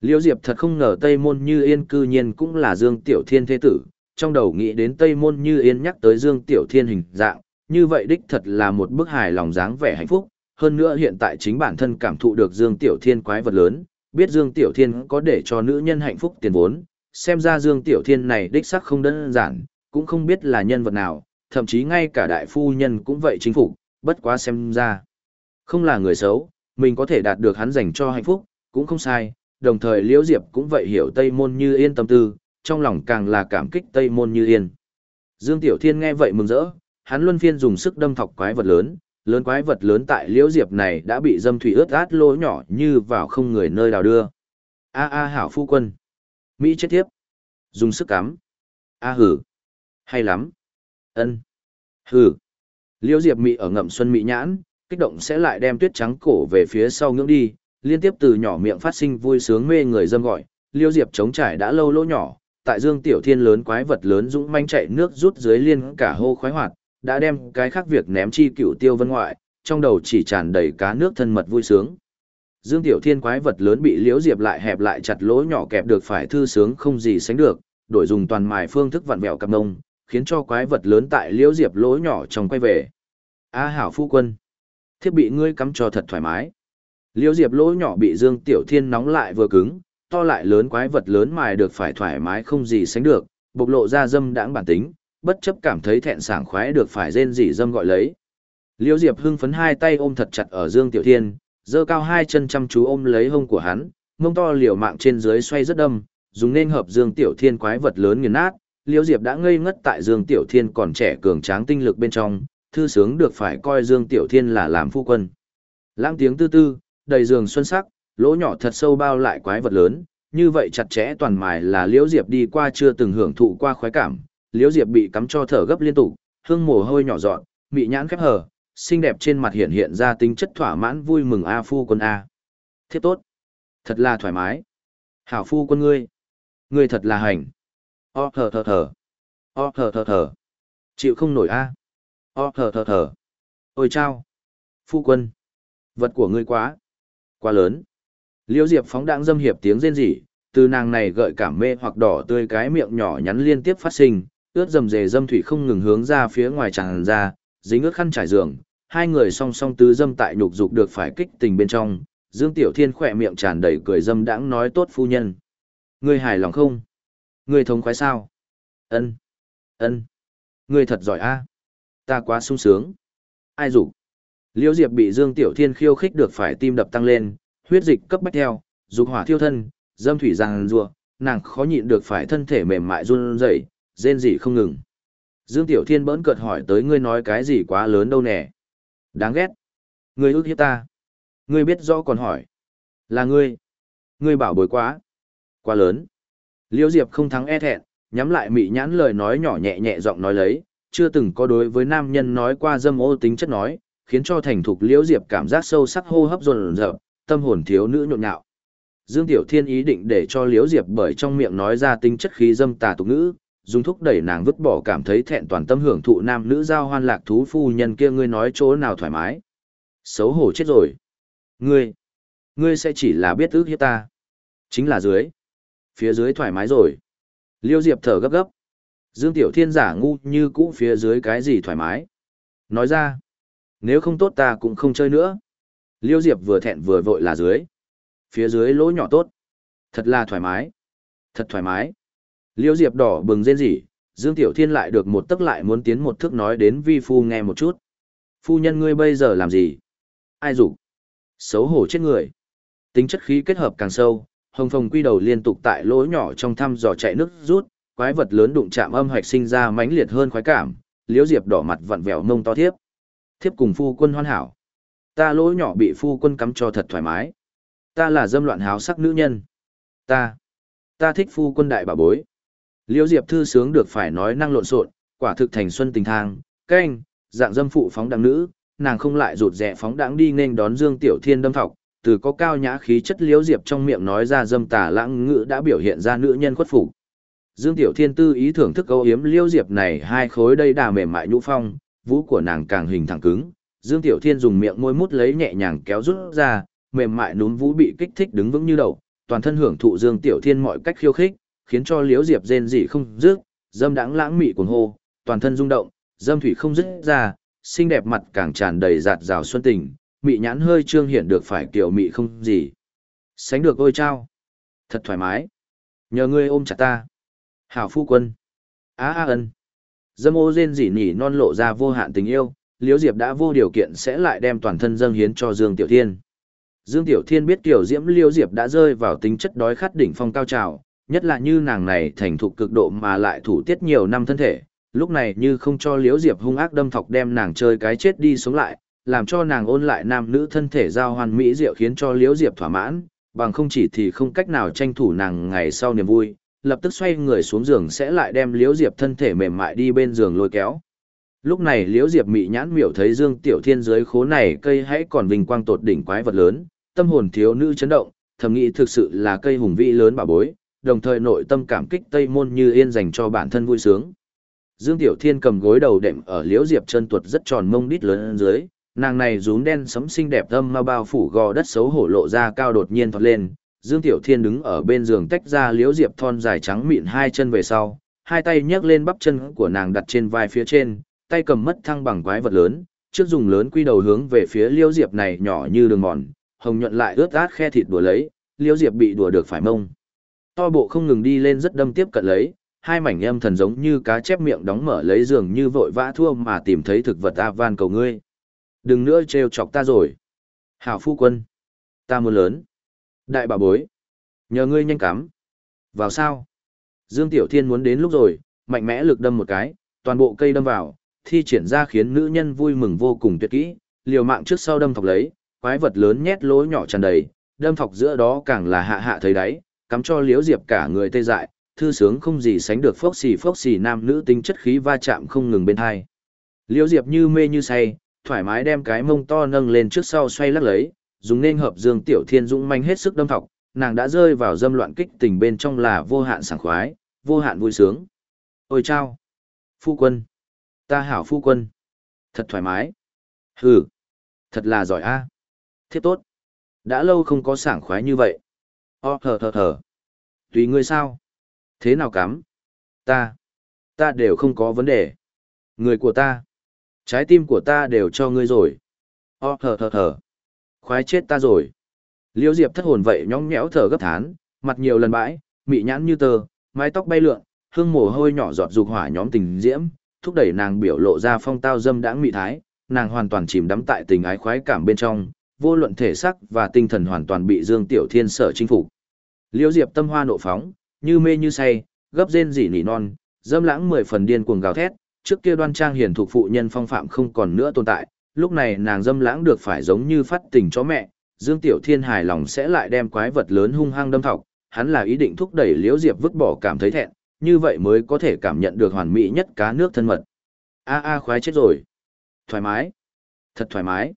Liễu Diệp thật không ngờ Tây Môn Như Yên cư nhiên cũng là Dương Tiểu Thiên thế tử, trong đầu nghĩ đến Tây Môn Như Yên nhắc tới Dương Tiểu Thiên hình dạng, như vậy đích thật là một bức hài lòng dáng vẻ hạnh phúc, hơn nữa hiện tại chính bản thân cảm thụ được Dương Tiểu Thiên quái vật lớn, biết Dương Tiểu Thiên có để cho nữ nhân hạnh phúc tiền vốn, xem ra Dương Tiểu Thiên này đích sắc không đơn giản, cũng không biết là nhân vật nào, thậm chí ngay cả đại phu nhân cũng vậy chính phủ, bất quá xem ra. Không là người xấu, mình có thể đạt được hắn dành cho hạnh phúc, cũng không sai, đồng thời Liễu Diệp cũng vậy hiểu Tây Môn Như Yên tâm tư, trong lòng càng là cảm kích Tây Môn Như Yên. Dương Tiểu Thiên nghe vậy mừng rỡ, hắn luân phiên dùng sức đâm thọc quái vật lớn, lớn quái vật lớn tại Liễu Diệp này đã bị dâm thủy ướt át lỗ nhỏ như vào không người nơi đào đưa. A a hảo phu quân. Mỹ chết tiếp. Dùng sức cắm. A hử. Hay lắm. ân Hử. Liễu Diệp Mị ở ngậm xuân mỹ nhãn, kích động sẽ lại đem tuyết trắng cổ về phía sau ngưỡng đi, liên tiếp từ nhỏ miệng phát sinh vui sướng mê người dâm gọi. Liễu Diệp chống trải đã lâu lỗ nhỏ, tại Dương Tiểu Thiên lớn quái vật lớn dũng manh chạy nước rút dưới liên cả hô khoái hoạt, đã đem cái khác việc ném chi cựu tiêu vân ngoại, trong đầu chỉ tràn đầy cá nước thân mật vui sướng. Dương Tiểu Thiên quái vật lớn bị Liễu Diệp lại hẹp lại chặt lỗ nhỏ kẹp được phải thư sướng không gì sánh được, đổi dùng toàn mài phương thức vặn vẹo cặp nông, khiến cho quái vật lớn tại Liễu Diệp lỗ nhỏ trong quay về. A hảo phu quân, thiết bị ngươi cắm cho thật thoải mái. Liễu Diệp lỗ nhỏ bị Dương Tiểu Thiên nóng lại vừa cứng, to lại lớn quái vật lớn mài được phải thoải mái không gì sánh được, bộc lộ ra dâm đãng bản tính, bất chấp cảm thấy thẹn sảng khoái được phải rên rỉ dâm gọi lấy. Liễu Diệp hưng phấn hai tay ôm thật chặt ở Dương Tiểu Thiên, giơ cao hai chân chăm chú ôm lấy hông của hắn, mông to liều mạng trên dưới xoay rất đâm, dùng nên hợp Dương Tiểu Thiên quái vật lớn nghiền nát. Liễu Diệp đã ngây ngất tại Dương Tiểu Thiên còn trẻ cường tráng tinh lực bên trong, thư sướng được phải coi Dương Tiểu Thiên là làm phu quân. Lãng tiếng tư tư, đầy giường xuân sắc, lỗ nhỏ thật sâu bao lại quái vật lớn, như vậy chặt chẽ toàn mài là Liễu Diệp đi qua chưa từng hưởng thụ qua khoái cảm, Liễu Diệp bị cắm cho thở gấp liên tục, hương mồ hôi nhỏ dọn, bị nhãn khép hờ, xinh đẹp trên mặt hiện hiện ra tính chất thỏa mãn vui mừng a phu quân a. Thiếp tốt. Thật là thoải mái. Hảo phu quân ngươi. Ngươi thật là hành. O thở thở thở. O thở thở thở. Chịu không nổi a. O thở thở thở. Ôi chao. Phu quân. Vật của ngươi quá. Quá lớn. Liễu Diệp phóng đãng dâm hiệp tiếng rên rỉ, từ nàng này gợi cảm mê hoặc đỏ tươi cái miệng nhỏ nhắn liên tiếp phát sinh, ướt dầm dề dâm thủy không ngừng hướng ra phía ngoài tràn ra, dính ướt khăn trải giường, hai người song song tứ dâm tại nhục dục được phải kích tình bên trong, Dương Tiểu Thiên khỏe miệng tràn đầy cười dâm đãng nói tốt phu nhân. Ngươi hài lòng không? Ngươi thống khoái sao? Ân, ân, Ngươi thật giỏi a. Ta quá sung sướng. Ai dục? Liễu Diệp bị Dương Tiểu Thiên khiêu khích được phải tim đập tăng lên, huyết dịch cấp bách theo, dục hỏa thiêu thân, dâm thủy giằng rùa, nàng khó nhịn được phải thân thể mềm mại run rẩy, rên rỉ không ngừng. Dương Tiểu Thiên bỡn cợt hỏi tới ngươi nói cái gì quá lớn đâu nè. Đáng ghét. Ngươi ước hiếp ta. Ngươi biết rõ còn hỏi. Là ngươi. Ngươi bảo bối quá. Quá lớn. Liêu Diệp không thắng e thẹn, nhắm lại mị nhãn lời nói nhỏ nhẹ nhẹ giọng nói lấy, chưa từng có đối với nam nhân nói qua dâm ô tính chất nói, khiến cho thành thục Liễu Diệp cảm giác sâu sắc hô hấp dồn dập, tâm hồn thiếu nữ nhộn nhạo. Dương Tiểu Thiên ý định để cho Liễu Diệp bởi trong miệng nói ra tính chất khí dâm tà tục ngữ, dùng thúc đẩy nàng vứt bỏ cảm thấy thẹn toàn tâm hưởng thụ nam nữ giao hoan lạc thú phu nhân kia ngươi nói chỗ nào thoải mái. Xấu hổ chết rồi. Ngươi, ngươi sẽ chỉ là biết ước hiếp ta. Chính là dưới. Phía dưới thoải mái rồi. Liêu Diệp thở gấp gấp. Dương Tiểu Thiên giả ngu như cũ phía dưới cái gì thoải mái. Nói ra, nếu không tốt ta cũng không chơi nữa. Liêu Diệp vừa thẹn vừa vội là dưới. Phía dưới lỗ nhỏ tốt. Thật là thoải mái. Thật thoải mái. Liễu Diệp đỏ bừng rên rỉ, Dương Tiểu Thiên lại được một tức lại muốn tiến một thước nói đến vi phu nghe một chút. Phu nhân ngươi bây giờ làm gì? Ai rủ? Xấu hổ chết người. Tính chất khí kết hợp càng sâu, hồng phồng quy đầu liên tục tại lỗ nhỏ trong thăm dò chạy nước rút, quái vật lớn đụng chạm âm hoạch sinh ra mãnh liệt hơn khoái cảm, liễu diệp đỏ mặt vặn vẹo mông to thiếp. Thiếp cùng phu quân hoàn hảo. Ta lỗ nhỏ bị phu quân cắm cho thật thoải mái. Ta là dâm loạn háo sắc nữ nhân. Ta, ta thích phu quân đại bà bối. Liễu diệp thư sướng được phải nói năng lộn xộn, quả thực thành xuân tình thang, canh, dạng dâm phụ phóng đẳng nữ, nàng không lại rụt rẻ phóng đẳng đi nên đón Dương Tiểu Thiên đâm thọc, từ có cao nhã khí chất liễu diệp trong miệng nói ra dâm tà lãng ngữ đã biểu hiện ra nữ nhân khuất phục. Dương Tiểu Thiên tư ý thưởng thức câu yếm liễu diệp này hai khối đây đà mềm mại nhũ phong, vũ của nàng càng hình thẳng cứng. Dương Tiểu Thiên dùng miệng môi mút lấy nhẹ nhàng kéo rút ra, mềm mại núm vũ bị kích thích đứng vững như đầu, toàn thân hưởng thụ Dương Tiểu Thiên mọi cách khiêu khích, khiến cho liễu diệp rên rỉ không dứt, dâm đãng lãng mị cuồng hô, toàn thân rung động, dâm thủy không dứt ra, xinh đẹp mặt càng tràn đầy giạt rào xuân tình, mị nhãn hơi trương hiện được phải kiểu mị không gì. Sánh được ôi trao. Thật thoải mái. Nhờ ngươi ôm chặt ta. Hảo phu quân. Á á ân. Dâm ô rên rỉ nỉ non lộ ra vô hạn tình yêu, Liễu Diệp đã vô điều kiện sẽ lại đem toàn thân dâng hiến cho Dương Tiểu Thiên. Dương Tiểu Thiên biết Tiểu Diễm Liễu Diệp đã rơi vào tính chất đói khát đỉnh phong cao trào, nhất là như nàng này thành thục cực độ mà lại thủ tiết nhiều năm thân thể, lúc này như không cho liễu diệp hung ác đâm thọc đem nàng chơi cái chết đi sống lại làm cho nàng ôn lại nam nữ thân thể giao hoàn mỹ diệu khiến cho liễu diệp thỏa mãn bằng không chỉ thì không cách nào tranh thủ nàng ngày sau niềm vui lập tức xoay người xuống giường sẽ lại đem liễu diệp thân thể mềm mại đi bên giường lôi kéo. Lúc này liễu diệp mị nhãn miểu thấy dương tiểu thiên dưới khố này cây hãy còn vinh quang tột đỉnh quái vật lớn tâm hồn thiếu nữ chấn động thầm nghĩ thực sự là cây hùng vĩ lớn bà bối đồng thời nội tâm cảm kích tây môn như yên dành cho bản thân vui sướng Dương Tiểu Thiên cầm gối đầu đệm ở liễu diệp chân tuột rất tròn mông đít lớn dưới, nàng này rún đen sấm xinh đẹp âm mà bao phủ gò đất xấu hổ lộ ra cao đột nhiên thoát lên. Dương Tiểu Thiên đứng ở bên giường tách ra liễu diệp thon dài trắng mịn hai chân về sau, hai tay nhấc lên bắp chân của nàng đặt trên vai phía trên, tay cầm mất thăng bằng quái vật lớn, trước dùng lớn quy đầu hướng về phía liễu diệp này nhỏ như đường mòn, hồng nhuận lại ướt át khe thịt đùa lấy, liễu diệp bị đùa được phải mông. To bộ không ngừng đi lên rất đâm tiếp cận lấy, hai mảnh âm thần giống như cá chép miệng đóng mở lấy giường như vội vã thua mà tìm thấy thực vật a van cầu ngươi. Đừng nữa trêu chọc ta rồi. Hảo phu quân. Ta muốn lớn. Đại bà bối. Nhờ ngươi nhanh cắm. Vào sao? Dương Tiểu Thiên muốn đến lúc rồi, mạnh mẽ lực đâm một cái, toàn bộ cây đâm vào, thi triển ra khiến nữ nhân vui mừng vô cùng tuyệt kỹ, liều mạng trước sau đâm thọc lấy, quái vật lớn nhét lỗ nhỏ tràn đầy, đâm thọc giữa đó càng là hạ hạ thấy đáy, cắm cho liễu diệp cả người tê dại, thư sướng không gì sánh được phốc xì phốc xì nam nữ tính chất khí va chạm không ngừng bên hai. Liễu Diệp như mê như say, thoải mái đem cái mông to nâng lên trước sau xoay lắc lấy, dùng nên hợp Dương Tiểu Thiên dũng manh hết sức đâm thọc, nàng đã rơi vào dâm loạn kích tình bên trong là vô hạn sảng khoái, vô hạn vui sướng. Ôi chao! Phu quân! Ta hảo phu quân! Thật thoải mái! Hừ! Thật là giỏi a. À. Thiết tốt! Đã lâu không có sảng khoái như vậy. O thở thở thở! Tùy ngươi sao? Thế nào cắm? Ta! Ta đều không có vấn đề. Người của ta! Trái tim của ta đều cho ngươi rồi. O thở thở thở! Khoái chết ta rồi! Liễu Diệp thất hồn vậy nhõng nhẽo thở gấp thán, mặt nhiều lần bãi, mị nhãn như tờ, mái tóc bay lượn, hương mồ hôi nhỏ giọt dục hỏa nhóm tình diễm, thúc đẩy nàng biểu lộ ra phong tao dâm đãng mị thái, nàng hoàn toàn chìm đắm tại tình ái khoái cảm bên trong, vô luận thể sắc và tinh thần hoàn toàn bị Dương Tiểu Thiên sở chinh phục. Liễu Diệp tâm hoa nộ phóng, như mê như say, gấp rên rỉ nỉ non, dâm lãng mười phần điên cuồng gào thét, trước kia đoan trang hiền thuộc phụ nhân phong phạm không còn nữa tồn tại, lúc này nàng dâm lãng được phải giống như phát tình chó mẹ, Dương Tiểu Thiên hài lòng sẽ lại đem quái vật lớn hung hăng đâm thọc, hắn là ý định thúc đẩy Liễu Diệp vứt bỏ cảm thấy thẹn, như vậy mới có thể cảm nhận được hoàn mỹ nhất cá nước thân mật. A a khoái chết rồi. Thoải mái. Thật thoải mái.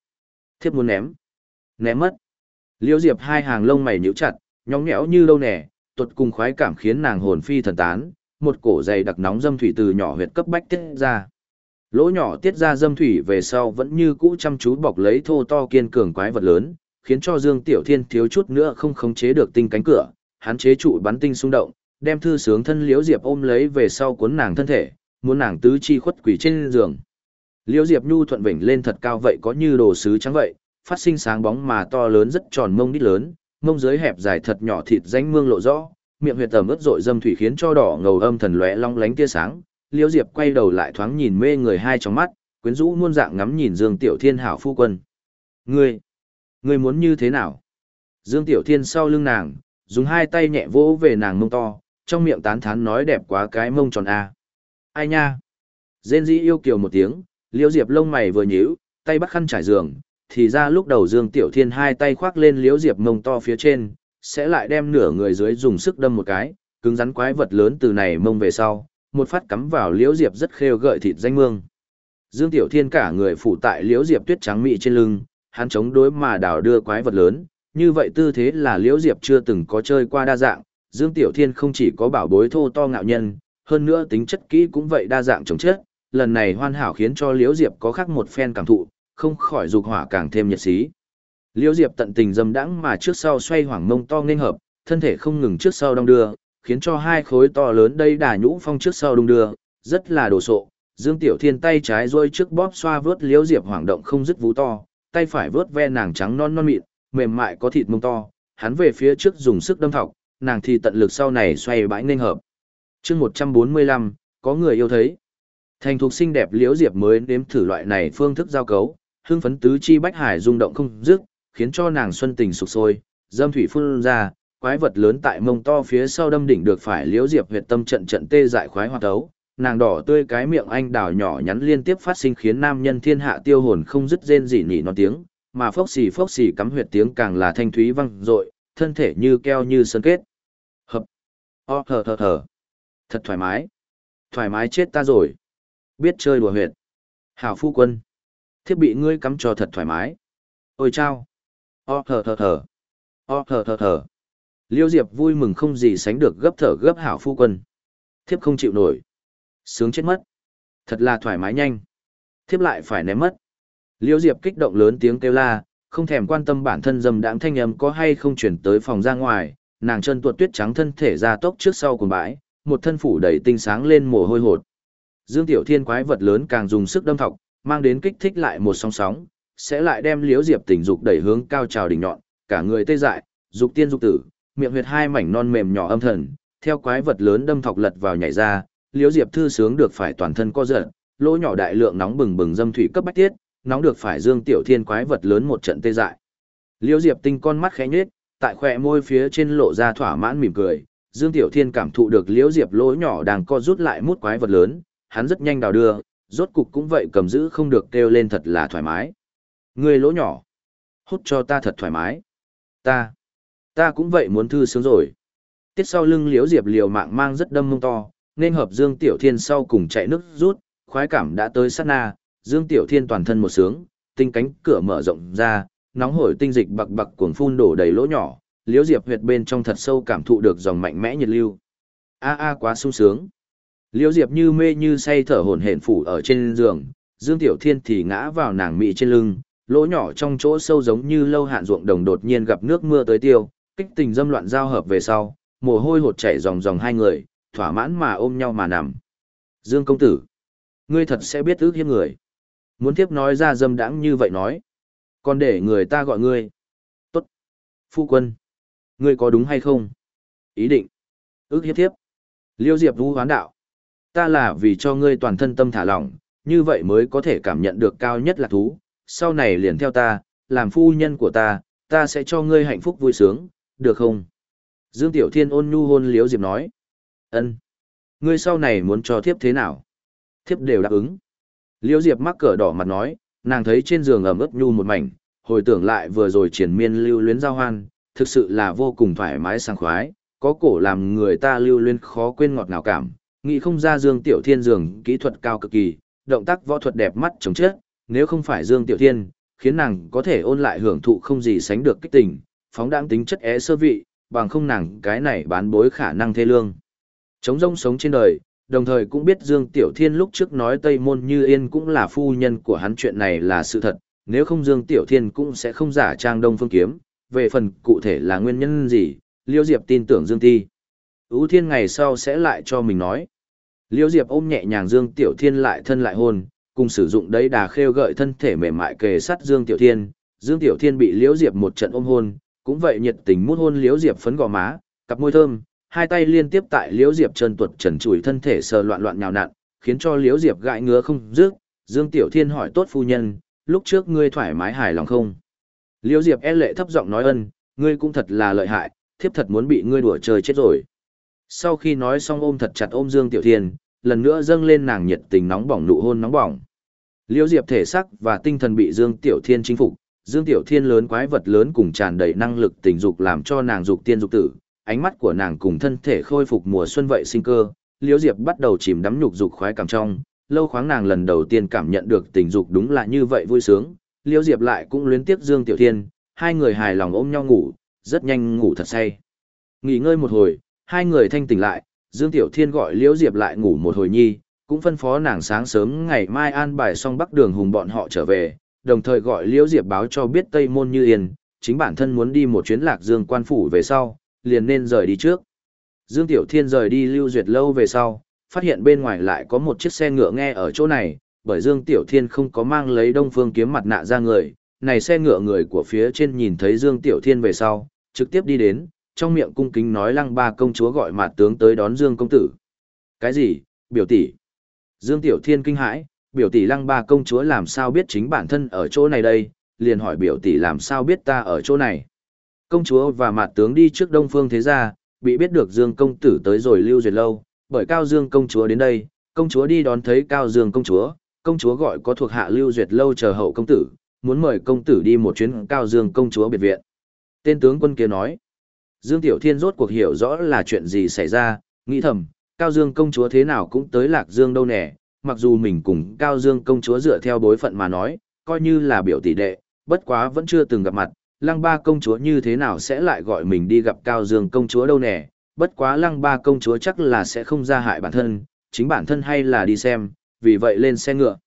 Thiếp muốn ném. Ném mất. Liễu Diệp hai hàng lông mày nhíu chặt, nhóng nhẽo như lâu nẻ, tuột cùng khoái cảm khiến nàng hồn phi thần tán, một cổ dày đặc nóng dâm thủy từ nhỏ huyệt cấp bách tiết ra. Lỗ nhỏ tiết ra dâm thủy về sau vẫn như cũ chăm chú bọc lấy thô to kiên cường quái vật lớn, khiến cho Dương Tiểu Thiên thiếu chút nữa không khống chế được tinh cánh cửa, hắn chế trụ bắn tinh xung động, đem thư sướng thân Liễu Diệp ôm lấy về sau cuốn nàng thân thể, muốn nàng tứ chi khuất quỷ trên giường. Liễu Diệp nhu thuận vểnh lên thật cao vậy có như đồ sứ trắng vậy, phát sinh sáng bóng mà to lớn rất tròn mông đít lớn, mông dưới hẹp dài thật nhỏ thịt danh mương lộ rõ, miệng huyệt tầm ướt rội dâm thủy khiến cho đỏ ngầu âm thần lóe long lánh tia sáng. Liễu Diệp quay đầu lại thoáng nhìn mê người hai trong mắt, quyến rũ muôn dạng ngắm nhìn Dương Tiểu Thiên hảo phu quân. Ngươi, Ngươi muốn như thế nào? Dương Tiểu Thiên sau lưng nàng, dùng hai tay nhẹ vỗ về nàng mông to, trong miệng tán thán nói đẹp quá cái mông tròn a. Ai nha? Dên dĩ yêu kiều một tiếng, liễu diệp lông mày vừa nhíu, tay bắt khăn trải giường, thì ra lúc đầu Dương Tiểu Thiên hai tay khoác lên liễu diệp mông to phía trên, sẽ lại đem nửa người dưới dùng sức đâm một cái, cứng rắn quái vật lớn từ này mông về sau, một phát cắm vào liễu diệp rất khêu gợi thịt danh mương. Dương Tiểu Thiên cả người phủ tại liễu diệp tuyết trắng mị trên lưng, hắn chống đối mà đảo đưa quái vật lớn, như vậy tư thế là Liễu Diệp chưa từng có chơi qua đa dạng, Dương Tiểu Thiên không chỉ có bảo bối thô to ngạo nhân, hơn nữa tính chất kỹ cũng vậy đa dạng chống chết, lần này hoàn hảo khiến cho Liễu Diệp có khác một phen cảm thụ, không khỏi dục hỏa càng thêm nhiệt xí. Liễu Diệp tận tình dâm đãng mà trước sau xoay hoàng mông to nên hợp, thân thể không ngừng trước sau đong đưa, khiến cho hai khối to lớn đây đà nhũ phong trước sau đung đưa, rất là đồ sộ. Dương Tiểu Thiên tay trái rôi trước bóp xoa vớt Liễu Diệp hoảng động không dứt vú to, tay phải vớt ve nàng trắng non non mịn, mềm mại có thịt mông to, hắn về phía trước dùng sức đâm thọc, nàng thì tận lực sau này xoay bãi nên hợp. chương 145, có người yêu thấy. Thành thục xinh đẹp liễu diệp mới nếm thử loại này phương thức giao cấu, hương phấn tứ chi bách hải rung động không dứt, khiến cho nàng xuân tình sục sôi, dâm thủy phun ra, quái vật lớn tại mông to phía sau đâm đỉnh được phải liễu diệp huyệt tâm trận trận tê dại khoái hoạt tấu, nàng đỏ tươi cái miệng anh đào nhỏ nhắn liên tiếp phát sinh khiến nam nhân thiên hạ tiêu hồn không dứt rên rỉ nỉ non tiếng, mà phốc xì phốc xì cắm huyệt tiếng càng là thanh thúy vang dội, thân thể như keo như sơn kết. Hập. O thở thở thở. Thật thoải mái. Thoải mái chết ta rồi. Biết chơi đùa huyệt. Hảo phu quân. Thiết bị ngươi cắm cho thật thoải mái. Ôi chao. O thở thở thở. O thở thở thở. Liêu Diệp vui mừng không gì sánh được gấp thở gấp hảo phu quân. Thiếp không chịu nổi. Sướng chết mất. Thật là thoải mái nhanh. Thiếp lại phải ném mất. Liễu Diệp kích động lớn tiếng kêu la, không thèm quan tâm bản thân dầm đãng thanh âm có hay không chuyển tới phòng ra ngoài, nàng chân tuột tuyết trắng thân thể ra tốc trước sau cùng bãi, một thân phủ đầy tinh sáng lên mồ hôi hột. Dương Tiểu Thiên quái vật lớn càng dùng sức đâm thọc, mang đến kích thích lại một sóng sóng, sẽ lại đem Liễu Diệp tình dục đẩy hướng cao trào đỉnh nhọn, cả người tê dại, dục tiên dục tử, miệng huyệt hai mảnh non mềm nhỏ âm thần, theo quái vật lớn đâm thọc lật vào nhảy ra, liễu diệp thư sướng được phải toàn thân co giật lỗ nhỏ đại lượng nóng bừng bừng dâm thủy cấp bách tiết nóng được phải dương tiểu thiên quái vật lớn một trận tê dại. Liễu diệp tinh con mắt khẽ nhếch, tại khóe môi phía trên lộ ra thỏa mãn mỉm cười dương tiểu thiên cảm thụ được liễu diệp lỗ nhỏ đang co rút lại mút quái vật lớn hắn rất nhanh đào đưa rốt cục cũng vậy cầm giữ không được kêu lên thật là thoải mái. Người lỗ nhỏ. Hút cho ta thật thoải mái. Ta. Ta cũng vậy muốn thư sướng rồi. Tiết sau lưng liễu diệp liều mạng mang rất đâm mông to nên hợp Dương Tiểu Thiên sau cùng chạy nước rút, khoái cảm đã tới sát na, Dương Tiểu Thiên toàn thân một sướng, tinh cánh cửa mở rộng ra, nóng hổi tinh dịch bặc bặc cuồng phun đổ đầy lỗ nhỏ, Liễu Diệp huyệt bên trong thật sâu cảm thụ được dòng mạnh mẽ nhiệt lưu. A a quá sung sướng. Liêu Diệp như mê như say thở hổn hển phủ ở trên giường, Dương Tiểu Thiên thì ngã vào nàng mị trên lưng, lỗ nhỏ trong chỗ sâu giống như lâu hạn ruộng đồng đột nhiên gặp nước mưa tới tiêu, kích tình dâm loạn giao hợp về sau, mồ hôi hột chảy ròng ròng hai người, thỏa mãn mà ôm nhau mà nằm. Dương công tử, ngươi thật sẽ biết ước hiếp người. Muốn tiếp nói ra dâm đãng như vậy nói. Còn để người ta gọi ngươi. Tốt. Phu quân. Ngươi có đúng hay không? Ý định. Ước hiếp tiếp. Liêu Diệp Vũ hoán đạo. Ta là vì cho ngươi toàn thân tâm thả lỏng, như vậy mới có thể cảm nhận được cao nhất là thú. Sau này liền theo ta, làm phu nhân của ta, ta sẽ cho ngươi hạnh phúc vui sướng, được không? Dương Tiểu Thiên ôn nhu hôn Liễu Diệp nói. ân Ngươi sau này muốn cho thiếp thế nào? Thiếp đều đáp ứng. Liễu Diệp mắc cỡ đỏ mặt nói, nàng thấy trên giường ẩm ướt nhu một mảnh, hồi tưởng lại vừa rồi triển miên lưu luyến giao hoan, thực sự là vô cùng thoải mái sảng khoái, có cổ làm người ta lưu luyến khó quên ngọt ngào cảm. Nghĩ không ra Dương Tiểu Thiên giường kỹ thuật cao cực kỳ, động tác võ thuật đẹp mắt chống chết, nếu không phải Dương Tiểu Thiên, khiến nàng có thể ôn lại hưởng thụ không gì sánh được kích tình, phóng đáng tính chất é sơ vị, bằng không nàng cái này bán bối khả năng thê lương. Chống rông sống trên đời, đồng thời cũng biết Dương Tiểu Thiên lúc trước nói Tây Môn Như Yên cũng là phu nhân của hắn chuyện này là sự thật, nếu không Dương Tiểu Thiên cũng sẽ không giả trang Đông Phương Kiếm, về phần cụ thể là nguyên nhân gì, Liêu Diệp tin tưởng Dương Ti. Ú Thiên ngày sau sẽ lại cho mình nói. Liễu Diệp ôm nhẹ nhàng Dương Tiểu Thiên lại thân lại hôn, cùng sử dụng đấy đà khêu gợi thân thể mềm mại kề sát Dương Tiểu Thiên. Dương Tiểu Thiên bị Liễu Diệp một trận ôm hôn, cũng vậy nhiệt tình mút hôn Liễu Diệp phấn gò má, cặp môi thơm, hai tay liên tiếp tại Liễu Diệp chân tuột trần trụi thân thể sờ loạn loạn nhào nặn, khiến cho Liễu Diệp gãi ngứa không dứt. Dương Tiểu Thiên hỏi tốt phu nhân, lúc trước ngươi thoải mái hài lòng không? Liễu Diệp e lệ thấp giọng nói ân, ngươi cũng thật là lợi hại, thiếp thật muốn bị ngươi đùa chơi chết rồi. Sau khi nói xong ôm thật chặt ôm Dương Tiểu Thiên, lần nữa dâng lên nàng nhiệt tình nóng bỏng nụ hôn nóng bỏng. Liễu Diệp thể sắc và tinh thần bị Dương Tiểu Thiên chinh phục, Dương Tiểu Thiên lớn quái vật lớn cùng tràn đầy năng lực tình dục làm cho nàng dục tiên dục tử, ánh mắt của nàng cùng thân thể khôi phục mùa xuân vậy sinh cơ, Liễu Diệp bắt đầu chìm đắm nhục dục khoái cảm trong, lâu khoáng nàng lần đầu tiên cảm nhận được tình dục đúng là như vậy vui sướng, Liễu Diệp lại cũng luyến tiếc Dương Tiểu Thiên, hai người hài lòng ôm nhau ngủ, rất nhanh ngủ thật say. Nghỉ ngơi một hồi, hai người thanh tỉnh lại, Dương Tiểu Thiên gọi Liễu Diệp lại ngủ một hồi nhi, cũng phân phó nàng sáng sớm ngày mai an bài xong bắc đường hùng bọn họ trở về, đồng thời gọi Liễu Diệp báo cho biết Tây Môn Như Yên, chính bản thân muốn đi một chuyến lạc dương quan phủ về sau, liền nên rời đi trước. Dương Tiểu Thiên rời đi lưu duyệt lâu về sau, phát hiện bên ngoài lại có một chiếc xe ngựa nghe ở chỗ này, bởi Dương Tiểu Thiên không có mang lấy đông phương kiếm mặt nạ ra người, này xe ngựa người của phía trên nhìn thấy Dương Tiểu Thiên về sau, trực tiếp đi đến, trong miệng cung kính nói lăng ba công chúa gọi mặt tướng tới đón Dương công tử. Cái gì, biểu tỷ? Dương Tiểu Thiên kinh hãi, biểu tỷ lăng ba công chúa làm sao biết chính bản thân ở chỗ này đây, liền hỏi biểu tỷ làm sao biết ta ở chỗ này. Công chúa và mặt tướng đi trước đông phương thế gia, bị biết được Dương công tử tới rồi lưu duyệt lâu, bởi Cao Dương công chúa đến đây, công chúa đi đón thấy Cao Dương công chúa, công chúa gọi có thuộc hạ lưu duyệt lâu chờ hậu công tử, muốn mời công tử đi một chuyến Cao Dương công chúa biệt viện. Tên tướng quân kia nói, Dương Tiểu Thiên rốt cuộc hiểu rõ là chuyện gì xảy ra, nghĩ thầm, Cao Dương công chúa thế nào cũng tới Lạc Dương đâu nè, mặc dù mình cùng Cao Dương công chúa dựa theo bối phận mà nói, coi như là biểu tỷ đệ, bất quá vẫn chưa từng gặp mặt, lăng ba công chúa như thế nào sẽ lại gọi mình đi gặp Cao Dương công chúa đâu nè, bất quá lăng ba công chúa chắc là sẽ không ra hại bản thân, chính bản thân hay là đi xem, vì vậy lên xe ngựa.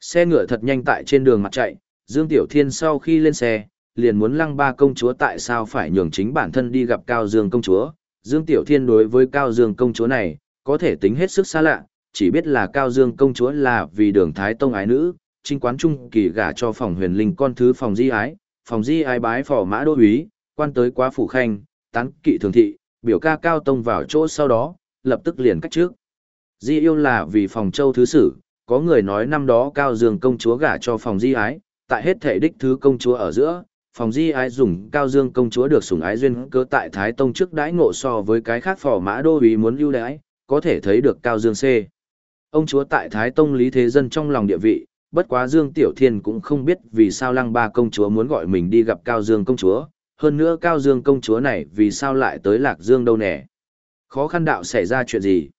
Xe ngựa thật nhanh tại trên đường mặt chạy, Dương Tiểu Thiên sau khi lên xe, liền muốn lăng ba công chúa tại sao phải nhường chính bản thân đi gặp Cao Dương công chúa. Dương Tiểu Thiên đối với Cao Dương công chúa này, có thể tính hết sức xa lạ, chỉ biết là Cao Dương công chúa là vì đường Thái Tông ái nữ, trinh quán trung kỳ gả cho phòng huyền linh con thứ phòng di ái, phòng di ái bái phò mã đô úy, quan tới quá phủ khanh, tán kỵ thường thị, biểu ca Cao Tông vào chỗ sau đó, lập tức liền cách trước. Di yêu là vì phòng châu thứ sử, có người nói năm đó Cao Dương công chúa gả cho phòng di ái, tại hết thể đích thứ công chúa ở giữa, phòng di ái dùng Cao Dương công chúa được sủng ái duyên cơ tại Thái Tông trước đãi ngộ so với cái khác phò mã đô uý muốn ưu đãi, có thể thấy được Cao Dương C. Ông chúa tại Thái Tông Lý Thế Dân trong lòng địa vị, bất quá Dương Tiểu Thiên cũng không biết vì sao lăng ba công chúa muốn gọi mình đi gặp Cao Dương công chúa, hơn nữa Cao Dương công chúa này vì sao lại tới Lạc Dương đâu nè. Khó khăn đạo xảy ra chuyện gì?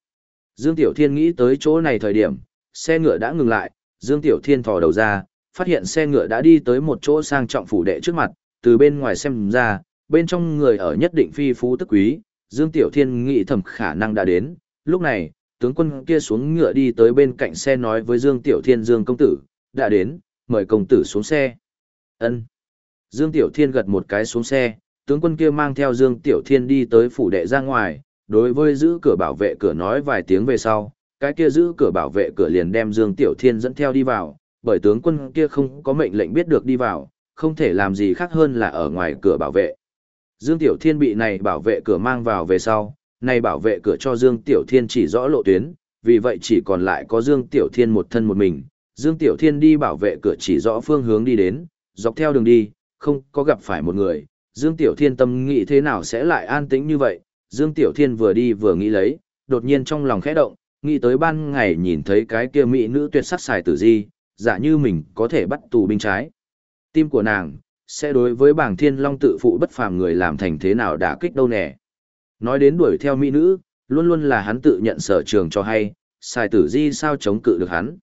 Dương Tiểu Thiên nghĩ tới chỗ này thời điểm, xe ngựa đã ngừng lại, Dương Tiểu Thiên thò đầu ra, phát hiện xe ngựa đã đi tới một chỗ sang trọng phủ đệ trước mặt, từ bên ngoài xem ra, bên trong người ở nhất định phi phú tức quý, Dương Tiểu Thiên nghĩ thầm khả năng đã đến, lúc này, tướng quân kia xuống ngựa đi tới bên cạnh xe nói với Dương Tiểu Thiên Dương công tử, đã đến, mời công tử xuống xe. Ân. Dương Tiểu Thiên gật một cái xuống xe, tướng quân kia mang theo Dương Tiểu Thiên đi tới phủ đệ ra ngoài, đối với giữ cửa bảo vệ cửa nói vài tiếng về sau, cái kia giữ cửa bảo vệ cửa liền đem Dương Tiểu Thiên dẫn theo đi vào, bởi tướng quân kia không có mệnh lệnh biết được đi vào, không thể làm gì khác hơn là ở ngoài cửa bảo vệ. Dương Tiểu Thiên bị này bảo vệ cửa mang vào về sau, này bảo vệ cửa cho Dương Tiểu Thiên chỉ rõ lộ tuyến, vì vậy chỉ còn lại có Dương Tiểu Thiên một thân một mình. Dương Tiểu Thiên đi bảo vệ cửa chỉ rõ phương hướng đi đến, dọc theo đường đi, không có gặp phải một người. Dương Tiểu Thiên tâm nghĩ thế nào sẽ lại an tĩnh như vậy, Dương Tiểu Thiên vừa đi vừa nghĩ lấy, đột nhiên trong lòng khẽ động, nghĩ tới ban ngày nhìn thấy cái kia mỹ nữ tuyệt sắc xài tử di, giả như mình có thể bắt tù binh trái. Tim của nàng, sẽ đối với bảng thiên long tự phụ bất phàm người làm thành thế nào đã kích đâu nè. Nói đến đuổi theo mỹ nữ, luôn luôn là hắn tự nhận sở trường cho hay, xài tử di sao chống cự được hắn.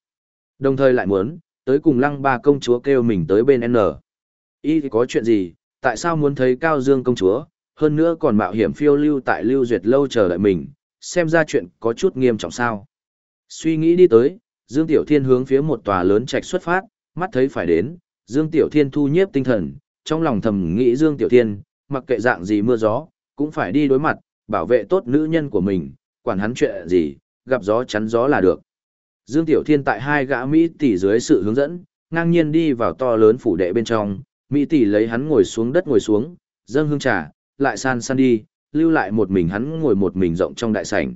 Đồng thời lại muốn, tới cùng lăng ba công chúa kêu mình tới bên N. Y thì có chuyện gì, tại sao muốn thấy Cao Dương công chúa, hơn nữa còn mạo hiểm phiêu lưu tại lưu duyệt lâu chờ đợi mình, xem ra chuyện có chút nghiêm trọng sao. Suy nghĩ đi tới, Dương Tiểu Thiên hướng phía một tòa lớn trạch xuất phát, mắt thấy phải đến, Dương Tiểu Thiên thu nhiếp tinh thần, trong lòng thầm nghĩ Dương Tiểu Thiên, mặc kệ dạng gì mưa gió, cũng phải đi đối mặt, bảo vệ tốt nữ nhân của mình, quản hắn chuyện gì, gặp gió chắn gió là được. Dương Tiểu Thiên tại hai gã Mỹ tỷ dưới sự hướng dẫn, ngang nhiên đi vào to lớn phủ đệ bên trong, Mỹ tỷ lấy hắn ngồi xuống đất ngồi xuống, dâng hương trà, lại san san đi, lưu lại một mình hắn ngồi một mình rộng trong đại sảnh.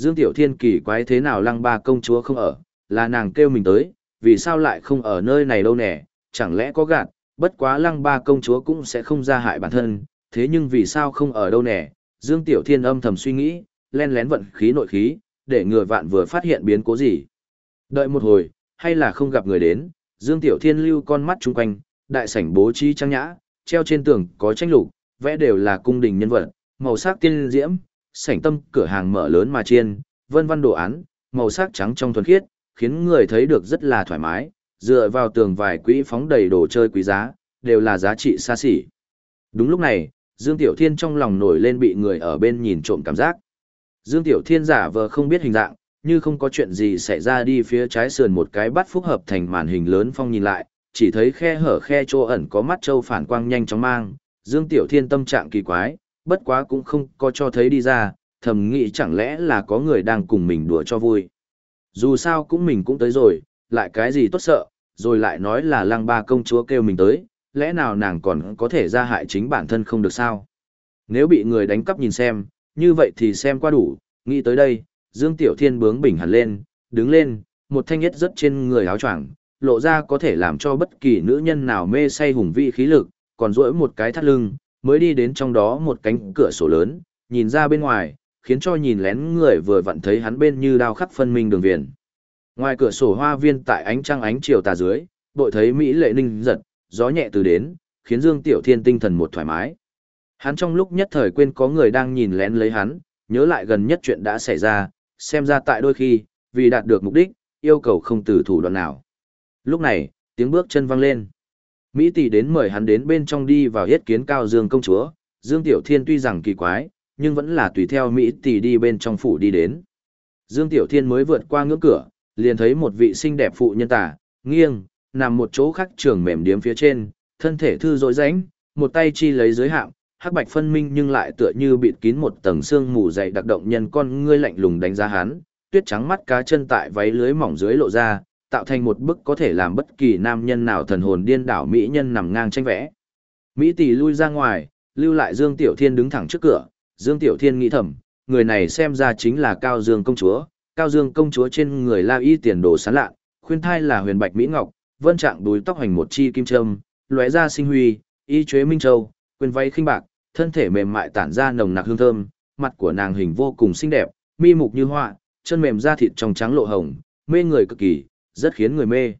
Dương Tiểu Thiên kỳ quái thế nào lăng ba công chúa không ở, là nàng kêu mình tới, vì sao lại không ở nơi này đâu nè, chẳng lẽ có gạt, bất quá lăng ba công chúa cũng sẽ không ra hại bản thân, thế nhưng vì sao không ở đâu nè, Dương Tiểu Thiên âm thầm suy nghĩ, len lén vận khí nội khí, để ngừa vạn vừa phát hiện biến cố gì. Đợi một hồi, hay là không gặp người đến, Dương Tiểu Thiên lưu con mắt chung quanh, đại sảnh bố trí trang nhã, treo trên tường có tranh lục, vẽ đều là cung đình nhân vật, màu sắc tiên diễm, sảnh tâm cửa hàng mở lớn mà chiên, vân vân đồ án, màu sắc trắng trong thuần khiết, khiến người thấy được rất là thoải mái, dựa vào tường vài quỹ phóng đầy đồ chơi quý giá, đều là giá trị xa xỉ. Đúng lúc này, Dương Tiểu Thiên trong lòng nổi lên bị người ở bên nhìn trộm cảm giác. Dương Tiểu Thiên giả vờ không biết hình dạng, như không có chuyện gì xảy ra đi phía trái sườn một cái bắt phúc hợp thành màn hình lớn phong nhìn lại, chỉ thấy khe hở khe chỗ ẩn có mắt châu phản quang nhanh chóng mang, Dương Tiểu Thiên tâm trạng kỳ quái, bất quá cũng không có cho thấy đi ra, thầm nghĩ chẳng lẽ là có người đang cùng mình đùa cho vui. Dù sao cũng mình cũng tới rồi, lại cái gì tốt sợ, rồi lại nói là lăng ba công chúa kêu mình tới, lẽ nào nàng còn có thể ra hại chính bản thân không được sao? Nếu bị người đánh cắp nhìn xem, như vậy thì xem qua đủ, nghĩ tới đây, Dương Tiểu Thiên bướng bỉnh hẳn lên, đứng lên, một thanh nhất rất trên người áo choàng, lộ ra có thể làm cho bất kỳ nữ nhân nào mê say hùng vị khí lực, còn duỗi một cái thắt lưng, mới đi đến trong đó một cánh cửa sổ lớn, nhìn ra bên ngoài, khiến cho nhìn lén người vừa vặn thấy hắn bên như đao khắc phân minh đường viền. Ngoài cửa sổ hoa viên tại ánh trăng ánh chiều tà dưới, bội thấy Mỹ lệ ninh giật, gió nhẹ từ đến, khiến Dương Tiểu Thiên tinh thần một thoải mái. Hắn trong lúc nhất thời quên có người đang nhìn lén lấy hắn, nhớ lại gần nhất chuyện đã xảy ra, xem ra tại đôi khi, vì đạt được mục đích, yêu cầu không từ thủ đoạn nào. Lúc này, tiếng bước chân vang lên. Mỹ tỷ đến mời hắn đến bên trong đi vào yết kiến cao Dương công chúa, Dương Tiểu Thiên tuy rằng kỳ quái, nhưng vẫn là tùy theo Mỹ tỷ đi bên trong phủ đi đến. Dương Tiểu Thiên mới vượt qua ngưỡng cửa, liền thấy một vị xinh đẹp phụ nhân tả, nghiêng, nằm một chỗ khắc trường mềm điếm phía trên, thân thể thư dội rãnh, một tay chi lấy dưới hạng, hắc bạch phân minh nhưng lại tựa như bịt kín một tầng xương mù dày đặc động nhân con ngươi lạnh lùng đánh giá hắn, tuyết trắng mắt cá chân tại váy lưới mỏng dưới lộ ra, tạo thành một bức có thể làm bất kỳ nam nhân nào thần hồn điên đảo mỹ nhân nằm ngang tranh vẽ. Mỹ tỷ lui ra ngoài, lưu lại Dương Tiểu Thiên đứng thẳng trước cửa, Dương Tiểu Thiên nghĩ thầm, người này xem ra chính là Cao Dương công chúa, Cao Dương công chúa trên người la y tiền đồ sán lạ, khuyên thai là huyền bạch mỹ ngọc, vân trạng đuôi tóc hành một chi kim trâm, lóe ra sinh huy, y chế minh châu, quên váy khinh bạc, thân thể mềm mại tản ra nồng nặc hương thơm, mặt của nàng hình vô cùng xinh đẹp, mi mục như họa, chân mềm da thịt trong trắng lộ hồng, mê người cực kỳ, rất khiến người mê.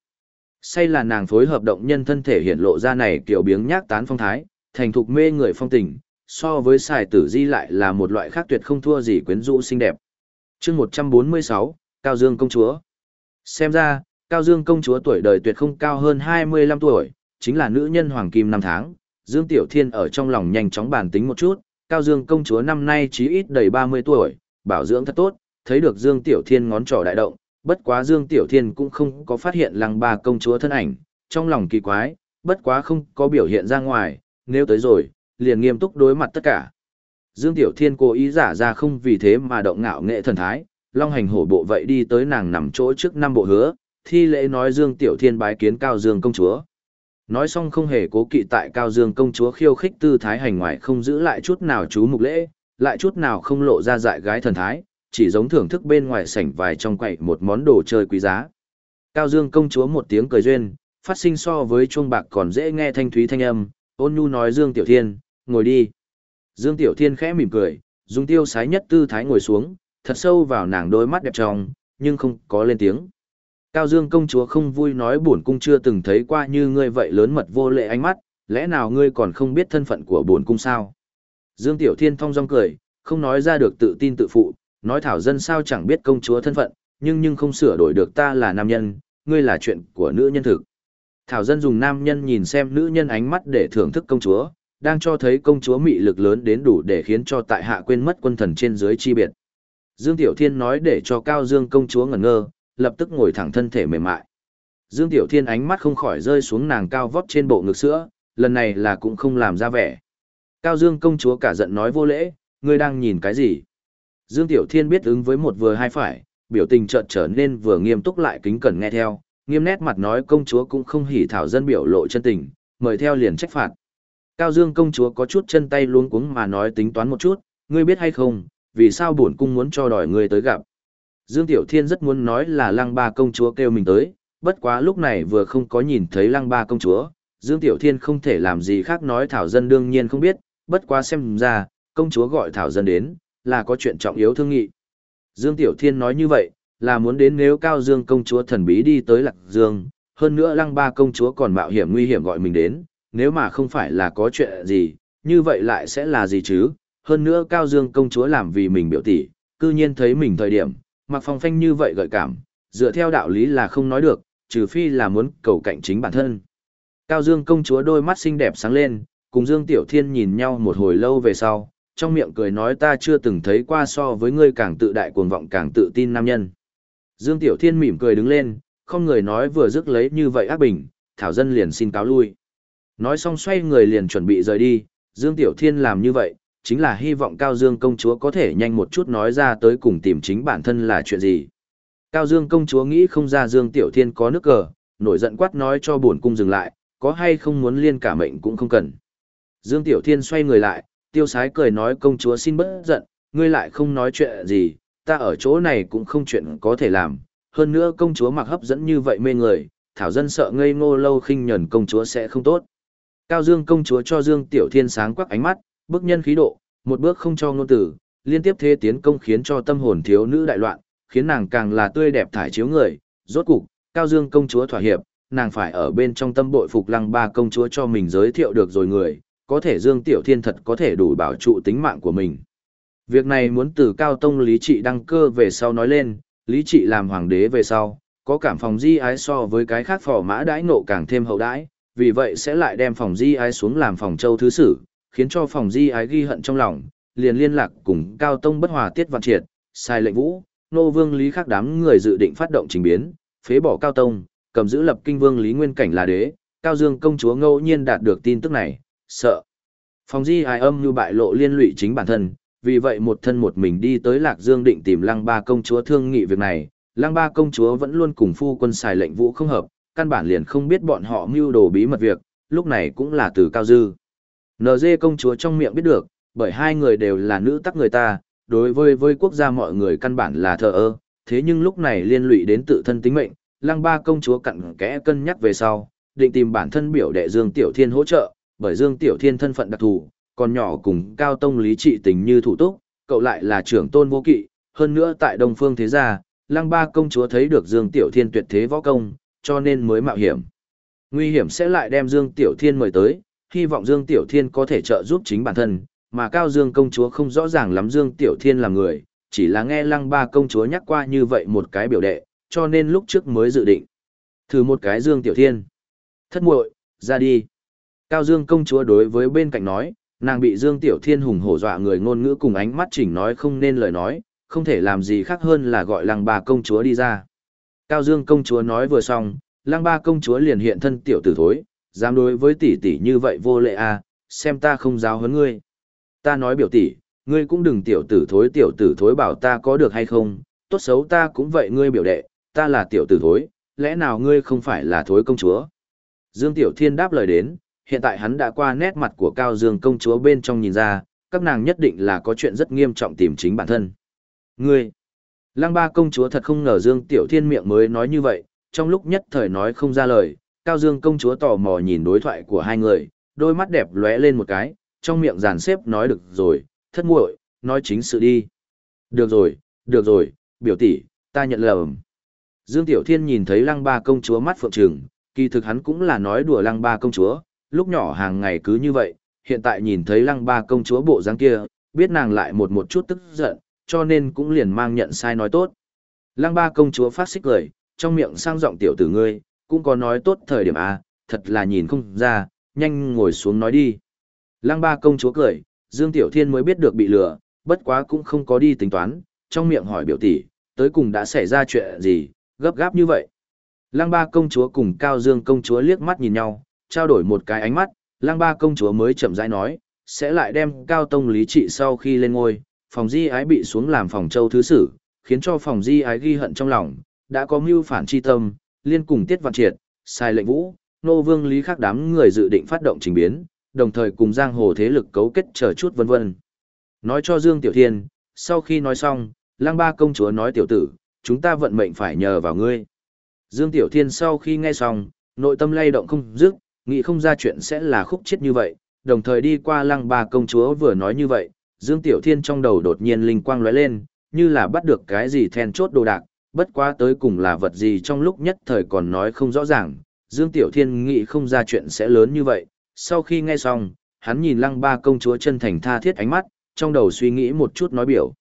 Say là nàng phối hợp động nhân thân thể hiện lộ ra này kiểu biếng nhác tán phong thái, thành thục mê người phong tình, so với xài tử di lại là một loại khác tuyệt không thua gì quyến rũ xinh đẹp. chương 146, Cao Dương công chúa. Xem ra, Cao Dương công chúa tuổi đời tuyệt không cao hơn 25 tuổi, chính là nữ nhân hoàng kim năm tháng. Dương Tiểu Thiên ở trong lòng nhanh chóng bàn tính một chút, Cao Dương công chúa năm nay chí ít đầy 30 tuổi, bảo dưỡng thật tốt, thấy được Dương Tiểu Thiên ngón trỏ đại động, bất quá Dương Tiểu Thiên cũng không có phát hiện lăng ba công chúa thân ảnh, trong lòng kỳ quái, bất quá không có biểu hiện ra ngoài, nếu tới rồi, liền nghiêm túc đối mặt tất cả. Dương Tiểu Thiên cố ý giả ra không vì thế mà động ngạo nghệ thần thái, long hành hổ bộ vậy đi tới nàng nằm chỗ trước năm bộ hứa, thi lễ nói Dương Tiểu Thiên bái kiến Cao Dương công chúa. Nói xong không hề cố kỵ tại Cao Dương công chúa khiêu khích tư thái hành ngoại không giữ lại chút nào chú mục lễ, lại chút nào không lộ ra dại gái thần thái, chỉ giống thưởng thức bên ngoài sảnh vài trong quậy một món đồ chơi quý giá. Cao Dương công chúa một tiếng cười duyên, phát sinh so với chuông bạc còn dễ nghe thanh thúy thanh âm, ôn nhu nói Dương Tiểu Thiên, ngồi đi. Dương Tiểu Thiên khẽ mỉm cười, dùng tiêu sái nhất tư thái ngồi xuống, thật sâu vào nàng đôi mắt đẹp trong, nhưng không có lên tiếng. Cao Dương công chúa không vui nói bổn cung chưa từng thấy qua như ngươi vậy lớn mật vô lệ ánh mắt, lẽ nào ngươi còn không biết thân phận của bổn cung sao? Dương Tiểu Thiên thong dong cười, không nói ra được tự tin tự phụ, nói thảo dân sao chẳng biết công chúa thân phận, nhưng nhưng không sửa đổi được ta là nam nhân, ngươi là chuyện của nữ nhân thực. Thảo dân dùng nam nhân nhìn xem nữ nhân ánh mắt để thưởng thức công chúa, đang cho thấy công chúa mị lực lớn đến đủ để khiến cho tại hạ quên mất quân thần trên dưới chi biệt. Dương Tiểu Thiên nói để cho Cao Dương công chúa ngẩn ngơ, lập tức ngồi thẳng thân thể mềm mại. Dương Tiểu Thiên ánh mắt không khỏi rơi xuống nàng cao vóc trên bộ ngực sữa, lần này là cũng không làm ra vẻ. Cao Dương công chúa cả giận nói vô lễ, ngươi đang nhìn cái gì? Dương Tiểu Thiên biết ứng với một vừa hai phải, biểu tình chợt trở nên vừa nghiêm túc lại kính cẩn nghe theo, nghiêm nét mặt nói công chúa cũng không hỉ thảo dân biểu lộ chân tình, mời theo liền trách phạt. Cao Dương công chúa có chút chân tay luống cuống mà nói tính toán một chút, ngươi biết hay không, vì sao bổn cung muốn cho đòi ngươi tới gặp. Dương Tiểu Thiên rất muốn nói là lăng ba công chúa kêu mình tới, bất quá lúc này vừa không có nhìn thấy lăng ba công chúa, Dương Tiểu Thiên không thể làm gì khác nói Thảo Dân đương nhiên không biết, bất quá xem ra, công chúa gọi Thảo Dân đến, là có chuyện trọng yếu thương nghị. Dương Tiểu Thiên nói như vậy, là muốn đến nếu Cao Dương công chúa thần bí đi tới Lạc Dương, hơn nữa lăng ba công chúa còn mạo hiểm nguy hiểm gọi mình đến, nếu mà không phải là có chuyện gì, như vậy lại sẽ là gì chứ, hơn nữa Cao Dương công chúa làm vì mình biểu tỷ, cư nhiên thấy mình thời điểm, mặc phong phanh như vậy gợi cảm, dựa theo đạo lý là không nói được, trừ phi là muốn cầu cạnh chính bản thân. Cao Dương công chúa đôi mắt xinh đẹp sáng lên, cùng Dương Tiểu Thiên nhìn nhau một hồi lâu về sau, trong miệng cười nói ta chưa từng thấy qua so với ngươi càng tự đại cuồng vọng càng tự tin nam nhân. Dương Tiểu Thiên mỉm cười đứng lên, không người nói vừa dứt lấy như vậy ác bình, Thảo Dân liền xin cáo lui. Nói xong xoay người liền chuẩn bị rời đi, Dương Tiểu Thiên làm như vậy, chính là hy vọng Cao Dương công chúa có thể nhanh một chút nói ra tới cùng tìm chính bản thân là chuyện gì. Cao Dương công chúa nghĩ không ra Dương Tiểu Thiên có nước cờ, nổi giận quát nói cho bổn cung dừng lại, có hay không muốn liên cả mệnh cũng không cần. Dương Tiểu Thiên xoay người lại, tiêu sái cười nói công chúa xin bớt giận, ngươi lại không nói chuyện gì, ta ở chỗ này cũng không chuyện có thể làm. Hơn nữa công chúa mặc hấp dẫn như vậy mê người, thảo dân sợ ngây ngô lâu khinh nhẫn công chúa sẽ không tốt. Cao Dương công chúa cho Dương Tiểu Thiên sáng quắc ánh mắt, bước nhân khí độ, một bước không cho ngôn tử, liên tiếp thế tiến công khiến cho tâm hồn thiếu nữ đại loạn, khiến nàng càng là tươi đẹp thải chiếu người, rốt cục, Cao Dương công chúa thỏa hiệp, nàng phải ở bên trong tâm bội phục lăng ba công chúa cho mình giới thiệu được rồi người, có thể Dương Tiểu Thiên thật có thể đủ bảo trụ tính mạng của mình. Việc này muốn từ Cao Tông Lý Trị đăng cơ về sau nói lên, Lý Trị làm hoàng đế về sau, có cảm phòng di ái so với cái khác phò mã đãi nộ càng thêm hậu đãi, vì vậy sẽ lại đem phòng di ái xuống làm phòng châu thứ sử, khiến cho phòng di ái ghi hận trong lòng, liền liên lạc cùng Cao Tông bất hòa tiết vạn triệt, sai lệnh vũ, nô vương Lý khác đám người dự định phát động trình biến, phế bỏ Cao Tông, cầm giữ lập kinh vương Lý Nguyên Cảnh là đế, Cao Dương công chúa ngẫu nhiên đạt được tin tức này, sợ. Phòng di ai âm như bại lộ liên lụy chính bản thân, vì vậy một thân một mình đi tới Lạc Dương định tìm lăng ba công chúa thương nghị việc này, lăng ba công chúa vẫn luôn cùng phu quân xài lệnh vũ không hợp, căn bản liền không biết bọn họ mưu đồ bí mật việc, lúc này cũng là từ cao dư. NG công chúa trong miệng biết được, bởi hai người đều là nữ tắc người ta, đối với với quốc gia mọi người căn bản là thờ ơ, thế nhưng lúc này liên lụy đến tự thân tính mệnh, lăng ba công chúa cặn kẽ cân nhắc về sau, định tìm bản thân biểu đệ Dương Tiểu Thiên hỗ trợ, bởi Dương Tiểu Thiên thân phận đặc thù, còn nhỏ cùng cao tông lý trị tình như thủ túc, cậu lại là trưởng tôn vô kỵ, hơn nữa tại Đông Phương Thế Gia, lăng ba công chúa thấy được Dương Tiểu Thiên tuyệt thế võ công, cho nên mới mạo hiểm. Nguy hiểm sẽ lại đem Dương Tiểu Thiên mời tới, hy vọng Dương Tiểu Thiên có thể trợ giúp chính bản thân, mà Cao Dương công chúa không rõ ràng lắm Dương Tiểu Thiên là người, chỉ là nghe lăng ba công chúa nhắc qua như vậy một cái biểu đệ, cho nên lúc trước mới dự định. Thử một cái Dương Tiểu Thiên. Thất muội, ra đi. Cao Dương công chúa đối với bên cạnh nói, nàng bị Dương Tiểu Thiên hùng hổ dọa người ngôn ngữ cùng ánh mắt chỉnh nói không nên lời nói, không thể làm gì khác hơn là gọi lăng bà công chúa đi ra. Cao Dương công chúa nói vừa xong, lăng ba công chúa liền hiện thân tiểu tử thối, dám đối với tỷ tỷ như vậy vô lệ à, xem ta không giáo huấn ngươi. Ta nói biểu tỷ, ngươi cũng đừng tiểu tử thối tiểu tử thối bảo ta có được hay không, tốt xấu ta cũng vậy ngươi biểu đệ, ta là tiểu tử thối, lẽ nào ngươi không phải là thối công chúa? Dương Tiểu Thiên đáp lời đến, hiện tại hắn đã qua nét mặt của Cao Dương công chúa bên trong nhìn ra, các nàng nhất định là có chuyện rất nghiêm trọng tìm chính bản thân. Ngươi! Lăng ba công chúa thật không ngờ Dương Tiểu Thiên miệng mới nói như vậy, trong lúc nhất thời nói không ra lời, Cao Dương công chúa tò mò nhìn đối thoại của hai người, đôi mắt đẹp lóe lên một cái, trong miệng giàn xếp nói được rồi, thất muội, nói chính sự đi. Được rồi, được rồi, biểu tỷ, ta nhận lầm. Dương Tiểu Thiên nhìn thấy lăng ba công chúa mắt phượng trừng, kỳ thực hắn cũng là nói đùa lăng ba công chúa, lúc nhỏ hàng ngày cứ như vậy, hiện tại nhìn thấy lăng ba công chúa bộ dáng kia, biết nàng lại một một chút tức giận, cho nên cũng liền mang nhận sai nói tốt. Lăng ba công chúa phát xích cười, trong miệng sang giọng tiểu tử ngươi, cũng có nói tốt thời điểm A, thật là nhìn không ra, nhanh ngồi xuống nói đi. Lăng ba công chúa cười, Dương Tiểu Thiên mới biết được bị lừa, bất quá cũng không có đi tính toán, trong miệng hỏi biểu tỷ, tới cùng đã xảy ra chuyện gì, gấp gáp như vậy. Lăng ba công chúa cùng Cao Dương công chúa liếc mắt nhìn nhau, trao đổi một cái ánh mắt, Lang ba công chúa mới chậm rãi nói, sẽ lại đem Cao Tông lý trị sau khi lên ngôi, phòng di ái bị xuống làm phòng châu thứ sử, khiến cho phòng di ái ghi hận trong lòng, đã có mưu phản chi tâm, liên cùng tiết vạn triệt, sai lệnh vũ, nô vương lý khác đám người dự định phát động trình biến, đồng thời cùng giang hồ thế lực cấu kết chờ chút vân vân. Nói cho Dương Tiểu Thiên, sau khi nói xong, lang ba công chúa nói tiểu tử, chúng ta vận mệnh phải nhờ vào ngươi. Dương Tiểu Thiên sau khi nghe xong, nội tâm lay động không dứt, nghĩ không ra chuyện sẽ là khúc chết như vậy, đồng thời đi qua lăng ba công chúa vừa nói như vậy, Dương Tiểu Thiên trong đầu đột nhiên linh quang lóe lên, như là bắt được cái gì then chốt đồ đạc, bất quá tới cùng là vật gì trong lúc nhất thời còn nói không rõ ràng, Dương Tiểu Thiên nghĩ không ra chuyện sẽ lớn như vậy, sau khi nghe xong, hắn nhìn lăng ba công chúa chân thành tha thiết ánh mắt, trong đầu suy nghĩ một chút nói biểu.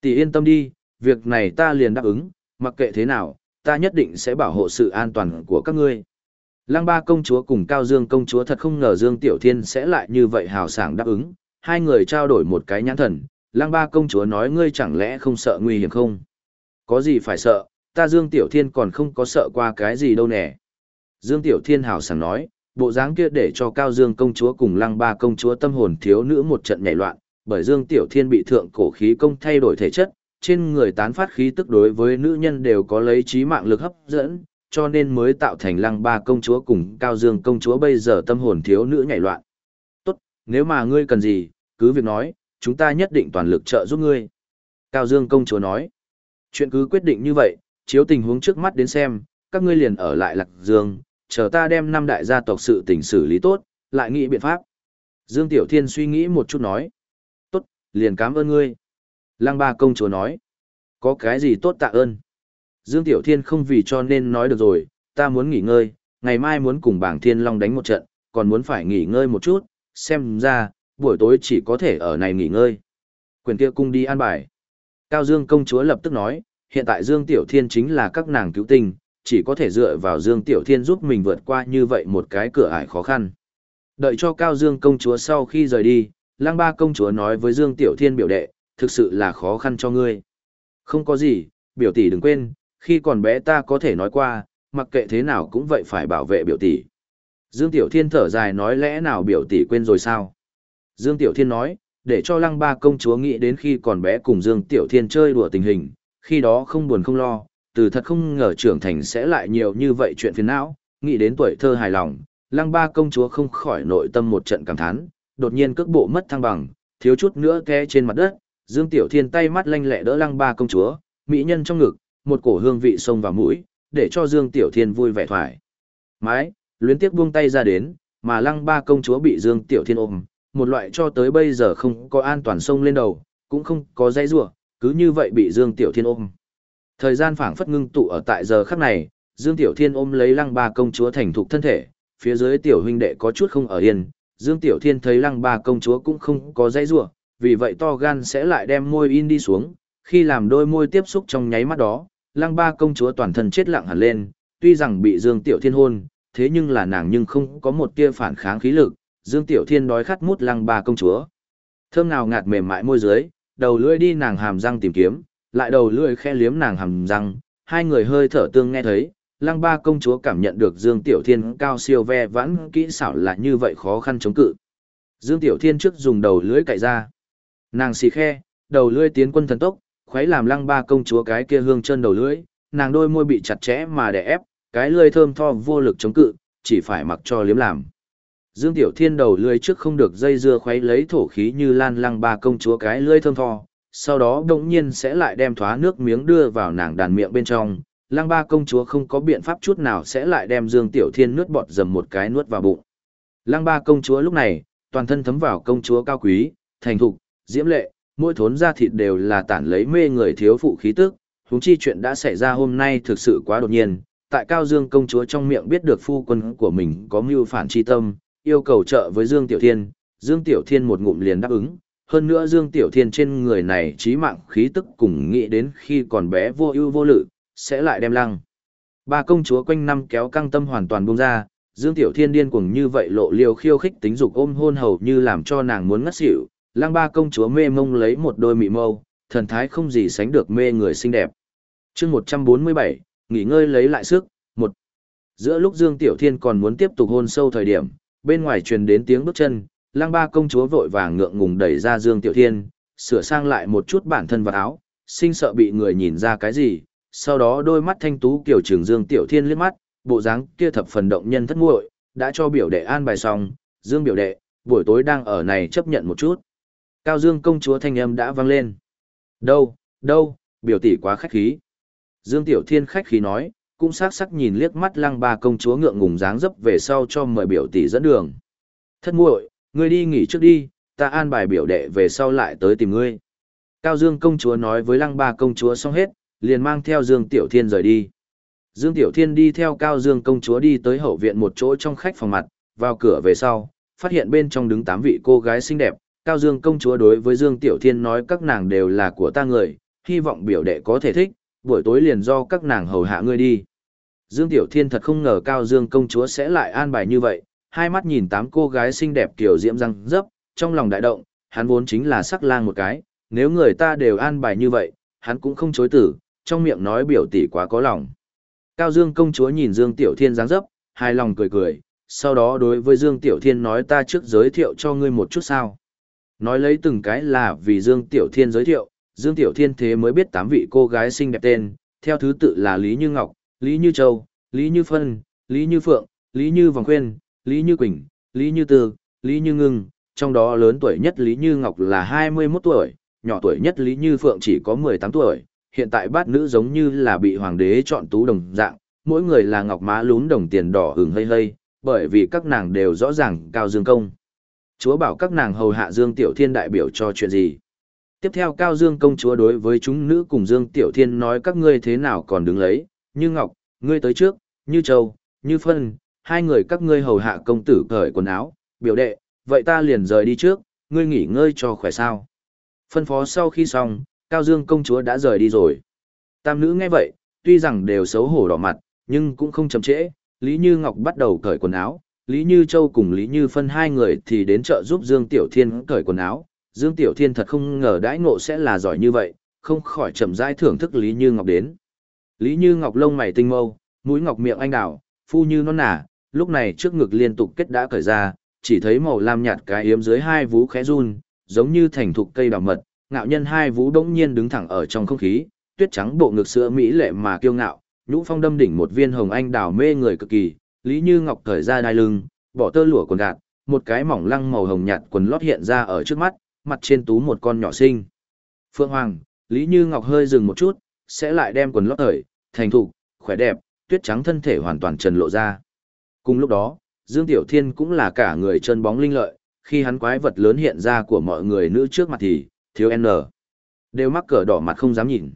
Tỷ yên tâm đi, việc này ta liền đáp ứng, mặc kệ thế nào, ta nhất định sẽ bảo hộ sự an toàn của các ngươi. Lăng ba công chúa cùng Cao Dương công chúa thật không ngờ Dương Tiểu Thiên sẽ lại như vậy hào sảng đáp ứng, hai người trao đổi một cái nhãn thần, Lăng ba công chúa nói ngươi chẳng lẽ không sợ nguy hiểm không? Có gì phải sợ, ta Dương Tiểu Thiên còn không có sợ qua cái gì đâu nè. Dương Tiểu Thiên hào sảng nói, bộ dáng kia để cho Cao Dương công chúa cùng Lăng ba công chúa tâm hồn thiếu nữ một trận nhảy loạn, bởi Dương Tiểu Thiên bị thượng cổ khí công thay đổi thể chất, trên người tán phát khí tức đối với nữ nhân đều có lấy trí mạng lực hấp dẫn, cho nên mới tạo thành lăng ba công chúa cùng Cao Dương công chúa bây giờ tâm hồn thiếu nữ nhảy loạn. Tốt, nếu mà ngươi cần gì, cứ việc nói, chúng ta nhất định toàn lực trợ giúp ngươi. Cao Dương công chúa nói, chuyện cứ quyết định như vậy, chiếu tình huống trước mắt đến xem, các ngươi liền ở lại Lạc Dương, chờ ta đem năm đại gia tộc sự tình xử lý tốt, lại nghĩ biện pháp. Dương Tiểu Thiên suy nghĩ một chút nói, tốt, liền cảm ơn ngươi. Lăng ba công chúa nói, có cái gì tốt tạ ơn. Dương Tiểu Thiên không vì cho nên nói được rồi, ta muốn nghỉ ngơi, ngày mai muốn cùng bảng Thiên Long đánh một trận, còn muốn phải nghỉ ngơi một chút, xem ra, buổi tối chỉ có thể ở này nghỉ ngơi. Quyền kia cung đi an bài. Cao Dương công chúa lập tức nói, hiện tại Dương Tiểu Thiên chính là các nàng cứu tinh, chỉ có thể dựa vào Dương Tiểu Thiên giúp mình vượt qua như vậy một cái cửa ải khó khăn. Đợi cho Cao Dương công chúa sau khi rời đi, Lăng Ba công chúa nói với Dương Tiểu Thiên biểu đệ, thực sự là khó khăn cho ngươi. Không có gì, biểu tỷ đừng quên, khi còn bé ta có thể nói qua, mặc kệ thế nào cũng vậy phải bảo vệ biểu tỷ. Dương Tiểu Thiên thở dài nói lẽ nào biểu tỷ quên rồi sao? Dương Tiểu Thiên nói, để cho lăng ba công chúa nghĩ đến khi còn bé cùng Dương Tiểu Thiên chơi đùa tình hình, khi đó không buồn không lo, từ thật không ngờ trưởng thành sẽ lại nhiều như vậy chuyện phiền não, nghĩ đến tuổi thơ hài lòng, lăng ba công chúa không khỏi nội tâm một trận cảm thán, đột nhiên cước bộ mất thăng bằng, thiếu chút nữa té trên mặt đất, Dương Tiểu Thiên tay mắt lanh lẹ đỡ lăng ba công chúa, mỹ nhân trong ngực, một cổ hương vị xông vào mũi, để cho Dương Tiểu Thiên vui vẻ thoải. Mái, luyến tiếc buông tay ra đến, mà lăng ba công chúa bị Dương Tiểu Thiên ôm, một loại cho tới bây giờ không có an toàn sông lên đầu, cũng không có dây rủa cứ như vậy bị Dương Tiểu Thiên ôm. Thời gian phảng phất ngưng tụ ở tại giờ khắc này, Dương Tiểu Thiên ôm lấy lăng ba công chúa thành thục thân thể, phía dưới tiểu huynh đệ có chút không ở yên, Dương Tiểu Thiên thấy lăng ba công chúa cũng không có dây rủa vì vậy to gan sẽ lại đem môi in đi xuống, khi làm đôi môi tiếp xúc trong nháy mắt đó, lăng ba công chúa toàn thân chết lặng hẳn lên, tuy rằng bị Dương Tiểu Thiên hôn, thế nhưng là nàng nhưng không có một tia phản kháng khí lực, Dương Tiểu Thiên đói khát mút lăng ba công chúa. Thơm nào ngạt mềm mại môi dưới, đầu lưỡi đi nàng hàm răng tìm kiếm, lại đầu lưỡi khe liếm nàng hàm răng, hai người hơi thở tương nghe thấy, lăng ba công chúa cảm nhận được Dương Tiểu Thiên cao siêu ve vãn kỹ xảo là như vậy khó khăn chống cự. Dương Tiểu Thiên trước dùng đầu lưỡi cạy ra. Nàng xì khe, đầu lưỡi tiến quân thần tốc, khuấy làm lăng ba công chúa cái kia hương chân đầu lưỡi, nàng đôi môi bị chặt chẽ mà đè ép, cái lưỡi thơm tho vô lực chống cự, chỉ phải mặc cho liếm làm. Dương Tiểu Thiên đầu lưỡi trước không được dây dưa khuấy lấy thổ khí như lan lăng ba công chúa cái lưỡi thơm tho, sau đó đồng nhiên sẽ lại đem thoá nước miếng đưa vào nàng đàn miệng bên trong. Lăng ba công chúa không có biện pháp chút nào sẽ lại đem Dương Tiểu Thiên nuốt bọt dầm một cái nuốt vào bụng. Lăng ba công chúa lúc này, toàn thân thấm vào công chúa cao quý, thành thục, diễm lệ, mỗi thốn da thịt đều là tản lấy mê người thiếu phụ khí tức, huống chi chuyện đã xảy ra hôm nay thực sự quá đột nhiên. Tại Cao Dương công chúa trong miệng biết được phu quân của mình có mưu phản chi tâm, yêu cầu trợ với Dương Tiểu Thiên, Dương Tiểu Thiên một ngụm liền đáp ứng. Hơn nữa Dương Tiểu Thiên trên người này trí mạng khí tức cùng nghĩ đến khi còn bé vô ưu vô lự, sẽ lại đem lăng. Ba công chúa quanh năm kéo căng tâm hoàn toàn buông ra, Dương Tiểu Thiên điên cuồng như vậy lộ liều khiêu khích tính dục ôm hôn hầu như làm cho nàng muốn ngất xỉu, Lang ba công chúa mê mông lấy một đôi mị mâu, thần thái không gì sánh được mê người xinh đẹp. chương 147, nghỉ ngơi lấy lại sức, một. Giữa lúc Dương Tiểu Thiên còn muốn tiếp tục hôn sâu thời điểm, bên ngoài truyền đến tiếng bước chân, Lang ba công chúa vội vàng ngượng ngùng đẩy ra Dương Tiểu Thiên, sửa sang lại một chút bản thân vật áo, sinh sợ bị người nhìn ra cái gì, sau đó đôi mắt thanh tú kiểu trường Dương Tiểu Thiên liếc mắt, bộ dáng kia thập phần động nhân thất muội, đã cho biểu đệ an bài xong, Dương biểu đệ, buổi tối đang ở này chấp nhận một chút. Cao Dương công chúa thanh âm đã vang lên. Đâu, đâu, biểu tỷ quá khách khí. Dương Tiểu Thiên khách khí nói, cũng sắc sắc nhìn liếc mắt lăng ba công chúa ngượng ngùng dáng dấp về sau cho mời biểu tỷ dẫn đường. Thất muội, ngươi đi nghỉ trước đi, ta an bài biểu đệ về sau lại tới tìm ngươi. Cao Dương công chúa nói với lăng ba công chúa xong hết, liền mang theo Dương Tiểu Thiên rời đi. Dương Tiểu Thiên đi theo Cao Dương công chúa đi tới hậu viện một chỗ trong khách phòng mặt, vào cửa về sau, phát hiện bên trong đứng tám vị cô gái xinh đẹp, Cao Dương công chúa đối với Dương Tiểu Thiên nói các nàng đều là của ta người, hy vọng biểu đệ có thể thích, buổi tối liền do các nàng hầu hạ ngươi đi. Dương Tiểu Thiên thật không ngờ Cao Dương công chúa sẽ lại an bài như vậy, hai mắt nhìn tám cô gái xinh đẹp kiểu diễm răng dấp, trong lòng đại động, hắn vốn chính là sắc lang một cái, nếu người ta đều an bài như vậy, hắn cũng không chối tử, trong miệng nói biểu tỷ quá có lòng. Cao Dương công chúa nhìn Dương Tiểu Thiên dáng dấp, hài lòng cười cười, sau đó đối với Dương Tiểu Thiên nói ta trước giới thiệu cho ngươi một chút sao. Nói lấy từng cái là vì Dương Tiểu Thiên giới thiệu, Dương Tiểu Thiên thế mới biết tám vị cô gái xinh đẹp tên, theo thứ tự là Lý Như Ngọc, Lý Như Châu, Lý Như Phân, Lý Như Phượng, Lý Như Vòng Khuyên, Lý Như Quỳnh, Lý Như Tư, Lý Như Ngưng, trong đó lớn tuổi nhất Lý Như Ngọc là 21 tuổi, nhỏ tuổi nhất Lý Như Phượng chỉ có 18 tuổi, hiện tại bát nữ giống như là bị hoàng đế chọn tú đồng dạng, mỗi người là ngọc má lún đồng tiền đỏ hừng hây hây, bởi vì các nàng đều rõ ràng cao dương công. Chúa bảo các nàng hầu hạ Dương Tiểu Thiên đại biểu cho chuyện gì. Tiếp theo Cao Dương công chúa đối với chúng nữ cùng Dương Tiểu Thiên nói các ngươi thế nào còn đứng lấy, như Ngọc, ngươi tới trước, như Châu, như Phân, hai người các ngươi hầu hạ công tử cởi quần áo, biểu đệ, vậy ta liền rời đi trước, ngươi nghỉ ngơi cho khỏe sao. Phân phó sau khi xong, Cao Dương công chúa đã rời đi rồi. Tam nữ nghe vậy, tuy rằng đều xấu hổ đỏ mặt, nhưng cũng không chậm trễ, Lý Như Ngọc bắt đầu cởi quần áo, Lý Như Châu cùng Lý Như Phân hai người thì đến chợ giúp Dương Tiểu Thiên cởi quần áo. Dương Tiểu Thiên thật không ngờ đãi ngộ sẽ là giỏi như vậy, không khỏi chậm rãi thưởng thức Lý Như Ngọc đến. Lý Như Ngọc lông mày tinh mâu, mũi ngọc miệng anh đào, phu như non nả, lúc này trước ngực liên tục kết đã cởi ra, chỉ thấy màu lam nhạt cái yếm dưới hai vú khẽ run, giống như thành thục cây đào mật, ngạo nhân hai vú đống nhiên đứng thẳng ở trong không khí, tuyết trắng bộ ngực sữa mỹ lệ mà kiêu ngạo, nhũ phong đâm đỉnh một viên hồng anh đào mê người cực kỳ, Lý Như Ngọc cởi ra đai lưng, bỏ tơ lụa quần gạt, một cái mỏng lăng màu hồng nhạt quần lót hiện ra ở trước mắt, mặt trên tú một con nhỏ sinh. Phương Hoàng, Lý Như Ngọc hơi dừng một chút, sẽ lại đem quần lót cởi, thành thục, khỏe đẹp, tuyết trắng thân thể hoàn toàn trần lộ ra. Cùng lúc đó, Dương Tiểu Thiên cũng là cả người chân bóng linh lợi, khi hắn quái vật lớn hiện ra của mọi người nữ trước mặt thì, thiếu N. Đều mắc cỡ đỏ mặt không dám nhìn.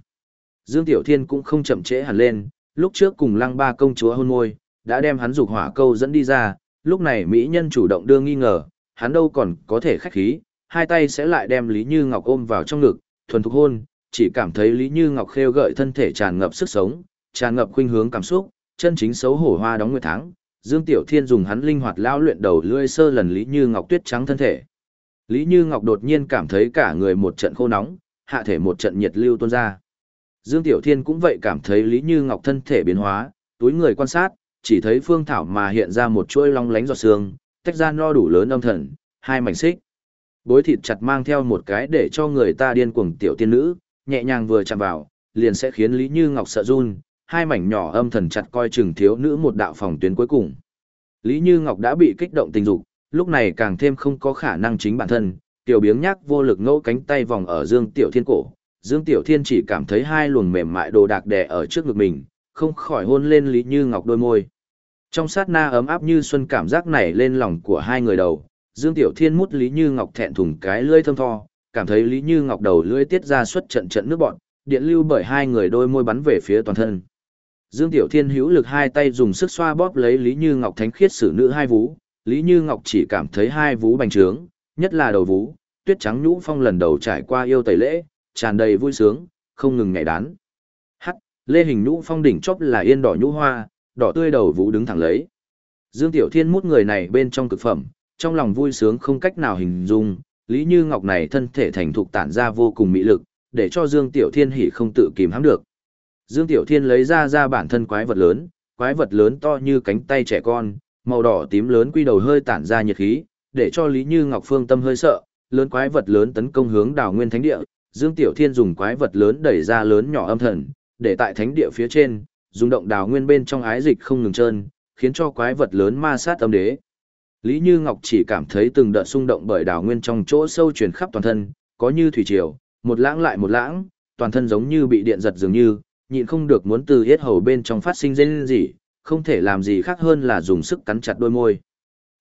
Dương Tiểu Thiên cũng không chậm trễ hẳn lên, lúc trước cùng lăng ba công chúa hôn môi, đã đem hắn dục hỏa câu dẫn đi ra, lúc này mỹ nhân chủ động đưa nghi ngờ, hắn đâu còn có thể khách khí, hai tay sẽ lại đem Lý Như Ngọc ôm vào trong ngực, thuần thục hôn, chỉ cảm thấy Lý Như Ngọc khêu gợi thân thể tràn ngập sức sống, tràn ngập khuynh hướng cảm xúc, chân chính xấu hổ hoa đóng nguyệt tháng, Dương Tiểu Thiên dùng hắn linh hoạt lao luyện đầu lưỡi sơ lần Lý Như Ngọc tuyết trắng thân thể. Lý Như Ngọc đột nhiên cảm thấy cả người một trận khô nóng, hạ thể một trận nhiệt lưu tuôn ra. Dương Tiểu Thiên cũng vậy cảm thấy Lý Như Ngọc thân thể biến hóa, túi người quan sát, chỉ thấy phương thảo mà hiện ra một chuỗi long lánh giọt xương, tách ra no đủ lớn âm thần, hai mảnh xích. Bối thịt chặt mang theo một cái để cho người ta điên cuồng tiểu tiên nữ, nhẹ nhàng vừa chạm vào, liền sẽ khiến Lý Như Ngọc sợ run, hai mảnh nhỏ âm thần chặt coi chừng thiếu nữ một đạo phòng tuyến cuối cùng. Lý Như Ngọc đã bị kích động tình dục, lúc này càng thêm không có khả năng chính bản thân, tiểu biếng nhác vô lực ngẫu cánh tay vòng ở Dương Tiểu Thiên cổ. Dương Tiểu Thiên chỉ cảm thấy hai luồng mềm mại đồ đạc đè ở trước ngực mình, không khỏi hôn lên Lý Như Ngọc đôi môi. Trong sát na ấm áp như xuân cảm giác nảy lên lòng của hai người đầu, Dương Tiểu Thiên mút Lý Như Ngọc thẹn thùng cái lưỡi thơm tho, cảm thấy Lý Như Ngọc đầu lưỡi tiết ra suất trận trận nước bọt điện lưu bởi hai người đôi môi bắn về phía toàn thân. Dương Tiểu Thiên hữu lực hai tay dùng sức xoa bóp lấy Lý Như Ngọc thánh khiết xử nữ hai vú, Lý Như Ngọc chỉ cảm thấy hai vú bành trướng, nhất là đầu vú, tuyết trắng nhũ phong lần đầu trải qua yêu tẩy lễ, tràn đầy vui sướng, không ngừng nhảy đán. Hắc, lê hình nhũ phong đỉnh chóp là yên đỏ nhũ hoa, đỏ tươi đầu vũ đứng thẳng lấy. Dương Tiểu Thiên mút người này bên trong cực phẩm, trong lòng vui sướng không cách nào hình dung, Lý Như Ngọc này thân thể thành thục tản ra vô cùng mỹ lực, để cho Dương Tiểu Thiên hỉ không tự kìm hãm được. Dương Tiểu Thiên lấy ra ra bản thân quái vật lớn, quái vật lớn to như cánh tay trẻ con, màu đỏ tím lớn quy đầu hơi tản ra nhiệt khí, để cho Lý Như Ngọc Phương tâm hơi sợ, lớn quái vật lớn tấn công hướng Đảo Nguyên Thánh Địa, Dương Tiểu Thiên dùng quái vật lớn đẩy ra lớn nhỏ âm thần, để tại Thánh Địa phía trên, dùng động Đào Nguyên bên trong ái dịch không ngừng trơn, khiến cho quái vật lớn ma sát âm đế. Lý Như Ngọc chỉ cảm thấy từng đợt xung động bởi Đào Nguyên trong chỗ sâu truyền khắp toàn thân, có như thủy triều, một lãng lại một lãng, toàn thân giống như bị điện giật dường như, nhịn không được muốn từ yết hầu bên trong phát sinh rên gì, không thể làm gì khác hơn là dùng sức cắn chặt đôi môi.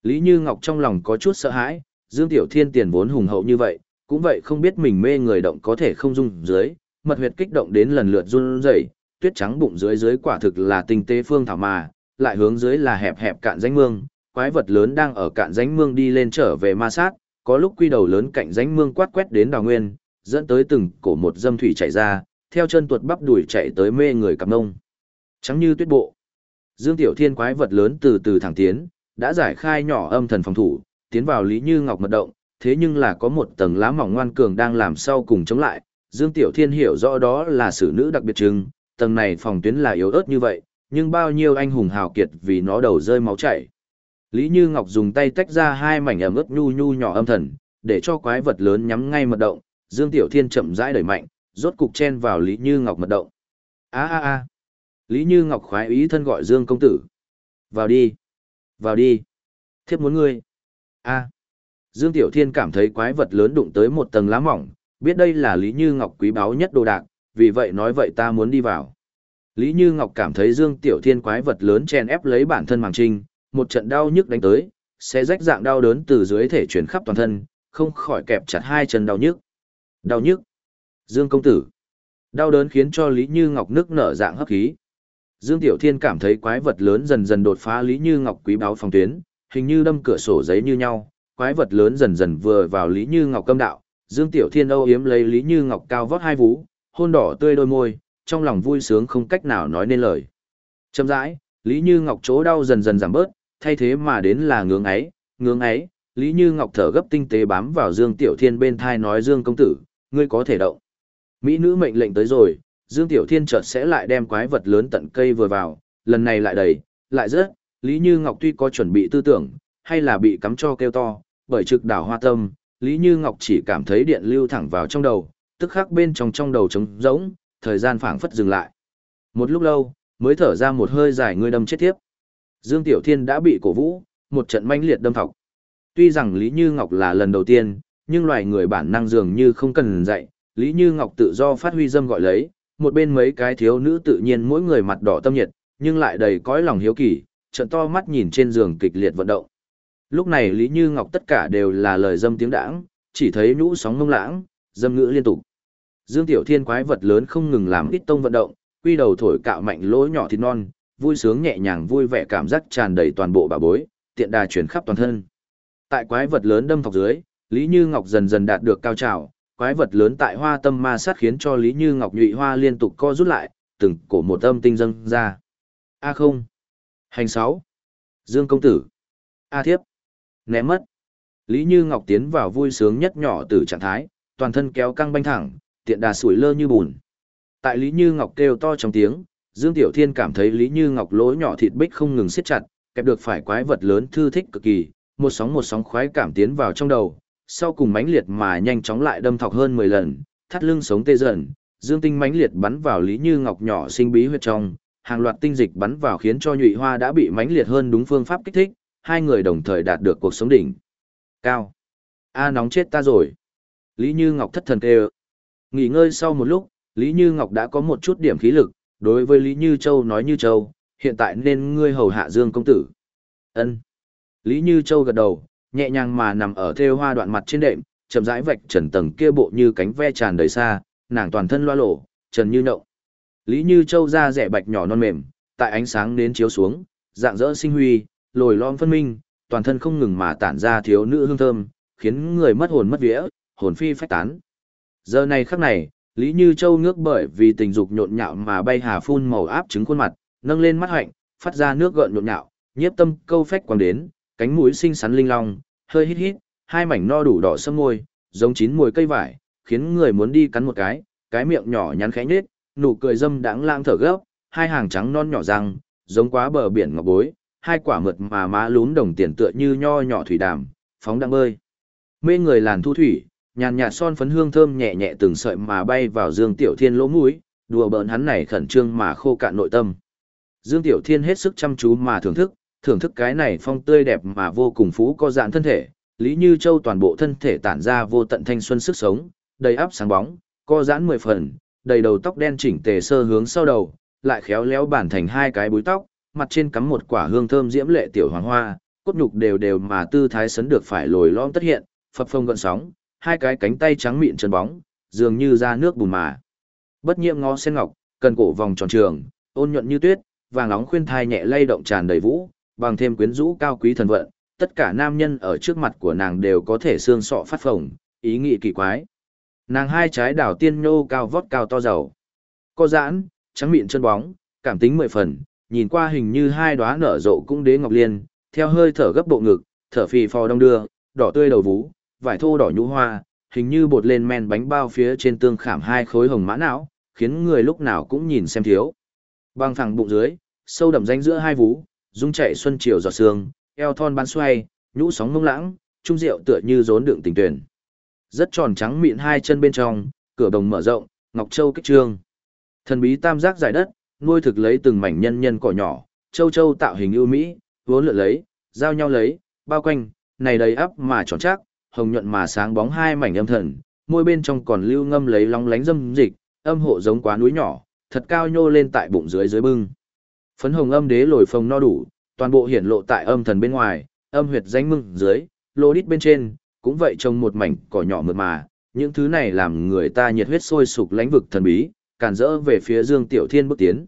Lý Như Ngọc trong lòng có chút sợ hãi, Dương Tiểu Thiên tiền vốn hùng hậu như vậy, cũng vậy không biết mình mê người động có thể không dung dưới, mật huyệt kích động đến lần lượt run rẩy, tuyết trắng bụng dưới dưới quả thực là tinh tế phương thảo mà, lại hướng dưới là hẹp hẹp cạn rãnh mương, quái vật lớn đang ở cạn rãnh mương đi lên trở về ma sát, có lúc quy đầu lớn cạnh rãnh mương quát quét đến đào nguyên, dẫn tới từng cổ một dâm thủy chảy ra, theo chân tuột bắp đuổi chạy tới mê người cặp nông. Trắng như tuyết bộ. Dương Tiểu Thiên quái vật lớn từ từ thẳng tiến, đã giải khai nhỏ âm thần phòng thủ, tiến vào Lý Như Ngọc mật động, thế nhưng là có một tầng lá mỏng ngoan cường đang làm sau cùng chống lại. Dương Tiểu Thiên hiểu rõ đó là sử nữ đặc biệt trưng, tầng này phòng tuyến là yếu ớt như vậy, nhưng bao nhiêu anh hùng hào kiệt vì nó đầu rơi máu chảy. Lý Như Ngọc dùng tay tách ra hai mảnh ẩm ướt nhu nhu nhỏ âm thần, để cho quái vật lớn nhắm ngay mật động, Dương Tiểu Thiên chậm rãi đẩy mạnh, rốt cục chen vào Lý Như Ngọc mật động. A a a. Lý Như Ngọc khoái ý thân gọi Dương công tử. Vào đi. Vào đi. Thiếp muốn ngươi. A. Dương Tiểu Thiên cảm thấy quái vật lớn đụng tới một tầng lá mỏng, biết đây là Lý Như Ngọc quý báu nhất đồ đạc, vì vậy nói vậy ta muốn đi vào. Lý Như Ngọc cảm thấy Dương Tiểu Thiên quái vật lớn chen ép lấy bản thân màng trinh, một trận đau nhức đánh tới, sẽ rách dạng đau đớn từ dưới thể chuyển khắp toàn thân, không khỏi kẹp chặt hai chân đau nhức. Đau nhức. Dương công tử. Đau đớn khiến cho Lý Như Ngọc nước nở dạng hấp khí. Dương Tiểu Thiên cảm thấy quái vật lớn dần dần đột phá Lý Như Ngọc quý báo phòng tuyến, hình như đâm cửa sổ giấy như nhau, quái vật lớn dần dần vừa vào Lý Như Ngọc câm đạo, Dương Tiểu Thiên âu yếm lấy Lý Như Ngọc cao vót hai vú, hôn đỏ tươi đôi môi, trong lòng vui sướng không cách nào nói nên lời. Chậm rãi, Lý Như Ngọc chỗ đau dần dần giảm bớt, thay thế mà đến là ngưỡng ấy, ngưỡng ấy, Lý Như Ngọc thở gấp tinh tế bám vào Dương Tiểu Thiên bên thai nói Dương công tử, ngươi có thể động. Mỹ nữ mệnh lệnh tới rồi, Dương Tiểu Thiên chợt sẽ lại đem quái vật lớn tận cây vừa vào, lần này lại đầy, lại rớt, Lý Như Ngọc tuy có chuẩn bị tư tưởng, hay là bị cắm cho kêu to, bởi trực đảo hoa tâm, Lý Như Ngọc chỉ cảm thấy điện lưu thẳng vào trong đầu, tức khắc bên trong trong đầu trống rỗng, thời gian phảng phất dừng lại. Một lúc lâu, mới thở ra một hơi dài người đâm chết tiếp. Dương Tiểu Thiên đã bị cổ vũ, một trận manh liệt đâm thọc. Tuy rằng Lý Như Ngọc là lần đầu tiên, nhưng loài người bản năng dường như không cần dạy, Lý Như Ngọc tự do phát huy dâm gọi lấy, một bên mấy cái thiếu nữ tự nhiên mỗi người mặt đỏ tâm nhiệt, nhưng lại đầy cõi lòng hiếu kỳ, trận to mắt nhìn trên giường kịch liệt vận động. Lúc này Lý Như Ngọc tất cả đều là lời dâm tiếng đãng, chỉ thấy nhũ sóng ngông lãng, dâm ngữ liên tục. Dương Tiểu Thiên quái vật lớn không ngừng làm ít tông vận động, quy đầu thổi cạo mạnh lỗ nhỏ thịt non, vui sướng nhẹ nhàng vui vẻ cảm giác tràn đầy toàn bộ bà bối, tiện đà chuyển khắp toàn thân. Tại quái vật lớn đâm thọc dưới, Lý Như Ngọc dần dần đạt được cao trào, quái vật lớn tại hoa tâm ma sát khiến cho Lý Như Ngọc nhụy hoa liên tục co rút lại, từng cổ một âm tinh dâng ra. A không. Hành sáu. Dương công tử. A thiếp. Ném mất. Lý Như Ngọc tiến vào vui sướng nhất nhỏ từ trạng thái, toàn thân kéo căng banh thẳng, tiện đà sủi lơ như bùn. Tại Lý Như Ngọc kêu to trong tiếng, Dương Tiểu Thiên cảm thấy Lý Như Ngọc lỗ nhỏ thịt bích không ngừng siết chặt, kẹp được phải quái vật lớn thư thích cực kỳ, một sóng một sóng khoái cảm tiến vào trong đầu, sau cùng mãnh liệt mà nhanh chóng lại đâm thọc hơn 10 lần, thắt lưng sống tê dần, dương tinh mãnh liệt bắn vào Lý Như Ngọc nhỏ sinh bí huyệt trong, hàng loạt tinh dịch bắn vào khiến cho nhụy hoa đã bị mãnh liệt hơn đúng phương pháp kích thích, hai người đồng thời đạt được cuộc sống đỉnh. Cao. A nóng chết ta rồi. Lý Như Ngọc thất thần kêu. Nghỉ ngơi sau một lúc, Lý Như Ngọc đã có một chút điểm khí lực, đối với Lý Như Châu nói Như Châu, hiện tại nên ngươi hầu hạ Dương công tử. Ân. Lý Như Châu gật đầu, nhẹ nhàng mà nằm ở thêu hoa đoạn mặt trên đệm, chậm rãi vạch trần tầng kia bộ như cánh ve tràn đầy xa, nàng toàn thân loa lổ, trần như nậu. Lý Như Châu da rẻ bạch nhỏ non mềm, tại ánh sáng đến chiếu xuống, dạng dỡ sinh huy, lồi lõm phân minh, toàn thân không ngừng mà tản ra thiếu nữ hương thơm, khiến người mất hồn mất vía, hồn phi phách tán. Giờ này khắc này, Lý Như Châu ngước bởi vì tình dục nhộn nhạo mà bay hà phun màu áp trứng khuôn mặt, nâng lên mắt hạnh, phát ra nước gợn nhộn nhạo, nhiếp tâm câu phách quang đến, cánh mũi xinh xắn linh long, hơi hít hít, hai mảnh no đủ đỏ sâm môi, giống chín mùi cây vải, khiến người muốn đi cắn một cái, cái miệng nhỏ nhắn khẽ nhếch, nụ cười dâm đãng lang thở gấp, hai hàng trắng non nhỏ răng, giống quá bờ biển ngọc bối, hai quả mượt mà má lún đồng tiền tựa như nho nhỏ thủy đàm, phóng đang bơi. Mê người làn thu thủy, nhàn nhạt son phấn hương thơm nhẹ nhẹ từng sợi mà bay vào Dương Tiểu Thiên lỗ mũi, đùa bỡn hắn này khẩn trương mà khô cạn nội tâm. Dương Tiểu Thiên hết sức chăm chú mà thưởng thức, thưởng thức cái này phong tươi đẹp mà vô cùng phú có dạng thân thể, Lý Như Châu toàn bộ thân thể tản ra vô tận thanh xuân sức sống, đầy áp sáng bóng, co giãn mười phần, đầy đầu tóc đen chỉnh tề sơ hướng sau đầu, lại khéo léo bản thành hai cái búi tóc, mặt trên cắm một quả hương thơm diễm lệ tiểu hoàng hoa, cốt nhục đều đều mà tư thái sấn được phải lồi lõm tất hiện, phập phồng gợn sóng, hai cái cánh tay trắng mịn trần bóng, dường như ra nước bùn mà. Bất nhiệm ngó sen ngọc, cần cổ vòng tròn trường, ôn nhuận như tuyết, vàng nóng khuyên thai nhẹ lay động tràn đầy vũ, bằng thêm quyến rũ cao quý thần vận, tất cả nam nhân ở trước mặt của nàng đều có thể xương sọ phát phồng, ý nghĩ kỳ quái. Nàng hai trái đảo tiên nhô cao vót cao to dầu. có giãn, trắng mịn chân bóng, cảm tính mười phần, nhìn qua hình như hai đóa nở rộ cũng đế ngọc liên, theo hơi thở gấp bộ ngực, thở phì phò đông đưa, đỏ tươi đầu vú, vải thô đỏ nhũ hoa, hình như bột lên men bánh bao phía trên tương khảm hai khối hồng mã não, khiến người lúc nào cũng nhìn xem thiếu. Băng thẳng bụng dưới, sâu đậm danh giữa hai vú, dung chạy xuân chiều giọt sương, eo thon bán xoay, nhũ sóng ngông lãng, trung rượu tựa như rốn đựng tình tuyển. Rất tròn trắng mịn hai chân bên trong, cửa đồng mở rộng, ngọc châu kích trương. Thần bí tam giác giải đất, nuôi thực lấy từng mảnh nhân nhân cỏ nhỏ, châu châu tạo hình ưu mỹ, vốn lượn lấy, giao nhau lấy, bao quanh, này đầy ắp mà tròn chắc, hồng nhuận mà sáng bóng hai mảnh âm thần, môi bên trong còn lưu ngâm lấy long lánh dâm dịch, âm hộ giống quá núi nhỏ, thật cao nhô lên tại bụng dưới dưới bưng. Phấn hồng âm đế lồi phồng no đủ, toàn bộ hiển lộ tại âm thần bên ngoài, âm huyệt danh mưng dưới, lô đít bên trên, cũng vậy trông một mảnh cỏ nhỏ mượt mà, những thứ này làm người ta nhiệt huyết sôi sục lãnh vực thần bí, càn rỡ về phía Dương Tiểu Thiên bước tiến.